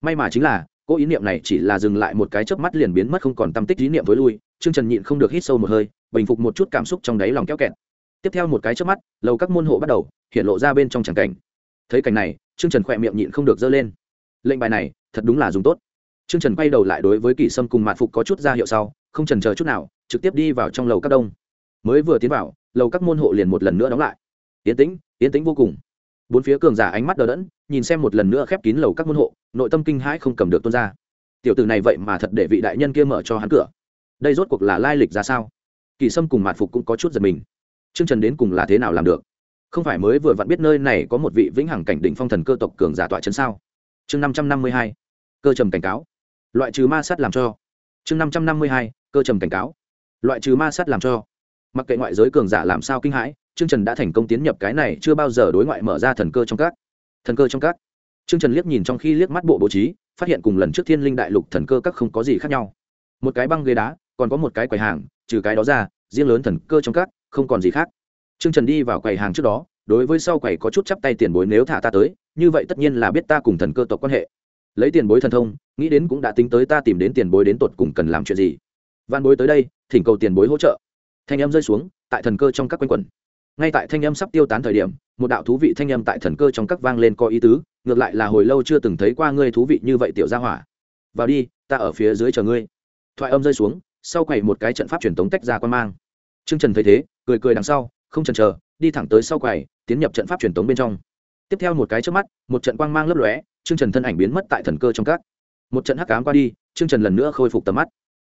Speaker 1: May mà chính là cố ý niệm này chỉ là dừng lại một cái chớp mắt liền biến mất không còn tâm tích ý niệm với lui, trương trần nhịn không được hít sâu một hơi, bình phục một chút cảm xúc trong đáy lòng kéo kẹt. Tiếp theo một cái chớp mắt, lầu các môn hộ bắt đầu, hiện lộ ra bên trong tràng cảnh. Thấy cảnh này, trương trần khỏe miệng nhịn không được dơ lên. Lệnh bài này, thật đúng là dùng tốt. Trương trần quay đầu lại đối với kỳ sâm cùng mạn phục có chút ra hiệu sau, không trần chờ chút nào, trực tiếp đi vào trong lầu các đông. Mới vừa tiến vào, lầu các môn hộ liền một lần nữa đóng lại. Yến tĩnh yến tĩnh vô cùng bốn phía cường giả ánh mắt đờ đẫn, nhìn xem một lần nữa khép kín lầu các môn hộ, nội tâm kinh hãi không cầm được tuôn ra. Tiểu tử này vậy mà thật để vị đại nhân kia mở cho hắn cửa. Đây rốt cuộc là lai lịch ra sao? Kỳ sâm cùng mạn phục cũng có chút giật mình. Chương trần đến cùng là thế nào làm được? Không phải mới vừa vặn biết nơi này có một vị vĩnh hằng cảnh đỉnh phong thần cơ tộc cường giả tọa chấn sao? Chương năm trăm năm mươi hai, cơ trầm cảnh cáo. Loại trừ ma sát làm cho. Chương năm trăm năm mươi hai, cơ trầm cảnh cáo. Loại trừ ma sát làm cho. Mặc kệ ngoại giới cường giả làm sao kinh hãi Trương Trần đã thành công tiến nhập cái này chưa bao giờ đối ngoại mở ra thần cơ trong các. Thần cơ trong các. Trương Trần liếc nhìn trong khi liếc mắt bộ bố trí, phát hiện cùng lần trước Thiên Linh Đại Lục thần cơ các không có gì khác nhau. Một cái băng ghế đá, còn có một cái quầy hàng, trừ cái đó ra, riêng lớn thần cơ trong các không còn gì khác. Trương Trần đi vào quầy hàng trước đó, đối với sau quầy có chút chắp tay tiền bối nếu thả ta tới, như vậy tất nhiên là biết ta cùng thần cơ tộc quan hệ. Lấy tiền bối thần thông, nghĩ đến cũng đã tính tới ta tìm đến tiền bối đến tột cùng cần làm chuyện gì. Vạn bối tới đây, thỉnh cầu tiền bối hỗ trợ. Thanh âm rơi xuống, tại thần cơ trong các quanh quẩn ngay tại thanh âm sắp tiêu tán thời điểm, một đạo thú vị thanh âm tại thần cơ trong các vang lên có ý tứ, ngược lại là hồi lâu chưa từng thấy qua ngươi thú vị như vậy tiểu gia hỏa. Vào đi, ta ở phía dưới chờ ngươi. Thoại âm rơi xuống, sau quầy một cái trận pháp truyền tống tách ra quan mang. Trương trần thấy thế, cười cười đằng sau, không chần chờ, đi thẳng tới sau quầy tiến nhập trận pháp truyền tống bên trong. Tiếp theo một cái trước mắt, một trận quang mang lấp lóe, trương trần thân ảnh biến mất tại thần cơ trong các. Một trận hắc cám qua đi, trương trần lần nữa khôi phục tầm mắt.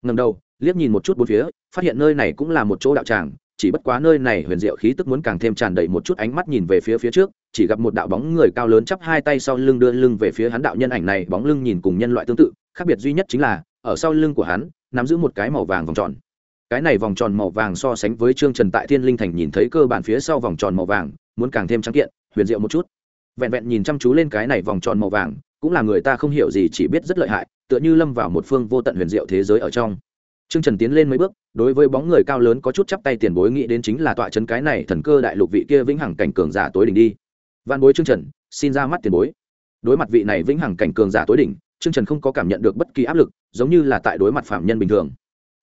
Speaker 1: Ngầm đầu, liếc nhìn một chút bốn phía, phát hiện nơi này cũng là một chỗ đạo tràng chỉ bất quá nơi này huyền diệu khí tức muốn càng thêm tràn đầy một chút ánh mắt nhìn về phía phía trước, chỉ gặp một đạo bóng người cao lớn chắp hai tay sau lưng đưa lưng về phía hắn đạo nhân ảnh này, bóng lưng nhìn cùng nhân loại tương tự, khác biệt duy nhất chính là, ở sau lưng của hắn, nắm giữ một cái màu vàng vòng tròn. Cái này vòng tròn màu vàng so sánh với trương trần tại thiên linh thành nhìn thấy cơ bản phía sau vòng tròn màu vàng, muốn càng thêm trắng kiện, huyền diệu một chút. Vẹn vẹn nhìn chăm chú lên cái này vòng tròn màu vàng, cũng là người ta không hiểu gì, chỉ biết rất lợi hại, tựa như lâm vào một phương vô tận huyền diệu thế giới ở trong. Trương Trần tiến lên mấy bước, đối với bóng người cao lớn có chút chắp tay tiền bối nghĩ đến chính là tọa trấn cái này thần cơ đại lục vị kia vĩnh hằng cảnh cường giả tối đỉnh đi. Vạn bối Trương Trần, xin ra mắt tiền bối. Đối mặt vị này vĩnh hằng cảnh cường giả tối đỉnh, Trương Trần không có cảm nhận được bất kỳ áp lực, giống như là tại đối mặt phạm nhân bình thường.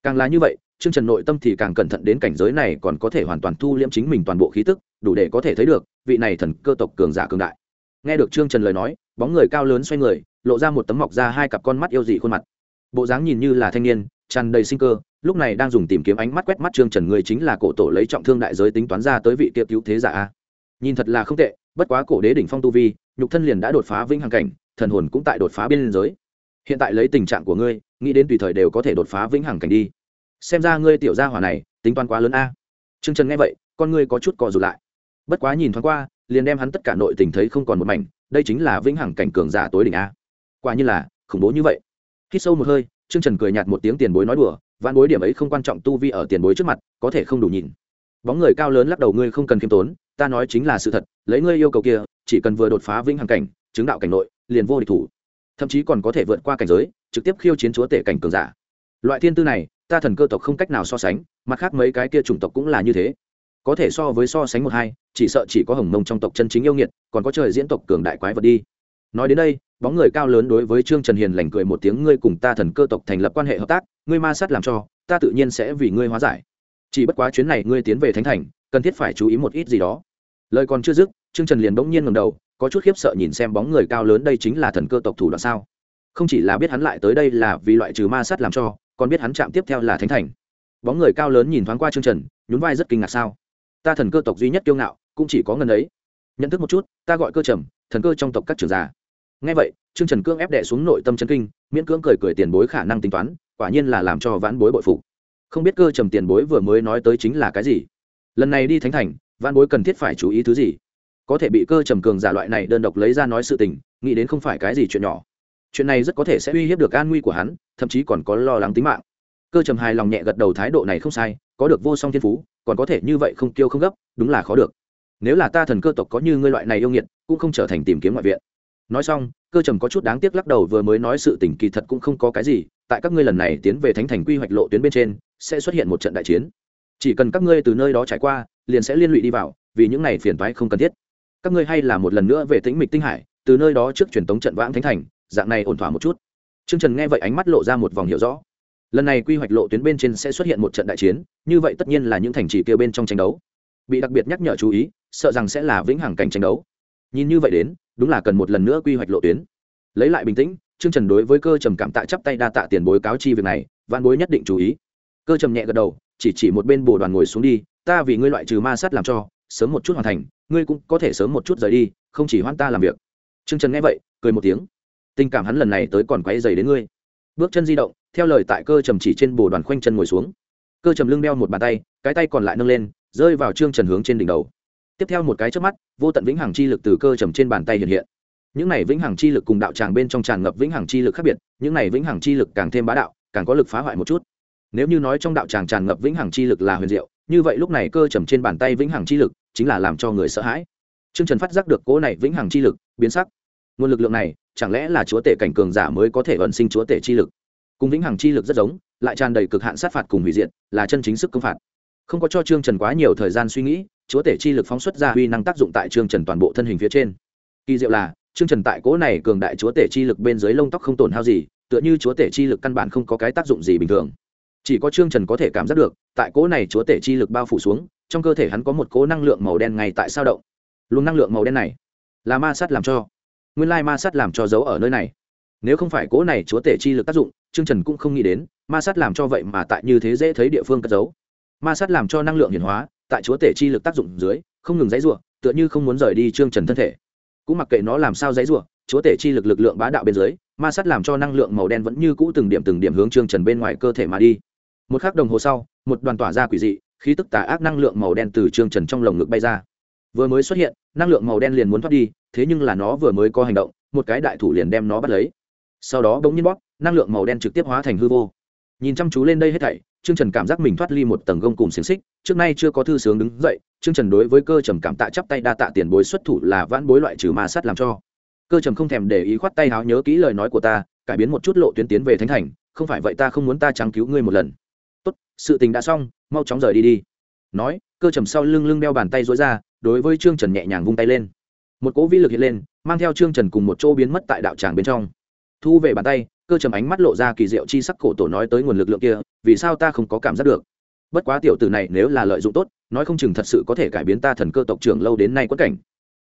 Speaker 1: Càng là như vậy, Trương Trần nội tâm thì càng cẩn thận đến cảnh giới này còn có thể hoàn toàn thu liễm chính mình toàn bộ khí tức, đủ để có thể thấy được, vị này thần cơ tộc cường giả cường đại. Nghe được Trương Trần lời nói, bóng người cao lớn xoay người, lộ ra một tấm mọc ra hai cặp con mắt yêu dị khuôn mặt. Bộ dáng nhìn như là thanh niên, tràn đầy sinh cơ, lúc này đang dùng tìm kiếm ánh mắt quét mắt trương trần người chính là cổ tổ lấy trọng thương đại giới tính toán ra tới vị kia cứu thế giả a. Nhìn thật là không tệ bất quá cổ đế đỉnh phong tu vi nhục thân liền đã đột phá vĩnh hằng cảnh thần hồn cũng tại đột phá biên giới. Hiện tại lấy tình trạng của ngươi nghĩ đến tùy thời đều có thể đột phá vĩnh hằng cảnh đi. Xem ra ngươi tiểu gia hỏa này tính toán quá lớn a. Trương trần nghe vậy con ngươi có chút cò dù lại. Bất quá nhìn thoáng qua liền đem hắn tất cả nội tình thấy không còn một mảnh đây chính là vĩnh hằng cảnh cường giả tối đỉnh a. Quả như là khủng bố như vậy. Khi sâu một hơi trương trần cười nhạt một tiếng tiền bối nói đùa vạn bối điểm ấy không quan trọng tu vi ở tiền bối trước mặt, có thể không đủ nhìn. Bóng người cao lớn lắc đầu ngươi không cần kiêm tốn, ta nói chính là sự thật, lấy ngươi yêu cầu kia, chỉ cần vừa đột phá vĩnh hằng cảnh, chứng đạo cảnh nội, liền vô địch thủ. Thậm chí còn có thể vượt qua cảnh giới, trực tiếp khiêu chiến chúa tể cảnh cường giả. Loại thiên tư này, ta thần cơ tộc không cách nào so sánh, mặt khác mấy cái kia chủng tộc cũng là như thế. Có thể so với so sánh một hai, chỉ sợ chỉ có hồng mông trong tộc chân chính yêu nghiệt, còn có trời diễn tộc cường đại quái vật đi. Nói đến đây bóng người cao lớn đối với trương trần hiền lành cười một tiếng, ngươi cùng ta thần cơ tộc thành lập quan hệ hợp tác, ngươi ma sát làm cho, ta tự nhiên sẽ vì ngươi hóa giải. Chỉ bất quá chuyến này ngươi tiến về thánh thành, cần thiết phải chú ý một ít gì đó. Lời còn chưa dứt, trương trần liền bỗng nhiên ngầm đầu, có chút khiếp sợ nhìn xem bóng người cao lớn đây chính là thần cơ tộc thủ đoạn sao. Không chỉ là biết hắn lại tới đây là vì loại trừ ma sát làm cho, còn biết hắn chạm tiếp theo là thánh thành. Bóng người cao lớn nhìn thoáng qua trương trần, nhún vai rất kinh ngạc sao? Ta thần cơ tộc duy nhất kiêu ngạo, cũng chỉ có ngần ấy. Nhận thức một chút, ta gọi cơ trầm, thần cơ trong tộc các trưởng già ngay vậy, trương trần cương ép đệ xuống nội tâm chân kinh, miễn cưỡng cười cười tiền bối khả năng tính toán, quả nhiên là làm cho vãn bối bội phục. Không biết cơ trầm tiền bối vừa mới nói tới chính là cái gì. Lần này đi thánh thành, vãn bối cần thiết phải chú ý thứ gì? Có thể bị cơ trầm cường giả loại này đơn độc lấy ra nói sự tình, nghĩ đến không phải cái gì chuyện nhỏ. Chuyện này rất có thể sẽ uy hiếp được an nguy của hắn, thậm chí còn có lo lắng tính mạng. Cơ trầm hài lòng nhẹ gật đầu thái độ này không sai, có được vô song thiên phú, còn có thể như vậy không tiêu không gấp, đúng là khó được. Nếu là ta thần cơ tộc có như ngươi loại này yêu nghiệt, cũng không trở thành tìm kiếm ngoại viện nói xong cơ trầm có chút đáng tiếc lắc đầu vừa mới nói sự tình kỳ thật cũng không có cái gì tại các ngươi lần này tiến về thánh thành quy hoạch lộ tuyến bên trên sẽ xuất hiện một trận đại chiến chỉ cần các ngươi từ nơi đó trải qua liền sẽ liên lụy đi vào vì những này phiền toái không cần thiết các ngươi hay là một lần nữa về tĩnh mịch tinh hải từ nơi đó trước truyền tống trận vãng thánh thành dạng này ổn thỏa một chút Trương Trần nghe vậy ánh mắt lộ ra một vòng hiểu rõ. Lần này quy hoạch lộ tuyến bên trên sẽ xuất hiện một trận đại chiến, như vậy tất nhiên là những thành trì kia bên trong tranh đấu. Bị đặc biệt nhắc nhở chú ý, sợ rằng sẽ là vĩnh hằng cảnh tranh đấu. Nhìn như vậy đến, đúng là cần một lần nữa quy hoạch lộ tuyến. Lấy lại bình tĩnh, Trương Trần đối với cơ trầm cảm tạ chắp tay đa tạ tiền bối cáo chi việc này, vạn bối nhất định chú ý. Cơ trầm nhẹ gật đầu, chỉ chỉ một bên bồ đoàn ngồi xuống đi, ta vì ngươi loại trừ ma sát làm cho, sớm một chút hoàn thành, ngươi cũng có thể sớm một chút rời đi, không chỉ hoan ta làm việc. Trương Trần nghe vậy, cười một tiếng tình cảm hắn lần này tới còn quay dày đến ngươi bước chân di động theo lời tại cơ trầm chỉ trên bồ đoàn khoanh chân ngồi xuống cơ trầm lưng đeo một bàn tay cái tay còn lại nâng lên rơi vào trương trần hướng trên đỉnh đầu tiếp theo một cái trước mắt, vô tận vĩnh hằng chi lực từ cơ trầm trên bàn tay hiện hiện. Những này vĩnh hằng chi lực cùng đạo tràng bên trong tràn ngập vĩnh hằng chi lực khác biệt, những này vĩnh hằng chi lực càng thêm bá đạo, càng có lực phá hoại một chút. Nếu như nói trong đạo tràng tràn ngập vĩnh hằng chi lực là huyền diệu, như vậy lúc này cơ trầm trên bàn tay vĩnh hằng chi lực chính là làm cho người sợ hãi. Trương trần phát giác được cố này vĩnh hằng chi lực, biến sắc. Nguồn lực lượng này, chẳng lẽ là chúa tể cảnh cường giả mới có thể vận sinh chúa tể chi lực? Cùng vĩnh hằng chi lực rất giống, lại tràn đầy cực hạn sát phạt cùng hủy diệt, là chân chính sức công phạt. Không có cho trương trần quá nhiều thời gian suy nghĩ chúa tể chi lực phóng xuất ra huy năng tác dụng tại trương trần toàn bộ thân hình phía trên. Kỳ diệu là, trương trần tại cỗ này cường đại chúa tể chi lực bên dưới lông tóc không tổn hao gì, tựa như chúa tể chi lực căn bản không có cái tác dụng gì bình thường. Chỉ có trương trần có thể cảm giác được, tại cỗ này chúa tể chi lực bao phủ xuống, trong cơ thể hắn có một cỗ năng lượng màu đen ngay tại sao động. Luồng năng lượng màu đen này, là ma sát làm cho. Nguyên lai ma sát làm cho giấu ở nơi này. Nếu không phải cỗ này chúa tể chi lực tác dụng, trương trần cũng không nghĩ đến, ma sát làm cho vậy mà tại như thế dễ thấy địa phương cất giấu. Ma sát làm cho năng lượng hiển hóa tại chúa tể chi lực tác dụng dưới không ngừng dãy rủa, tựa như không muốn rời đi trương trần thân thể. Cũng mặc kệ nó làm sao dãy rủa, chúa tể chi lực lực lượng bá đạo bên dưới ma sát làm cho năng lượng màu đen vẫn như cũ từng điểm từng điểm hướng trương trần bên ngoài cơ thể mà đi. Một k h ắ c đồng hồ sau một đoàn tỏa ra quỷ dị khí tức tà ác năng lượng màu đen từ trương trần trong lồng ngực bay ra. Vừa mới xuất hiện năng lượng màu đen liền muốn thoát đi thế nhưng là nó vừa mới có hành động một cái đại thủ liền đem nó bắt lấy. Sau đó bỗng nhiên bóp năng lượng màu đen trực tiếp hóa thành hư vô nhìn chăm chú lên đây hết thảy, trương trần cảm giác mình thoát ly một tầng gông cùng xiềng xích, trước nay chưa có thư sướng đứng dậy, trương trần đối với cơ trầm cảm tạ chắp tay đa tạ tiền bối xuất thủ là vãn bối loại trừ ma sát làm cho. Cơ trầm không thèm để ý khoát tay háo nhớ kỹ lời nói của ta, cải biến một chút lộ tuyến tiến về thánh thành, không phải vậy ta không muốn ta trắng cứu ngươi một lần. Tốt, sự tình đã xong, mau chóng rời đi đi. Nói, cơ trầm sau lưng lưng đeo bàn tay dối ra, đối với trương trần nhẹ nhàng vung tay lên. Một cỗ vi lực hiện lên, mang theo trương trần cùng một chỗ biến mất tại đạo tràng bên trong. Thu về bàn tay cơ trầm ánh mắt lộ ra kỳ diệu chi sắc cổ tổ nói tới nguồn lực lượng kia, vì sao ta không có cảm giác được? Bất quá tiểu tử này nếu là lợi dụng tốt, nói không chừng thật sự có thể cải biến ta thần cơ tộc trưởng lâu đến nay quất cảnh.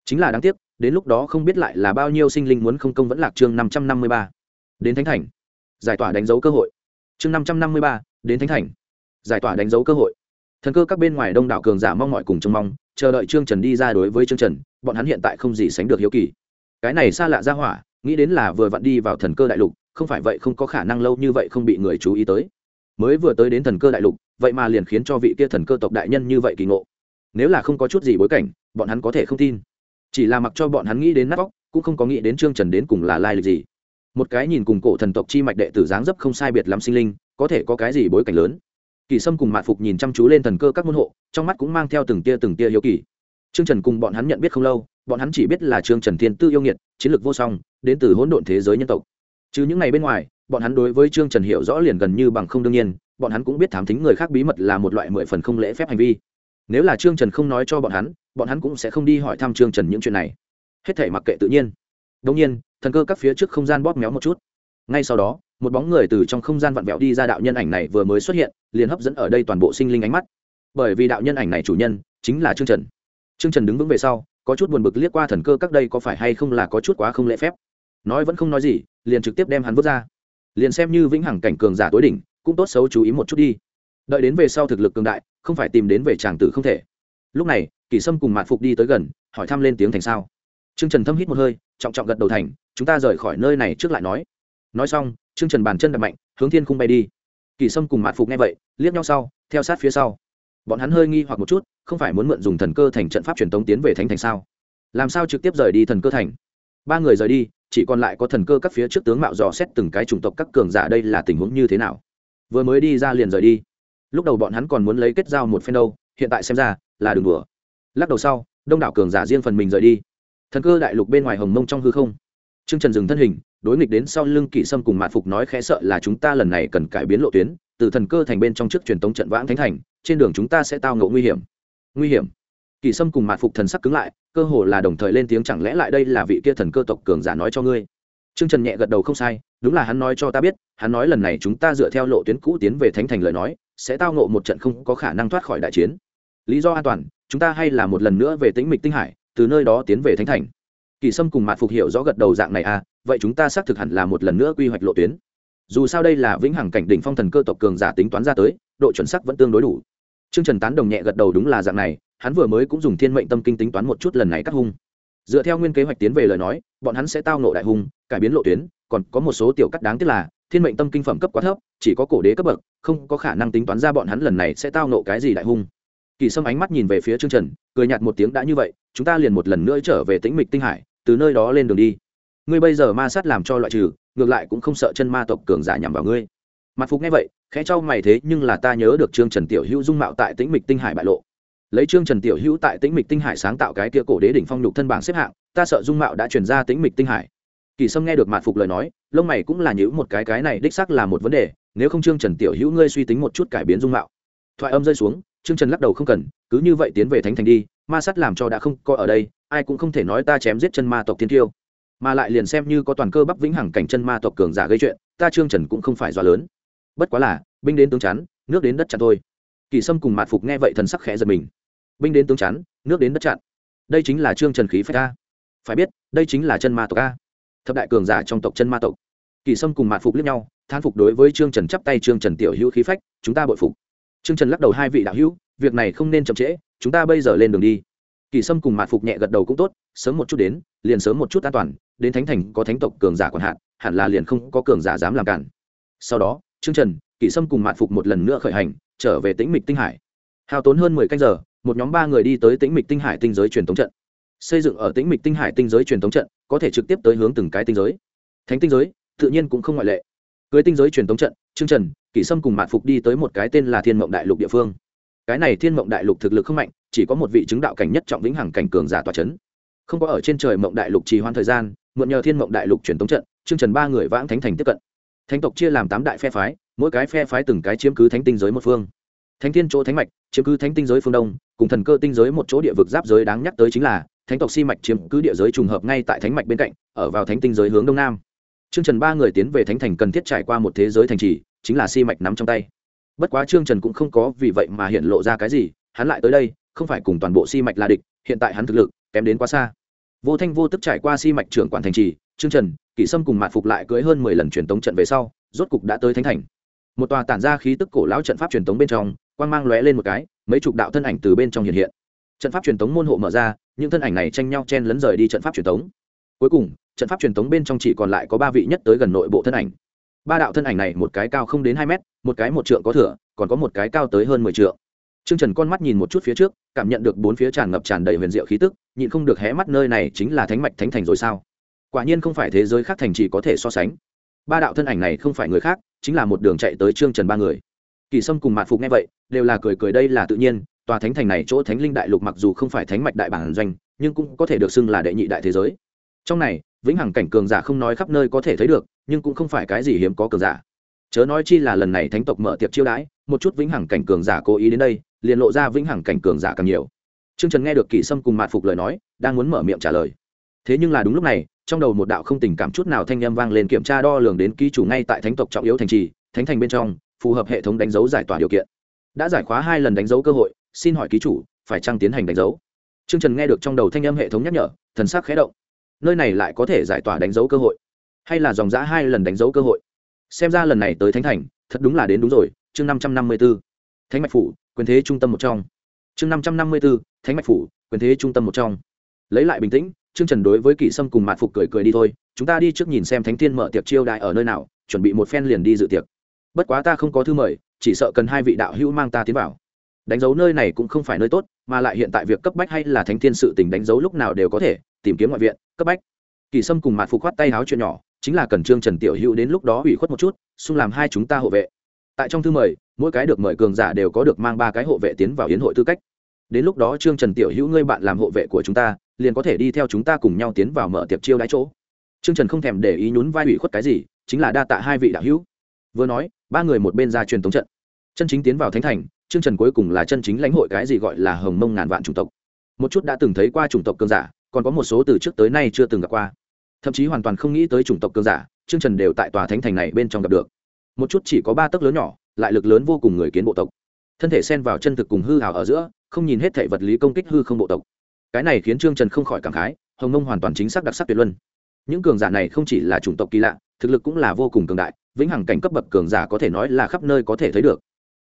Speaker 1: Chính là đáng tiếc, đến lúc đó không biết lại là bao nhiêu sinh linh muốn không công vẫn lạc chương năm trăm năm mươi ba. Đến thánh thành. Giải tỏa đánh dấu cơ hội. Chương năm trăm năm mươi ba, đến thánh thành. Giải tỏa đánh dấu cơ hội. Thần cơ các bên ngoài đông đảo cường giả mong mọi cùng trông mong, chờ đợi trương trần đi ra đối với trương trần, bọn hắn hiện tại không gì sánh được hiếu kỳ. Cái này xa lạ ra hỏa, nghĩ đến là vừa vặn đi vào thần cơ đại lục không phải vậy không có khả năng lâu như vậy không bị người chú ý tới. Mới vừa tới đến thần cơ đại lục, vậy mà liền khiến cho vị kia thần cơ tộc đại nhân như vậy kỳ ngộ. Nếu là không có chút gì bối cảnh, bọn hắn có thể không tin. Chỉ là mặc cho bọn hắn nghĩ đến nát vóc cũng không có nghĩ đến trương trần đến cùng là lai lịch gì. Một cái nhìn cùng cổ thần tộc chi mạch đệ tử dáng dấp không sai biệt lắm sinh linh, có thể có cái gì bối cảnh lớn. Kỳ sâm cùng mạn phục nhìn chăm chú lên thần cơ các môn hộ, trong mắt cũng mang theo từng tia từng tia hiếu kỳ. Trương trần cùng bọn hắn nhận biết không lâu, bọn hắn chỉ biết là trương trần thiên tư yêu nghiệt, chiến lược vô song, đến từ hỗn độn thế giới nhân tộc chứ những ngày bên ngoài, bọn hắn đối với trương trần hiểu rõ liền gần như bằng không đương nhiên, bọn hắn cũng biết thám thính người khác bí mật là một loại mười phần không lễ phép hành vi. Nếu là trương trần không nói cho bọn hắn bọn hắn cũng sẽ không đi hỏi thăm trương trần những chuyện này. Hết thể mặc kệ tự nhiên. Đông nhiên, thần cơ các phía trước không gian bóp méo một chút. Ngay sau đó, một bóng người từ trong không gian vặn vẹo đi ra đạo nhân ảnh này vừa mới xuất hiện, liền hấp dẫn ở đây toàn bộ sinh linh ánh mắt. Bởi vì đạo nhân ảnh này chủ nhân chính là trương trần. Trương trần đứng vững về sau, có chút buồn bực liếc qua thần cơ các đây có phải hay không là có chút quá không lễ phép. Nói vẫn không nói gì liền trực tiếp đem hắn vứt ra. Liền xem như vĩnh hằng cảnh cường giả tối đỉnh, cũng tốt xấu chú ý một chút đi. Đợi đến về sau thực lực cường đại, không phải tìm đến về tràng tử không thể. Lúc này, kỳ sâm cùng mạn phục đi tới gần, hỏi thăm lên tiếng thành sao. Trương trần thâm hít một hơi, trọng trọng gật đầu thành, chúng ta rời khỏi nơi này trước lại nói. Nói xong, trương trần bàn chân đập mạnh, hướng thiên khung bay đi. Kỳ sâm cùng mạn phục nghe vậy, liếc nhau sau, theo sát phía sau. Bọn hắn hơi nghi hoặc một chút, không phải muốn mượn dùng thần cơ thành trận pháp truyền tống tiến về thánh thành sao? Làm sao trực tiếp rời đi thần cơ thành? Ba người rời đi chỉ còn lại có thần cơ các phía trước tướng mạo dò xét từng cái chủng tộc các cường giả đây là tình huống như thế nào. Vừa mới đi ra liền rời đi. Lúc đầu bọn hắn còn muốn lấy kết giao một phen đâu, hiện tại xem ra là đường đùa. Lắc đầu sau, đông đảo cường giả riêng phần mình rời đi. Thần cơ đại lục bên ngoài hồng mông trong hư không. T r ư ơ n g trần dừng thân hình, đối nghịch đến sau lưng kỵ sâm cùng mạn phục nói khẽ sợ là chúng ta lần này cần cải biến lộ tuyến, từ thần cơ thành bên trong trước truyền tống trận vãng thánh thành, trên đường chúng ta sẽ tao ngộ nguy hiểm. Nguy hiểm? Kỳ sâm cùng mạt phục thần sắc cứng lại, cơ hồ là đồng thời lên tiếng chẳng lẽ lại đây là vị kia thần cơ tộc cường giả nói cho ngươi? Trương trần nhẹ gật đầu không sai, đúng là hắn nói cho ta biết, hắn nói lần này chúng ta dựa theo lộ tuyến cũ tiến về thánh thành lời nói, sẽ tao ngộ một trận không có khả năng thoát khỏi đại chiến. Lý do an toàn, chúng ta hay là một lần nữa về tĩnh mịch tinh hải, từ nơi đó tiến về thánh thành. Kỳ sâm cùng mạt phục hiểu rõ gật đầu dạng này à vậy chúng ta xác thực hẳn là một lần nữa quy hoạch lộ tuyến. Dù sao đây là vĩnh hằng cảnh đỉnh phong thần cơ tộc cường giả tính toán ra tới, độ chuẩn sắc vẫn tương đối đủ. Trương trần tán đồng nhẹ gật đầu đúng là dạng này hắn vừa mới cũng dùng thiên mệnh tâm kinh tính toán một chút lần này cắt hung. Dựa theo nguyên kế hoạch tiến về lời nói, bọn hắn sẽ tao nộ đại hung, cải biến lộ tuyến, còn có một số tiểu cắt đáng tiếc là, thiên mệnh tâm kinh phẩm cấp quá thấp, chỉ có cổ đế cấp bậc, không có khả năng tính toán ra bọn hắn lần này sẽ tao nộ cái gì đại hung. Kỳ sâm ánh mắt nhìn về phía trương trần, cười nhạt một tiếng đã như vậy, chúng ta liền một lần nữa trở về tĩnh mịch tinh hải, từ nơi đó lên đường đi. Ngươi bây giờ ma sát làm cho loại trừ, ngược lại cũng không sợ chân ma tộc cường giả nhằm vào ngươi. Mặt phục nghe vậy, khẽ cho mày thế nhưng là ta nhớ được trương trần tiểu hữu dung mạo tại tĩnh mịch tinh hải bại lộ lấy trương trần tiểu hữu tại tĩnh mịch tinh hải sáng tạo cái kia cổ đế đỉnh phong nhục thân bảng xếp hạng, ta sợ dung mạo đã truyền ra tĩnh mịch tinh hải. Kỳ sâm nghe được mạt phục lời nói, lông mày cũng là nhữ một cái cái này đích xác là một vấn đề, nếu không trương trần tiểu hữu ngươi suy tính một chút cải biến dung mạo. Thoại âm rơi xuống, trương trần lắc đầu không cần, cứ như vậy tiến về thánh thành đi, ma sắt làm cho đã không coi ở đây, ai cũng không thể nói ta chém giết chân ma tộc thiên tiêu mà lại liền xem như có toàn cơ bắp vĩnh hằng cảnh chân ma tộc cường giả gây chuyện, ta trương trần cũng không phải do lớn. Bất quá là, binh đến tướng chắn, nước đến đất chặn thôi. Kỳ sâm cùng mạt phục nghe vậy thần sắc khẽ giật mình binh đến tướng chắn, nước đến đất chặn. Đây chính là trương trần khí phách ca phải biết, đây chính là chân ma tộc ca thập đại cường giả trong tộc chân ma tộc. Kỳ sâm cùng mạn phục liếc nhau than phục đối với trương trần chắp tay trương trần tiểu hữu khí phách, chúng ta bội phục. Trương trần lắc đầu hai vị đạo hữu, việc này không nên chậm trễ, chúng ta bây giờ lên đường đi. Kỳ sâm cùng mạn phục nhẹ gật đầu cũng tốt, sớm một chút đến, liền sớm một chút an toàn, đến thánh thành có thánh tộc cường giả còn hạn hẳn là liền không có cường giả dám làm cản. Sau đó, trương trần, kỳ sâm cùng mạn phục một lần nữa khởi hành, trở về tĩnh mịch tinh hải. Hao tốn hơn mười canh giờ một nhóm ba người đi tới tĩnh mịch tinh hải tinh giới truyền thống trận. Xây dựng ở tĩnh mịch tinh hải tinh giới truyền thống trận, có thể trực tiếp tới hướng từng cái tinh giới. Thánh tinh giới, tự nhiên cũng không ngoại lệ. Cưới tinh giới truyền thống trận, trương trần, kỷ sâm cùng mạn phục đi tới một cái tên là thiên mộng đại lục địa phương. Cái này thiên mộng đại lục thực lực không mạnh, chỉ có một vị chứng đạo cảnh nhất trọng vĩnh hằng cảnh cường giả tòa c h ấ n không có ở trên trời mộng đại lục trì hoãn thời gian, mượn nhờ thiên mộng đại lục truyền thống trận, trương trần ba người vãng thánh thành tiếp cận. Thánh tộc chia làm tám đại phe phái, mỗi cái phe phái từng cái chiếm cứ thánh tinh giới một phương thánh thiên chỗ thánh mạch, chiếm cứ thánh tinh giới phương đông, cùng thần cơ tinh giới một chỗ địa vực giáp giới đáng nhắc tới chính là, thánh tộc si mạch chiếm cứ địa giới trùng hợp ngay tại thánh mạch bên cạnh, ở vào thánh tinh giới hướng đông nam. Trương trần ba người tiến về thánh thành cần thiết trải qua một thế giới thành trì, chính là si mạch nắm trong tay. Bất quá trương trần cũng không có vì vậy mà hiện lộ ra cái gì, hắn lại tới đây, không phải cùng toàn bộ si mạch là địch, hiện tại hắn thực lực kém đến quá xa. Vô thanh vô tức trải qua si mạch trưởng quản thành trì, trương trần, kỷ sâm cùng mạn phục lại cưới hơn mười lần truyền tống trận về sau, rốt cục đã tới thánh thành. Một tòa tản ra khí tức cổ lão trận pháp truyền tống bên trong quang mang lóe lên một cái, mấy chục đạo thân ảnh từ bên trong hiện hiện. Trận pháp truyền tống môn hộ mở ra, những thân ảnh này tranh nhau chen lấn rời đi trận pháp truyền tống. Cuối cùng, trận pháp truyền tống bên trong chỉ còn lại có ba vị nhất tới gần nội bộ thân ảnh. Ba đạo thân ảnh này một cái cao không đến hai mét, một cái một trượng có thửa còn có một cái cao tới hơn mười trượng. Trương trần con mắt nhìn một chút phía trước, cảm nhận được bốn phía tràn ngập tràn đầy huyền diệu khí tức, nhịn không được hé mắt nơi này chính là thánh mạch thánh thành rồi sao? Quả nhiên không phải thế giới khác thành chỉ có thể so sánh. Ba đạo thân ảnh này không phải người khác, chính là một đường chạy tới trương trần ba người kỳ sâm cùng mạt phục nghe vậy đều là cười cười đây là tự nhiên tòa thánh thành này chỗ thánh linh đại lục mặc dù không phải thánh mạch đại bản doanh nhưng cũng có thể được xưng là đệ nhị đại thế giới. Trong này vĩnh hằng cảnh cường giả không nói khắp nơi có thể thấy được nhưng cũng không phải cái gì hiếm có cường giả. Chớ nói chi là lần này thánh tộc mở tiệp chiêu đãi một chút vĩnh hằng cảnh cường giả cố ý đến đây liền lộ ra vĩnh hằng cảnh cường giả càng nhiều. Trương Trần nghe được kỳ Sâm cùng Mạn Phục lời nói, đang muốn mở miệng trả lời. Thế nhưng là đúng lúc này, trong đầu một đạo không tình cảm chút nào thanh âm vang lên kiểm tra đo lường đến ký chủ ngay tại thánh tộc trọng yếu thành trì, thánh thành bên trong, phù hợp hệ thống đánh dấu giải tỏa điều kiện. Đã giải khóa hai lần đánh dấu cơ hội, xin hỏi ký chủ phải trăng tiến hành đánh dấu? T r ư ơ n g trần nghe được trong đầu thanh âm hệ thống nhắc nhở thần sắc khé động. Nơi này lại có thể giải tỏa đánh dấu cơ hội? Hay là dòng giã hai lần đánh dấu cơ hội? Xem ra lần này tới thánh thành thật đúng là đến đúng rồi chương năm trăm năm mươi b ố thánh mạch phủ quyền thế trung tâm một trong. Chương năm trăm năm mươi b ố thánh mạch phủ quyền thế trung tâm một trong. Lấy lại bình tĩnh chương trần đối với kỷ sâm cùng mạt phục cười cười đi thôi chúng ta đi trước nhìn xem thánh thiên mở tiệc chiêu đại ở nơi nào chuẩn bị một phen liền đi dự tiệc bất quá ta không có thư mời, chỉ sợ cần hai vị đạo hữu mang ta tiến vào. Đánh dấu nơi này cũng không phải nơi tốt, mà lại hiện tại việc cấp bách hay là thánh thiên sự tình đánh dấu lúc nào đều có thể, tìm kiếm ngoại viện, cấp bách. Kỳ sâm cùng mạt phục khoát tay háo chuyện nhỏ, chính là cần trương trần tiểu hữu đến lúc đó ủy khuất một chút, xung làm hai chúng ta hộ vệ. Tại trong thư mời, mỗi cái được mời cường giả đều có được mang ba cái hộ vệ tiến vào hiến hội tư cách. Đến lúc đó trương trần tiểu hữu ngươi bạn làm hộ vệ của chúng ta, liền có thể đi theo chúng ta cùng nhau tiến vào mở tiệp chiêu đãi chỗ. Trương trần không thèm để ý nhún vai ủy khuất cái gì, chính là đa tạ hai vị đạo hữu. Vừa nói ba người một bên ra truyền tống trận. Chân chính tiến vào thánh thành Chương Trần cuối cùng là chân chính lãnh hội cái gì gọi là hồng mông ngàn vạn chủng tộc. một chút đã từng thấy qua chủng tộc cường giả, còn có một số từ trước tới nay chưa từng gặp qua. Thậm chí hoàn toàn không nghĩ tới chủng tộc cường giả chương trần đều tại tòa thánh thành này bên trong gặp được. Một chút chỉ có ba tấc lớn nhỏ, lại lực lớn vô cùng người kiến bộ tộc. Thân thể xen vào chân thực cùng hư hào ở giữa, không nhìn hết thể vật lý công kích hư không bộ tộc. Cái này khiến trương trần không khỏi cảm khái, hồng mông hoàn toàn chính xác đặc sắc tuyệt luân. Những cường giả này không chỉ là chủng tộc kỳ lạ, thực lực cũng là vô cùng cường đại vĩnh hằng cảnh cấp bậc cường giả có thể nói là khắp nơi có thể thấy được.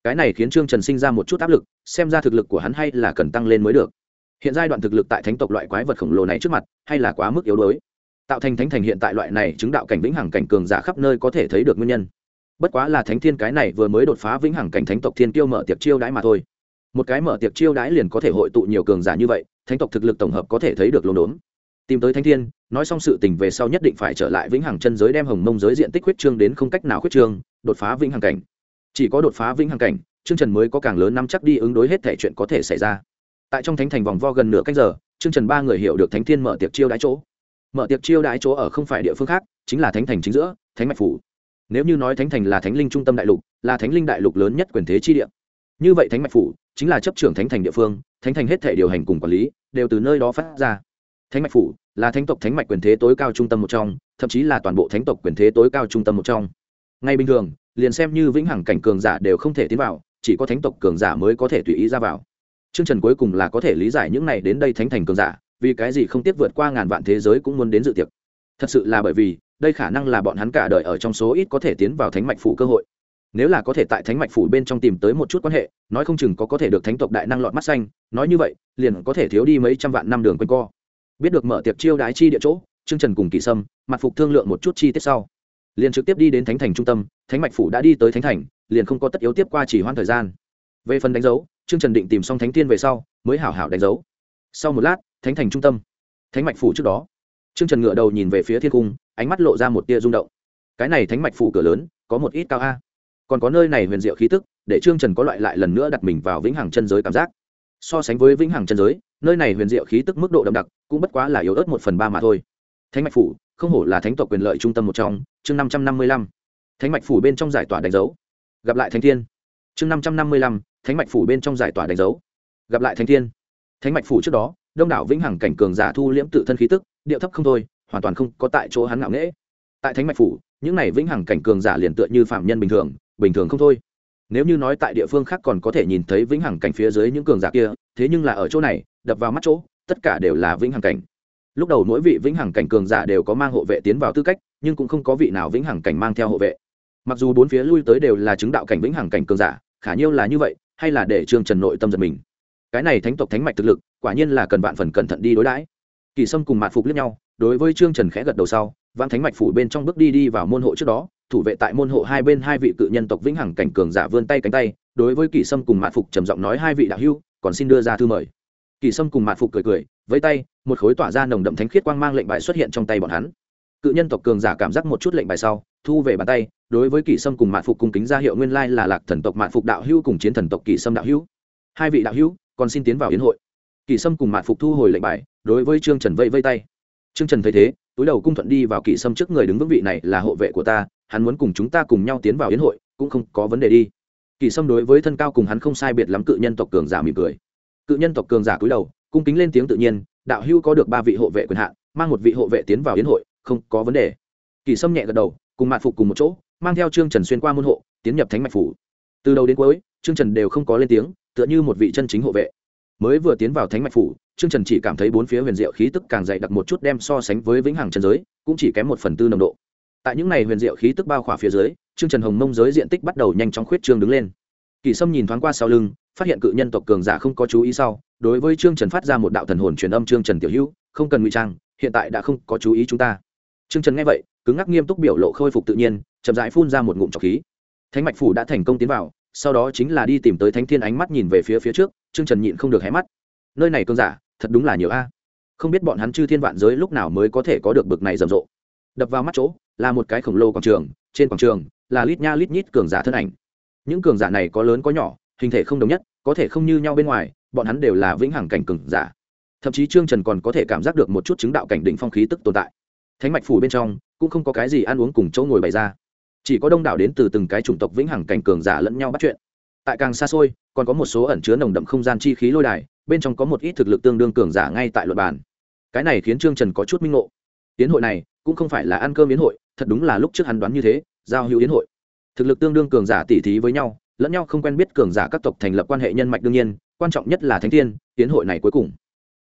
Speaker 1: Cái này khiến trương trần sinh ra một chút áp lực, xem ra thực lực của hắn hay là cần tăng lên mới được. Hiện giai đoạn thực lực tại thánh tộc loại quái vật khổng lồ này trước mặt, hay là quá mức yếu đuối. Tạo thành thánh thành hiện tại loại này chứng đạo cảnh vĩnh hằng cảnh cường giả khắp nơi có thể thấy được nguyên nhân. Bất quá là thánh thiên cái này vừa mới đột phá vĩnh hằng cảnh thánh tộc thiên tiêu mở tiệc chiêu đãi mà thôi. Một cái mở tiệc chiêu đãi liền có thể hội tụ nhiều cường giả như vậy, thánh tộc thực lực tổng hợp có thể thấy được lồn đốn tìm tới thánh thiên, nói xong sự tình về sau nhất định phải trở lại vĩnh hằng chân giới đem hồng mông giới diện tích huyết trương đến không cách nào huyết trương, đột phá vĩnh hằng cảnh. Chỉ có đột phá vĩnh hằng cảnh chương trần mới có càng lớn nắm chắc đi ứng đối hết thể chuyện có thể xảy ra. Tại trong thánh thành vòng vo gần nửa cách giờ chương trần ba người hiểu được thánh thiên mở tiệc chiêu đãi chỗ. Mở tiệc chiêu đãi chỗ ở không phải địa phương khác, chính là thánh thành chính giữa, thánh mạch phủ. Nếu như nói thánh thành là thánh linh trung tâm đại lục, là thánh linh đại lục lớn nhất quyền thế chi địa. Như vậy thánh mạch phủ chính là chấp trưởng thánh thành địa phương, thánh thành hết thể điều hành cùng quản lý, đều từ nơi đó phát ra thánh mạch phủ là thánh tộc thánh mạch quyền thế tối cao trung tâm một trong, thậm chí là toàn bộ thánh tộc quyền thế tối cao trung tâm một trong. Ngay bình thường, liền xem như vĩnh hằng cảnh cường giả đều không thể tiến vào, chỉ có thánh tộc cường giả mới có thể tùy ý ra vào. Chương trần cuối cùng là có thể lý giải những này đến đây thánh thành cường giả, vì cái gì không tiếc vượt qua ngàn vạn thế giới cũng muốn đến dự tiệc. Thật sự là bởi vì, đây khả năng là bọn hắn cả đời ở trong số ít có thể tiến vào thánh mạch phủ cơ hội. Nếu là có thể tại thánh mạch phủ bên trong tìm tới một chút quan hệ, nói không chừng có có thể được thánh tộc đại năng lọt mắt xanh, nói như vậy, liền có thể thiếu đi mấy trăm vạn năm đường quanh co biết được mở tiệc chiêu đái chi địa chỗ, trương trần cùng kỳ sâm, mặt phục thương lượng một chút chi tiết sau. Liền trực tiếp đi đến thánh thành trung tâm, thánh mạch phủ đã đi tới thánh thành, liền không có tất yếu tiếp qua chỉ hoãn thời gian. Về phần đánh dấu, trương trần định tìm xong thánh tiên về sau, mới hảo hảo đánh dấu. Sau một lát, thánh thành trung tâm, thánh mạch phủ trước đó. Trương trần ngựa đầu nhìn về phía thiên cung, ánh mắt lộ ra một tia rung động. Cái này thánh mạch phủ cửa lớn, có một ít cao a. Còn có nơi này huyền diệu khí tức, để trương trần có loại lại lần nữa đặt mình vào vĩnh hằng chân giới cảm giác. So sánh với vĩnh hằng chân giới nơi này huyền diệu khí tức mức độ đậm đặc, cũng bất quá là yếu ớt một phần ba mà thôi. Thánh mạch phủ, không hổ là thánh tộc quyền lợi trung tâm một trong, chương năm trăm năm mươi lăm. Thánh mạch phủ bên trong giải tỏa đánh dấu. Gặp lại thánh thiên. Chương năm trăm năm mươi lăm, thánh mạch phủ bên trong giải tỏa đánh dấu. Gặp lại thánh thiên. Thánh mạch phủ trước đó, đông đảo vĩnh hằng cảnh cường giả thu liễm tự thân khí tức, điệu thấp không thôi, hoàn toàn không có tại chỗ hắn ngạo nghễ. Tại thánh mạch phủ, những này vĩnh hằng cảnh cường giả liền tựa như phạm nhân bình thường bình thường không thôi. Nếu như nói tại địa phương khác còn có thể nhìn thấy vĩnh hằng cảnh phía dưới những cường giả kia, thế nhưng là ở chỗ này đập vào mắt chỗ, tất cả đều là vĩnh hằng cảnh. Lúc đầu mỗi vị vĩnh hằng cảnh cường giả đều có mang hộ vệ tiến vào tư cách, nhưng cũng không có vị nào vĩnh hằng cảnh mang theo hộ vệ. Mặc dù bốn phía lui tới đều là chứng đạo cảnh vĩnh hằng cảnh cường giả, khả nhiêu là như vậy, hay là để trương trần nội tâm giật mình. Cái này thánh tộc thánh mạch thực lực, quả nhiên là cần bạn phần cẩn thận đi đối đãi. Kỳ sâm cùng mạt phục liếc nhau, đối với trương trần khẽ gật đầu sau vạn thánh mạch phủ bên trong bước đi đi vào môn hộ trước đó, thủ vệ tại môn hộ hai bên hai vị cự nhân tộc vĩnh hằng cảnh cường giả vươn tay cánh tay, đối với kỳ sâm cùng mạt phục trầm giọng nói hai vị đạo hưu còn xin đưa ra thư mời kỳ sâm cùng mạt phục cười cười với tay, một khối tỏa ra nồng đậm thánh khiết quang mang lệnh bài xuất hiện trong tay bọn hắn. Cự nhân tộc cường giả cảm giác một chút lệnh bài sau, thu về bàn tay, đối với kỳ sâm cùng Mạn phục cung kính ra hiệu nguyên lai là lạc thần tộc Mạn phục đạo hữu cùng chiến thần tộc kỳ sâm đạo hữu. Hai vị đạo hữu, còn xin tiến vào yến hội. Kỳ sâm cùng Mạn phục thu hồi lệnh bài, đối với trương trần vây vây tay. Trương trần thấy thế, túi đầu cung thuận đi vào kỳ sâm trước người đứng vững vị này là hộ vệ của ta, hắn muốn cùng chúng ta cùng nhau tiến vào yến hội, cũng không có vấn đề đi. Kỳ sâm đối với thân cao cùng hắn không sai biệt lắm cự nhân tộc cường giả mỉm cười cự nhân tộc cường giả cúi đầu, cung kính lên tiếng tự nhiên, đạo hưu có được ba vị hộ vệ quyền hạn, mang một vị hộ vệ tiến vào yến hội, không có vấn đề. Kỳ sâm nhẹ gật đầu, cùng mạn phục cùng một chỗ, mang theo trương trần xuyên qua môn hộ, tiến nhập thánh mạch phủ. Từ đầu đến cuối, trương trần đều không có lên tiếng, tựa như một vị chân chính hộ vệ. Mới vừa tiến vào thánh mạch phủ, trương trần chỉ cảm thấy bốn phía huyền diệu khí tức càng dày đặc một chút đem so sánh với vĩnh hằng trần giới, cũng chỉ kém một phần tư nồng độ. Tại những n à y huyền diệu khí tức bao khỏa phía dưới, trương trần hồng mông giới diện tích bắt đầu nhanh chóng khuyết trương đứng lên kỳ sâm nhìn thoáng qua sau lưng, phát hiện cự nhân tộc cường giả không có chú ý sau, đối với trương trần phát ra một đạo thần hồn truyền âm trương trần tiểu hữu, không cần ngụy trang, hiện tại đã không có chú ý chúng ta. Trương trần nghe vậy, cứng ngắc nghiêm túc biểu lộ khôi phục tự nhiên, chậm dại phun ra một ngụm trọc khí. Thánh mạch phủ đã thành công tiến vào, sau đó chính là đi tìm tới thánh thiên ánh mắt nhìn về phía phía trước, trương trần nhịn không được hé mắt. Nơi này cơn giả, thật đúng là nhiều a. Không biết bọn hắn chư thiên vạn giới lúc nào mới có thể có được bực này rầm rộ. Đập vào mắt chỗ, là một cái khổng lồ quảng trường, trên quảng trường, là lít nha lít nhít cường giả thân ảnh những cường giả này có lớn có nhỏ, hình thể không đồng nhất, có thể không như nhau bên ngoài, bọn hắn đều là vĩnh hằng cảnh cường giả. Thậm chí trương trần còn có thể cảm giác được một chút chứng đạo cảnh đỉnh phong khí tức tồn tại. Thánh mạch phủ bên trong, cũng không có cái gì ăn uống cùng chỗ ngồi bày ra. Chỉ có đông đảo đến từ từng cái chủng tộc vĩnh hằng cảnh cường giả lẫn nhau bắt chuyện. Tại càng xa xôi, còn có một số ẩn chứa nồng đậm không gian chi khí lôi đài, bên trong có một ít thực lực tương đương cường giả ngay tại luật bàn. Cái này khiến trương trần có chút minh ngộ. Yến hội này, cũng không phải là ăn cơm yến hội, thật đúng là lúc trước hắn đoán như thế, giao hữu yến hội thực lực tương đương cường giả tỉ thí với nhau, lẫn nhau không quen biết cường giả các tộc thành lập quan hệ nhân mạch đương nhiên, quan trọng nhất là thánh thiên, tiến hội này cuối cùng.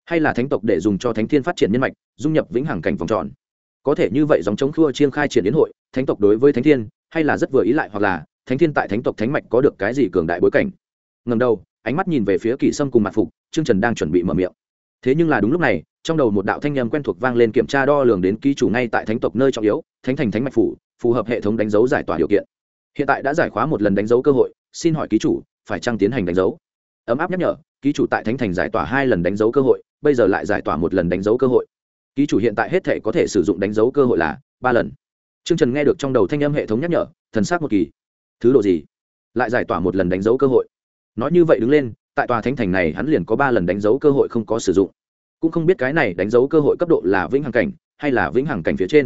Speaker 1: Hay là thánh tộc để dùng cho thánh thiên phát triển nhân mạch, dung nhập vĩnh hằng cảnh vòng tròn. Có thể như vậy dòng chống khua chiêng khai triển đến hội, thánh tộc đối với thánh thiên, hay là rất vừa ý lại hoặc là, thánh thiên tại thánh tộc thánh mạch có được cái gì cường đại bối cảnh? Ngầm đầu, ánh mắt nhìn về phía kỳ sâm cùng mặt phục, trương trần đang chuẩn bị mở miệng. Thế nhưng là đúng lúc này, trong đầu một đạo thanh nhầm quen thuộc vang lên kiểm tra đo lường đến ký chủ ngay tại thánh tộc nơi trọng yếu, thánh thành thánh mạch phủ, phù hợp hệ thống đánh dấu giải tỏa điều kiện hiện tại đã giải khóa một lần đánh dấu cơ hội, xin hỏi ký chủ, phải chăng tiến hành đánh dấu? Ấm áp nhắc nhở, ký chủ tại thánh thành giải tỏa hai lần đánh dấu cơ hội, bây giờ lại giải tỏa một lần đánh dấu cơ hội. Ký chủ hiện tại hết thể có thể sử dụng đánh dấu cơ hội là ba lần. T r ư ơ n g trần nghe được trong đầu thanh âm hệ thống nhắc nhở, thần s á c một kỳ. Thứ độ gì? Lại giải tỏa một lần đánh dấu cơ hội. Nói như vậy đứng lên, tại tòa thánh thành này hắn liền có ba lần đánh dấu cơ hội không có sử dụng. Cũng không biết cái này đánh dấu cơ hội cấp độ là vĩnh hằng cảnh, hay là vĩnh hằng cảnh phía trên.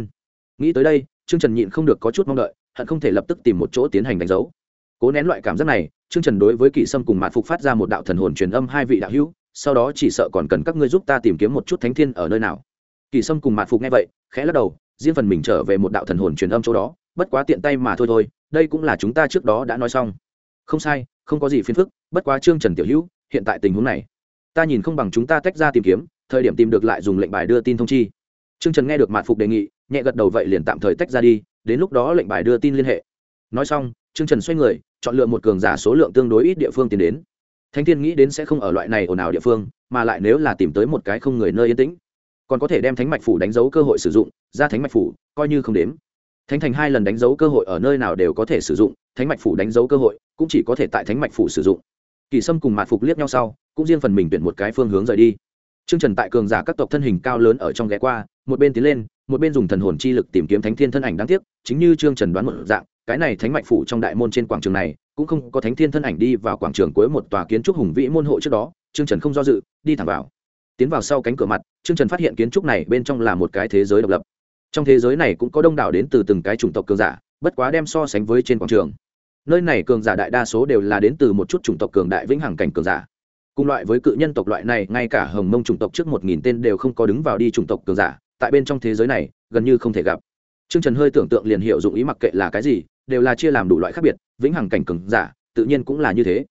Speaker 1: Nghĩ tới đây t r ư ơ n g trần nhịn không được có chút mong đợi hận không thể lập tức tìm một chỗ tiến hành đánh dấu. Cố nén loại cảm giác này chương trần đối với kỳ sâm cùng mạn phục phát ra một đạo thần hồn truyền âm hai vị đạo hữu, sau đó chỉ sợ còn cần các ngươi giúp ta tìm kiếm một chút thánh thiên ở nơi nào. Kỳ sâm cùng mạt phục nghe vậy, khẽ lắc đầu, riêng phần mình trở về một đạo thần hồn truyền âm chỗ đó, bất quá tiện tay mà thôi thôi, đây cũng là chúng ta trước đó đã nói xong. Không sai, không có gì phiền phức, bất quá trương trần tiểu hữu, hiện tại tình huống này, ta nhìn không bằng chúng ta tách ra tìm kiếm, thời điểm tìm được lại dùng lệnh bài đưa tin thông chi. Trương trần nghe được mạt phục đề nghị nhẹ gật đầu vậy liền tạm thời tách ra đi, đến lúc đó lệnh bài đưa tin liên hệ. Nói xong, trương trần xoay người, chọn lựa một cường giả số lượng tương đối ít địa phương tiến đến. Thánh thiên nghĩ đến sẽ không ở loại này ồn ào địa phương, mà lại nếu là tìm tới một cái không người nơi yên tĩnh, còn có thể đem thánh mạch phủ đánh dấu cơ hội sử dụng, ra thánh mạch phủ, coi như không đếm. Thánh thành hai lần đánh dấu cơ hội ở nơi nào đều có thể sử dụng, thánh mạch phủ đánh dấu cơ hội cũng chỉ có thể tại thánh mạch phủ sử dụng. Kỳ sâm cùng mạt phục liếc nhau sau, cũng riêng phần mình tuyển một cái phương hướng rời đi. T r ư ơ n g trần tại cường giả các tộc thân hình cao lớn ở trong ghé qua, một bên tiến lên một bên dùng thần hồn chi lực tìm kiếm thánh thiên thân ảnh đáng tiếc, chính như trương trần đoán một dạng, cái này thánh mạnh phủ trong đại môn trên quảng trường này, cũng không có thánh thiên thân ảnh đi vào quảng trường cuối một tòa kiến trúc hùng vĩ môn hộ trước đó, trương trần không do dự, đi thẳng vào. Tiến vào sau cánh cửa mặt, trương trần phát hiện kiến trúc này bên trong là một cái thế giới độc lập. Trong thế giới này cũng có đông đảo đến từ từng cái chủng tộc cường giả, bất quá đem so sánh với trên quảng trường. Nơi này cường giả đại đa số đều là đến từ một chút chủng tộc cường đại vĩnh hằng cảnh cường giả. Cùng loại với cự nhân tộc loại này, ngay cả hồng mông chủng tộc trước một nghìn tên đều không có đứng vào đi chủng tộc cường giả tại bên trong thế giới này gần như không thể gặp. Trương Trần hơi tưởng tượng liền hiểu dụng ý mặc kệ là cái gì, đều là chia làm đủ loại khác biệt, vĩnh hằng cảnh cường giả, tự nhiên cũng là như thế.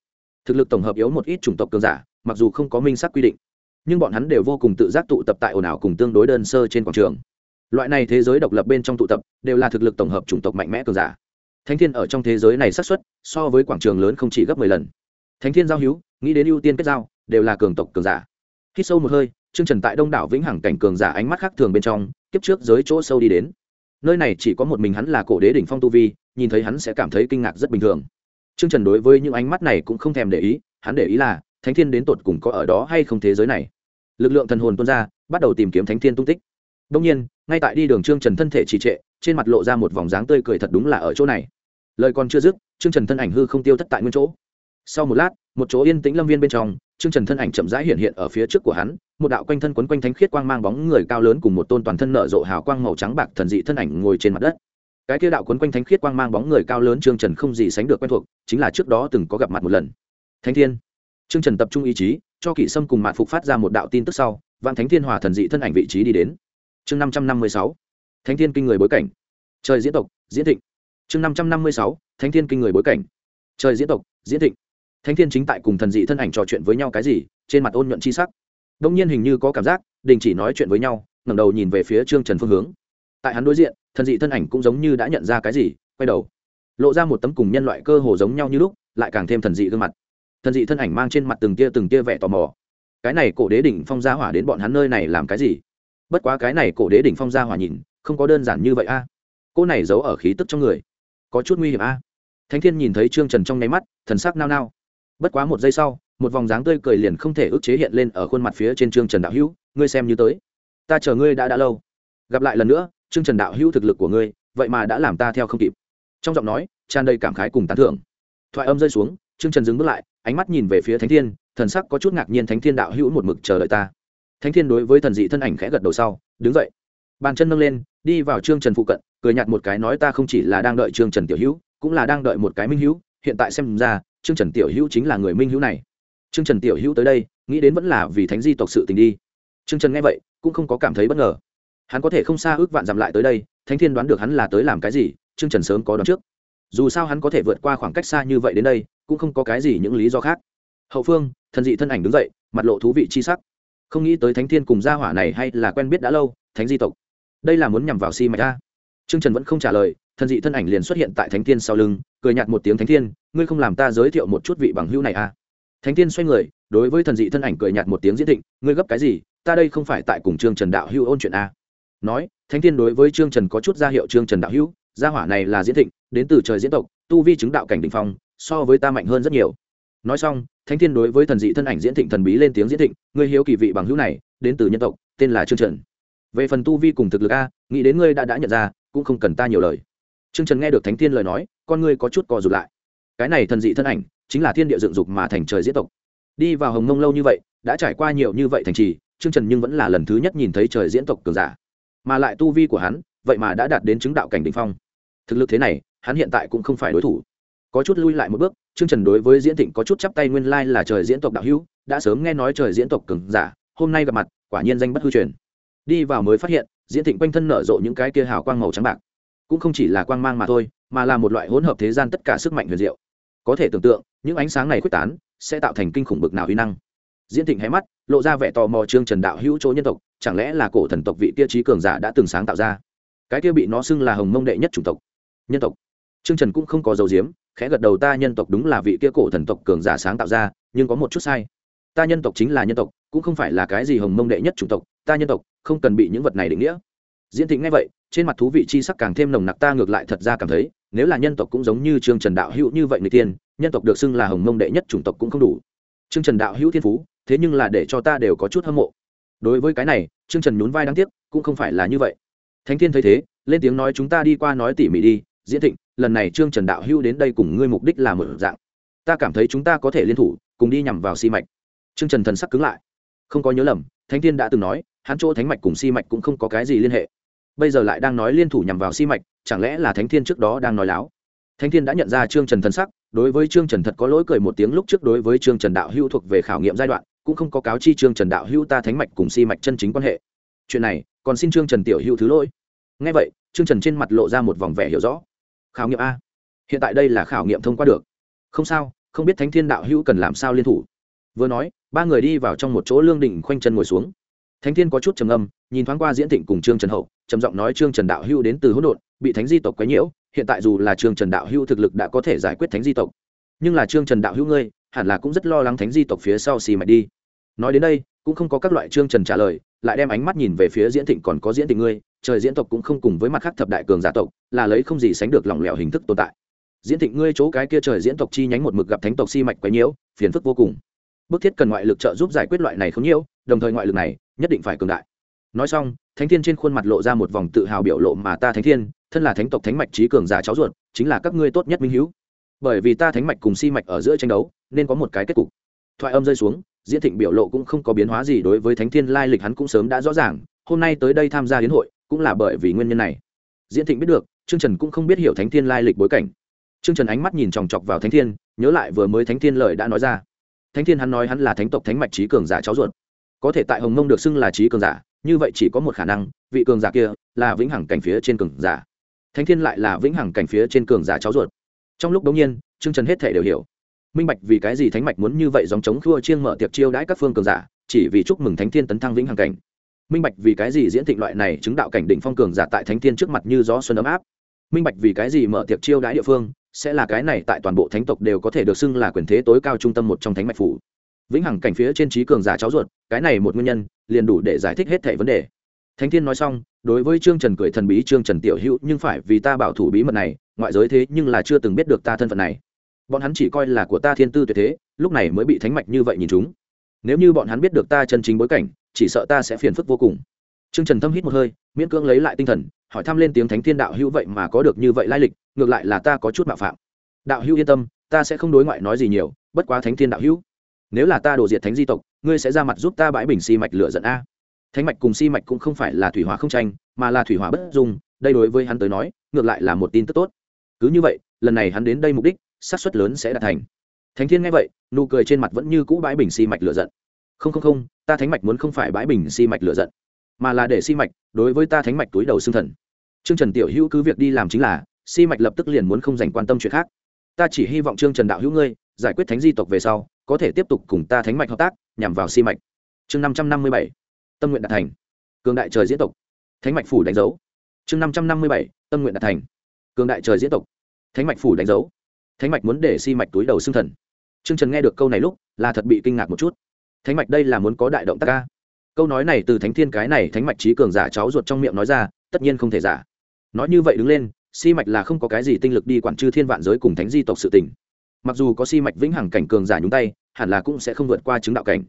Speaker 1: Thực lực tổng hợp yếu một ít chủng tộc cường giả, mặc dù không có minh xác quy định, nhưng bọn hắn đều vô cùng tự giác tụ tập tại ồn ào cùng tương đối đơn sơ trên quảng trường. Loại này thế giới độc lập bên trong tụ tập đều là thực lực tổng hợp chủng tộc mạnh mẽ cường giả. Thánh thiên ở trong thế giới này xác suất so với quảng trường lớn không chỉ gấp mười lần. Thánh thiên giao hữu nghĩ đến ưu tiên kết giao đều là cường tộc cường giả. Khi sâu một hơi Trương trần tại đông đảo vĩnh hằng cảnh cường giả ánh mắt khác thường bên trong, kiếp trước giới chỗ sâu đi đến. Nơi này chỉ có một mình hắn là cổ đế đỉnh phong tu vi, nhìn thấy hắn sẽ cảm thấy kinh ngạc rất bình thường. Trương trần đối với những ánh mắt này cũng không thèm để ý, hắn để ý là, thánh thiên đến tột cùng có ở đó hay không thế giới này. Lực lượng thần hồn tuôn ra, bắt đầu tìm kiếm thánh thiên tung tích. Đông nhiên, ngay tại đi đường trương trần thân thể trì trệ, trên mặt lộ ra một vòng dáng tươi cười thật đúng là ở chỗ này. Lời còn chưa dứt, trương trần thân ảnh hư không tiêu thất tại nguyên chỗ. Sau một lát, một chỗ yên tĩnh lâm viên bên trong trương trần thân ảnh chậm rãi hiện hiện ở phía trước của hắn một đạo quanh thân quấn quanh thánh khiết quang mang bóng người cao lớn cùng một tôn toàn thân nở rộ hào quang màu trắng bạc thần dị thân ảnh ngồi trên mặt đất cái kia đạo quấn quanh thánh khiết quang mang bóng người cao lớn trương trần không gì sánh được quen thuộc chính là trước đó từng có gặp mặt một lần thánh thiên Trương Trần tập trung ý chí, cho Kỷ Sâm cùng Mạn Phục phát ra một đạo tin tức sau, Vạn Thánh Thiên Hòa thần dị thân ảnh vị trí đi đến. Chương năm trăm năm mươi sáu, Thánh Thiên kinh người bối cảnh. Trời diễn tộc, diễn thịnh. Chương năm trăm năm mươi sáu, Thánh Thiên kinh người bối cảnh. Trời diễn tộc, diễn thịnh. Thánh Thiên chính tại cùng thần dị thân ảnh trò chuyện với nhau cái gì, trên mặt ôn nhuận chi sắc. Đông nhiên hình như có cảm giác, đình chỉ nói chuyện với nhau, ngẩng đầu nhìn về phía Trương Trần phương hướng. Tại hắn đối diện, thần dị thân ảnh cũng giống như đã nhận ra cái gì, quay đầu, lộ ra một tấm cùng nhân loại cơ hồ giống nhau như lúc, lại càng thêm thần dị gương mặt. Thần dị thân ảnh mang trên mặt từng tia từng tia vẻ tò mò. Cái này cổ đế đỉnh phong gia hỏa đến bọn hắn nơi này làm cái gì? Bất quá cái này cổ đế đỉnh phong gia hỏa nhìn không có đơn giản như vậy a. Cô này giấu ở khí tức trong người có chút nguy hiểm a. Thánh thiên nhìn thấy trương trần trong nháy mắt thần sắc nao nao bất quá một giây sau, một vòng dáng tươi cười liền không thể ức chế hiện lên ở khuôn mặt phía trên trương trần đạo hữu, ngươi xem như tới. Ta chờ ngươi đã đã lâu. Gặp lại lần nữa, trương trần đạo hữu thực lực của ngươi, vậy mà đã làm ta theo không kịp. Trong giọng nói, tràn đầy cảm khái cùng tán thưởng. Thoại âm rơi xuống, trương trần dừng bước lại, ánh mắt nhìn về phía thánh thiên, thần sắc có chút ngạc nhiên thánh thiên đạo hữu một mực chờ đợi ta. Thánh thiên đối với thần dị thân ảnh khẽ gật đầu sau, đứng dậy. Bàn chân nâng lên, đi vào trương trần phụ cận, cười nhạt một cái nói ta không chỉ là đang đợi trương trần tiểu hữu, cũng là đang đợi một cái minh hữu, hiện tại xem ra trương trần tiểu hữu chính là người minh hữu này. Trương trần tiểu hữu tới đây, nghĩ đến vẫn là vì thánh di tộc sự tình đi. Trương trần nghe vậy, cũng không có cảm thấy bất ngờ. Hắn có thể không xa ước vạn dặm lại tới đây, thánh thiên đoán được hắn là tới làm cái gì, trương trần sớm có đoán trước. Dù sao hắn có thể vượt qua khoảng cách xa như vậy đến đây, cũng không có cái gì những lý do khác. Hậu phương, thần dị thân ảnh đứng dậy, mặt lộ thú vị chi sắc. Không nghĩ tới thánh thiên cùng gia hỏa này hay là quen biết đã lâu, thánh di tộc. Đây là muốn nhằm vào si mạch a. Trương trần vẫn không trả lời thần dị thân ảnh liền xuất hiện tại thánh thiên sau lưng, cười nhạt một tiếng thánh thiên, ngươi không làm ta giới thiệu một chút vị bằng hữu này à? thánh thiên xoay người, đối với thần dị thân ảnh cười nhạt một tiếng diễn thịnh ngươi gấp cái gì, ta đây không phải tại cùng trương trần đạo hữu ôn chuyện à? nói, thánh thiên đối với trương trần có chút ra hiệu trương trần đạo hữu, gia hỏa này là diễn thịnh đến từ trời diễn tộc, tu vi chứng đạo cảnh đình phong, so với ta mạnh hơn rất nhiều nói xong, thánh thiên đối với thần dị thân ảnh diễn thịnh thần bí lên tiếng diễn thịnh ngươi hiếu kỳ vị bằng hữu này, đến từ nhân tộc, tên là trương trần về phần tu vi cùng thực lực a, nghĩ đến ngươi đã đã nhận ra, cũng không cần ta nhiều lời trương trần nghe được thánh thiên lời nói, con ngươi có chút cò rụt lại. Cái này thần dị thân ảnh, chính là thiên địa dựng dục mà thành trời diễn tộc. Đi vào hồng mông lâu như vậy, đã trải qua nhiều như vậy thành trì, trương trần nhưng vẫn là lần thứ nhất nhìn thấy trời diễn tộc cường giả. Mà lại tu vi của hắn, vậy mà đã đạt đến chứng đạo cảnh đỉnh phong. Thực lực thế này, hắn hiện tại cũng không phải đối thủ. Có chút lui lại một bước, trương trần đối với diễn thịnh có chút chắp tay nguyên lai là trời diễn tộc đạo hữu, đã sớm nghe nói trời diễn tộc cường giả, hôm nay gặp mặt, quả nhiên danh bất hư truyền. Đi vào mới phát hiện, diễn thịnh quanh thân nở rộ những cái kia hào quang màu trắng bạc cũng không chỉ là quang mang mà thôi, mà là một loại hỗn hợp thế gian tất cả sức mạnh huyền diệu. Có thể tưởng tượng, những ánh sáng này quyết tán, sẽ tạo thành kinh khủng bực nào uy năng. Diễn thịnh hé mắt, lộ ra vẻ tò mò trương trần đạo hữu chỗ nhân tộc, chẳng lẽ là cổ thần tộc vị tia trí cường giả đã từng sáng tạo ra? Cái kia bị nó xưng là hồng mông đệ nhất chủng tộc. Nhân tộc. Trương trần cũng không có dấu diếm khẽ gật đầu ta nhân tộc đúng là vị kia cổ thần tộc cường giả sáng tạo ra, nhưng có một chút sai. Ta nhân tộc chính là nhân tộc, cũng không phải là cái gì hồng mông đệ nhất chủng tộc, ta nhân tộc không cần bị những vật này định nghĩa. Diễn thịnh nghe vậy trên mặt thú vị chi sắc càng thêm nồng nặc ta ngược lại thật ra cảm thấy, nếu là nhân tộc cũng giống như trương trần đạo hữu như vậy người tiên, nhân tộc được xưng là hồng mông đệ nhất chủng tộc cũng không đủ. Trương trần đạo hữu thiên phú, thế nhưng là để cho ta đều có chút hâm mộ. Đối với cái này, trương trần nhún vai đáng tiếc, cũng không phải là như vậy. Thánh thiên thấy thế, lên tiếng nói chúng ta đi qua nói tỉ mỉ đi, diễn thịnh, lần này trương trần đạo hữu đến đây cùng ngươi mục đích là một dạng. Ta cảm thấy chúng ta có thể liên thủ, cùng đi nhằm vào si mạch. Trương trần thần sắc cứng lại. Không có nhớ lầm, thánh thiên đã từng nói, hắn chỗ thánh mạch cùng si mạch cũng không có cái gì liên hệ bây giờ lại đang nói liên thủ nhằm vào si mạch, chẳng lẽ là thánh thiên trước đó đang nói láo? Thánh thiên đã nhận ra trương trần thần sắc, đối với trương trần thật có lỗi cười một tiếng lúc trước đối với trương trần đạo hữu thuộc về khảo nghiệm giai đoạn, cũng không có cáo chi trương trần đạo hữu ta thánh mạch cùng si mạch chân chính quan hệ. Chuyện này, còn xin trương trần tiểu hữu thứ lỗi. Ngay vậy, trương trần trên mặt lộ ra một vòng vẻ hiểu rõ. Khảo nghiệm a. Hiện tại đây là khảo nghiệm thông qua được. Không sao, không biết thánh thiên đạo hữu cần làm sao liên thủ. Vừa nói, ba người đi vào trong một chỗ lương đỉnh khoanh chân ngồi xuống. Thánh thiên có chút trầm âm nhìn thoáng qua diễn thịnh cùng trương trần hậu trầm giọng nói trương trần đạo hưu đến từ hỗn độn, bị thánh di tộc quấy nhiễu, hiện tại dù là trương trần đạo hưu thực lực đã có thể giải quyết thánh di tộc, nhưng là trương trần đạo hưu ngươi, hẳn là cũng rất lo lắng thánh di tộc phía sau xì mạch đi. Nói đến đây, cũng không có các loại trương trần trả lời, lại đem ánh mắt nhìn về phía diễn thịnh còn có diễn thịnh ngươi, trời diễn tộc cũng không cùng với mặt khác thập đại cường giả tộc, là lấy không gì sánh được lỏng lẻo hình thức tồn tại. Diễn thịnh ngươi chỗ cái kia trời diễn tộc chi nhánh một mực gặp thánh tộc si mạch quấy nhiễu, phiền phức vô cùng. Bức thiết cần ngoại lực trợ giúp giải quyết loại này không nhiễu, đồng thời ngoại lực này nhất định phải cường đại nói xong, thánh thiên trên khuôn mặt lộ ra một vòng tự hào biểu lộ mà ta thánh thiên, thân là thánh tộc thánh mạch trí cường giả cháu ruột, chính là các ngươi tốt nhất minh hữu. Bởi vì ta thánh mạch cùng si mạch ở giữa tranh đấu, nên có một cái kết cục. Thoại âm rơi xuống, diễn thịnh biểu lộ cũng không có biến hóa gì đối với thánh thiên lai lịch hắn cũng sớm đã rõ ràng, hôm nay tới đây tham gia hiến hội, cũng là bởi vì nguyên nhân này. Diễn thịnh biết được, trương trần cũng không biết hiểu thánh thiên lai lịch bối cảnh. Trương trần ánh mắt nhìn chòng chọc vào thánh thiên, nhớ lại vừa mới thánh thiên lời đã nói ra. Thánh thiên hắn nói hắn là thánh tộc thánh mạch trí cường giả cháu ruột có thể tại hồng mông được xưng là trí cường giả, như vậy chỉ có một khả năng, vị cường giả kia là vĩnh hằng cảnh phía trên cường giả. Thánh thiên lại là vĩnh hằng cảnh phía trên cường giả cháu ruột. Trong lúc đống nhiên, trương trần hết thể đều hiểu. Minh bạch vì cái gì thánh mạch muốn như vậy dòng chống khua chiêng mở tiệc chiêu đãi các phương cường giả, chỉ vì chúc mừng thánh thiên tấn thăng vĩnh hằng cảnh. Minh bạch vì cái gì diễn thịnh loại này chứng đạo cảnh đỉnh phong cường giả tại thánh thiên trước mặt như gió xuân ấm áp? Minh bạch vì cái gì mở tiệc chiêu đãi địa phương, sẽ là cái này tại toàn bộ thánh tộc đều có thể được xưng là quyền thế tối cao trung tâm một trong thánh mạch phủ vĩnh hằng cảnh phía trên trí cường giả cháu ruột, cái này một nguyên nhân, liền đủ để giải thích hết thảy vấn đề. Thánh thiên nói xong, đối với trương trần cười thần bí trương trần tiểu hữu, nhưng phải vì ta bảo thủ bí mật này, ngoại giới thế nhưng là chưa từng biết được ta thân phận này. Bọn hắn chỉ coi là của ta thiên tư tuyệt thế, lúc này mới bị thánh mạch như vậy nhìn chúng. Nếu như bọn hắn biết được ta chân chính bối cảnh, chỉ sợ ta sẽ phiền phức vô cùng. Trương trần thâm hít một hơi, miễn cưỡng lấy lại tinh thần, hỏi thăm lên tiếng thánh thiên đạo hữu vậy mà có được như vậy lai lịch, ngược lại là ta có chút mạo phạm. Đạo hữu yên tâm, ta sẽ không đối ngoại nói gì nhiều, bất quá thánh thiên đạo hữu nếu là ta đổ diệt thánh di tộc, ngươi sẽ ra mặt giúp ta bãi bình si mạch lửa giận a. Thánh mạch cùng si mạch cũng không phải là thủy hỏa không tranh, mà là thủy hỏa bất dung, đây đối với hắn tới nói, ngược lại là một tin tức tốt. Cứ như vậy, lần này hắn đến đây mục đích, xác suất lớn sẽ đạt thành. Thánh thiên nghe vậy, nụ cười trên mặt vẫn như cũ bãi bình si mạch lửa giận. Không không không, ta thánh mạch muốn không phải bãi bình si mạch lửa giận, mà là để si mạch, đối với ta thánh mạch túi đầu xương thần. Trương trần tiểu hữu cứ việc đi làm chính là, si mạch lập tức liền muốn không dành quan tâm chuyện khác. Ta chỉ hy vọng trương trần đạo hữu ngươi giải quyết thánh di tộc về sau có thể tiếp tục cùng ta thánh mạch hợp tác, nhằm vào si mạch. Chương năm trăm năm mươi bảy, tâm nguyện đạt thành. Cường đại trời diễn tộc. Thánh mạch phủ đánh dấu. Chương năm trăm năm mươi bảy, tâm nguyện đạt thành. Cường đại trời diễn tộc. Thánh mạch phủ đánh dấu. Thánh mạch muốn để si mạch túi đầu xương thần. Trương trần nghe được câu này lúc, là thật bị kinh ngạc một chút. Thánh mạch đây là muốn có đại động tác ca. Câu nói này từ thánh thiên cái này thánh mạch trí cường giả cháu ruột trong miệng nói ra, tất nhiên không thể giả. Nói như vậy đứng lên, si mạch là không có cái gì tinh lực đi quản chư thiên vạn giới cùng thánh di tộc sự tình mặc dù có si mạch vĩnh hằng cảnh cường giả nhúng tay, hẳn là cũng sẽ không vượt qua chứng đạo cảnh.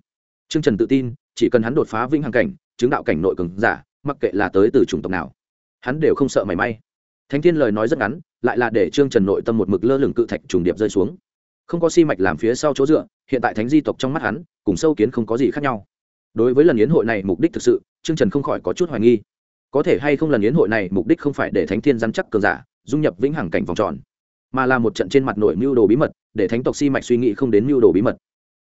Speaker 1: Trương trần tự tin, chỉ cần hắn đột phá vĩnh hằng cảnh, chứng đạo cảnh nội cường giả, mặc kệ là tới từ chủng tộc nào, hắn đều không sợ mảy may. Thánh thiên lời nói rất ngắn, lại là để trương trần nội tâm một mực lơ lửng cự thạch trùng điệp rơi xuống. Không có si mạch làm phía sau chỗ dựa, hiện tại thánh di tộc trong mắt hắn, cùng sâu kiến không có gì khác nhau. Đối với lần yến hội này mục đích thực sự, trương trần không khỏi có chút hoài nghi. Có thể hay không lần yến hội này mục đích không phải để thánh thiên dăn chắc cường giả, dung nhập vĩnh hằng cảnh vòng tròn mà là một trận trên mặt nội mưu đồ bí mật, để thánh tộc si mạch suy nghĩ không đến mưu đồ bí mật.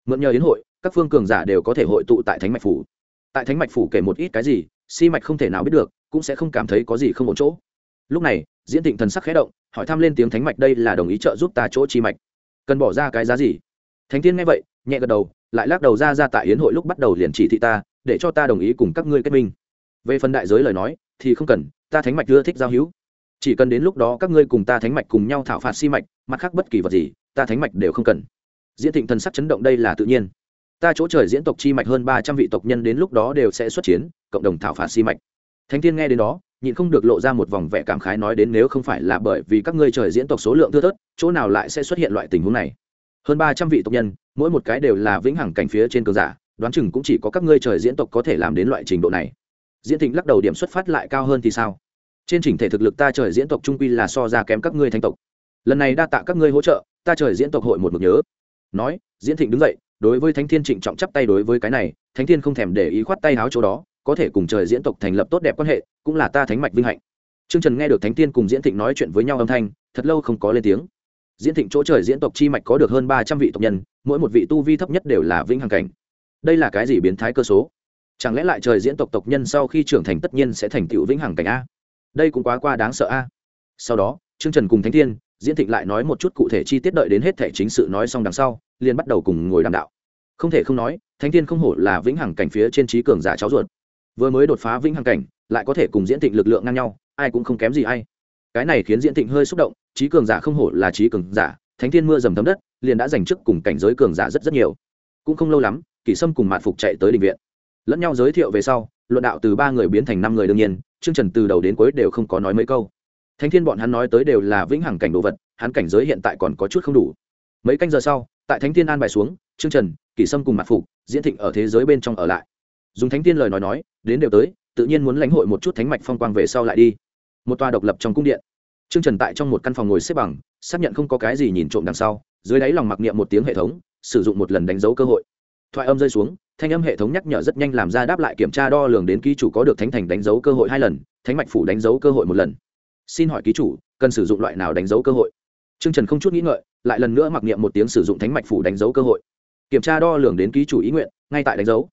Speaker 1: Mượn nhờ yến hội, các phương cường giả đều có thể hội tụ tại thánh mạch phủ. Tại thánh mạch phủ kể một ít cái gì, si mạch không thể nào biết được, cũng sẽ không cảm thấy có gì không ổn chỗ. Lúc này, diễn thịnh thần sắc khẽ động, hỏi thăm lên tiếng thánh mạch đây là đồng ý trợ giúp ta chỗ chi mạch. Cần bỏ ra cái giá gì? Thánh tiên nghe vậy, nhẹ gật đầu, lại lắc đầu ra ra tại yến hội lúc bắt đầu liền chỉ thị ta, để cho ta đồng ý cùng các ngươi kết minh. Về phần đại giới lời nói, thì không cần, ta thánh mạch ưa thích giao hữu chỉ cần đến lúc đó các ngươi cùng ta thánh mạch cùng nhau thảo phạt si mạch, mặt khác bất kỳ vật gì, ta thánh mạch đều không cần. Diễn thịnh thần sắc chấn động đây là tự nhiên. Ta chỗ trời diễn tộc chi mạch hơn ba trăm vị tộc nhân đến lúc đó đều sẽ xuất chiến, cộng đồng thảo phạt si mạch. Thánh thiên nghe đến đó, nhịn không được lộ ra một vòng vẻ cảm khái nói đến nếu không phải là bởi vì các ngươi trời diễn tộc số lượng thưa thớt, chỗ nào lại sẽ xuất hiện loại tình huống này? Hơn ba trăm vị tộc nhân, mỗi một cái đều là vĩnh hằng cảnh phía trên cường giả, đoán chừng cũng chỉ có các ngươi trời diễn tộc có thể làm đến loại trình độ này. Diễn thịnh lắc đầu điểm xuất phát lại cao hơn thì sao? Trên chỉnh thể thực lực ta trời diễn tộc trung quy là so ra kém các ngươi thanh tộc lần này đa tạ các ngươi hỗ trợ ta trời diễn tộc hội một mực nhớ nói diễn thịnh đứng dậy đối với thánh thiên trịnh trọng chắp tay đối với cái này thánh thiên không thèm để ý khoát tay háo chỗ đó có thể cùng trời diễn tộc thành lập tốt đẹp quan hệ cũng là ta thánh mạch vinh hạnh Trương Trần nghe được Thánh thiên cùng Diễn Thịnh nói chuyện với nhau âm thanh, thật lâu không có lên tiếng. Diễn Thịnh chỗ trời diễn tộc chi mạch có được hơn ba trăm vị tộc nhân, mỗi một vị tu vi thấp nhất đều là vĩnh hằng cảnh. Đây là cái gì biến thái cơ số? Chẳng lẽ lại trời diễn tộc tộc nhân sau khi trưởng thành tất nhiên sẽ thành tựu vĩnh hằng cảnh a? Đây cũng quá qua đáng sợ a. Sau đó, Trương Trần cùng Thánh Tiên, Diễn Thịnh lại nói một chút cụ thể chi tiết đợi đến hết thể chính sự nói xong đằng sau, liền bắt đầu cùng ngồi đàm đạo. Không thể không nói, Thánh Tiên không hổ là vĩnh hằng cảnh phía trên trí cường giả cháu ruột. Vừa mới đột phá vĩnh hằng cảnh, lại có thể cùng Diễn Thịnh lực lượng ngang nhau, ai cũng không kém gì ai cái này khiến diễn thịnh hơi xúc động trí cường giả không hổ là trí cường giả thánh thiên mưa dầm thấm đất liền đã giành chức cùng cảnh giới cường giả rất rất nhiều cũng không lâu lắm kỷ sâm cùng mạn phục chạy tới định viện lẫn nhau giới thiệu về sau luận đạo từ ba người biến thành năm người đương nhiên chương trần từ đầu đến cuối đều không có nói mấy câu. Thánh thiên bọn hắn nói tới đều là vĩnh hằng cảnh đồ vật, hắn cảnh giới hiện tại còn có chút không đủ. Mấy canh giờ sau, tại thánh thiên an bài xuống chương trần, kỷ sâm cùng Mạc phục, diễn thịnh ở thế giới bên trong ở lại. Dùng thánh thiên lời nói nói, đến đều tới, tự nhiên muốn lãnh hội một chút thánh mạch phong quang về sau lại đi. Một tòa độc lập trong cung điện. Trương trần tại trong một căn phòng ngồi xếp bằng, xác nhận không có cái gì nhìn trộm đằng sau, dưới đáy lòng mặc niệm một tiếng hệ thống, sử dụng một lần đánh dấu cơ hội. Thoại âm rơi xuống thanh âm hệ thống nhắc nhở rất nhanh làm ra đáp lại kiểm tra đo lường đến ký chủ có được thánh thành đánh dấu cơ hội hai lần, thánh mạch phủ đánh dấu cơ hội một lần. Xin hỏi ký chủ, cần sử dụng loại nào đánh dấu cơ hội? Trương trần không chút nghĩ ngợi, lại lần nữa mặc niệm một tiếng sử dụng thánh mạch phủ đánh dấu cơ hội. Kiểm tra đo lường đến ký chủ ý nguyện, ngay tại đánh dấu.